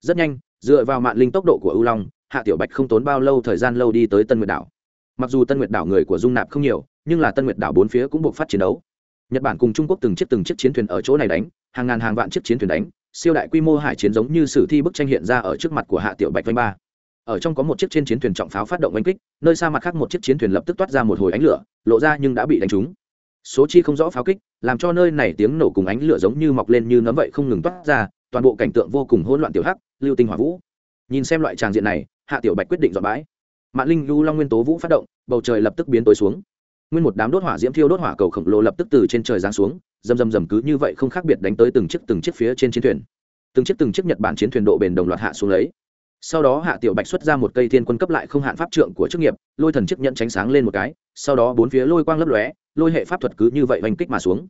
Rất nhanh, dựa vào mạn linh tốc độ của u long, hạ tiểu bạch không tốn bao lâu thời gian lâu đi tới tân nguyệt đảo. Mặc dù tân nguyệt đảo người của dung nạp không nhiều, nhưng là tân nguyệt đảo bốn phía cũng buộc phát chiến đấu nhật bản cùng trung quốc từng chiếc từng chiếc chiến thuyền ở chỗ này đánh, hàng ngàn hàng vạn chiếc chiến thuyền đánh, siêu đại quy mô hải chiến giống như sử thi bức tranh hiện ra ở trước mặt của hạ tiểu bạch vanh ba. Ở trong có một chiếc trên chiến thuyền trọng pháo phát động oanh kích, nơi xa mặt khác một chiếc chiến thuyền lập tức toát ra một hồi ánh lửa, lộ ra nhưng đã bị đánh trúng. Số chi không rõ pháo kích, làm cho nơi này tiếng nổ cùng ánh lửa giống như mọc lên như nấm vậy không ngừng toát ra, toàn bộ cảnh tượng vô cùng hỗn loạn tiểu hắc, lưu tinh hỏa vũ. Nhìn xem loại tràng diện này, hạ tiểu bạch quyết định dọn bãi. Mạn linh lưu long nguyên tố vũ phát động, bầu trời lập tức biến tối xuống nguyên một đám đốt hỏa diễm thiêu đốt hỏa cầu khổng lồ lập tức từ trên trời giáng xuống, rầm rầm rầm cứ như vậy không khác biệt đánh tới từng chiếc từng chiếc phía trên chiến thuyền. Từng chiếc từng chiếc nhật bản chiến thuyền độ bền đồng loạt hạ xuống lấy. Sau đó hạ tiểu bạch xuất ra một cây thiên quân cấp lại không hạn pháp trượng của chức nghiệp, lôi thần chiếc nhận tránh sáng lên một cái, sau đó bốn phía lôi quang lấp lóe, lôi hệ pháp thuật cứ như vậy oanh kích mà xuống.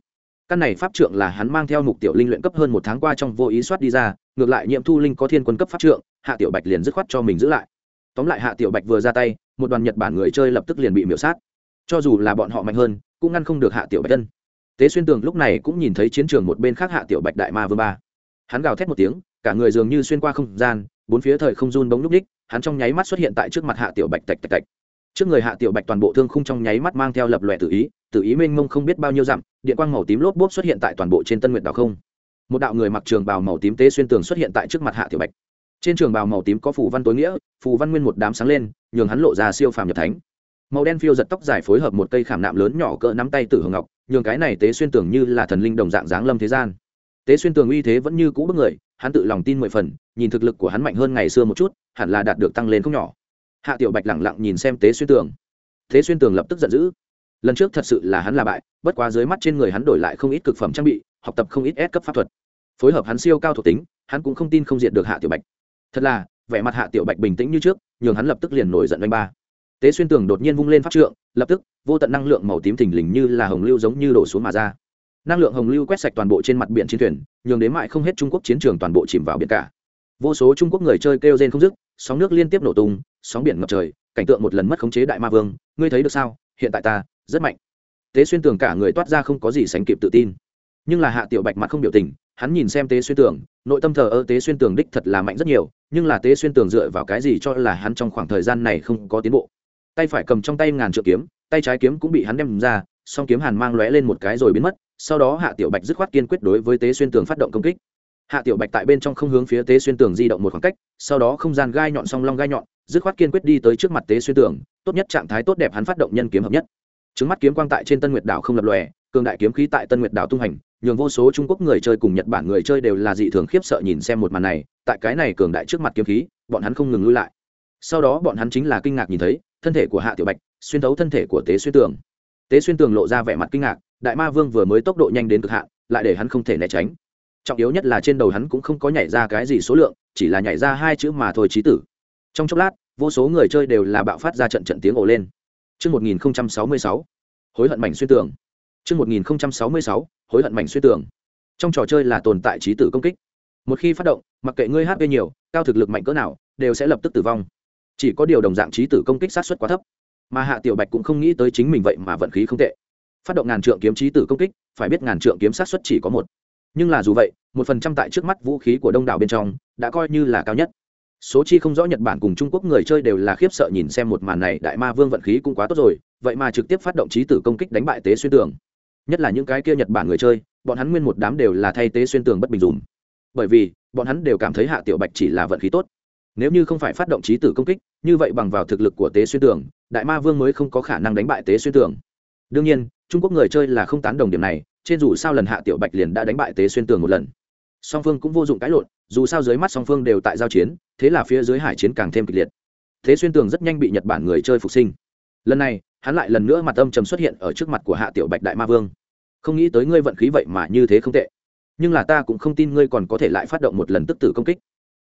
Căn này pháp trượng là hắn mang theo mục tiểu linh luyện cấp hơn một tháng qua trong vô ý soát đi ra, ngược lại nhiệm thu linh có thiên quân cấp pháp trượng, hạ tiểu bạch liền dứt khoát cho mình giữ lại. Tóm lại hạ tiểu bạch vừa ra tay, một đoàn nhật bản người chơi lập tức liền bị miễu sát cho dù là bọn họ mạnh hơn, cũng ngăn không được hạ tiểu bạch tân. Tế xuyên tường lúc này cũng nhìn thấy chiến trường một bên khác hạ tiểu bạch đại ma vương ba. Hắn gào thét một tiếng, cả người dường như xuyên qua không gian, bốn phía thời không run bóng lúc ních hắn trong nháy mắt xuất hiện tại trước mặt hạ tiểu bạch tạch tạch tạch. Trước người hạ tiểu bạch toàn bộ thương khung trong nháy mắt mang theo lập lòe tự ý tự ý mênh mông không biết bao nhiêu dặm, điện quang màu tím lốp bốp xuất hiện tại toàn bộ trên tân nguyện đảo không. Một đạo người mặc trường bào màu tím tế xuyên tường xuất hiện tại trước mặt hạ tiểu bạch. Trên trường bào màu tím có phù văn tối nghĩa, phù văn nguyên một đám sáng lên, nhường hắn lộ ra siêu phàm nhập thánh màu đen phiêu giật tóc dài phối hợp một cây khảm nạm lớn nhỏ cỡ nắm tay tử hồng ngọc, nhường cái này tế xuyên tường như là thần linh đồng dạng dáng lâm thế gian. Tế xuyên tường uy thế vẫn như cũ bức người, hắn tự lòng tin mười phần, nhìn thực lực của hắn mạnh hơn ngày xưa một chút, hẳn là đạt được tăng lên không nhỏ. Hạ tiểu bạch lẳng lặng nhìn xem tế xuyên tường. Tế xuyên tường lập tức giận dữ. Lần trước thật sự là hắn là bại, bất quá dưới mắt trên người hắn đổi lại không ít cực phẩm trang bị, học tập không ít ép cấp pháp thuật. Phối hợp hắn siêu cao thuộc tính, hắn cũng không tin không diệt được hạ tiểu bạch. Thật là, vẻ mặt hạ tiểu bạch bình tĩnh như trước, nhường hắn lập tức liền nổi giận đánh ba tế xuyên tường đột nhiên vung lên pháp trượng, lập tức, vô tận năng lượng màu tím thình lình như là hồng lưu giống như đổ xuống mà ra. Năng lượng hồng lưu quét sạch toàn bộ trên mặt biển chiến thuyền, nhường đến mại không hết trung quốc chiến trường toàn bộ chìm vào biển cả. Vô số trung quốc người chơi kêu rên không dứt, sóng nước liên tiếp nổ tung, sóng biển ngập trời, cảnh tượng một lần mất khống chế đại ma vương, ngươi thấy được sao? Hiện tại ta, rất mạnh. Tế xuyên tường cả người toát ra không có gì sánh kịp tự tin. Nhưng là hạ tiểu bạch mặt không biểu tình, hắn nhìn xem tế xuyên tường, nội tâm thờ ơ tế xuyên tường đích thật là mạnh rất nhiều, nhưng là tế xuyên tường dựa vào cái gì cho là hắn trong khoảng thời gian này không có tiến bộ? Tay phải cầm trong tay ngàn trượng kiếm, tay trái kiếm cũng bị hắn đem ra, song kiếm hàn mang lóe lên một cái rồi biến mất, sau đó hạ tiểu bạch dứt khoát kiên quyết đối với tế xuyên tường phát động công kích. Hạ tiểu bạch tại bên trong không hướng phía tế xuyên tường di động một khoảng cách, sau đó không gian gai nhọn song long gai nhọn, dứt khoát kiên quyết đi tới trước mặt tế xuyên tường, tốt nhất trạng thái tốt đẹp hắn phát động nhân kiếm hợp nhất. Trứng mắt kiếm quang tại trên tân nguyệt đảo không lập lòe, cường đại kiếm khí tại tân nguyệt đảo tung hành, nhường vô số trung quốc người chơi cùng nhật bản người chơi đều là dị thường khiếp sợ nhìn xem một màn này, tại cái này cường đại trước mặt kiếm khí, bọn hắn không ngừng lui lại. Sau đó bọn hắn chính là kinh ngạc nhìn thấy thân thể của hạ tiểu bạch xuyên thấu thân thể của tế xuyên tường tế xuyên tường lộ ra vẻ mặt kinh ngạc đại ma vương vừa mới tốc độ nhanh đến cực hạn lại để hắn không thể né tránh trọng yếu nhất là trên đầu hắn cũng không có nhảy ra cái gì số lượng chỉ là nhảy ra hai chữ mà thôi trí tử trong chốc lát vô số người chơi đều là bạo phát ra trận trận tiếng ồ lên Trước 1066, hối hận mảnh xuyên tường. Trước 1066, hối hận mảnh xuyên tường. Trong trò chơi là tồn tại trí tử công kích. Một khi phát động, mặc kệ ngươi HP nhiều, cao thực lực mạnh cỡ nào, đều sẽ lập tức tử vong. Chỉ có điều đồng dạng trí tử công kích sát xuất quá thấp. Mà Hạ Tiểu Bạch cũng không nghĩ tới chính mình vậy mà vận khí không tệ. Phát động ngàn trượng kiếm trí tử công kích, phải biết ngàn trượng kiếm sát xuất chỉ có một. Nhưng là dù vậy, một phần trăm tại trước mắt vũ khí của đông đảo bên trong, đã coi như là cao nhất số chi không rõ nhật bản cùng trung quốc người chơi đều là khiếp sợ nhìn xem một màn này đại ma vương vận khí cũng quá tốt rồi vậy mà trực tiếp phát động trí tử công kích đánh bại tế xuyên tường nhất là những cái kia nhật bản người chơi bọn hắn nguyên một đám đều là thay tế xuyên tường bất bình dùm bởi vì bọn hắn đều cảm thấy hạ tiểu bạch chỉ là vận khí tốt nếu như không phải phát động trí tử công kích, như vậy bằng vào thực lực của tế xuyên tường, đại ma vương mới không có khả năng đánh bại tế xuyên tường. Đương nhiên, trung quốc người chơi là không tán đồng điểm này, trên dù sao lần hạ tiểu bạch liền đã đánh bại tế xuyên tường một lần. Song phương cũng vô dụng cãi lộn, dù sao dưới mắt song phương đều tại giao chiến, thế là phía dưới hải chiến càng thêm kịch liệt. Thế xuyên tường rất nhanh bị nhật bản người chơi phục sinh. Lần này, hắn lại lần nữa mặt âm trầm xuất hiện ở trước mặt của hạ tiểu bạch đại ma vương. Không nghĩ tới ngươi vận khí vậy mà như thế không tệ. Nhưng là ta cũng không tin ngươi còn có thể lại phát động một lần tức tử công kích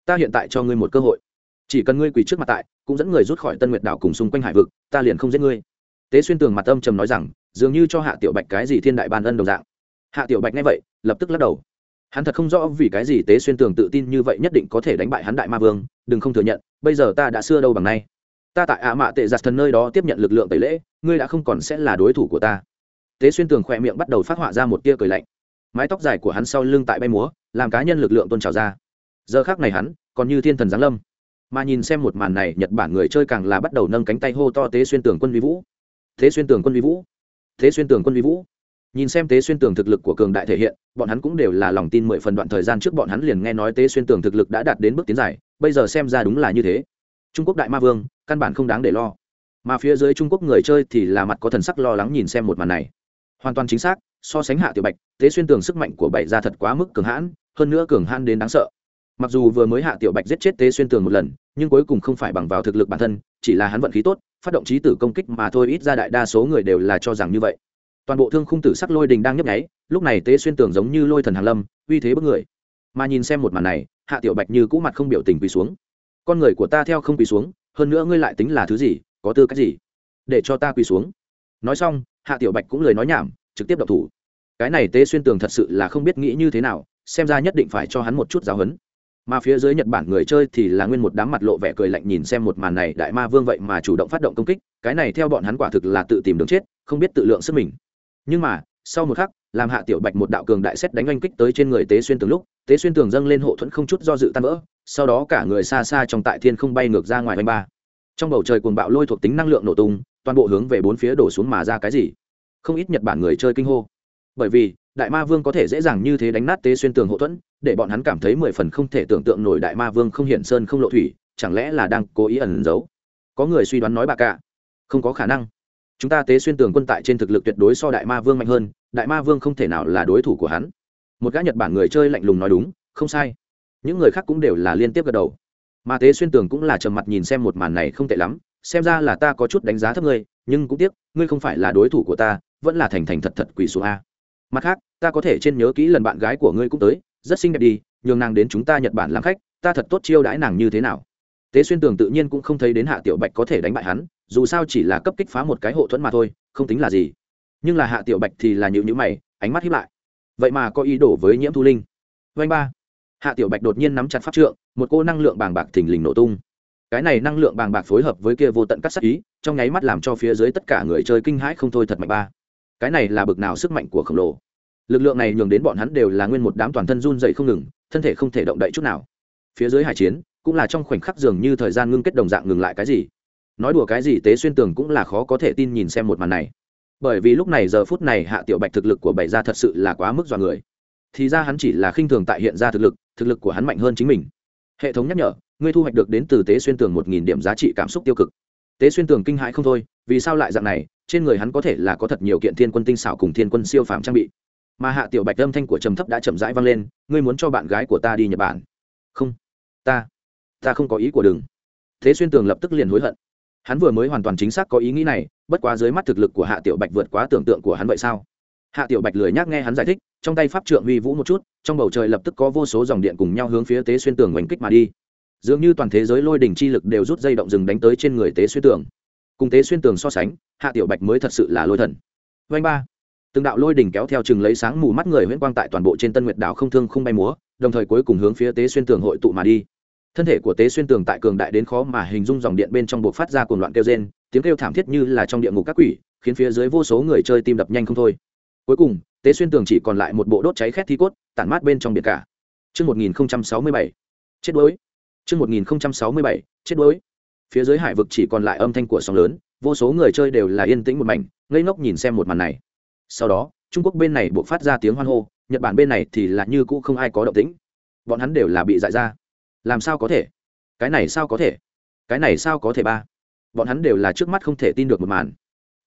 ta hiện tại cho ngươi một cơ hội. Chỉ cần ngươi quỳ trước mặt tại, cũng dẫn người rút khỏi tân nguyệt đảo cùng xung quanh hải vực, ta liền không giết ngươi. Tế xuyên tường mặt âm trầm nói rằng, dường như cho hạ tiểu bạch cái gì thiên đại ban ân đồng dạng. Hạ tiểu bạch nghe vậy, lập tức lắc đầu. Hắn thật không rõ vì cái gì tế xuyên tường tự tin như vậy nhất định có thể đánh bại hắn đại ma vương, đừng không thừa nhận, bây giờ ta đã xưa đâu bằng nay. Ta tại ạ mạ tệ giặt thần nơi đó tiếp nhận lực lượng tẩy lễ, ngươi đã không còn sẽ là đối thủ của ta. Tế xuyên tường khỏe miệng bắt đầu phát họa ra một tia cười lạnh. Mái tóc dài của hắn sau lưng tại bay múa, làm cá nhân lực lượng tôn trào ra giờ khác này hắn còn như thiên thần giáng lâm. Mà nhìn xem một màn này, nhật bản người chơi càng là bắt đầu nâng cánh tay hô to tế xuyên tường quân vi vũ. Thế xuyên tường quân vi vũ. Thế xuyên tường quân vi vũ. Nhìn xem tế xuyên tường thực lực của cường đại thể hiện, bọn hắn cũng đều là lòng tin mười phần đoạn thời gian trước bọn hắn liền nghe nói tế xuyên tường thực lực đã đạt đến bước tiến dài, bây giờ xem ra đúng là như thế. Trung quốc đại ma vương, căn bản không đáng để lo. Mà phía dưới trung quốc người chơi thì là mặt có thần sắc lo lắng nhìn xem một màn này. Hoàn toàn chính xác, so sánh hạ tiểu bạch, tế xuyên tường sức mạnh của bảy ra thật quá mức cường hãn, hơn nữa cường hãn đến đáng sợ mặc dù vừa mới hạ tiểu bạch giết chết tế xuyên tường một lần, nhưng cuối cùng không phải bằng vào thực lực bản thân, chỉ là hắn vận khí tốt, phát động trí tử công kích mà thôi, ít ra đại đa số người đều là cho rằng như vậy. Toàn bộ thương khung tử sắc lôi đình đang nhấp nháy, lúc này tế xuyên tường giống như lôi thần hàn lâm, uy thế bất người. Mà nhìn xem một màn này, hạ tiểu bạch như cũ mặt không biểu tình quỳ xuống. Con người của ta theo không quỳ xuống, hơn nữa ngươi lại tính là thứ gì, có tư cách gì để cho ta quỳ xuống? Nói xong, hạ tiểu bạch cũng lời nói nhảm, trực tiếp đập thủ. Cái này tế xuyên tường thật sự là không biết nghĩ như thế nào, xem ra nhất định phải cho hắn một chút giáo huấn mà phía dưới nhật bản người chơi thì là nguyên một đám mặt lộ vẻ cười lạnh nhìn xem một màn này, đại ma vương vậy mà chủ động phát động công kích, cái này theo bọn hắn quả thực là tự tìm đường chết, không biết tự lượng sức mình. Nhưng mà, sau một khắc, làm hạ tiểu bạch một đạo cường đại xét đánh oanh kích tới trên người tế xuyên tường lúc, tế xuyên tường dâng lên hộ thuẫn không chút do dự tan vỡ, sau đó cả người xa xa trong tại thiên không bay ngược ra ngoài oanh ba. Trong bầu trời cuồng bạo lôi thuộc tính năng lượng nổ tung, toàn bộ hướng về bốn phía đổ xuống mà ra cái gì? Không ít nhật bản người chơi kinh hô. Bởi vì đại ma vương có thể dễ dàng như thế đánh nát tế xuyên tường hậu thuẫn, để bọn hắn cảm thấy mười phần không thể tưởng tượng nổi đại ma vương không hiện sơn không lộ thủy, chẳng lẽ là đang cố ý ẩn giấu? Có người suy đoán nói bà cả. Không có khả năng. Chúng ta tế xuyên tường quân tại trên thực lực tuyệt đối so đại ma vương mạnh hơn, đại ma vương không thể nào là đối thủ của hắn. Một gã nhật bản người chơi lạnh lùng nói đúng, không sai. Những người khác cũng đều là liên tiếp gật đầu. Mà tế xuyên tường cũng là trầm mặt nhìn xem một màn này không tệ lắm, xem ra là ta có chút đánh giá thấp ngươi, nhưng cũng tiếc, ngươi không phải là đối thủ của ta, vẫn là thành thành thật thật quỷ số a mặt khác, ta có thể trên nhớ kỹ lần bạn gái của ngươi cũng tới, rất xinh đẹp đi, nhường nàng đến chúng ta nhật bản làm khách, ta thật tốt chiêu đãi nàng như thế nào. Tế xuyên tường tự nhiên cũng không thấy đến hạ tiểu bạch có thể đánh bại hắn, dù sao chỉ là cấp kích phá một cái hộ thuẫn mà thôi, không tính là gì. Nhưng là hạ tiểu bạch thì là nhịu nhữ mày, ánh mắt hiếp lại. Vậy mà có ý đồ với nhiễm thu linh. Vanh ba. Hạ tiểu bạch đột nhiên nắm chặt pháp trượng, một cô năng lượng bàng bạc thình lình nổ tung. Cái này năng lượng bàng bạc phối hợp với kia vô tận cắt sắc ý, trong nháy mắt làm cho phía dưới tất cả người chơi kinh hãi không thôi thật mạnh ba cái này là bực nào sức mạnh của khổng lồ. Lực lượng này nhường đến bọn hắn đều là nguyên một đám toàn thân run dậy không ngừng, thân thể không thể động đậy chút nào. Phía dưới hải chiến, cũng là trong khoảnh khắc dường như thời gian ngưng kết đồng dạng ngừng lại cái gì. Nói đùa cái gì tế xuyên tường cũng là khó có thể tin nhìn xem một màn này. Bởi vì lúc này giờ phút này hạ tiểu bạch thực lực của bảy gia thật sự là quá mức dọa người. Thì ra hắn chỉ là khinh thường tại hiện ra thực lực thực lực của hắn mạnh hơn chính mình. Hệ thống nhắc nhở, ngươi thu hoạch được đến từ tế xuyên tường một nghìn điểm giá trị cảm xúc tiêu cực. Tế xuyên tường kinh hãi không thôi, vì sao lại dạng này trên người hắn có thể là có thật nhiều kiện thiên quân tinh xảo cùng thiên quân siêu phàm trang bị. Mà hạ tiểu bạch âm thanh của trầm thấp đã chậm rãi vang lên, ngươi muốn cho bạn gái của ta đi nhật bản? Không. Ta ta không có ý của đừng. Thế xuyên tường lập tức liền hối hận. Hắn vừa mới hoàn toàn chính xác có ý nghĩ này, bất quá dưới mắt thực lực của hạ tiểu bạch vượt quá tưởng tượng của hắn vậy sao? Hạ tiểu bạch lười nhác nghe hắn giải thích, trong tay pháp trượng huy vũ một chút, trong bầu trời lập tức có vô số dòng điện cùng nhau hướng phía tế xuyên tường oanh kích mà đi. Dường như toàn thế giới lôi đỉnh chi lực đều rút dây động rừng đánh tới trên người tế xuyên tường cùng tế xuyên tường so sánh hạ tiểu bạch mới thật sự là lôi thần. Vanh ba. Từng đạo lôi đỉnh kéo theo chừng lấy sáng mù mắt người huyễn quang tại toàn bộ trên tân nguyệt đảo không thương không bay múa đồng thời cuối cùng hướng phía tế xuyên tường hội tụ mà đi. Thân thể của tế xuyên tường tại cường đại đến khó mà hình dung dòng điện bên trong buộc phát ra cuồng loạn kêu rên tiếng kêu thảm thiết như là trong địa ngục các quỷ khiến phía dưới vô số người chơi tim đập nhanh không thôi. Cuối cùng tế xuyên tường chỉ còn lại một bộ đốt cháy khét thi cốt tản mát bên trong biển cả. Trước 1067, chết đuối. Trước 1067, chết đuối. Phía dưới hải vực chỉ còn lại âm thanh của sóng lớn, vô số người chơi đều là yên tĩnh một mảnh, ngây ngốc nhìn xem một màn này. Sau đó, Trung Quốc bên này buộc phát ra tiếng hoan hô, Nhật Bản bên này thì là như cũ không ai có động tĩnh. Bọn hắn đều là bị dại ra. Làm sao có thể? Cái này sao có thể? Cái này sao có thể ba? Bọn hắn đều là trước mắt không thể tin được một màn.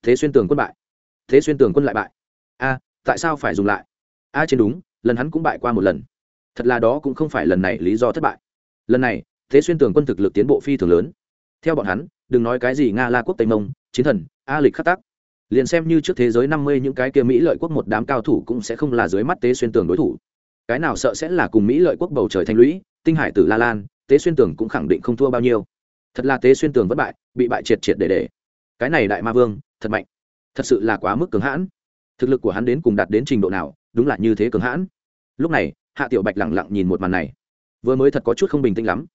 Thế xuyên tường quân bại. Thế xuyên tường quân lại bại. A, tại sao phải dùng lại? A trên đúng, lần hắn cũng bại qua một lần. Thật là đó cũng không phải lần này lý do thất bại. Lần này, Thế xuyên tường quân thực lực tiến bộ phi thường lớn. Theo bọn hắn, đừng nói cái gì Nga La quốc Tây Mông, chiến thần, A lịch khắc tác liền xem như trước thế giới năm mươi những cái kia mỹ lợi quốc một đám cao thủ cũng sẽ không là dưới mắt tế xuyên tường đối thủ. Cái nào sợ sẽ là cùng mỹ lợi quốc bầu trời thanh lũy tinh hải tử la lan tế xuyên tường cũng khẳng định không thua bao nhiêu. Thật là tế xuyên tường vất bại bị bại triệt triệt để để. Cái này đại ma vương thật mạnh. Thật sự là quá mức cường hãn. Thực lực của hắn đến cùng đạt đến trình độ nào đúng là như thế cường hãn. Lúc này hạ tiểu bạch lẳng lặng nhìn một màn này. Vừa mới thật có chút không bình tĩnh lắm.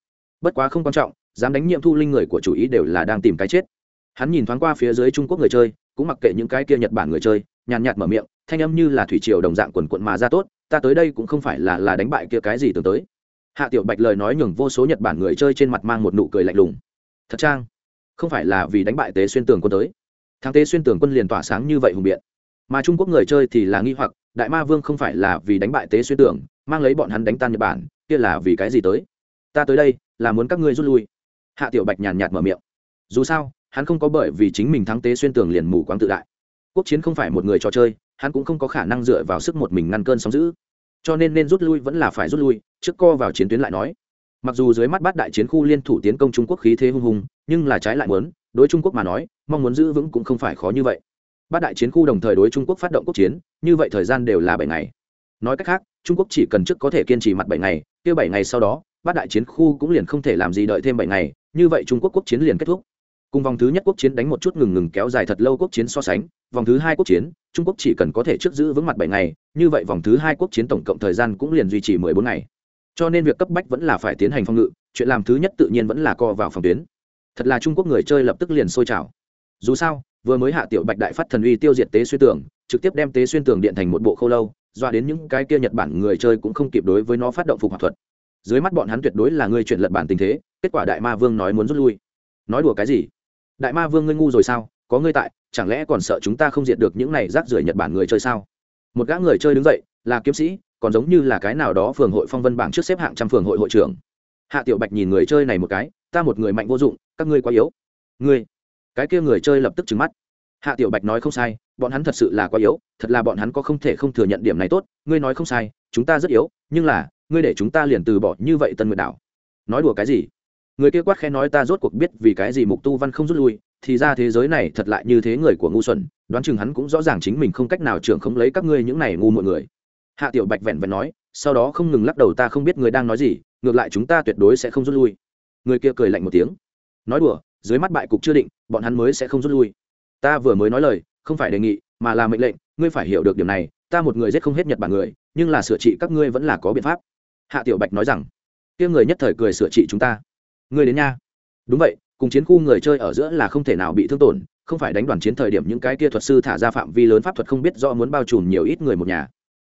Bất quá không quan trọng dám đánh nhiệm thu linh người của chủ ý đều là đang tìm cái chết. Hắn nhìn thoáng qua phía dưới trung quốc người chơi, cũng mặc kệ những cái kia nhật bản người chơi, nhàn nhạt mở miệng, thanh âm như là thủy triều đồng dạng quần quận mà ra tốt, ta tới đây cũng không phải là là đánh bại kia cái gì tưởng tới. Hạ tiểu bạch lời nói nhường vô số nhật bản người chơi trên mặt mang một nụ cười lạnh lùng. Thật trang không phải là vì đánh bại tế xuyên tường quân tới? Thắng tế xuyên tường quân liền tỏa sáng như vậy hùng biện. Mà trung quốc người chơi thì là nghi hoặc, đại ma vương không phải là vì đánh bại tế xuyên tường, mang lấy bọn hắn đánh tan nhật bản, kia là vì cái gì tới? Ta tới đây là muốn các ngươi rút lui hạ tiểu bạch nhàn nhạt mở miệng. Dù sao, hắn không có bởi vì chính mình thắng tế xuyên tường liền mù quáng tự đại. Quốc chiến không phải một người trò chơi, hắn cũng không có khả năng dựa vào sức một mình ngăn cơn sóng giữ cho nên nên rút lui vẫn là phải rút lui, trước co vào chiến tuyến lại nói. Mặc dù dưới mắt bát đại chiến khu liên thủ tiến công trung quốc khí thế hung hùng, nhưng là trái lại muốn, đối trung quốc mà nói, mong muốn giữ vững cũng không phải khó như vậy. Bát đại chiến khu đồng thời đối trung quốc phát động quốc chiến, như vậy thời gian đều là bảy ngày. Nói cách khác, trung quốc chỉ cần trước có thể kiên trì mặt bảy ngày, kia bảy ngày sau đó bát đại chiến khu cũng liền không thể làm gì đợi thêm bảy ngày như vậy trung quốc quốc chiến liền kết thúc. Cùng vòng thứ nhất quốc chiến đánh một chút ngừng ngừng kéo dài thật lâu quốc chiến so sánh, vòng thứ hai quốc chiến, trung quốc chỉ cần có thể trước giữ vững mặt bảy ngày, như vậy vòng thứ hai quốc chiến tổng cộng thời gian cũng liền duy trì mười bốn ngày. Cho nên việc cấp bách vẫn là phải tiến hành phòng ngự, chuyện làm thứ nhất tự nhiên vẫn là co vào phòng tuyến. Thật là trung quốc người chơi lập tức liền sôi trào. Dù sao, vừa mới hạ tiểu bạch đại phát thần uy tiêu diệt tế xuyên tường, trực tiếp đem tế xuyên tường điện thành một bộ khâu lâu dọa đến những cái kia nhật bản người chơi cũng không kịp đối với nó phát động phục hoạt thuật dưới mắt bọn hắn tuyệt đối là ngươi chuyển lật bản tình thế, kết quả đại ma vương nói muốn rút lui. Nói đùa cái gì? Đại ma vương ngươi ngu rồi sao? Có ngươi tại, chẳng lẽ còn sợ chúng ta không diệt được những này rác rưởi nhật bản người chơi sao? Một gã người chơi đứng dậy, là kiếm sĩ, còn giống như là cái nào đó phường hội phong vân bảng trước xếp hạng trăm phường hội hội trưởng. Hạ tiểu bạch nhìn người chơi này một cái, ta một người mạnh vô dụng, các ngươi quá yếu. Ngươi? Cái kia người chơi lập tức trừng mắt. Hạ tiểu bạch nói không sai, bọn hắn thật sự là quá yếu, thật là bọn hắn có không thể không thừa nhận điểm này tốt, ngươi nói không sai, chúng ta rất yếu, nhưng là ngươi để chúng ta liền từ bỏ như vậy tân nguyệt đảo. Nói đùa cái gì? Người kia quát khe nói ta rốt cuộc biết vì cái gì mục tu văn không rút lui, thì ra thế giới này thật lại như thế người của ngu xuẩn, đoán chừng hắn cũng rõ ràng chính mình không cách nào trưởng không lấy các ngươi những này ngu mọi người. Hạ tiểu bạch vẹn vẹn nói, sau đó không ngừng lắc đầu ta không biết người đang nói gì, ngược lại chúng ta tuyệt đối sẽ không rút lui. Người kia cười lạnh một tiếng. Nói đùa, dưới mắt bại cục chưa định, bọn hắn mới sẽ không rút lui. Ta vừa mới nói lời, không phải đề nghị, mà là mệnh lệnh, ngươi phải hiểu được điểm này, ta một người giết không hết nhật bản người, nhưng là sửa trị các ngươi vẫn là có biện pháp hạ tiểu bạch nói rằng, kia người nhất thời cười sửa trị chúng ta. Người đến nha. Đúng vậy, cùng chiến khu người chơi ở giữa là không thể nào bị thương tổn, không phải đánh đoàn chiến thời điểm những cái kia thuật sư thả ra phạm vi lớn pháp thuật không biết do muốn bao trùm nhiều ít người một nhà.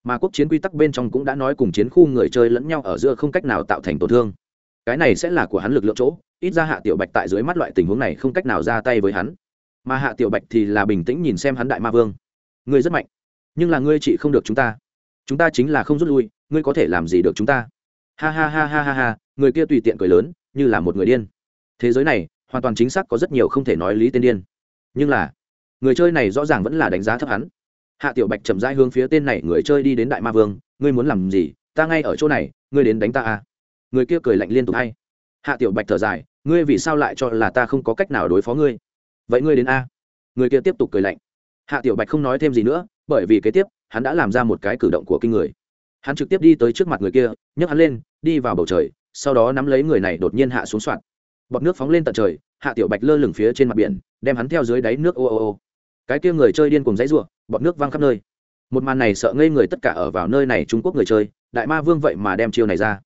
Mà quốc chiến quy tắc bên trong cũng đã nói cùng chiến khu người chơi lẫn nhau ở giữa không cách nào tạo thành tổn thương. Cái này sẽ là của hắn lực lượng chỗ, ít ra hạ tiểu bạch tại dưới mắt loại tình huống này không cách nào ra tay với hắn. Mà hạ tiểu bạch thì là bình tĩnh nhìn xem hắn đại ma vương. Ngươi rất mạnh, nhưng là ngươi chị không được chúng ta. Chúng ta chính là không rút lui ngươi có thể làm gì được chúng ta? Ha ha ha ha ha ha, người kia tùy tiện cười lớn, như là một người điên. Thế giới này, hoàn toàn chính xác có rất nhiều không thể nói lý tên điên. Nhưng là, người chơi này rõ ràng vẫn là đánh giá thấp hắn. Hạ tiểu bạch chậm rãi hướng phía tên này người chơi đi đến đại ma vương, ngươi muốn làm gì? Ta ngay ở chỗ này, ngươi đến đánh ta à? Người kia cười lạnh liên tục hay. Hạ tiểu bạch thở dài, ngươi vì sao lại cho là ta không có cách nào đối phó ngươi? Vậy ngươi đến a? Người kia tiếp tục cười lạnh. Hạ tiểu bạch không nói thêm gì nữa, bởi vì kế tiếp, hắn đã làm ra một cái cử động của kinh người hắn trực tiếp đi tới trước mặt người kia, nhấc hắn lên, đi vào bầu trời, sau đó nắm lấy người này đột nhiên hạ xuống soạn bọt nước phóng lên tận trời, hạ tiểu bạch lơ lửng phía trên mặt biển, đem hắn theo dưới đáy nước ô ô ô. Cái kia người chơi điên cùng dãy ruộng bọt nước văng khắp nơi. Một màn này sợ ngây người tất cả ở vào nơi này trung quốc người chơi, đại ma vương vậy mà đem chiêu này ra.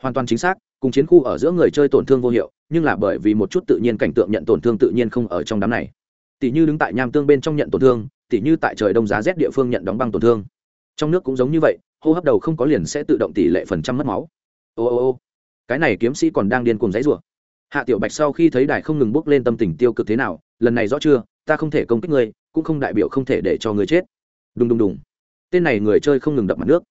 Hoàn toàn chính xác, cùng chiến khu ở giữa người chơi tổn thương vô hiệu, nhưng là bởi vì một chút tự nhiên cảnh tượng nhận tổn thương tự nhiên không ở trong đám này. Tỷ như đứng tại nham tương bên trong nhận tổn thương, tỷ như tại trời đông giá rét địa phương nhận đóng băng tổn thương. Trong nước cũng giống như vậy hô hấp đầu không có liền sẽ tự động tỷ lệ phần trăm mất máu. Ô ô ô. Cái này kiếm sĩ còn đang điên cuồng dãy rủa hạ tiểu bạch sau khi thấy đài không ngừng bước lên tâm tình tiêu cực thế nào, lần này rõ chưa, ta không thể công kích ngươi, cũng không đại biểu không thể để cho ngươi chết. Đùng đùng đùng. Tên này người chơi không ngừng đập mặt nước.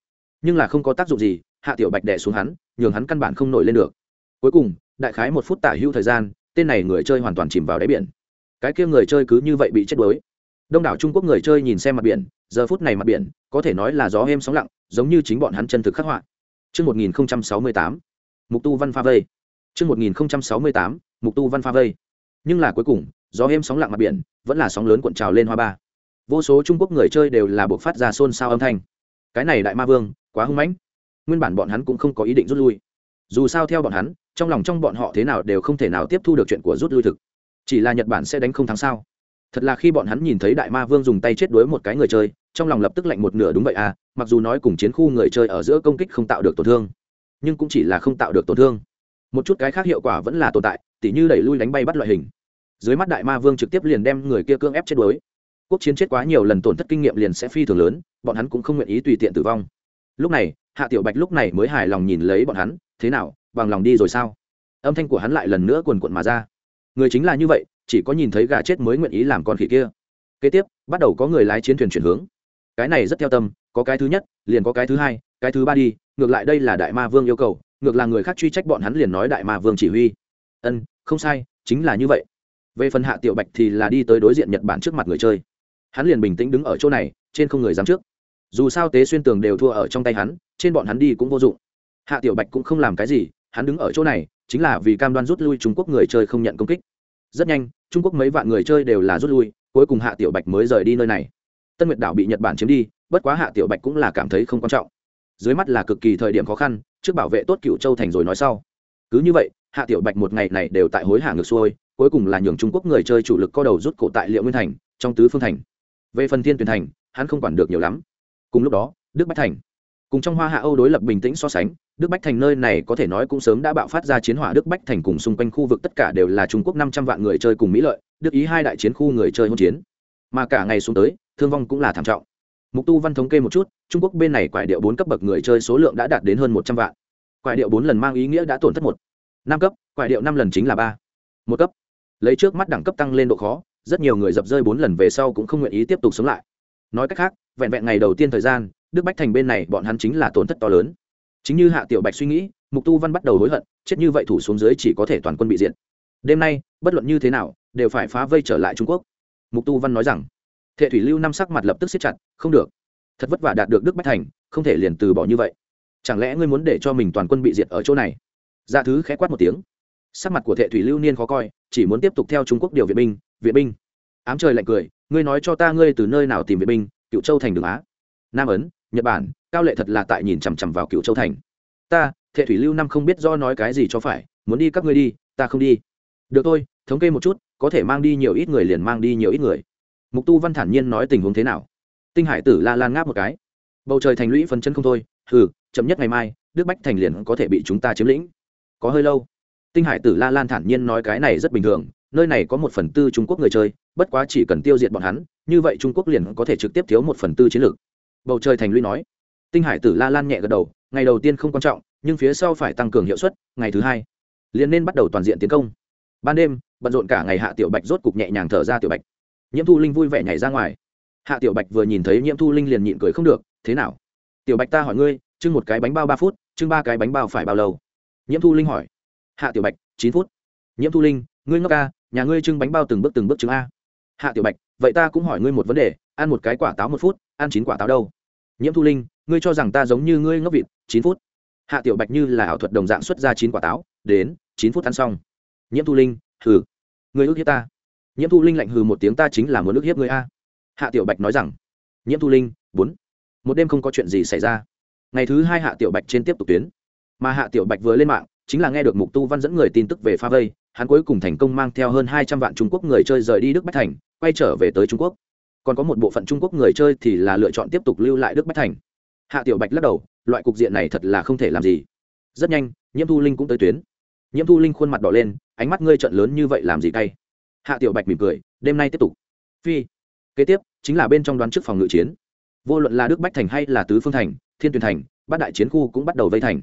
Nhưng là không có tác dụng gì, hạ tiểu bạch đè xuống hắn, nhường hắn căn bản không nổi lên được. Cuối cùng, đại khái một phút tả hữu thời gian, tên này người chơi hoàn toàn chìm vào đáy biển. Cái kia người chơi cứ như vậy bị chết đuối. Đông đảo trung quốc người chơi nhìn xem mặt biển giờ phút này mặt biển có thể nói là gió êm sóng lặng giống như chính bọn hắn chân thực khắc họa Trước 1068, mục tu văn pha vây. Trước 1068, mục tu văn pha vây. Nhưng là cuối cùng, gió êm sóng lặng mặt biển, vẫn là sóng lớn cuộn trào lên hoa ba. Vô số Trung Quốc người chơi đều là buộc phát ra xôn xao âm thanh. Cái này đại ma vương, quá hung mãnh. Nguyên bản bọn hắn cũng không có ý định rút lui. Dù sao theo bọn hắn, trong lòng trong bọn họ thế nào đều không thể nào tiếp thu được chuyện của rút lui thực chỉ là nhật bản sẽ đánh không thắng sao thật là khi bọn hắn nhìn thấy đại ma vương dùng tay chết đuối một cái người chơi, trong lòng lập tức lạnh một nửa đúng vậy à mặc dù nói cùng chiến khu người chơi ở giữa công kích không tạo được tổn thương, nhưng cũng chỉ là không tạo được tổn thương. Một chút cái khác hiệu quả vẫn là tồn tại, tỉ như đẩy lui đánh bay bắt loại hình. Dưới mắt đại ma vương trực tiếp liền đem người kia cưỡng ép chết đuối. Quốc chiến chết quá nhiều lần tổn thất kinh nghiệm liền sẽ phi thường lớn, bọn hắn cũng không nguyện ý tùy tiện tử vong. Lúc này, hạ tiểu bạch lúc này mới hài lòng nhìn lấy bọn hắn, thế nào, bằng lòng đi rồi sao? Âm thanh của hắn lại lần nữa quần quận mà ra người chính là như vậy, chỉ có nhìn thấy gà chết mới nguyện ý làm con khỉ kia. Kế tiếp, bắt đầu có người lái chiến thuyền chuyển hướng. Cái này rất theo tâm, có cái thứ nhất, liền có cái thứ hai, cái thứ ba đi, ngược lại đây là đại ma vương yêu cầu, ngược là người khác truy trách bọn hắn liền nói đại ma vương chỉ huy. Ân, không sai, chính là như vậy. Về phần hạ tiểu bạch thì là đi tới đối diện nhật bản trước mặt người chơi. Hắn liền bình tĩnh đứng ở chỗ này, trên không người dám trước. Dù sao tế xuyên tường đều thua ở trong tay hắn, trên bọn hắn đi cũng vô dụng. Hạ tiểu bạch cũng không làm cái gì, hắn đứng ở chỗ này chính là vì cam đoan rút lui trung quốc người chơi không nhận công kích. Rất nhanh, trung quốc mấy vạn người chơi đều là rút lui, cuối cùng hạ tiểu bạch mới rời đi nơi này. Tân nguyệt đảo bị nhật bản chiếm đi, bất quá hạ tiểu bạch cũng là cảm thấy không quan trọng. Dưới mắt là cực kỳ thời điểm khó khăn, trước bảo vệ tốt cựu châu thành rồi nói sau. Cứ như vậy, hạ tiểu bạch một ngày này đều tại hối hả ngược xuôi, cuối cùng là nhường trung quốc người chơi chủ lực co đầu rút cổ tại liệu nguyên thành, trong tứ phương thành. Về phần thiên tuyển thành, hắn không quản được nhiều lắm. Cùng lúc đó, đức bách thành cùng trong hoa hạ âu đối lập bình tĩnh so sánh, đức bách thành nơi này có thể nói cũng sớm đã bạo phát ra chiến hỏa. Đức bách thành cùng xung quanh khu vực tất cả đều là trung quốc năm trăm vạn người chơi cùng mỹ lợi, đức ý hai đại chiến khu người chơi hỗn chiến. Mà cả ngày xuống tới, thương vong cũng là thảm trọng. Mục tu văn thống kê một chút, trung quốc bên này quải điệu bốn cấp bậc người chơi số lượng đã đạt đến hơn một trăm vạn. Quải điệu bốn lần mang ý nghĩa đã tổn thất một. Năm cấp, quải điệu năm lần chính là ba. Một cấp. Lấy trước mắt đẳng cấp tăng lên độ khó, rất nhiều người dập rơi bốn lần về sau cũng không nguyện ý tiếp tục sống lại. Nói cách khác, vẹn vẹn ngày đầu tiên thời gian đức bách thành bên này bọn hắn chính là tổn thất to lớn. Chính như hạ tiểu bạch suy nghĩ, mục tu văn bắt đầu hối hận, chết như vậy thủ xuống dưới chỉ có thể toàn quân bị diện đêm nay, bất luận như thế nào, đều phải phá vây trở lại trung quốc. Mục tu văn nói rằng, thệ thủy lưu năm sắc mặt lập tức siết chặt, không được. Thật vất vả đạt được đức bách thành, không thể liền từ bỏ như vậy. Chẳng lẽ ngươi muốn để cho mình toàn quân bị diệt ở chỗ này? Ra thứ khẽ quát một tiếng. Sắc mặt của thệ thủy lưu niên khó coi, chỉ muốn tiếp tục theo trung quốc điều viện binh viện binh. Ám trời lạnh cười, ngươi nói cho ta ngươi từ nơi nào tìm viện binh cựu châu thành đường á. Nam ấn nhật bản, cao lệ thật là tại nhìn chằm chằm vào cựu châu thành. Ta, thệ thủy lưu năm không biết do nói cái gì cho phải, muốn đi các ngươi đi, ta không đi. Được thôi, thống kê một chút, có thể mang đi nhiều ít người liền mang đi nhiều ít người. Mục tu văn thản nhiên nói tình huống thế nào? Tinh hải tử la lan ngáp một cái. Bầu trời thành lũy phân chân không thôi, hừ, chậm nhất ngày mai, đức bách thành liền có thể bị chúng ta chiếm lĩnh. Có hơi lâu. Tinh hải tử la lan thản nhiên nói cái này rất bình thường, nơi này có một phần tư trung quốc người chơi, bất quá chỉ cần tiêu diệt bọn hắn, như vậy trung quốc liền có thể trực tiếp thiếu một phần tư chiến lược bầu trời thành lũy nói. Tinh hải tử la lan nhẹ gật đầu, ngày đầu tiên không quan trọng, nhưng phía sau phải tăng cường hiệu suất, ngày thứ hai, liền nên bắt đầu toàn diện tiến công. Ban đêm, bận rộn cả ngày hạ tiểu bạch rốt cục nhẹ nhàng thở ra tiểu bạch. Nhiễm thu linh vui vẻ nhảy ra ngoài. Hạ tiểu bạch vừa nhìn thấy nhiễm thu linh liền nhịn cười không được, thế nào? Tiểu bạch ta hỏi ngươi, chưng một cái bánh bao ba phút, chưng ba cái bánh bao phải bao lâu? Nhiễm thu linh hỏi. Hạ tiểu bạch, chín phút. Nhiễm thu linh, ngươi ngốc ca, nhà ngươi trưng bánh bao từng bước từng bước chứng a. Hạ tiểu bạch, vậy ta cũng hỏi ngươi một vấn đề, ăn một cái quả táo một phút, ăn chín quả táo đâu? Nhiễm thu linh, ngươi cho rằng ta giống như ngươi ngốc vịt, chín phút. Hạ tiểu bạch như là ảo thuật đồng dạng xuất ra chín quả táo, đến, chín phút ăn xong. Nhiễm thu linh, hừ. Ngươi ước hiếp ta. Nhiễm thu linh lạnh hừ một tiếng, ta chính là muốn ước hiếp ngươi a. Hạ tiểu bạch nói rằng. Nhiễm thu linh, bốn. Một đêm không có chuyện gì xảy ra. Ngày thứ hai hạ tiểu bạch trên tiếp tục tuyến. Mà hạ tiểu bạch vừa lên mạng, chính là nghe được mục tu văn dẫn người tin tức về pha vây, hắn cuối cùng thành công mang theo hơn hai trăm vạn trung quốc người chơi rời đi đức bách thành, quay trở về tới trung quốc còn có một bộ phận trung quốc người chơi thì là lựa chọn tiếp tục lưu lại đức bách thành. Hạ tiểu bạch lắc đầu, loại cục diện này thật là không thể làm gì. Rất nhanh, nhiễm thu linh cũng tới tuyến. Nhiễm thu linh khuôn mặt đỏ lên, ánh mắt ngươi trận lớn như vậy làm gì cay? Hạ tiểu bạch mỉm cười, đêm nay tiếp tục. Phi. Kế tiếp, chính là bên trong đoán trước phòng ngự chiến. Vô luận là đức bách thành hay là tứ phương thành, thiên tuyền thành, bát đại chiến khu cũng bắt đầu vây thành.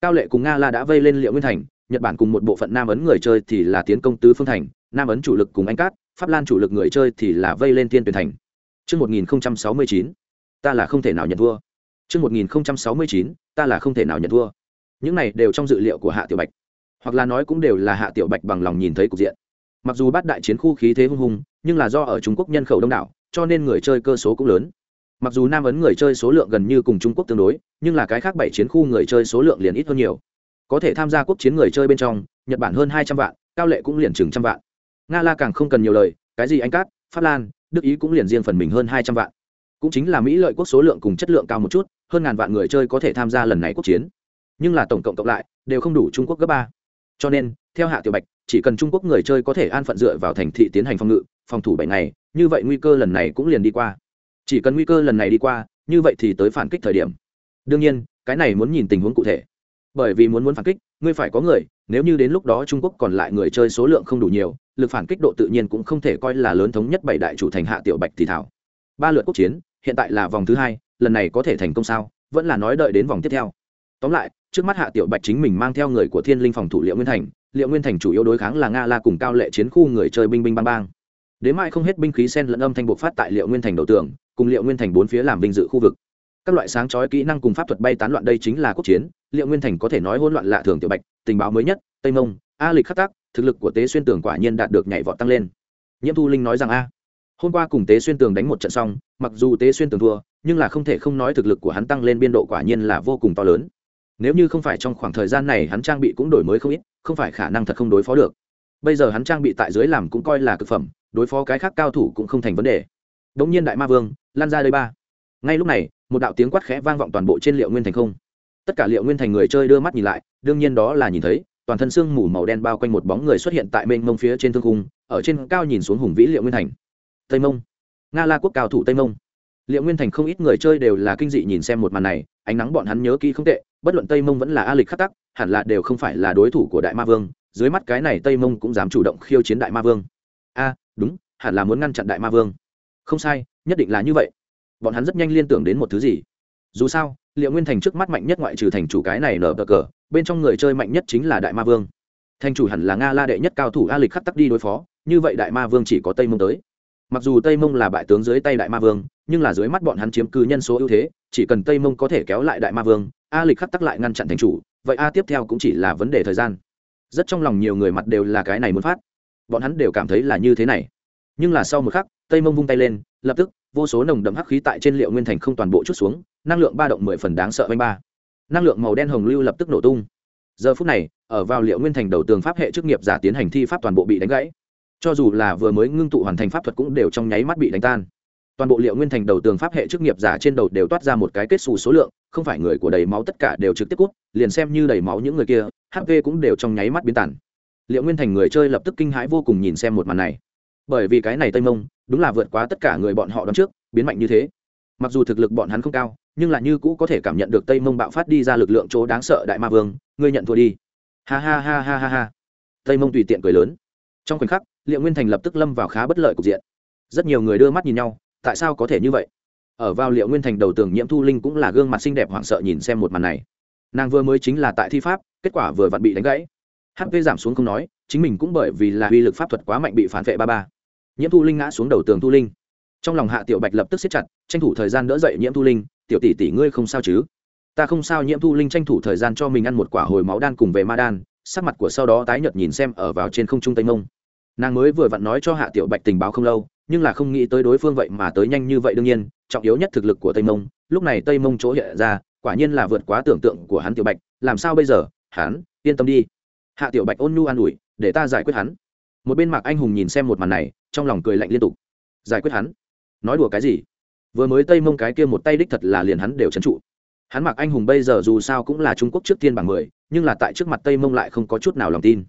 Cao lệ cùng nga la đã vây lên liệu nguyên thành, nhật bản cùng một bộ phận nam ấn người chơi thì là tiến công tứ phương thành, nam ấn chủ lực cùng anh cát, pháp lan chủ lực người chơi thì là vây lên thiên tuyền thành. Chương 1069, ta là không thể nào nhận thua. Chương 1069, ta là không thể nào nhận thua. Những này đều trong dự liệu của Hạ Tiểu Bạch. Hoặc là nói cũng đều là Hạ Tiểu Bạch bằng lòng nhìn thấy cục diện. Mặc dù bát đại chiến khu khí thế hung hùng, nhưng là do ở Trung Quốc nhân khẩu đông đảo, cho nên người chơi cơ số cũng lớn. Mặc dù Nam ấn người chơi số lượng gần như cùng Trung Quốc tương đối, nhưng là cái khác bảy chiến khu người chơi số lượng liền ít hơn nhiều có thể tham gia quốc chiến người chơi bên trong nhật bản hơn hai trăm vạn cao lệ cũng liền chừng trăm vạn nga la càng không cần nhiều lời cái gì anh cát pháp lan đức ý cũng liền riêng phần mình hơn hai trăm vạn. Cũng chính là mỹ lợi quốc số lượng cùng chất lượng cao một chút, hơn ngàn vạn người chơi có thể tham gia lần này quốc chiến. Nhưng là tổng cộng cộng lại, đều không đủ trung quốc gấp ba. Cho nên, theo hạ tiểu bạch, chỉ cần trung quốc người chơi có thể an phận dựa vào thành thị tiến hành phòng ngự, phòng thủ bảy ngày, như vậy nguy cơ lần này cũng liền đi qua. Chỉ cần nguy cơ lần này đi qua, như vậy thì tới phản kích thời điểm. Đương nhiên, cái này muốn nhìn tình huống cụ thể. Bởi vì muốn muốn phản kích ngươi phải có người, nếu như đến lúc đó trung quốc còn lại người chơi số lượng không đủ nhiều, lực phản kích độ tự nhiên cũng không thể coi là lớn thống nhất bảy đại chủ thành hạ tiểu bạch thì thảo. Ba lượt quốc chiến, hiện tại là vòng thứ hai, lần này có thể thành công sao? Vẫn là nói đợi đến vòng tiếp theo. Tóm lại, trước mắt hạ tiểu bạch chính mình mang theo người của thiên linh phòng thủ liệu nguyên thành, liệu nguyên thành chủ yếu đối kháng là nga la cùng cao lệ chiến khu người chơi binh binh bang bang. Đến mai không hết binh khí sen lẫn âm thanh bộc phát tại liệu nguyên thành đầu tường, cùng liệu nguyên thành bốn phía làm vinh dự khu vực. Các loại sáng chói kỹ năng cùng pháp thuật bay tán loạn đây chính là quốc chiến liệu nguyên thành có thể nói hỗn loạn lạ thường tiểu bạch, tình báo mới nhất, tây mông, a lịch khắc tác thực lực của tế xuyên tường quả nhiên đạt được nhảy vọt tăng lên. Nhiễm thu linh nói rằng a, hôm qua cùng tế xuyên tường đánh một trận xong, mặc dù tế xuyên tường thua, nhưng là không thể không nói thực lực của hắn tăng lên biên độ quả nhiên là vô cùng to lớn. Nếu như không phải trong khoảng thời gian này hắn trang bị cũng đổi mới không ít, không phải khả năng thật không đối phó được. Bây giờ hắn trang bị tại dưới làm cũng coi là cực phẩm, đối phó cái khác cao thủ cũng không thành vấn đề. Đ ỗ n g nhiên đại ma vương, lan ra đây ba. Ngay lúc này, một đạo tiếng quát khẽ vang vọng toàn bộ trên liệu nguyên thành không tất cả liệu nguyên thành người chơi đưa mắt nhìn lại, đương nhiên đó là nhìn thấy, toàn thân xương mù màu đen bao quanh một bóng người xuất hiện tại mênh mông phía trên thương cung ở trên cao nhìn xuống hùng vĩ liệu nguyên thành. Tây mông. Nga la quốc cao thủ tây mông. Liệu nguyên thành không ít người chơi đều là kinh dị nhìn xem một màn này, ánh nắng bọn hắn nhớ kỹ không tệ, bất luận tây mông vẫn là a lịch khắc tắc, hẳn là đều không phải là đối thủ của đại ma vương, dưới mắt cái này tây mông cũng dám chủ động khiêu chiến đại ma vương. A, đúng, hẳn là muốn ngăn chặn đại ma vương. Không sai, nhất định là như vậy. Bọn hắn rất nhanh liên tưởng đến một thứ gì. Dù sao liệu nguyên thành trước mắt mạnh nhất ngoại trừ thành chủ cái này nở bờ cờ, bên trong người chơi mạnh nhất chính là đại ma vương. Thành chủ hẳn là nga la đệ nhất cao thủ a lịch khắc tắc đi đối phó, như vậy đại ma vương chỉ có tây mông tới. Mặc dù tây mông là bại tướng dưới tay đại ma vương, nhưng là dưới mắt bọn hắn chiếm cứ nhân số ưu thế, chỉ cần tây mông có thể kéo lại đại ma vương, a lịch khắc tắc lại ngăn chặn thành chủ, vậy a tiếp theo cũng chỉ là vấn đề thời gian. Rất trong lòng nhiều người mặt đều là cái này muốn phát. Bọn hắn đều cảm thấy là như thế này. Nhưng là sau một khắc, tây mông vung tay lên, lập tức vô số nồng đậm hắc khí tại trên liệu nguyên thành không toàn bộ chút xuống, năng lượng ba động mười phần đáng sợ oanh ba. Năng lượng màu đen hồng lưu lập tức nổ tung. Giờ phút này, ở vào liệu nguyên thành đầu tường pháp hệ chức nghiệp giả tiến hành thi pháp toàn bộ bị đánh gãy. Cho dù là vừa mới ngưng tụ hoàn thành pháp thuật cũng đều trong nháy mắt bị đánh tan. Toàn bộ liệu nguyên thành đầu tường pháp hệ chức nghiệp giả trên đầu đều toát ra một cái kết xù số lượng, không phải người của đầy máu tất cả đều trực tiếp cút, liền xem như đầy máu những người kia hp cũng đều trong nháy mắt biến tản liệu nguyên thành người chơi lập tức kinh hãi vô cùng nhìn xem một màn này. Bởi vì cái này tây mông đúng là vượt quá tất cả người bọn họ đón trước, biến mạnh như thế. Mặc dù thực lực bọn hắn không cao, nhưng là như cũ có thể cảm nhận được tây mông bạo phát đi ra lực lượng chỗ đáng sợ đại ma vương, ngươi nhận thua đi. Ha ha ha ha ha ha. Tây mông tùy tiện cười lớn. Trong khoảnh khắc liệu nguyên thành lập tức lâm vào khá bất lợi cục diện. Rất nhiều người đưa mắt nhìn nhau, tại sao có thể như vậy? Ở vào liệu nguyên thành đầu tường nhiễm thu linh cũng là gương mặt xinh đẹp hoảng sợ nhìn xem một màn này. Nàng vừa mới chính là tại thi pháp, kết quả vừa vặn bị đánh gãy. Hp giảm xuống không nói, chính mình cũng bởi vì là uy lực pháp thuật quá mạnh bị phản vệ ba ba nhiễm thu linh ngã xuống đầu tường thu linh. Trong lòng hạ tiểu bạch lập tức siết chặt, tranh thủ thời gian đỡ dậy nhiễm thu linh, tiểu tỷ tỷ ngươi không sao chứ? Ta không sao. Nhiễm thu linh tranh thủ thời gian cho mình ăn một quả hồi máu đan cùng về ma đan, sắc mặt của sau đó tái nhợt nhìn xem ở vào trên không trung tây mông. Nàng mới vừa vặn nói cho hạ tiểu bạch tình báo không lâu, nhưng là không nghĩ tới đối phương vậy mà tới nhanh như vậy đương nhiên, trọng yếu nhất thực lực của tây mông. Lúc này tây mông chỗ hiện ra, quả nhiên là vượt quá tưởng tượng của hắn tiểu bạch, làm sao bây giờ? Hắn, yên tâm đi. Hạ tiểu bạch ôn nhu an ủi, để ta giải quyết hắn. Một bên mạc anh hùng nhìn xem một màn này trong lòng cười lạnh liên tục. Giải quyết hắn. Nói đùa cái gì? Vừa mới tây mông cái kia một tay đích thật là liền hắn đều trấn trụ. Hắn mặc anh hùng bây giờ dù sao cũng là trung quốc trước tiên bảng mười, nhưng là tại trước mặt tây mông lại không có chút nào lòng tin.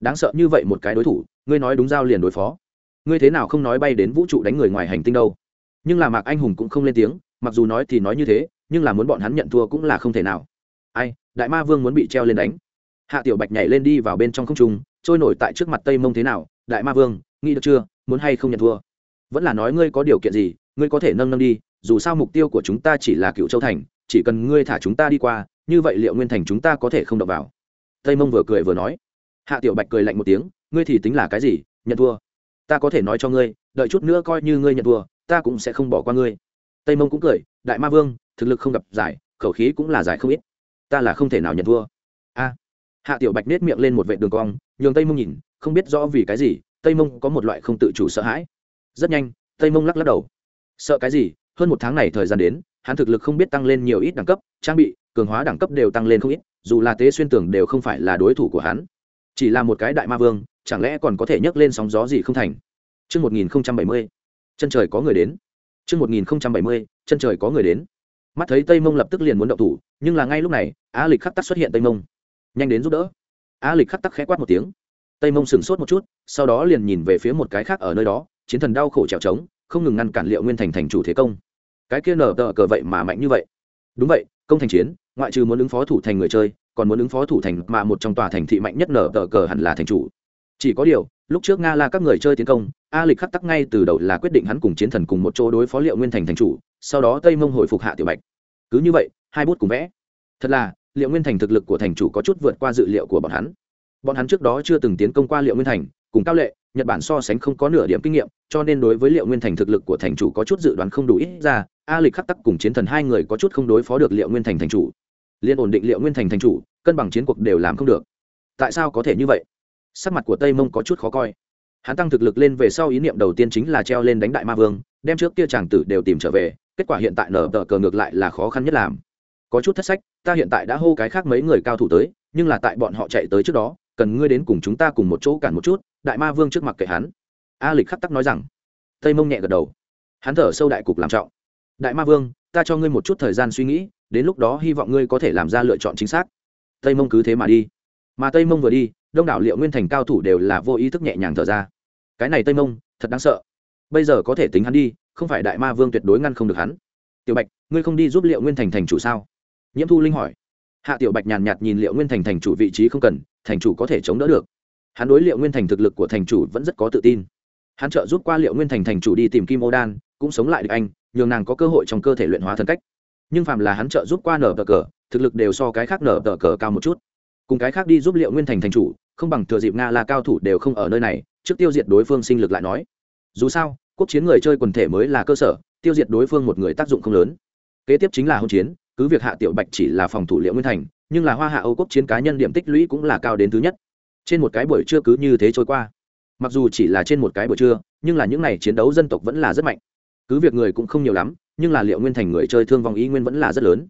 Đáng sợ như vậy một cái đối thủ, ngươi nói đúng giao liền đối phó. Ngươi thế nào không nói bay đến vũ trụ đánh người ngoài hành tinh đâu? Nhưng là mạc anh hùng cũng không lên tiếng, mặc dù nói thì nói như thế, nhưng là muốn bọn hắn nhận thua cũng là không thể nào. Ai, đại ma vương muốn bị treo lên đánh. Hạ tiểu bạch nhảy lên đi vào bên trong không trung, trôi nổi tại trước mặt tây mông thế nào? Đại ma vương nghĩ được chưa, muốn hay không nhận thua. Vẫn là nói ngươi có điều kiện gì, ngươi có thể nâng nâng đi, dù sao mục tiêu của chúng ta chỉ là cựu châu thành, chỉ cần ngươi thả chúng ta đi qua, như vậy liệu nguyên thành chúng ta có thể không đọc vào. Tây mông vừa cười vừa nói. Hạ tiểu bạch cười lạnh một tiếng, ngươi thì tính là cái gì, nhận thua. Ta có thể nói cho ngươi, đợi chút nữa coi như ngươi nhận thua, ta cũng sẽ không bỏ qua ngươi. Tây mông cũng cười, đại ma vương, thực lực không gặp giải, khẩu khí cũng là giải không ít. Ta là không thể nào nhận thua. A. Hạ tiểu bạch nết miệng lên một vệ đường cong, nhường tây mông nhìn, không biết rõ vì cái gì tây mông có một loại không tự chủ sợ hãi rất nhanh tây mông lắc lắc đầu sợ cái gì hơn một tháng này thời gian đến hắn thực lực không biết tăng lên nhiều ít đẳng cấp trang bị cường hóa đẳng cấp đều tăng lên không ít dù là tế xuyên tưởng đều không phải là đối thủ của hắn chỉ là một cái đại ma vương chẳng lẽ còn có thể nhấc lên sóng gió gì không thành Trước 1070, chân trời có người đến. Trước 1070, chân trời có người đến. Mắt thấy Tây Mông lập tức liền muốn động thủ, nhưng là ngay lúc này, Á Lịch khắc tắc xuất hiện Tây Mông. Nhanh đến giúp đỡ. a lịch khắc tắc khẽ quát một tiếng tây mông sửng sốt một chút, sau đó liền nhìn về phía một cái khác ở nơi đó, chiến thần đau khổ trèo trống, không ngừng ngăn cản liệu nguyên thành thành chủ thế công. Cái kia nở tờ cờ vậy mà mạnh như vậy. Đúng vậy, công thành chiến, ngoại trừ muốn ứng phó thủ thành người chơi, còn muốn ứng phó thủ thành mà một trong tòa thành thị mạnh nhất nở tờ cờ hẳn là thành chủ. Chỉ có điều, lúc trước nga là các người chơi tiến công, a lịch khắc tắc ngay từ đầu là quyết định hắn cùng chiến thần cùng một chỗ đối phó liệu nguyên thành thành chủ, sau đó tây mông hồi phục hạ tiểu bạch. Cứ như vậy, hai bút cùng vẽ. Thật là, liệu nguyên thành thực lực của thành chủ có chút vượt qua dự liệu của bọn hắn bọn hắn trước đó chưa từng tiến công qua liệu nguyên thành, cùng cao lệ, nhật bản so sánh không có nửa điểm kinh nghiệm, cho nên đối với liệu nguyên thành thực lực của thành chủ có chút dự đoán không đủ ít ra, a lịch khắc tắc cùng chiến thần hai người có chút không đối phó được liệu nguyên thành thành chủ. Liên ổn định liệu nguyên thành thành chủ, cân bằng chiến cuộc đều làm không được. Tại sao có thể như vậy? Sắc mặt của tây mông có chút khó coi. Hắn tăng thực lực lên về sau ý niệm đầu tiên chính là treo lên đánh đại ma vương, đem trước kia chàng tử đều tìm trở về, kết quả hiện tại nở tờ cờ ngược lại là khó khăn nhất làm. Có chút thất sách, ta hiện tại đã hô cái khác mấy người cao thủ tới, nhưng là tại bọn họ chạy tới trước đó cần ngươi đến cùng chúng ta cùng một chỗ cản một chút, đại ma vương trước mặt kệ hắn. A lịch khắc tắc nói rằng. Tây mông nhẹ gật đầu. Hắn thở sâu đại cục làm trọng. Đại ma vương, ta cho ngươi một chút thời gian suy nghĩ, đến lúc đó hy vọng ngươi có thể làm ra lựa chọn chính xác. Tây mông cứ thế mà đi. Mà tây mông vừa đi, đông đảo liệu nguyên thành cao thủ đều là vô ý thức nhẹ nhàng thở ra. Cái này tây mông, thật đáng sợ. Bây giờ có thể tính hắn đi, không phải đại ma vương tuyệt đối ngăn không được hắn. Tiểu bạch, ngươi không đi giúp liệu nguyên thành thành chủ sao? Nhiễm thu linh hỏi hạ tiểu bạch nhàn nhạt nhìn liệu nguyên thành thành chủ vị trí không cần, thành chủ có thể chống đỡ được. Hắn đối liệu nguyên thành thực lực của thành chủ vẫn rất có tự tin. Hắn trợ giúp qua liệu nguyên thành thành chủ đi tìm kim ô đan, cũng sống lại được anh, nhường nàng có cơ hội trong cơ thể luyện hóa thân cách. Nhưng phàm là hắn trợ giúp qua nở tờ cờ, thực lực đều so cái khác nở tờ cờ cao một chút. Cùng cái khác đi giúp liệu nguyên thành thành chủ, không bằng thừa dịp nga là cao thủ đều không ở nơi này, trước tiêu diệt đối phương sinh lực lại nói. Dù sao, quốc chiến người chơi quần thể mới là cơ sở, tiêu diệt đối phương một người tác dụng không lớn. Kế tiếp chính là hôn chiến cứ việc hạ tiểu bạch chỉ là phòng thủ liệu nguyên thành, nhưng là hoa hạ âu quốc chiến cá nhân điểm tích lũy cũng là cao đến thứ nhất. Trên một cái buổi trưa cứ như thế trôi qua. Mặc dù chỉ là trên một cái buổi trưa, nhưng là những n à y chiến đấu dân tộc vẫn là rất mạnh. Cứ việc người cũng không nhiều lắm, nhưng là liệu nguyên thành người chơi thương vong ý nguyên vẫn là rất lớn.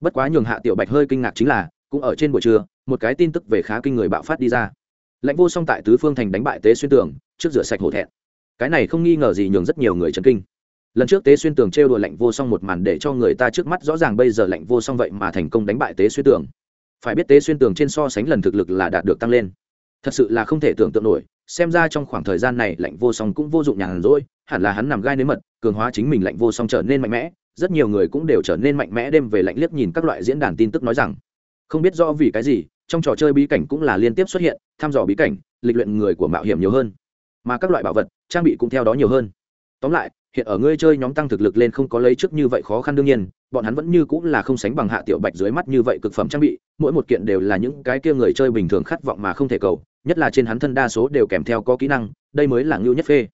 Bất quá nhường hạ tiểu bạch hơi kinh ngạc chính là, cũng ở trên buổi trưa, một cái tin tức về khá kinh người bạo phát đi ra. Lãnh vô song tại tứ phương thành đánh bại tế xuyên tường, trước rửa sạch hổ thẹn. Cái này không nghi ngờ gì nhường rất nhiều người chấn kinh lần trước tế xuyên tường trêu đùa lạnh vô song một màn để cho người ta trước mắt rõ ràng bây giờ lạnh vô song vậy mà thành công đánh bại tế xuyên tường. Phải biết tế xuyên tường trên so sánh lần thực lực là đạt được tăng lên. Thật sự là không thể tưởng tượng nổi, xem ra trong khoảng thời gian này lạnh vô song cũng vô dụng nhàn rỗi, hẳn là hắn nằm gai nếm mật, cường hóa chính mình lạnh vô song trở nên mạnh mẽ, rất nhiều người cũng đều trở nên mạnh mẽ đêm về lạnh liếc nhìn các loại diễn đàn tin tức nói rằng, không biết do vì cái gì, trong trò chơi bí cảnh cũng là liên tiếp xuất hiện, thăm dò bí cảnh, lịch luyện người của mạo hiểm nhiều hơn, mà các loại bảo vật, trang bị cũng theo đó nhiều hơn. Tóm lại hiện ở ngươi chơi nhóm tăng thực lực lên không có lấy trước như vậy khó khăn đương nhiên, bọn hắn vẫn như cũng là không sánh bằng hạ tiểu bạch dưới mắt như vậy cực phẩm trang bị, mỗi một kiện đều là những cái kia người chơi bình thường khát vọng mà không thể cầu, nhất là trên hắn thân đa số đều kèm theo có kỹ năng, đây mới là ngưu nhất phê.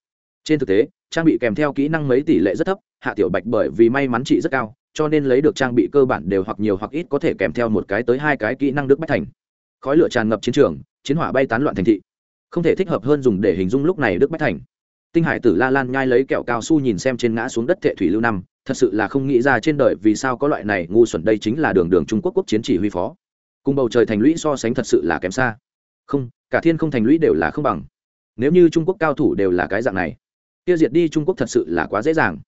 Trên thực tế, trang bị kèm theo kỹ năng mấy tỷ lệ rất thấp, hạ tiểu bạch bởi vì may mắn trị rất cao, cho nên lấy được trang bị cơ bản đều hoặc nhiều hoặc ít có thể kèm theo một cái tới hai cái kỹ năng đức bách thành. Khói lửa tràn ngập chiến trường, chiến hỏa bay tán loạn thành thị. Không thể thích hợp hơn dùng để hình dung lúc này đức bách thành tinh hải tử la lan nhai lấy kẹo cao su nhìn xem trên ngã xuống đất thệ thủy lưu năm, thật sự là không nghĩ ra trên đời vì sao có loại này ngu xuẩn đây chính là đường đường trung quốc quốc chiến chỉ huy phó. Cùng bầu trời thành lũy so sánh thật sự là kém xa. Không, cả thiên không thành lũy đều là không bằng. Nếu như trung quốc cao thủ đều là cái dạng này, tiêu diệt đi trung quốc thật sự là quá dễ dàng.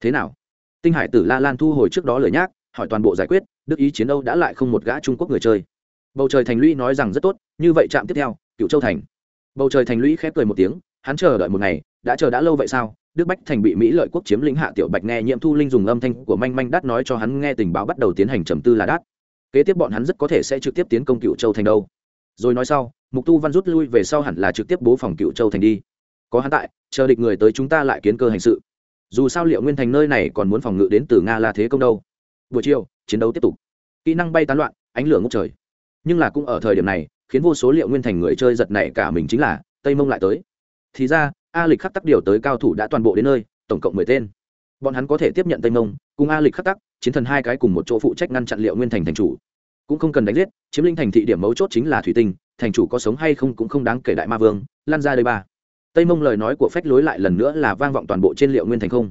Thế nào? Tinh hải tử la lan thu hồi trước đó lời nhác hỏi toàn bộ giải quyết, đức ý chiến âu đã lại không một gã trung quốc người chơi. Bầu trời thành lũy nói rằng rất tốt, như vậy chạm tiếp theo cựu châu thành. Bầu trời thành lũy khép cười một tiếng hắn chờ đợi một ngày, đã chờ đã lâu vậy sao? Đức bách thành bị mỹ lợi quốc chiếm lĩnh hạ tiểu bạch nghe nhiệm thu linh dùng âm thanh của manh manh đắt nói cho hắn nghe tình báo bắt đầu tiến hành trầm tư là đắt kế tiếp bọn hắn rất có thể sẽ trực tiếp tiến công cựu châu thành đâu. Rồi nói sau, mục tu văn rút lui về sau hẳn là trực tiếp bố phòng cựu châu thành đi. Có hắn tại, chờ địch người tới chúng ta lại kiến cơ hành sự. Dù sao liệu nguyên thành nơi này còn muốn phòng ngự đến từ nga là thế công đâu. Buổi chiều, chiến đấu tiếp tục. Kỹ năng bay tán loạn, ánh lửa ngốc trời. Nhưng là cũng ở thời điểm này, khiến vô số liệu nguyên thành người chơi giật này cả mình chính là, tây mông lại tới thì ra, a lịch khắc tắc điều tới cao thủ đã toàn bộ đến nơi, tổng cộng mười tên. Bọn hắn có thể tiếp nhận tây mông, cùng a lịch khắc tắc, chiến thần hai cái cùng một chỗ phụ trách ngăn chặn liệu nguyên thành thành chủ. Cũng không cần đánh giết, chiếm linh thành thị điểm mấu chốt chính là thủy tinh, thành chủ có sống hay không cũng không đáng kể đại ma vương lan ra đây ba. Tây mông lời nói của phách lối lại lần nữa là vang vọng toàn bộ trên liệu nguyên thành không.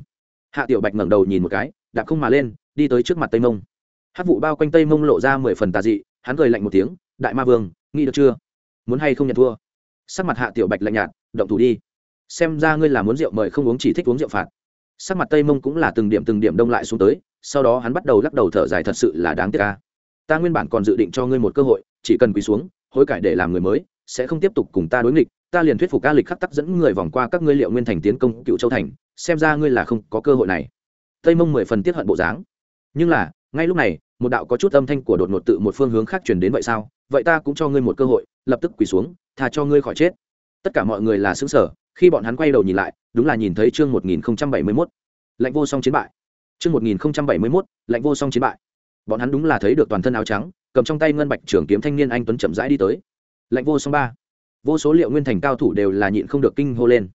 Hạ tiểu bạch ngẩng đầu nhìn một cái, đạp không mà lên, đi tới trước mặt tây mông. Hát vụ bao quanh tây mông lộ ra mười phần tà dị, hắn cười lạnh một tiếng, đại ma vương, nghĩ được chưa? Muốn hay không nhận thua? Sắc mặt hạ tiểu bạch lạnh nhạt, động thủ đi. Xem ra ngươi là muốn rượu mời không uống chỉ thích uống rượu phạt. Sắc mặt tây mông cũng là từng điểm từng điểm đông lại xuống tới, sau đó hắn bắt đầu lắc đầu thở dài, thật sự là đáng tiếc ca ta nguyên bản còn dự định cho ngươi một cơ hội, chỉ cần quỳ xuống, hối cải để làm người mới, sẽ không tiếp tục cùng ta đối nghịch. Ta liền thuyết phục ca lịch khắc tắc dẫn người vòng qua các ngươi liệu nguyên thành tiến công cựu châu thành, xem ra ngươi là không có cơ hội này. Tây mông mười phần tiết hận bộ dáng. Nhưng là, ngay lúc này, một đạo có chút âm thanh của đột ngột tự một phương hướng khác truyền đến vậy sao? Vậy ta cũng cho ngươi một cơ hội, lập tức quỳ xuống thà cho ngươi khỏi chết. Tất cả mọi người là xứng sở khi bọn hắn quay đầu nhìn lại, đúng là nhìn thấy chương một nghìn bảy mươi mốt. Lạnh vô song chiến bại. Chương một nghìn bảy mươi mốt, lạnh vô song chiến bại. Bọn hắn đúng là thấy được toàn thân áo trắng, cầm trong tay ngân bạch trưởng kiếm thanh niên anh tuấn chậm rãi đi tới. Lạnh vô song ba. Vô số liệu nguyên thành cao thủ đều là nhịn không được kinh hô lên.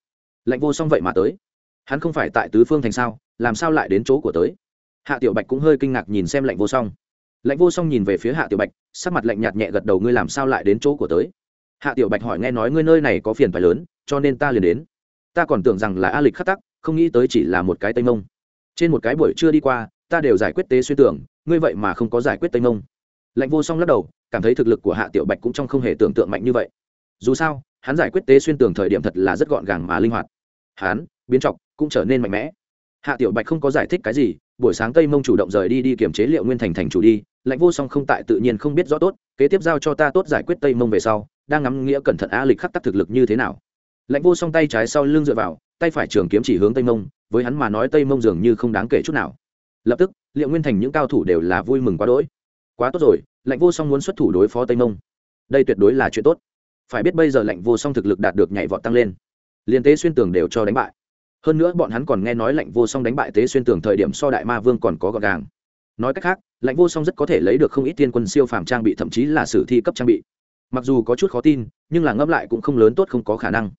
Lạnh vô song vậy mà tới. Hắn không phải tại tứ phương thành sao, làm sao lại đến chỗ của tới? Hạ tiểu bạch cũng hơi kinh ngạc nhìn xem lạnh vô song. Lạnh vô song nhìn về phía hạ tiểu bạch, sắc mặt lạnh nhạt nhẹ gật đầu, ngươi làm sao lại đến chỗ của tới? Hạ tiểu bạch hỏi nghe nói ngươi nơi này có phiền phải lớn, cho nên ta liền đến. Ta còn tưởng rằng là a lịch khắc tắc, không nghĩ tới chỉ là một cái tây mông. Trên một cái buổi trưa đi qua, ta đều giải quyết tế suy tưởng, ngươi vậy mà không có giải quyết tây mông. Lạnh vô song lắc đầu, cảm thấy thực lực của hạ tiểu bạch cũng trong không hề tưởng tượng mạnh như vậy. Dù sao, hắn giải quyết tế xuyên tường thời điểm thật là rất gọn gàng mà linh hoạt. Hắn, biến trọc cũng trở nên mạnh mẽ. Hạ tiểu bạch không có giải thích cái gì, buổi sáng tây mông chủ động rời đi đi kiểm chế liệu nguyên thành thành chủ đi, lạnh vô song không tại tự nhiên không biết rõ tốt, kế tiếp giao cho ta tốt giải quyết tây mông về sau đang ngắm nghĩa cẩn thận a lịch khắc tắc thực lực như thế nào. Lạnh vô song tay trái sau lưng dựa vào, tay phải trường kiếm chỉ hướng tây mông, với hắn mà nói tây mông dường như không đáng kể chút nào. Lập tức, liệu nguyên thành những cao thủ đều là vui mừng quá đỗi. Quá tốt rồi, lạnh vô song muốn xuất thủ đối phó tây mông. Đây tuyệt đối là chuyện tốt. Phải biết bây giờ lạnh vô song thực lực đạt được nhảy vọt tăng lên. Liên tế xuyên tường đều cho đánh bại. Hơn nữa bọn hắn còn nghe nói lạnh vô song đánh bại tế xuyên tường thời điểm so đại ma vương còn có gọn gàng. Nói cách khác, lạnh vô song rất có thể lấy được không ít tiên quân siêu phàm trang bị, thậm chí là sử thi cấp trang bị mặc dù có chút khó tin, nhưng là ngẫm lại cũng không lớn tốt không có khả năng.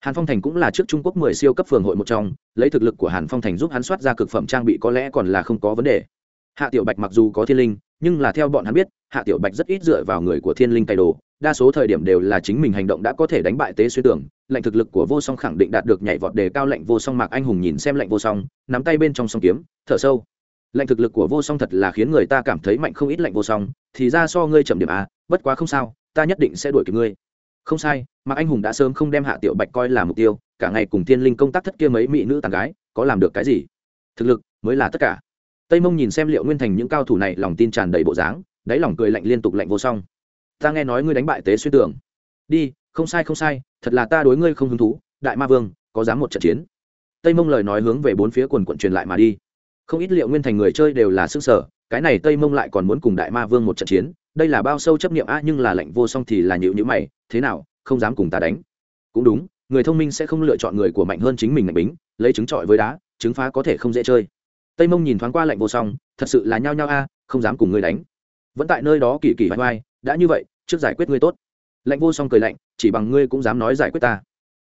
Hàn phong thành cũng là trước trung quốc mười siêu cấp phường hội một trong, lấy thực lực của hàn phong thành giúp hắn soát ra cực phẩm trang bị có lẽ còn là không có vấn đề. Hạ tiểu bạch mặc dù có thiên linh, nhưng là theo bọn hắn biết, hạ tiểu bạch rất ít dựa vào người của thiên linh cày đồ, đa số thời điểm đều là chính mình hành động đã có thể đánh bại tế suy tưởng, lệnh thực lực của vô song khẳng định đạt được nhảy vọt đề cao lệnh vô song mạc anh hùng nhìn xem lệnh vô song, nắm tay bên trong song kiếm, thở sâu. Lệnh thực lực của vô song thật là khiến người ta cảm thấy mạnh không ít lệnh vô song, thì ra so ngươi chậm điểm a bất quá không sao ta nhất định sẽ đuổi kịp ngươi. Không sai, mạc anh hùng đã sớm không đem hạ tiểu bạch coi là mục tiêu, cả ngày cùng thiên linh công tác thất kia mấy mỹ nữ tàn gái, có làm được cái gì? Thực lực mới là tất cả. Tây mông nhìn xem liệu nguyên thành những cao thủ này, lòng tin tràn đầy bộ dáng, đáy lòng cười lạnh liên tục lạnh vô song. Ta nghe nói ngươi đánh bại tế xuyên tưởng đi, không sai không sai, thật là ta đối ngươi không hứng thú, đại ma vương, có dám một trận chiến? Tây mông lời nói hướng về bốn phía quần quận truyền lại mà đi. Không ít liệu nguyên thành người chơi đều là sức sở cái này tây mông lại còn muốn cùng đại ma vương một trận chiến đây là bao sâu chấp niệm, a, nhưng là lệnh vô song thì là nhịu nhữ mày, thế nào, không dám cùng ta đánh. Cũng đúng, người thông minh sẽ không lựa chọn người của mạnh hơn chính mình mạnh bính, lấy trứng trọi với đá, trứng phá có thể không dễ chơi. Tây mông nhìn thoáng qua lệnh vô song, thật sự là nhao nhao a, không dám cùng ngươi đánh. Vẫn tại nơi đó kỳ kỳ vai vai đã như vậy, trước giải quyết ngươi tốt. Lệnh vô song cười lạnh, chỉ bằng ngươi cũng dám nói giải quyết ta.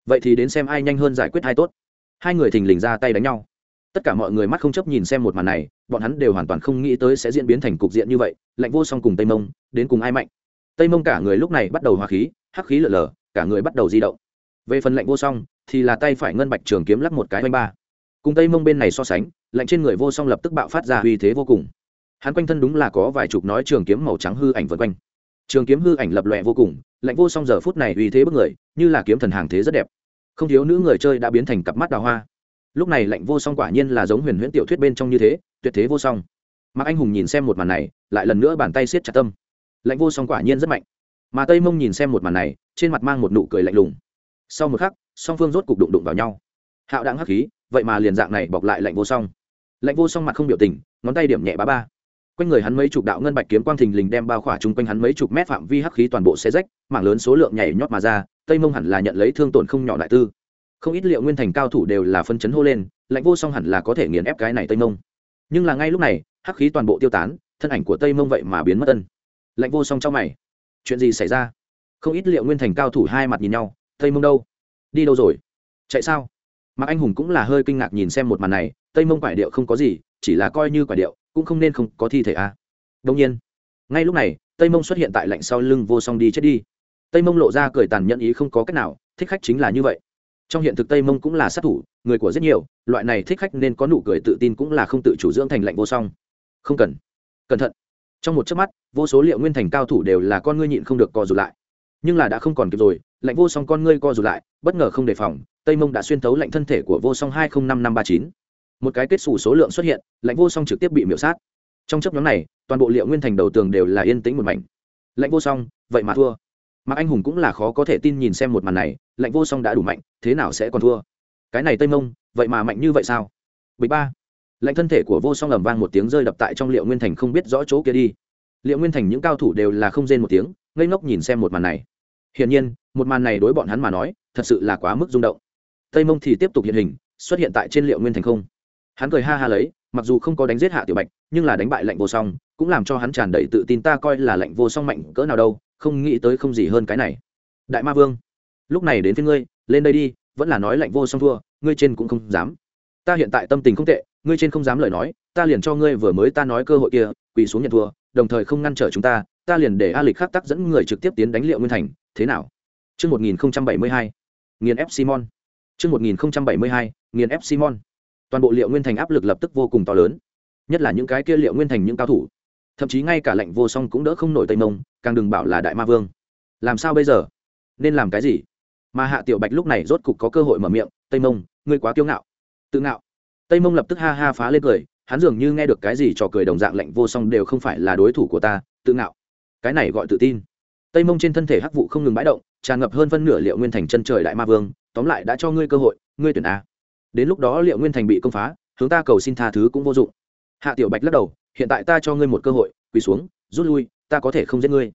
Vậy thì đến xem ai nhanh hơn giải quyết ai tốt. Hai người thình lình ra tay đánh nhau tất cả mọi người mắt không chấp nhìn xem một màn này, bọn hắn đều hoàn toàn không nghĩ tới sẽ diễn biến thành cục diện như vậy, lạnh vô song cùng tây mông, đến cùng ai mạnh. Tây mông cả người lúc này bắt đầu hoa khí, hắc khí lở lở, cả người bắt đầu di động. Về phần lạnh vô song, thì là tay phải ngân bạch trường kiếm lắc một cái oanh ba. Cùng tây mông bên này so sánh, lạnh trên người vô song lập tức bạo phát ra uy thế vô cùng. Hắn quanh thân đúng là có vài chục nói trường kiếm màu trắng hư ảnh vân quanh. Trường kiếm hư ảnh lập lòe vô cùng, lạnh vô song giờ phút này uy thế bức người, như là kiếm thần hàng thế rất đẹp. Không thiếu nữ người chơi đã biến thành cặp mắt đào hoa lúc này lạnh vô song quả nhiên là giống huyền huyễn tiểu thuyết bên trong như thế, tuyệt thế vô song. Mạc anh hùng nhìn xem một màn này, lại lần nữa bàn tay siết chặt tâm. Lạnh vô song quả nhiên rất mạnh. Mà tây mông nhìn xem một màn này, trên mặt mang một nụ cười lạnh lùng. Sau một khắc, song phương rốt cục đụng đụng vào nhau. Hạo đáng hắc khí, vậy mà liền dạng này bọc lại lạnh vô song. Lạnh vô song mặt không biểu tình, ngón tay điểm nhẹ bá ba. Quanh người hắn mấy chục đạo ngân bạch kiếm quang thình lình đem bao khỏa chung quanh hắn mấy chục mét phạm vi hắc khí toàn bộ xe rách, mảng lớn số lượng nhảy nhót mà ra, tây mông hẳn là nhận lấy thương tổn không nhỏ đại tư không ít liệu nguyên thành cao thủ đều là phân chấn hô lên, lạnh vô song hẳn là có thể nghiền ép cái này tây mông. Nhưng là ngay lúc này, hắc khí toàn bộ tiêu tán, thân ảnh của tây mông vậy mà biến mất tân lạnh vô song trong mày. Chuyện gì xảy ra? Không ít liệu nguyên thành cao thủ hai mặt nhìn nhau, tây mông đâu? Đi đâu rồi? Chạy sao? Mạc anh hùng cũng là hơi kinh ngạc nhìn xem một màn này, tây mông quải điệu không có gì, chỉ là coi như quải điệu, cũng không nên không có thi thể a à. đông nhiên. Ngay lúc này, tây mông xuất hiện tại lạnh sau lưng vô song đi chết đi. Tây mông lộ ra cười tàn nhẫn ý không có cách nào, thích khách chính là như vậy trong hiện thực tây mông cũng là sát thủ, người của rất nhiều, loại này thích khách nên có nụ cười tự tin cũng là không tự chủ dưỡng thành lạnh vô song. Không cần. Cẩn thận. Trong một chớp mắt, vô số liệu nguyên thành cao thủ đều là con ngươi nhịn không được co rụt lại. Nhưng là đã không còn kịp rồi, lạnh vô song con ngươi co rụt lại, bất ngờ không đề phòng, tây mông đã xuyên thấu lạnh thân thể của vô song hai nghìn năm năm ba chín. Một cái kết xù số lượng xuất hiện, lạnh vô song trực tiếp bị miễu sát. Trong chấp nhóm này, toàn bộ liệu nguyên thành đầu tường đều là yên tĩnh một mảnh. Lạnh vô song, vậy mà thua mạc anh hùng cũng là khó có thể tin nhìn xem một màn này, lạnh vô song đã đủ mạnh, thế nào sẽ còn thua? Cái này tây mông, vậy mà mạnh như vậy sao? Bịch ba. Lạnh thân thể của vô song ầm vang một tiếng rơi đập tại trong liệu nguyên thành không biết rõ chỗ kia đi. Liệu nguyên thành những cao thủ đều là không rên một tiếng, ngây ngốc nhìn xem một màn này. Hiển nhiên, một màn này đối bọn hắn mà nói, thật sự là quá mức rung động. Tây mông thì tiếp tục hiện hình, xuất hiện tại trên liệu nguyên thành không. Hắn cười ha ha lấy, mặc dù không có đánh giết hạ tiểu bạch, nhưng là đánh bại lệnh vô song, cũng làm cho hắn tràn đầy tự tin, ta coi là lệnh vô song mạnh cỡ nào đâu không nghĩ tới không gì hơn cái này đại ma vương lúc này đến phía ngươi lên đây đi vẫn là nói lệnh vô song thua ngươi trên cũng không dám ta hiện tại tâm tình không tệ ngươi trên không dám lời nói ta liền cho ngươi vừa mới ta nói cơ hội kia quỳ xuống nhận thua đồng thời không ngăn trở chúng ta ta liền để a lịch khắc tắc dẫn người trực tiếp tiến đánh liệu nguyên thành thế nào Trước 1072, nghiền ép Simon. Trước 1072, nghiền ép Simon. Toàn bộ liệu nguyên thành áp lực lập tức vô cùng to lớn. Nhất là những cái kia liệu nguyên thành những cao thủ. Thậm chí ngay cả lệnh vô song cũng đỡ không nổi Tây Mông, càng đừng bảo là Đại Ma Vương. Làm sao bây giờ? Nên làm cái gì? Mà Hạ Tiểu Bạch lúc này rốt cục có cơ hội mở miệng, "Tây Mông, ngươi quá kiêu ngạo." Tự ngạo. Tây Mông lập tức ha ha phá lên cười, hắn dường như nghe được cái gì trò cười đồng dạng lệnh vô song đều không phải là đối thủ của ta, tự ngạo. Cái này gọi tự tin. Tây Mông trên thân thể hắc vụ không ngừng bãi động, tràn ngập hơn phân nửa liệu nguyên thành chân trời đại ma vương tóm lại đã cho ngươi cơ hội ngươi tuyển a đến lúc đó liệu nguyên thành bị công phá hướng ta cầu xin tha thứ cũng vô dụng hạ tiểu bạch lắc đầu hiện tại ta cho ngươi một cơ hội, quỳ xuống, rút lui, ta có thể không giết ngươi.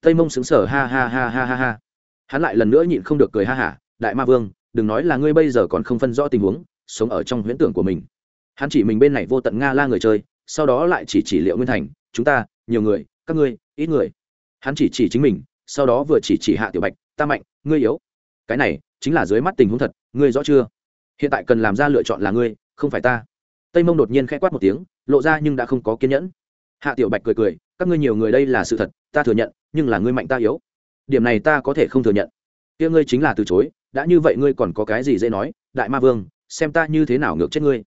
Tây mông xứng sở ha ha ha ha ha ha. Hắn lại lần nữa nhịn không được cười ha hả, đại ma vương, đừng nói là ngươi bây giờ còn không phân rõ tình huống, sống ở trong huyễn tưởng của mình. Hắn chỉ mình bên này vô tận nga la người chơi, sau đó lại chỉ chỉ liệu nguyên thành, chúng ta, nhiều người, các ngươi, ít người. Hắn chỉ chỉ chính mình, sau đó vừa chỉ chỉ hạ tiểu bạch, ta mạnh, ngươi yếu. Cái này, chính là dưới mắt tình huống thật, ngươi rõ chưa? Hiện tại cần làm ra lựa chọn là ngươi, không phải ta tây mông đột nhiên k h ẽ quát một tiếng lộ ra nhưng đã không có kiên nhẫn hạ tiểu bạch cười cười các ngươi nhiều người đây là sự thật ta thừa nhận nhưng là ngươi mạnh ta yếu điểm này ta có thể không thừa nhận kia ngươi chính là từ chối đã như vậy ngươi còn có cái gì dễ nói đại ma vương xem ta như thế nào ngược chết ngươi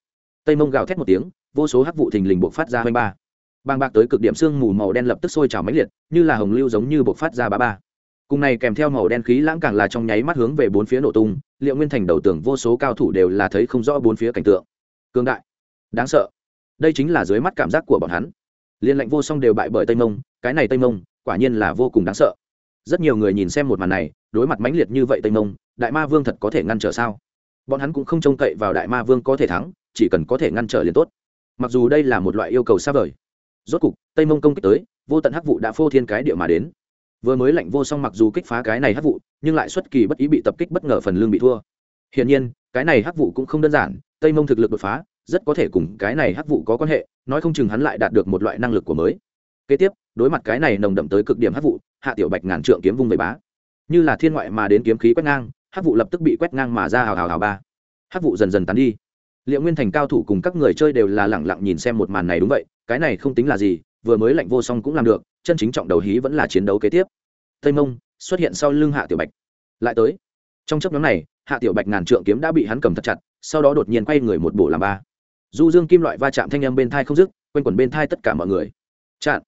tây mông gào thét một tiếng vô số hắc vụ thình lình buộc phát ra hai ba bàng bạc tới cực điểm sương mù màu đen lập tức sôi trào mãnh liệt như là hồng lưu giống như buộc phát ra ba ba cùng này kèm theo màu đen khí lãng càng là trong nháy mắt hướng về bốn phía nổ tung liệu nguyên thành đầu tường vô số cao thủ đều là thấy không rõ bốn phía cảnh tượng cương đại đáng sợ. Đây chính là dưới mắt cảm giác của bọn hắn. Liên lệnh vô song đều bại bởi tây mông, cái này tây mông, quả nhiên là vô cùng đáng sợ. Rất nhiều người nhìn xem một màn này, đối mặt mãnh liệt như vậy tây mông, đại ma vương thật có thể ngăn trở sao? Bọn hắn cũng không trông cậy vào đại ma vương có thể thắng, chỉ cần có thể ngăn trở liền tốt. Mặc dù đây là một loại yêu cầu xa vời. Rốt cục, tây mông công kích tới, vô tận hắc vụ đã phô thiên cái địa mà đến. Vừa mới lạnh vô song mặc dù kích phá cái này hắc vụ, nhưng lại xuất kỳ bất ý bị tập kích bất ngờ phần lương bị thua. Hiển nhiên, cái này hắc vụ cũng không đơn giản, tây mông thực lực đột phá rất có thể cùng cái này hắc vụ có quan hệ, nói không chừng hắn lại đạt được một loại năng lực của mới. Kế tiếp, đối mặt cái này nồng đậm tới cực điểm hắc vụ, hạ tiểu bạch ngàn trượng kiếm vung về bá. Như là thiên ngoại mà đến kiếm khí quét ngang, hắc vụ lập tức bị quét ngang mà ra hào hào hào ba. Hắc vụ dần dần tán đi. Liệu nguyên thành cao thủ cùng các người chơi đều là lẳng lặng nhìn xem một màn này đúng vậy, cái này không tính là gì, vừa mới lạnh vô song cũng làm được, chân chính trọng đầu hí vẫn là chiến đấu kế tiếp. Tây mông xuất hiện sau lưng hạ tiểu bạch. Lại tới. Trong chấp nhóm này, hạ tiểu bạch ngàn trượng kiếm đã bị hắn cầm thật chặt, sau đó đột nhiên quay người một bổ làm ba du dương kim loại va chạm thanh âm bên thai không dứt, quanh quẩn bên thai tất cả mọi người. Chặn.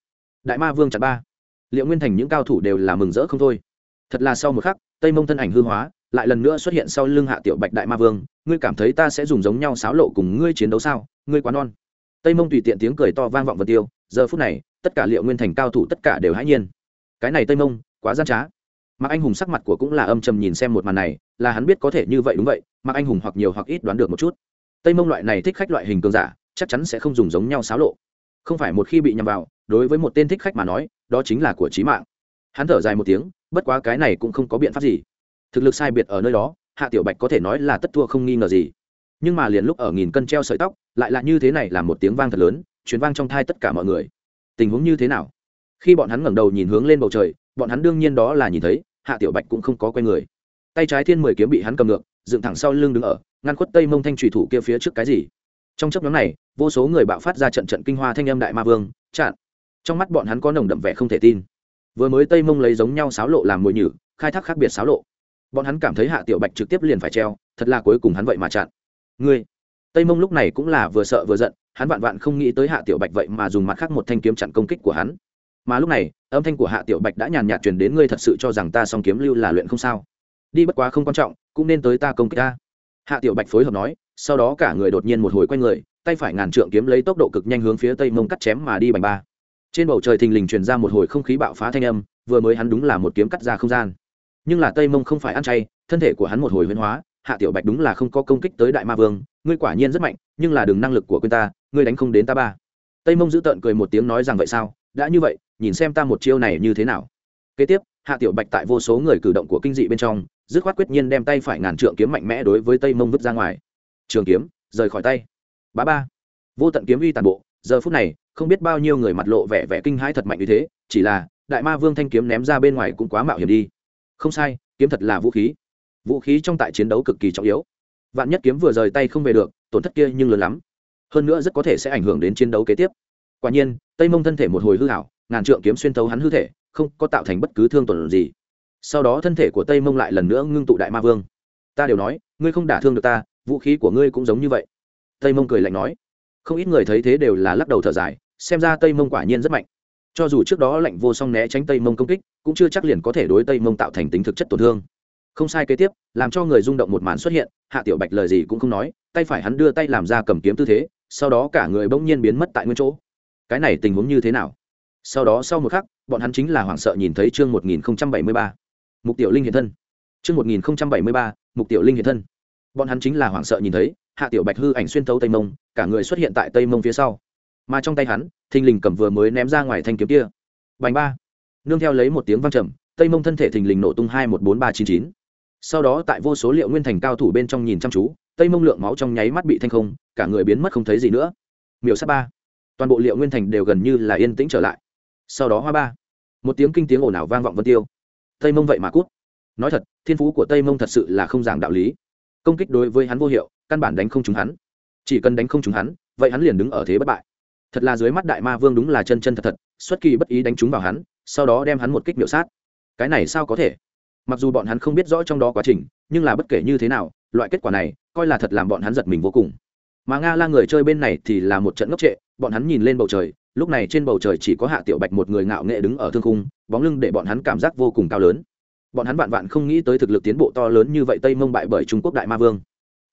Đại ma vương chặn ba. Liệu nguyên thành những cao thủ đều là mừng rỡ không thôi. Thật là sau một khắc, tây mông thân ảnh hư hóa, lại lần nữa xuất hiện sau lưng hạ tiểu bạch đại ma vương. Ngươi cảm thấy ta sẽ dùng giống nhau xáo lộ cùng ngươi chiến đấu sao? Ngươi quá non. Tây mông tùy tiện tiếng cười to vang vọng vật tiêu. Giờ phút này, tất cả liệu nguyên thành cao thủ tất cả đều hãy nhiên. Cái này tây mông, quá gian trá. Mạc anh hùng sắc mặt của cũng là âm trầm nhìn xem một màn này, là hắn biết có thể như vậy đúng vậy, mạc anh hùng hoặc nhiều hoặc ít đoán được một chút tây mông loại này thích khách loại hình cường giả, chắc chắn sẽ không dùng giống nhau xáo lộ. Không phải một khi bị nhầm vào, đối với một tên thích khách mà nói, đó chính là của trí mạng. Hắn thở dài một tiếng, bất quá cái này cũng không có biện pháp gì. Thực lực sai biệt ở nơi đó, hạ tiểu bạch có thể nói là tất thua không nghi ngờ gì. Nhưng mà liền lúc ở nghìn cân treo sợi tóc, lại là như thế này là một tiếng vang thật lớn chuyến vang trong thai tất cả mọi người. Tình huống như thế nào? Khi bọn hắn ngẩng đầu nhìn hướng lên bầu trời, bọn hắn đương nhiên đó là nhìn thấy, hạ tiểu bạch cũng không có quen người. Tay trái thiên mười kiếm bị hắn cầm ngược, dựng thẳng sau lưng đứng ở ngăn khuất tây mông thanh trùy thủ kia phía trước cái gì? Trong chấp nhóm này, vô số người bạo phát ra trận trận kinh hoa thanh âm đại ma vương, chặn. Trong mắt bọn hắn có nồng đậm vẻ không thể tin. Vừa mới tây mông lấy giống nhau sáo lộ làm mồi nhử, khai thác khác biệt sáo lộ. Bọn hắn cảm thấy hạ tiểu bạch trực tiếp liền phải treo, thật là cuối cùng hắn vậy mà chặn. Ngươi, tây mông lúc này cũng là vừa sợ vừa giận, hắn vạn vạn không nghĩ tới hạ tiểu bạch vậy mà dùng mặt khác một thanh kiếm chặn công kích của hắn. Mà lúc này, âm thanh của hạ tiểu bạch đã nhàn nhạt truyền đến ngươi thật sự cho rằng ta song kiếm lưu là luyện không sao. Đi bất quá không quan trọng, cũng nên tới ta công kích ta hạ tiểu bạch phối hợp nói, sau đó cả người đột nhiên một hồi quay người, tay phải ngàn trượng kiếm lấy tốc độ cực nhanh hướng phía tây mông cắt chém mà đi bành ba. Trên bầu trời thình lình truyền ra một hồi không khí bạo phá thanh âm, vừa mới hắn đúng là một kiếm cắt ra không gian. Nhưng là tây mông không phải ăn chay, thân thể của hắn một hồi biến hóa, hạ tiểu bạch đúng là không có công kích tới đại ma vương, ngươi quả nhiên rất mạnh, nhưng là đừng năng lực của quên ta, ngươi đánh không đến ta ba. Tây mông giữ tợn cười một tiếng nói rằng vậy sao, đã như vậy, nhìn xem ta một chiêu này như thế nào. Kế tiếp, hạ tiểu bạch tại vô số người cử động của kinh dị bên trong dứt khoát quyết nhiên đem tay phải ngàn trượng kiếm mạnh mẽ đối với tây mông vứt ra ngoài. Trường kiếm, rời khỏi tay. Bá ba. Vô tận kiếm uy tàn bộ, giờ phút này, không biết bao nhiêu người mặt lộ vẻ vẻ kinh hãi thật mạnh như thế, chỉ là, đại ma vương thanh kiếm ném ra bên ngoài cũng quá mạo hiểm đi. Không sai, kiếm thật là vũ khí. Vũ khí trong tại chiến đấu cực kỳ trọng yếu. Vạn nhất kiếm vừa rời tay không về được, tổn thất kia nhưng lớn lắm. Hơn nữa rất có thể sẽ ảnh hưởng đến chiến đấu kế tiếp. Quả nhiên, tây mông thân thể một hồi hư hảo, ngàn trượng kiếm xuyên tấu hắn hư thể, không có tạo thành bất cứ thương tổn gì sau đó thân thể của tây mông lại lần nữa ngưng tụ đại ma vương. Ta đều nói, ngươi không đả thương được ta, vũ khí của ngươi cũng giống như vậy. Tây mông cười lạnh nói. Không ít người thấy thế đều là lắc đầu thở dài, xem ra tây mông quả nhiên rất mạnh. Cho dù trước đó lạnh vô song né tránh tây mông công kích, cũng chưa chắc liền có thể đối tây mông tạo thành tính thực chất tổn thương. Không sai kế tiếp, làm cho người rung động một màn xuất hiện, hạ tiểu bạch lời gì cũng không nói, tay phải hắn đưa tay làm ra cầm kiếm tư thế, sau đó cả người bỗng nhiên biến mất tại nguyên chỗ. Cái này tình huống như thế nào? Sau đó sau một khắc, bọn hắn chính là hoảng sợ nhìn thấy chương một nghìn bảy mươi ba mục tiểu linh hiện thân. Trước 1073, mục tiểu linh hiện thân. Bọn hắn chính là hoảng sợ nhìn thấy hạ tiểu bạch hư ảnh xuyên tấu tây mông cả người xuất hiện tại tây mông phía sau. Mà trong tay hắn thình lình cầm vừa mới ném ra ngoài thanh kiếm kia. Bành ba. Nương theo lấy một tiếng vang trầm tây mông thân thể thình lình nổ tung hai một bốn ba chín chín. Sau đó tại vô số liệu nguyên thành cao thủ bên trong nhìn chăm chú tây mông lượng máu trong nháy mắt bị thanh không cả người biến mất không thấy gì nữa. Miểu sát ba. Toàn bộ liệu nguyên thành đều gần như là yên tĩnh trở lại. Sau đó hoa ba. Một tiếng kinh tiếng ồn ào vang vọng vân tiêu tây mông vậy mà cút. Nói thật, thiên phú của tây mông thật sự là không giảng đạo lý. Công kích đối với hắn vô hiệu, căn bản đánh không trúng hắn. Chỉ cần đánh không trúng hắn, vậy hắn liền đứng ở thế bất bại. Thật là dưới mắt đại ma vương đúng là chân chân thật thật, xuất kỳ bất ý đánh trúng vào hắn, sau đó đem hắn một kích miểu sát. Cái này sao có thể? Mặc dù bọn hắn không biết rõ trong đó quá trình, nhưng là bất kể như thế nào, loại kết quả này, coi là thật làm bọn hắn giật mình vô cùng. Mà nga la người chơi bên này thì là một trận ngốc trệ, bọn hắn nhìn lên bầu trời lúc này trên bầu trời chỉ có hạ tiểu bạch một người ngạo nghệ đứng ở thương khung, bóng lưng để bọn hắn cảm giác vô cùng cao lớn. Bọn hắn vạn vạn không nghĩ tới thực lực tiến bộ to lớn như vậy tây mông bại bởi trung quốc đại ma vương.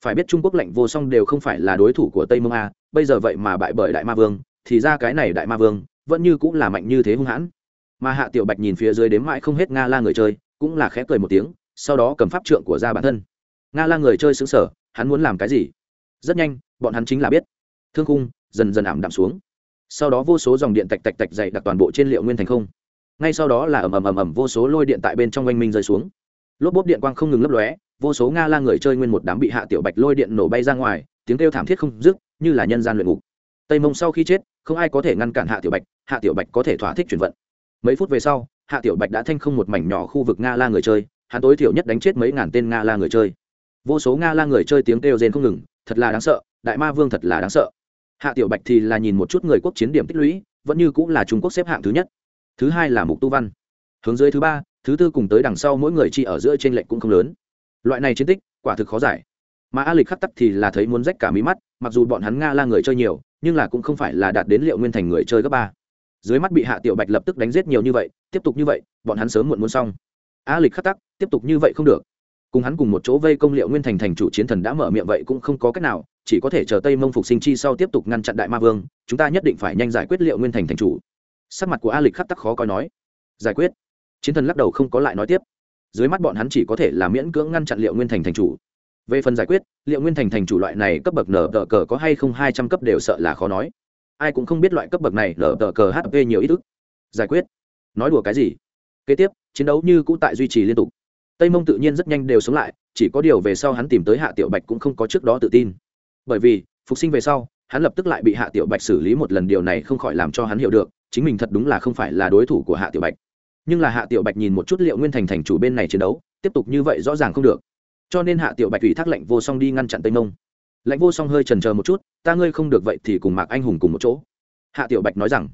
Phải biết trung quốc lệnh vô song đều không phải là đối thủ của tây mông a, bây giờ vậy mà bại bởi đại ma vương, thì ra cái này đại ma vương vẫn như cũng là mạnh như thế hung hãn. Mà hạ tiểu bạch nhìn phía dưới đếm mãi không hết nga la người chơi, cũng là khẽ cười một tiếng, sau đó cầm pháp trượng của ra bản thân. Nga la người chơi xứng sở hắn muốn làm cái gì? Rất nhanh, bọn hắn chính là biết. Thương khung dần dần ảm đạm xuống sau đó vô số dòng điện tạch tạch tạch dày đặc toàn bộ trên liệu nguyên thành không. Ngay sau đó là ầm ầm ầm ầm vô số lôi điện tại bên trong oanh minh rơi xuống. Lốp bốp điện quang không ngừng lấp lóe, vô số nga la người chơi nguyên một đám bị hạ tiểu bạch lôi điện nổ bay ra ngoài, tiếng kêu thảm thiết không dứt, như là nhân gian luyện ngục. Tây mông sau khi chết, không ai có thể ngăn cản hạ tiểu bạch, hạ tiểu bạch có thể thỏa thích chuyển vận. Mấy phút về sau, hạ tiểu bạch đã thanh không một mảnh nhỏ khu vực nga la người chơi, hắn tối thiểu nhất đánh chết mấy ngàn tên nga la người chơi. Vô số nga la người chơi tiếng kêu rên không ngừng, thật là đáng sợ, đại ma vương thật là đáng sợ hạ tiểu bạch thì là nhìn một chút người quốc chiến điểm tích lũy, vẫn như cũng là trung quốc xếp hạng thứ nhất. Thứ hai là mục tu văn. Hướng dưới thứ ba, thứ tư cùng tới đằng sau mỗi người chỉ ở giữa trên lệnh cũng không lớn. Loại này chiến tích, quả thực khó giải. Mà a lịch khắc tắc thì là thấy muốn rách cả mí mắt, mặc dù bọn hắn nga la người chơi nhiều, nhưng là cũng không phải là đạt đến liệu nguyên thành người chơi cấp ba. Dưới mắt bị hạ tiểu bạch lập tức đánh giết nhiều như vậy, tiếp tục như vậy, bọn hắn sớm muộn muốn xong. A lịch khắc tắc, tiếp tục như vậy không được. Cùng hắn cùng một chỗ vây công liệu nguyên thành thành chủ chiến thần đã mở miệng vậy cũng không có cách nào chỉ có thể chờ tây mông phục sinh chi sau tiếp tục ngăn chặn đại ma vương, chúng ta nhất định phải nhanh giải quyết liệu nguyên thành thành chủ. Sắc mặt của a lịch khắc tắc khó coi nói. Giải quyết? Chiến thần lắc đầu không có lại nói tiếp. Dưới mắt bọn hắn chỉ có thể là miễn cưỡng ngăn chặn liệu nguyên thành thành chủ. Về phần giải quyết, liệu nguyên thành thành chủ loại này cấp bậc nở tờ cờ có hay không hai trăm cấp đều sợ là khó nói. Ai cũng không biết loại cấp bậc này nở tờ cờ hp nhiều ít ức giải quyết? Nói đùa cái gì? Kế tiếp, chiến đấu như cũ tại duy trì liên tục. Tây mông tự nhiên rất nhanh đều sống lại, chỉ có điều về sau hắn tìm tới hạ tiểu bạch cũng không có trước đó tự tin bởi vì, phục sinh về sau, hắn lập tức lại bị hạ tiểu bạch xử lý một lần, điều này không khỏi làm cho hắn hiểu được, chính mình thật đúng là không phải là đối thủ của hạ tiểu bạch. Nhưng là hạ tiểu bạch nhìn một chút liệu nguyên thành thành chủ bên này chiến đấu, tiếp tục như vậy rõ ràng không được. Cho nên hạ tiểu bạch ủy thác lệnh vô song đi ngăn chặn tây mông. Lệnh vô song hơi trần chờ một chút, ta ngươi không được vậy thì cùng mạc anh hùng cùng một chỗ. Hạ tiểu bạch nói rằng.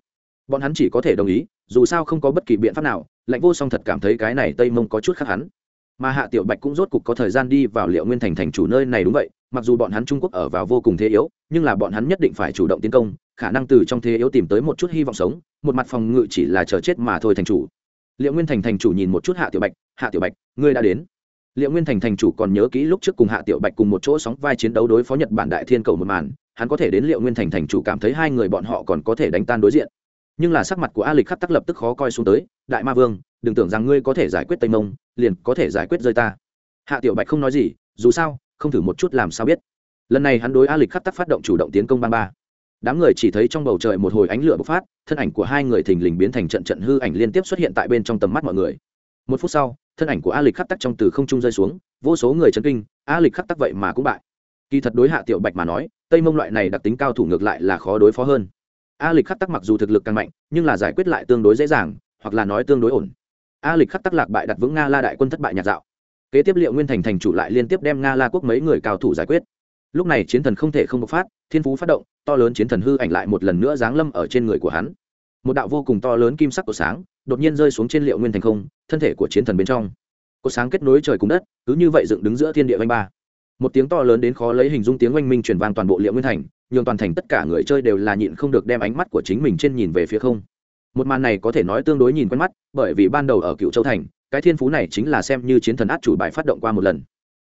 Bọn hắn chỉ có thể đồng ý, dù sao không có bất kỳ biện pháp nào, lệnh vô song thật cảm thấy cái này tây mông có chút khác hắn. Mà hạ tiểu bạch cũng rốt cục có thời gian đi vào liệu nguyên thành thành chủ nơi này đúng vậy mặc dù bọn hắn trung quốc ở vào vô cùng thế yếu, nhưng là bọn hắn nhất định phải chủ động tiến công, khả năng từ trong thế yếu tìm tới một chút hy vọng sống, một mặt phòng ngự chỉ là chờ chết mà thôi thành chủ. Liệu nguyên thành thành chủ nhìn một chút hạ tiểu bạch, hạ tiểu bạch, ngươi đã đến. Liệu nguyên thành thành chủ còn nhớ kỹ lúc trước cùng hạ tiểu bạch cùng một chỗ sóng vai chiến đấu đối phó nhật bản đại thiên cầu một màn, hắn có thể đến liệu nguyên thành thành chủ cảm thấy hai người bọn họ còn có thể đánh tan đối diện. Nhưng là sắc mặt của a lịch khắc tắc lập tức khó coi xuống tới, đại ma vương, đừng tưởng rằng ngươi có thể giải quyết tây mông, liền có thể giải quyết rơi ta. Hạ tiểu bạch không nói gì, dù sao không thử một chút làm sao biết. Lần này hắn đối a lịch khắc tắc phát động chủ động tiến công ban ba. Đám người chỉ thấy trong bầu trời một hồi ánh lửa bộc phát, thân ảnh của hai người thình lình biến thành trận trận hư ảnh liên tiếp xuất hiện tại bên trong tầm mắt mọi người. Một phút sau, thân ảnh của a lịch khắc tắc trong từ không trung rơi xuống, vô số người chấn kinh, a lịch khắc tắc vậy mà cũng bại. Kỳ thật đối hạ tiểu bạch mà nói, tây mông loại này đặc tính cao thủ ngược lại là khó đối phó hơn. A lịch khắc tắc mặc dù thực lực càng mạnh, nhưng là giải quyết lại tương đối dễ dàng, hoặc là nói tương đối ổn. A lịch khắc tắc lạc bại đặt vững nga la đại quân thất bại nhạt dạo kế tiếp liệu nguyên thành thành chủ lại liên tiếp đem nga la quốc mấy người cao thủ giải quyết. Lúc này chiến thần không thể không bộc phát, thiên phú phát động, to lớn chiến thần hư ảnh lại một lần nữa giáng lâm ở trên người của hắn. Một đạo vô cùng to lớn kim sắc của sáng đột nhiên rơi xuống trên liệu nguyên thành không, thân thể của chiến thần bên trong. Cột sáng kết nối trời cùng đất, cứ như vậy dựng đứng giữa thiên địa vanh ba. Một tiếng to lớn đến khó lấy hình dung tiếng oanh minh truyền vang toàn bộ liệu nguyên thành, nhường toàn thành tất cả người chơi đều là nhịn không được đem ánh mắt của chính mình trên nhìn về phía không. Một màn này có thể nói tương đối nhìn quen mắt, bởi vì ban đầu ở cựu châu thành cái thiên phú này chính là xem như chiến thần át chủ bài phát động qua một lần.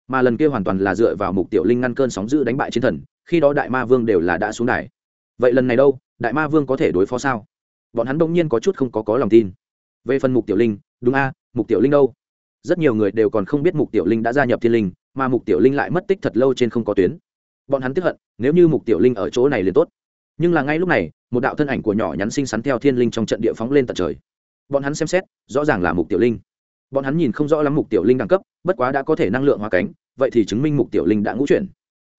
Mà lần kia hoàn toàn là dựa vào mục tiểu linh ngăn cơn sóng giữ đánh bại chiến thần, khi đó đại ma vương đều là đã xuống đài. Vậy lần này đâu? Đại ma vương có thể đối phó sao? Bọn hắn đông nhiên có chút không có có lòng tin. Về phần mục tiểu linh, đúng a, mục tiểu linh đâu? Rất nhiều người đều còn không biết mục tiểu linh đã gia nhập thiên linh, mà mục tiểu linh lại mất tích thật lâu trên không có tuyến. Bọn hắn tiếp hận, nếu như mục tiểu linh ở chỗ này liền tốt. Nhưng là ngay lúc này, một đạo thân ảnh của nhỏ nhắn xinh xắn theo thiên linh trong trận địa phóng lên tận trời. Bọn hắn xem xét, rõ ràng là mục tiểu linh bọn hắn nhìn không rõ lắm mục tiểu linh đẳng cấp, bất quá đã có thể năng lượng hóa cánh, vậy thì chứng minh mục tiểu linh đã ngũ chuyển.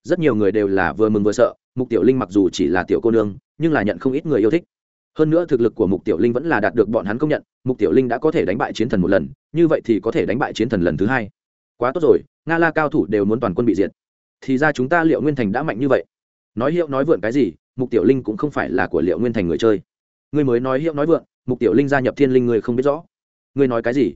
Rất nhiều người đều là vừa mừng vừa sợ, mục tiểu linh mặc dù chỉ là tiểu cô nương, nhưng là nhận không ít người yêu thích. Hơn nữa thực lực của mục tiểu linh vẫn là đạt được bọn hắn công nhận, mục tiểu linh đã có thể đánh bại chiến thần một lần, như vậy thì có thể đánh bại chiến thần lần thứ hai. Quá tốt rồi, nga la cao thủ đều muốn toàn quân bị diệt. Thì ra chúng ta liệu nguyên thành đã mạnh như vậy. Nói hiệu nói vượn cái gì, mục tiểu linh cũng không phải là của liệu nguyên thành người chơi. Ngươi mới nói hiệu nói vượn, mục tiểu linh gia nhập thiên linh người không biết rõ. Ngươi nói cái gì?